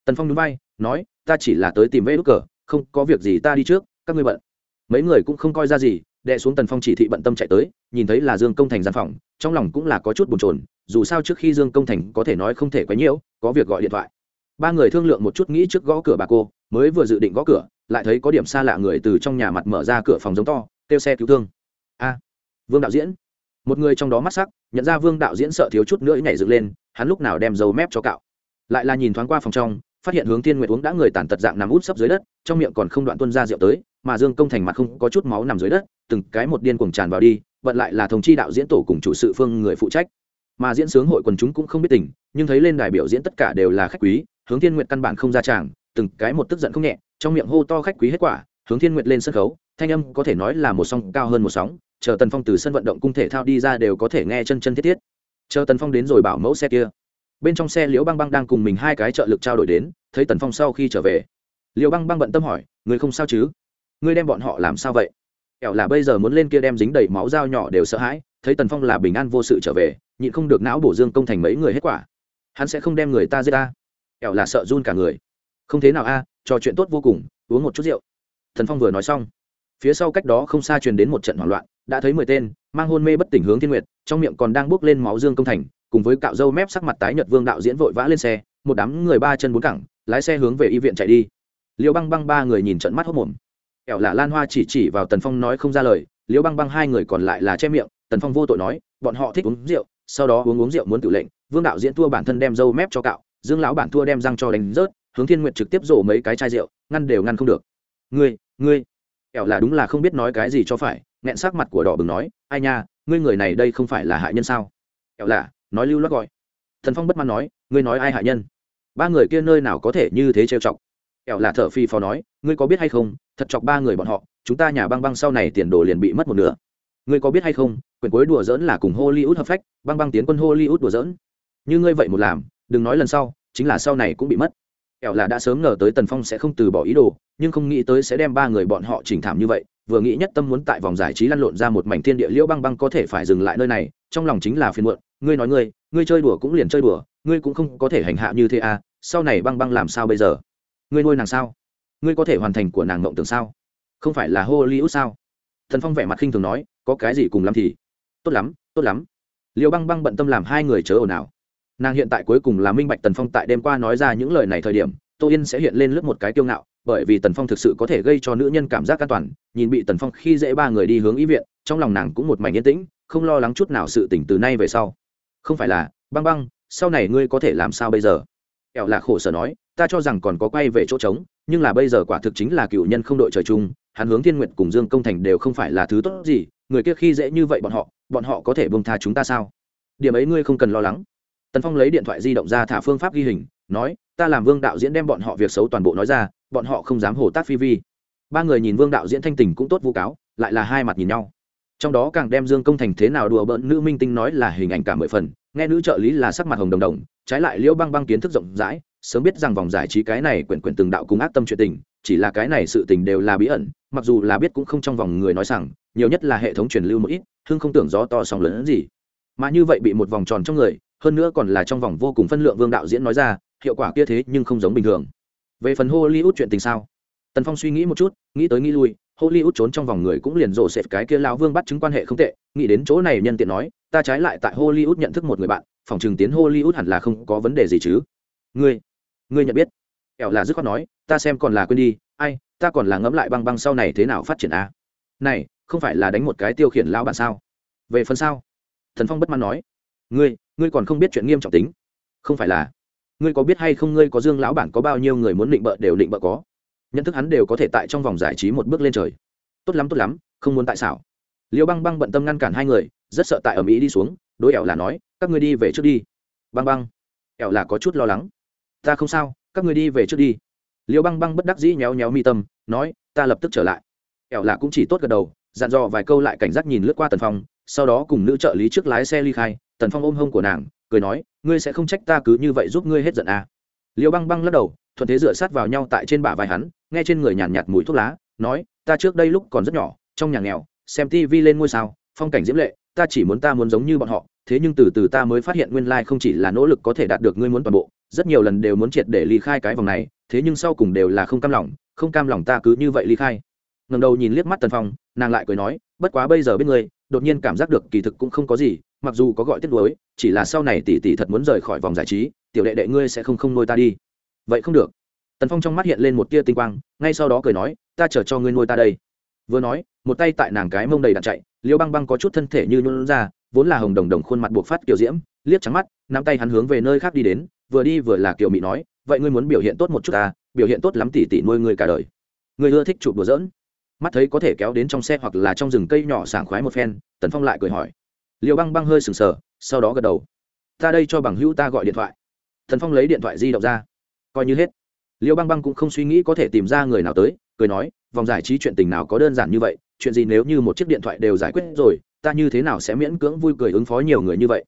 Tần phong núi bay nói, ta chỉ là tới tìm vẽ đốt cờ, không có việc gì ta đi trước, các ngươi bận. Mấy người cũng không coi ra gì đệ xuống tần phong chỉ thị bận tâm chạy tới, nhìn thấy là dương công thành gian phòng, trong lòng cũng là có chút bồn chồn, dù sao trước khi dương công thành có thể nói không thể quấy nhiễu có việc gọi điện thoại. Ba người thương lượng một chút nghĩ trước gõ cửa bà cô, mới vừa dự định gõ cửa, lại thấy có điểm xa lạ người từ trong nhà mặt mở ra cửa phòng giống to, kêu xe cứu thương. A, vương đạo diễn. Một người trong đó mắt sắc, nhận ra vương đạo diễn sợ thiếu chút nữa nhảy dựng lên, hắn lúc nào đem dầu mép cho cạo. Lại là nhìn thoáng qua phòng trong, phát hiện hướng tiên nguyệt uống đã người tàn tật dạng nằm út sấp dưới đất, trong miệng còn không đoạn tuân ra rượu tới mà dương công thành mặt không có chút máu nằm dưới đất, từng cái một điên cuồng tràn vào đi, vận lại là thống chi đạo diễn tổ cùng chủ sự phương người phụ trách. Mà diễn sướng hội quần chúng cũng không biết tình, nhưng thấy lên đài biểu diễn tất cả đều là khách quý, hướng thiên nguyệt căn bản không ra tràng, từng cái một tức giận không nhẹ, trong miệng hô to khách quý hết quả, hướng thiên nguyệt lên sân khấu, thanh âm có thể nói là một song cao hơn một sóng, chờ tần phong từ sân vận động cung thể thao đi ra đều có thể nghe chân chân thiết thiết. Chờ tần phong đến rồi bảo mẫu xe kia, bên trong xe liễu băng băng đang cùng mình hai cái trợ lực trao đổi đến, thấy tần phong sau khi trở về, liễu băng băng bận tâm hỏi, người không sao chứ? Ngươi đem bọn họ làm sao vậy? Kẻo là bây giờ muốn lên kia đem dính đầy máu dao nhỏ đều sợ hãi, thấy tần phong là bình an vô sự trở về, nhịn không được não bổ dương công thành mấy người hết quả. Hắn sẽ không đem người ta giết ta kẻo là sợ run cả người. Không thế nào a, trò chuyện tốt vô cùng, uống một chút rượu. Thần phong vừa nói xong, phía sau cách đó không xa truyền đến một trận hoảng loạn, đã thấy mười tên, mang hôn mê bất tỉnh hướng thiên nguyệt, trong miệng còn đang bước lên máu dương công thành, cùng với cạo râu mép sắc mặt tái nhợt vương đạo diễn vội vã lên xe, một đám người ba chân bốn cẳng, lái xe hướng về y viện chạy đi. Liêu băng băng ba người nhìn trận mắt hốc mồm ẻo là lan hoa chỉ chỉ vào tần phong nói không ra lời liêu băng băng hai người còn lại là che miệng, tần phong vô tội nói, bọn họ thích uống rượu, sau đó uống uống rượu muốn tự lệnh, vương đạo diễn thua bản thân đem dâu mép cho cạo, dương lão bản thua đem răng cho đánh rớt, hướng thiên nguyệt trực tiếp rổ mấy cái chai rượu, ngăn đều ngăn không được. Ngươi ngươi? ẻo là đúng là không biết nói cái gì cho phải, nghẹn sắc mặt của đỏ bừng nói, ai nha, ngươi người này đây không phải là hại nhân sao? ẻo là, nói lưu loát gọi. Thần phong bất mãn nói, ngươi nói ai hại nhân? Ba người kia nơi nào có thể như thế trêu chọc? Ẻo là thở phi phò nói, ngươi có biết hay không, thật chọc ba người bọn họ, chúng ta nhà băng băng sau này tiền đồ liền bị mất một nửa. Ngươi có biết hay không, Quyển cuối đùa dỡn là cùng hollywood hợp phách, băng băng tiến quân hollywood đùa dỡn như ngươi vậy một làm, đừng nói lần sau, chính là sau này cũng bị mất. Ẻo là đã sớm ngờ tới tần phong sẽ không từ bỏ ý đồ, nhưng không nghĩ tới sẽ đem ba người bọn họ chỉnh thảm như vậy, vừa nghĩ nhất tâm muốn tại vòng giải trí lăn lộn ra một mảnh thiên địa liễu băng băng có thể phải dừng lại nơi này, trong lòng chính là phiền muộn, ngươi nói ngươi ngươi chơi đùa cũng liền chơi đùa, ngươi cũng không có thể hành hạ như thế à sau này băng băng làm sao bây giờ? Ngươi nuôi nàng sao? Ngươi có thể hoàn thành của nàng mộng tưởng sao? Không phải là hollywood sao? Thần phong vẻ mặt khinh thường nói, có cái gì cùng lắm thì? Tốt lắm tốt lắm. Liêu băng băng bận tâm làm hai người chớ ồn ào. Nàng hiện tại cuối cùng là minh bạch tần phong tại đêm qua nói ra những lời này thời điểm, tô yên sẽ hiện lên lướt một cái kiêu ngạo, bởi vì tần phong thực sự có thể gây cho nữ nhân cảm giác an toàn, nhìn bị tần phong khi dễ ba người đi hướng ý viện, trong lòng nàng cũng một mảnh yên tĩnh, không lo lắng chút nào sự tỉnh từ nay về sau. Không phải là, băng băng, sau này ngươi có thể làm sao bây giờ? Ẻo là khổ sở nói, ta cho rằng còn có quay về chỗ trống, nhưng là bây giờ quả thực chính là cựu nhân không đội trời chung, hắn hướng thiên nguyện cùng dương công thành đều không phải là thứ tốt gì, người kia khi dễ như vậy bọn họ bọn họ có thể bông tha chúng ta sao? Điểm ấy ngươi không cần lo lắng. Tần phong lấy điện thoại di động ra thả phương pháp ghi hình, nói, ta làm vương đạo diễn đem bọn họ việc xấu toàn bộ nói ra, bọn họ không dám hồ tác phi vi. Ba người nhìn vương đạo diễn thanh tình cũng tốt vu cáo, lại là hai mặt nhìn nhau. Trong đó càng đem dương công thành thế nào đùa bỡn nữ minh tinh nói là hình ảnh cả mười phần, nghe nữ trợ lý là sắc mặt hồng đồng đồng trái lại liễu băng băng kiến thức rộng rãi, sớm biết rằng vòng giải trí cái này quyển quyển từng đạo cùng ác tâm chuyện tình, chỉ là cái này sự tình đều là bí ẩn, mặc dù là biết cũng không trong vòng người nói rằng, nhiều nhất là hệ thống truyền lưu một ít, hưng không tưởng gió to sóng lớn hơn gì. Mà như vậy bị một vòng tròn trong người, hơn nữa còn là trong vòng vô cùng phân lượng vương đạo diễn nói ra, hiệu quả kia thế nhưng không giống bình thường. Về phần hollywood chuyện tình sao? Tần phong suy nghĩ một chút, nghĩ tới nghĩ lui, hollywood trốn trong vòng người cũng liền rổ xẹp cái kia lão vương bắt chứng quan hệ không tệ, nghĩ đến chỗ này nhân tiện nói, ta trái lại tại hollywood nhận thức một người bạn, phòng trường tiến hollywood hẳn là không có vấn đề gì chứ. Ngươi ngươi nhận biết. Ẻo là dứt khoát nói, ta xem còn là quên đi, ai, ta còn là ngẫm lại băng băng sau này thế nào phát triển a à? này, không phải là đánh một cái tiêu khiển lão bạn sao? Về phần sao? Thần phong bất mãn nói, ngươi ngươi còn không biết chuyện nghiêm trọng tính. Không phải là, ngươi có biết hay không ngươi có dương lão bản có bao nhiêu người muốn định bợ đều định bợ có nhận thức hắn đều có thể tại trong vòng giải trí một bước lên trời. Tốt lắm tốt lắm, không muốn tại sao liêu băng băng bận tâm ngăn cản hai người, rất sợ tại ở mỹ đi xuống, đối ẻo là nói, các ngươi đi về trước đi. Băng băng, ẻo là có chút lo lắng. Ta không sao, các ngươi đi về trước đi. Liêu băng băng bất đắc dĩ nhéo nhéo mi tâm, nói, ta lập tức trở lại. ẻo là cũng chỉ tốt gật đầu, dặn dò vài câu lại cảnh giác nhìn lướt qua tần phong, sau đó cùng nữ trợ lý trước lái xe ly khai. Tần phong ôm hông của nàng, cười nói, ngươi sẽ không trách ta cứ như vậy giúp ngươi hết giận à. liêu băng băng lắc đầu, thuận thế dựa sát vào nhau tại trên bả vai hắn nghe trên người nhàn nhạt, mùi thuốc lá nói ta trước đây lúc còn rất nhỏ trong nhà nghèo xem tv lên ngôi sao phong cảnh diễm lệ ta chỉ muốn ta muốn giống như bọn họ thế nhưng từ từ ta mới phát hiện nguyên lai không chỉ là nỗ lực có thể đạt được ngươi muốn toàn bộ rất nhiều lần đều muốn triệt để ly khai cái vòng này thế nhưng sau cùng đều là không cam lòng không cam lòng ta cứ như vậy ly khai. Ngầm đầu nhìn liếc mắt tần phong nàng lại cười nói bất quá bây giờ bên ngươi đột nhiên cảm giác được kỳ thực cũng không có gì mặc dù có gọi tiếc nuối chỉ là sau này tỷ tỷ thật muốn rời khỏi vòng giải trí tiểu đệ đệ ngươi sẽ không không nuôi ta đi. Vậy không được tần phong trong mắt hiện lên một tia tinh quang, ngay sau đó cười nói, ta chờ cho ngươi nuôi ta đây. Vừa nói, một tay tại nàng cái mông đầy đạn chạy, liêu băng băng có chút thân thể như nhuôn ra, vốn là hồng đồng đồng khuôn mặt buộc phát kiểu diễm, liếc trắng mắt, nắm tay hắn hướng về nơi khác đi đến, vừa đi vừa là kiểu mị nói, vậy ngươi muốn biểu hiện tốt một chút ta, biểu hiện tốt lắm tỉ tỉ nuôi ngươi cả đời. Ngươi ưa thích chụp đùa giỡn. Mắt thấy có thể kéo đến trong xe hoặc là trong rừng cây nhỏ sảng khoái một phen, tần phong lại cười hỏi. Liêu băng băng hơi sừng sờ, sau đó gật đầu. Ta đây cho bằng hữu ta gọi điện thoại. Tần phong lấy điện thoại di động ra. Coi như hết liêu băng băng cũng không suy nghĩ có thể tìm ra người nào tới, cười nói, vòng giải trí chuyện tình nào có đơn giản như vậy, chuyện gì nếu như một chiếc điện thoại đều giải quyết rồi, ta như thế nào sẽ miễn cưỡng vui cười ứng phó nhiều người như vậy?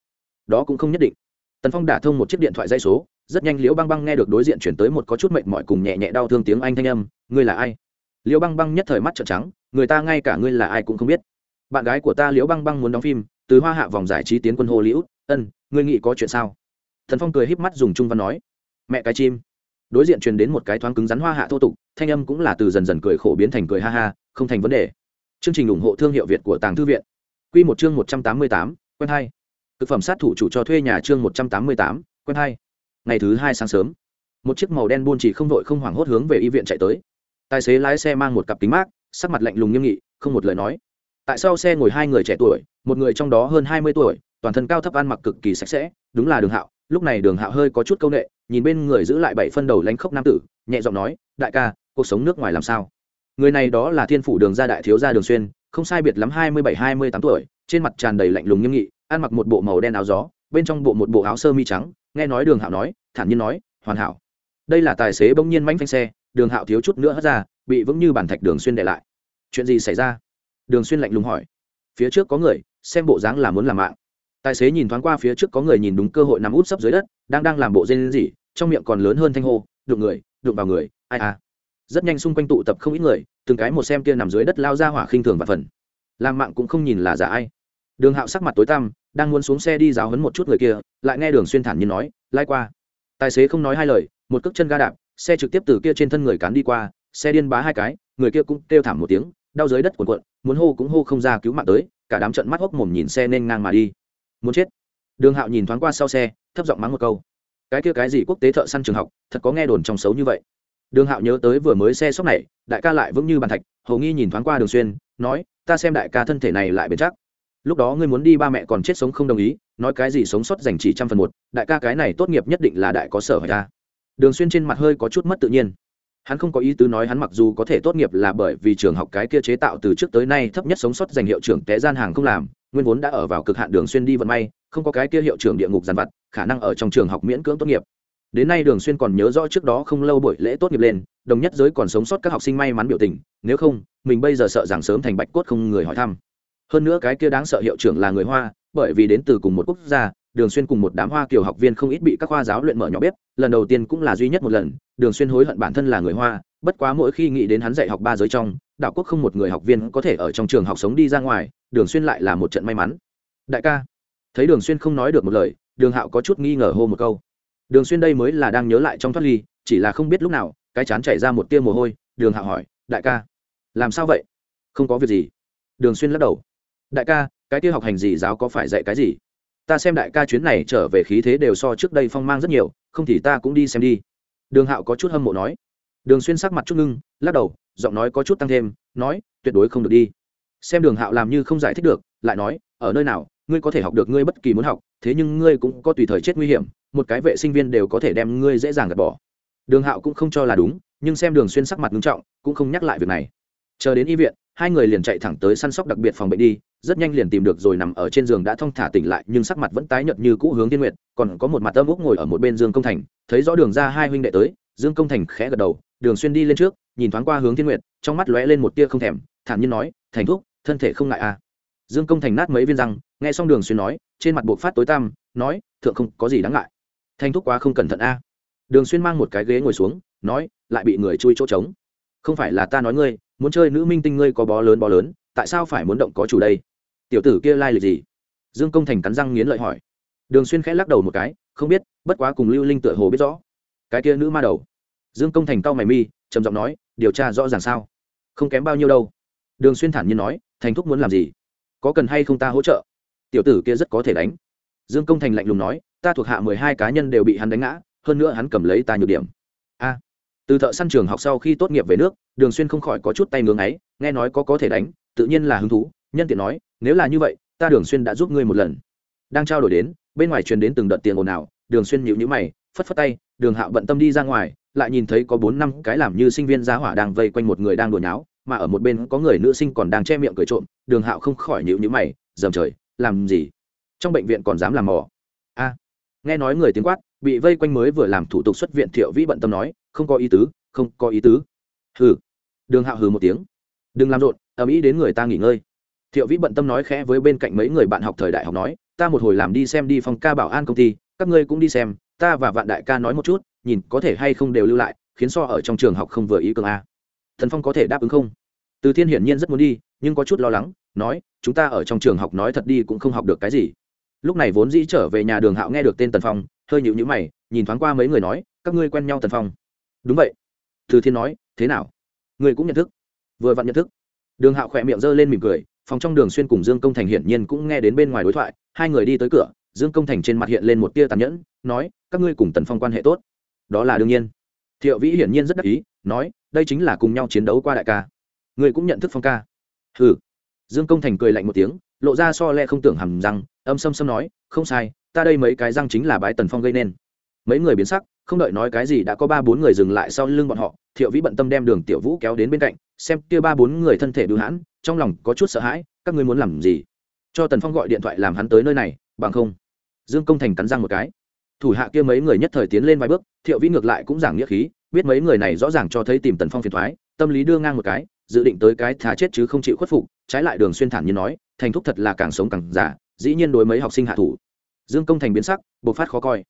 Đó cũng không nhất định. Tần phong đả thông một chiếc điện thoại dây số, rất nhanh liễu băng băng nghe được đối diện chuyển tới một có chút mệt mỏi cùng nhẹ nhẹ đau thương tiếng anh thanh âm, ngươi là ai? Liễu băng băng nhất thời mắt trợn trắng, người ta ngay cả ngươi là ai cũng không biết. Bạn gái của ta liễu băng băng muốn đóng phim, từ hoa hạ vòng giải trí tiến quân hồ liễu ân, ngươi nghĩ có chuyện sao? Thần phong cười híp mắt dùng trung văn nói, mẹ cái chim đối diện truyền đến một cái thoáng cứng rắn hoa hạ thô tục, thanh âm cũng là từ dần dần cười khổ biến thành cười ha ha, không thành vấn đề. Chương trình ủng hộ thương hiệu việt của tàng thư viện. Q một chương một trăm tám mươi tám, quen hai thực phẩm sát thủ chủ cho thuê nhà chương một trăm tám mươi tám, quen hai ngày thứ hai sáng sớm, một chiếc màu đen buôn chỉ không vội không hoảng hốt hướng về y viện chạy tới. Tài xế lái xe mang một cặp kính mát, sắc mặt lạnh lùng nghiêm nghị, không một lời nói. Tại sao xe ngồi hai người trẻ tuổi, một người trong đó hơn hai mươi tuổi, toàn thân cao thấp ăn mặc cực kỳ sạch sẽ, đúng là đường hạo lúc này đường hạo hơi có chút c â u n ệ nhìn bên người giữ lại bảy phân đầu lánh khốc nam tử, nhẹ giọng nói, đại ca, cuộc sống nước ngoài làm sao? Người này đó là thiên phủ đường gia đại thiếu gia đường xuyên, không sai biệt lắm hai mươi bảy, hai mươi tám tuổi, trên mặt tràn đầy lạnh lùng nghiêm nghị, ăn mặc một bộ màu đen áo gió, bên trong bộ một bộ áo sơ mi trắng, nghe nói đường hạo nói, thản nhiên nói, hoàn hảo. Đây là tài xế bỗng nhiên mánh phanh xe, đường hạo thiếu chút nữa hất ra, bị vững như bàn thạch đường xuyên để lại. Chuyện gì xảy ra? Đường xuyên lạnh lùng hỏi. Phía trước có người, xem bộ dáng là muốn làm mạng tài xế nhìn thoáng qua phía trước có người nhìn đúng cơ hội nằm út sấp dưới đất, đang đang làm bộ dên gì trong miệng còn lớn hơn thanh hô, đụng người, đụng vào người, ai à? Rất nhanh xung quanh tụ tập không ít người, từng cái một xem kia nằm dưới đất lao ra hỏa khinh thường và phần. Làm mạng cũng không nhìn là giả ai. Đường hạo sắc mặt tối tăm, đang muốn xuống xe đi giáo hấn một chút người kia, lại nghe đường xuyên thản nhiên nói, lai qua. Tài xế không nói hai lời, một cước chân ga đạp, xe trực tiếp từ kia trên thân người cán đi qua, xe điên bá hai cái, người kia cũng kêu thảm một tiếng, đau dưới đất cuộn cuộn, muốn hô cũng hô không ra cứu mạng tới, cả đám trận mắt hốc mồm nhìn xe nên ngang mà đi muốn chết. Đường hạo nhìn thoáng qua sau xe, thấp giọng mắng một câu. Cái kia cái gì quốc tế thợ săn trường học, thật có nghe đồn trong xấu như vậy. Đường hạo nhớ tới vừa mới xe sốc này, đại ca lại vững như bàn thạch hầu nghi nhìn thoáng qua đường xuyên, nói, ta xem đại ca thân thể này lại bền chắc. Lúc đó ngươi muốn đi ba mẹ còn chết sống không đồng ý, nói cái gì sống sót dành chỉ trăm phần một, đại ca cái này tốt nghiệp nhất định là đại có sở hỏi ta đường xuyên trên mặt hơi có chút mất tự nhiên. Hắn không có ý tứ nói hắn mặc dù có thể tốt nghiệp là bởi vì trường học cái kia chế tạo từ trước tới nay thấp nhất sống sót dành hiệu trưởng té gian hàng không làm nguyên vốn đã ở vào cực hạn đường xuyên đi vận may, không có cái kia hiệu trưởng địa ngục giàn vặt, khả năng ở trong trường học miễn cưỡng tốt nghiệp. Đến nay đường xuyên còn nhớ rõ trước đó không lâu buổi lễ tốt nghiệp lên, đồng nhất giới còn sống sót các học sinh may mắn biểu tình, nếu không, mình bây giờ sợ rằng sớm thành bạch cốt không người hỏi thăm. Hơn nữa cái kia đáng sợ hiệu trưởng là người hoa, bởi vì đến từ cùng một quốc gia đường xuyên cùng một đám hoa kiều học viên không ít bị các khoa giáo luyện mở nhỏ bếp, lần đầu tiên cũng là duy nhất một lần, đường xuyên hối hận bản thân là người hoa, bất quá mỗi khi nghĩ đến hắn dạy học ba giới trong đạo quốc không một người học viên có thể ở trong trường học sống đi ra ngoài, đường xuyên lại là một trận may mắn. Đại ca. Thấy đường xuyên không nói được một lời, đường hạo có chút nghi ngờ hô một câu. Đường xuyên đây mới là đang nhớ lại trong thoát ly, chỉ là không biết lúc nào, cái chán chảy ra một tia mồ hôi, đường hạo hỏi, đại ca, làm sao vậy? Không có việc gì. Đường xuyên lắc đầu, đại ca, cái tia học hành gì, giáo có phải dạy cái gì? Ta xem đại ca chuyến này trở về khí thế đều so trước đây phong mang rất nhiều, không thì ta cũng đi xem đi. Đường hạo có chút hâm mộ nói. Đường xuyên sắc mặt chút ngưng, lắc đầu, giọng nói có chút tăng thêm, nói, tuyệt đối không được đi. Xem đường hạo làm như không giải thích được, lại nói, ở nơi nào, ngươi có thể học được ngươi bất kỳ muốn học, thế nhưng ngươi cũng có tùy thời chết nguy hiểm, một cái vệ sinh viên đều có thể đem ngươi dễ dàng gạt bỏ. Đường hạo cũng không cho là đúng, nhưng xem đường xuyên sắc mặt nghiêm trọng, cũng không nhắc lại việc này. Chờ đến y viện hai người liền chạy thẳng tới săn sóc đặc biệt phòng bệnh đi, rất nhanh liền tìm được rồi nằm ở trên giường đã thong thả tỉnh lại, nhưng sắc mặt vẫn tái nhợt như cũ hướng thiên nguyệt, còn có một mặt âm úc ngồi ở một bên dương công thành, thấy rõ đường ra hai huynh đệ tới, dương công thành khẽ gật đầu, đường xuyên đi lên trước, nhìn thoáng qua hướng thiên nguyệt, trong mắt lóe lên một tia không thèm, thản nhiên nói, thành thúc, thân thể không ngại à? Dương công thành nát mấy viên răng, nghe xong đường xuyên nói, trên mặt buộc phát tối tăm, nói, thượng không có gì đáng ngại. Thành thúc quá không cẩn thận a đường xuyên mang một cái ghế ngồi xuống, nói, lại bị người chui chỗ trống không phải là ta nói ngươi, muốn chơi nữ minh tinh ngươi có bó lớn bó lớn, tại sao phải muốn động có chủ đây? Tiểu tử kia lai gì? Dương công thành cắn răng nghiến lợi hỏi. Đường xuyên khẽ lắc đầu một cái, không biết, bất quá cùng lưu linh tựa hồ biết rõ. Cái kia nữ ma đầu. Dương công thành cau mày mi, trầm giọng nói, điều tra rõ ràng sao? Không kém bao nhiêu đâu. Đường xuyên thản nhiên nói, thành thúc muốn làm gì? Có cần hay không ta hỗ trợ? Tiểu tử kia rất có thể đánh. Dương công thành lạnh lùng nói, ta thuộc hạ mười hai cá nhân đều bị hắn đánh ngã, hơn nữa hắn cầm lấy ta nhược điểm từ thợ săn trường học sau khi tốt nghiệp về nước, đường xuyên không khỏi có chút tay ngưỡng ấy nghe nói có có thể đánh, tự nhiên là hứng thú, nhân tiện nói, nếu là như vậy, ta đường xuyên đã giúp ngươi một lần. Đang trao đổi đến, bên ngoài truyền đến từng đợt tiền ồn ào, đường xuyên nhịu nhữ mày, phất phất tay, đường hạo bận tâm đi ra ngoài, lại nhìn thấy có bốn năm cái làm như sinh viên giá hỏa đang vây quanh một người đang đùa nháo, mà ở một bên có người nữ sinh còn đang che miệng cười trộm. Đường hạo không khỏi nhịu nhữ mày, dầm trời, làm gì? Trong bệnh viện còn dám làm mò? A. Nghe nói người tiếng quát, bị vây quanh mới vừa làm thủ tục xuất viện thiệu vĩ bận tâm nói không có ý tứ, không có ý tứ. Hừ. Đường hạo hừ một tiếng. Đừng làm rộn, ầm ĩ đến người ta nghỉ ngơi. Thiệu vĩ bận tâm nói khẽ với bên cạnh mấy người bạn học thời đại học nói, ta một hồi làm đi xem đi phong ca bảo an công ty, các ngươi cũng đi xem, ta và vạn đại ca nói một chút, nhìn có thể hay không đều lưu lại, khiến so ở trong trường học không vừa ý cường a. Thần phong có thể đáp ứng không? Từ thiên hiển nhiên rất muốn đi, nhưng có chút lo lắng, nói, chúng ta ở trong trường học nói thật đi cũng không học được cái gì. Lúc này vốn dĩ trở về nhà đường hạo nghe được tên tần phong, hơi nhịu nhữ mày, nhìn thoáng qua mấy người nói, các ngươi quen nhau tần phong đúng vậy. Từ thiên nói, thế nào? Người cũng nhận thức. Vừa vặn nhận thức. Đường hạo khỏe miệng g ơ lên mỉm cười, phòng trong đường xuyên cùng dương công thành hiển nhiên cũng nghe đến bên ngoài đối thoại, hai người đi tới cửa, dương công thành trên mặt hiện lên một tia tàn nhẫn, nói, các ngươi cùng tần phong quan hệ tốt. Đó là đương nhiên. Thiệu vĩ hiển nhiên rất đắc ý, nói, đây chính là cùng nhau chiến đấu qua đại ca. Ngươi cũng nhận thức phong ca. Hừ. Dương công thành cười lạnh một tiếng, lộ ra so le không tưởng hầm răng, âm xâm xâm nói, không sai, ta đây mấy cái răng chính là bái tần phong gây nên mấy người biến sắc, không đợi nói cái gì đã có ba bốn người dừng lại sau lưng bọn họ, thiệu vĩ bận tâm đem đường tiểu vũ kéo đến bên cạnh, xem kia ba bốn người thân thể bưu hãn, trong lòng có chút sợ hãi, các ngươi muốn làm gì? Cho tần phong gọi điện thoại làm hắn tới nơi này, bằng không. Dương công thành cắn răng một cái. Thủ hạ kia mấy người nhất thời tiến lên vài bước, thiệu vĩ ngược lại cũng giảng nghĩa khí, biết mấy người này rõ ràng cho thấy tìm tần phong phiền thoái, tâm lý đưa ngang một cái, dự định tới cái thá chết chứ không chịu khuất phục, trái lại đường xuyên thản như nói, thành thúc thật là càng sống càng giả dĩ nhiên đối mấy học sinh hạ thủ. Dương công thành biến sắc, bộc phát khó coi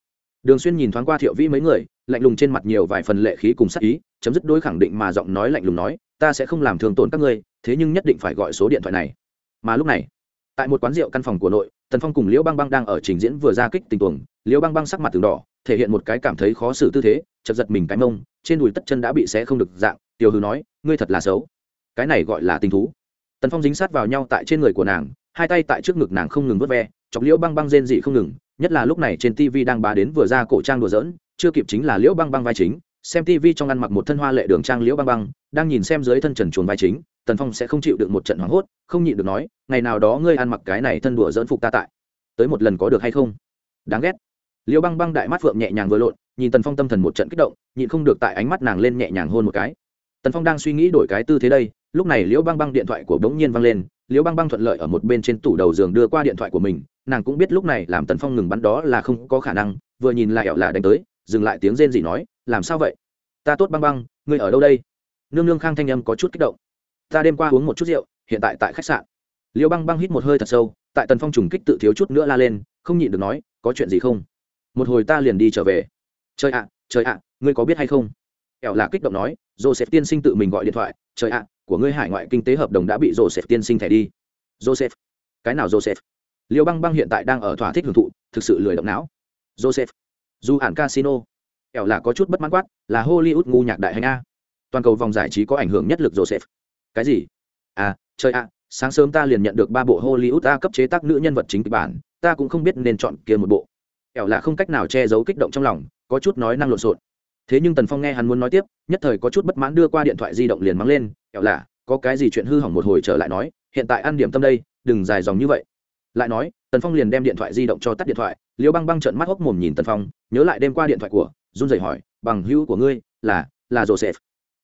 đường xuyên nhìn thoáng qua thiệu vĩ mấy người, lạnh lùng trên mặt nhiều vài phần lệ khí cùng sắc ý, chấm dứt đối khẳng định mà giọng nói lạnh lùng nói, ta sẽ không làm thương tổn các ngươi, thế nhưng nhất định phải gọi số điện thoại này. Mà lúc này, tại một quán rượu căn phòng của nội, tần phong cùng liễu băng băng đang ở trình diễn vừa ra kích tình tuồng, liễu băng băng sắc mặt từng đỏ, thể hiện một cái cảm thấy khó xử tư thế chật giật mình cái mông, trên đùi tất chân đã bị xé không được dạng, tiểu hư nói, ngươi thật là xấu. Cái này gọi là tình thú. Tần phong dính sát vào nhau tại trên người của nàng, hai tay tại trước ngực nàng không ngừng vớt ve, chọc liễu băng băng rên dị không ngừng nhất là lúc này trên tv đang bá đến vừa ra cổ trang đùa giỡn, chưa kịp chính là liễu băng băng vai chính, xem tv trong ăn mặc một thân hoa lệ đường trang liễu băng băng, đang nhìn xem dưới thân trần chuồn vai chính, tần phong sẽ không chịu được một trận hoảng hốt, không nhịn được nói, ngày nào đó ngươi ăn mặc cái này thân đùa dỡn phục ta tại, tới một lần có được hay không? Đáng ghét. Liễu băng băng đại mắt phượng nhẹ nhàng vừa lộn, nhìn tần phong tâm thần một trận kích động, nhịn không được tại ánh mắt nàng lên nhẹ nhàng hôn một cái. Tần phong đang suy nghĩ đổi cái tư thế đây, lúc này liễu băng băng điện thoại của bỗng nhiên văng lên, liễu băng băng thuận lợi ở một bên trên tủ đầu giường đưa qua điện thoại của mình nàng cũng biết lúc này làm tần phong ngừng bắn đó là không có khả năng, vừa nhìn lại ẻo là đánh tới, dừng lại tiếng rên gì nói, làm sao vậy? Ta tốt băng băng, ngươi ở đâu đây? Nương nương khang thanh âm có chút kích động. Ta đêm qua uống một chút rượu, hiện tại tại khách sạn. Liêu băng băng hít một hơi thật sâu, tại tần phong trùng kích tự thiếu chút nữa la lên, không nhịn được nói, có chuyện gì không? Một hồi ta liền đi trở về. Trời ạ trời ạ, ngươi có biết hay không? Ẻo là kích động nói, joseph tiên sinh tự mình gọi điện thoại, trời ạ, của ngươi hải ngoại kinh tế hợp đồng đã bị joseph tiên sinh thẻ đi. Joseph? Cái nào joseph? Liêu băng băng hiện tại đang ở thỏa thích hưởng thụ, thực sự lười động não. Joseph du ản casino ẻo là có chút bất mãn quát, là hollywood ngu nhạc đại hành a. Toàn cầu vòng giải trí có ảnh hưởng nhất lực joseph. Cái gì? À trời ạ, sáng sớm ta liền nhận được ba bộ hollywood a cấp chế tác nữ nhân vật chính kịch bản, ta cũng không biết nên chọn kia một bộ. Ẻo là không cách nào che giấu kích động trong lòng, có chút nói năng lộn xộn. Thế nhưng tần phong nghe hắn muốn nói tiếp, nhất thời có chút bất mãn đưa qua điện thoại di động liền mắng lên ẻo là, có cái gì chuyện hư hỏng một hồi trở lại nói, hiện tại ăn điểm tâm đây, đừng dài dòng như vậy lại nói, tần phong liền đem điện thoại di động cho tắt điện thoại, liêu băng băng trợn mắt hốc mồm nhìn tần phong, nhớ lại đêm qua điện thoại của, run rẩy hỏi, bằng hữu của ngươi là là joseph?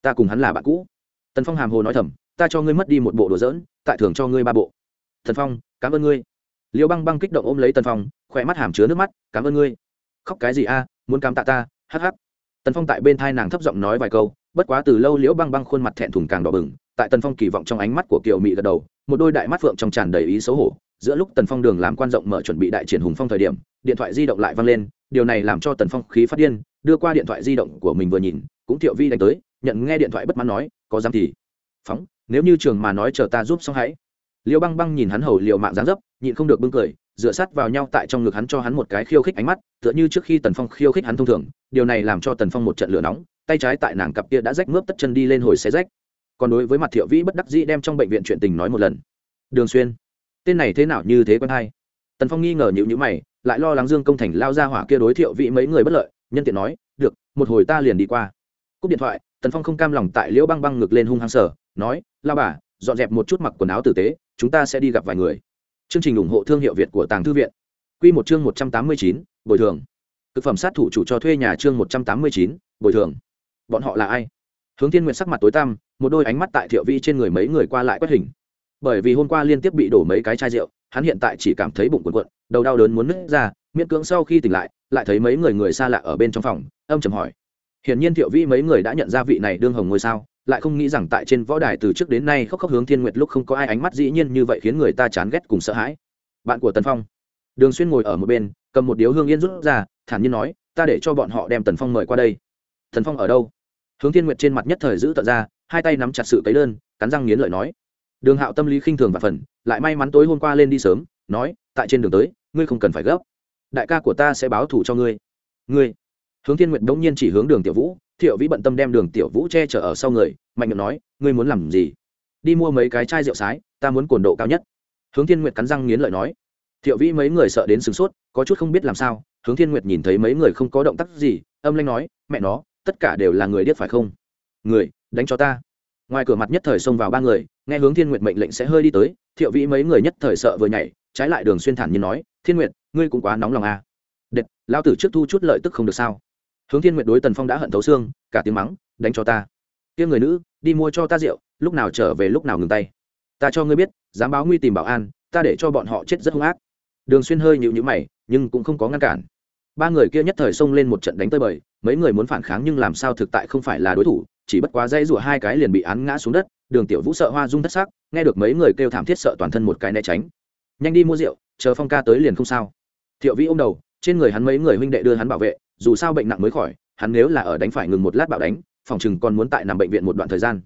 Ta cùng hắn là bạn cũ. Tần phong hàm hồ nói thầm, ta cho ngươi mất đi một bộ đồ dỡn tại thưởng cho ngươi ba bộ. Tần phong, cảm ơn ngươi. Liêu băng băng kích động ôm lấy tần phong, khỏe mắt hàm chứa nước mắt, cảm ơn ngươi. Khóc cái gì a? Muốn cảm tạ ta? Hh tần phong tại bên thai nàng thấp giọng nói vài câu, bất quá từ lâu liễu băng băng khuôn mặt thẹn thùng càng đỏ bừng, tại tần phong kỳ vọng trong ánh mắt của kiều mị gật đầu, một đôi đại mắt phượng trong tràn đầy ý xấu hổ giữa lúc tần phong đường làm quan rộng mở chuẩn bị đại triển hùng phong thời điểm, điện thoại di động lại văng lên, điều này làm cho tần phong khí phát điên, đưa qua điện thoại di động của mình vừa nhìn, cũng thiệu vi đánh tới, nhận nghe điện thoại bất mãn nói, có dám thì? Phóng, nếu như trường mà nói chờ ta giúp xong hãy. Liêu băng băng nhìn hắn hầu liệu mạng dáng dấp, nhịn không được bưng cười, dựa sát vào nhau tại trong ngực hắn cho hắn một cái khiêu khích ánh mắt, tựa như trước khi tần phong khiêu khích hắn thông thường, điều này làm cho tần phong một trận lửa nóng, tay trái tại nàng cặp kia đã rách mướp tất chân đi lên hồi xe rách. Còn đối với mặt thiệu vĩ bất đắc dĩ đem trong bệnh viện chuyện tình nói một lần. Đường xuyên tên này thế nào như thế quen hay? Tần phong nghi ngờ nhịu nhữ mày, lại lo lắng dương công thành lao ra hỏa kia đối thiệu vị mấy người bất lợi, nhân tiện nói, được, một hồi ta liền đi qua. Cúp điện thoại, tần phong không cam lòng tại liễu băng băng ngực lên hung hăng sở nói, lao bà, dọn dẹp một chút mặc quần áo tử tế, chúng ta sẽ đi gặp vài người. Chương trình ủng hộ thương hiệu việt của tàng thư viện. Q một chương một trăm tám mươi chín, bồi thường. Thực phẩm sát thủ chủ cho thuê nhà chương một trăm tám mươi chín, bồi thường. Bọn họ là ai? Hướng thiên nguyện sắc mặt tối tăm, một đôi ánh mắt tại thiệu vi trên người mấy người qua lại quét hình bởi vì hôm qua liên tiếp bị đổ mấy cái chai rượu, hắn hiện tại chỉ cảm thấy bụng quần quận đầu đau đớn muốn nứt ra, miễn cưỡng sau khi tỉnh lại lại thấy mấy người người xa lạ ở bên trong phòng, âm chầm hỏi. Hiển nhiên thiệu vĩ mấy người đã nhận ra vị này đương hồng ngôi sao, lại không nghĩ rằng tại trên võ đài từ trước đến nay khóc khóc hướng thiên nguyệt lúc không có ai ánh mắt dĩ nhiên như vậy khiến người ta chán ghét cùng sợ hãi. Bạn của tần phong. Đường xuyên ngồi ở một bên, cầm một điếu hương yên rút ra, thản nhiên nói, ta để cho bọn họ đem tần phong mời qua đây. Tần phong ở đâu? Hướng thiên nguyệt trên mặt nhất thời giữ tận ra, hai tay nắm chặt sự cấy đơn, cắn răng nghiến lợi nói đường hạo tâm lý khinh thường và phần, lại may mắn tối hôm qua lên đi sớm, nói, tại trên đường tới, ngươi không cần phải gấp. Đại ca của ta sẽ báo thù cho ngươi. Ngươi? Hướng thiên nguyệt đống nhiên chỉ hướng đường tiểu vũ, thiệu vĩ bận tâm đem đường tiểu vũ che chở ở sau người, mạnh miệng nói, ngươi muốn làm gì? Đi mua mấy cái chai rượu sái, ta muốn cồn độ cao nhất. Hướng thiên nguyệt cắn răng nghiến lợi nói. Thiệu vĩ mấy người sợ đến sửng sốt, có chút không biết làm sao, hướng thiên nguyệt nhìn thấy mấy người không có động tác gì, âm lanh nói, mẹ nó, tất cả đều là người điếc phải không? Người, đánh cho ta. Ngoài cửa mặt nhất thời xông vào ba người nghe hướng thiên nguyệt mệnh lệnh sẽ hơi đi tới, thiệu vĩ mấy người nhất thời sợ vừa nhảy, trái lại đường xuyên thản như nói, thiên nguyệt, ngươi cũng quá nóng lòng à. đệt lao tử trước thu chút lợi tức không được sao? Hướng thiên nguyệt đối tần phong đã hận thấu xương, cả tiếng mắng, đánh cho ta. Kia người nữ, đi mua cho ta rượu, lúc nào trở về lúc nào ngừng tay. Ta cho ngươi biết, dám báo nguy tìm bảo an, ta để cho bọn họ chết rất hung ác. Đường xuyên hơi nhịu nhữ mày, nhưng cũng không có ngăn cản. Ba người kia nhất thời xông lên một trận đánh tơi bời, mấy người muốn phản kháng nhưng làm sao thực tại không phải là đối thủ, chỉ bất quá dây rủa hai cái liền bị án ngã xuống đất đường tiểu vũ sợ hoa dung thất xác nghe được mấy người kêu thảm thiết sợ toàn thân một cái né tránh. Nhanh đi mua rượu, chờ phong ca tới liền không sao. Thiệu vĩ ô m đầu, trên người hắn mấy người huynh đệ đưa hắn bảo vệ, dù sao bệnh nặng mới khỏi, hắn nếu là ở đánh phải ngừng một lát bạo đánh, phòng chừng còn muốn tại nằm bệnh viện một đoạn thời gian.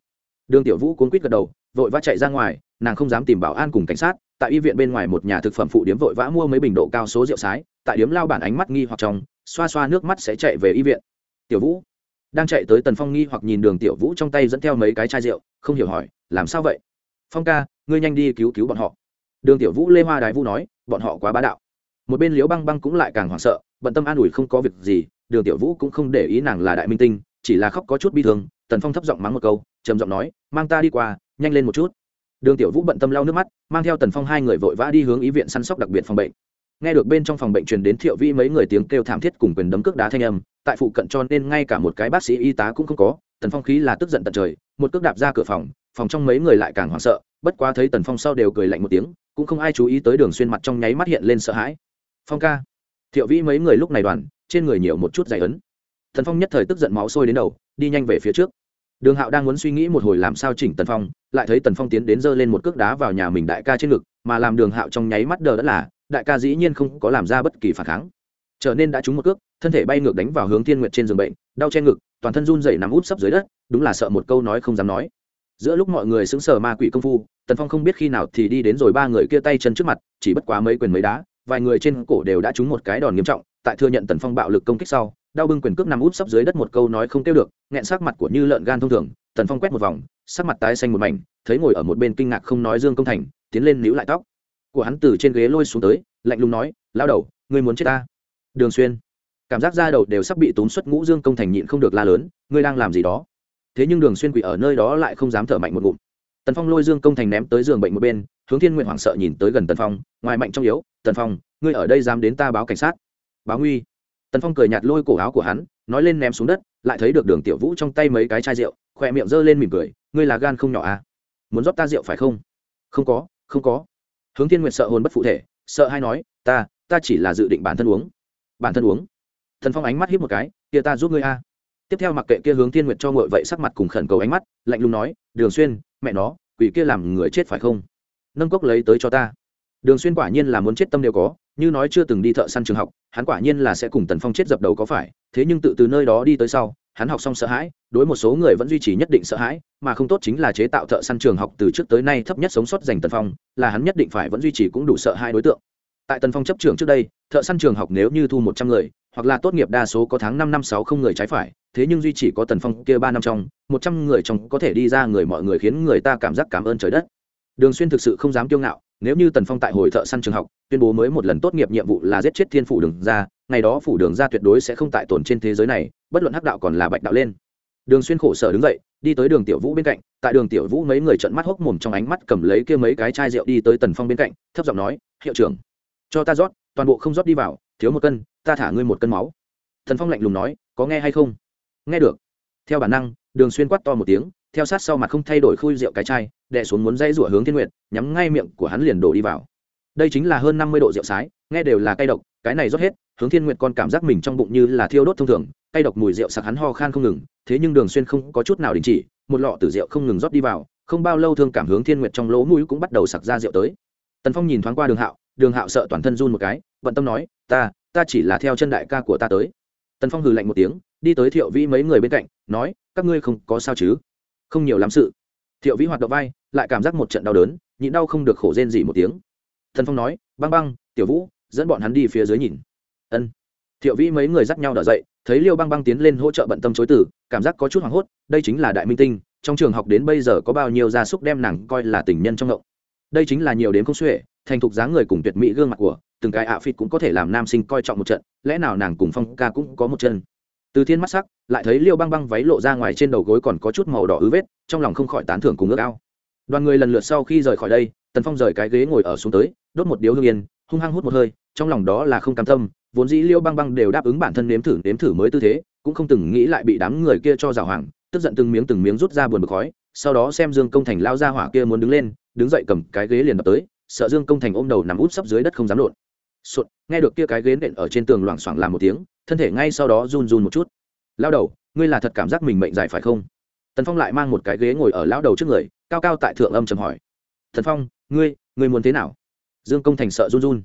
Đường tiểu vũ cuốn quýt gật đầu, vội vã chạy ra ngoài, nàng không dám tìm bảo an cùng cảnh sát, tại y viện bên ngoài một nhà thực phẩm phụ điếm vội vã mua mấy bình độ cao số rượu sái, tại điếm lao bản ánh mắt nghi hoặc trong, xoa xoa nước mắt sẽ chạy về y viện. Tiểu vũ đang chạy tới tần phong nghi hoặc nhìn đường tiểu vũ trong tay dẫn theo mấy cái chai rượu, không hiểu hỏi, làm sao vậy? Phong ca, ngươi nhanh đi cứu cứu bọn họ. Đường tiểu vũ lê hoa đái vũ nói, bọn họ quá bá đạo. Một bên liễu băng băng cũng lại càng hoảng sợ, bận tâm an ủi không có việc gì, đường tiểu vũ cũng không để ý nàng là đại minh tinh, chỉ là khóc có chút bi thương, tần phong thấp giọng mắng một câu, trầm giọng nói, mang ta đi qua, nhanh lên một chút. Đường tiểu vũ bận tâm lau nước mắt, mang theo tần phong hai người vội vã đi hướng ý viện săn sóc đặc biệt phòng bệnh. Nghe được bên trong phòng bệnh truyền đến thiệu vĩ mấy người tiếng kêu thảm thiết cùng quyền đấm cước đá thanh âm tại phụ cận cho nên ngay cả một cái bác sĩ y tá cũng không có, tần phong khí là tức giận tận trời, một cước đạp ra cửa phòng phòng trong mấy người lại càng hoảng sợ, bất quá thấy tần phong sau đều cười lạnh một tiếng, cũng không ai chú ý tới đường xuyên mặt trong nháy mắt hiện lên sợ hãi. Phong ca, thiệu vĩ mấy người lúc này đoàn, trên người nhiều một chút dày ấn. Tần phong nhất thời tức giận máu sôi đến đầu, đi nhanh về phía trước. Đường hạo đang muốn suy nghĩ một hồi làm sao chỉnh tần phong, lại thấy tần phong tiến đến giơ lên một cước đá vào nhà mình đại ca trên ngực, mà làm đường hạo trong nháy mắt đờ đất là, đại ca dĩ nhiên không có làm ra bất kỳ phản kháng trở nên đã trúng một cước, thân thể bay ngược đánh vào hướng thiên nguyệt trên giường bệnh, đau che ngực, toàn thân run dậy nằm úp sấp dưới đất, đúng là sợ một câu nói không dám nói. Giữa lúc mọi người sững sờ ma quỷ công phu, tần phong không biết khi nào thì đi đến rồi ba người kia tay chân trước mặt, chỉ bất quá mấy quyền mấy đá, vài người trên cổ đều đã trúng một cái đòn nghiêm trọng, tại thừa nhận tần phong bạo lực công kích sau, đau bưng quyền cước nằm úp sấp dưới đất một câu nói không tiêu được, nghẹn sắc mặt của như lợn gan thông thường, tần phong quét một vòng, sắc mặt tái xanh một mảnh, thấy ngồi ở một bên kinh ngạc không nói dương công thành, tiến lên níu lại tóc. Của hắn từ trên ghế lôi xuống tới, lạnh lùng nói lao đầu, ngươi muốn chết ta? Đường xuyên. Cảm giác da đầu đều sắp bị tốn xuất ngũ dương công thành nhịn không được la lớn, ngươi đang làm gì đó? Thế nhưng đường xuyên quỷ ở nơi đó lại không dám thở mạnh một ngụm. Tần phong lôi dương công thành ném tới giường bệnh một bên, hướng thiên nguyện hoảng sợ nhìn tới gần tần phong, ngoài mạnh trong yếu, tần phong, ngươi ở đây dám đến ta báo cảnh sát? Báo nguy. Tần phong cười nhạt lôi cổ áo của hắn, nói lên ném xuống đất, lại thấy được đường tiểu vũ trong tay mấy cái chai rượu, khỏe miệng giơ lên mỉm cười, ngươi là gan không nhỏ à? Muốn rót ta rượu phải không? Không có không có. Hướng thiên nguyện sợ hồn bất phụ thể, sợ hay nói, ta ta chỉ là dự định bản thân uống bản thân uống. Thần phong ánh mắt hiếp một cái, kia ta giúp ngươi a. Tiếp theo mặc kệ kia hướng thiên nguyệt cho ngội vậy sắc mặt cùng khẩn cầu ánh mắt, lạnh lùng nói, đường xuyên, mẹ nó, quỷ kia làm người chết phải không? Nâng cốc lấy tới cho ta. Đường xuyên quả nhiên là muốn chết tâm đều có, như nói chưa từng đi thợ săn trường học, hắn quả nhiên là sẽ cùng tần phong chết dập đầu có phải, thế nhưng tự từ nơi đó đi tới sau, hắn học xong sợ hãi, đối một số người vẫn duy trì nhất định sợ hãi, mà không tốt chính là chế tạo thợ săn trường học từ trước tới nay thấp nhất sống sót dành tần phong, là hắn nhất định phải vẫn duy trì cũng đủ sợ hai đối tượng. Tại tần phong chấp trường trước đây thợ săn trường học nếu như thu một trăm người, hoặc là tốt nghiệp đa số có tháng năm năm sáu không người trái phải, thế nhưng duy chỉ có tần phong kia ba năm trong, một trăm người trong có thể đi ra người mọi người khiến người ta cảm giác cảm ơn trời đất. Đường xuyên thực sự không dám kiêu ngạo, nếu như tần phong tại hồi thợ săn trường học, tuyên bố mới một lần tốt nghiệp nhiệm vụ là giết chết thiên phủ đường ra ngày đó phủ đường ra tuyệt đối sẽ không tại tồn trên thế giới này, bất luận hắc đạo còn là bạch đạo lên. Đường xuyên khổ sở đứng dậy, đi tới đường tiểu vũ bên cạnh, tại đường tiểu vũ mấy người trợn mắt hốc mồm trong ánh mắt cầm lấy kia mấy cái chai rượu đi tới tần phong bên cạnh, thấp giọng nói, hiệu trưởng, cho ta rót toàn bộ không rót đi vào, thiếu một cân, ta thả ngươi một cân máu. Thần phong lạnh lùng nói, có nghe hay không? Nghe được. Theo bản năng, đường xuyên quát to một tiếng, theo sát sau mặt không thay đổi khui rượu cái chai, đè xuống muốn dây rủa hướng thiên nguyệt, nhắm ngay miệng của hắn liền đổ đi vào. Đây chính là hơn năm mươi độ rượu sái, nghe đều là cay độc, cái này rót hết, hướng thiên nguyệt còn cảm giác mình trong bụng như là thiêu đốt thông thường, cay độc mùi rượu sặc hắn ho khan không ngừng, thế nhưng đường xuyên không có chút nào đình chỉ, một lọ tử rượu không ngừng rót đi vào, không bao lâu thương cảm hướng thiên nguyệt trong lỗ mũi cũng bắt đầu sặc ra rượu tới. Tần phong nhìn thoáng qua đường hạo đường hạo sợ toàn thân run một cái vận tâm nói, ta ta chỉ là theo chân đại ca của ta tới. Tần phong hừ lạnh một tiếng, đi tới thiệu vĩ mấy người bên cạnh, nói, các ngươi không có sao chứ? Không nhiều lắm sự. Thiệu vĩ hoạt động vai, lại cảm giác một trận đau đớn, nhịn đau không được khổ rên gì một tiếng. Thần phong nói, băng băng, tiểu vũ, dẫn bọn hắn đi phía dưới nhìn. Ân. Thiệu vĩ mấy người dắt nhau đỡ dậy, thấy liêu băng băng tiến lên hỗ trợ bận tâm chối tử cảm giác có chút hoảng hốt, đây chính là đại minh tinh, trong trường học đến bây giờ có bao nhiêu gia súc đem nàng coi là tình nhân trong ngộng đây chính là nhiều đến không xuể, thành thục dáng người cùng tuyệt mỹ gương mặt của từng cái ạ phịt cũng có thể làm nam sinh coi trọng một trận, lẽ nào nàng cùng phong ca cũng có một chân? Từ thiên mắt sắc, lại thấy liêu băng băng váy lộ ra ngoài trên đầu gối còn có chút màu đỏ ứ vết, trong lòng không khỏi tán thưởng cùng ước ao. Đoàn người lần lượt sau khi rời khỏi đây, tần phong rời cái ghế ngồi ở xuống tới, đốt một điếu hương yên, hung hăng hút một hơi, trong lòng đó là không cam tâm, vốn dĩ liêu băng băng đều đáp ứng bản thân nếm thử nếm thử mới tư thế, cũng không từng nghĩ lại bị đám người kia cho rào hoàng tức giận từng miếng từng miếng rút ra buồn bực khói sau đó xem dương công thành lao ra hỏa kia muốn đứng lên, đứng dậy cầm cái ghế liền đập tới, sợ dương công thành ôm đầu nằm út sấp dưới đất không dám lộn. Sụt, nghe được kia cái ghế nện ở trên tường loảng xoảng làm một tiếng, thân thể ngay sau đó run run một chút. Lao đầu, ngươi là thật cảm giác mình mệnh dài phải không? Tần phong lại mang một cái ghế ngồi ở lao đầu trước người, cao cao tại thượng âm trầm hỏi. Thần phong, ngươi ngươi muốn thế nào? Dương công thành sợ run run.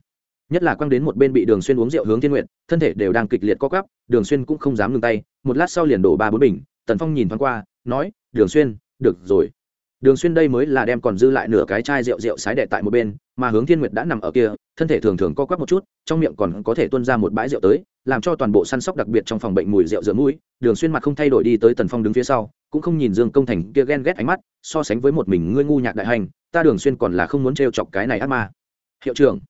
Nhất là quăng đến một bên bị đường xuyên uống rượu hướng thiên nguyện thân thể đều đang kịch liệt co cắp đường xuyên cũng không dám ngừng tay, một lát sau liền đổ ba bốn bình, tần phong nhìn thoáng qua, nói, đường xuyên được rồi. Đường xuyên đây mới là đem còn dư lại nửa cái chai rượu rượu sái đệ tại một bên, mà hướng thiên nguyệt đã nằm ở kia, thân thể thường thường co quắp một chút, trong miệng còn có thể tuôn ra một bãi rượu tới, làm cho toàn bộ săn sóc đặc biệt trong phòng bệnh mùi rượu rửa mũi. Đường xuyên mặt không thay đổi đi tới tần phong đứng phía sau, cũng không nhìn dương công thành kia ghen ghét ánh mắt, so sánh với một mình ngươi ngu nhạc đại hành, ta đường xuyên còn là không muốn trêu chọc cái này ác ma. Hiệu trưởng,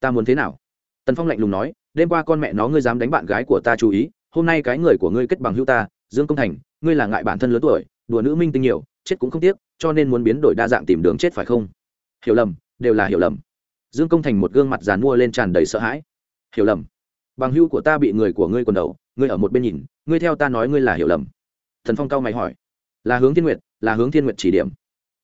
ta muốn thế nào? Tần phong lạnh lùng nói, đêm qua con mẹ nó ngươi dám đánh bạn gái của ta chú ý, hôm nay cái người của ngươi kết bằng hữu ta, dương công thành, ngươi là ngại bản thân lớn tuổi, đùa nữ minh tinh nhiều chết cũng không tiếc, cho nên muốn biến đổi đa dạng tìm đường chết phải không? Hiểu lầm, đều là hiểu lầm. Dương công thành một gương mặt dàn mua lên tràn đầy sợ hãi. Hiểu lầm. Bằng hưu của ta bị người của ngươi quần đầu, ngươi ở một bên nhìn, ngươi theo ta nói ngươi là hiểu lầm. Thần phong cao mày hỏi. Là hướng thiên nguyệt, là hướng thiên nguyệt chỉ điểm.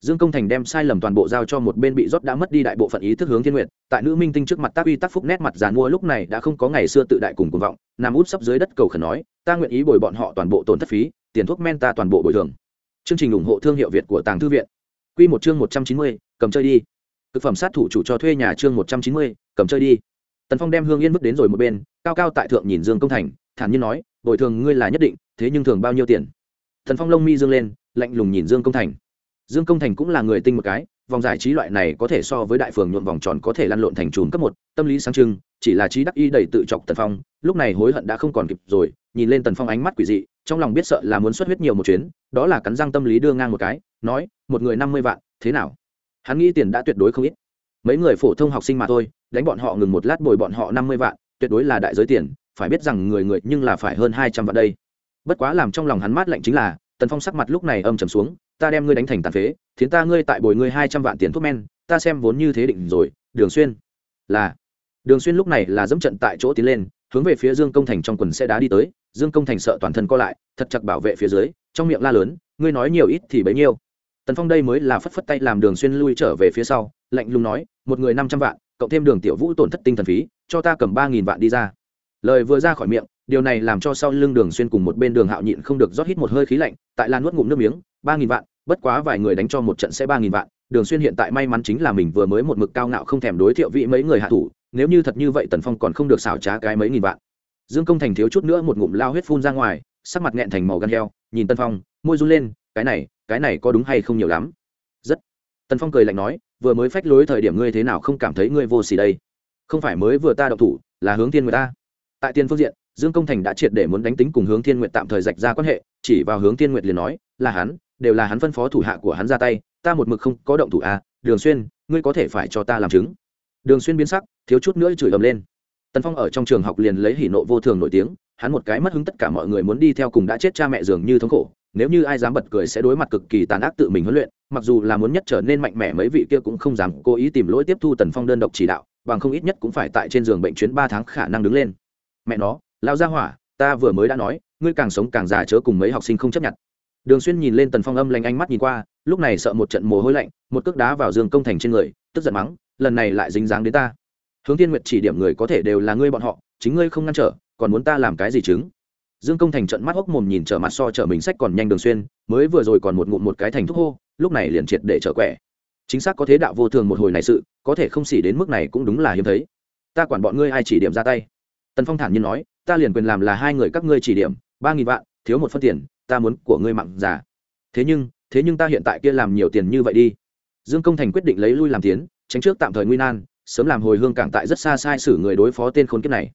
Dương công thành đem sai lầm toàn bộ giao cho một bên bị rót đã mất đi đại bộ phận ý thức hướng thiên nguyệt, tại nữ minh tinh trước mặt tác uy tác phúc nét mặt dàn mua lúc này đã không có ngày xưa tự đại cùng cuồng vọng, nằm út sấp dưới đất cầu khẩn nói, ta nguyện ý bồi bọn họ toàn bộ tổn thất phí, tiền thuốc men ta toàn bộ bồi thường chương trình ủng hộ thương hiệu việt của tàng thư viện. Quy một chương một trăm chín mươi, cầm chơi đi. Thực phẩm sát thủ chủ cho thuê nhà chương một trăm chín mươi, cầm chơi đi. Tần phong đem hương yên bước đến rồi một bên, cao cao tại thượng nhìn dương công thành, thản nhiên nói, bồi thường ngươi là nhất định, thế nhưng thường bao nhiêu tiền? Tần phong lông mi dương lên, lạnh lùng nhìn dương công thành. Dương công thành cũng là người tinh một cái, vòng giải trí loại này có thể so với đại phường nhuộm vòng tròn có thể lăn lộn thành chùm cấp một, tâm lý sáng trưng, chỉ là trí đắc y đầy tự chọc tần phong, lúc này hối hận đã không còn kịp rồi nhìn lên tần phong ánh mắt quỷ dị, trong lòng biết sợ là muốn xuất huyết nhiều một chuyến, đó là cắn răng tâm lý đưa ngang một cái, nói, một người năm mươi vạn, thế nào? Hắn nghĩ tiền đã tuyệt đối không ít. Mấy người phổ thông học sinh mà thôi, đánh bọn họ ngừng một lát bồi bọn họ năm mươi vạn, tuyệt đối là đại giới tiền, phải biết rằng người người nhưng là phải hơn hai trăm vạn đây. Bất quá làm trong lòng hắn mát lạnh chính là, tần phong sắc mặt lúc này âm trầm xuống, ta đem ngươi đánh thành tàn phế thiến ta ngươi tại bồi ngươi hai trăm vạn tiền thuốc men, ta xem vốn như thế định rồi, đường xuyên. Là, đường xuyên lúc này là dẫm trận tại chỗ tiến lên hướng về phía dương công thành trong quần xe đá đi tới. Dương công thành sợ toàn thân co lại, thật chặt bảo vệ phía dưới, trong miệng la lớn, ngươi nói nhiều ít thì bấy nhiêu. Tần phong đây mới là phất phất tay làm đường xuyên lui trở về phía sau, lạnh lùng nói, một người năm trăm vạn, cộng thêm đường tiểu vũ tổn thất tinh thần phí, cho ta cầm ba nghìn vạn đi ra. Lời vừa ra khỏi miệng, điều này làm cho sau lưng đường xuyên cùng một bên đường hạo nhịn không được rót hít một hơi khí lạnh, tại lan nuốt ngụm nước miếng, ba nghìn vạn, bất quá vài người đánh cho một trận sẽ ba nghìn vạn. Đường xuyên hiện tại may mắn chính là mình vừa mới một mực cao ngạo không thèm đối thiệu vị mấy người hạ thủ nếu như thật như vậy tần phong còn không được xảo trá cái mấy nghìn vạn. Dương công thành thiếu chút nữa một ngụm lao huyết phun ra ngoài, sắc mặt nghẹn thành màu gan heo, nhìn tân phong, môi run lên, cái này cái này có đúng hay không nhiều lắm? Rất. Tần phong cười lạnh nói, vừa mới phách lối thời điểm ngươi thế nào không cảm thấy ngươi vô xỉ đây? Không phải mới vừa ta đậu thủ, là hướng thiên người ta. Tại tiên phương diện, dương công thành đã triệt để muốn đánh tính cùng hướng thiên nguyện tạm thời rạch ra quan hệ, chỉ vào hướng thiên nguyện liền nói, là hắn, đều là hắn phân phó thủ hạ của hắn ra tay, ta một mực không có động thủ à đường xuyên, ngươi có thể phải cho ta làm chứng đường xuyên biến sắc, thiếu chút nữa chửi ầm lên. Tần phong ở trong trường học liền lấy hỉ nộ vô thường nổi tiếng, hắn một cái mất hứng tất cả mọi người muốn đi theo cùng đã chết cha mẹ dường như thống khổ, nếu như ai dám bật cười sẽ đối mặt cực kỳ tàn ác tự mình huấn luyện, mặc dù là muốn nhất trở nên mạnh mẽ mấy vị kia cũng không dám cố ý tìm lỗi tiếp thu tần phong đơn độc chỉ đạo, bằng không ít nhất cũng phải tại trên giường bệnh chuyến ba tháng khả năng đứng lên. Mẹ nó lao ra hỏa, ta vừa mới đã nói, ngươi càng sống càng già chớ cùng mấy học sinh không chấp nhận. Đường xuyên nhìn lên tần phong âm lanh ánh mắt nhìn qua, lúc này sợ một trận mồ hôi lạnh, một cước đá vào giường công thành trên người, tức giận mắng lần này lại dính dáng đến ta. Hướng thiên nguyệt chỉ điểm người có thể đều là ngươi bọn họ, chính ngươi không ngăn trở, còn muốn ta làm cái gì chứng? Dương công thành trận mắt hốc mồm nhìn trở mặt so trở mình sách còn nhanh đường xuyên, mới vừa rồi còn một ngụm một cái thành thuốc hô, lúc này liền triệt để trở quẻ. Chính xác có thế đạo vô thường một hồi này sự, có thể không xỉ đến mức này cũng đúng là hiếm thấy. Ta quản bọn ngươi ai chỉ điểm ra tay? Tần phong thản nhiên nói, ta liền quyền làm là hai người các ngươi chỉ điểm, ba nghìn vạn, thiếu một phân tiền, ta muốn của ngươi mặn giả. Thế nhưng thế nhưng ta hiện tại kia làm nhiều tiền như vậy đi. Dương công thành quyết định lấy lui làm tiến tránh trước tạm thời nguy nan, sớm làm hồi hương cảng tại rất xa sai sử người đối phó tên khốn kiếp này.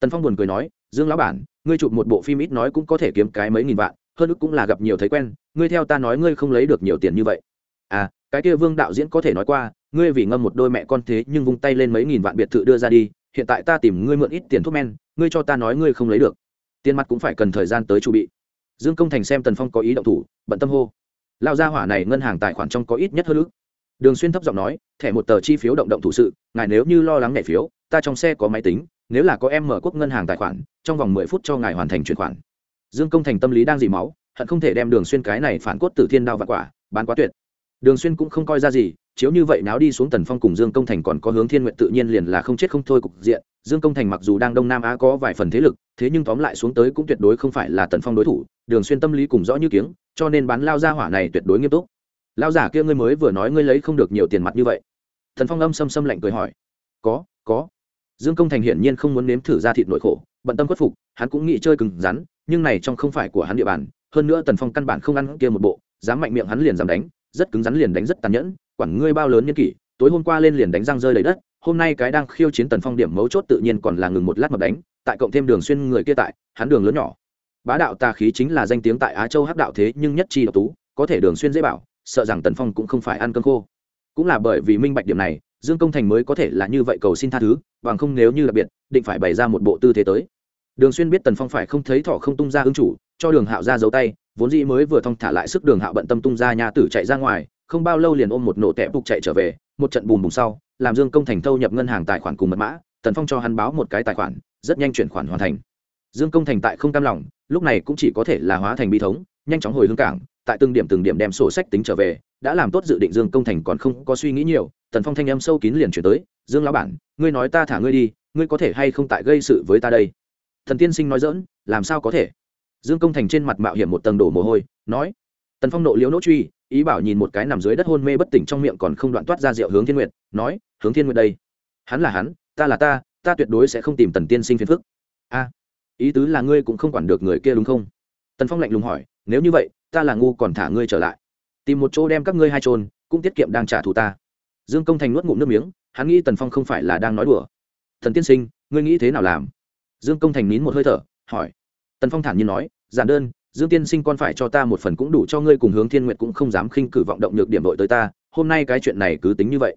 Tần phong buồn cười nói, dương lão bản, ngươi chụp một bộ phim ít nói cũng có thể kiếm cái mấy nghìn vạn, hơn ức cũng là gặp nhiều thấy quen, ngươi theo ta nói ngươi không lấy được nhiều tiền như vậy. À cái kia vương đạo diễn có thể nói qua, ngươi vì ngâm một đôi mẹ con thế nhưng vung tay lên mấy nghìn vạn biệt thự đưa ra đi, hiện tại ta tìm ngươi mượn ít tiền thuốc men, ngươi cho ta nói ngươi không lấy được. Tiền mặt cũng phải cần thời gian tới chu bị. Dương công thành xem tần phong có ý động thủ, bận tâm hô lao ra hỏa này ngân hàng tài khoản trong có ít nhất hơn ức đường xuyên thấp giọng nói, thẻ một tờ chi phiếu động động thủ sự, ngài nếu như lo lắng nhảy phiếu, ta trong xe có máy tính, nếu là có em mở quốc ngân hàng tài khoản, trong vòng mười phút cho ngài hoàn thành chuyển khoản. Dương công thành tâm lý đang dì máu, hận không thể đem đường xuyên cái này phản cốt tử thiên đao và quả, bán quá tuyệt. Đường xuyên cũng không coi ra gì, chiếu như vậy náo đi xuống tần phong cùng dương công thành còn có hướng thiên nguyện tự nhiên liền là không chết không thôi cục diện. Dương công thành mặc dù đang đông nam á có vài phần thế lực, thế nhưng tóm lại xuống tới cũng tuyệt đối không phải là tần phong đối thủ, đường xuyên tâm lý cùng rõ như kiếng, cho nên bán lao ra hỏa này tuyệt đối nghiêm túc lão giả kia ngươi mới vừa nói ngươi lấy không được nhiều tiền mặt như vậy. Thần phong âm xâm xâm lạnh cười hỏi. Có có. Dương công thành hiển nhiên không muốn nếm thử ra thịt nội khổ, bận tâm khuất phục, hắn cũng nghĩ chơi cứng rắn, nhưng này trong không phải của hắn địa bàn, hơn nữa tần phong căn bản không ăn kia một bộ, dám mạnh miệng hắn liền dám đánh, rất cứng rắn liền đánh rất tàn nhẫn, quản ngươi bao lớn nhân kỷ, tối hôm qua lên liền đánh răng rơi đầy đất, hôm nay cái đang khiêu chiến tần phong điểm mấu chốt tự nhiên còn là ngừng một lát mà đánh, tại cộng thêm đường xuyên người kia tại, hắn đường lớn nhỏ. Bá đạo tà khí chính là danh tiếng tại á châu hắc đạo thế nhưng nhất chi độc tú, có thể đường xuyên dễ bảo sợ rằng tần phong cũng không phải ăn cơm khô. Cũng là bởi vì minh bạch điểm này, dương công thành mới có thể là như vậy cầu xin tha thứ, bằng không nếu như đặc biệt, định phải bày ra một bộ tư thế tới. Đường xuyên biết tần phong phải không thấy thọ không tung ra ứng chủ, cho đường hạo ra giấu tay, vốn dĩ mới vừa thong thả lại sức đường hạo bận tâm tung ra nhà tử chạy ra ngoài, không bao lâu liền ôm một nổ tẹp bục chạy trở về, một trận bùm bùm sau, làm dương công thành thâu nhập ngân hàng tài khoản cùng mật mã, tần phong cho hắn báo một cái tài khoản, rất nhanh chuyển khoản hoàn thành. Dương công thành tại không cam lòng, lúc này cũng chỉ có thể là hóa thành bi thống, nhanh chóng hồi hương cảng tại từng điểm từng điểm đem sổ sách tính trở về, đã làm tốt dự định dương công thành còn không có suy nghĩ nhiều, tần phong thanh âm sâu kín liền chuyển tới, dương lão bản, ngươi nói ta thả ngươi đi, ngươi có thể hay không tại gây sự với ta đây? Thần tiên sinh nói dỡn làm sao có thể? Dương công thành trên mặt mạo hiểm một tầng đổ mồ hôi, nói, tần phong nộ liễu nỗ truy, ý bảo nhìn một cái nằm dưới đất hôn mê bất tỉnh trong miệng còn không đoạn toát ra rượu hướng thiên nguyệt, nói, hướng thiên nguyệt đây. Hắn là hắn, ta là ta ta tuyệt đối sẽ không tìm tần tiên sinh phiền phức. A, ý tứ là ngươi cũng không quản được người kia đúng không? Tần phong lạnh lùng hỏi, nếu như vậy ta là ngu còn thả ngươi trở lại. Tìm một chỗ đem các ngươi hai trôn cũng tiết kiệm đang trả thù ta. Dương công thành nuốt ngụm nước miếng, hắn nghĩ tần phong không phải là đang nói đùa. Thần tiên sinh, ngươi nghĩ thế nào làm? Dương công thành nín một hơi thở, hỏi. Tần phong thản nhiên nói, giản đơn, dương tiên sinh con phải cho ta một phần cũng đủ cho ngươi cùng hướng thiên nguyện cũng không dám khinh cử vọng động nhược điểm đội tới ta, hôm nay cái chuyện này cứ tính như vậy.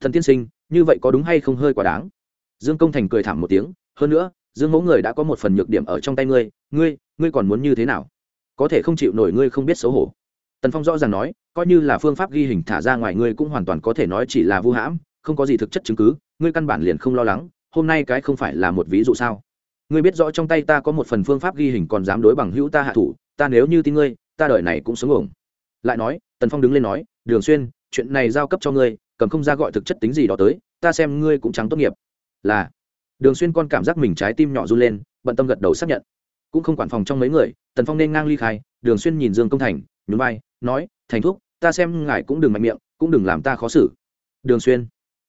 Thần tiên sinh, như vậy có đúng hay không hơi quá đáng? Dương công thành cười thảm một tiếng, hơn nữa, dương mẫu người đã có một phần nhược điểm ở trong tay ngươi ngươi ngươi còn muốn như thế nào? Có thể không chịu nổi ngươi không biết xấu hổ. Tần phong rõ ràng nói, coi như là phương pháp ghi hình thả ra ngoài ngươi cũng hoàn toàn có thể nói chỉ là vu hãm, không có gì thực chất chứng cứ, ngươi căn bản liền không lo lắng, hôm nay cái không phải là một ví dụ sao? Ngươi biết rõ trong tay ta có một phần phương pháp ghi hình còn dám đối bằng hữu ta hạ thủ, ta nếu như tin ngươi, ta đợi này cũng sống ổng lại nói, tần phong đứng lên nói, đường xuyên, chuyện này giao cấp cho ngươi, cầm không ra gọi thực chất tính gì đó tới, ta xem ngươi cũng trắng tốt nghiệp. Là, đường xuyên con cảm giác mình trái tim nhỏ run lên, bận tâm gật đầu xác nhận cũng không quản phòng trong mấy người, tần phong nên ngang ly khai, đường xuyên nhìn dương công thành, nhún vai, nói, thành thúc, ta xem ngài cũng đừng mạnh miệng, cũng đừng làm ta khó xử. Đường xuyên.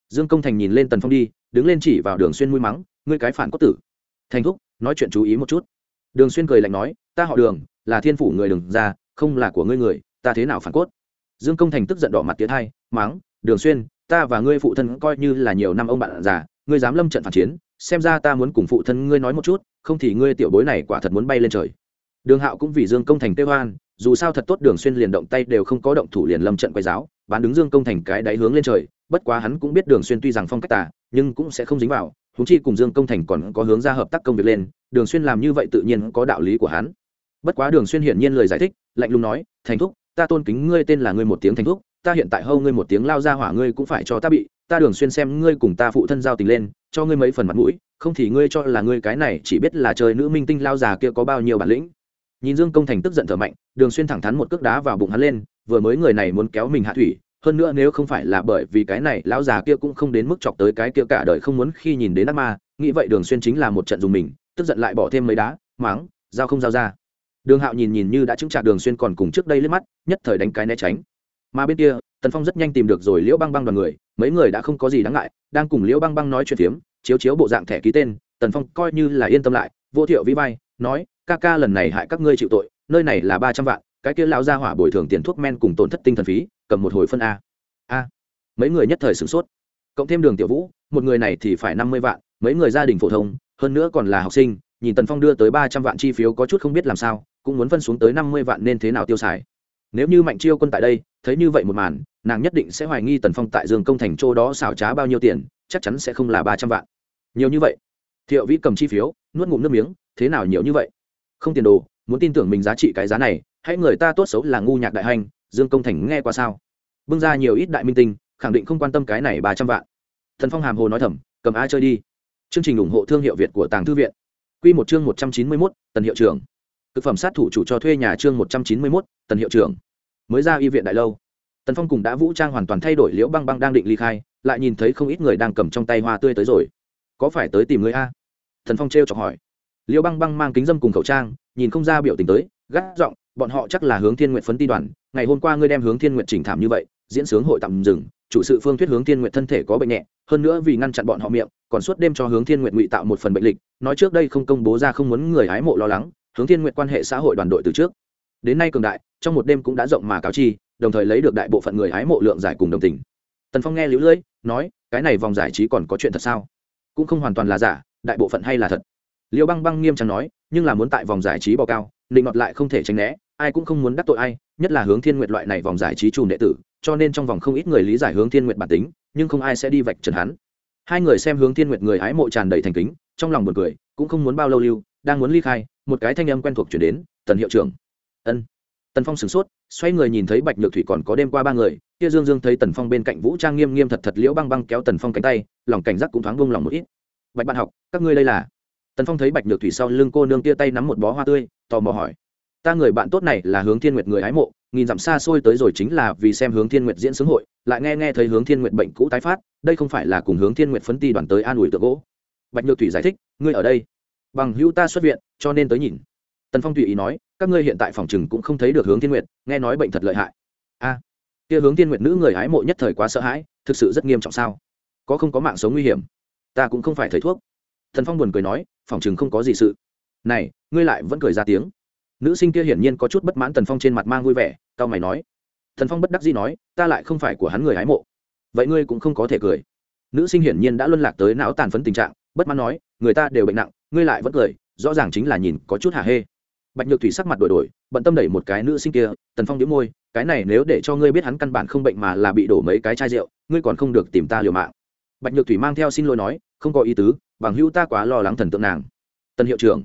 Dương công thành nhìn lên tần phong đi, đứng lên chỉ vào đường xuyên mũi mắng, ngươi cái phản cốt tử. Thành thúc, nói chuyện chú ý một chút. Đường xuyên cười lạnh nói, ta họ đường, là thiên phủ người đừng ra không là của ngươi người, ta thế nào phản cốt? Dương công thành tức giận đỏ mặt tiến hai, mắng, đường xuyên, ta và ngươi phụ thân coi như là nhiều năm ông bạn già, ngươi dám lâm trận phản chiến xem ra ta muốn cùng phụ thân ngươi nói một chút, không thì ngươi tiểu bối này quả thật muốn bay lên trời. Đường hạo cũng vì dương công thành tê hoan dù sao thật tốt đường xuyên liền động tay đều không có động thủ liền lâm trận quay giáo bán đứng dương công thành cái đáy hướng lên trời, bất quá hắn cũng biết đường xuyên tuy rằng phong cách tà, nhưng cũng sẽ không dính vào húng chi cùng dương công thành còn có hướng ra hợp tác công việc lên, đường xuyên làm như vậy tự nhiên có đạo lý của hắn. Bất quá đường xuyên hiển nhiên lời giải thích, lạnh lùng nói, thành thúc, ta tôn kính ngươi tên là ngươi một tiếng thành thúc ta hiện tại hâu ngươi một tiếng lao ra hỏa ngươi cũng phải cho ta bị, ta đường xuyên xem ngươi cùng ta phụ thân giao tình lên, cho ngươi mấy phần mặt mũi, không thì ngươi cho là ngươi cái này chỉ biết là chơi nữ minh tinh lao già kia có bao nhiêu bản lĩnh. Nhìn dương công thành tức giận thở mạnh, đường xuyên thẳng thắn một cước đá vào bụng hắn lên, vừa mới người này muốn kéo mình hạ thủy, hơn nữa nếu không phải là bởi vì cái này lão già kia cũng không đến mức chọc tới cái kia cả đời không muốn khi nhìn đến ác ma, nghĩ vậy đường xuyên chính là một trận dùng mình, tức giận lại bỏ thêm mấy đá, máng, giao không giao ra. Đường hạo nhìn nhìn như đã chứng trả đường xuyên còn cùng trước đây liếc mắt, nhất thời đánh cái né tránh mà bên kia, tần phong rất nhanh tìm được rồi liễu băng băng đoàn người, mấy người đã không có gì đáng ngại, đang cùng liễu băng băng nói chuyện phiếm, chiếu chiếu bộ dạng thẻ ký tên, tần phong coi như là yên tâm lại, vô thiệu vĩ vai, nói, ca ca lần này hại các ngươi chịu tội, nơi này là ba trăm vạn, cái kia lão gia hỏa bồi thường tiền thuốc men cùng tổn thất tinh thần phí, cầm một hồi phân a. A. Mấy người nhất thời sửng sốt. Cộng thêm đường tiểu vũ, một người này thì phải năm mươi vạn, mấy người gia đình phổ thông, hơn nữa còn là học sinh, nhìn tần phong đưa tới ba trăm vạn chi phiếu có chút không biết làm sao, cũng muốn phân xuống tới năm mươi vạn nên thế nào tiêu xài nếu như mạnh chiêu quân tại đây, thấy như vậy một màn, nàng nhất định sẽ hoài nghi tần phong tại dương công thành châu đó xảo trá bao nhiêu tiền, chắc chắn sẽ không là ba trăm vạn. Nhiều như vậy. Thiệu vĩ cầm chi phiếu, nuốt ngụm nước miếng, thế nào nhiều như vậy? Không tiền đồ, muốn tin tưởng mình giá trị cái giá này, hãy người ta tốt xấu là ngu nhạc đại hành, dương công thành nghe qua sao? Bưng ra nhiều ít đại minh tinh, khẳng định không quan tâm cái này ba trăm vạn. Thần phong hàm hồ nói thầm, cầm a chơi đi. Chương trình ủng hộ thương hiệu việt của tàng thư viện. Q một chương một trăm chín mươi mốt, tần hiệu trưởng thực phẩm sát thủ chủ cho thuê nhà chương một trăm chín mươi mốt, tần hiệu trưởng. Mới ra y viện đại lâu. Tần phong cùng đã vũ trang hoàn toàn thay đổi liễu băng băng đang định ly khai, lại nhìn thấy không ít người đang cầm trong tay hoa tươi tới rồi. Có phải tới tìm người a? Thần phong t r e o chọc hỏi. Liễu băng băng mang kính dâm cùng khẩu trang, nhìn không ra biểu tình tới, gắt giọng, bọn họ chắc là hướng thiên nguyện phấn ti đoàn, ngày hôm qua ngươi đem hướng thiên nguyện chỉnh thảm như vậy, diễn sướng hội tạm dừng, chủ sự phương thuyết hướng thiên nguyện thân thể có bệnh nhẹ, hơn nữa vì ngăn chặn bọn họ miệng, còn suốt đêm cho hướng thiên nguyện ngụy tạo một phần bệnh lịch, nói trước đây không công bố ra không muốn người hái mộ lo lắng hướng thiên nguyện quan hệ xã hội đoàn đội từ trước. Đến nay cường đại, trong một đêm cũng đã rộng mà cáo chi, đồng thời lấy được đại bộ phận người hái mộ lượng giải cùng đồng tình. Tần phong nghe lũ lưỡi, nói, cái này vòng giải trí còn có chuyện thật sao? Cũng không hoàn toàn là giả, đại bộ phận hay là thật? Liêu băng băng nghiêm trọng nói, nhưng là muốn tại vòng giải trí bò cao, định ngọt lại không thể tránh né, ai cũng không muốn đắc tội ai, nhất là hướng thiên nguyệt loại này vòng giải trí chùm đệ tử, cho nên trong vòng không ít người lý giải hướng thiên nguyệt bản tính, nhưng không ai sẽ đi vạch trần hắn. Hai người xem hướng thiên nguyệt người hái mộ tràn đầy thành kính, trong lòng buồn cười, cũng không muốn bao lâu lưu đang muốn ly khai, một cái thanh âm quen thuộc chuyển đến, tần hiệu trưởng. Ân. Tần phong sửng sốt, xoay người nhìn thấy bạch nhược thủy còn có đêm qua ba người, kia dương dương thấy tần phong bên cạnh vũ trang nghiêm nghiêm thật thật liễu băng băng kéo tần phong cánh tay, lòng cảnh giác cũng thoáng vung lòng một ít. Bạch bạn học, các ngươi đây là? Tần phong thấy bạch nhược thủy sau lưng cô nương tia tay nắm một bó hoa tươi, tò mò hỏi. Ta người bạn tốt này là hướng thiên nguyệt người hái mộ, nghìn dặm xa xôi tới rồi chính là vì xem hướng thiên nguyệt diễn xướng hội, lại nghe nghe thấy hướng thiên nguyệt bệnh cũ tái phát, đây không phải là cùng hướng thiên nguyệt phấn ti đoàn tới an ủi tượng gỗ. Bạch nhược thủy giải thích, ngươi ở đây bằng hữu ta xuất viện, cho nên tới nhìn. Tần phong tùy ý nói, các ngươi hiện tại phòng chừng cũng không thấy được hướng thiên nguyệt, nghe nói bệnh thật lợi hại. A, kia hướng tiên nguyệt nữ người hái mộ nhất thời quá sợ hãi, thực sự rất nghiêm trọng sao? Có không có mạng sống nguy hiểm? Ta cũng không phải thầy thuốc. Thần phong buồn cười nói, phòng chừng không có gì sự. Này, ngươi lại vẫn cười ra tiếng. Nữ sinh kia hiển nhiên có chút bất mãn tần phong trên mặt mang vui vẻ, cao mày nói. Thần phong bất đắc dĩ nói, ta lại không phải của hắn người hái mộ. Vậy ngươi cũng không có thể cười. Nữ sinh hiển nhiên đã luân lạc tới não tàn phấn tình trạng, bất mãn nói người ta đều bệnh nặng, ngươi lại vẫn cười, rõ ràng chính là nhìn có chút hả hê. Bạch nhược thủy sắc mặt đổi đổi, bận tâm đẩy một cái nữ sinh kia, tần phong đĩu môi, cái này nếu để cho ngươi biết hắn căn bản không bệnh mà là bị đổ mấy cái chai rượu, ngươi còn không được tìm ta liều mạng. Bạch nhược thủy mang theo xin lỗi nói, không có ý tứ, bằng hữu ta quá lo lắng thần tượng nàng. Tân hiệu trưởng.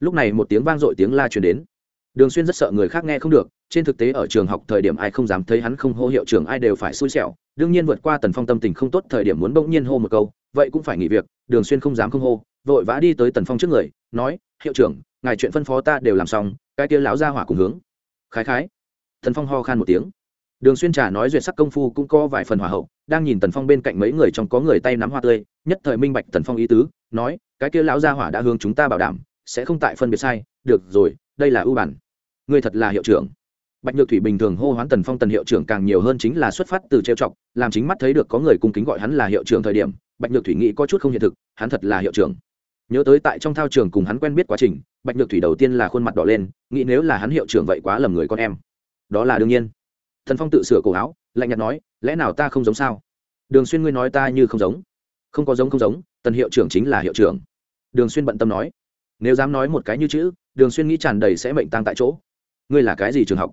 Lúc này một tiếng vang dội tiếng la truyền đến. Đường xuyên rất sợ người khác nghe không được, trên thực tế ở trường học thời điểm ai không dám thấy hắn không hô hiệu trưởng, ai đều phải xui xẻo. Đương nhiên vượt qua tần phong tâm tình không tốt, thời điểm muốn bỗng nhiên hô một câu, vậy cũng phải nghỉ việc, đường xuyên không dám không hô vội vã đi tới tần phong trước người, nói, hiệu trưởng, ngài chuyện phân phó ta đều làm xong, cái kia lão ra hỏa cùng hướng. Khái khái. Tần phong ho khan một tiếng. Đường xuyên trà nói duyệt sắc công phu cũng có vài phần hỏa hậu, đang nhìn tần phong bên cạnh mấy người trong có người tay nắm hoa tươi, nhất thời minh bạch tần phong ý tứ, nói, cái kia lão gia hỏa đã hướng chúng ta bảo đảm, sẽ không tại phân biệt sai, được rồi, đây là ưu bản. Người thật là hiệu trưởng. Bạch nhược thủy bình thường hô hoán tần phong tần hiệu trưởng càng nhiều hơn chính là xuất phát từ trêu chọc, làm chính mắt thấy được có người cung kính gọi hắn là hiệu trưởng thời điểm, bạch nhược thủy nghĩ có chút không hiện thực, hắn thật là hiệu trưởng nhớ tới tại trong thao trường cùng hắn quen biết quá trình, bạch nhược thủy đầu tiên là khuôn mặt đỏ lên, nghĩ nếu là hắn hiệu trưởng vậy quá lầm người con em. Đó là đương nhiên. Thần phong tự sửa cổ áo, lạnh nhạt nói, lẽ nào ta không giống sao? Đường xuyên ngươi nói ta như không giống. Không có giống không giống, tần hiệu trưởng chính là hiệu trưởng. Đường xuyên bận tâm nói. Nếu dám nói một cái như chữ, đường xuyên nghĩ tràn đầy sẽ mệnh tăng tại chỗ. Ngươi là cái gì trường học?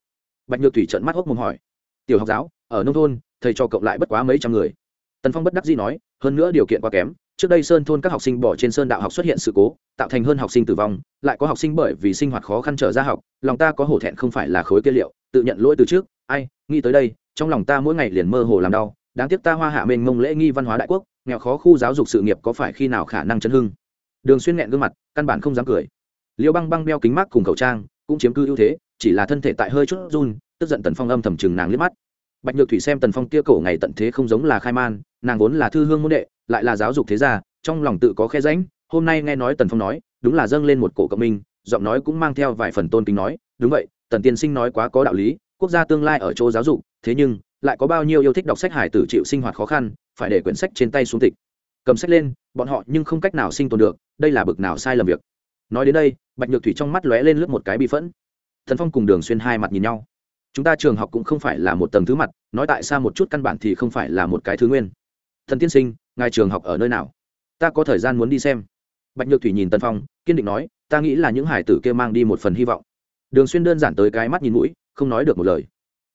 Bạch nhược thủy trợn mắt hốc mồm hỏi. Tiểu học giáo, ở nông thôn, thầy cho cộng lại bất quá mấy trăm người. Tần phong bất đắc dĩ nói, hơn nữa điều kiện quá kém trước đây sơn thôn các học sinh bỏ trên sơn đạo học xuất hiện sự cố, tạo thành hơn học sinh tử vong, lại có học sinh bởi vì sinh hoạt khó khăn trở ra học, lòng ta có hổ thẹn không phải là khối kia liệu, tự nhận lỗi từ trước, ai, nghĩ tới đây, trong lòng ta mỗi ngày liền mơ hồ làm đau, đáng tiếc ta hoa hạ mênh mông lễ nghi văn hóa đại quốc, nghèo khó khu giáo dục sự nghiệp có phải khi nào khả năng chấn hưng? Đường xuyên nghẹn gương mặt, căn bản không dám cười. Liêu băng băng đeo kính mắt cùng khẩu trang, cũng chiếm cư ưu thế, chỉ là thân thể tại hơi chút run, tức giận tần phong âm thầm chừng nàng liếc mắt. Bạch nhược thủy xem tần phong kia cổ ngày tận thế không giống là khai man, nàng vốn là thư hương môn đệ lại là giáo dục thế gia, trong lòng tự có khe ránh hôm nay nghe nói tần phong nói, đúng là dâng lên một cổ cộng minh, giọng nói cũng mang theo vài phần tôn kính nói, đúng vậy, tần tiên sinh nói quá có đạo lý, quốc gia tương lai ở chỗ giáo dục, thế nhưng, lại có bao nhiêu yêu thích đọc sách hải tử chịu sinh hoạt khó khăn, phải để quyển sách trên tay xuống tịch. Cầm sách lên, bọn họ nhưng không cách nào sinh tồn được, đây là bực nào sai lầm việc. Nói đến đây, bạch nhược thủy trong mắt lóe lên lướt một cái bị phẫn. Thần phong cùng đường xuyên hai mặt nhìn nhau. Chúng ta trường học cũng không phải là một tầng thứ mặt, nói tại sao một chút căn bản thì không phải là một cái thứ nguyên thần tiên sinh, ngài trường học ở nơi nào? Ta có thời gian muốn đi xem. Bạch nhược thủy nhìn tần phong, kiên định nói, ta nghĩ là những hải tử kia mang đi một phần hy vọng. Đường xuyên đơn giản tới cái mắt nhìn mũi, không nói được một lời.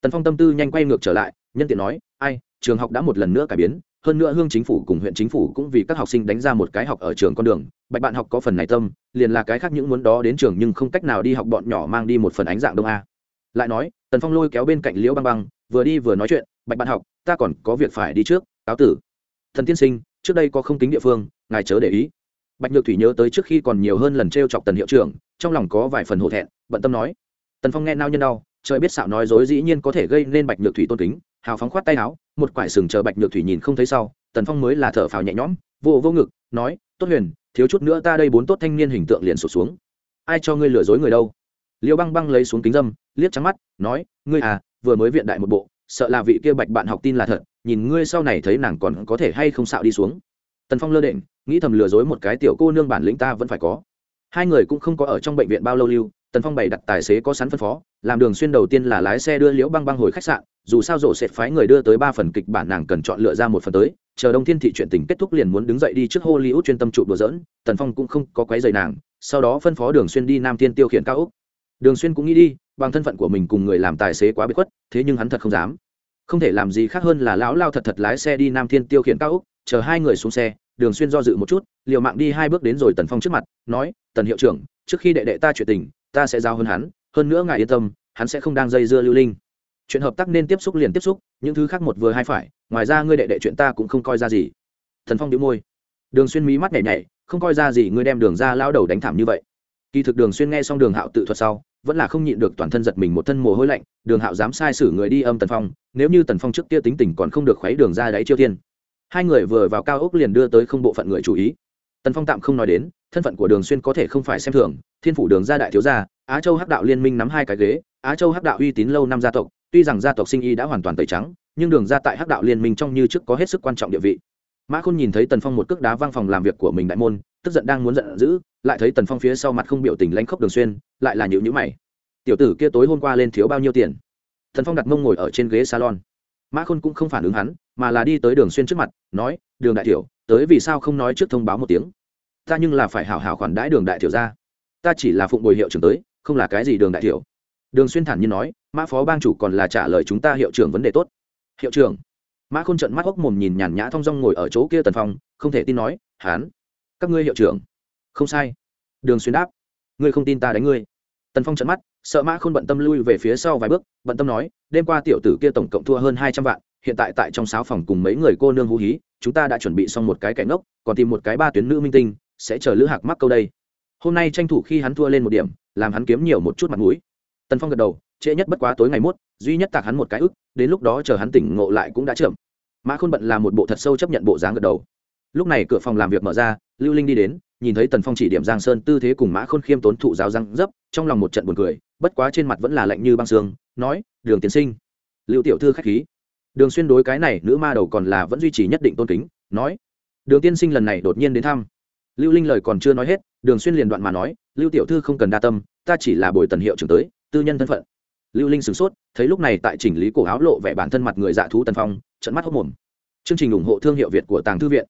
Tần phong tâm tư nhanh quay ngược trở lại, nhân tiện nói, ai, trường học đã một lần nữa cải biến, hơn nữa hương chính phủ cùng huyện chính phủ cũng vì các học sinh đánh ra một cái học ở trường con đường, bạch bạn học có phần này tâm, liền là cái khác những muốn đó đến trường nhưng không cách nào đi học bọn nhỏ mang đi một phần ánh dạng đông a. Lại nói, tần phong lôi kéo bên cạnh liễu băng băng, vừa đi vừa nói chuyện, bạch bạn học, ta còn có việc phải đi trước, cáo tử thần tiên sinh, trước đây có không tính địa phương, ngài chớ để ý. Bạch nhược thủy nhớ tới trước khi còn nhiều hơn lần t r e o chọc tần hiệu trưởng, trong lòng có vài phần hổ thẹn, bận tâm nói. Tần phong nghe nao nhân đau, trời biết xạo nói dối dĩ nhiên có thể gây nên bạch nhược thủy tôn kính, hào phóng khoát tay áo, một quải sừng chờ bạch nhược thủy nhìn không thấy sau, tần phong mới là thở phào nhẹ nhõm, vô vô ngực, nói, tốt huyền, thiếu chút nữa ta đây bốn tốt thanh niên hình tượng liền sụt xuống. Ai cho ngươi lừa dối người đâu? Liêu băng băng lấy xuống kính dâm, liếc trắng mắt, nói, ngươi à vừa mới viện đại một bộ sợ là vị kia bạch bạn học tin là thật, nhìn ngươi sau này thấy nàng còn có thể hay không xạo đi xuống. Tần phong lơ định nghĩ thầm lừa dối một cái tiểu cô nương bản lĩnh ta vẫn phải có. Hai người cũng không có ở trong bệnh viện bao lâu lưu, tần phong bày đặt tài xế có sẵn phân phó, làm đường xuyên đầu tiên là lái xe đưa liễu băng băng hồi khách sạn, dù sao rổ sẽ phái người đưa tới ba phần kịch bản nàng cần chọn lựa ra một phần tới, chờ đông thiên thị chuyện tình kết thúc liền muốn đứng dậy đi trước hollywood chuyên tâm trụ đùa dỡn tần phong cũng không có quấy dày nàng, sau đó phân phó đường xuyên đi nam thiên tiêu khiển cao úc. Đường xuyên cũng nghĩ đi bằng thân phận của mình cùng người làm tài xế quá bị khuất, thế nhưng hắn thật không dám. Không thể làm gì khác hơn là lão lao thật thật lái xe đi nam thiên tiêu khiển cao úc, chờ hai người xuống xe, đường xuyên do dự một chút, liều mạng đi hai bước đến rồi tần phong trước mặt, nói, tần hiệu trưởng, trước khi đệ đệ ta chuyện tình, ta sẽ giao hơn hắn, hơn nữa ngài yên tâm, hắn sẽ không đang dây dưa lưu linh. Chuyện hợp tác nên tiếp xúc liền tiếp xúc, những thứ khác một vừa hai phải, ngoài ra ngươi đệ đệ chuyện ta cũng không coi ra gì. Thần phong đĩu môi. Đường xuyên mí mắt nhảy nhảy, không coi ra gì ngươi đem đường ra lao đầu đánh thảm như vậy. Kỳ thực đường xuyên nghe xong đường hạo tự thuật sau vẫn là không nhịn được toàn thân giật mình một thân mồ hôi lạnh, đường hạo dám sai sử người đi âm tần phong, nếu như tần phong trước kia tính tình còn không được khuấy đường ra đáy chiêu tiên hai người vừa vào cao ốc liền đưa tới không bộ phận người chú ý. Tần phong tạm không nói đến, thân phận của đường xuyên có thể không phải xem thường, thiên phủ đường gia đại thiếu gia, á châu hắc đạo liên minh nắm hai cái ghế, á châu hắc đạo uy tín lâu năm gia tộc, tuy rằng gia tộc sinh y đã hoàn toàn tẩy trắng, nhưng đường ra tại hắc đạo liên minh trong như trước có hết sức quan trọng địa vị. Mã khôn nhìn thấy tần phong một cước đá văng phòng làm việc của mình đại môn tức giận đang muốn giận dữ, lại thấy tần phong phía sau mặt không biểu tình lãnh khốc đường xuyên, lại là nhữ nhữ mày. Tiểu tử kia tối hôm qua lên thiếu bao nhiêu tiền? Tần phong đặt mông ngồi ở trên ghế salon. Mã khôn cũng không phản ứng hắn, mà là đi tới đường xuyên trước mặt, nói, đường đại tiểu, tới vì sao không nói trước thông báo một tiếng? Ta nhưng là phải hảo hảo khoản đãi đường đại tiểu ra. Ta chỉ là phụng bồi hiệu trưởng tới, không là cái gì đường đại tiểu. Đường xuyên thản nhiên nói, mã phó bang chủ còn là trả lời chúng ta hiệu trưởng vấn đề tốt. Hiệu trưởng? Mã khôn trận mắt hốc mồm nhìn nhàn nhã thong dong ngồi ở chỗ kia tần phong, không thể tin nói, hán các ngươi hiệu trưởng. Không sai. Đường xuyên đáp. Ngươi không tin ta đánh ngươi. Tần phong trận mắt, sợ mã khôn bận tâm lui về phía sau vài bước, bận tâm nói, đêm qua tiểu tử kia tổng cộng thua hơn hai trăm vạn, hiện tại tại trong sáu phòng cùng mấy người cô nương hú hí, chúng ta đã chuẩn bị xong một cái kẻ ngốc, còn tìm một cái ba tuyến nữ minh tinh, sẽ chờ lữ hạc mắc câu đây. Hôm nay tranh thủ khi hắn thua lên một điểm, làm hắn kiếm nhiều một chút mặt mũi. Tần phong gật đầu, trễ nhất bất quá tối ngày mốt, duy nhất tạc hắn một cái ức, đến lúc đó chờ hắn tỉnh ngộ lại cũng đã chậm. Mã khôn bận là một bộ thật sâu chấp nhận bộ dáng gật đầu. Lúc này cửa phòng làm việc mở ra lưu linh đi đến, nhìn thấy tần phong chỉ điểm giang sơn tư thế cùng mã khôn khiêm tốn thụ giáo răng dấp, trong lòng một trận buồn cười, bất quá trên mặt vẫn là lạnh như băng sương, nói, đường tiến sinh. Lưu tiểu thư khách khí. Đường xuyên đối cái này nữ ma đầu còn là vẫn duy trì nhất định tôn kính, nói, đường tiên sinh lần này đột nhiên đến thăm. Lưu linh lời còn chưa nói hết, đường xuyên liền đoạn mà nói, lưu tiểu thư không cần đa tâm, ta chỉ là bồi tần hiệu trưởng tới, tư nhân thân phận. Lưu linh sửng sốt, thấy lúc này tại chỉnh lý cổ áo lộ vẻ bản thân mặt người dạ thú tần phong trận mắt hốc mồm. Chương trình ủng hộ thương hiệu việt của tàng thư viện.